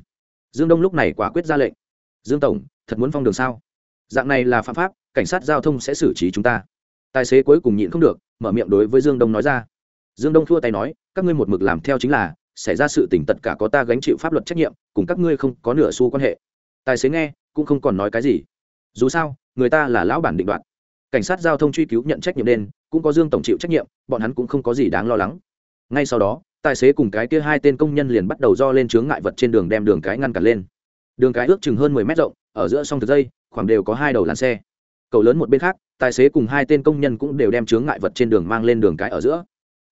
Dương đông lúc này quả quyết ra lệnh. Dương tổng thật muốn phong đường sao? Dạng này là phạm pháp cảnh sát giao thông sẽ xử trí chúng ta. Tài xế cuối cùng nhịn không được mở miệng đối với dương đông nói ra. Dương đông thua tay nói các ngươi một mực làm theo chính là xảy ra sự tình tất cả có ta gánh chịu pháp luật trách nhiệm, cùng các ngươi không có nửa xu quan hệ. Tài xế nghe, cũng không còn nói cái gì. Dù sao, người ta là lão bản định đoạt. Cảnh sát giao thông truy cứu nhận trách nhiệm nên cũng có dương tổng chịu trách nhiệm, bọn hắn cũng không có gì đáng lo lắng. Ngay sau đó, tài xế cùng cái kia hai tên công nhân liền bắt đầu do lên chướng ngại vật trên đường đem đường cái ngăn cản lên. Đường cái ước chừng hơn mười mét rộng, ở giữa song thực dây, khoảng đều có hai đầu làn xe. Cầu lớn một bên khác, tài xế cùng hai tên công nhân cũng đều đem chướng ngại vật trên đường mang lên đường cái ở giữa.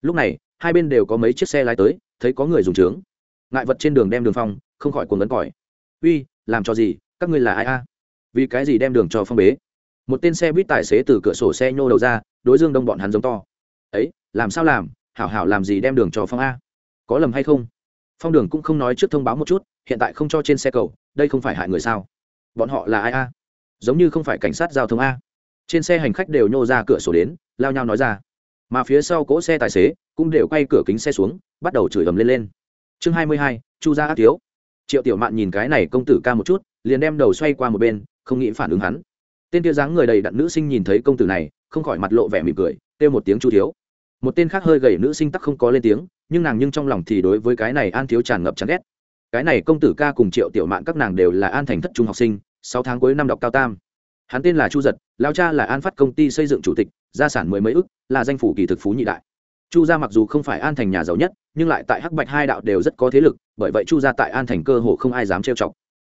Lúc này, hai bên đều có mấy chiếc xe lái tới thấy có người dùng trướng. Ngại vật trên đường đem đường phong, không khỏi cuồng ấn còi. Uy, làm cho gì? Các ngươi là ai a? Vì cái gì đem đường cho phong bế? Một tên xe buýt tài xế từ cửa sổ xe nhô đầu ra, đối dương đông bọn hắn giống to. Ấy, làm sao làm? Hảo hảo làm gì đem đường cho phong a? Có lầm hay không? Phong đường cũng không nói trước thông báo một chút, hiện tại không cho trên xe cầu, đây không phải hại người sao? Bọn họ là ai a? Giống như không phải cảnh sát giao thông a. Trên xe hành khách đều nhô ra cửa sổ đến, lao nhau nói ra. Mà phía sau cỗ xe tài xế cũng đều quay cửa kính xe xuống bắt đầu chửi ầm lên lên. Chương hai mươi hai, chu gia ác thiếu. Triệu tiểu mạn nhìn cái này công tử ca một chút, liền đem đầu xoay qua một bên, không nghĩ phản ứng hắn. Tên kia dáng người đầy đặn nữ sinh nhìn thấy công tử này, không khỏi mặt lộ vẻ mỉm cười, kêu một tiếng chu thiếu. Một tên khác hơi gầy nữ sinh tắc không có lên tiếng, nhưng nàng nhưng trong lòng thì đối với cái này an thiếu tràn ngập chán ghét. Cái này công tử ca cùng triệu tiểu mạn các nàng đều là an thành thất trung học sinh, sáu tháng cuối năm đọc cao tam. Hắn tên là chu giật lao cha là an phát công ty xây dựng chủ tịch, gia sản mười mấy ức, là danh phủ kỳ thực phú nhị đại chu gia mặc dù không phải an thành nhà giàu nhất, nhưng lại tại hắc bạch hai đạo đều rất có thế lực, bởi vậy chu gia tại an thành cơ hồ không ai dám trêu chọc.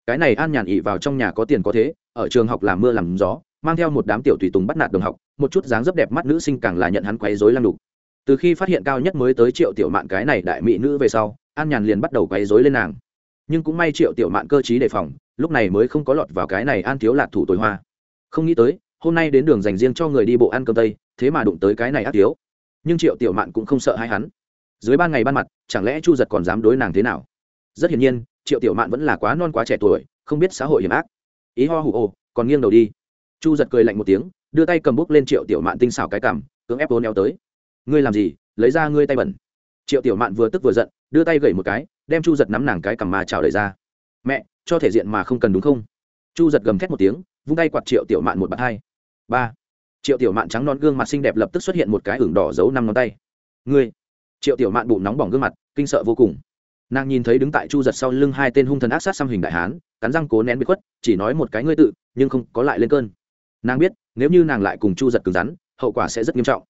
Cái này an nhàn ỉ vào trong nhà có tiền có thế, ở trường học làm mưa làm gió, mang theo một đám tiểu tùy tùng bắt nạt đồng học, một chút dáng dấp đẹp mắt nữ sinh càng là nhận hắn quấy rối lăng đục. Từ khi phát hiện cao nhất mới tới triệu tiểu mạn cái này đại mỹ nữ về sau, an nhàn liền bắt đầu quấy rối lên nàng. Nhưng cũng may triệu tiểu mạn cơ t đề phòng, lúc này mới không có lọt vào cái này an thiếu lạc thủ tối hoa. Không nghĩ tới, hôm nay đến đường dành riêng cho người đi bộ ăn cơm tây, thế mà đụng tới cái này ác thiếu nhưng triệu tiểu mạn cũng không sợ hai hắn. Dưới ban ngày ban mặt, chẳng lẽ chu giật còn dám đối nàng thế nào? Rất hiển nhiên, triệu tiểu mạn vẫn là quá non quá trẻ tuổi, không biết xã hội hiểm ác. Ý ho hủ ồ còn nghiêng đầu đi. Chu giật cười lạnh một tiếng, đưa tay cầm bút lên triệu tiểu mạn tinh xảo cái cảm cưỡng ép vốn éo tới. Ngươi làm gì? Lấy ra ngươi tay bẩn. Triệu tiểu mạn vừa tức vừa giận, đưa tay gậy một cái, đem chu giật nắm nàng cái cằm mà trào đẩy ra. Mẹ, cho thể diện mà không cần đúng không? Chu giật gầm thét một tiếng, vung tay quạt triệu tiểu mạn một bạt hai. Ba triệu tiểu mạn trắng non gương mặt xinh đẹp lập tức xuất hiện một cái ửng đỏ giấu năm ngón tay. Ngươi? Triệu tiểu mạn bụng nóng bỏng gương mặt, kinh sợ vô cùng. Nàng nhìn thấy đứng tại chu giật sau lưng hai tên hung thần ác sát xăm hình đại hán, cắn răng cố nén bị khuất, chỉ nói một cái ngươi tự, nhưng không có lại lên cơn. Nàng biết, nếu như nàng lại cùng chu giật cứng rắn, hậu quả sẽ rất nghiêm trọng.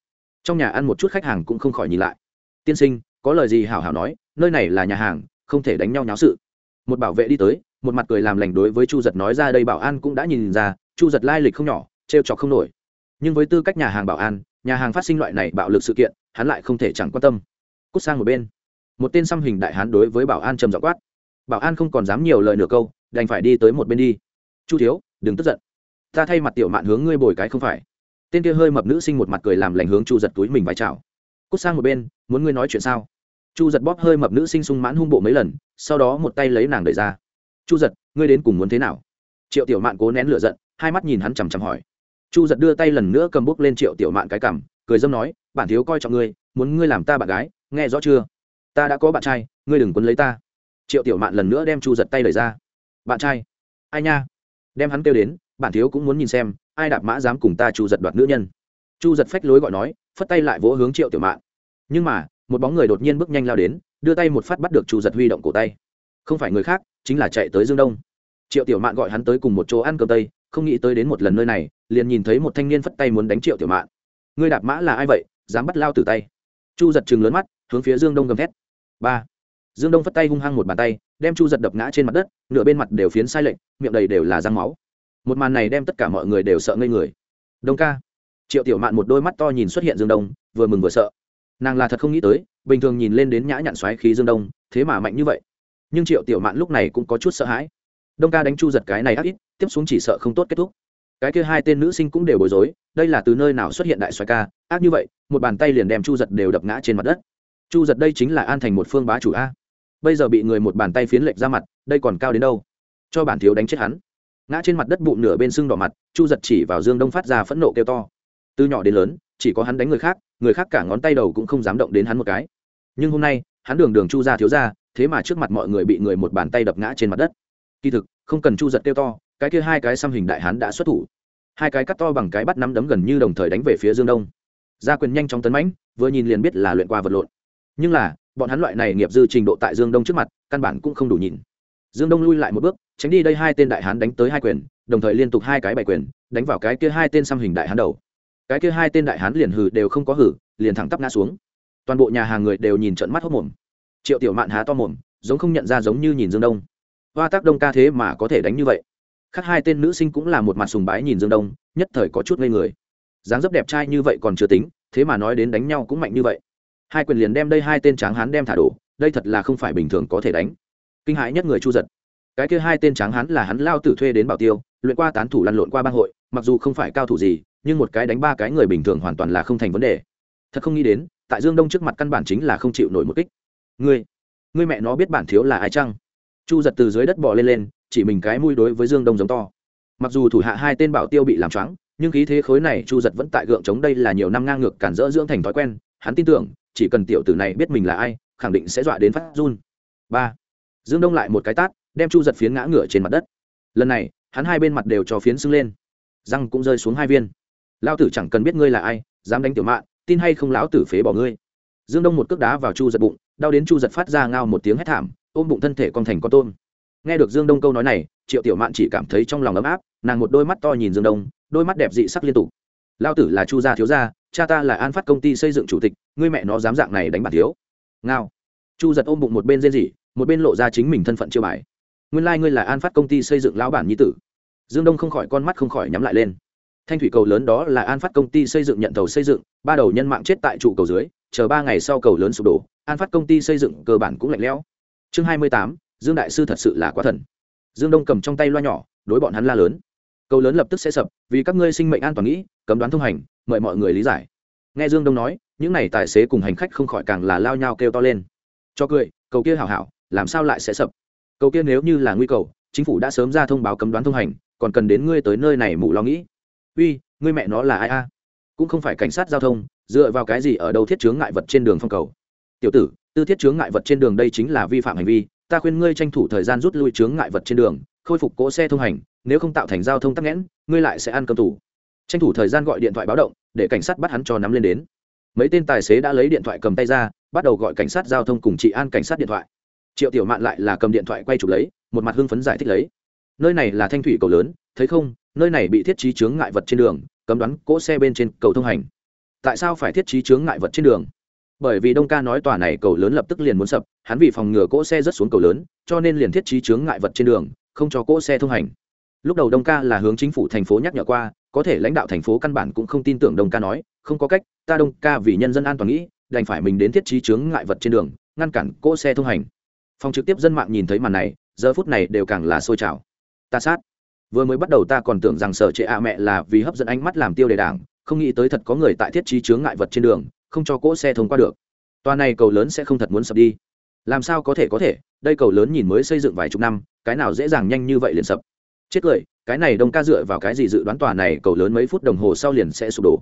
Trong nhà ăn một chút khách hàng cũng không khỏi nhìn lại. Tiên sinh, có lời gì hảo hảo nói, nơi này là nhà hàng, không thể đánh nhau nháo sự. Một bảo vệ đi tới, một mặt cười làm lành đối với chu giật nói ra, đây bảo an cũng đã nhìn ra, chu giật lai lịch không nhỏ, trêu chọc không nổi nhưng với tư cách nhà hàng bảo an, nhà hàng phát sinh loại này bạo lực sự kiện, hắn lại không thể chẳng quan tâm. Cút sang một bên. Một tên xăm hình đại hán đối với bảo an trầm dọ quát. Bảo an không còn dám nhiều lời nửa câu, đành phải đi tới một bên đi. Chu thiếu, đừng tức giận. Ta thay mặt tiểu mạn hướng ngươi bồi cái không phải. Tên kia hơi mập nữ sinh một mặt cười làm lành hướng chu giật túi mình vai chào. Cút sang một bên, muốn ngươi nói chuyện sao? Chu giật bóp hơi mập nữ sinh sung mãn hung bộ mấy lần, sau đó một tay lấy nàng đẩy ra. Chu giật, ngươi đến cùng muốn thế nào? Triệu tiểu mạn cố nén lửa giận, hai mắt nhìn hắn chằm chằm hỏi chu giật đưa tay lần nữa cầm bút lên triệu tiểu mạn cái cảm cười dâm nói, bản thiếu coi trọng ngươi, muốn ngươi làm ta bạn gái, nghe rõ chưa? Ta đã có bạn trai, ngươi đừng quấn lấy ta. Triệu tiểu mạn lần nữa đem chu giật tay lời ra. Bạn trai? Ai nha? Đem hắn kêu đến, bản thiếu cũng muốn nhìn xem, ai đạp mã dám cùng ta chu giật đoạt nữ nhân? Chu giật phách lối gọi nói, phất tay lại vỗ hướng triệu tiểu mạn. Nhưng mà, một bóng người đột nhiên bước nhanh lao đến, đưa tay một phát bắt được chu giật huy động cổ tay. Không phải người khác, chính là chạy tới dương đông. Triệu tiểu mạn gọi hắn tới cùng một chỗ ăn cơm tây không nghĩ tới đến một lần nơi này, liền nhìn thấy một thanh niên phất tay muốn đánh triệu tiểu mạn. Ngươi đạp mã là ai vậy, dám bắt lao từ tay? Chu giật chừng lớn mắt, hướng phía dương đông gầm thét. Ba. Dương đông phất tay hung hăng một bàn tay, đem chu giật đập ngã trên mặt đất, nửa bên mặt đều phiến sai lệch, miệng đầy đều là răng máu. Một màn này đem tất cả mọi người đều sợ ngây người. Đông ca. Triệu tiểu mạn một đôi mắt to nhìn xuất hiện dương đông, vừa mừng vừa sợ. Nàng là thật không nghĩ tới, bình thường nhìn lên đến nhã nhặn xoáy khí dương đông, thế mà mạnh như vậy. Nhưng triệu tiểu mạn lúc này cũng có chút sợ hãi đông ca đánh chu giật cái này ác ít, tiếp xuống chỉ sợ không tốt kết thúc. Cái kia hai tên nữ sinh cũng đều bối rối, đây là từ nơi nào xuất hiện đại xoáy ca, ác như vậy, một bàn tay liền đem chu giật đều đập ngã trên mặt đất. Chu giật đây chính là an thành một phương bá chủ a. Bây giờ bị người một bàn tay phiến lệch ra mặt, đây còn cao đến đâu? Cho bản thiếu đánh chết hắn. Ngã trên mặt đất bụng nửa bên sưng đỏ mặt, chu giật chỉ vào dương đông phát ra phẫn nộ kêu to. Từ nhỏ đến lớn, chỉ có hắn đánh người khác người khác cả ngón tay đầu cũng không dám động đến hắn một cái. Nhưng hôm nay, hắn đường đường chu ra thiếu ra thế mà trước mặt mọi người bị người một bàn tay đập ngã trên mặt đất kỳ thực, không cần chu giật kêu to, cái kia hai cái xăm hình đại hán đã xuất thủ. Hai cái cắt to bằng cái bắt nắm đấm gần như đồng thời đánh về phía dương đông. Gia quyền nhanh chóng tấn mãnh, vừa nhìn liền biết là luyện qua vật lộn. Nhưng là, bọn hắn loại này nghiệp dư trình độ tại dương đông trước mặt, căn bản cũng không đủ nhìn. Dương đông lui lại một bước, tránh đi đây hai tên đại hán đánh tới hai quyền, đồng thời liên tục hai cái bảy quyền, đánh vào cái kia hai tên xăm hình đại hán đầu. Cái kia hai tên đại hán liền hử đều không có hử, liền thẳng tắp ngã xuống. Toàn bộ nhà hàng người đều nhìn trận mắt hốc mồm. Triệu tiểu mạn há to mồm, giống không nhận ra giống như nhìn dương đông hoa tác đông ca thế mà có thể đánh như vậy. Khác hai tên nữ sinh cũng là một mặt sùng bái nhìn dương đông, nhất thời có chút ngây người. Dáng dấp đẹp trai như vậy còn chưa tính, thế mà nói đến đánh nhau cũng mạnh như vậy. Hai quyền liền đem đây hai tên tráng hán đem thả đổ, đây thật là không phải bình thường có thể đánh. Kinh hãi nhất người chu giật. Cái kia hai tên tráng hán là hắn lao tử thuê đến bảo tiêu, luyện qua tán thủ lăn lộn qua bang hội, mặc dù không phải cao thủ gì, nhưng một cái đánh ba cái người bình thường hoàn toàn là không thành vấn đề. Thật không nghĩ đến, tại dương đông trước mặt căn bản chính là không chịu nổi một kích. Ngươi ngươi mẹ nó biết bản thiếu là ai chăng? Chu giật từ dưới đất bỏ lên lên, chỉ mình cái mũi đối với dương đông giống to. Mặc dù thủ hạ hai tên bảo tiêu bị làm choáng, nhưng khí thế khối này chu giật vẫn tại gượng chống đây là nhiều năm ngang ngược cản rỡ dưỡng thành thói quen. Hắn tin tưởng, chỉ cần tiểu tử này biết mình là ai, khẳng định sẽ dọa đến phát run. Ba. Dương đông lại một cái tát, đem chu giật phiến ngã ngửa trên mặt đất. Lần này, hắn hai bên mặt đều cho phiến sưng lên. Răng cũng rơi xuống hai viên. Lao tử chẳng cần biết ngươi là ai, dám đánh tiểu mạng tin hay không lão tử phế bỏ ngươi. Dương đông một cước đá vào chu giật bụng, đau đến chu giật phát ra ngao một tiếng hét thảm ôm bụng thân thể con thành con tôm. Nghe được dương đông câu nói này, triệu tiểu mạn chỉ cảm thấy trong lòng ấm áp, nàng một đôi mắt to nhìn dương đông, đôi mắt đẹp dị sắc liên tục. Lao tử là chu gia thiếu gia, cha ta là an phát công ty xây dựng chủ tịch, ngươi mẹ nó dám dạng này đánh bản thiếu. Ngao. Chu giật ôm bụng một bên rên rỉ, một bên lộ ra chính mình thân phận chiêu bài. Nguyên lai、like、ngươi là an phát công ty xây dựng lão bản nhi tử. Dương đông không khỏi con mắt không khỏi nhắm lại lên. Thanh thủy cầu lớn đó là an phát công ty xây dựng nhận tàu xây dựng, ba đầu nhân mạng chết tại trụ cầu dưới, chờ ba ngày sau cầu lớn sụp đổ, an phát công ty xây dựng cơ bản cũng lạnh lẽo chương hai mươi tám, dương đại sư thật sự là quá thần. Dương đông cầm trong tay loa nhỏ, đối bọn hắn la lớn. Cầu lớn lập tức sẽ sập, vì các ngươi sinh mệnh an toàn nghĩ, cấm đoán thông hành, mời mọi người lý giải. Nghe dương đông nói, những n à y tài xế cùng hành khách không khỏi càng là lao nhau kêu to lên. Cho cười, cầu kia hảo hảo, làm sao lại sẽ sập? Cầu kia nếu như là nguy cầu, chính phủ đã sớm ra thông báo cấm đoán thông hành, còn cần đến ngươi tới nơi này mù lo nghĩ. Uy, ngươi mẹ nó là ai a? Cũng không phải cảnh sát giao thông, dựa vào cái gì ở đâu thiết chướng ngại vật trên đường phong cầu. Tiểu tử tư thiết chướng ngại vật trên đường đây chính là vi phạm hành vi, ta khuyên ngươi tranh thủ thời gian rút lui chướng ngại vật trên đường, khôi phục cỗ xe thông hành, nếu không tạo thành giao thông tắc nghẽn, ngươi lại sẽ ăn cơm tủ tranh thủ thời gian gọi điện thoại báo động, để cảnh sát bắt hắn cho nắm lên đến. Mấy tên tài xế đã lấy điện thoại cầm tay ra, bắt đầu gọi cảnh sát giao thông cùng chị an cảnh sát điện thoại. Triệu tiểu mạn lại là cầm điện thoại quay chụp lấy, một mặt hưng phấn giải thích lấy. Nơi này là thanh thủy cầu lớn, thấy không, nơi này bị thiết trí chướng ngại vật trên đường, cấm đoán cỗ xe bên trên cầu thông hành. Tại sao phải thiết trí chướng ngại vật trên đường? Bởi vì đông ca nói tòa này cầu lớn lập tức liền muốn sập, hắn vì phòng ngừa cỗ xe rớt xuống cầu lớn, cho nên liền thiết trí chướng ngại vật trên đường, không cho cỗ xe thông hành. Lúc đầu đông ca là hướng chính phủ thành phố nhắc nhở qua, có thể lãnh đạo thành phố căn bản cũng không tin tưởng đông ca nói, không có cách, ta đông ca vì nhân dân an toàn nghĩ, đành phải mình đến thiết trí chướng ngại vật trên đường, ngăn cản cỗ xe thông hành. Phòng trực tiếp dân mạng nhìn thấy màn này, giờ phút này đều càng là sôi trào. Ta sát. Vừa mới bắt đầu ta còn tưởng rằng sở trệ ạ mẹ là vì hấp dẫn ánh mắt làm tiêu đề đảng, không nghĩ tới thật có người tại thiết trí chướng ngại vật trên đường không cho cỗ xe thông qua được. Toa này cầu lớn sẽ không thật muốn sập đi. Làm sao có thể có thể? Đây cầu lớn nhìn mới xây dựng vài chục năm cái nào dễ dàng nhanh như vậy liền sập. Chết cười cái này đông ca dựa vào cái gì dự đoán tòa này cầu lớn mấy phút đồng hồ sau liền sẽ sụp đổ?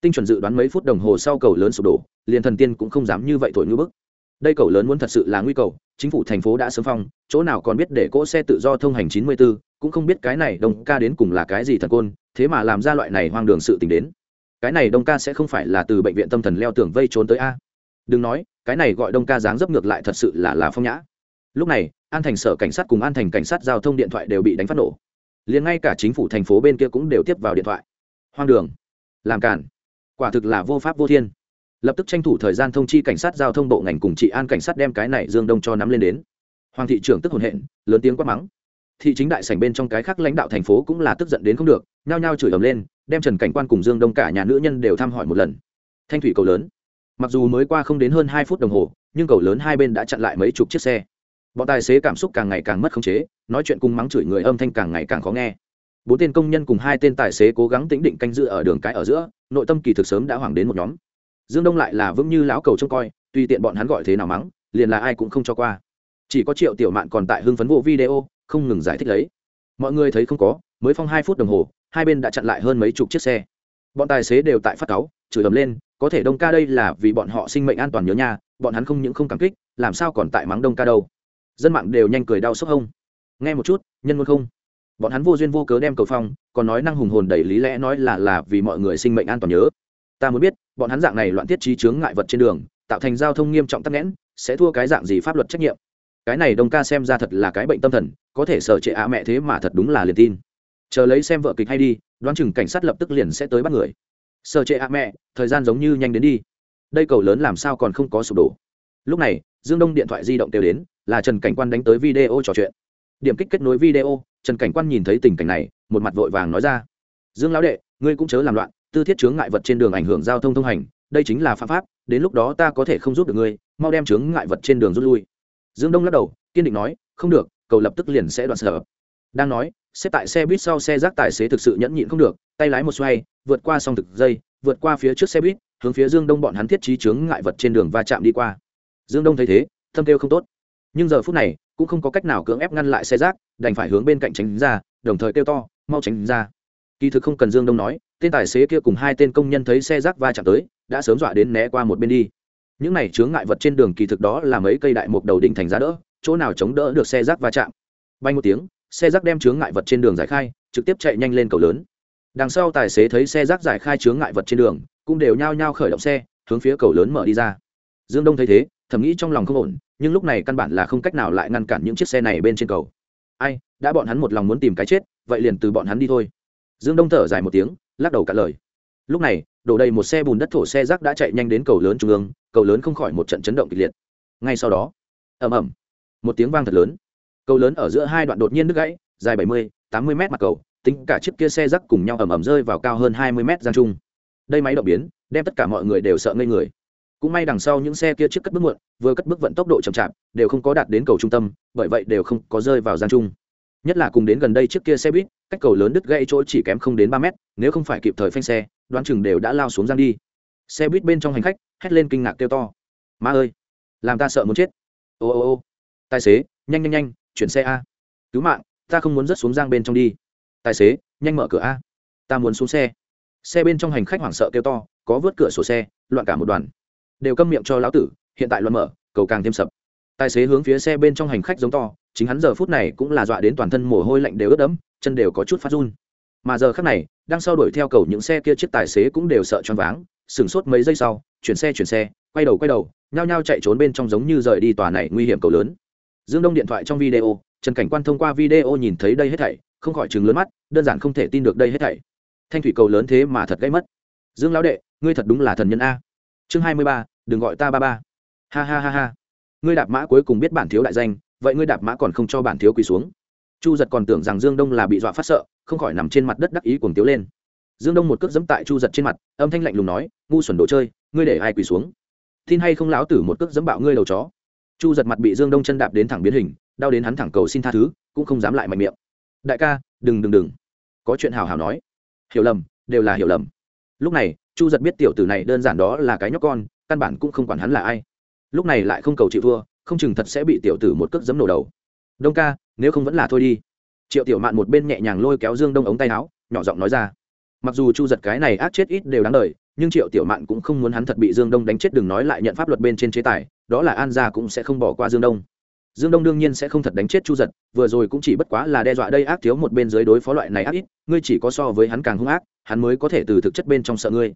Tinh chuẩn dự đoán mấy phút đồng hồ sau cầu lớn sụp đổ liền thần tiên cũng không dám như vậy thổi ngư bức. Đây cầu lớn muốn thật sự là nguy cầu chính phủ thành phố đã sớm phong chỗ nào còn biết để cỗ xe tự do thông hành 94, cũng không biết cái này đông ca đến cùng là cái gì thần côn thế mà làm ra loại này hoang đường sự tình đến cái này đông ca sẽ không phải là từ bệnh viện tâm thần leo tường vây trốn tới a. Đừng nói, cái này gọi đông ca dáng dấp ngược lại thật sự là là phong nhã. Lúc này, an thành sở cảnh sát cùng an thành cảnh sát giao thông điện thoại đều bị đánh phát nổ. Liền ngay cả chính phủ thành phố bên kia cũng đều tiếp vào điện thoại. Hoang đường. Làm cản quả thực là vô pháp vô thiên. Lập tức tranh thủ thời gian thông chi cảnh sát giao thông bộ ngành cùng trị an cảnh sát đem cái này dương đông cho nắm lên đến. Hoàng thị trưởng tức hồn hện, lớn tiếng quát mắng. Thị chính đại sảnh bên trong cái khác lãnh đạo thành phố cũng là tức giận đến không được, nhao nhao chửi ầm lên đem trần cảnh quan cùng dương đông cả nhà nữ nhân đều thăm hỏi một lần thanh thủy cầu lớn mặc dù mới qua không đến hơn hai phút đồng hồ nhưng cầu lớn hai bên đã chặn lại mấy chục chiếc xe bọn tài xế cảm xúc càng ngày càng mất khống chế nói chuyện cùng mắng chửi người âm thanh càng ngày càng khó nghe bốn tên công nhân cùng hai tên tài xế cố gắng tĩnh định canh giữ ở đường cái ở giữa nội tâm kỳ thực sớm đã hoảng đến một nhóm dương đông lại là vững như lão cầu trông coi tùy tiện bọn hắn gọi thế nào mắng liền là ai cũng không cho qua chỉ có triệu tiểu mạn còn tại hưng phấn bộ video không ngừng giải thích lấy mọi người thấy không có, mới phong hai phút đồng hồ, hai bên đã chặn lại hơn mấy chục chiếc xe. Bọn tài xế đều tại phát cáu, chửi ầm lên, có thể đông ca đây là vì bọn họ sinh mệnh an toàn nhớ nhà bọn hắn không những không cảm kích, làm sao còn tại mắng đông ca đâu. Dân mạng đều nhanh cười đau sốc hông. Nghe một chút, nhân luôn không. Bọn hắn vô duyên vô cớ đem cầu phong, còn nói năng hùng hồn đầy lý lẽ nói là là vì mọi người sinh mệnh an toàn nhớ. Ta muốn biết, bọn hắn dạng này loạn thiết trí chướng ngại vật trên đường, tạo thành giao thông nghiêm trọng tắc nghẽn, sẽ thua cái dạng gì pháp luật trách nhiệm? Cái này đông ca xem ra thật là cái bệnh tâm thần, có thể sở trệ ạ mẹ thế mà thật đúng là liền tin. Chờ lấy xem vợ kịch hay đi, đoán chừng cảnh sát lập tức liền sẽ tới bắt người. Sở trệ ạ mẹ, thời gian giống như nhanh đến đi. Đây cầu lớn làm sao còn không có sụp đổ. Lúc này, dương đông điện thoại di động kêu đến, là trần cảnh quan đánh tới video trò chuyện. Điểm kích kết nối video, trần cảnh quan nhìn thấy tình cảnh này, một mặt vội vàng nói ra. Dương lão đệ, ngươi cũng chớ làm loạn, tư thiết chướng ngại vật trên đường ảnh hưởng giao thông thông hành, đây chính là phạm pháp, đến lúc đó ta có thể không giúp được ngươi, mau đem chướng ngại vật trên đường rút lui dương đông lắc đầu, kiên định nói, không được, cầu lập tức liền sẽ đoạn sở. Đang nói, xếp tại xe buýt sau xe rác tài xế thực sự nhẫn nhịn không được, tay lái một xoay, vượt qua song thực dây, vượt qua phía trước xe buýt, hướng phía dương đông bọn hắn thiết trí chướng ngại vật trên đường va chạm đi qua. Dương đông thấy thế, thâm kêu không tốt. Nhưng giờ phút này, cũng không có cách nào cưỡng ép ngăn lại xe rác, đành phải hướng bên cạnh tránh ra, đồng thời kêu to, mau tránh ra. Kỳ thực không cần dương đông nói, tên tài xế kia cùng hai tên công nhân thấy xe rác va chạm tới, đã sớm dọa đến né qua một bên đi những này chướng ngại vật trên đường kỳ thực đó là mấy cây đại mục đầu đỉnh thành giá đỡ, chỗ nào chống đỡ được xe rác va chạm. Bay một tiếng, xe rác đem chướng ngại vật trên đường giải khai, trực tiếp chạy nhanh lên cầu lớn. Đằng sau tài xế thấy xe rác giải khai chướng ngại vật trên đường, cũng đều nhao nhao khởi động xe, hướng phía cầu lớn mở đi ra. Dương đông thấy thế, thầm nghĩ trong lòng không ổn, nhưng lúc này căn bản là không cách nào lại ngăn cản những chiếc xe này bên trên cầu. Ai, đã bọn hắn một lòng muốn tìm cái chết, vậy liền từ bọn hắn đi thôi. Dương đông thở dài một tiếng, lắc đầu cả lời. Lúc này đổ đầy một xe bùn đất thổ xe rác đã chạy nhanh đến cầu lớn trung ương, cầu lớn không khỏi một trận chấn động kịch liệt. Ngay sau đó, ầm ầm, một tiếng vang thật lớn. Cầu lớn ở giữa hai đoạn đột nhiên đứt gãy, dài bảy mươi, tám mươi m mặt cầu, tính cả chiếc kia xe rác cùng nhau ầm ầm rơi vào cao hơn hai mươi m gian trung. Đây máy động biến, đem tất cả mọi người đều sợ ngây người. Cũng may đằng sau những xe kia trước cất bước muộn, vừa cất bước vận tốc độ chậm chạp, đều không có đạt đến cầu trung tâm, bởi vậy đều không có rơi vào gian trung. Nhất là cùng đến gần đây trước kia xe buýt cách cầu lớn đứt gãy chỗ chỉ kém không đến ba mét, nếu không phải kịp thời phanh xe, đoán chừng đều đã lao xuống giang đi. Xe buýt bên trong hành khách hét lên kinh ngạc kêu to. Ma ơi, làm ta sợ muốn chết. Ô ô ô, tài xế, nhanh nhanh nhanh, chuyển xe a. Cứu mạng, ta không muốn rớt xuống giang bên trong đi. Tài xế, nhanh mở cửa a. Ta muốn xuống xe. Xe bên trong hành khách hoảng sợ kêu to, có vớt cửa sổ xe, loạn cả một đoàn. Đều câm miệng cho lão tử, hiện tại loạn mở, cầu càng thêm sập. Tài xế hướng phía xe bên trong hành khách giống to, chính hắn giờ phút này cũng là dọa đến toàn thân mồ hôi lạnh đều ướt đẫm chân đều có chút phát run. Mà giờ khắc này, đang sau đuổi theo cầu những xe kia chiếc tài xế cũng đều sợ choáng váng, sửng sốt mấy giây sau, chuyển xe chuyển xe, quay đầu quay đầu, nhao nhao chạy trốn bên trong giống như rời đi tòa này nguy hiểm cầu lớn. Dương đông điện thoại trong video, trần cảnh quan thông qua video nhìn thấy đây hết thảy, không khỏi chừng lớn mắt, đơn giản không thể tin được đây hết thảy. Thanh thủy cầu lớn thế mà thật gây mất. Dương lão đệ, ngươi thật đúng là thần nhân a. Chương hai mươi ba, đừng gọi ta ba ba. Ha ha ha ha. Ngươi đạp mã cuối cùng biết bản thiếu đại danh, vậy ngươi đạp mã còn không cho bản thiếu quỳ xuống chu giật còn tưởng rằng dương đông là bị dọa phát sợ, không khỏi nằm trên mặt đất đắc ý cuồng tiếu lên. Dương đông một cước dẫm tại chu giật trên mặt, âm thanh lạnh lùng nói, ngu xuẩn đồ chơi, ngươi để ai quỳ xuống? Tin hay không láo tử một cước dẫm bạo ngươi đầu chó? Chu giật mặt bị dương đông chân đạp đến thẳng biến hình, đau đến hắn thẳng cầu xin tha thứ, cũng không dám lại mạnh miệng. Đại ca, đừng đừng đừng. Có chuyện hào hào nói. Hiểu lầm, đều là hiểu lầm. Lúc này, chu giật biết tiểu tử này đơn giản đó là cái nhóc con, căn bản cũng không quản hắn là ai. Lúc này lại không cầu chịu thua, không chừng thật sẽ bị tiểu tử một cước giấm nổ đầu. Đông ca nếu không vẫn là thôi đi. Triệu tiểu mạn một bên nhẹ nhàng lôi kéo dương đông ống tay áo nhỏ giọng nói ra. Mặc dù chu giật cái này ác chết ít đều đáng lời, nhưng triệu tiểu mạn cũng không muốn hắn thật bị dương đông đánh chết đừng nói lại nhận pháp luật bên trên chế tài đó là an gia cũng sẽ không bỏ qua dương đông. Dương đông đương nhiên sẽ không thật đánh chết chu giật vừa rồi cũng chỉ bất quá là đe dọa đây ác thiếu một bên dưới đối phó loại này ác ít ngươi chỉ có so với hắn càng hung ác hắn mới có thể từ thực chất bên trong sợ ngươi.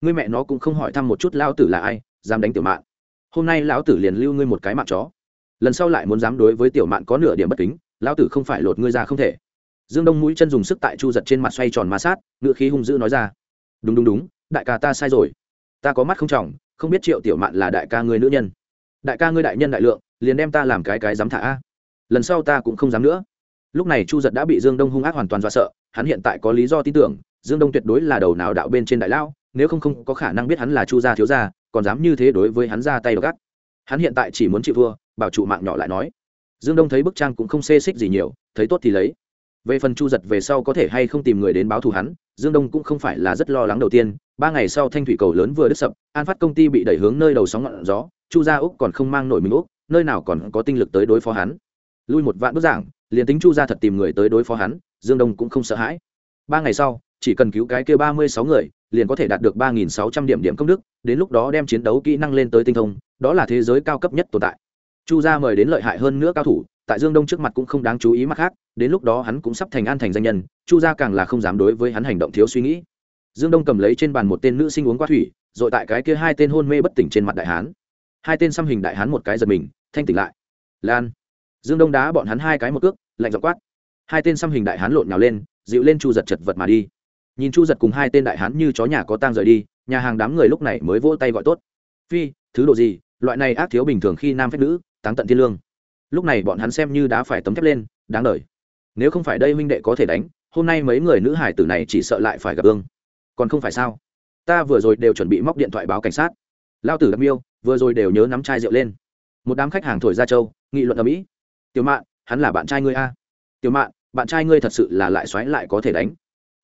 Ngươi mẹ nó cũng không hỏi thăm một chút lao tử là ai dám đánh tiểu mạn. Hôm nay lão tử liền lưu ngươi một cái mạng chó lần sau lại muốn dám đối với tiểu mạn có nửa điểm bất kính, lão tử không phải lột ngươi ra không thể. Dương đông mũi chân dùng sức tại chu giật trên mặt xoay tròn ma sát, ngựa khí hung dữ nói ra. Đúng đúng đúng, đại ca ta sai rồi. Ta có mắt không trỏng không biết triệu tiểu mạn là đại ca ngươi nữ nhân. Đại ca ngươi đại nhân đại lượng, liền đem ta làm cái cái dám thả. A lần sau ta cũng không dám nữa. Lúc này chu giật đã bị dương đông hung ác hoàn toàn dọa sợ, hắn hiện tại có lý do tin tưởng, dương đông tuyệt đối là đầu nào đạo bên trên đại lao nếu không không có khả năng biết hắn là chu gia thiếu gia, còn dám như thế đối với hắn ra tay gắt. Hắn hiện tại chỉ muốn chịu thua bảo trụ mạng nhỏ lại nói. Dương đông thấy bức trang cũng không xê xích gì nhiều, thấy tốt thì lấy. Về phần chu giật về sau có thể hay không tìm người đến báo thù hắn, dương đông cũng không phải là rất lo lắng đầu tiên. Ba ngày sau thanh thủy cầu lớn vừa đứt sập, an phát công ty bị đẩy hướng nơi đầu sóng ngọn gió, chu gia úc còn không mang nổi mình úc, nơi nào còn có tinh lực tới đối phó hắn. Lui một vạn bức giảng, liền tính chu gia thật tìm người tới đối phó hắn, dương đông cũng không sợ hãi. Ba ngày sau, chỉ cần cứu cái kia ba mươi sáu người, liền có thể đạt được ba nghìn sáu trăm điểm điểm công đức, đến lúc đó đem chiến đấu kỹ năng lên tới tinh thông, đó là thế giới cao cấp nhất tồn tại chu gia mời đến lợi hại hơn nữa cao thủ, tại dương đông trước mặt cũng không đáng chú ý mặt khác, đến lúc đó hắn cũng sắp thành an thành danh nhân, chu gia càng là không dám đối với hắn hành động thiếu suy nghĩ. Dương đông cầm lấy trên bàn một tên nữ sinh uống qua thủy, rồi tại cái kia hai tên hôn mê bất tỉnh trên mặt đại hán. Hai tên xăm hình đại hán một cái giật mình, thanh tỉnh lại. Lan. Dương đông đá bọn hắn hai cái một cước, lạnh dọc quát. Hai tên xăm hình đại hán lộn nhào lên, dịu lên chu giật chật vật mà đi. Nhìn chu giật cùng hai tên đại hán như chó nhà có tang rời đi, nhà hàng đám người lúc này mới vỗ tay gọi tốt. Phi, thứ độ gì? Loại này ác thiếu bình thường khi nam phép nữ táng tận thiên lương. Lúc này bọn hắn xem như đã phải tấm thép lên, đáng đời. Nếu không phải đây huynh đệ có thể đánh, hôm nay mấy người nữ hải tử này chỉ sợ lại phải gặp ương còn không phải sao? Ta vừa rồi đều chuẩn bị móc điện thoại báo cảnh sát. Lao tử đặc miêu, vừa rồi đều nhớ nắm chai rượu lên. Một đám khách hàng thổi ra châu, nghị luận ở mỹ tiểu mạn, hắn là bạn trai ngươi a. Tiểu mạn, bạn trai ngươi thật sự là lại xoáy lại có thể đánh.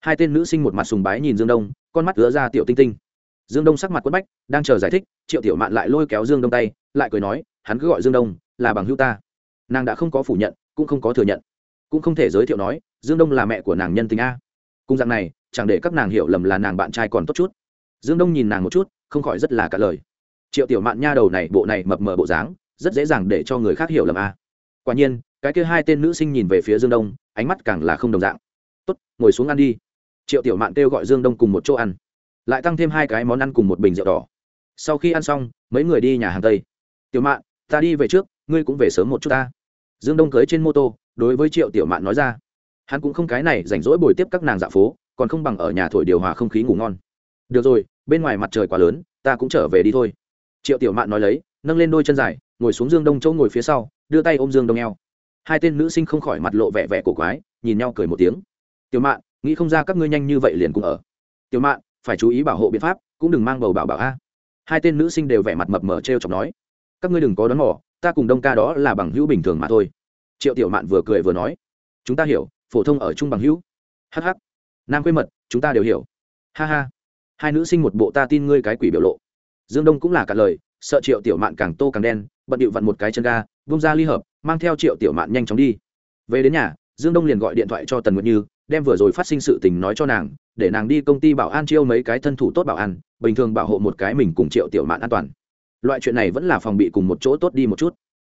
Hai tên nữ sinh một mặt sùng bái nhìn dương đông, con mắt ứa ra tiểu tinh tinh. Dương đông sắc mặt quất bách, đang chờ giải thích, triệu tiểu mạn lại lôi kéo dương đông tay, lại cười nói hắn cứ gọi dương đông là bằng hữu ta. Nàng đã không có phủ nhận, cũng không có thừa nhận. Cũng không thể giới thiệu nói, dương đông là mẹ của nàng nhân tình a. Cung dạng này, chẳng để các nàng hiểu lầm là nàng bạn trai còn tốt chút. Dương đông nhìn nàng một chút, không khỏi rất là cả lời. Triệu tiểu mạn nha đầu này, bộ này mập mờ bộ dáng, rất dễ dàng để cho người khác hiểu lầm a. Quả nhiên, cái kia hai tên nữ sinh nhìn về phía dương đông, ánh mắt càng là không đồng dạng. Tốt, ngồi xuống ăn đi. Triệu tiểu mạn kêu gọi dương đông cùng một chỗ ăn. Lại tăng thêm hai cái món ăn cùng một bình rượu đỏ. Sau khi ăn xong, mấy người đi nhà hàng tây. Tiểu mạn ta đi về trước, ngươi cũng về sớm một chút ta. Dương đông cưới trên mô tô, đối với triệu tiểu mạn nói ra. Hắn cũng không cái này rảnh rỗi bồi tiếp các nàng dạ phố, còn không bằng ở nhà thổi điều hòa không khí ngủ ngon. Được rồi, bên ngoài mặt trời quá lớn, ta cũng trở về đi thôi. Triệu tiểu mạn nói lấy, nâng lên đôi chân dài, ngồi xuống dương đông chỗ ngồi phía sau, đưa tay ôm dương đông eo. Hai tên nữ sinh không khỏi mặt lộ vẻ vẻ cổ quái, nhìn nhau cười một tiếng. Tiểu mạn, nghĩ không ra các ngươi nhanh như vậy liền cùng ở. Tiểu mạn, phải chú ý bảo hộ biện pháp, cũng đừng mang bầu bảo bảo a. Hai tên nữ sinh đều vẻ mặt mập mờ t r e o chọc nói các ngươi đừng có đón mỏ ta cùng đông ca đó là bằng hữu bình thường mà thôi. Triệu tiểu mạn vừa cười vừa nói, chúng ta hiểu, phổ thông ở chung bằng hữu. Hh nam quê mật, chúng ta đều hiểu. Ha ha. Hai nữ sinh một bộ ta tin ngươi cái quỷ biểu lộ. Dương đông cũng là cả lời, sợ triệu tiểu mạn càng tô càng đen, bận điệu vặn một cái chân ga bung ra ly hợp, mang theo triệu tiểu mạn nhanh chóng đi. Về đến nhà, dương đông liền gọi điện thoại cho tần nguyệt như, đem vừa rồi phát sinh sự tình nói cho nàng, để nàng đi công ty bảo an chiêu mấy cái thân thủ tốt bảo an, bình thường bảo hộ một cái mình cùng triệu tiểu mạn an toàn loại chuyện này vẫn là phòng bị cùng một chỗ tốt đi một chút.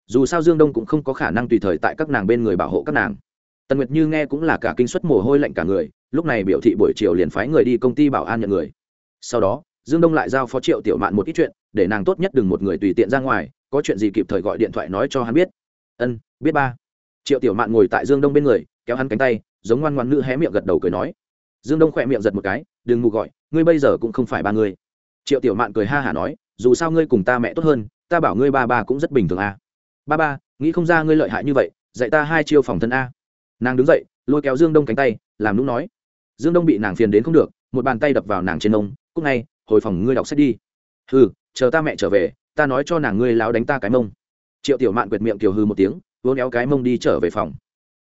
Dù sao dương đông cũng không có khả năng tùy thời tại các nàng bên người bảo hộ các nàng. Tần nguyệt như nghe cũng là cả kinh suất mồ hôi lạnh cả người, lúc này biểu thị buổi chiều liền phái người đi công ty bảo an nhận người. Sau đó, dương đông lại giao phó triệu tiểu mạn một ít chuyện, để nàng tốt nhất đừng một người tùy tiện ra ngoài, có chuyện gì kịp thời gọi điện thoại nói cho hắn biết. Ân, biết ba. Triệu tiểu mạn ngồi tại dương đông bên người, kéo hắn cánh tay, giống ngoan ngoan nữ hé miệng gật đầu cười nói. Dương đông khỏe miệng giật một cái, đừng ngủ gọi, ngươi bây giờ cũng không phải ba người. Triệu tiểu mạn cười ha hả nói dù sao ngươi cùng ta mẹ tốt hơn, ta bảo ngươi ba ba cũng rất bình thường a. Ba ba, nghĩ không ra ngươi lợi hại như vậy, dạy ta hai chiêu phòng thân a. Nàng đứng dậy, lôi kéo dương đông cánh tay, làm lúc nói. Dương đông bị nàng phiền đến không được, một bàn tay đập vào nàng trên ông. cúc ngay, hồi phòng ngươi đọc sách đi. Hừ, chờ ta mẹ trở về, ta nói cho nàng ngươi láo đánh ta cái mông. Triệu tiểu mạn quyệt miệng kiều hư một tiếng, vốn éo cái mông đi trở về phòng.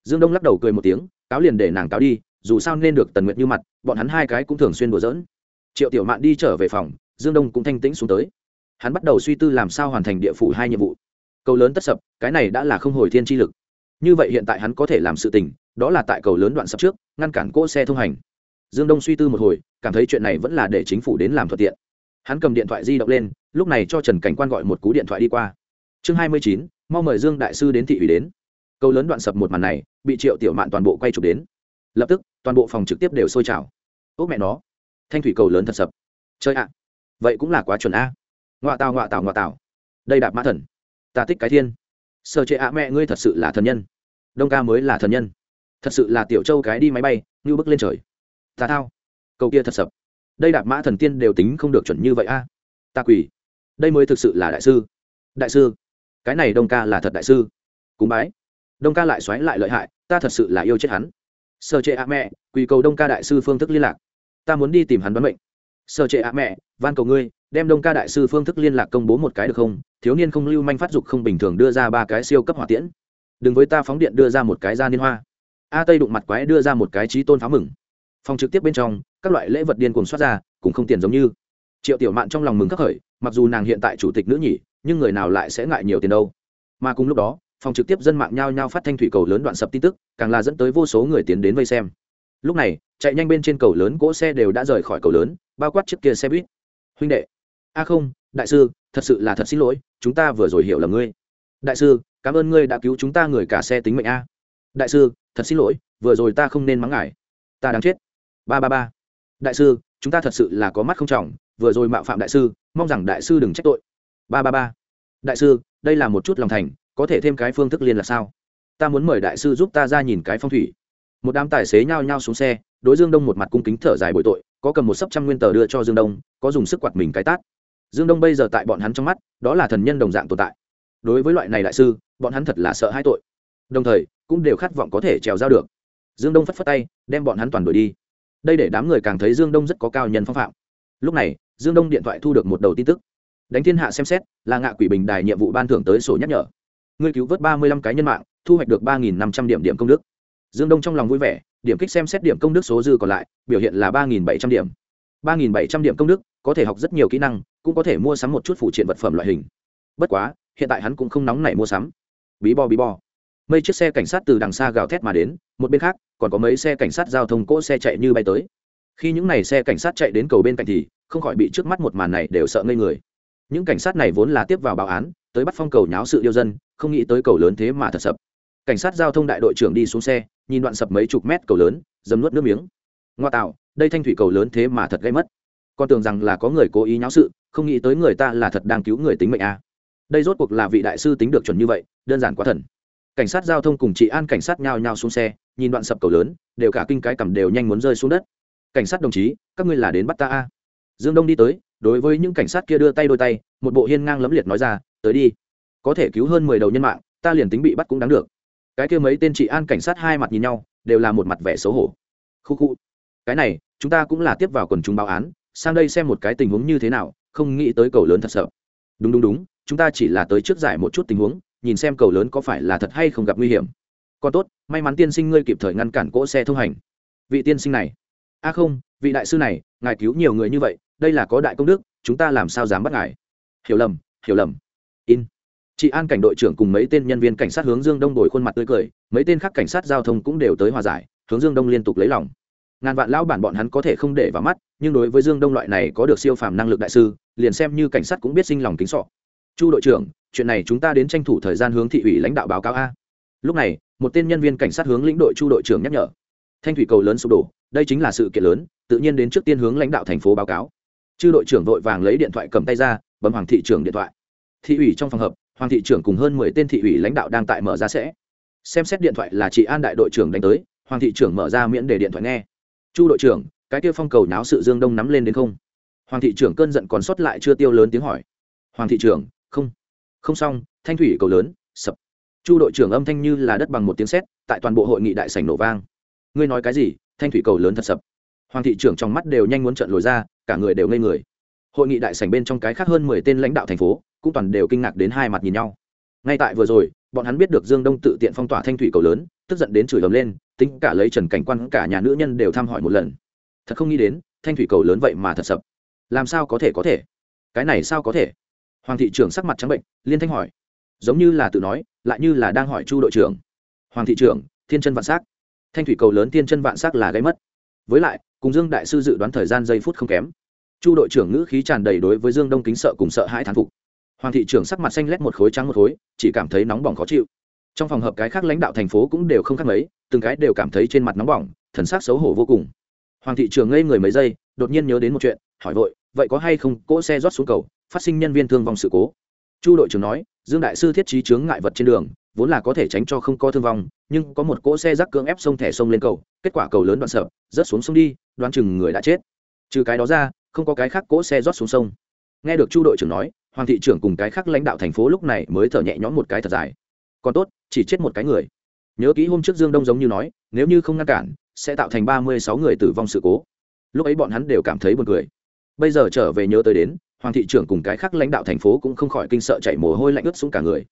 Dương đông lắc đầu cười một tiếng, cáo liền để nàng cáo đi, dù sao nên được tần nguyệt như mặt, bọn hắn hai cái cũng thường xuyên đùa giỡn. Triệu tiểu mạn đi trở về phòng, dương đông cũng thanh tĩnh xuống tới hắn bắt đầu suy tư làm sao hoàn thành địa phủ hai nhiệm vụ. Cầu lớn tất sập, cái này đã là không hồi thiên chi lực. Như vậy hiện tại hắn có thể làm sự tình, đó là tại cầu lớn đoạn sập trước, ngăn cản cỗ xe thông hành. Dương đông suy tư một hồi, cảm thấy chuyện này vẫn là để chính phủ đến làm thuận tiện. Hắn cầm điện thoại di động lên, lúc này cho trần cảnh quan gọi một cú điện thoại đi qua. Chương hai mươi chín, mau mời dương đại sư đến thị ủy đến. Cầu lớn đoạn sập một màn này, bị triệu tiểu mạn toàn bộ quay chụp đến. Lập tức, toàn bộ phòng trực tiếp đều sôi trào. Ốc mẹ nó, thanh thủy cầu lớn thật sập. Chơi ạ. Vậy cũng là quá chuẩn a ngoạ tào ngoạ tào ngoạ tào. Đây đạp mã thần. Ta thích cái thiên. Sơ chế ạ mẹ ngươi thật sự là thần nhân. Đông ca mới là thần nhân. Thật sự là tiểu châu cái đi máy bay như bước lên trời. Ta thao. Cầu kia thật sập. Đây đạp mã thần tiên đều tính không được chuẩn như vậy a. Ta quỳ. Đây mới thực sự là đại sư. Đại sư. Cái này đông ca là thật đại sư. Cúng bái. Đông ca lại xoáy lại lợi hại ta thật sự là yêu chết hắn. Sơ chế ạ mẹ quỳ cầu đông ca đại sư phương thức liên lạc. Ta muốn đi tìm hắn đoán bệnh, sơ chế ạ mẹ van cầu ngươi đem đông ca đại sư phương thức liên lạc công bố một cái được không? Thiếu niên không lưu manh phát dục không bình thường đưa ra ba cái siêu cấp hỏa tiễn. Đừng với ta phóng điện đưa ra một cái ra liên hoa. A tây đụng mặt quái đưa ra một cái trí tôn pháo mừng. Phòng trực tiếp bên trong, các loại lễ vật điên cùng xuất ra, cũng không tiền giống như. Triệu tiểu mạn trong lòng mừng khắc khởi, mặc dù nàng hiện tại chủ tịch nữ nhỉ, nhưng người nào lại sẽ ngại nhiều tiền đâu. Mà cùng lúc đó, phòng trực tiếp dân mạng nhao nhao phát thanh thủy cầu lớn đoạn sập tin tức, càng là dẫn tới vô số người tiến đến vây xem. Lúc này, chạy nhanh bên trên cầu lớn, cỗ xe đều đã rời khỏi cầu lớn, bao quát chiếc kia xe buýt. Huynh đệ a không, đại sư, thật sự là thật xin lỗi, chúng ta vừa rồi hiểu là ngươi. Đại sư, cảm ơn ngươi đã cứu chúng ta người cả xe tính mệnh a. Đại sư, thật xin lỗi, vừa rồi ta không nên mắng ngài. Ta đáng chết. Ba ba ba. Đại sư, chúng ta thật sự là có mắt không trọng, vừa rồi mạo phạm đại sư, mong rằng đại sư đừng trách tội. Ba ba ba. Đại sư, đây là một chút lòng thành, có thể thêm cái phương thức liên là sao? Ta muốn mời đại sư giúp ta ra nhìn cái phong thủy. Một đám tài xế nhao nhao xuống xe, đối dương đông một mặt cung kính thở dài bội tội, có cầm một sấp trăm nguyên tờ đưa cho dương đông, có dùng sức quạt mình cái tát dương đông bây giờ tại bọn hắn trong mắt, đó là thần nhân đồng dạng tồn tại. Đối với loại này đại sư, bọn hắn thật là sợ hai tội. Đồng thời, cũng đều khát vọng có thể trèo giao được. Dương đông phất phất tay, đem bọn hắn toàn đuổi đi. Đây để đám người càng thấy dương đông rất có cao nhân phong phạm. Lúc này, dương đông điện thoại thu được một đầu tin tức. Đánh thiên hạ xem xét, là ngạ quỷ bình đài nhiệm vụ ban thưởng tới sổ nhắc nhở. Ngươi cứu vớt ba mươi lăm cái nhân mạng, thu hoạch được ba nghìn năm trăm điểm điểm công đức. Dương đông trong lòng vui vẻ, điểm kích xem xét điểm công đức số dư còn lại, biểu hiện là ba nghìn bảy trăm điểm ba nghìn bảy trăm điểm công đức, có thể học rất nhiều kỹ năng, cũng có thể mua sắm một chút phụ triện vật phẩm loại hình. Bất quá, hiện tại hắn cũng không nóng nảy mua sắm. Bí bo bí bo mấy chiếc xe cảnh sát từ đằng xa gào thét mà đến, một bên khác, còn có mấy xe cảnh sát giao thông cỗ xe chạy như bay tới. Khi những n à y xe cảnh sát chạy đến cầu bên cạnh thì, không khỏi bị trước mắt một màn này đều sợ ngây người. Những cảnh sát này vốn là tiếp vào báo án, tới bắt phong cầu nháo sự điêu dân, không nghĩ tới cầu lớn thế mà thật sập. Cảnh sát giao thông đại đội trưởng đi xuống xe, nhìn đoạn sập mấy chục mét cầu lớn, dầm nuốt nước miếng. Ngoa tạo đây thanh thủy cầu lớn thế mà thật gây mất. Con tưởng rằng là có người cố ý nháo sự, không nghĩ tới người ta là thật đang cứu người tính mệnh a. À. đây rốt cuộc là vị đại sư tính được chuẩn như vậy, đơn giản quá thần. Cảnh sát giao thông cùng chị an cảnh sát nhao nhao xuống xe, nhìn đoạn sập cầu lớn, đều cả kinh cái cầm đều nhanh muốn rơi xuống đất. Cảnh sát đồng chí, các ngươi là đến bắt ta a. Dương đông đi tới, đối với những cảnh sát kia đưa tay đôi tay, một bộ hiên ngang lẫm liệt nói ra, tới đi. Có thể cứu hơn mười đầu nhân mạng, ta liền tính bị bắt cũng đáng được. Cái kia mấy tên chị an cảnh sát hai mặt nhìn nhau, đều là một mặt vẻ xấu hổ. Khu khu cái này, chúng ta cũng là tiếp vào quần chúng báo án, sang đây xem một cái tình huống như thế nào, không nghĩ tới cầu lớn thật sợ. Đúng đúng đúng, chúng ta chỉ là tới trước giải một chút tình huống, nhìn xem cầu lớn có phải là thật hay không gặp nguy hiểm. Còn tốt, may mắn tiên sinh ngươi kịp thời ngăn cản cỗ xe thông hành. Vị tiên sinh này. A không, vị đại sư này, ngài cứu nhiều người như vậy, đây là có đại công đức, chúng ta làm sao dám bắt ngài? Hiểu lầm hiểu lầm. In. Chị an cảnh đội trưởng cùng mấy tên nhân viên cảnh sát hướng dương đông đổi khuôn mặt tươi cười, mấy tên khác cảnh sát giao thông cũng đều tới hòa giải, hướng dương đông liên tục lấy lòng ngàn vạn lão bản bọn hắn có thể không để vào mắt, nhưng đối với dương đông loại này có được siêu phàm năng lực đại sư, liền xem như cảnh sát cũng biết sinh lòng kính sọ. Chu đội trưởng, chuyện này chúng ta đến tranh thủ thời gian hướng thị ủy lãnh đạo báo cáo a. Lúc này, một tên nhân viên cảnh sát hướng lĩnh đội chu đội trưởng nhắc nhở. Thanh thủy cầu lớn sụp đổ, đây chính là sự kiện lớn, tự nhiên đến trước tiên hướng lãnh đạo thành phố báo cáo. Chư đội trưởng vội vàng lấy điện thoại cầm tay ra, bấm hoàng thị trưởng điện thoại. Thị ủy trong phòng hợp hoàng thị trưởng cùng hơn mười tên thị ủy lãnh đạo đang tại mở ra sẽ. Xem xét điện thoại là chị an đại đội trưởng đánh tới, hoàng thị trưởng mở ra miễn để điện thoại nghe chu đội trưởng, cái kia phong cầu náo sự dương đông nắm lên đến không? Hoàng thị trưởng cơn giận còn sót lại chưa tiêu lớn tiếng hỏi. Hoàng thị trưởng, không. Không xong, thanh thủy cầu lớn, sập. Chu đội trưởng âm thanh như là đất bằng một tiếng sét, tại toàn bộ hội nghị đại sảnh nổ vang. Ngươi nói cái gì? Thanh thủy cầu lớn thật sập. Hoàng thị trưởng trong mắt đều nhanh muốn trận lồi ra, cả người đều ngây người. Hội nghị đại sảnh bên trong cái khác hơn mười tên lãnh đạo thành phố, cũng toàn đều kinh ngạc đến hai mặt nhìn nhau ngay tại vừa rồi, bọn hắn biết được dương đông tự tiện phong tỏa thanh thủy cầu lớn, tức giận đến chửi ầm lên, tính cả lấy trần cảnh quan, cả nhà nữ nhân đều thăm hỏi một lần. Thật không nghĩ đến, thanh thủy cầu lớn vậy mà thật sập. Làm sao có thể có thể? Cái này sao có thể? Hoàng thị trưởng sắc mặt trắng bệnh, liên thanh hỏi. Giống như là tự nói, lại như là đang hỏi chu đội trưởng. Hoàng thị trưởng, thiên chân vạn s á c thanh thủy cầu lớn thiên chân vạn s á c là gây mất. Với lại, cùng dương đại sư dự đoán thời gian giây phút không kém. Chu đội trưởng ngữ khí tràn đầy đối với dương đông kính sợ cùng sợ hãi thán phục hoàng thị trưởng sắc mặt xanh lét một khối trắng một khối, chỉ cảm thấy nóng bỏng khó chịu. Trong phòng hợp cái khác lãnh đạo thành phố cũng đều không khác mấy, từng cái đều cảm thấy trên mặt nóng bỏng, thần sắc xấu hổ vô cùng. Hoàng thị trưởng ngây người mấy giây, đột nhiên nhớ đến một chuyện, hỏi vội, vậy có hay không cỗ xe rót xuống cầu, phát sinh nhân viên thương vong sự cố? Chu đội trưởng nói, dương đại sư thiết trí chướng ngại vật trên đường, vốn là có thể tránh cho không có thương vong, nhưng có một cỗ xe rác cưỡng ép sông thẻ sông lên cầu, kết quả cầu lớn đoạn sợ, rớt xuống sông đi, đoán chừng người đã chết. Trừ cái đó ra, không có cái khác cỗ xe rót xuống sông. Nghe được chu đội trưởng nói hoàng thị trưởng cùng cái khác lãnh đạo thành phố lúc này mới thở nhẹ nhõm một cái thật dài. Còn tốt, chỉ chết một cái người. Nhớ kỹ hôm trước dương đông giống như nói, nếu như không ngăn cản, sẽ tạo thành ba mươi sáu người tử vong sự cố. Lúc ấy bọn hắn đều cảm thấy buồn cười. Bây giờ trở về nhớ tới đến, hoàng thị trưởng cùng cái khác lãnh đạo thành phố cũng không khỏi kinh sợ chạy mồ hôi lạnh ướt xuống cả người.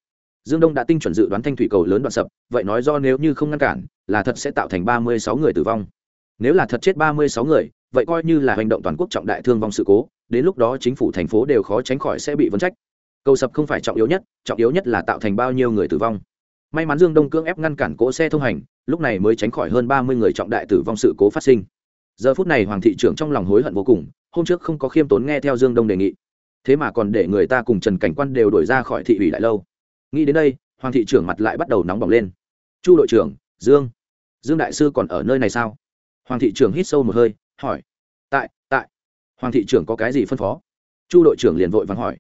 Dương đông đã tinh chuẩn dự đoán thanh thủy cầu lớn đoạn sập, vậy nói do nếu như không ngăn cản, là thật sẽ tạo thành ba mươi sáu người tử vong. Nếu là thật chết ba mươi sáu người, vậy coi như là hành động toàn quốc trọng đại thương vong sự cố đến lúc đó chính phủ thành phố đều khó tránh khỏi sẽ bị vấn trách. Cầu sập không phải trọng yếu nhất, trọng yếu nhất là tạo thành bao nhiêu người tử vong. May mắn dương đông cưỡng ép ngăn cản cỗ xe thông hành, lúc này mới tránh khỏi hơn ba mươi người trọng đại tử vong sự cố phát sinh. Giờ phút này hoàng thị trưởng trong lòng hối hận vô cùng, hôm trước không có khiêm tốn nghe theo dương đông đề nghị. Thế mà còn để người ta cùng trần cảnh quan đều đổi ra khỏi thị ủy đại lâu. Nghĩ đến đây, hoàng thị trưởng mặt lại bắt đầu nóng bỏng lên. Chu đội trưởng, dương dương đại sư còn ở nơi này sao? Hoàng thị trưởng hít sâu một hơi, hỏi hoàng thị trưởng có cái gì phân phó? Chu đội trưởng liền vội vàng hỏi.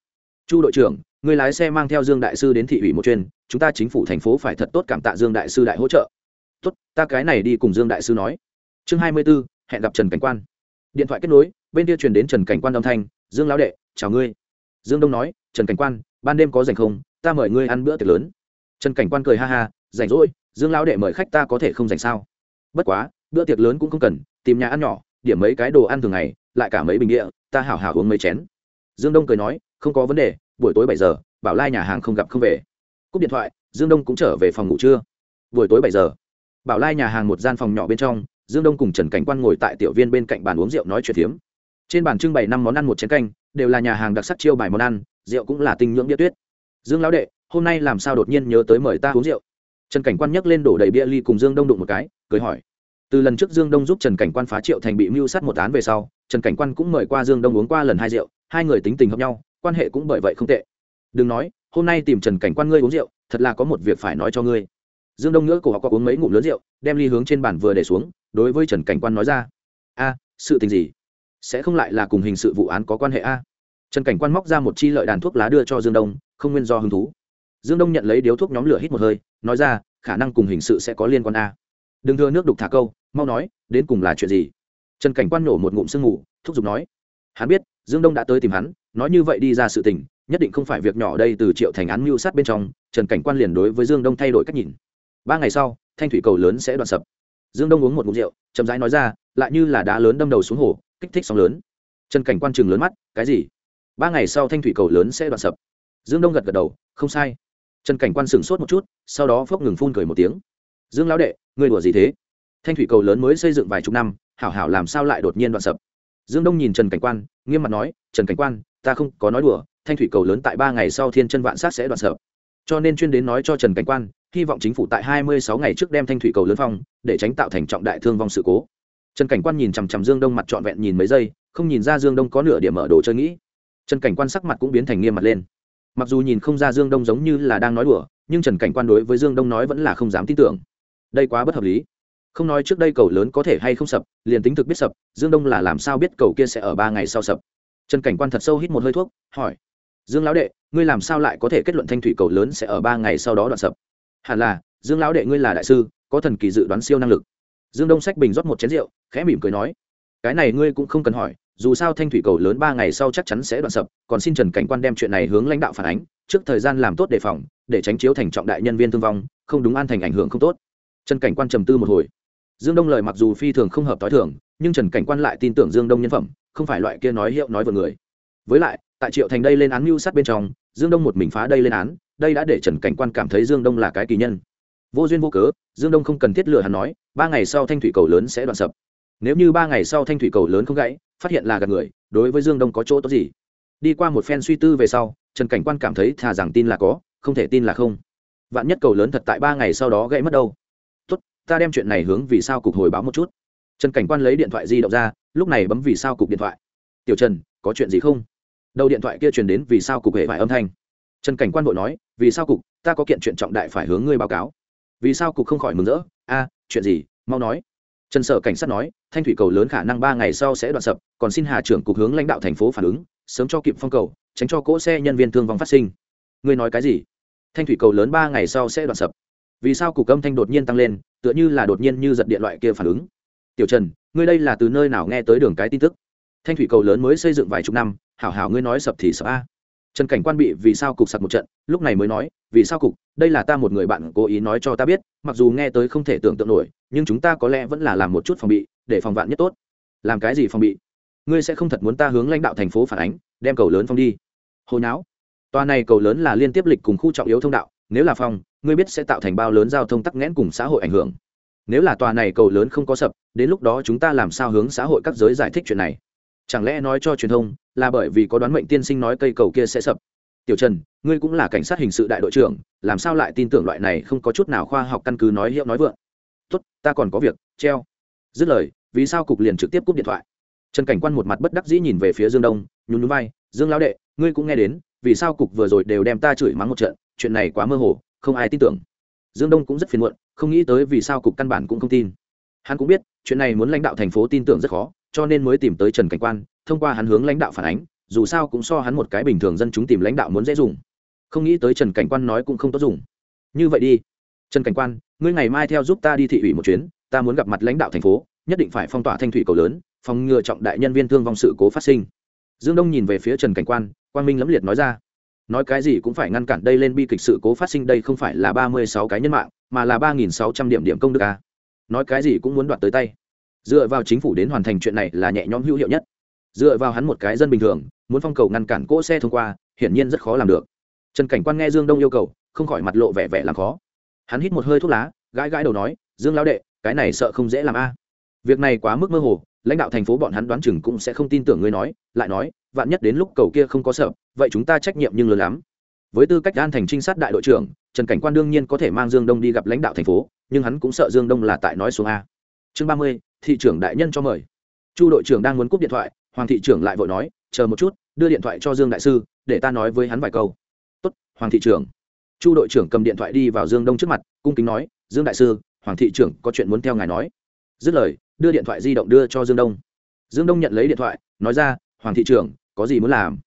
Chu đội trưởng, người lái xe mang theo dương đại sư đến thị ủy một chuyên chúng ta chính phủ thành phố phải thật tốt cảm tạ dương đại sư đại hỗ trợ. Tốt, ta cái này đi cùng dương đại sư nói. Chương hai mươi b ố hẹn gặp trần cảnh quan. Điện thoại kết nối, bên kia truyền đến trần cảnh quan âm thanh, dương lão đệ, chào ngươi. Dương đông nói, trần cảnh quan, ban đêm có rảnh không? Ta mời ngươi ăn bữa tiệc lớn. Trần cảnh quan cười ha ha, rảnh rỗi, dương lão đệ mời khách ta có thể không rảnh sao? Bất quá, bữa tiệc lớn cũng không cần, tìm nhà ăn nhỏ, điểm mấy cái đồ ăn thường ngày lại cả mấy bình địa, ta hảo hảo uống mấy chén. Dương đông cười nói, không có vấn đề, buổi tối bảy giờ, bảo lai nhà hàng không gặp không về. Cúp điện thoại, dương đông cũng trở về phòng ngủ trưa. Buổi tối bảy giờ, bảo lai nhà hàng một gian phòng nhỏ bên trong, dương đông cùng trần cảnh quan ngồi tại tiểu viên bên cạnh bàn uống rượu nói chuyện phiếm. Trên bàn trưng bày năm món ăn một chén canh, đều là nhà hàng đặc sắc chiêu bài món ăn, rượu cũng là tinh nhưỡng bia tuyết. Dương lão đệ, hôm nay làm sao đột nhiên nhớ tới mời ta uống rượu? Trần cảnh quan nhấc lên đổ đầy bia ly cùng dương đông đụng một cái, cười hỏi từ lần trước dương đông giúp trần cảnh quan phá triệu thành bị mưu sát một án về sau, trần cảnh quan cũng mời qua dương đông uống qua lần hai rượu, hai người tính tình hợp nhau, quan hệ cũng bởi vậy không tệ. Đừng nói, hôm nay tìm trần cảnh quan ngươi uống rượu, thật là có một việc phải nói cho ngươi. Dương đông nữa cổ họ có uống mấy ngụm lớn rượu, đem ly hướng trên bàn vừa để xuống, đối với trần cảnh quan nói ra. A, sự tình gì? Sẽ không lại là cùng hình sự vụ án có quan hệ a? Trần cảnh quan móc ra một chi lợi đàn thuốc lá đưa cho dương đông, không nguyên do hứng thú. Dương đông nhận lấy điếu thuốc nhóm lửa hít một hơi, nói ra, khả năng cùng hình sự sẽ có liên quan a. Đừng thưa nước đục thả câu mau nói, đến cùng là chuyện gì? Trần cảnh quan nổ một ngụm sương ngủ thúc giục nói. Hắn biết, dương đông đã tới tìm hắn, nói như vậy đi ra sự tình, nhất định không phải việc nhỏ đây từ triệu thành án mưu sát bên trong, trần cảnh quan liền đối với dương đông thay đổi cách nhìn. Ba ngày sau, thanh thủy cầu lớn sẽ đoạn sập. Dương đông uống một ngụm rượu, chậm rãi nói ra, lại như là đá lớn đâm đầu xuống hồ, kích thích sóng lớn. Trần cảnh quan chừng lớn mắt, cái gì? Ba ngày sau thanh thủy cầu lớn sẽ đoạn sập. Dương đông gật gật đầu, không sai. Trần cảnh quan sửng sốt một chút, sau đó phốc ngừng phun cười một tiếng. Dương lão đệ người đùa gì thế? Thanh thủy cầu lớn mới xây dựng vài chục năm, hảo hảo làm sao lại đột nhiên đoạn sập? Dương đông nhìn trần cảnh quan, nghiêm mặt nói, trần cảnh quan, ta không có nói đùa, thanh thủy cầu lớn tại ba ngày sau thiên chân vạn sát sẽ đoạn sập. Cho nên chuyên đến nói cho trần cảnh quan, hy vọng chính phủ tại hai mươi sáu ngày trước đem thanh thủy cầu lớn phong, để tránh tạo thành trọng đại thương vong sự cố. Trần cảnh quan nhìn chằm chằm dương đông mặt trọn vẹn nhìn mấy giây, không nhìn ra dương đông có nửa điểm mở đồ chơi nghĩ. Trần cảnh quan sắc mặt cũng biến thành nghiêm mặt lên. Mặc dù nhìn không ra dương đông giống như là đang nói đùa, nhưng trần cảnh quan đối với dương đông nói vẫn là không dám tin tưởng. Đây quá bất hợp lý không nói trước đây cầu lớn có thể hay không sập, liền tính thực biết sập, dương đông là làm sao biết cầu kia sẽ ở ba ngày sau sập? Trần cảnh quan thật sâu hít một hơi thuốc, hỏi. Dương lão đệ, ngươi làm sao lại có thể kết luận thanh thủy cầu lớn sẽ ở ba ngày sau đó đoạn sập? Hẳn là, dương lão đệ ngươi là đại sư, có thần kỳ dự đoán siêu năng lực. Dương đông sách bình rót một chén rượu, khẽ mỉm cười nói. Cái này ngươi cũng không cần hỏi, dù sao thanh thủy cầu lớn ba ngày sau chắc chắn sẽ đoạn sập, còn xin trần cảnh quan đem chuyện này hướng lãnh đạo phản ánh, trước thời gian làm tốt đề phòng, để tránh chiếu thành trọng đại nhân viên thương vong, không đúng an thành ảnh hưởng không tốt. Trần cảnh quan trầm tư một hồi dương đông lời mặc dù phi thường không hợp t h i thường, nhưng trần cảnh quan lại tin tưởng dương đông nhân phẩm, không phải loại kia nói hiệu nói vừa người. Với lại, tại triệu thành đây lên án mưu sát bên trong, dương đông một mình phá đây lên án, đây đã để trần cảnh quan cảm thấy dương đông là cái kỳ nhân. Vô duyên vô cớ, dương đông không cần thiết lừa hắn nói, ba ngày sau thanh thủy cầu lớn sẽ đoạn sập. Nếu như ba ngày sau thanh thủy cầu lớn không gãy, phát hiện là gạt người, đối với dương đông có chỗ tốt gì? Đi qua một phen suy tư về sau, trần cảnh quan cảm thấy thà rằng tin là có, không thể tin là không. Vạn nhất cầu lớn thật tại ba ngày sau đó gãy mất đâu? Ta đem chuyện này hướng vì sao cục hồi báo một chút. Trần cảnh quan lấy điện thoại di động ra, lúc này bấm vì sao cục điện thoại. Tiểu trần, có chuyện gì không? Đầu điện thoại kia truyền đến vì sao cục hệ vải âm thanh. Trần cảnh quan vội nói, vì sao cục, ta có kiện chuyện trọng đại phải hướng ngươi báo cáo. Vì sao cục không khỏi mừng rỡ, a, chuyện gì, mau nói. Trần sở cảnh sát nói, thanh thủy cầu lớn khả năng ba ngày sau sẽ đoạn sập, còn xin hà trưởng cục hướng lãnh đạo thành phố phản ứng, sớm cho kịp phong cầu, tránh cho cỗ xe nhân viên thương vong phát sinh. Ngươi nói cái gì? Thanh thủy cầu lớn ba ngày sau sẽ đoạn sập. Vì sao cục âm thanh đột nhiên tăng lên tựa như là đột nhiên như giật điện loại kia phản ứng. Tiểu trần, ngươi đây là từ nơi nào nghe tới đường cái tin tức? Thanh thủy cầu lớn mới xây dựng vài chục năm, hảo hảo ngươi nói sập thì sập a. Trần cảnh quan bị vì sao cục sặc một trận, lúc này mới nói, vì sao cục, đây là ta một người bạn cố ý nói cho ta biết, mặc dù nghe tới không thể tưởng tượng nổi, nhưng chúng ta có lẽ vẫn là làm một chút phòng bị, để phòng vạn nhất tốt. Làm cái gì phòng bị? Ngươi sẽ không thật muốn ta hướng lãnh đạo thành phố phản ánh, đem cầu lớn phong đi. Hồi não tòa này cầu lớn là liên tiếp lịch cùng khu trọng yếu thông đạo nếu là phong, ngươi biết sẽ tạo thành bao lớn giao thông tắc nghẽn cùng xã hội ảnh hưởng. Nếu là tòa này cầu lớn không có sập, đến lúc đó chúng ta làm sao hướng xã hội các giới giải thích chuyện này? Chẳng lẽ nói cho truyền thông là bởi vì có đoán mệnh tiên sinh nói cây cầu kia sẽ sập? Tiểu trần, ngươi cũng là cảnh sát hình sự đại đội trưởng, làm sao lại tin tưởng loại này không có chút nào khoa học căn cứ nói hiệu nói vượng? Tốt, ta còn có việc, treo. Dứt lời, vì sao cục liền trực tiếp cúp điện thoại? Trần cảnh quan một mặt bất đắc dĩ nhìn về phía dương đông, nhún núi vai, dương lão đệ, ngươi cũng nghe đến, vì sao cục vừa rồi đều đem ta chửi mắng một trận? Chuyện này quá mơ hồ, không ai tin tưởng. Dương đông cũng rất phiền muộn, không nghĩ tới vì sao cục căn bản cũng không tin. Hắn cũng biết, chuyện này muốn lãnh đạo thành phố tin tưởng rất khó, cho nên mới tìm tới trần cảnh quan, thông qua hắn hướng lãnh đạo phản ánh, dù sao cũng so hắn một cái bình thường dân chúng tìm lãnh đạo muốn dễ dùng. Không nghĩ tới trần cảnh quan nói cũng không tốt dùng. Như vậy đi. Trần cảnh quan, ngươi ngày mai theo giúp ta đi thị ủy một chuyến, ta muốn gặp mặt lãnh đạo thành phố, nhất định phải phong tỏa thanh thủy cầu lớn, phòng ngừa trọng đại nhân viên thương vong sự cố phát sinh. Dương đông nhìn về phía trần cảnh quan, quang minh lẫm liệt nói ra nói cái gì cũng phải ngăn cản đây lên bi kịch sự cố phát sinh đây không phải là ba mươi sáu cái nhân mạng, mà là ba nghìn sáu trăm điểm điểm công đức à. nói cái gì cũng muốn đoạt tới tay. Dựa vào chính phủ đến hoàn thành chuyện này là nhẹ nhõm hữu hiệu nhất. Dựa vào hắn một cái dân bình thường, muốn phong cầu ngăn cản cỗ xe thông qua, hiển nhiên rất khó làm được. Trần cảnh quan nghe dương đông yêu cầu, không khỏi mặt lộ vẻ vẻ làm khó. Hắn hít một hơi thuốc lá, gãi gãi đầu nói, dương lão đệ, cái này sợ không dễ làm a. Việc này quá mức mơ hồ lãnh đạo thành phố bọn hắn đoán chừng cũng sẽ không tin tưởng ngươi nói, lại nói, vạn nhất đến lúc cầu kia không có sợ, vậy chúng ta trách nhiệm nhưng lớn lắm. Với tư cách an thành trinh sát đại đội trưởng, trần cảnh quan đương nhiên có thể mang dương đông đi gặp lãnh đạo thành phố, nhưng hắn cũng sợ dương đông là tại nói xuống a. Chương ba mươi, thị trưởng đại nhân cho mời. Chu đội trưởng đang muốn cúp điện thoại, hoàng thị trưởng lại vội nói, chờ một chút, đưa điện thoại cho dương đại sư, để ta nói với hắn vài câu. Tốt, hoàng thị trưởng. Chu đội trưởng cầm điện thoại đi vào dương đông trước mặt, cung kính nói, dương đại sư, hoàng thị trưởng có chuyện muốn theo ngài nói. Dứt lời đưa điện thoại di động đưa cho dương đông. Dương đông nhận lấy điện thoại, nói ra, hoàng thị trưởng, có gì muốn làm?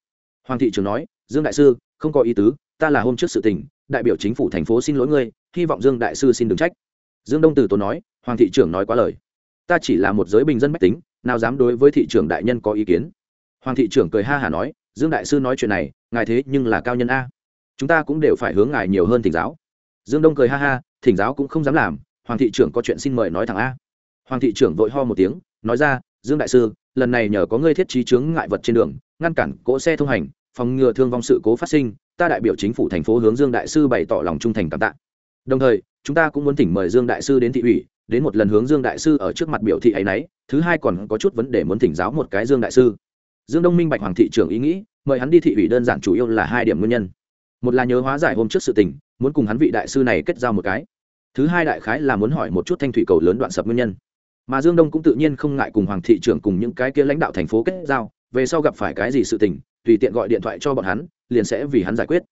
Hoàng thị trưởng nói, dương đại sư, không có ý tứ, ta là hôm trước sự tình, đại biểu chính phủ thành phố xin lỗi ngươi, hy vọng dương đại sư xin đừng trách. Dương đông từ tốn nói, hoàng thị trưởng nói quá lời. Ta chỉ là một giới bình dân mách tính, nào dám đối với thị trưởng đại nhân có ý kiến. Hoàng thị trưởng cười ha hả nói, dương đại sư nói chuyện này, ngài thế nhưng là cao nhân a. Chúng ta cũng đều phải hướng ngài nhiều hơn thỉnh giáo. Dương đông cười ha ha, thỉnh giáo cũng không dám làm, hoàng thị trưởng có chuyện xin mời nói thẳng a hoàng thị trưởng vội ho một tiếng, nói ra, dương đại sư, lần này nhờ có ngươi thiết trí chướng ngại vật trên đường, ngăn cản cỗ xe thông hành, phòng ngừa thương vong sự cố phát sinh, ta đại biểu chính phủ thành phố hướng dương đại sư bày tỏ lòng trung thành cảm tạ. Đồng thời, chúng ta cũng muốn thỉnh mời dương đại sư đến thị ủy, đến một lần hướng dương đại sư ở trước mặt biểu thị ấy nấy thứ hai còn có chút vấn đề muốn thỉnh giáo một cái dương đại sư. Dương đông minh bạch hoàng thị trưởng ý nghĩ, mời hắn đi thị ủy đơn giản chủ yếu là hai điểm nguyên nhân. Một là nhớ hóa giải hôm trước sự tình, muốn cùng hắn vị đại sư này kết giao một cái. Thứ hai đại khái là muốn hỏi một chút thanh thủy cầu lớn đoạn sập nguyên nhân mà dương đông cũng tự nhiên không ngại cùng hoàng thị trưởng cùng những cái kia lãnh đạo thành phố kết giao, về sau gặp phải cái gì sự tình, tùy tiện gọi điện thoại cho bọn hắn, liền sẽ vì hắn giải quyết.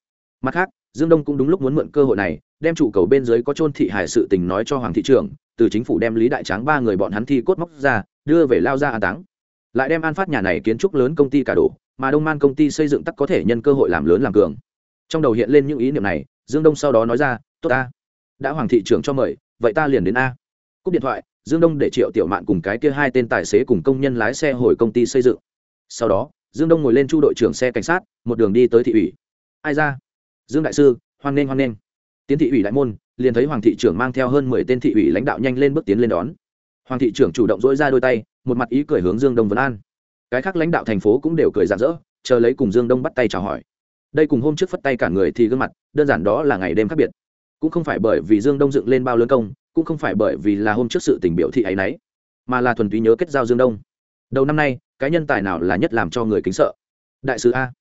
Mặt khác, dương đông cũng đúng lúc muốn mượn cơ hội này, đem trụ cầu bên dưới có chôn thị hải sự tình nói cho hoàng thị trưởng, từ chính phủ đem lý đại tráng ba người bọn hắn thi cốt móc ra, đưa về lao ra an táng. Lại đem an phát nhà này kiến trúc lớn công ty cả đổ, mà đông man công ty xây dựng tắc có thể nhân cơ hội làm lớn làm cường. Trong đầu hiện lên những ý niệm này, dương đông sau đó nói ra, tốt ta. Đã hoàng thị trưởng cho mời, vậy ta liền đến a. Cúp điện thoại dương đông để triệu tiểu mạn cùng cái kia hai tên tài xế cùng công nhân lái xe hồi công ty xây dựng. Sau đó, dương đông ngồi lên chu đội trưởng xe cảnh sát, một đường đi tới thị ủy. Ai ra? Dương đại sư, hoan nghênh hoan nghênh. Tiến thị ủy đại môn, liền thấy hoàng thị trưởng mang theo hơn mười tên thị ủy lãnh đạo nhanh lên bước tiến lên đón. Hoàng thị trưởng chủ động dỗi ra đôi tay, một mặt ý cười hướng dương đông vấn an. Cái khác lãnh đạo thành phố cũng đều cười rạng rỡ, chờ lấy cùng dương đông bắt tay chào hỏi. Đây cùng hôm trước phất tay cả người thì gương mặt, đơn giản đó là ngày đêm khác biệt. Cũng không phải bởi vì dương đông dựng lên bao lớn công cũng không phải bởi vì là hôm trước sự tình biểu thị ấy nấy mà là thuần túy nhớ kết giao dương đông. Đầu năm nay, cái nhân tài nào là nhất làm cho người kính sợ? Đại sứ a.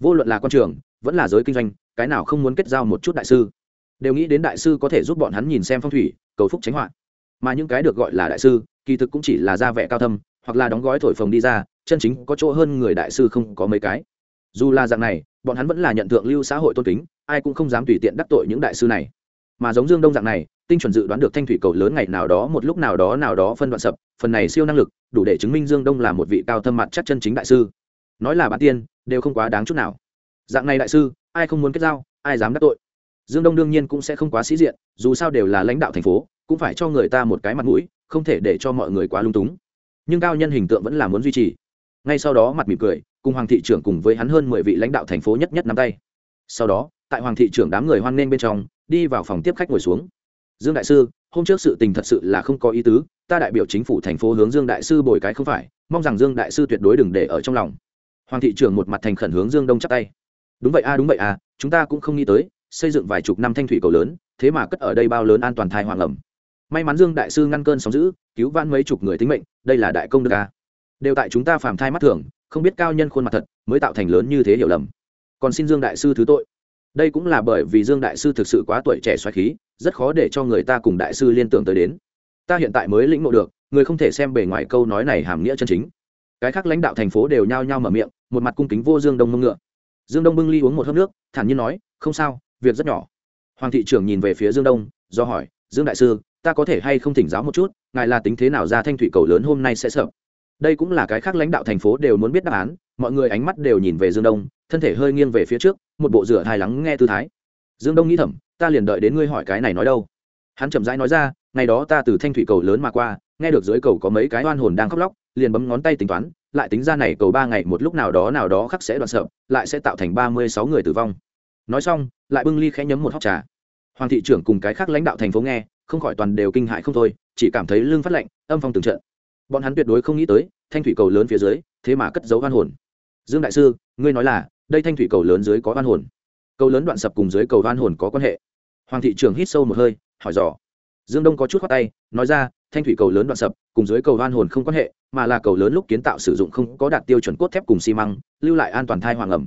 Vô luận là quan trường, vẫn là giới kinh doanh, cái nào không muốn kết giao một chút đại sư? Đều nghĩ đến đại sư có thể giúp bọn hắn nhìn xem phong thủy, cầu phúc tránh họa. Mà những cái được gọi là đại sư, kỳ thực cũng chỉ là ra vẻ cao thâm, hoặc là đóng gói thổi phồng đi ra, chân chính có chỗ hơn người đại sư không có mấy cái. Dù là dạng này, bọn hắn vẫn là nhận thượng lưu xã hội tôn kính, ai cũng không dám tùy tiện đắc tội những đại sư này mà giống dương đông dạng này, tinh chuẩn dự đoán được thanh thủy cầu lớn ngày nào đó, một lúc nào đó nào đó phân đoạn sập, phần này siêu năng lực, đủ để chứng minh dương đông là một vị cao thâm mặt chắc chân chính đại sư. Nói là bản tiên, đều không quá đáng chút nào. Dạng này đại sư, ai không muốn kết giao, ai dám đắc tội? Dương đông đương nhiên cũng sẽ không quá sĩ diện, dù sao đều là lãnh đạo thành phố, cũng phải cho người ta một cái mặt mũi, không thể để cho mọi người quá lung túng. Nhưng cao nhân hình tượng vẫn là muốn duy trì. Ngay sau đó mặt mỉm cười, cùng hoàng thị trưởng cùng với hắn hơn mười vị lãnh đạo thành phố nhất nhất nắm tay. Sau đó, tại hoàng thị trưởng đám người hoan nghênh bên trong đi vào phòng tiếp khách ngồi xuống. Dương đại sư, hôm trước sự tình thật sự là không có ý tứ, ta đại biểu chính phủ thành phố hướng dương đại sư bồi cái không phải, mong rằng dương đại sư tuyệt đối đừng để ở trong lòng. Hoàng thị trưởng một mặt thành khẩn hướng dương đông chắp tay. Đúng vậy a, đúng vậy a, chúng ta cũng không nghĩ tới, xây dựng vài chục năm thanh thủy cầu lớn, thế mà cất ở đây bao lớn an toàn thai hoàng ẩm. May mắn dương đại sư ngăn cơn sóng giữ cứu vãn mấy chục người tính mệnh, đây là đại công đức a. Đều tại chúng ta phàm thai mắt thường, không biết cao nhân khuôn mặt thật, mới tạo thành lớn như thế hiểu lầm. Còn xin dương đại sư thứ tội đây cũng là bởi vì dương đại sư thực sự quá tuổi trẻ xoáy khí, rất khó để cho người ta cùng đại sư liên tưởng tới đến. Ta hiện tại mới lĩnh ngộ được, người không thể xem bề ngoài câu nói này hàm nghĩa chân chính. Cái khác lãnh đạo thành phố đều nhao nhao mở miệng, một mặt cung kính vô dương đông mông ngựa. Dương đông bưng ly uống một hớp nước, thản nhiên nói, không sao, việc rất nhỏ. Hoàng thị trưởng nhìn về phía dương đông, do hỏi, dương đại sư, ta có thể hay không thỉnh giáo một chút, ngài là tính thế nào ra thanh thủy cầu lớn hôm nay sẽ sợ? Đây cũng là cái khác lãnh đạo thành phố đều muốn biết đáp án, mọi người ánh mắt đều nhìn về dương đông, thân thể hơi nghiêng về phía trước một bộ rửa hài lắng nghe tư thái. Dương đông nghĩ thầm, ta liền đợi đến ngươi hỏi cái này nói đâu. Hắn chậm rãi nói ra, ngày đó ta từ thanh thủy cầu lớn mà qua, nghe được dưới cầu có mấy cái oan hồn đang khóc lóc, liền bấm ngón tay tính toán, lại tính ra này cầu ba ngày một lúc nào đó nào đó khắc sẽ đoạn sợ, lại sẽ tạo thành ba mươi sáu người tử vong. Nói xong, lại bưng ly khẽ nhấm một hóc trà. Hoàng thị trưởng cùng cái khác lãnh đạo thành phố nghe, không khỏi toàn đều kinh hại không thôi, chỉ cảm thấy lưng phát lạnh, âm phong từng trận. Bọn hắn tuyệt đối không nghĩ tới, thanh thủy cầu lớn phía dưới, thế mà cất giấu oan hồn. Dương đại sư, ngươi nói là đây thanh thủy cầu lớn dưới có oan hồn. Cầu lớn đoạn sập cùng dưới cầu oan hồn có quan hệ. Hoàng thị trưởng hít sâu một hơi, hỏi dò. Dương đông có chút khoát tay, nói ra, thanh thủy cầu lớn đoạn sập cùng dưới cầu oan hồn không quan hệ, mà là cầu lớn lúc kiến tạo sử dụng không có đạt tiêu chuẩn cốt thép cùng xi măng, lưu lại an toàn thai hoàng ẩm.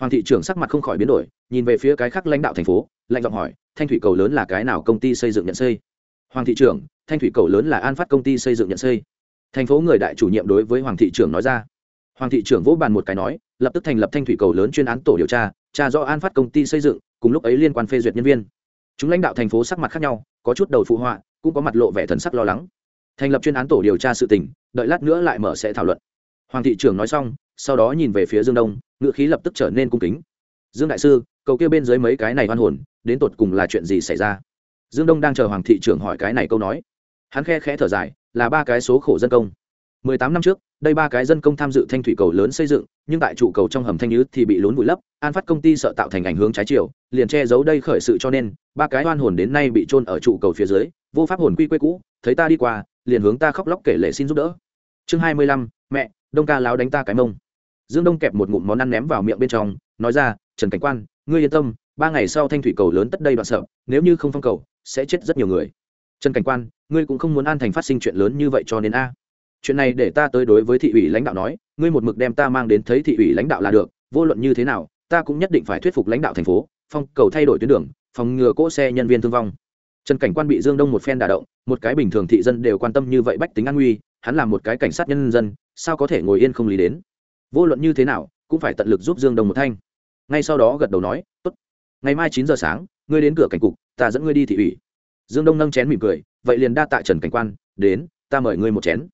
Hoàng thị trưởng sắc mặt không khỏi biến đổi, nhìn về phía cái khác lãnh đạo thành phố, lạnh giọng hỏi, thanh thủy cầu lớn là cái nào công ty xây dựng nhận xây? Hoàng thị trưởng, thanh thủy cầu lớn là an phát công ty xây dựng nhận xây. Thành phố người đại chủ nhiệm đối với hoàng thị trưởng nói ra hoàng thị trưởng vỗ bàn một cái nói, lập tức thành lập thanh thủy cầu lớn chuyên án tổ điều tra tra do an phát công ty xây dựng, cùng lúc ấy liên quan phê duyệt nhân viên. Chúng lãnh đạo thành phố sắc mặt khác nhau, có chút đầu phụ họa, cũng có mặt lộ vẻ thần sắc lo lắng. Thành lập chuyên án tổ điều tra sự tình, đợi lát nữa lại mở sẽ thảo luận. Hoàng thị trưởng nói xong, sau đó nhìn về phía dương đông ngựa khí lập tức trở nên cung kính. Dương đại sư, cầu kia bên dưới mấy cái này hoan hồn, đến tột cùng là chuyện gì xảy ra? Dương đông đang chờ hoàng thị trưởng hỏi cái này câu nói. Hắn khe khẽ thở dài, là ba cái số khổ dân công mười tám năm trước, đây ba cái dân công tham dự thanh thủy cầu lớn xây dựng, nhưng tại trụ cầu trong hầm thanh nhứ thì bị lún vùi lấp, an phát công ty sợ tạo thành ảnh hưởng trái chiều, liền che giấu đây khởi sự cho nên, ba cái oan hồn đến nay bị trôn ở trụ cầu phía dưới, vô pháp hồn quy quê cũ, thấy ta đi qua, liền hướng ta khóc lóc kể lệ xin giúp đỡ. Chương hai mươi lăm, mẹ, đông ca láo đánh ta cái mông. Dương đông kẹp một ngụm món ăn ném vào miệng bên trong, nói ra, trần cảnh quan, ngươi yên tâm, ba ngày sau thanh thủy cầu lớn tất đây đoạn sợ, nếu như không phong cầu, sẽ chết rất nhiều người. Trần cảnh quan, ngươi cũng không muốn an thành phát sinh chuyện lớn như vậy cho nên a chuyện này để ta tới đối với thị ủy lãnh đạo nói, ngươi một mực đem ta mang đến thấy thị ủy lãnh đạo là được, vô luận như thế nào, ta cũng nhất định phải thuyết phục lãnh đạo thành phố, phong cầu thay đổi tuyến đường, phòng ngừa cỗ xe nhân viên thương vong. Trần cảnh quan bị dương đông một phen đả động, một cái bình thường thị dân đều quan tâm như vậy bách tính an nguy, hắn là một cái cảnh sát nhân dân, sao có thể ngồi yên không lý đến? Vô luận như thế nào, cũng phải tận lực giúp dương đông một thanh. Ngay sau đó gật đầu nói, tốt. Ngày mai chín giờ sáng, ngươi đến cửa cảnh cục, ta dẫn ngươi đi thị ủy. Dương đông nâng chén mỉm cười, vậy liền đa tạ trần cảnh quan, đến, ta mời ngươi một chén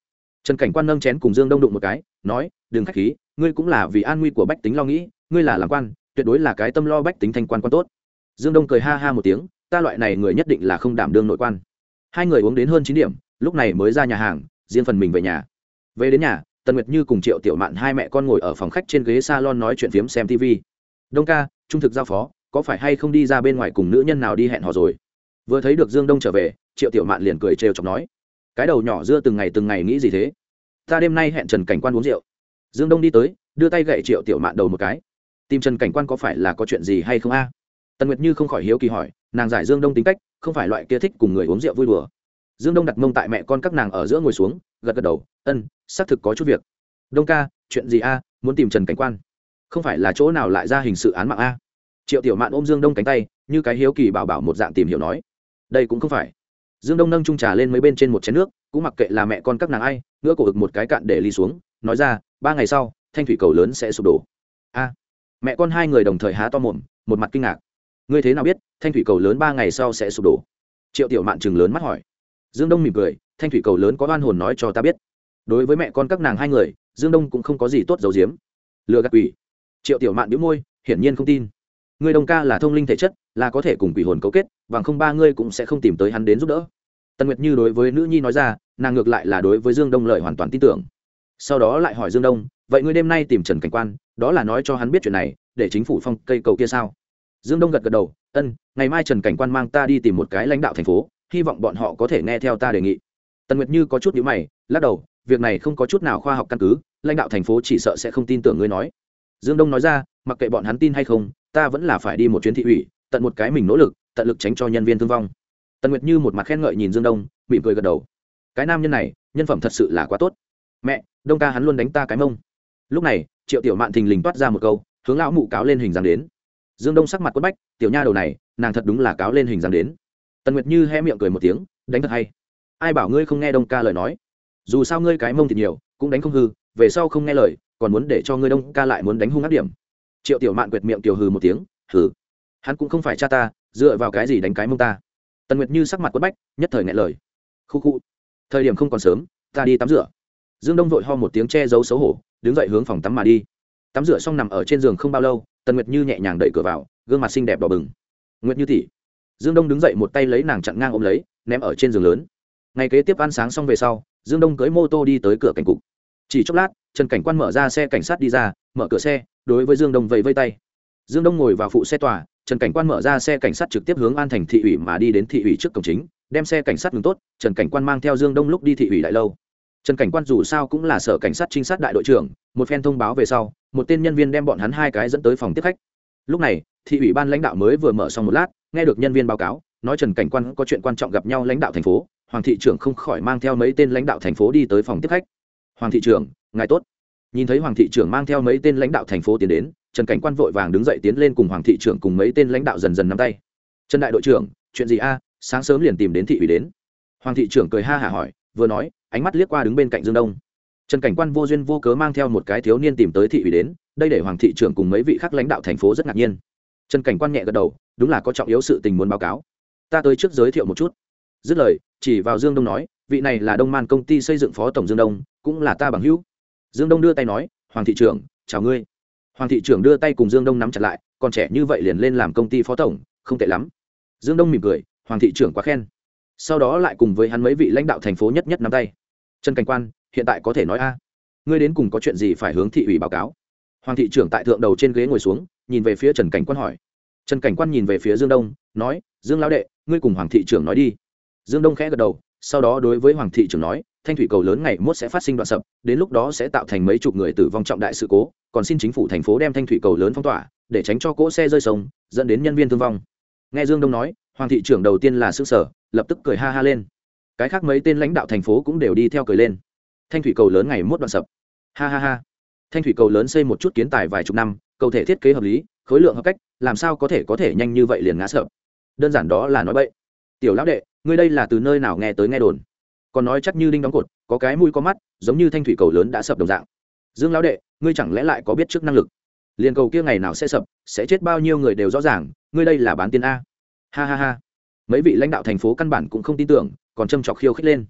trần cảnh quan nâng chén cùng dương đông đụng một cái, nói, đừng k h á c h khí, ngươi cũng là vì an nguy của bách tính lo nghĩ, ngươi là làm quan, tuyệt đối là cái tâm lo bách tính thanh quan quan tốt. Dương đông cười ha ha một tiếng, ta loại này người nhất định là không đảm đương nội quan. Hai người uống đến hơn chín điểm, lúc này mới ra nhà hàng, riêng phần mình về nhà. Về đến nhà, tần nguyệt như cùng triệu tiểu mạn hai mẹ con ngồi ở phòng khách trên ghế s a lon nói chuyện phiếm xem tv đông ca, trung thực giao phó, có phải hay không đi ra bên ngoài cùng nữ nhân nào đi hẹn hò rồi? Vừa thấy được dương đông trở về, triệu tiểu mạn liền cười trêu chọc nói cái đầu nhỏ dưa từng ngày từng ngày nghĩ gì thế? Ta đêm nay hẹn trần cảnh quan uống rượu. Dương đông đi tới, đưa tay gậy triệu tiểu mạn đầu một cái. Tìm trần cảnh quan có phải là có chuyện gì hay không a? Tần nguyệt như không khỏi hiếu kỳ hỏi, nàng giải dương đông tính cách, không phải loại kia thích cùng người uống rượu vui đùa. Dương đông đặt mông tại mẹ con các nàng ở giữa ngồi xuống, gật gật đầu, ân, xác thực có chút việc. Đông ca, chuyện gì a? Muốn tìm trần cảnh quan? Không phải là chỗ nào lại ra hình sự án mạng a? Triệu tiểu mạn ôm dương đông cánh tay, như cái hiếu kỳ bảo bảo một dạng tìm hiểu nói. Đây cũng không phải dương đông nâng trung trà lên mấy bên trên một chén nước, cũng mặc kệ là mẹ con các nàng ai, ngửa cổ ực một cái cạn để ly xuống, nói ra, ba ngày sau, thanh thủy cầu lớn sẽ sụp đổ. A. Mẹ con hai người đồng thời há to mồm, một mặt kinh ngạc. Ngươi thế nào biết, thanh thủy cầu lớn ba ngày sau sẽ sụp đổ? Triệu tiểu mạn chừng lớn mắt hỏi. Dương đông mỉm cười, thanh thủy cầu lớn có oan hồn nói cho ta biết. Đối với mẹ con các nàng hai người, dương đông cũng không có gì tốt giấu giếm. Lừa gạt quỷ. Triệu tiểu mạn đĩu môi, hiển nhiên không tin ngươi đông ca là thông linh thể chất, là có thể cùng quỷ hồn cấu kết, bằng không ba ngươi cũng sẽ không tìm tới hắn đến giúp đỡ. Tần nguyệt như đối với nữ nhi nói ra, nàng ngược lại là đối với dương đông lợi hoàn toàn tin tưởng. Sau đó lại hỏi dương đông, vậy ngươi đêm nay tìm trần cảnh quan, đó là nói cho hắn biết chuyện này, để chính phủ phong cây cầu kia sao? Dương đông gật gật đầu, ân, ngày mai trần cảnh quan mang ta đi tìm một cái lãnh đạo thành phố, hy vọng bọn họ có thể nghe theo ta đề nghị. Tần nguyệt như có chút nhữ mày, lắc đầu, việc này không có chút nào khoa học căn cứ, lãnh đạo thành phố chỉ sợ sẽ không tin tưởng ngươi nói. Dương đông nói ra, mặc kệ bọn hắn tin hay không ta vẫn là phải đi một chuyến thị ủy, tận một cái mình nỗ lực, tận lực tránh cho nhân viên thương vong. Tần nguyệt như một mặt khen ngợi nhìn dương đông, mỉm cười gật đầu. Cái nam nhân này, nhân phẩm thật sự là quá tốt. Mẹ, đông ca hắn luôn đánh ta cái mông. Lúc này, triệu tiểu mạn thình lình toát ra một câu, hướng lão mụ cáo lên hình dáng đến. Dương đông sắc mặt quất bách, tiểu nha đầu này, nàng thật đúng là cáo lên hình dáng đến. Tần nguyệt như hé miệng cười một tiếng, đánh thật hay. Ai bảo ngươi không nghe đông ca lời nói? Dù sao ngươi cái mông thì nhiều, cũng đánh không hư, về sau không nghe lời, còn muốn để cho ngươi đông ca lại muốn đánh hung ác điểm triệu tiểu mạn quệt miệng tiểu hừ một tiếng, hừ, hắn cũng không phải cha ta, dựa vào cái gì đánh cái mông ta? Tần nguyệt như sắc mặt quất bách, nhất thời ngại lời. Khu khu, thời điểm không còn sớm, ta đi tắm rửa. Dương đông vội ho một tiếng che giấu xấu hổ, đứng dậy hướng phòng tắm mà đi. Tắm rửa xong nằm ở trên giường không bao lâu, tần nguyệt như nhẹ nhàng đẩy cửa vào, gương mặt xinh đẹp đỏ bừng. Nguyệt như tỉ dương đông đứng dậy một tay lấy nàng chặn ngang ôm lấy, ném ở trên giường lớn. Ngày kế tiếp ăn sáng xong về sau, dương đông cưới mô tô đi tới cửa cảnh cục. Chỉ chốc lát, trần cảnh quan mở ra xe cảnh sát đi ra mở cửa xe, đối với dương đông vẫy vây tay. Dương đông ngồi vào phụ xe tòa, trần cảnh quan mở ra xe cảnh sát trực tiếp hướng an thành thị ủy mà đi đến thị ủy trước cổng chính, đem xe cảnh sát ngừng tốt, trần cảnh quan mang theo dương đông lúc đi thị ủy đại lâu. Trần cảnh quan dù sao cũng là sở cảnh sát trinh sát đại đội trưởng, một phen thông báo về sau, một tên nhân viên đem bọn hắn hai cái dẫn tới phòng tiếp khách. Lúc này, thị ủy ban lãnh đạo mới vừa mở xong một lát, nghe được nhân viên báo cáo, nói trần cảnh quan có chuyện quan trọng gặp nhau lãnh đạo thành phố, hoàng thị trưởng không khỏi mang theo mấy tên lãnh đạo thành phố đi tới phòng tiếp khách. Hoàng thị trưởng, ngài tốt nhìn thấy hoàng thị trưởng mang theo mấy tên lãnh đạo thành phố tiến đến, trần cảnh quan vội vàng đứng dậy tiến lên cùng hoàng thị trưởng cùng mấy tên lãnh đạo dần dần nắm tay. Trần đại đội trưởng, chuyện gì a? Sáng sớm liền tìm đến thị ủy đến. Hoàng thị trưởng cười ha hả hỏi, vừa nói, ánh mắt liếc qua đứng bên cạnh dương đông. Trần cảnh quan vô duyên vô cớ mang theo một cái thiếu niên tìm tới thị ủy đến, đây để hoàng thị trưởng cùng mấy vị khác lãnh đạo thành phố rất ngạc nhiên. Trần cảnh quan nhẹ gật đầu, đúng là có trọng yếu sự tình muốn báo cáo. Ta tới trước giới thiệu một chút. Dứt lời, chỉ vào dương đông nói, vị này là đông man công ty xây dựng phó tổng dương đông, cũng là ta bằng hữu dương đông đưa tay nói, hoàng thị trưởng, chào ngươi. Hoàng thị trưởng đưa tay cùng dương đông nắm chặt lại còn trẻ như vậy liền lên làm công ty phó tổng, không tệ lắm. Dương đông mỉm cười, hoàng thị trưởng quá khen. Sau đó lại cùng với hắn mấy vị lãnh đạo thành phố nhất nhất nắm tay. Trần cảnh quan, hiện tại có thể nói a. Ngươi đến cùng có chuyện gì phải hướng thị ủy báo cáo? Hoàng thị trưởng tại thượng đầu trên ghế ngồi xuống, nhìn về phía trần cảnh quan hỏi. Trần cảnh quan nhìn về phía dương đông, nói, dương lão đệ, ngươi cùng hoàng thị trưởng nói đi. Dương đông khẽ gật đầu, sau đó đối với hoàng thị trưởng nói thanh thủy cầu lớn ngày mốt sẽ phát sinh đoạn sập, đến lúc đó sẽ tạo thành mấy chục người tử vong trọng đại sự cố, còn xin chính phủ thành phố đem thanh thủy cầu lớn phong tỏa, để tránh cho cỗ xe rơi sông, dẫn đến nhân viên thương vong. Nghe dương đông nói, hoàng thị trưởng đầu tiên là xứ sở lập tức cười ha ha lên. Cái khác mấy tên lãnh đạo thành phố cũng đều đi theo cười lên. Thanh thủy cầu lớn ngày mốt đoạn sập. Ha ha ha. Thanh thủy cầu lớn xây một chút kiến tài vài chục năm, cầu thể thiết kế hợp lý, khối lượng hợp cách, làm sao có thể có thể nhanh như vậy liền ngã sập? Đơn giản đó là nói bậy. Tiểu lão đệ, ngươi đây là từ nơi nào nghe tới nghe đồn? Còn nói chắc như đinh đóng cột, có cái mũi có mắt, giống như thanh thủy cầu lớn đã sập đồng dạng. Dương lão đệ, ngươi chẳng lẽ lại có biết trước năng lực? Liền cầu kia ngày nào sẽ sập, sẽ chết bao nhiêu người đều rõ ràng, ngươi đây là bán tiền a. Ha ha ha. Mấy vị lãnh đạo thành phố căn bản cũng không tin tưởng, còn châm trọc khiêu khích lên.